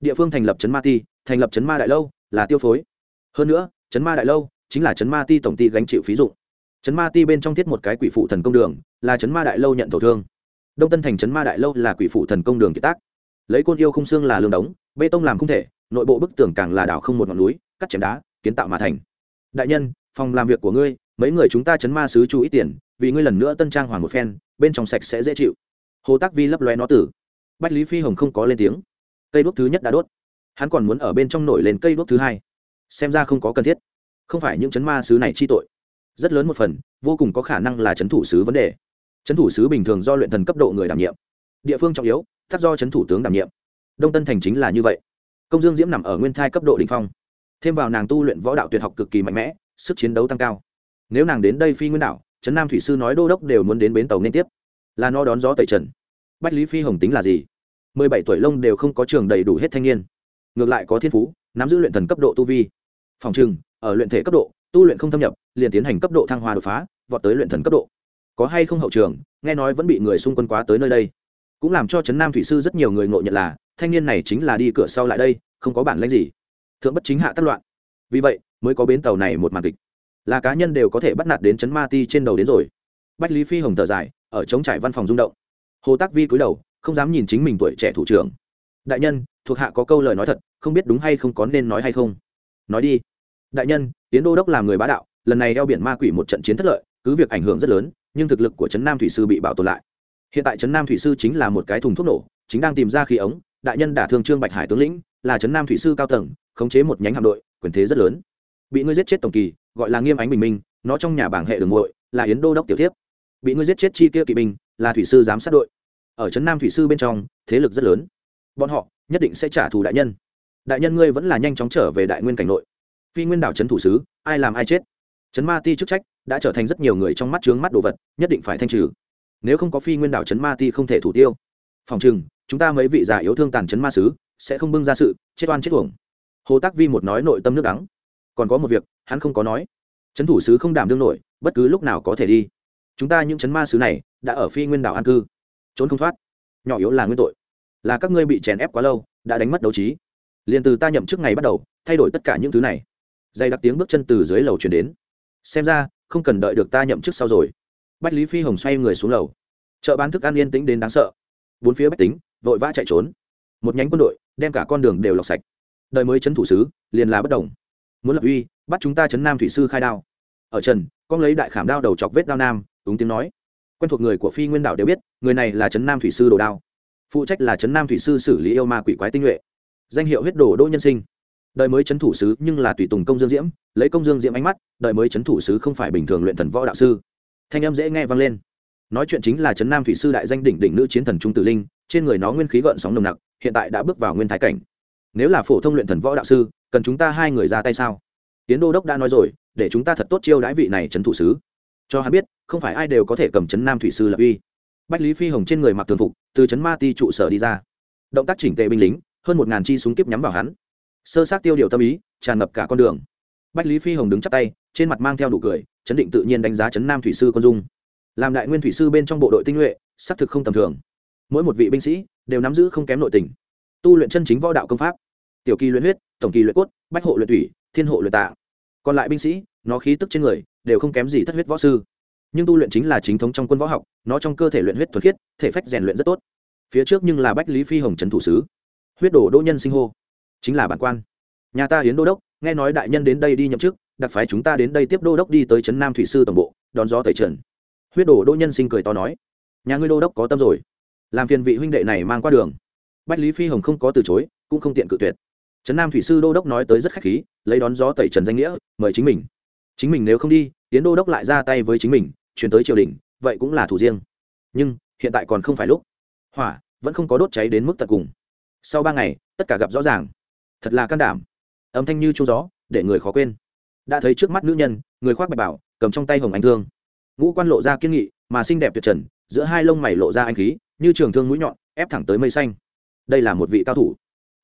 Địa phương thành lập chấn ma ti, thành lập chấn ma đại lâu là tiêu phối. Hơn nữa, chấn ma đại lâu chính là chấn ma ti tổng ty gánh chịu phí dụng. Chấn ma ti bên trong thiết một cái quỷ phụ thần công đường, là chấn ma đại lâu nhận thổ thương. Đông tân thành chấn ma đại lâu là quỷ phụ thần công đường kiệt tác. Lấy côn yêu không xương là lương đống, bê tông làm không thể, nội bộ bức tường càng là đảo không một ngọn núi, cắt chém đá, kiến tạo mà thành. Đại nhân, phòng làm việc của ngươi, mấy người chúng ta chấn ma sứ chú ý tiền, vì ngươi lần nữa tân trang hoàng một phen, bên trong sạch sẽ dễ chịu hồ tác vi lấp loe nó tử. Bách lý phi hồng không có lên tiếng. Cây đuốc thứ nhất đã đốt. Hắn còn muốn ở bên trong nổi lên cây đuốc thứ hai. Xem ra không có cần thiết. Không phải những chấn ma sứ này chi tội. Rất lớn một phần, vô cùng có khả năng là chấn thủ sứ vấn đề. Chấn thủ sứ bình thường do luyện thần cấp độ người đảm nhiệm. Địa phương trọng yếu, thắt do chấn thủ tướng đảm nhiệm. Đông tân thành chính là như vậy. Công dương diễm nằm ở nguyên thai cấp độ đ ỉ n h phong. Thêm vào nàng tu luyện võ đạo tuyệt học cực kỳ mạnh mẽ, sức chiến đấu tăng cao. Nếu nàng đến đây phi nguyên đảo trấn nam thủy sư nói đô đốc đều muốn đến bến tàu nên tiếp là nó đón gió tẩy trần. Bách lý phi hồng tính là gì? Mười bảy tuổi lông đều không có trường đầy đủ hết thanh niên. Ngược lại có thiên phú, nắm giữ luyện thần cấp độ tu vi. Phòng trừng ở luyện thể cấp độ, tu luyện không thâm nhập, liền tiến hành cấp độ thăng hoa đột phá, vọt tới luyện thần cấp độ. Có hay không hậu trường, nghe nói vẫn bị người xung quân quá tới nơi đây. Cũng làm cho trấn nam thủy sư rất nhiều người ngộ nhận là, thanh niên này chính là đi cửa sau lại đây, không có bản lãnh gì. Thượng bất chính hạ tác loạn. Vì vậy, mới có bến tàu này một màn kịch. Là cá nhân đều có thể bắt nạt đến trấn ma ti trên đầu đến rồi. Bách lý phi hồng thở dài ở chống trải văn phòng rung động. Hồ tác vi cúi đầu, không dám nhìn chính mình tuổi trẻ thủ trưởng. Đại nhân, thuộc hạ có câu lời nói thật, không biết đúng hay không có nên nói hay không? Nói đi. Đại nhân tiến đô đốc làm người bá đạo, lần này eo biển ma quỷ một trận chiến thất lợi, cứ việc ảnh hưởng rất lớn, nhưng thực lực của trấn nam thủy sư bị bảo tồn lại. Hiện tại trấn nam thủy sư chính là một cái thùng thuốc nổ, chính đang tìm ra khí ống, đại nhân đả thương trương bạch hải tướng lĩnh, là trấn nam thủy sư cao tầng, khống chế một nhánh hạm đội, quyền thế rất lớn. Bị ngươi giết chết tổng kỳ, gọi là nghiêm ánh bình minh, nó trong nhà bảng hệ đường muội, là yến đô đốc tiểu tiếp bị ngươi giết chết chi kia kỵ binh, là thủy sư giám sát đội. Ở trấn nam thủy sư bên trong, thế lực rất lớn. Bọn họ nhất định sẽ trả thù đại nhân. Đại nhân ngươi vẫn là nhanh chóng trở về đại nguyên cảnh nội. Phi nguyên đảo trấn thủ sứ, ai làm ai chết? Trấn ma ti chức trách đã trở thành rất nhiều người trong mắt trướng mắt đồ vật, nhất định phải thanh trừ. Nếu không có phi nguyên đảo trấn ma ti không thể thủ tiêu. Phòng chừng chúng ta mấy vị già yếu thương tàn trấn ma sứ sẽ không bưng ra sự, chết oan chết uổng. Hồ tác vi một nói nội tâm nước đắng. Còn có một việc, hắn không có nói. Trấn thủ sứ không đảm đương nổi, bất cứ lúc nào có thể đi chúng ta những chấn ma sứ này đã ở phi nguyên đảo an cư. Trốn không thoát. Nhỏ yếu là nguyên tội. Là các ngươi bị chèn ép quá lâu, đã đánh mất đấu trí. Liền từ ta nhậm chức ngày bắt đầu, thay đổi tất cả những thứ này. Dày đặc tiếng bước chân từ dưới lầu chuyển đến. Xem ra, không cần đợi được ta nhậm chức sau rồi. Bách lý phi hồng xoay người xuống lầu. Chợ bán thức ăn yên tĩnh đến đáng sợ. Bốn phía bách tính, vội vã chạy trốn. Một nhánh quân đội, đem cả con đường đều lọc sạch. Đời mới chấn thủ sứ, liền là bất đồng. Muốn lập uy, bắt chúng ta chấn nam thủy sư khai đao. Ở trần, con lấy đại khảm đao đầu chọc vết đao nam ứng tiếng nói. Quen thuộc người của phi nguyên đảo đều biết, người này là trấn nam thủy sư đồ đao. Phụ trách là trấn nam thủy sư xử lý yêu ma quỷ quái tinh nhuệ. Danh hiệu huyết đồ đỗ nhân sinh. Đời mới trấn thủ sứ nhưng là tùy tùng công dương diễm, lấy công dương diễm ánh mắt, đời mới trấn thủ sứ không phải bình thường luyện thần võ đạo sư. Thanh em dễ nghe vang lên. Nói chuyện chính là trấn nam thủy sư đại danh đỉnh đỉnh nữ chiến thần trung tử linh, trên người nó nguyên khí gợn sóng nồng nặc, hiện tại đã bước vào nguyên thái cảnh. Nếu là phổ thông luyện thần võ đạo sư, cần chúng ta hai người ra tay sao? Tiến đô đốc đã nói rồi, để chúng ta thật tốt chiêu đãi vị này trấn thủ sứ cho hắn biết, không phải ai đều có thể cầm chấn nam thủy sư lập uy. Bách lý phi hồng trên người mặc thường phục, từ chấn ma ti trụ sở đi ra. Động tác chỉnh tệ binh lính, hơn một ngàn chi súng kíp nhắm vào hắn. Sơ sát tiêu điều tâm ý, tràn ngập cả con đường. Bách lý phi hồng đứng chắp tay, trên mặt mang theo đủ cười, chấn định tự nhiên đánh giá chấn nam thủy sư con dung. Làm đại nguyên thủy sư bên trong bộ đội tinh nhuệ, xác thực không tầm thường. Mỗi một vị binh sĩ đều nắm giữ không kém nội tình. Tu luyện chân chính võ đạo công pháp. Tiểu kỳ luyện huyết, tổng kỳ luyện cốt, bách hộ luyện thủy, thiên hộ luyện tạ còn lại binh sĩ nó khí tức trên người đều không kém gì thất huyết võ sư. Nhưng tu luyện chính là chính thống trong quân võ học, nó trong cơ thể luyện huyết thuật khiết, thể phách rèn luyện rất tốt. Phía trước nhưng là bách lý phi hồng trấn thủ sứ. Huyết đổ đỗ nhân sinh hô. Chính là bản quan. Nhà ta hiến đô đốc, nghe nói đại nhân đến đây đi nhậm chức, đặc phái chúng ta đến đây tiếp đô đốc đi tới trấn nam thủy sư tổng bộ, đón gió tẩy trần. Huyết đổ đỗ nhân sinh cười to nói. Nhà ngươi đô đốc có tâm rồi. Làm phiền vị huynh đệ này mang qua đường. Bách lý phi hồng không có từ chối, cũng không tiện cự tuyệt. Trấn nam thủy sư đô đốc nói tới rất khách khí, lấy đón gió tẩy trần danh nghĩa, mời chính mình chính mình nếu không đi tiến đô đốc lại ra tay với chính mình, chuyển tới triều đình, vậy cũng là thủ riêng. Nhưng, hiện tại còn không phải lúc. Hỏa, vẫn không có đốt cháy đến mức tận cùng. Sau ba ngày, tất cả gặp rõ ràng. Thật là can đảm. Âm thanh như trung gió, để người khó quên. Đã thấy trước mắt nữ nhân, người khoác bạch bảo, cầm trong tay hồng anh thương. Ngũ quan lộ ra kiên nghị, mà xinh đẹp tuyệt trần, giữa hai lông mày lộ ra anh khí, như trường thương mũi nhọn, ép thẳng tới mây xanh. Đây là một vị cao thủ.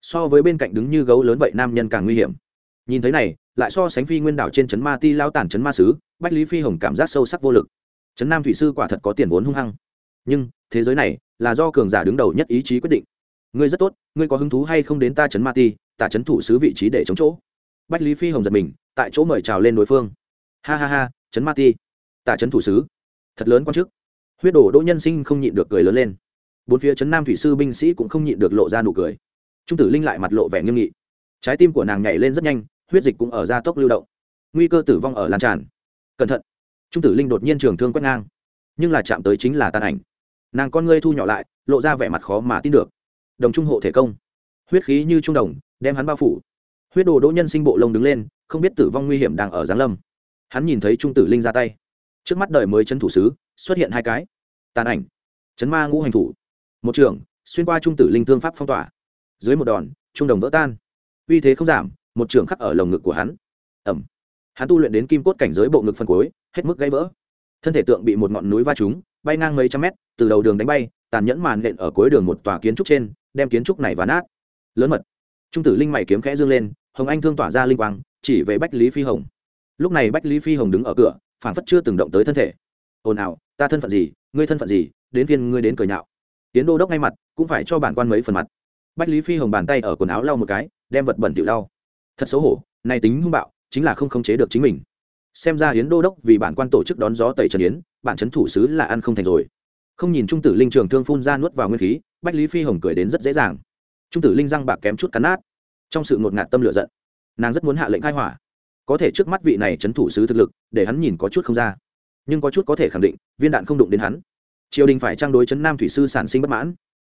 So với bên cạnh đứng như gấu lớn vậy nam nhân càng nguy hiểm. Nhìn thấy này lại so sánh phi nguyên đảo trên trấn ma ti lao tản trấn ma sứ, bách lý phi hồng cảm giác sâu sắc vô lực. Trấn nam thủy sư quả thật có tiền vốn hung hăng. Nhưng, thế giới này là do cường giả đứng đầu nhất ý chí quyết định. Ngươi rất tốt, ngươi có hứng thú hay không đến ta trấn ma ti tả trấn thủ sứ vị trí để chống chỗ? Bách lý phi hồng giật mình, tại chỗ mời chào lên đối phương. Ha ha ha, trấn ma ti. Tả trấn thủ sứ. Thật lớn quan chức huyết đổ đỗ nhân sinh không nhịn được cười lớn lên. Bốn phía trấn nam thủy sư binh sĩ cũng không nhịn được lộ ra nụ cười. Trung tử linh lại mặt lộ vẻ nghiêm nghị. Trái tim của nàng nhảy lên rất nhanh huyết dịch cũng ở gia tốc lưu động. Nguy cơ tử vong ở lan tràn. Cẩn thận. Trung tử linh đột nhiên trường thương quét ngang. Nhưng là chạm tới chính là tàn ảnh. Nàng con ngươi thu nhỏ lại, lộ ra vẻ mặt khó mà tin được. Đồng trung hộ thể công. Huyết khí như trung đồng, đem hắn bao phủ. Huyết đồ đỗ nhân sinh bộ lông đứng lên, không biết tử vong nguy hiểm đang ở giáng lâm. Hắn nhìn thấy trung tử linh ra tay. Trước mắt đời mới chân thủ sứ, xuất hiện hai cái. Tàn ảnh. Chấn ma ngũ hành thủ. Một trường, xuyên qua trung tử linh thương pháp phong tỏa. Dưới một đòn, trung đồng vỡ tan. Uy thế không giảm một trường khắc ở lồng ngực của hắn. Ẩm hắn tu luyện đến kim cốt cảnh giới bộ ngực phân cuối, hết mức gãy vỡ. Thân thể tượng bị một ngọn núi va trúng, bay ngang mấy trăm mét, từ đầu đường đánh bay, tàn nhẫn màn nện ở cuối đường một tòa kiến trúc trên, đem kiến trúc này ván nát. Lớn mật. Trung tử linh mày kiếm khẽ dương lên, hồng anh thương tỏa ra linh quang, chỉ về bách lý phi hồng. Lúc này bách lý phi hồng đứng ở cửa phản phất chưa từng động tới thân thể. Ồn ào, ta thân phận gì? Ngươi thân phận gì? Đến viên ngươi đến cười nhạo. Tiến đô đốc ngay mặt, cũng phải cho bản quan mấy phần mặt. Bách lý phi hồng bàn tay ở quần áo lau một cái, đem vật bẩn tiểu lau thật xấu hổ, nay tính hung bạo, chính là không khống chế được chính mình. Xem ra yến đô đốc vì bản quan tổ chức đón gió tẩy trần yến, bản chấn thủ sứ là ăn không thành rồi. Không nhìn trung tử linh trường thương phun ra nuốt vào nguyên khí, bách lý phi hồng cười đến rất dễ dàng. Trung tử linh răng bạc kém chút cắn nát. Trong sự ngột ngạt tâm lửa giận, nàng rất muốn hạ lệnh khai hỏa. Có thể trước mắt vị này chấn thủ sứ thực lực, để hắn nhìn có chút không ra. Nhưng có chút có thể khẳng định, viên đạn không đụng đến hắn. Triều đình phải trang đối chấn nam thủy sư sản sinh bất mãn.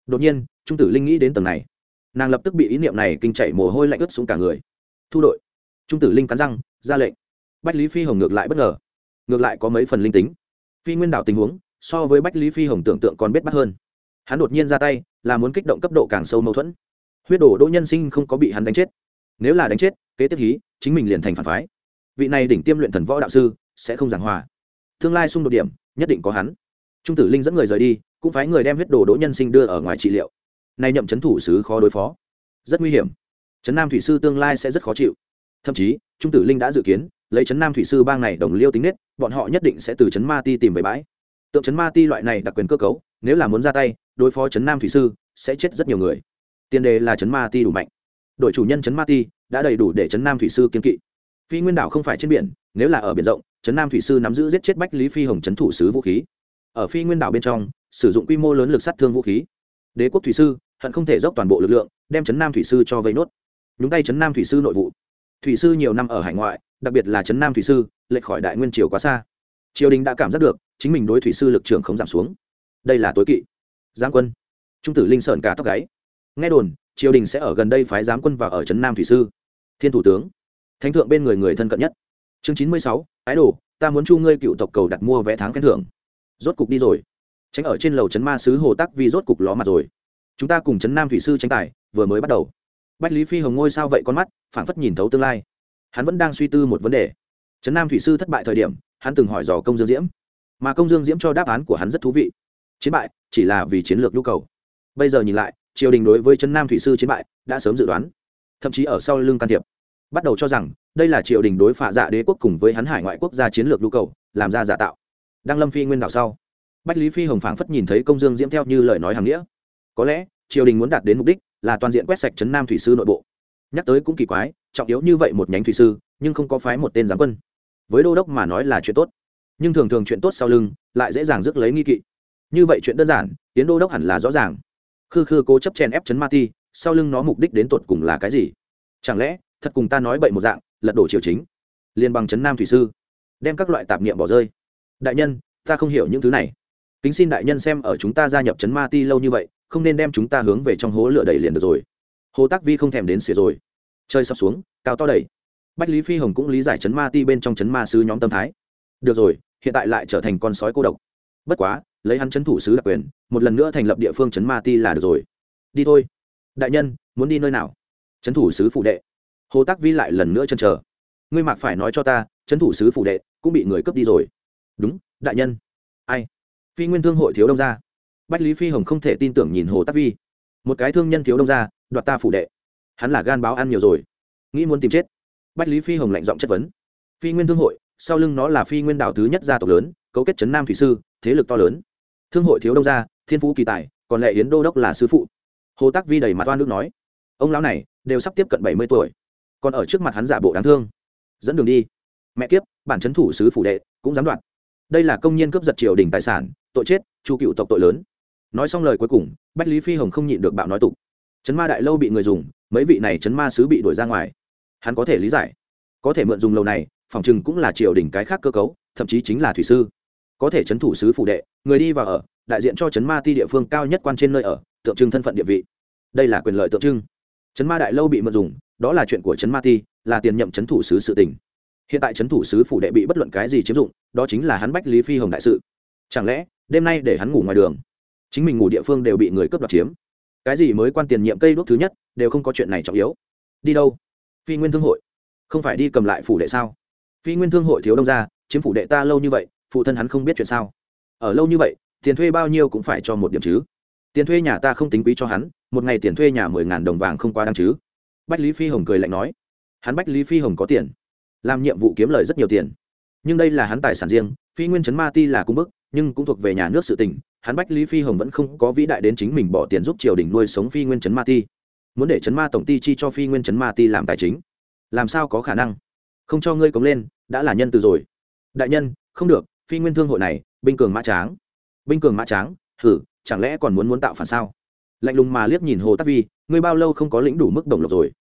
Đột nhiên, trung tử linh nghĩ đến tầng này. Nàng lập tức bị ý niệm này kinh chạy mồ hôi lạnh ướt xuống cả người thu đội. Trung tử linh cắn răng, ra lệnh. Bách lý phi hồng ngược lại bất ngờ. Ngược lại có mấy phần linh tính. Phi nguyên đảo tình huống, so với bách lý phi hồng tưởng tượng còn biết bắt hơn. Hắn đột nhiên ra tay, là muốn kích động cấp độ càng sâu mâu thuẫn. Huyết đổ đỗ nhân sinh không có bị hắn đánh chết. Nếu là đánh chết, kế tiếp hí, chính mình liền thành phản phái. Vị này đỉnh tiêm luyện thần võ đạo sư, sẽ không giảng hòa. Tương lai xung đột điểm, nhất định có hắn. Trung tử linh dẫn người rời đi, cũng phái người đem huyết đồ đỗ nhân sinh đưa ở ngoài trị liệu. Nay nhậm chấn thủ sứ khó đối phó. Rất nguy hiểm trấn nam thủy sư tương lai sẽ rất khó chịu. Thậm chí, trung tử linh đã dự kiến, lấy trấn nam thủy sư bang này đồng liêu tính nết, bọn họ nhất định sẽ từ trấn ma ti tìm về bãi. Tượng trấn ma ti loại này đặc quyền cơ cấu, nếu là muốn ra tay, đối phó trấn nam thủy sư, sẽ chết rất nhiều người. Tiền đề là trấn ma ti đủ mạnh. Đội chủ nhân trấn ma ti đã đầy đủ để trấn nam thủy sư kiên kỵ. Phi nguyên đảo không phải trên biển, nếu là ở biển rộng, trấn nam thủy sư nắm giữ giết chết bách lý phi hồng trấn thủ sứ vũ khí. Ở phi nguyên đảo bên trong, sử dụng quy mô lớn lực sát thương vũ khí. Đế quốc thủy sư hận không thể dốc toàn bộ lực lượng, đem trấn nam thủy sư cho vây nốt nhúng tay trấn nam thủy sư nội vụ. Thủy sư nhiều năm ở hải ngoại, đặc biệt là trấn nam thủy sư, lệch khỏi đại nguyên triều quá xa. Triều đình đã cảm giác được, chính mình đối thủy sư lực trưởng không giảm xuống. Đây là tối kỵ. Giáng quân. Trung tử linh sợn cả tóc gáy. Nghe đồn, triều đình sẽ ở gần đây phái giám quân vào ở trấn nam thủy sư. Thiên thủ tướng. Thánh thượng bên người người thân cận nhất. Chương chín mươi sáu, ái đồ, ta muốn chu ngươi cựu tộc cầu đặt mua vé tháng khen thưởng. Rốt cục đi rồi. Tránh ở trên lầu trấn ma sứ hồ tắc vì rốt cục ló mặt rồi. Chúng ta cùng trấn nam thủy sư tranh tài, vừa mới bắt đầu bách lý phi hồng ngôi sao vậy con mắt, phảng phất nhìn thấu tương lai. Hắn vẫn đang suy tư một vấn đề. Trấn nam thủy sư thất bại thời điểm, hắn từng hỏi dò công dương diễm. Mà công dương diễm cho đáp án của hắn rất thú vị. Chiến bại, chỉ là vì chiến lược nhu cầu. Bây giờ nhìn lại, triều đình đối với trấn nam thủy sư chiến bại, đã sớm dự đoán. Thậm chí ở sau lưng can thiệp. Bắt đầu cho rằng, đây là triều đình đối phạ dạ đế quốc cùng với hắn hải ngoại quốc gia chiến lược nhu cầu, làm ra giả tạo. Đang lâm phi nguyên đảo sau. Bách lý phi hồng phảng phất nhìn thấy công dương diễm theo như lời nói hàng nghĩa. Có lẽ, triều đình muốn đạt đến mục đích là toàn diện quét sạch trấn nam thủy sư nội bộ. Nhắc tới cũng kỳ quái, trọng yếu như vậy một nhánh thủy sư, nhưng không có phái một tên giám quân. Với đô đốc mà nói là chuyện tốt, nhưng thường thường chuyện tốt sau lưng lại dễ dàng rước lấy nghi kỵ. Như vậy chuyện đơn giản, tiến đô đốc hẳn là rõ ràng. Khư khư cố chấp chen ép chấn ma ti, sau lưng nó mục đích đến tột cùng là cái gì? Chẳng lẽ, thật cùng ta nói bậy một dạng, lật đổ triều chính, liên bằng chấn nam thủy sư, đem các loại tạp niệm bỏ rơi? Đại nhân, ta không hiểu những thứ này. Kính xin đại nhân xem ở chúng ta gia nhập chấn ma ti lâu như vậy không nên đem chúng ta hướng về trong hố lửa đầy liền được rồi. Hồ tác vi không thèm đến xỉa rồi. Chơi sập xuống, cao to đầy bách lý phi hồng cũng lý giải chấn ma ti bên trong chấn ma sứ nhóm tâm thái. Được rồi, hiện tại lại trở thành con sói cô độc. Bất quá, lấy hắn chấn thủ sứ đặc quyền, một lần nữa thành lập địa phương chấn ma ti là được rồi. Đi thôi. Đại nhân, muốn đi nơi nào? Chấn thủ sứ phụ đệ. Hồ tác vi lại lần nữa chân chờ. Ngươi mạc phải nói cho ta, chấn thủ sứ phụ đệ cũng bị người cướp đi rồi. Đúng, đại nhân. Ai? Phi nguyên thương hội thiếu đông gia bách lý phi hồng không thể tin tưởng nhìn hồ Tắc vi. Một cái thương nhân thiếu đông gia, đoạt ta phụ đệ. Hắn là gan báo ăn nhiều rồi. Nghĩ muốn tìm chết. Bách lý phi hồng lạnh giọng chất vấn. Phi nguyên thương hội, sau lưng nó là phi nguyên đảo thứ nhất gia tộc lớn, cấu kết trấn nam thủy sư, thế lực to lớn. Thương hội thiếu đông gia, thiên phú kỳ tài, còn lệ yến đô đốc là sứ phụ. Hồ tác vi đầy mặt oan nước nói. Ông lão này, đều sắp tiếp cận bảy mươi tuổi. Còn ở trước mặt hắn giả bộ đáng thương. Dẫn đường đi. Mẹ kiếp, bản chấn thủ sứ phủ đệ, cũng dám đoạt. Đây là công nhân cướp giật triều đình tài sản, tội chết, chu cựu tộc tội lớn nói xong lời cuối cùng, bách lý phi hồng không nhịn được bạo nói tục. Chấn ma đại lâu bị người dùng, mấy vị này chấn ma sứ bị đuổi ra ngoài. Hắn có thể lý giải, có thể mượn dùng lâu này, phòng chừng cũng là triều đình cái khác cơ cấu, thậm chí chính là thủy sư. Có thể chấn thủ sứ phủ đệ, người đi vào ở, đại diện cho chấn ma ti địa phương cao nhất quan trên nơi ở, tượng trưng thân phận địa vị. Đây là quyền lợi tượng trưng. Chấn ma đại lâu bị mượn dùng, đó là chuyện của chấn ma ti, là tiền nhậm chấn thủ sứ sự tình. Hiện tại chấn thủ sứ phủ đệ bị bất luận cái gì chiếm dụng, đó chính là hắn bách lý phi hồng đại sự. Chẳng lẽ, đêm nay để hắn ngủ ngoài đường? Chính mình ngủ địa phương đều bị người cướp đoạt chiếm. Cái gì mới quan tiền nhiệm cây đốt thứ nhất, đều không có chuyện này trọng yếu. Đi đâu? Phi nguyên thương hội. Không phải đi cầm lại phủ đệ sao? Phi nguyên thương hội thiếu đông ra chiếm phủ đệ ta lâu như vậy, phụ thân hắn không biết chuyện sao? Ở lâu như vậy, tiền thuê bao nhiêu cũng phải cho một điểm chứ. Tiền thuê nhà ta không tính quý cho hắn, một ngày tiền thuê nhà mười ngàn đồng vàng không quá đáng chứ. Bách lý phi hồng cười lạnh nói. Hắn bách lý phi hồng có tiền. Làm nhiệm vụ kiếm lời rất nhiều tiền. Nhưng đây là hắn tài sản riêng, phi nguyên chấn ma ti là cung bức, nhưng cũng thuộc về nhà nước sự tình hắn bách lý phi hồng vẫn không có vĩ đại đến chính mình bỏ tiền giúp triều đình nuôi sống phi nguyên chấn ma ti. Muốn để chấn ma tổng ty chi cho phi nguyên chấn ma ti làm tài chính. Làm sao có khả năng? Không cho ngươi cống lên, đã là nhân từ rồi. Đại nhân, không được, phi nguyên thương hội này, binh cường mã tráng. Binh cường mã tráng, hử, chẳng lẽ còn muốn muốn tạo phản sao? Lạnh lùng mà liếc nhìn hồ tắc vi, ngươi bao lâu không có lĩnh đủ mức đồng lộc rồi?